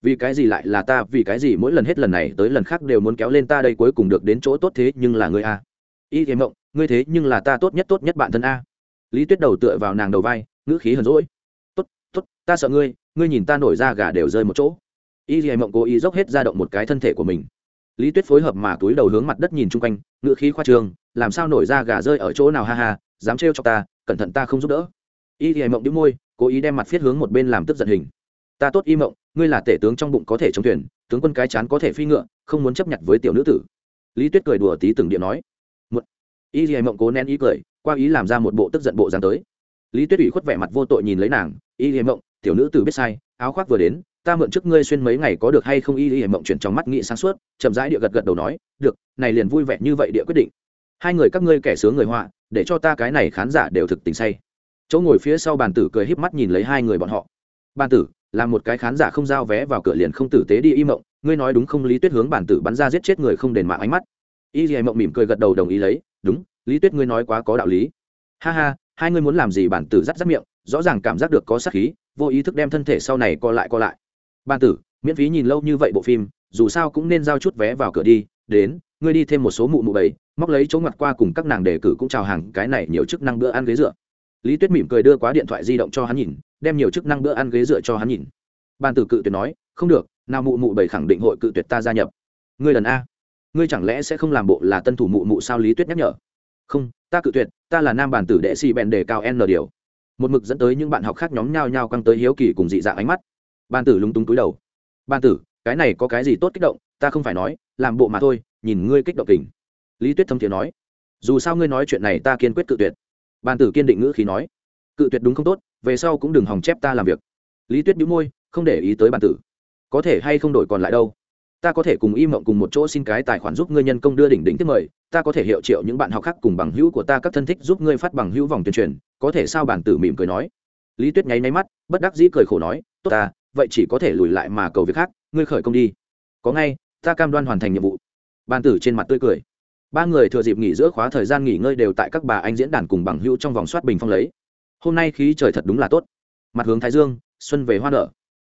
vì cái gì lại là ta, vì cái gì mỗi lần hết lần này tới lần khác đều muốn kéo lên ta đây cuối cùng được đến chỗ tốt thế nhưng là ngươi a. Y thế mộng, ngươi thế nhưng là ta tốt nhất tốt nhất bạn thân a. Lý tuyết đầu tựa vào nàng đầu vai, ngữ khí hờn rỗi tốt tốt, ta sợ ngươi ngươi nhìn ta nổi ra gà đều rơi một chỗ. Y thế mộng cố ý dốc hết ra động một cái thân thể của mình. Lý tuyết phối hợp mà túi đầu hướng mặt đất nhìn chung quanh, ngữ khí khoa trường làm sao nổi ra gà rơi ở chỗ nào ha ha, dám trêu cho ta, cẩn thận ta không giúp đỡ. Y thế mộng đĩu môi, cố ý đem mặt viết hướng một bên làm tức giận hình ta tốt y mộng, ngươi là tể tướng trong bụng có thể chống thuyền, tướng quân cái chán có thể phi ngựa, không muốn chấp nhận với tiểu nữ tử. Lý tuyết cười đùa tí từng điện nói. Một y thì mộng cố nén ý cười, qua ý làm ra một bộ tức giận bộ dáng tới. Lý tuyết ủy khuất vẻ mặt vô tội nhìn lấy nàng, y thì mộng, tiểu nữ tử biết sai, áo khoác vừa đến, ta mượn trước ngươi xuyên mấy ngày có được hay không? Y y mộng chuyển trong mắt nghị sáng suốt, chậm rãi địa gật gật đầu nói, được, này liền vui vẻ như vậy địa quyết định. Hai người các ngươi kẻ sướng người họa, để cho ta cái này khán giả đều thực tình say. Chỗ ngồi phía sau bàn tử cười híp mắt nhìn lấy hai người bọn họ. Bàn tử là một cái khán giả không giao vé vào cửa liền không tử tế đi y mộng, ngươi nói đúng không? Lý tuyết hướng bản tử bắn ra giết chết người không đền mạng ánh mắt. Y y mộng mỉm cười gật đầu đồng ý lấy, đúng, lý tuyết ngươi nói quá có đạo lý. Ha ha, hai ngươi muốn làm gì? Bản tử rắt rắt miệng, rõ ràng cảm giác được có sát khí, vô ý thức đem thân thể sau này co lại co lại. Bản tử, miễn phí nhìn lâu như vậy bộ phim, dù sao cũng nên giao chút vé vào cửa đi, đến, ngươi đi thêm một số mụ mụ bảy móc lấy chỗ ngặt qua cùng các nàng đề cử cũng chào hàng cái này nhiều chức năng bữa ăn ghế dựa. Lý tuyết mỉm cười đưa quá điện thoại di động cho hắn nhìn đem nhiều chức năng bữa ăn ghế dựa cho hắn nhìn. Ban tử cự tuyệt nói, không được, nào mụ mụ bảy khẳng định hội cự tuyệt ta gia nhập. Ngươi lần a, ngươi chẳng lẽ sẽ không làm bộ là tân thủ mụ mụ sao? Lý tuyết nhắc nhở. Không, ta cự tuyệt, ta là nam bản tử đệ sĩ bèn đề cao n điều. Một mực dẫn tới những bạn học khác nhóm nhao nhao căng tới hiếu kỳ cùng dị dạng ánh mắt. Ban tử lúng túng túi đầu. Ban tử, cái này có cái gì tốt kích động? Ta không phải nói, làm bộ mà thôi, nhìn ngươi kích động kình lý tuyết thâm thiện nói. Dù sao ngươi nói chuyện này ta kiên quyết cự tuyệt. Ban tử kiên định ngữ khí nói. Cự tuyệt đúng không tốt về sau cũng đừng hòng chép ta làm việc. Lý tuyết đĩu môi, không để ý tới ban tử. Có thể hay không đổi còn lại đâu? Ta có thể cùng y mộng cùng một chỗ xin cái tài khoản giúp ngươi nhân công đưa đỉnh đỉnh tiếp mời, ta có thể hiệu triệu những bạn học khác cùng bằng hữu của ta các thân thích giúp ngươi phát bằng hữu vòng tuyên truyền, có thể sao bản tử mỉm cười nói? Lý tuyết nháy nháy mắt, bất đắc dĩ cười khổ nói, tốt ta, vậy chỉ có thể lùi lại mà cầu việc khác, ngươi khởi công đi. Có ngay, ta cam đoan hoàn thành nhiệm vụ. Ban tử trên mặt tươi cười. Ba người thừa dịp nghỉ giữa khóa thời gian nghỉ ngơi đều tại các bà anh diễn đàn cùng bằng hữu trong vòng soát bình phong lấy hôm nay khí trời thật đúng là tốt. Mặt hướng thái dương, xuân về hoa nở.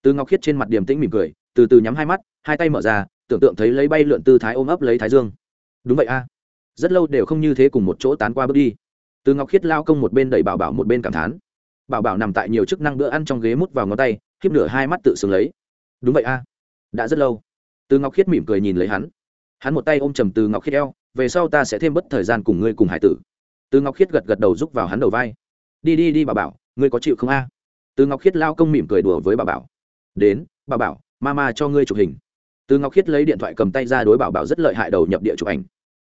Từ ngọc khiết trên mặt điềm tĩnh mỉm cười, từ từ nhắm hai mắt, hai tay mở ra, tưởng tượng thấy lấy bay lượn tư thái ôm ấp lấy thái dương. Đúng vậy a. Rất lâu đều không như thế cùng một chỗ tán qua bước đi. Từ ngọc khiết lao công một bên đẩy bảo bảo một bên cảm thán. Bảo bảo nằm tại nhiều chức năng bữa ăn trong ghế mút vào ngón tay, khiếp nửa hai mắt tự sướng lấy. Đúng vậy a. Đã rất lâu. Từ ngọc khiết mỉm cười nhìn lấy hắn. Hắn một tay ôm trầm từ ngọc khiết eo, về sau ta sẽ thêm bất thời gian cùng ngươi cùng hải tử. Từ ngọc khiết gật gật đầu rúc vào hắn đầu vai đi đi đi bà bảo, ngươi có chịu không a? Từ ngọc khiết lao công mỉm cười đùa với bà bảo. Đến, bà bảo ma ma cho ngươi chụp hình. Từ ngọc khiết lấy điện thoại cầm tay ra đối bảo bảo rất lợi hại đầu nhập địa chụp ảnh.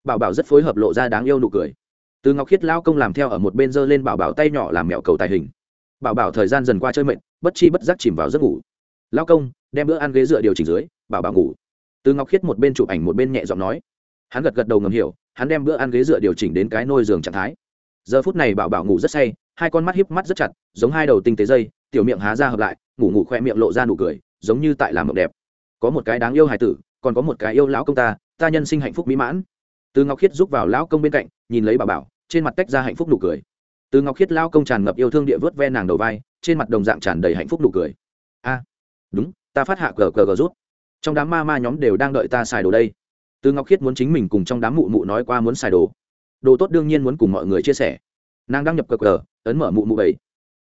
Bảo bảo rất phối hợp lộ ra đáng yêu nụ cười. Từ ngọc khiết lao công làm theo ở một bên giơ lên bảo bảo tay nhỏ làm mẹo cầu tài hình. Bảo bảo thời gian dần qua chơi mệt, bất chi bất giác chìm vào giấc ngủ. Lao công, đem bữa ăn ghế dựa điều chỉnh dưới bảo bảo ngủ. Từ ngọc khiết một bên chụp ảnh một bên nhẹ giọng nói. Hắn gật gật đầu ngầm hiểu, hắn đem bữa ăn ghế dựa điều chỉnh đến cái nôi giường trạng thái giờ phút này bảo bảo ngủ rất say, hai con mắt híp mắt rất chặt, giống hai đầu tinh tế dây, tiểu miệng há ra hợp lại, ngủ ngủ khoe miệng lộ ra nụ cười, giống như tại làm mộng đẹp. Có một cái đáng yêu hài tử, còn có một cái yêu lão công ta ta nhân sinh hạnh phúc mỹ mãn. Từ ngọc khiết giúp vào lão công bên cạnh, nhìn lấy bà bảo, trên mặt tách ra hạnh phúc nụ cười. Từ ngọc khiết lao công tràn ngập yêu thương địa vớt ve nàng đầu vai, trên mặt đồng dạng tràn đầy hạnh phúc nụ cười. A, đúng, ta phát hạ cờ cờ cờ rút. Trong đám ma ma nhóm đều đang đợi ta xài đồ đây. Từ ngọc khiết muốn chính mình cùng trong đám mụ mụ nói qua muốn xài đồ đồ tốt đương nhiên muốn cùng mọi người chia sẻ. Nàng đăng nhập cờ cờ, ấn mở mụ mụ bảy.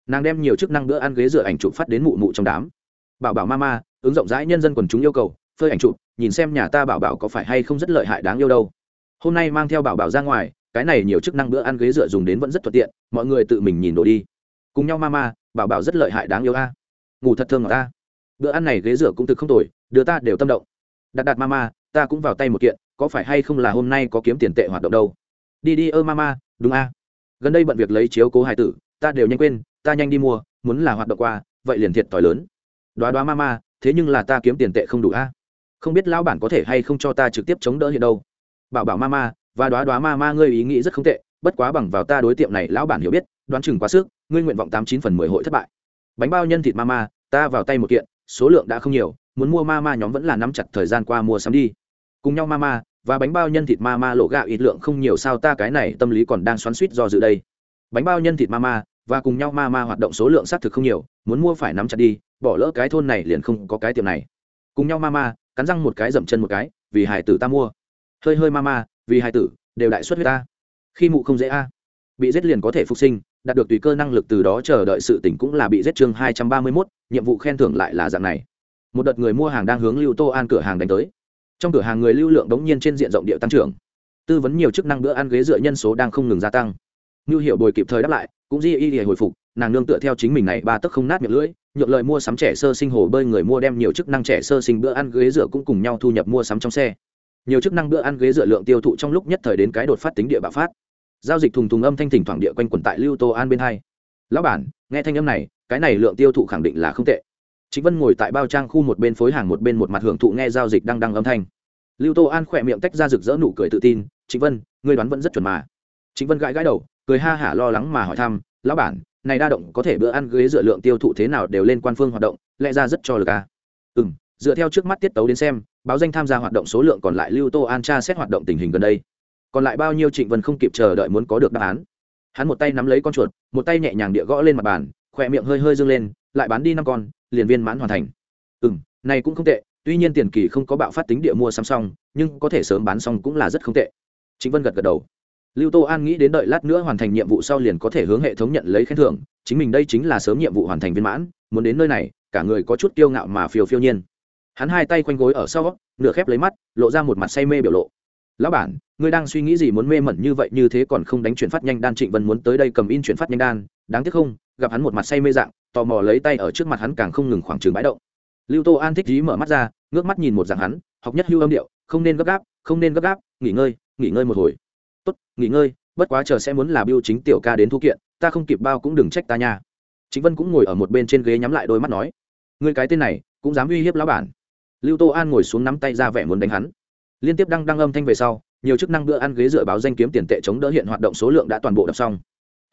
Nàng đem nhiều chức năng bữa ăn ghế dựa ảnh chụp phát đến mụ mụ trong đám. Bảo bảo ma ma, ứng rộng rãi nhân dân quần chúng yêu cầu, phơi ảnh chụp, nhìn xem nhà ta bảo bảo có phải hay không rất lợi hại đáng yêu đâu. Hôm nay mang theo bảo bảo ra ngoài, cái này nhiều chức năng bữa ăn ghế dựa dùng đến vẫn rất thuận tiện, mọi người tự mình nhìn đồ đi. Cùng nhau mama bảo bảo rất lợi hại đáng yêu a. Ngủ thật thương ngọt ta bữa ăn này ghế rửa cũng thực không tồi, đưa ta đều tâm động. Đặt đặt mama ta cũng vào tay một kiện, có phải hay không là hôm nay có kiếm tiền tệ hoạt động đâu? Đi đi ơ mama đúng a. Gần đây bận việc lấy chiếu cố hài tử, ta đều nhanh quên, ta nhanh đi mua, muốn là hoạt động qua, vậy liền thiệt t lớn. Đoá đoá mama thế nhưng là ta kiếm tiền tệ không đủ a. Không biết lão bản có thể hay không cho ta trực tiếp chống đỡ hiện đâu. Bảo bảo mama và đoá đoá ma ma ngươi ý nghĩ rất không tệ, bất quá bằng vào ta đối tiệm này lão bản hiểu biết, đoán chừng quá sức, ngươi nguyện vọng tám chín phần mười hội thất bại. Bánh bao nhân thịt ma ma, ta vào tay một kiện, số lượng đã không nhiều, muốn mua ma ma nhóm vẫn là nắm chặt thời gian qua mua sắm đi. Cùng nhau ma ma và bánh bao nhân thịt ma ma lộ gạo ít lượng không nhiều sao ta cái này tâm lý còn đang xoắn suýt do dự đây. Bánh bao nhân thịt ma ma, và cùng nhau ma ma hoạt động số lượng xác thực không nhiều, muốn mua phải nắm chặt đi, bỏ lỡ cái thôn này liền không có cái tiệm này. Cùng nhau ma ma, cắn răng một cái dậm chân một cái, vì hải tử ta mua. Hơi hơi ma ma, vì hải tử, đều đại xuất huyết ta. Khi mụ không dễ a, bị giết liền có thể phục sinh, đạt được tùy cơ năng lực từ đó chờ đợi sự tỉnh cũng là bị giết chương hai trăm ba mươi mốt, nhiệm vụ khen thưởng lại là dạng này. Một đợt người mua hàng đang hướng lưu tô an cửa hàng đánh tới trong cửa hàng người lưu lượng đống nhiên trên diện rộng địa tăng trưởng. Tư vấn nhiều chức năng bữa ăn ghế dựa nhân số đang không ngừng gia tăng. Như hiệu bồi kịp thời đáp lại, cũng di y hồi phục, nàng nương tựa theo chính mình này ba tấc không nát miệng lưỡi, nhượng lời mua sắm trẻ sơ sinh hồ bơi người mua đem nhiều chức năng trẻ sơ sinh bữa ăn ghế dựa cũng cùng nhau thu nhập mua sắm trong xe. Nhiều chức năng bữa ăn ghế dựa lượng tiêu thụ trong lúc nhất thời đến cái đột phát tính địa bạo phát. Giao dịch thùng thùng âm thanh thỉnh thoảng địa quanh quần tại lưu tô an bên hai. Lão bản, nghe thanh âm này, cái này lượng tiêu thụ khẳng định là không tệ chính vân ngồi tại bao trang khu một bên phối hàng một bên một mặt hưởng thụ nghe giao dịch đang đang âm thanh. Lưu tô an khỏe miệng tách ra rực rỡ nụ cười tự tin chính vân, ngươi đoán vẫn rất chuẩn mà. Chính vân gãi gãi đầu, cười ha hả lo lắng mà hỏi thăm, lão bản, này đa động có thể bữa ăn ghế dựa lượng tiêu thụ thế nào đều lên quan phương hoạt động, lẽ ra rất cho lực à. ừ dựa theo trước mắt tiết tấu đến xem, báo danh tham gia hoạt động số lượng còn lại lưu tô an tra xét hoạt động tình hình gần đây. Còn lại bao nhiêu trịnh vân không kịp chờ đợi muốn có được đáp án. Hắn một tay nắm lấy con chuột, một tay nhẹ nhàng địa gõ lên mặt bàn, khỏe miệng hơi hơi dương lên lại bán đi năm con, liền viên mãn hoàn thành. Ừ m này cũng không tệ, tuy nhiên tiền kỳ không có bạo phát tính địa mua sắm xong, nhưng có thể sớm bán xong cũng là rất không tệ. Chính vân gật gật đầu. Lưu tô an nghĩ đến đợi lát nữa hoàn thành nhiệm vụ sau liền có thể hướng hệ thống nhận lấy khen thưởng, chính mình đây chính là sớm nhiệm vụ hoàn thành viên mãn, muốn đến nơi này, cả người có chút kiêu ngạo mà phiêu phiêu nhiên. Hắn hai tay quanh gối ở sau, nửa khép lấy mắt, lộ ra một mặt say mê biểu lộ. Lão bản ngươi đang suy nghĩ gì muốn mê mẩn như vậy như thế còn không đánh chuyển phát nhanh đan trịnh vân muốn tới đây cầm in chuyển phát nhanh đan, đáng tiếc không, gặp hắn một mặt say mê dạng, tò mò lấy tay ở trước mặt hắn càng không ngừng khoảng trường bãi động. Lưu tô an thích dí mở mắt ra, ngước mắt nhìn một dạng hắn, học nhất hưu âm điệu, không nên gấp gáp, không nên gấp gáp, nghỉ ngơi nghỉ ngơi một hồi. Tốt, nghỉ ngơi, bất quá chờ sẽ muốn là biêu chính tiểu ca đến thu kiện, ta không kịp bao cũng đừng trách ta nha. Chính vân cũng ngồi ở một bên trên ghế nhắm lại đôi mắt nói, ngươi cái tên này, cũng dám uy hiếp lão bản. Lưu tô an ngồi xuống nắm tay ra vẻ muốn đánh hắn. Liên tiếp đăng đăng âm thanh về sau nhiều chức năng bữa ăn ghế dựa báo danh kiếm tiền tệ chống đỡ hiện hoạt động số lượng đã toàn bộ đọc xong.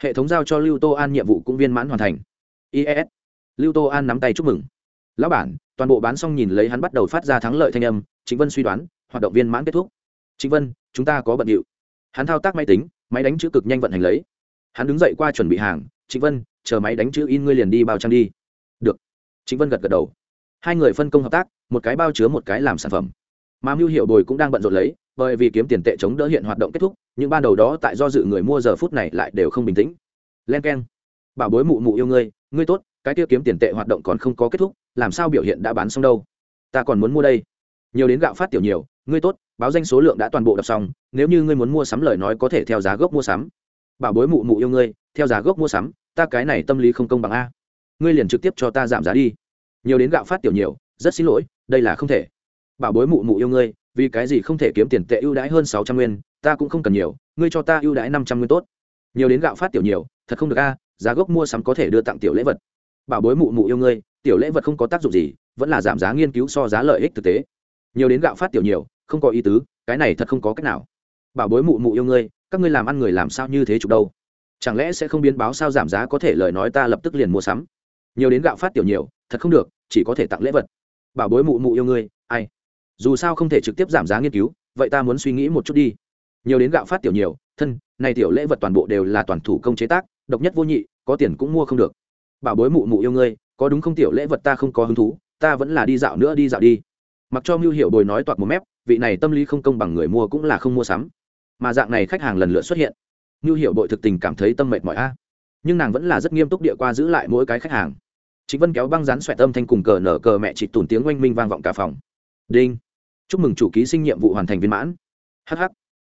Hệ thống giao cho lưu tô an nhiệm vụ cũng viên mãn hoàn thành. Ies lưu tô an nắm tay chúc mừng. Lão bản, toàn bộ bán xong nhìn lấy hắn bắt đầu phát ra thắng lợi thanh âm chính vân suy đoán, hoạt động viên mãn kết thúc. Chính vân, chúng ta có bận điệu. Hắn thao tác máy tính, máy đánh chữ cực nhanh vận hành lấy. Hắn đứng dậy qua chuẩn bị hàng chính vân, chờ máy đánh chữ in ngươi liền đi bao trang đi. Được. Chính vân gật gật đầu. Hai người phân công hợp tác, một cái bao chứa một cái làm sản phẩm mà mưu hiệu bồi cũng đang bận rộn lấy, bởi vì kiếm tiền tệ chống đỡ hiện hoạt động kết thúc, nhưng ban đầu đó tại do dự người mua giờ phút này lại đều không bình tĩnh. Len k e n bảo bối mụ mụ yêu ngươi ngươi tốt, cái tiêu kiếm tiền tệ hoạt động còn không có kết thúc, làm sao biểu hiện đã bán xong đâu? Ta còn muốn mua đây. Nhiều đến gạo phát tiểu nhiều, ngươi tốt, báo danh số lượng đã toàn bộ đọc xong, nếu như ngươi muốn mua sắm lời nói có thể theo giá gốc mua sắm. Bảo bối mụ mụ yêu ngươi, theo giá gốc mua sắm, ta cái này tâm lý không công bằng a. Ngươi liền trực tiếp cho ta giảm giá đi. Nhiều đến gạo phát tiểu nhiều, rất xin lỗi, đây là không thể bảo bối mụ mụ yêu ngươi, vì cái gì không thể kiếm tiền tệ ưu đãi hơn sáu trăm nguyên, ta cũng không cần nhiều, ngươi cho ta ưu đãi năm trăm nguyên tốt. Nhiều đến gạo phát tiểu nhiều, thật không được a, giá gốc mua sắm có thể đưa tặng tiểu lễ vật. Bảo bối mụ mụ yêu ngươi, tiểu lễ vật không có tác dụng gì, vẫn là giảm giá nghiên cứu so giá lợi ích thực tế. Nhiều đến gạo phát tiểu nhiều, không có ý tứ, cái này thật không có cách nào. Bảo bối mụ mụ yêu ngươi, các ngươi làm ăn người làm sao như thế chụp đâu? Chẳng lẽ sẽ không biến báo sao giảm giá có thể lời nói ta lập tức liền mua sắm? Nhiều đến gạo phát tiểu nhiều, thật không được, chỉ có thể tặng lễ vật. Bảo bối mụ mụ yêu ngươi, ai? Dù sao không thể trực tiếp giảm giá nghiên cứu, vậy ta muốn suy nghĩ một chút đi. Nhiều đến gạo phát tiểu nhiều, thân, này tiểu lễ vật toàn bộ đều là toàn thủ công chế tác, độc nhất vô nhị, có tiền cũng mua không được. Bảo bối mụ mụ yêu ngươi, có đúng không tiểu lễ vật ta không có hứng thú, ta vẫn là đi dạo nữa đi dạo đi. Mặc cho mưu hiệu bồi nói toạc một mép, vị này tâm lý không công bằng người mua cũng là không mua sắm. Mà dạng này khách hàng lần lượt xuất hiện. Mưu hiệu bội thực tình cảm thấy tâm mệt mỏi a. Nhưng nàng vẫn là rất nghiêm túc địa qua giữ lại mỗi cái khách hàng. Chính vân kéo băng rán xoẹt âm thanh cùng cờ nở cờ mẹ chị tủn tiếng oanh minh vang vọng cả phòng. Đinh chúc mừng chủ ký sinh nhiệm vụ hoàn thành viên mãn. Hh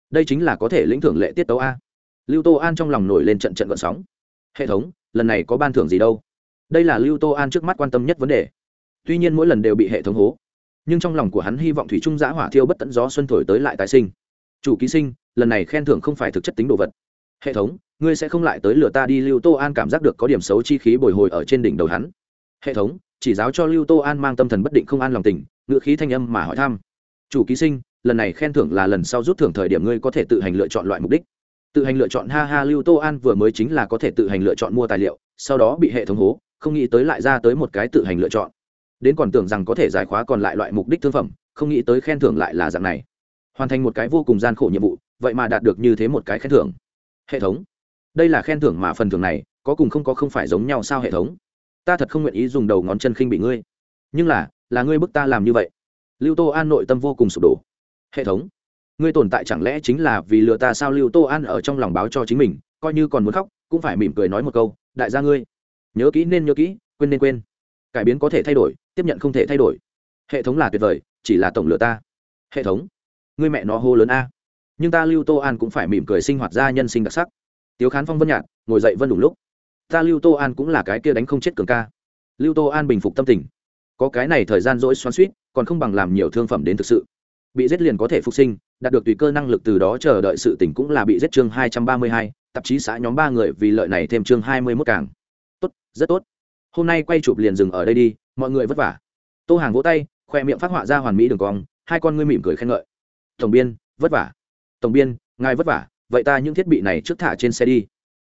đây chính là có thể lĩnh thưởng lệ tiết tấu a. Lưu tô an trong lòng nổi lên trận trận gợn sóng. Hệ thống, lần này có ban thưởng gì đâu? Đây là lưu tô an trước mắt quan tâm nhất vấn đề. Tuy nhiên mỗi lần đều bị hệ thống hố, nhưng trong lòng của hắn hy vọng thủy trung giã hỏa thiêu bất tận gió xuân thổi tới lại tái sinh. Chủ ký sinh, lần này khen thưởng không phải thực chất tính đồ vật. Hệ thống, ngươi sẽ không lại tới lừa ta đi, lưu tô an cảm giác được có điểm xấu chi khí bồi hồi ở trên đỉnh đầu hắn. Hệ thống, chỉ giáo cho lưu tô an mang tâm thần bất định không an lòng tình ngự khí thanh âm mà hỏi thăm chủ ký sinh, lần này khen thưởng là lần sau rút thưởng thời điểm ngươi có thể tự hành lựa chọn loại mục đích. Tự hành lựa chọn ha ha lưu tô an vừa mới chính là có thể tự hành lựa chọn mua tài liệu, sau đó bị hệ thống hố, không nghĩ tới lại ra tới một cái tự hành lựa chọn. Đến còn tưởng rằng có thể giải khóa còn lại loại mục đích thương phẩm, không nghĩ tới khen thưởng lại là dạng này. Hoàn thành một cái vô cùng gian khổ nhiệm vụ, vậy mà đạt được như thế một cái khen thưởng. Hệ thống. Đây là khen thưởng mà phần thưởng này, có cùng không có không phải giống nhau sao hệ thống? Ta thật không nguyện ý dùng đầu ngón chân khinh bị ngươi. Nhưng là là ngươi bức ta làm như vậy lưu tô an nội tâm vô cùng sụp đổ. Hệ thống, ngươi tồn tại chẳng lẽ chính là vì lừa ta sao lưu tô an ở trong lòng báo cho chính mình, coi như còn muốn khóc, cũng phải mỉm cười nói một câu, đại gia ngươi, nhớ kỹ nên nhớ kỹ, quên nên quên. Cải biến có thể thay đổi, tiếp nhận không thể thay đổi. Hệ thống là tuyệt vời, chỉ là tổng lừa ta. Hệ thống, ngươi mẹ nó hô lớn a. Nhưng ta lưu tô an cũng phải mỉm cười sinh hoạt ra nhân sinh đặc sắc. Tiếu khán phong vân nhạt, ngồi dậy vân đủ lúc. Ta lưu tô an cũng là cái kia đánh không chết cường ca. Lưu tô an bình phục tâm tình. Có cái này thời gian dỗi xoắn suýt còn không bằng làm nhiều thương phẩm đến thực sự. Bị giết liền có thể phục sinh, đạt được tùy cơ năng lực từ đó chờ đợi sự tỉnh cũng là bị giết chương hai trăm ba mươi hai, tạp chí xã nhóm ba người vì lợi này thêm chương hai mươi mốt càng. Tốt, rất tốt. Hôm nay quay chụp liền dừng ở đây đi, mọi người vất vả. Tô hàng vỗ tay, khoe miệng phát họa ra hoàn mỹ đường cong, hai con ngươi mỉm cười khen ngợi. Tổng biên, vất vả. Tổng biên, ngài vất vả, vậy ta những thiết bị này trước thả trên xe đi.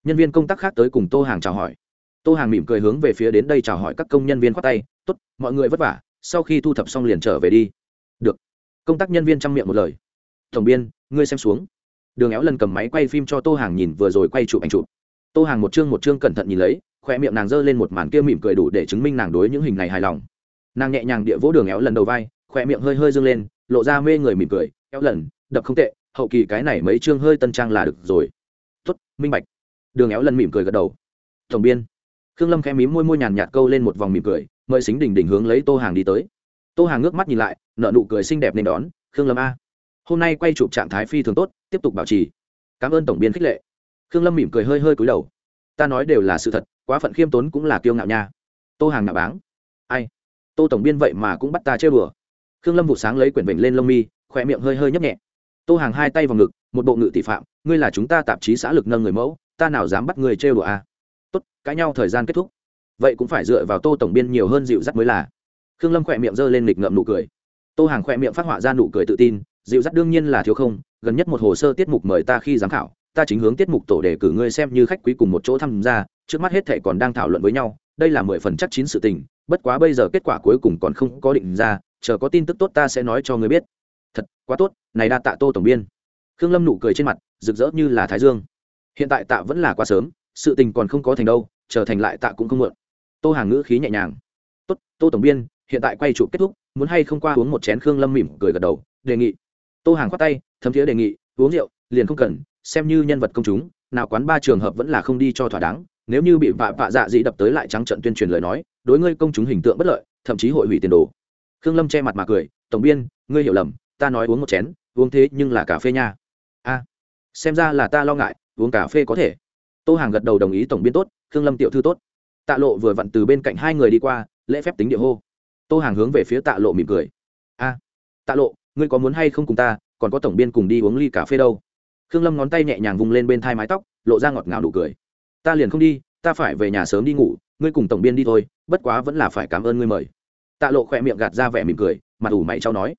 Nhân viên công tác khác tới cùng tô hàng chào hỏi. Tô hàng mỉm cười hướng về phía đến đây chào hỏi các công nhân viên khoác tay. T ố t mọi người vất vả sau khi thu thập xong liền trở về đi. Được. Công tác nhân viên chăm miệng một lời. Tổng biên, ngươi xem xuống. Đường éo lần cầm máy quay phim cho tô hàng nhìn vừa rồi quay chụp ảnh chụp. Tô hàng một chương một chương cẩn thận nhìn lấy khoe miệng nàng giơ lên một màn kia mỉm cười đủ để chứng minh nàng đối những hình này hài lòng. Nàng nhẹ nhàng địa vỗ đường éo lần đầu vai khoe miệng hơi hơi dâng lên, lộ ra mê người mỉm cười. Éo lần, đập không tệ, hậu kỳ cái này mấy chương hơi tân trang là được rồi. Tuất minh bạch. Đường éo lần mỉm cười gật đầu. Tổng biên. Khương lâm khẽ mím môi môi nhàn nhạt câu lên một vòng mỉm cười mời xính đỉnh đỉnh hướng lấy tô hàng đi tới. Tô hàng ngước mắt nhìn lại nợ nụ cười xinh đẹp nên đón, khương lâm a, hôm nay quay chụp trạng thái phi thường tốt, tiếp tục bảo trì. Cảm ơn tổng biên khích lệ. Khương lâm mỉm cười hơi hơi cúi đầu. Ta nói đều là sự thật, quá phận khiêm tốn cũng là kiêu ngạo nha. Tô hàng ngạo báng. Ai? Tô tổng biên vậy mà cũng bắt ta chơi bừa khương lâm vụ sáng lấy quyển vịnh lên lông mi khỏe miệng hơi hơi nhấp nhẹ. Tô hàng hai tay vào ngực, một bộ ngự tỷ phạm, ngươi là chúng ta tạp chí xã lực nâng người mẫu, ta nào dám bắt người trêu đùa à? tốt, cãi nhau thời gian kết thúc vậy cũng phải dựa vào tô tổng biên nhiều hơn dịu dắt mới là. Khương lâm khỏe miệng giơ lên nghịch ngậm nụ cười. Tô hàng khỏe miệng phát họa ra nụ cười tự tin, dịu dắt đương nhiên là thiếu không, gần nhất một hồ sơ tiết mục mời ta khi giám khảo, ta chính hướng tiết mục tổ để cử ngươi xem như khách quý cùng một chỗ tham gia, trước mắt hết thệ còn đang thảo luận với nhau, đây là mười phần chắc chín sự tình, bất quá bây giờ kết quả cuối cùng còn không có định ra, chờ có tin tức tốt ta sẽ nói cho ngươi biết. Thật, quá tốt, này đa tạ tô tổng biên. Khương lâm nụ cười trên mặt, rực rỡ như là thái dương. Hiện tại tạ vẫn là quá sớm, sự tình còn không có thành đâu chờ thành lại tạ cũng không mượn tô hàng ngữ khí nhẹ nhàng. Tốt, tô tổng biên, hiện tại quay trụ kết thúc, muốn hay không qua uống một chén khương lâm mỉm cười gật đầu, đề nghị. Tô hàng khoát tay, thấm thiế đề nghị, uống rượu, liền không cần, xem như nhân vật công chúng, nào quán ba trường hợp vẫn là không đi cho thỏa đáng, nếu như bị vạ vạ dạ dĩ đập tới lại trắng trận tuyên truyền lời nói, đối ngươi công chúng hình tượng bất lợi, thậm chí hội hủy tiền đồ. Khương lâm che mặt mà cười, tổng biên, ngươi hiểu lầm, ta nói uống một chén, uống thế nhưng là cà phê nha. A, xem ra là ta lo ngại, uống cà phê có thể. Tô hàng gật đầu đồng ý, tổng biên tốt, khương lâm tiểu thư tốt tạ lộ vừa vặn từ bên cạnh hai người đi qua, lễ phép tính địa hô. Tô hàng hướng về phía tạ lộ mỉm cười. A, tạ lộ, ngươi có muốn hay không cùng ta, còn có tổng biên cùng đi uống ly cà phê đâu? Khương lâm ngón tay nhẹ nhàng vung lên bên thai mái tóc, lộ ra ngọt ngào đủ cười. Ta liền không đi, ta phải về nhà sớm đi ngủ, ngươi cùng tổng biên đi thôi, bất quá vẫn là phải cảm ơn ngươi mời. Tạ lộ khỏe miệng gạt ra vẻ mỉm cười, mặt ủ mày trao nói.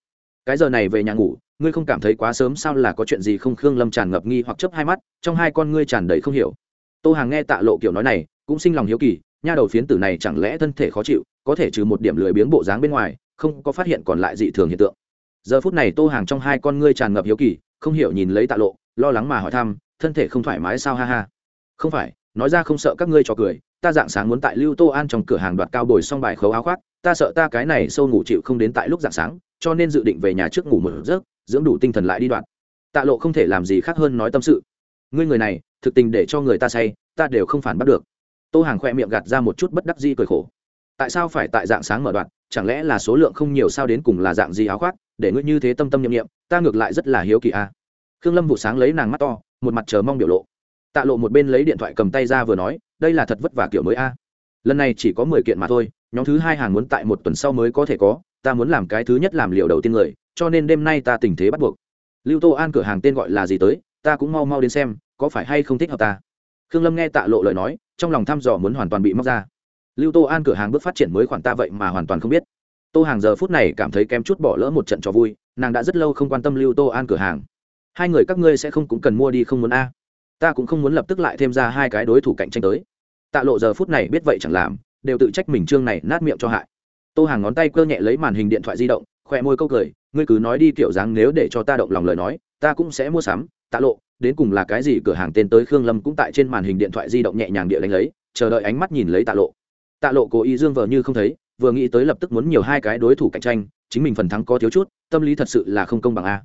Cái giờ này về nhà ngủ, ngươi không cảm thấy quá sớm sao là có chuyện gì không? Khương lâm tràn ngập nghi hoặc chấp hai mắt, trong hai con ngươi tràn đầy không hiểu. Tô hàng nghe tạ lộ kiểu nói này, cũng sinh lòng hiếu kỳ nha đầu phiến tử này chẳng lẽ thân thể khó chịu, có thể trừ một điểm lười biếng bộ dáng bên ngoài, không có phát hiện còn lại dị thường hiện tượng. Giờ phút này tô hàng trong hai con ngươi tràn ngập hiếu kỳ, không hiểu nhìn lấy tạ lộ, lo lắng mà hỏi thăm, thân thể không thoải mái sao ha ha. Không phải, nói ra không sợ các ngươi cho cười, ta dạng sáng muốn tại lưu tô an trong cửa hàng đoạt cao bồi xong bài khấu áo khoác, ta sợ ta cái này sâu ngủ chịu không đến tại lúc dạng sáng, cho nên dự định về nhà trước ngủ một giấc, dưỡng đủ tinh thần lại đi đoạn tạ lộ không thể làm gì khác hơn nói tâm sự. Ngươi người này, thực tình để cho người ta say, ta đều không phản bắt được tô hàng khoe miệng gạt ra một chút bất đắc di cười khổ. Tại sao phải tại dạng sáng mở đoạn? Chẳng lẽ là số lượng không nhiều sao đến cùng là dạng gì áo khoác? Để ngươi như thế tâm tâm nhiệm nghiệm ta ngược lại rất là hiếu kỳ a. À. khương lâm vụ sáng lấy nàng mắt to, một mặt chờ mong biểu lộ. Tạ lộ một bên lấy điện thoại cầm tay ra vừa nói, đây là thật vất vả kiểu mới a. Lần này chỉ có mười kiện mà thôi, nhóm thứ hai hàng muốn tại một tuần sau mới có thể có, ta muốn làm cái thứ nhất làm liều đầu tiên người, cho nên đêm nay ta tình thế bắt buộc. Lưu tô an cửa hàng tên gọi là gì tới, ta cũng mau mau đến xem, có phải hay không thích hợp ta? Khương lâm nghe tạ lộ lời nói, trong lòng thăm dò muốn hoàn toàn bị móc ra. Lưu tô an cửa hàng bước phát triển mới khoản ta vậy mà hoàn toàn không biết. Tô hàng giờ phút này cảm thấy kém chút bỏ lỡ một trận trò vui, nàng đã rất lâu không quan tâm lưu tô an cửa hàng. Hai người các ngươi sẽ không cũng cần mua đi không muốn a? Ta cũng không muốn lập tức lại thêm ra hai cái đối thủ cạnh tranh tới. Tạ lộ giờ phút này biết vậy chẳng làm, đều tự trách mình chương này nát miệng cho hại. Tô hàng ngón tay cơ nhẹ lấy màn hình điện thoại di động, khỏe môi câu cười, ngươi cứ nói đi, kiểu dáng, nếu để cho ta động lòng lời nói, ta cũng sẽ mua sắm tạ lộ, đến cùng là cái gì cửa hàng tên tới khương lâm cũng tại trên màn hình điện thoại di động nhẹ nhàng địa đánh lấy, chờ đợi ánh mắt nhìn lấy tạ lộ. Tạ lộ cố ý dương vờ như không thấy, vừa nghĩ tới lập tức muốn nhiều hai cái đối thủ cạnh tranh, chính mình phần thắng có thiếu chút, tâm lý thật sự là không công bằng a.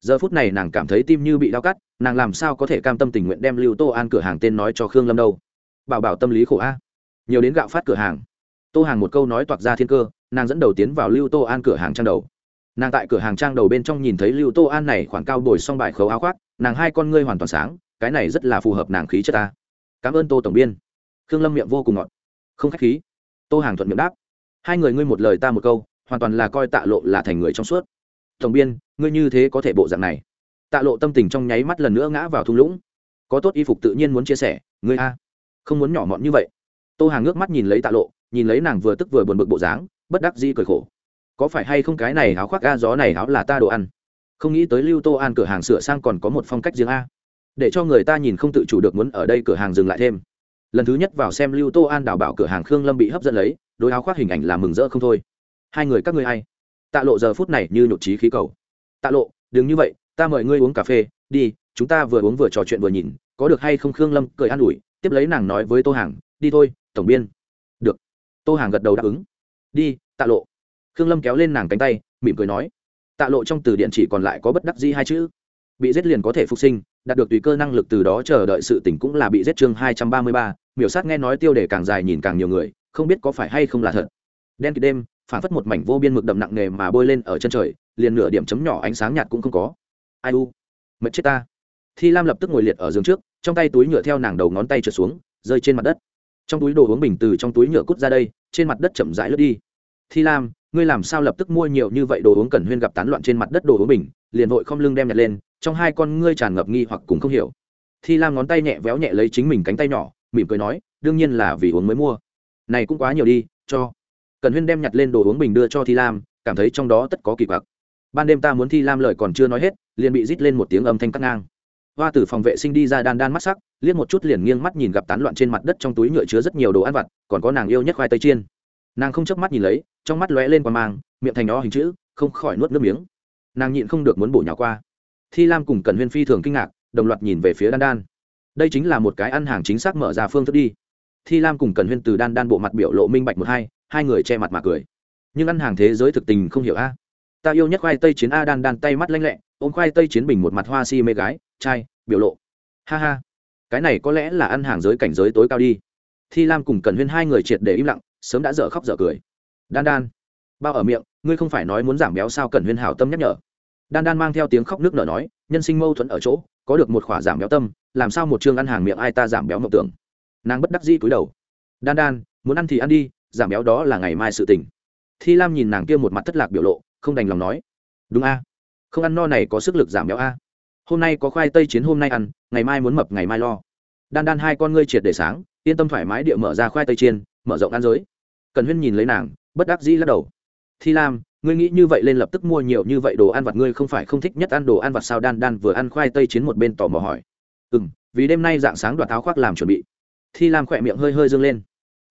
Giờ phút này nàng cảm thấy tim như bị đau cắt, nàng làm sao có thể cam tâm tình nguyện đem lưu tô an cửa hàng tên nói cho khương lâm đâu? Bảo bảo tâm lý khổ a. Nhiều đến gạo phát cửa hàng. Tô hàng một câu nói toạc ra thiên cơ, nàng dẫn đầu tiến vào lưu tô an cửa hàng trang đầu nàng tại cửa hàng trang đầu bên trong nhìn thấy lưu tô an này khoảng cao bồi xong bài khấu áo khoác, nàng hai con ngươi hoàn toàn sáng, cái này rất là phù hợp nàng khí chất ta. Cảm ơn tô tổng biên. Khương lâm miệng vô cùng ngọt. Không k h á c h khí. Tô hàng thuận miệng đáp. Hai người ngươi một lời ta một câu, hoàn toàn là coi tạ lộ là thành người trong suốt. Tổng biên, ngươi như thế có thể bộ dạng này? Tạ lộ tâm tình trong nháy mắt lần nữa ngã vào thung lũng. Có tốt y phục tự nhiên muốn chia sẻ, ngươi a. Không muốn nhỏ mọn như vậy. Tô hàng ngước mắt nhìn lấy tạ lộ, nhìn lấy nàng vừa tức vừa buồn bực bộ dáng, bất đắc dĩ cười khổ có phải hay không cái này áo khoác ga gió này áo là ta đồ ăn? Không nghĩ tới lưu tô an cửa hàng sửa sang còn có một phong cách riêng a. Để cho người ta nhìn không tự chủ được muốn ở đây cửa hàng dừng lại thêm. Lần thứ nhất vào xem lưu tô an đào bảo cửa hàng khương lâm bị hấp dẫn lấy, đôi áo khoác hình ảnh là mừng rỡ không thôi. Hai người các ngươi hay tạ lộ giờ phút này như nhột trí khí cầu. Tạ lộ, đừng như vậy, ta mời ngươi uống cà phê, đi, chúng ta vừa uống vừa trò chuyện vừa nhìn, có được hay không khương lâm cười an ủi, tiếp lấy nàng nói với tô hàng, đi thôi, tổng biên. Được. Tô hàng gật đầu đáp ứng. Đi, tạ lộ khương lâm kéo lên nàng cánh tay, mỉm cười nói, tạ lộ trong từ điện chỉ còn lại có bất đắc di hai chữ. Bị giết liền có thể phục sinh, đạt được tùy cơ năng lực từ đó chờ đợi sự tỉnh cũng là bị giết chương hai trăm ba mươi ba. Miểu sát nghe nói tiêu đề càng dài nhìn càng nhiều người, không biết có phải hay không là thật. Đen kịt đêm, phản phất một mảnh vô biên mực đậm nặng nề mà bôi lên ở chân trời, liền nửa điểm chấm nhỏ ánh sáng nhạt cũng không có. Ai u, mệt chết ta. Thi lam lập tức ngồi liệt ở giường trước, trong tay túi nhựa theo nàng đầu ngón tay trượt xuống, rơi trên mặt đất. Trong túi đồ uống bình từ trong túi nhựa cút ra đây, trên mặt đất chậm rãi lướt đi. Thi lam ngươi làm sao lập tức mua nhiều như vậy đồ uống cần huyên gặp tán loạn trên mặt đất đồ uống bình, liền vội không lưng đem nhặt lên, trong hai con ngươi tràn ngập nghi hoặc cùng không hiểu. Thi lam ngón tay nhẹ véo nhẹ lấy chính mình cánh tay nhỏ, mỉm cười nói, đương nhiên là vì uống mới mua. Này cũng quá nhiều đi, cho. Cần huyên đem nhặt lên đồ uống bình đưa cho thi lam, cảm thấy trong đó tất có kỳ quặc. Ban đêm ta muốn thi lam lời còn chưa nói hết, liền bị rít lên một tiếng âm thanh cắt ngang. Hoa từ phòng vệ sinh đi ra đan đan mắt sắc, liếc một chút liền nghiêng mắt nhìn gặp tán loạn trên mặt đất trong túi nhựa chứa rất nhiều đồ ăn vặt, còn có nàng yêu nhất khoai tây chiên nàng không chớp mắt nhìn lấy, trong mắt lóe lên qua mang, miệng thành đó hình chữ, không khỏi nuốt nước miếng. Nàng nhịn không được muốn bổ nhào qua. Thi lam cùng cần huyên phi thường kinh ngạc, đồng loạt nhìn về phía đan đan. Đây chính là một cái ăn hàng chính xác mở ra phương thức đi. Thi lam cùng cần huyên từ đan đan bộ mặt biểu lộ minh bạch một hai hai người che mặt mà cười. Nhưng ăn hàng thế giới thực tình không hiểu a. Ta yêu nhất khoai tây chiến a đan đan tay mắt lanh lẹ, ôm khoai tây chiến bình một mặt hoa si mê gái, trai, biểu lộ. Ha ha. Cái này có lẽ là ăn hàng giới cảnh giới tối cao đi. Thi lam cùng cần huyên hai người triệt để im lặng sớm đã dở khóc dở cười. Đan đan, bao ở miệng, ngươi không phải nói muốn giảm béo sao cần huyên hảo tâm nhắc nhở. Đan đan mang theo tiếng khóc nước nở nói, nhân sinh mâu thuẫn ở chỗ, có được một khỏa giảm béo tâm, làm sao một chương ăn hàng miệng ai ta giảm béo mộng tưởng. Nàng bất đắc dĩ cúi đầu. Đan đan, muốn ăn thì ăn đi, giảm béo đó là ngày mai sự tình. Thi lam nhìn nàng kia một mặt thất lạc biểu lộ, không đành lòng nói. Đúng a. Không ăn no này có sức lực giảm béo a. Hôm nay có khoai tây chiến hôm nay ăn, ngày mai muốn mập, ngày mai lo. Đan đan hai con ngươi triệt để sáng, yên tâm thoải mái địa mở ra khoai tây chiên, mở rộng ăn giới cần huyên nhìn lấy nàng, bất đắc dĩ lắc đầu. Thi lam, ngươi nghĩ như vậy lên lập tức mua nhiều như vậy đồ ăn vặt, ngươi không phải không thích nhất ăn đồ ăn vặt sao? Đan đan vừa ăn khoai tây chiến một bên tò mò hỏi. Ừ m vì đêm nay dạng sáng đoạt áo khoác làm chuẩn bị. Thi lam khỏe miệng hơi hơi dâng lên.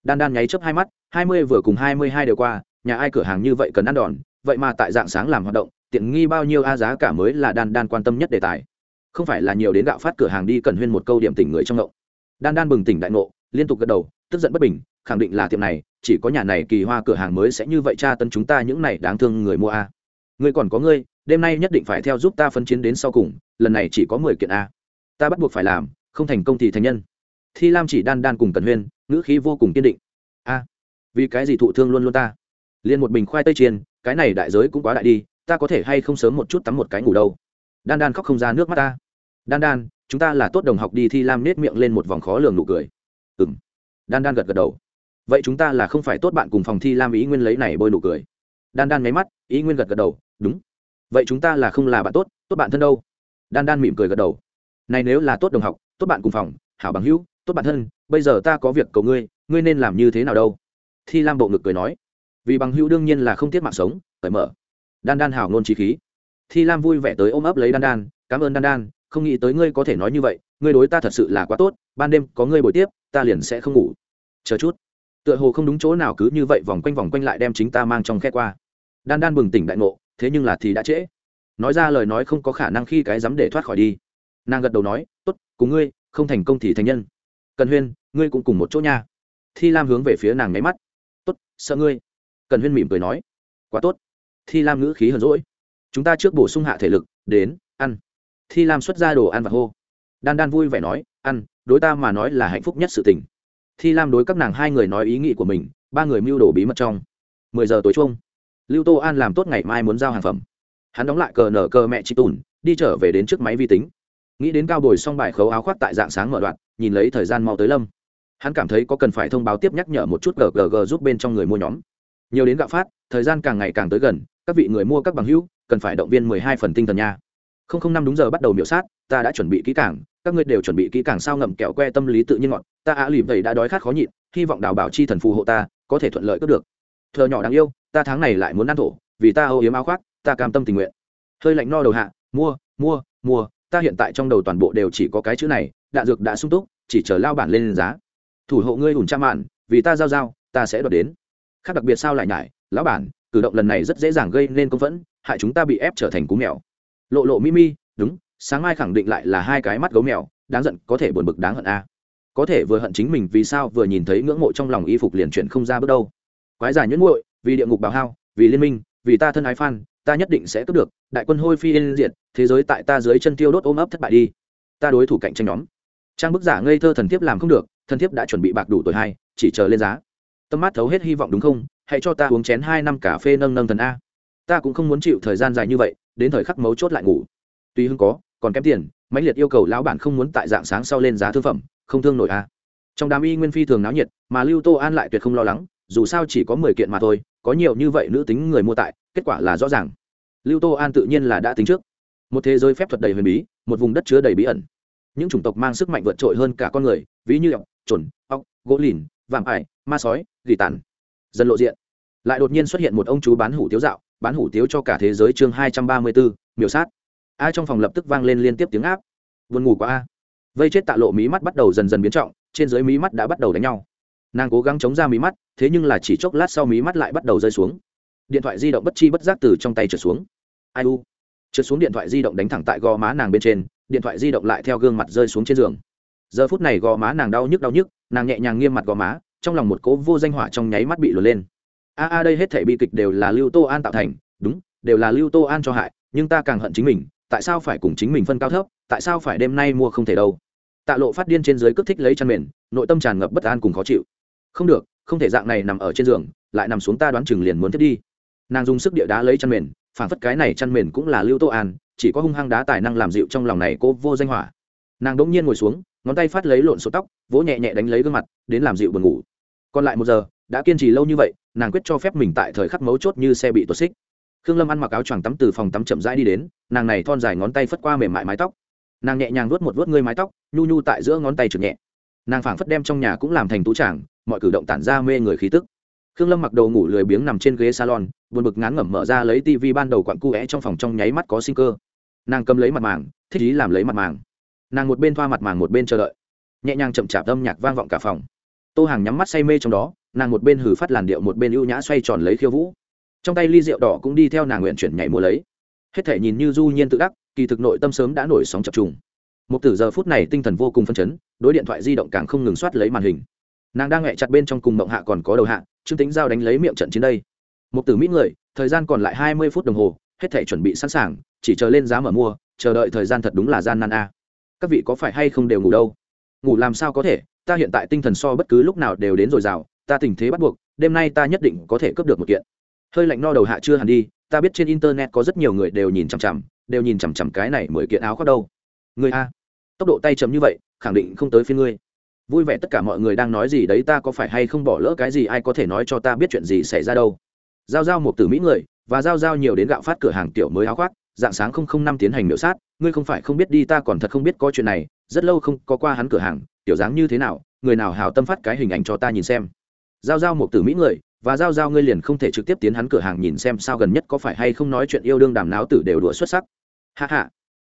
Đan đan nháy chớp hai mắt, hai mươi vừa cùng hai mươi hai đều qua, nhà ai cửa hàng như vậy cần ăn đòn, vậy mà tại dạng sáng làm hoạt động, tiện nghi bao nhiêu a giá cả mới là đan đan quan tâm nhất đề tài. Không phải là nhiều đến gạo phát cửa hàng đi cần huyên một câu điểm tỉnh người trong ngộ đan đan bừng tỉnh đại ngộ, liên tục gật đầu, tức giận bất bình, khẳng định là tiệm này chỉ có nhà này kỳ hoa cửa hàng mới sẽ như vậy tra tấn chúng ta những này đáng thương người mua a. Ngươi còn có ngươi, đêm nay nhất định phải theo giúp ta phân chiến đến sau cùng, lần này chỉ có mười kiện a. Ta bắt buộc phải làm, không thành công thì thành nhân. Thi lam chỉ đan đan cùng cần huyên, ngữ khí vô cùng kiên định. A, vì cái gì thụ thương luôn luôn ta? Liền một bình khoai tây chiên, cái này đại giới cũng quá đại đi, ta có thể hay không sớm một chút tắm một cái ngủ đâu? Đan đan khóc không ra nước mắt ta. Đan đan, chúng ta là tốt đồng học đi thi lam nết miệng lên một vòng khó lường nụ cười. Ừm. Đan đan gật gật đầu vậy chúng ta là không phải tốt bạn cùng phòng thi lam ý nguyên lấy này bôi nụ cười. Đan đan nháy mắt, ý nguyên gật gật đầu, đúng. Vậy chúng ta là không là bạn tốt tốt bạn thân đâu? Đan đan mỉm cười gật đầu, này nếu là tốt đồng học, tốt bạn cùng phòng, hảo bằng hữu, tốt bạn thân, bây giờ ta có việc cầu ngươi ngươi nên làm như thế nào đâu? Thi lam bộ ngực cười nói, vì bằng hữu đương nhiên là không tiết mạng sống, cởi mở. Đan đan hảo ngôn trí khí. Thi lam vui vẻ tới ôm ấp lấy đan đan, cảm ơn đan đan, không nghĩ tới ngươi có thể nói như vậy, ngươi đối ta thật sự là quá tốt, ban đêm có ngươi buổi tiếp, ta liền sẽ không ngủ. Chờ chút tựa hồ không đúng chỗ nào cứ như vậy vòng quanh vòng quanh lại đem chính ta mang trong khe qua. Đan đan bừng tỉnh đại ngộ, thế nhưng là thì đã trễ. Nói ra lời nói không có khả năng khi cái dám để thoát khỏi đi. Nàng gật đầu nói, tốt, cùng ngươi, không thành công thì thành nhân. Cần huyên, ngươi cũng cùng một chỗ nha. Thi lam hướng về phía nàng nháy mắt. Tốt, sợ ngươi. Cần huyên mỉm cười nói, quá tốt. Thi lam ngữ khí hờn rỗi chúng ta trước bổ sung hạ thể lực, đến, ăn. Thi lam xuất ra đồ ăn và hô. Đan đan vui vẻ nói, ăn, đối ta mà nói là hạnh phúc nhất sự tình thi lam đối các nàng hai người nói ý nghĩ của mình, ba người mưu đồ bí mật trong. Mười giờ tối chung lưu tô an làm tốt ngày mai muốn giao hàng phẩm. Hắn đóng lại cờ nở cờ mẹ chị tùn, đi trở về đến trước máy vi tính. Nghĩ đến cao bồi xong bài khấu áo khoác tại dạng sáng mở đoạn, nhìn lấy thời gian mau tới lâm. Hắn cảm thấy có cần phải thông báo tiếp nhắc nhở một chút gg giúp bên trong người mua nhóm. Nhiều đến gạo phát, thời gian càng ngày càng tới gần, các vị người mua các bằng hữu, cần phải động viên mười hai phần tinh thần nha không không năm đúng giờ bắt đầu miểu sát, ta đã chuẩn bị kỹ càng, các ngươi đều chuẩn bị kỹ càng sao ngậm kẹo que tâm lý tự nhiên ngọn ta ạ lìm vậy đã đói khát khó nhịn, hy vọng đào bảo chi thần phù hộ ta, có thể thuận lợi cướp được. Thợ nhỏ đáng yêu, ta tháng này lại muốn ăn thổ, vì ta âu yếm áo khoác, ta cam tâm tình nguyện. Hơi lạnh no đầu hạ, mua mua mua, ta hiện tại trong đầu toàn bộ đều chỉ có cái chữ này, đạn dược đã sung túc, chỉ chờ lao bản lên giá. Thủ hộ ngươi ủn trăm mạn, vì ta giao giao, ta sẽ đoạt đến. Khác đặc biệt sao lại nhải, lão bản, cử động lần này rất dễ dàng gây nên công phẫn, hại chúng ta bị ép trở thành cú mèo lộ lộ mimi đúng, sáng mai khẳng định lại là hai cái mắt gấu mèo, đáng giận, có thể buồn bực đáng hận a. Có thể vừa hận chính mình vì sao vừa nhìn thấy ngưỡng mộ trong lòng y phục liền chuyển không ra bước đâu. Quái giải nhẫn nguội vì địa ngục bào hao, vì liên minh, vì ta thân ái phan, ta nhất định sẽ cướp được, đại quân hôi phi yên diệt, thế giới tại ta dưới chân tiêu đốt ôm ấp thất bại đi. Ta đối thủ cạnh tranh nhóm. Trang bức giả ngây thơ thần thiếp làm không được, thần thiếp đã chuẩn bị bạc đủ tuổi hai chỉ chờ lên giá. Tâm mát thấu hết hy vọng đúng không? Hãy cho ta uống chén hai năm cà phê nâng nâng thần a. Ta cũng không muốn chịu thời gian dài như vậy đến thời khắc mấu chốt lại ngủ. Tuy hưng có, còn kém tiền, mãnh liệt yêu cầu lão bản không muốn tại dạng sáng sau lên giá thương phẩm, không thương nổi a. Trong đám y nguyên phi thường náo nhiệt, mà lưu tô an lại tuyệt không lo lắng, dù sao chỉ có mười kiện mà thôi, có nhiều như vậy nữ tính người mua tại, kết quả là rõ ràng. Lưu tô an tự nhiên là đã tính trước. Một thế giới phép thuật đầy huyền bí, một vùng đất chứa đầy bí ẩn. Những chủng tộc mang sức mạnh vượt trội hơn cả con người, ví như ọc trồn ọc gỗ lìn vàng ải, ma sói, gỉ tàn. Dân lộ diện, lại đột nhiên xuất hiện một ông chú bán hủ tiếu dạo bán hủ tiếu cho cả thế giới chương hai trăm ba mươi bốn, miểu sát. A trong phòng lập tức vang lên liên tiếp tiếng áp. Vườn ngủ quá a. Vây chết tạ lộ mí mắt bắt đầu dần dần biến trọng, trên dưới mí mắt đã bắt đầu đánh nhau. Nàng cố gắng chống ra mí mắt, thế nhưng là chỉ chốc lát sau mí mắt lại bắt đầu rơi xuống. Điện thoại di động bất chi bất giác từ trong tay trượt xuống. Ai u? Trượt xuống điện thoại di động đánh thẳng tại gò má nàng bên trên, điện thoại di động lại theo gương mặt rơi xuống trên giường. Giờ phút này gò má nàng đau nhức đau nhức, nàng nhẹ nhàng nghiêm mặt gò má, trong lòng một cố vô danh hỏa trong nháy mắt bị lùa lên a a đây hết thể bi kịch đều là lưu tô an tạo thành, đúng, đều là lưu tô an cho hại, nhưng ta càng hận chính mình, tại sao phải cùng chính mình phân cao thấp, tại sao phải đêm nay mua không thể đâu. Tạ lộ phát điên trên dưới cướp thích lấy chăn mền, nội tâm tràn ngập bất an cùng khó chịu. Không được, không thể dạng này nằm ở trên giường, lại nằm xuống ta đoán chừng liền muốn thiết đi. Nàng dùng sức địa đá lấy chăn mền, phản phất cái này chăn mền cũng là lưu tô an, chỉ có hung hăng đá tài năng làm dịu trong lòng này cô vô danh hỏa. Nàng đ ỗ n g nhiên ngồi xuống, ngón tay phát lấy lộn số tóc, vỗ nhẹ nhẹ đánh lấy gương mặt, đến làm dịu buồn ngủ. Còn lại một giờ, đã kiên trì lâu như vậy nàng quyết cho phép mình tại thời khắc mấu chốt như xe bị tuột xích. Khương lâm ăn mặc áo choàng tắm từ phòng tắm chậm rãi đi đến, nàng này thon dài ngón tay phất qua mềm mại mái tóc. Nàng nhẹ nhàng vuốt một vuốt ngươi mái tóc, nhu nhu tại giữa ngón tay trượt nhẹ. Nàng phảng phất đem trong nhà cũng làm thành tú tràng, mọi cử động tản ra mê người khí tức. Khương lâm mặc đầu ngủ lười biếng nằm trên ghế salon, buồn bực ngán ngẩm mở ra lấy tivi ban đầu quặn cu vẽ trong phòng trong nháy mắt có sinh cơ. Nàng cầm lấy mặt màng, thích ý làm lấy mặt màng. Nàng một bên thoa mặt màng một bên chờ đợi. Nhẹ nhàng chậm chạp âm nhạc vang vọng cả phòng. Tô hàng nhắm mắt say mê trong đó nàng một bên hử phát làn điệu, một bên ưu nhã xoay tròn lấy khiêu vũ. Trong tay ly rượu đỏ cũng đi theo nàng nguyện chuyển nhảy múa lấy. Hết thể nhìn như du nhiên tự đắc, kỳ thực nội tâm sớm đã nổi sóng chập trùng. Một tử giờ phút này tinh thần vô cùng phân chấn, đối điện thoại di động càng không ngừng soát lấy màn hình. Nàng đang nghẹ chặt bên trong cùng mộng hạ còn có đầu hạ, trương tính giao đánh lấy miệng trận chiến đây. Một tử mỹ người thời gian còn lại hai mươi phút đồng hồ, hết thể chuẩn bị sẵn sàng, chỉ chờ lên giá mở mua, chờ đợi thời gian thật đúng là gian nan a. Các vị có phải hay không đều ngủ đâu? Ngủ làm sao có thể? Ta hiện tại tinh thần so bất cứ lúc nào đều đến dồi dào ta tình thế bắt buộc, đêm nay ta nhất định có thể cướp được một kiện. Hơi lạnh no đầu hạ chưa hẳn đi, ta biết trên internet có rất nhiều người đều nhìn chằm chằm, đều nhìn chằm chằm cái này mười kiện áo khoác đâu. Người a, tốc độ tay chấm như vậy, khẳng định không tới phía ngươi. Vui vẻ tất cả mọi người đang nói gì đấy, ta có phải hay không bỏ lỡ cái gì, ai có thể nói cho ta biết chuyện gì xảy ra đâu. Giao giao một tử mỹ người, và giao giao nhiều đến gạo phát cửa hàng tiểu mới áo khoác, dạng sáng không không năm tiến hành miễu sát, ngươi không phải không biết đi, ta còn thật không biết có chuyện này, rất lâu không có qua hắn cửa hàng tiểu dáng như thế nào, người nào hào tâm phát cái hình ảnh cho ta nhìn xem giao giao một tử mỹ người, và giao giao ngươi liền không thể trực tiếp tiến hắn cửa hàng nhìn xem sao gần nhất có phải hay không nói chuyện yêu đương đàm náo tử đều đùa xuất sắc. Hạ hạ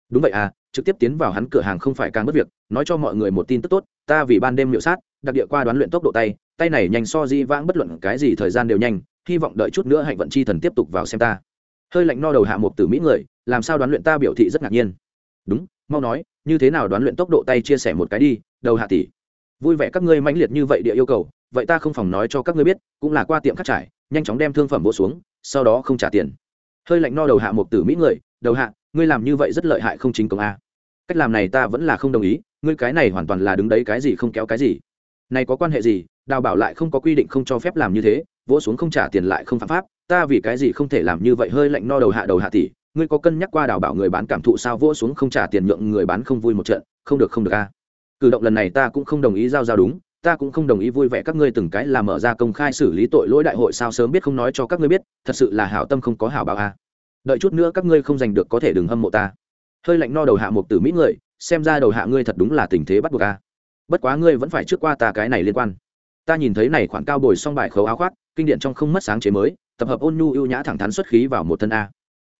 đúng vậy à trực tiếp tiến vào hắn cửa hàng không phải càng mất việc, nói cho mọi người một tin tức tốt, ta vì ban đêm miệu sát, đặc địa qua đoán luyện tốc độ tay tay này nhanh so di vãng bất luận cái gì thời gian đều nhanh, hy vọng đợi chút nữa hạnh vận chi thần tiếp tục vào xem ta. Hơi lạnh no đầu hạ một từ mỹ người, làm sao đoán luyện ta biểu thị rất ngạc nhiên. Đúng, mau nói, như thế nào đoán luyện tốc độ tay chia sẻ một cái đi, đầu hạ tỷ. Vui vẻ các ngươi mãnh liệt như vậy địa yêu cầu vậy ta không phòng nói cho các ngươi biết, cũng là qua tiệm cắt trải, nhanh chóng đem thương phẩm vỗ xuống, sau đó không trả tiền. Hơi lạnh no đầu hạ một tử mỹ người, đầu hạ, ngươi làm như vậy rất lợi hại không chính công a. Cách làm này ta vẫn là không đồng ý, ngươi cái này hoàn toàn là đứng đấy cái gì không kéo cái gì. Này có quan hệ gì, đào bảo lại không có quy định không cho phép làm như thế, vỗ xuống không trả tiền lại không phạm pháp, ta vì cái gì không thể làm như vậy hơi lạnh no đầu hạ đầu hạ tỷ, ngươi có cân nhắc qua đào bảo người bán cảm thụ sao vỗ xuống không trả tiền nhượng người bán không vui một trận, không được không được a. Cử động lần này ta cũng không đồng ý giao giao đúng ta cũng không đồng ý vui vẻ các ngươi từng cái là mở ra công khai xử lý tội lỗi đại hội sao sớm biết không nói cho các ngươi biết, thật sự là hảo tâm không có hảo báo a. À. Đợi chút nữa các ngươi không giành được có thể đừng hâm mộ ta. Hơi lạnh no đầu hạ một tử mỹ người, xem ra đầu hạ ngươi thật đúng là tình thế bắt buộc a. À. Bất quá ngươi vẫn phải trước qua ta cái này liên quan. Ta nhìn thấy này khoản cao bồi xong bài khấu áo khoác, kinh điển trong không mất sáng chế mới, tập hợp ôn nhu ưu nhã thẳng thắn xuất khí vào một thân a.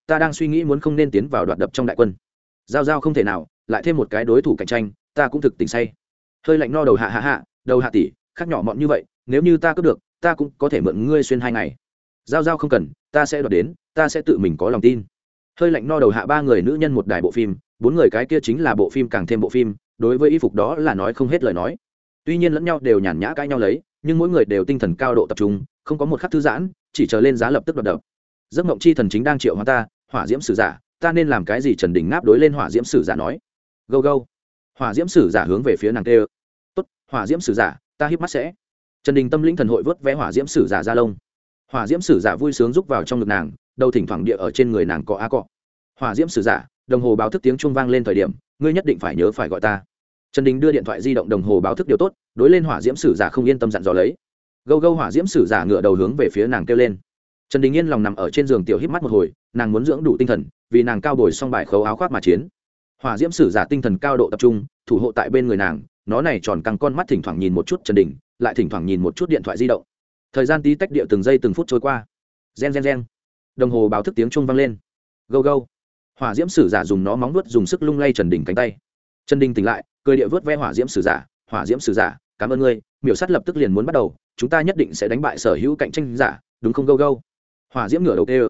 Ta đang suy nghĩ muốn không nên tiến vào đoạt đập trong đại quân. Giao giao không thể nào, lại thêm một cái đối thủ cạnh tranh, ta cũng thực tình say. Hơi lạnh no đầu hạ hạ hạ đầu hạ tỷ, khác nhỏ mọn như vậy, nếu như ta cướp được, ta cũng có thể mượn ngươi xuyên hai ngày. Giao giao không cần, ta sẽ đoạt đến, ta sẽ tự mình có lòng tin. Hơi lạnh no đầu hạ ba người nữ nhân một đài bộ phim, bốn người cái kia chính là bộ phim càng thêm bộ phim, đối với y phục đó là nói không hết lời nói. Tuy nhiên lẫn nhau đều nhàn nhã cãi nhau lấy, nhưng mỗi người đều tinh thần cao độ tập trung, không có một khắc thư giãn, chỉ chờ lên giá lập tức đoạt đập giấc mộng chi thần chính đang triệu hóa ta, hỏa diễm sử giả, ta nên làm cái gì trần đình ngáp đối lên hỏa diễm sử giả nói. Gâu gâu. Hỏa diễm sử giả hướng về phía nàng tê hỏa diễm sử giả, ta híp mắt sẽ. Trần đình tâm linh thần hội vớt vé hỏa diễm sử giả ra lông. Hỏa diễm sử giả vui sướng rúc vào trong ngực nàng, đầu thỉnh thoảng địa ở trên người nàng cọ a cọ. Hỏa diễm sử giả, đồng hồ báo thức tiếng chuông vang lên thời điểm, ngươi nhất định phải nhớ phải gọi ta. Trần đình đưa điện thoại di động đồng hồ báo thức điều tốt, đối lên hỏa diễm sử giả không yên tâm dặn dò lấy. Gâu gâu hỏa diễm sử giả ngựa đầu hướng về phía nàng kêu lên. Trần đình yên lòng nằm ở trên giường tiểu hít mắt một hồi, nàng muốn dưỡng đủ tinh thần, vì nàng cao bồi xong bài khấu áo khoác mà chiến. Hỏa diễm sử giả tinh thần cao độ tập trung, thủ hộ tại bên người nàng nó này tròn căng con mắt thỉnh thoảng nhìn một chút trần đình lại thỉnh thoảng nhìn một chút điện thoại di động. Thời gian tí tách địa từng giây từng phút trôi qua. Gen gen gen. Đồng hồ báo thức tiếng chuông vang lên. Gâu gâu hỏa diễm sử giả dùng nó móng nuốt dùng sức lung lay trần đình cánh tay. Trần đình tỉnh lại, cười địa vớt ve hỏa diễm sử giả. Hỏa diễm sử giả, cảm ơn ngươi, miểu sát lập tức liền muốn bắt đầu, chúng ta nhất định sẽ đánh bại sở hữu cạnh tranh giả, đúng không? Gâu gâu hỏa diễm ngửa đầu tê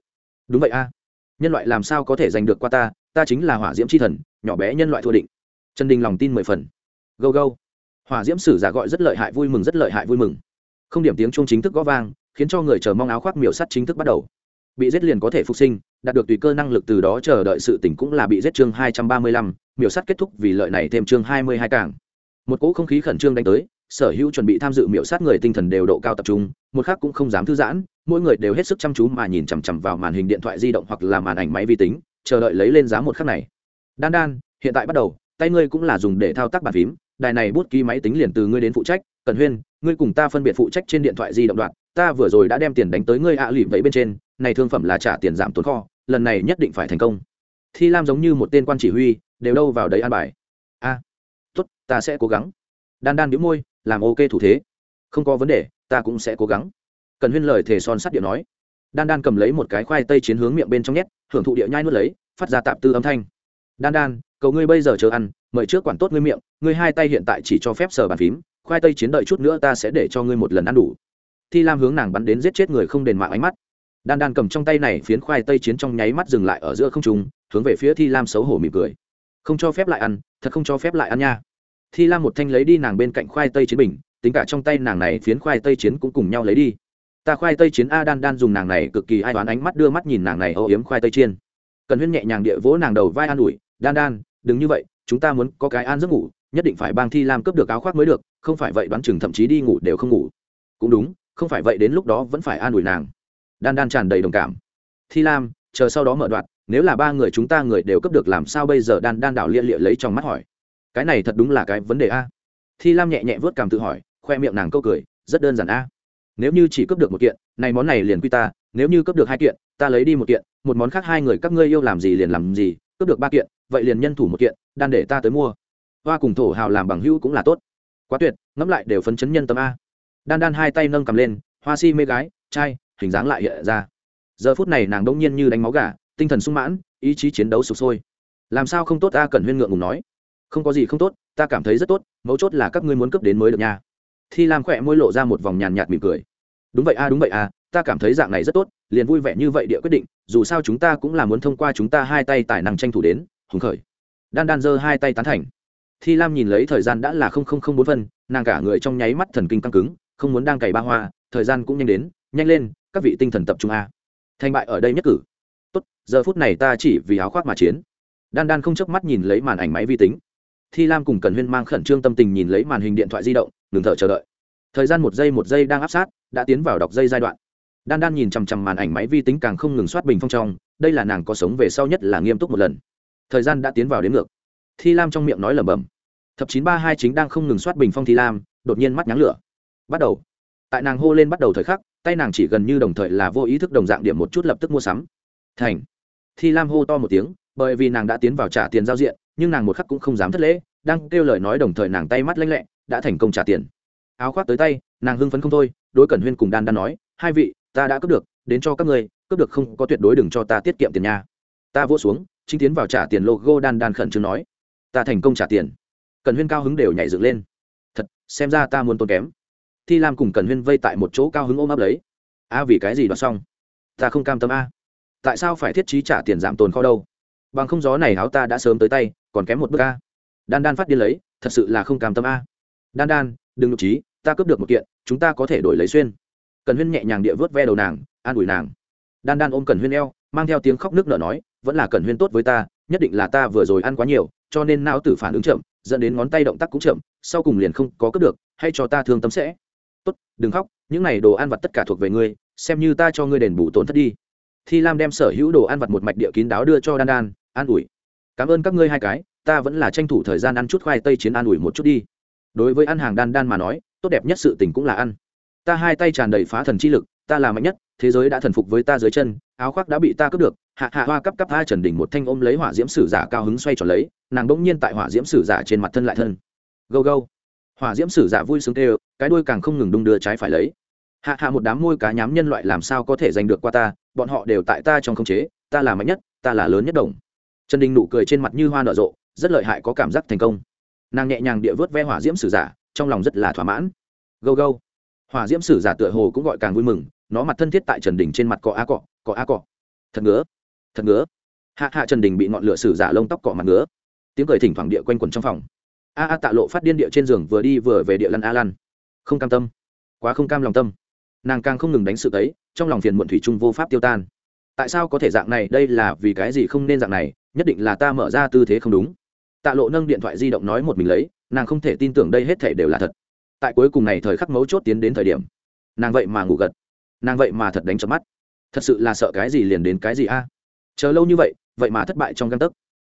đúng vậy a. Nhân loại làm sao có thể giành được qua ta? Ta chính là hỏa diễm c h i thần, nhỏ bé nhân loại thua định. Trần đình lòng tin mười phần gâu gâu. Hỏa diễm sử giả gọi rất lợi hại, vui mừng, rất lợi hại, vui mừng. Không điểm tiếng chuông chính thức gõ vang, khiến cho người chờ mong áo khoác miểu sắt chính thức bắt đầu. Bị giết liền có thể phục sinh, đạt được tùy cơ năng lực từ đó chờ đợi sự tỉnh cũng là bị giết chương hai trăm ba mươi lăm, miểu sắt kết thúc vì lợi này thêm chương hai mươi hai càng. Một cỗ không khí khẩn trương đánh tới, sở hữu chuẩn bị tham dự miểu sát người tinh thần đều độ cao tập trung, một khác cũng không dám thư giãn, mỗi người đều hết sức chăm chú mà nhìn chằm chằm vào màn hình điện thoại di động hoặc là màn ảnh máy vi tính, chờ đợi lấy lên giá một khắc này. Đan đan, hiện tại bắt đầu, tay ngươi cũng là dùng để thao tác bàn phím đài này bút ký máy tính liền từ ngươi đến phụ trách, cần huyên, ngươi cùng ta phân biệt phụ trách trên điện thoại di động đoạn, ta vừa rồi đã đem tiền đánh tới ngươi ạ à lụy vậy bên trên, này thương phẩm là trả tiền giảm tốn kho, lần này nhất định phải thành công. Thi lam giống như một tên quan chỉ huy, đều đâu vào đấy an bài. A, tốt, ta sẽ cố gắng. Đan đan đĩu môi, làm ok thủ thế. Không có vấn đề, ta cũng sẽ cố gắng. Cần huyên lời thề son sắt điện nói. Đan đan cầm lấy một cái khoai tây chiến hướng miệng bên trong nhét, hưởng thụ địa nhai nuốt lấy, phát ra tạp tư âm thanh đan đan cầu ngươi bây giờ chờ ăn, mời trước quản tốt ngươi miệng, ngươi hai tay hiện tại chỉ cho phép sờ bàn phím, khoai tây chiến đợi chút nữa ta sẽ để cho ngươi một lần ăn đủ. Thi lam hướng nàng bắn đến giết chết người không đền mạng ánh mắt. Đan đan cầm trong tay này phiến khoai tây chiến trong nháy mắt dừng lại ở giữa không trung, hướng về phía thi lam xấu hổ mỉm cười. Không cho phép lại ăn, thật không cho phép lại ăn nha. Thi lam một thanh lấy đi nàng bên cạnh khoai tây chiến bình, tính cả trong tay nàng này phiến khoai tây chiến cũng cùng nhau lấy đi. Ta khoai tây chiến a đan đan dùng nàng này cực kỳ ai toán ánh mắt đưa mắt nhìn nàng này âu yếm khoai tây chiên. Cần huyên nhẹ nhàng địa vỗ nàng đầu vai an ủi đan đan, đừng như vậy, chúng ta muốn có cái an giấc ngủ, nhất định phải bang thi lam cướp được áo khoác mới được, không phải vậy đoán chừng thậm chí đi ngủ đều không ngủ. Cũng đúng, không phải vậy đến lúc đó vẫn phải an ủi nàng. Đan đan tràn đầy đồng cảm. Thi lam, chờ sau đó mở đoạn, nếu là ba người chúng ta người đều cấp được làm sao bây giờ? Đan đan đảo lia lịa lấy trong mắt hỏi. Cái này thật đúng là cái vấn đề a. Thi lam nhẹ nhẹ vớt cảm tự hỏi, khoe miệng nàng câu cười, rất đơn giản a. Nếu như chỉ cấp được một kiện, này món này liền quy ta, nếu như cấp được hai kiện, ta lấy đi một kiện, một món khác hai người các ngươi yêu làm gì liền làm gì cấp được ba kiện vậy liền nhân thủ một kiện, đan để ta tới mua. Hoa cùng thổ hào làm bằng hữu cũng là tốt. Quá tuyệt, ngẫm lại đều phấn chấn nhân tâm a. Đan đan hai tay nâng cầm lên, hoa si mê gái, trai, hình dáng lại hiện ra. Giờ phút này nàng đông nhiên như đánh máu gà, tinh thần sung mãn, ý chí chiến đấu sụp sôi. Làm sao không tốt ta cần huyên ngượng ngùng nói. Không có gì không tốt, ta cảm thấy rất tốt, mấu chốt là các ngươi muốn cướp đến mới được nha. Thi lam khỏe môi lộ ra một vòng nhàn nhạt mỉm cười. Đúng vậy a, đúng vậy a, ta cảm thấy dạng này rất tốt, liền vui vẻ như vậy địa quyết định, dù sao chúng ta cũng là muốn thông qua chúng ta hai tay tài năng tranh thủ đến hùng khởi. Đan đan giơ hai tay tán thành. Thi lam nhìn lấy thời gian đã là không không không bốn phân, nàng cả người trong nháy mắt thần kinh căng cứng, không muốn đang cày ba hoa, thời gian cũng nhanh đến, nhanh lên, các vị tinh thần tập trung a. Thành bại ở đây nhất cử. Tốt, giờ phút này ta chỉ vì áo khoác mà chiến. Đan đan không chớp mắt nhìn lấy màn ảnh máy vi tính. Thi lam cùng cần huyên mang khẩn trương tâm tình nhìn lấy màn hình điện thoại di động, ngừng thở chờ đợi. Thời gian một giây một giây đang áp sát, đã tiến vào đọc dây giai đoạn. Đan đan nhìn chằm chằm màn ảnh máy vi tính càng không ngừng soát bình phong trong, đây là nàng có sống về sau nhất là nghiêm túc một lần thời gian đã tiến vào đến ngược. Thi lam trong miệng nói lẩm bẩm. Thập chín ba hai chính đang không ngừng soát bình phong thi lam, đột nhiên mắt nhắn lửa. Bắt đầu. Tại nàng hô lên bắt đầu thời khắc, tay nàng chỉ gần như đồng thời là vô ý thức đồng dạng điểm một chút lập tức mua sắm. Thành. Thi lam hô to một tiếng, bởi vì nàng đã tiến vào trả tiền giao diện, nhưng nàng một khắc cũng không dám thất lễ, đang kêu lời nói đồng thời nàng tay mắt lanh lẹ, đã thành công trả tiền. Áo khoác tới tay, nàng hưng phấn không thôi, đối cẩn huyên cùng đan đan nói, hai vị, ta đã cướp được, đến cho các ngươi, cướp được không có tuyệt đối đừng cho ta tiết kiệm tiền nhà. ta vỗ xuống chính tiến vào trả tiền logo đan đan khẩn trương nói, ta thành công trả tiền. Cần huyên cao hứng đều nhảy dựng lên. Thật, xem ra ta muốn tốn kém. Thi lam cùng cần huyên vây tại một chỗ cao hứng ôm ấp lấy. A, vì cái gì đoạt xong? Ta không cam tâm a. Tại sao phải thiết trí trả tiền giảm tồn kho đâu? Bằng không gió này áo ta đã sớm tới tay, còn kém một bước a. Đan đan phát điên lấy, thật sự là không cam tâm a. Đan đan, đừng nhục trí, ta cướp được một kiện, chúng ta có thể đổi lấy xuyên. Cần huyên nhẹ nhàng địa vớt ve đầu nàng, an ủi nàng. Đan đan ôm cần huyên eo mang theo tiếng khóc nước nở nói, vẫn là cần huyên tốt với ta, nhất định là ta vừa rồi ăn quá nhiều, cho nên não tử phản ứng chậm, dẫn đến ngón tay động tác cũng chậm, sau cùng liền không có cướp được, hay cho ta thương tâm sẽ. Tốt, đừng khóc, những này đồ ăn vặt tất cả thuộc về ngươi, xem như ta cho ngươi đền bù tổn thất đi. Thi lam đem sở hữu đồ ăn vặt một mạch địa kín đáo đưa cho đan đan, an ủi. Cảm ơn các ngươi hai cái, ta vẫn là tranh thủ thời gian ăn chút khoai tây chiến an ủi một chút đi. Đối với ăn hàng đan đan mà nói, tốt đẹp nhất sự tình cũng là ăn. Ta hai tay tràn đầy phá thần chi lực, ta là mạnh nhất thế giới đã thần phục với ta dưới chân, áo khoác đã bị ta cướp được, hạ hạ hoa cắp cắp hai trần đỉnh một thanh ôm lấy hỏa diễm sử giả cao hứng xoay tròn lấy, nàng bỗng nhiên tại hỏa diễm sử giả trên mặt thân lại thân. Gâu gâu. Hỏa diễm sử giả vui sướng tê cái đuôi càng không ngừng đung đưa trái phải lấy. Hạ hạ một đám môi cá nhám nhân loại làm sao có thể giành được qua ta, bọn họ đều tại ta trong khống chế, ta là mạnh nhất, ta là lớn nhất đồng. Trần đình nụ cười trên mặt như hoa nở rộ, rất lợi hại có cảm giác thành công. Nàng nhẹ nhàng địa vớt ve hỏa diễm sử giả, trong lòng rất là thỏa mãn. Gâu gâu. Hỏa diễm sử giả tựa hồ cũng gọi càng vui mừng nó mặt thân thiết tại trần đình trên mặt cọ a cọ cọ a cọ. Thật ngứa thật ngứa. Hạ hạ trần đình bị ngọn lửa sử giả lông tóc cọ mặt ngứa. Tiếng cười thỉnh thoảng địa quanh quẩn trong phòng. A a tạ lộ phát điên địa trên giường vừa đi vừa về địa lăn a lăn. Không cam tâm, quá không cam lòng tâm. Nàng càng không ngừng đánh sự tấy, trong lòng phiền muộn thủy chung vô pháp tiêu tan. Tại sao có thể dạng này, đây là vì cái gì không nên dạng này, nhất định là ta mở ra tư thế không đúng. Tạ lộ nâng điện thoại di động nói một mình lấy, nàng không thể tin tưởng đây hết thể đều là thật. Tại cuối cùng này thời khắc mấu chốt tiến đến thời điểm, nàng vậy mà ngủ gật nàng vậy mà thật đánh chớp mắt. Thật sự là sợ cái gì liền đến cái gì a? Chờ lâu như vậy vậy mà thất bại trong căn tấc.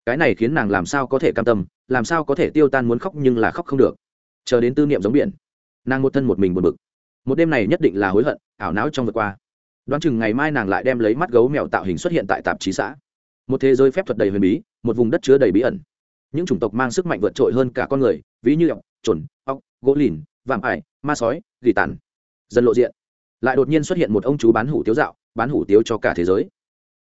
Cái này khiến nàng làm sao có thể cam tâm, làm sao có thể tiêu tan muốn khóc nhưng là khóc không được. Chờ đến tư niệm giống biển, nàng một thân một mình buồn bực. Một đêm này nhất định là hối hận, ảo não trong vượt qua. Đoán chừng ngày mai nàng lại đem lấy mắt gấu mèo tạo hình xuất hiện tại tạp chí xã. Một thế giới phép thuật đầy huyền bí, một vùng đất chứa đầy bí ẩn. Những chủng tộc mang sức mạnh vượt trội hơn cả con người, ví như ọc trồn ọc gỗ lìn, vạm ải, ma sói, gỉ tàn. Dần lộ diện lại đột nhiên xuất hiện một ông chú bán hủ tiếu dạo, bán hủ tiếu cho cả thế giới.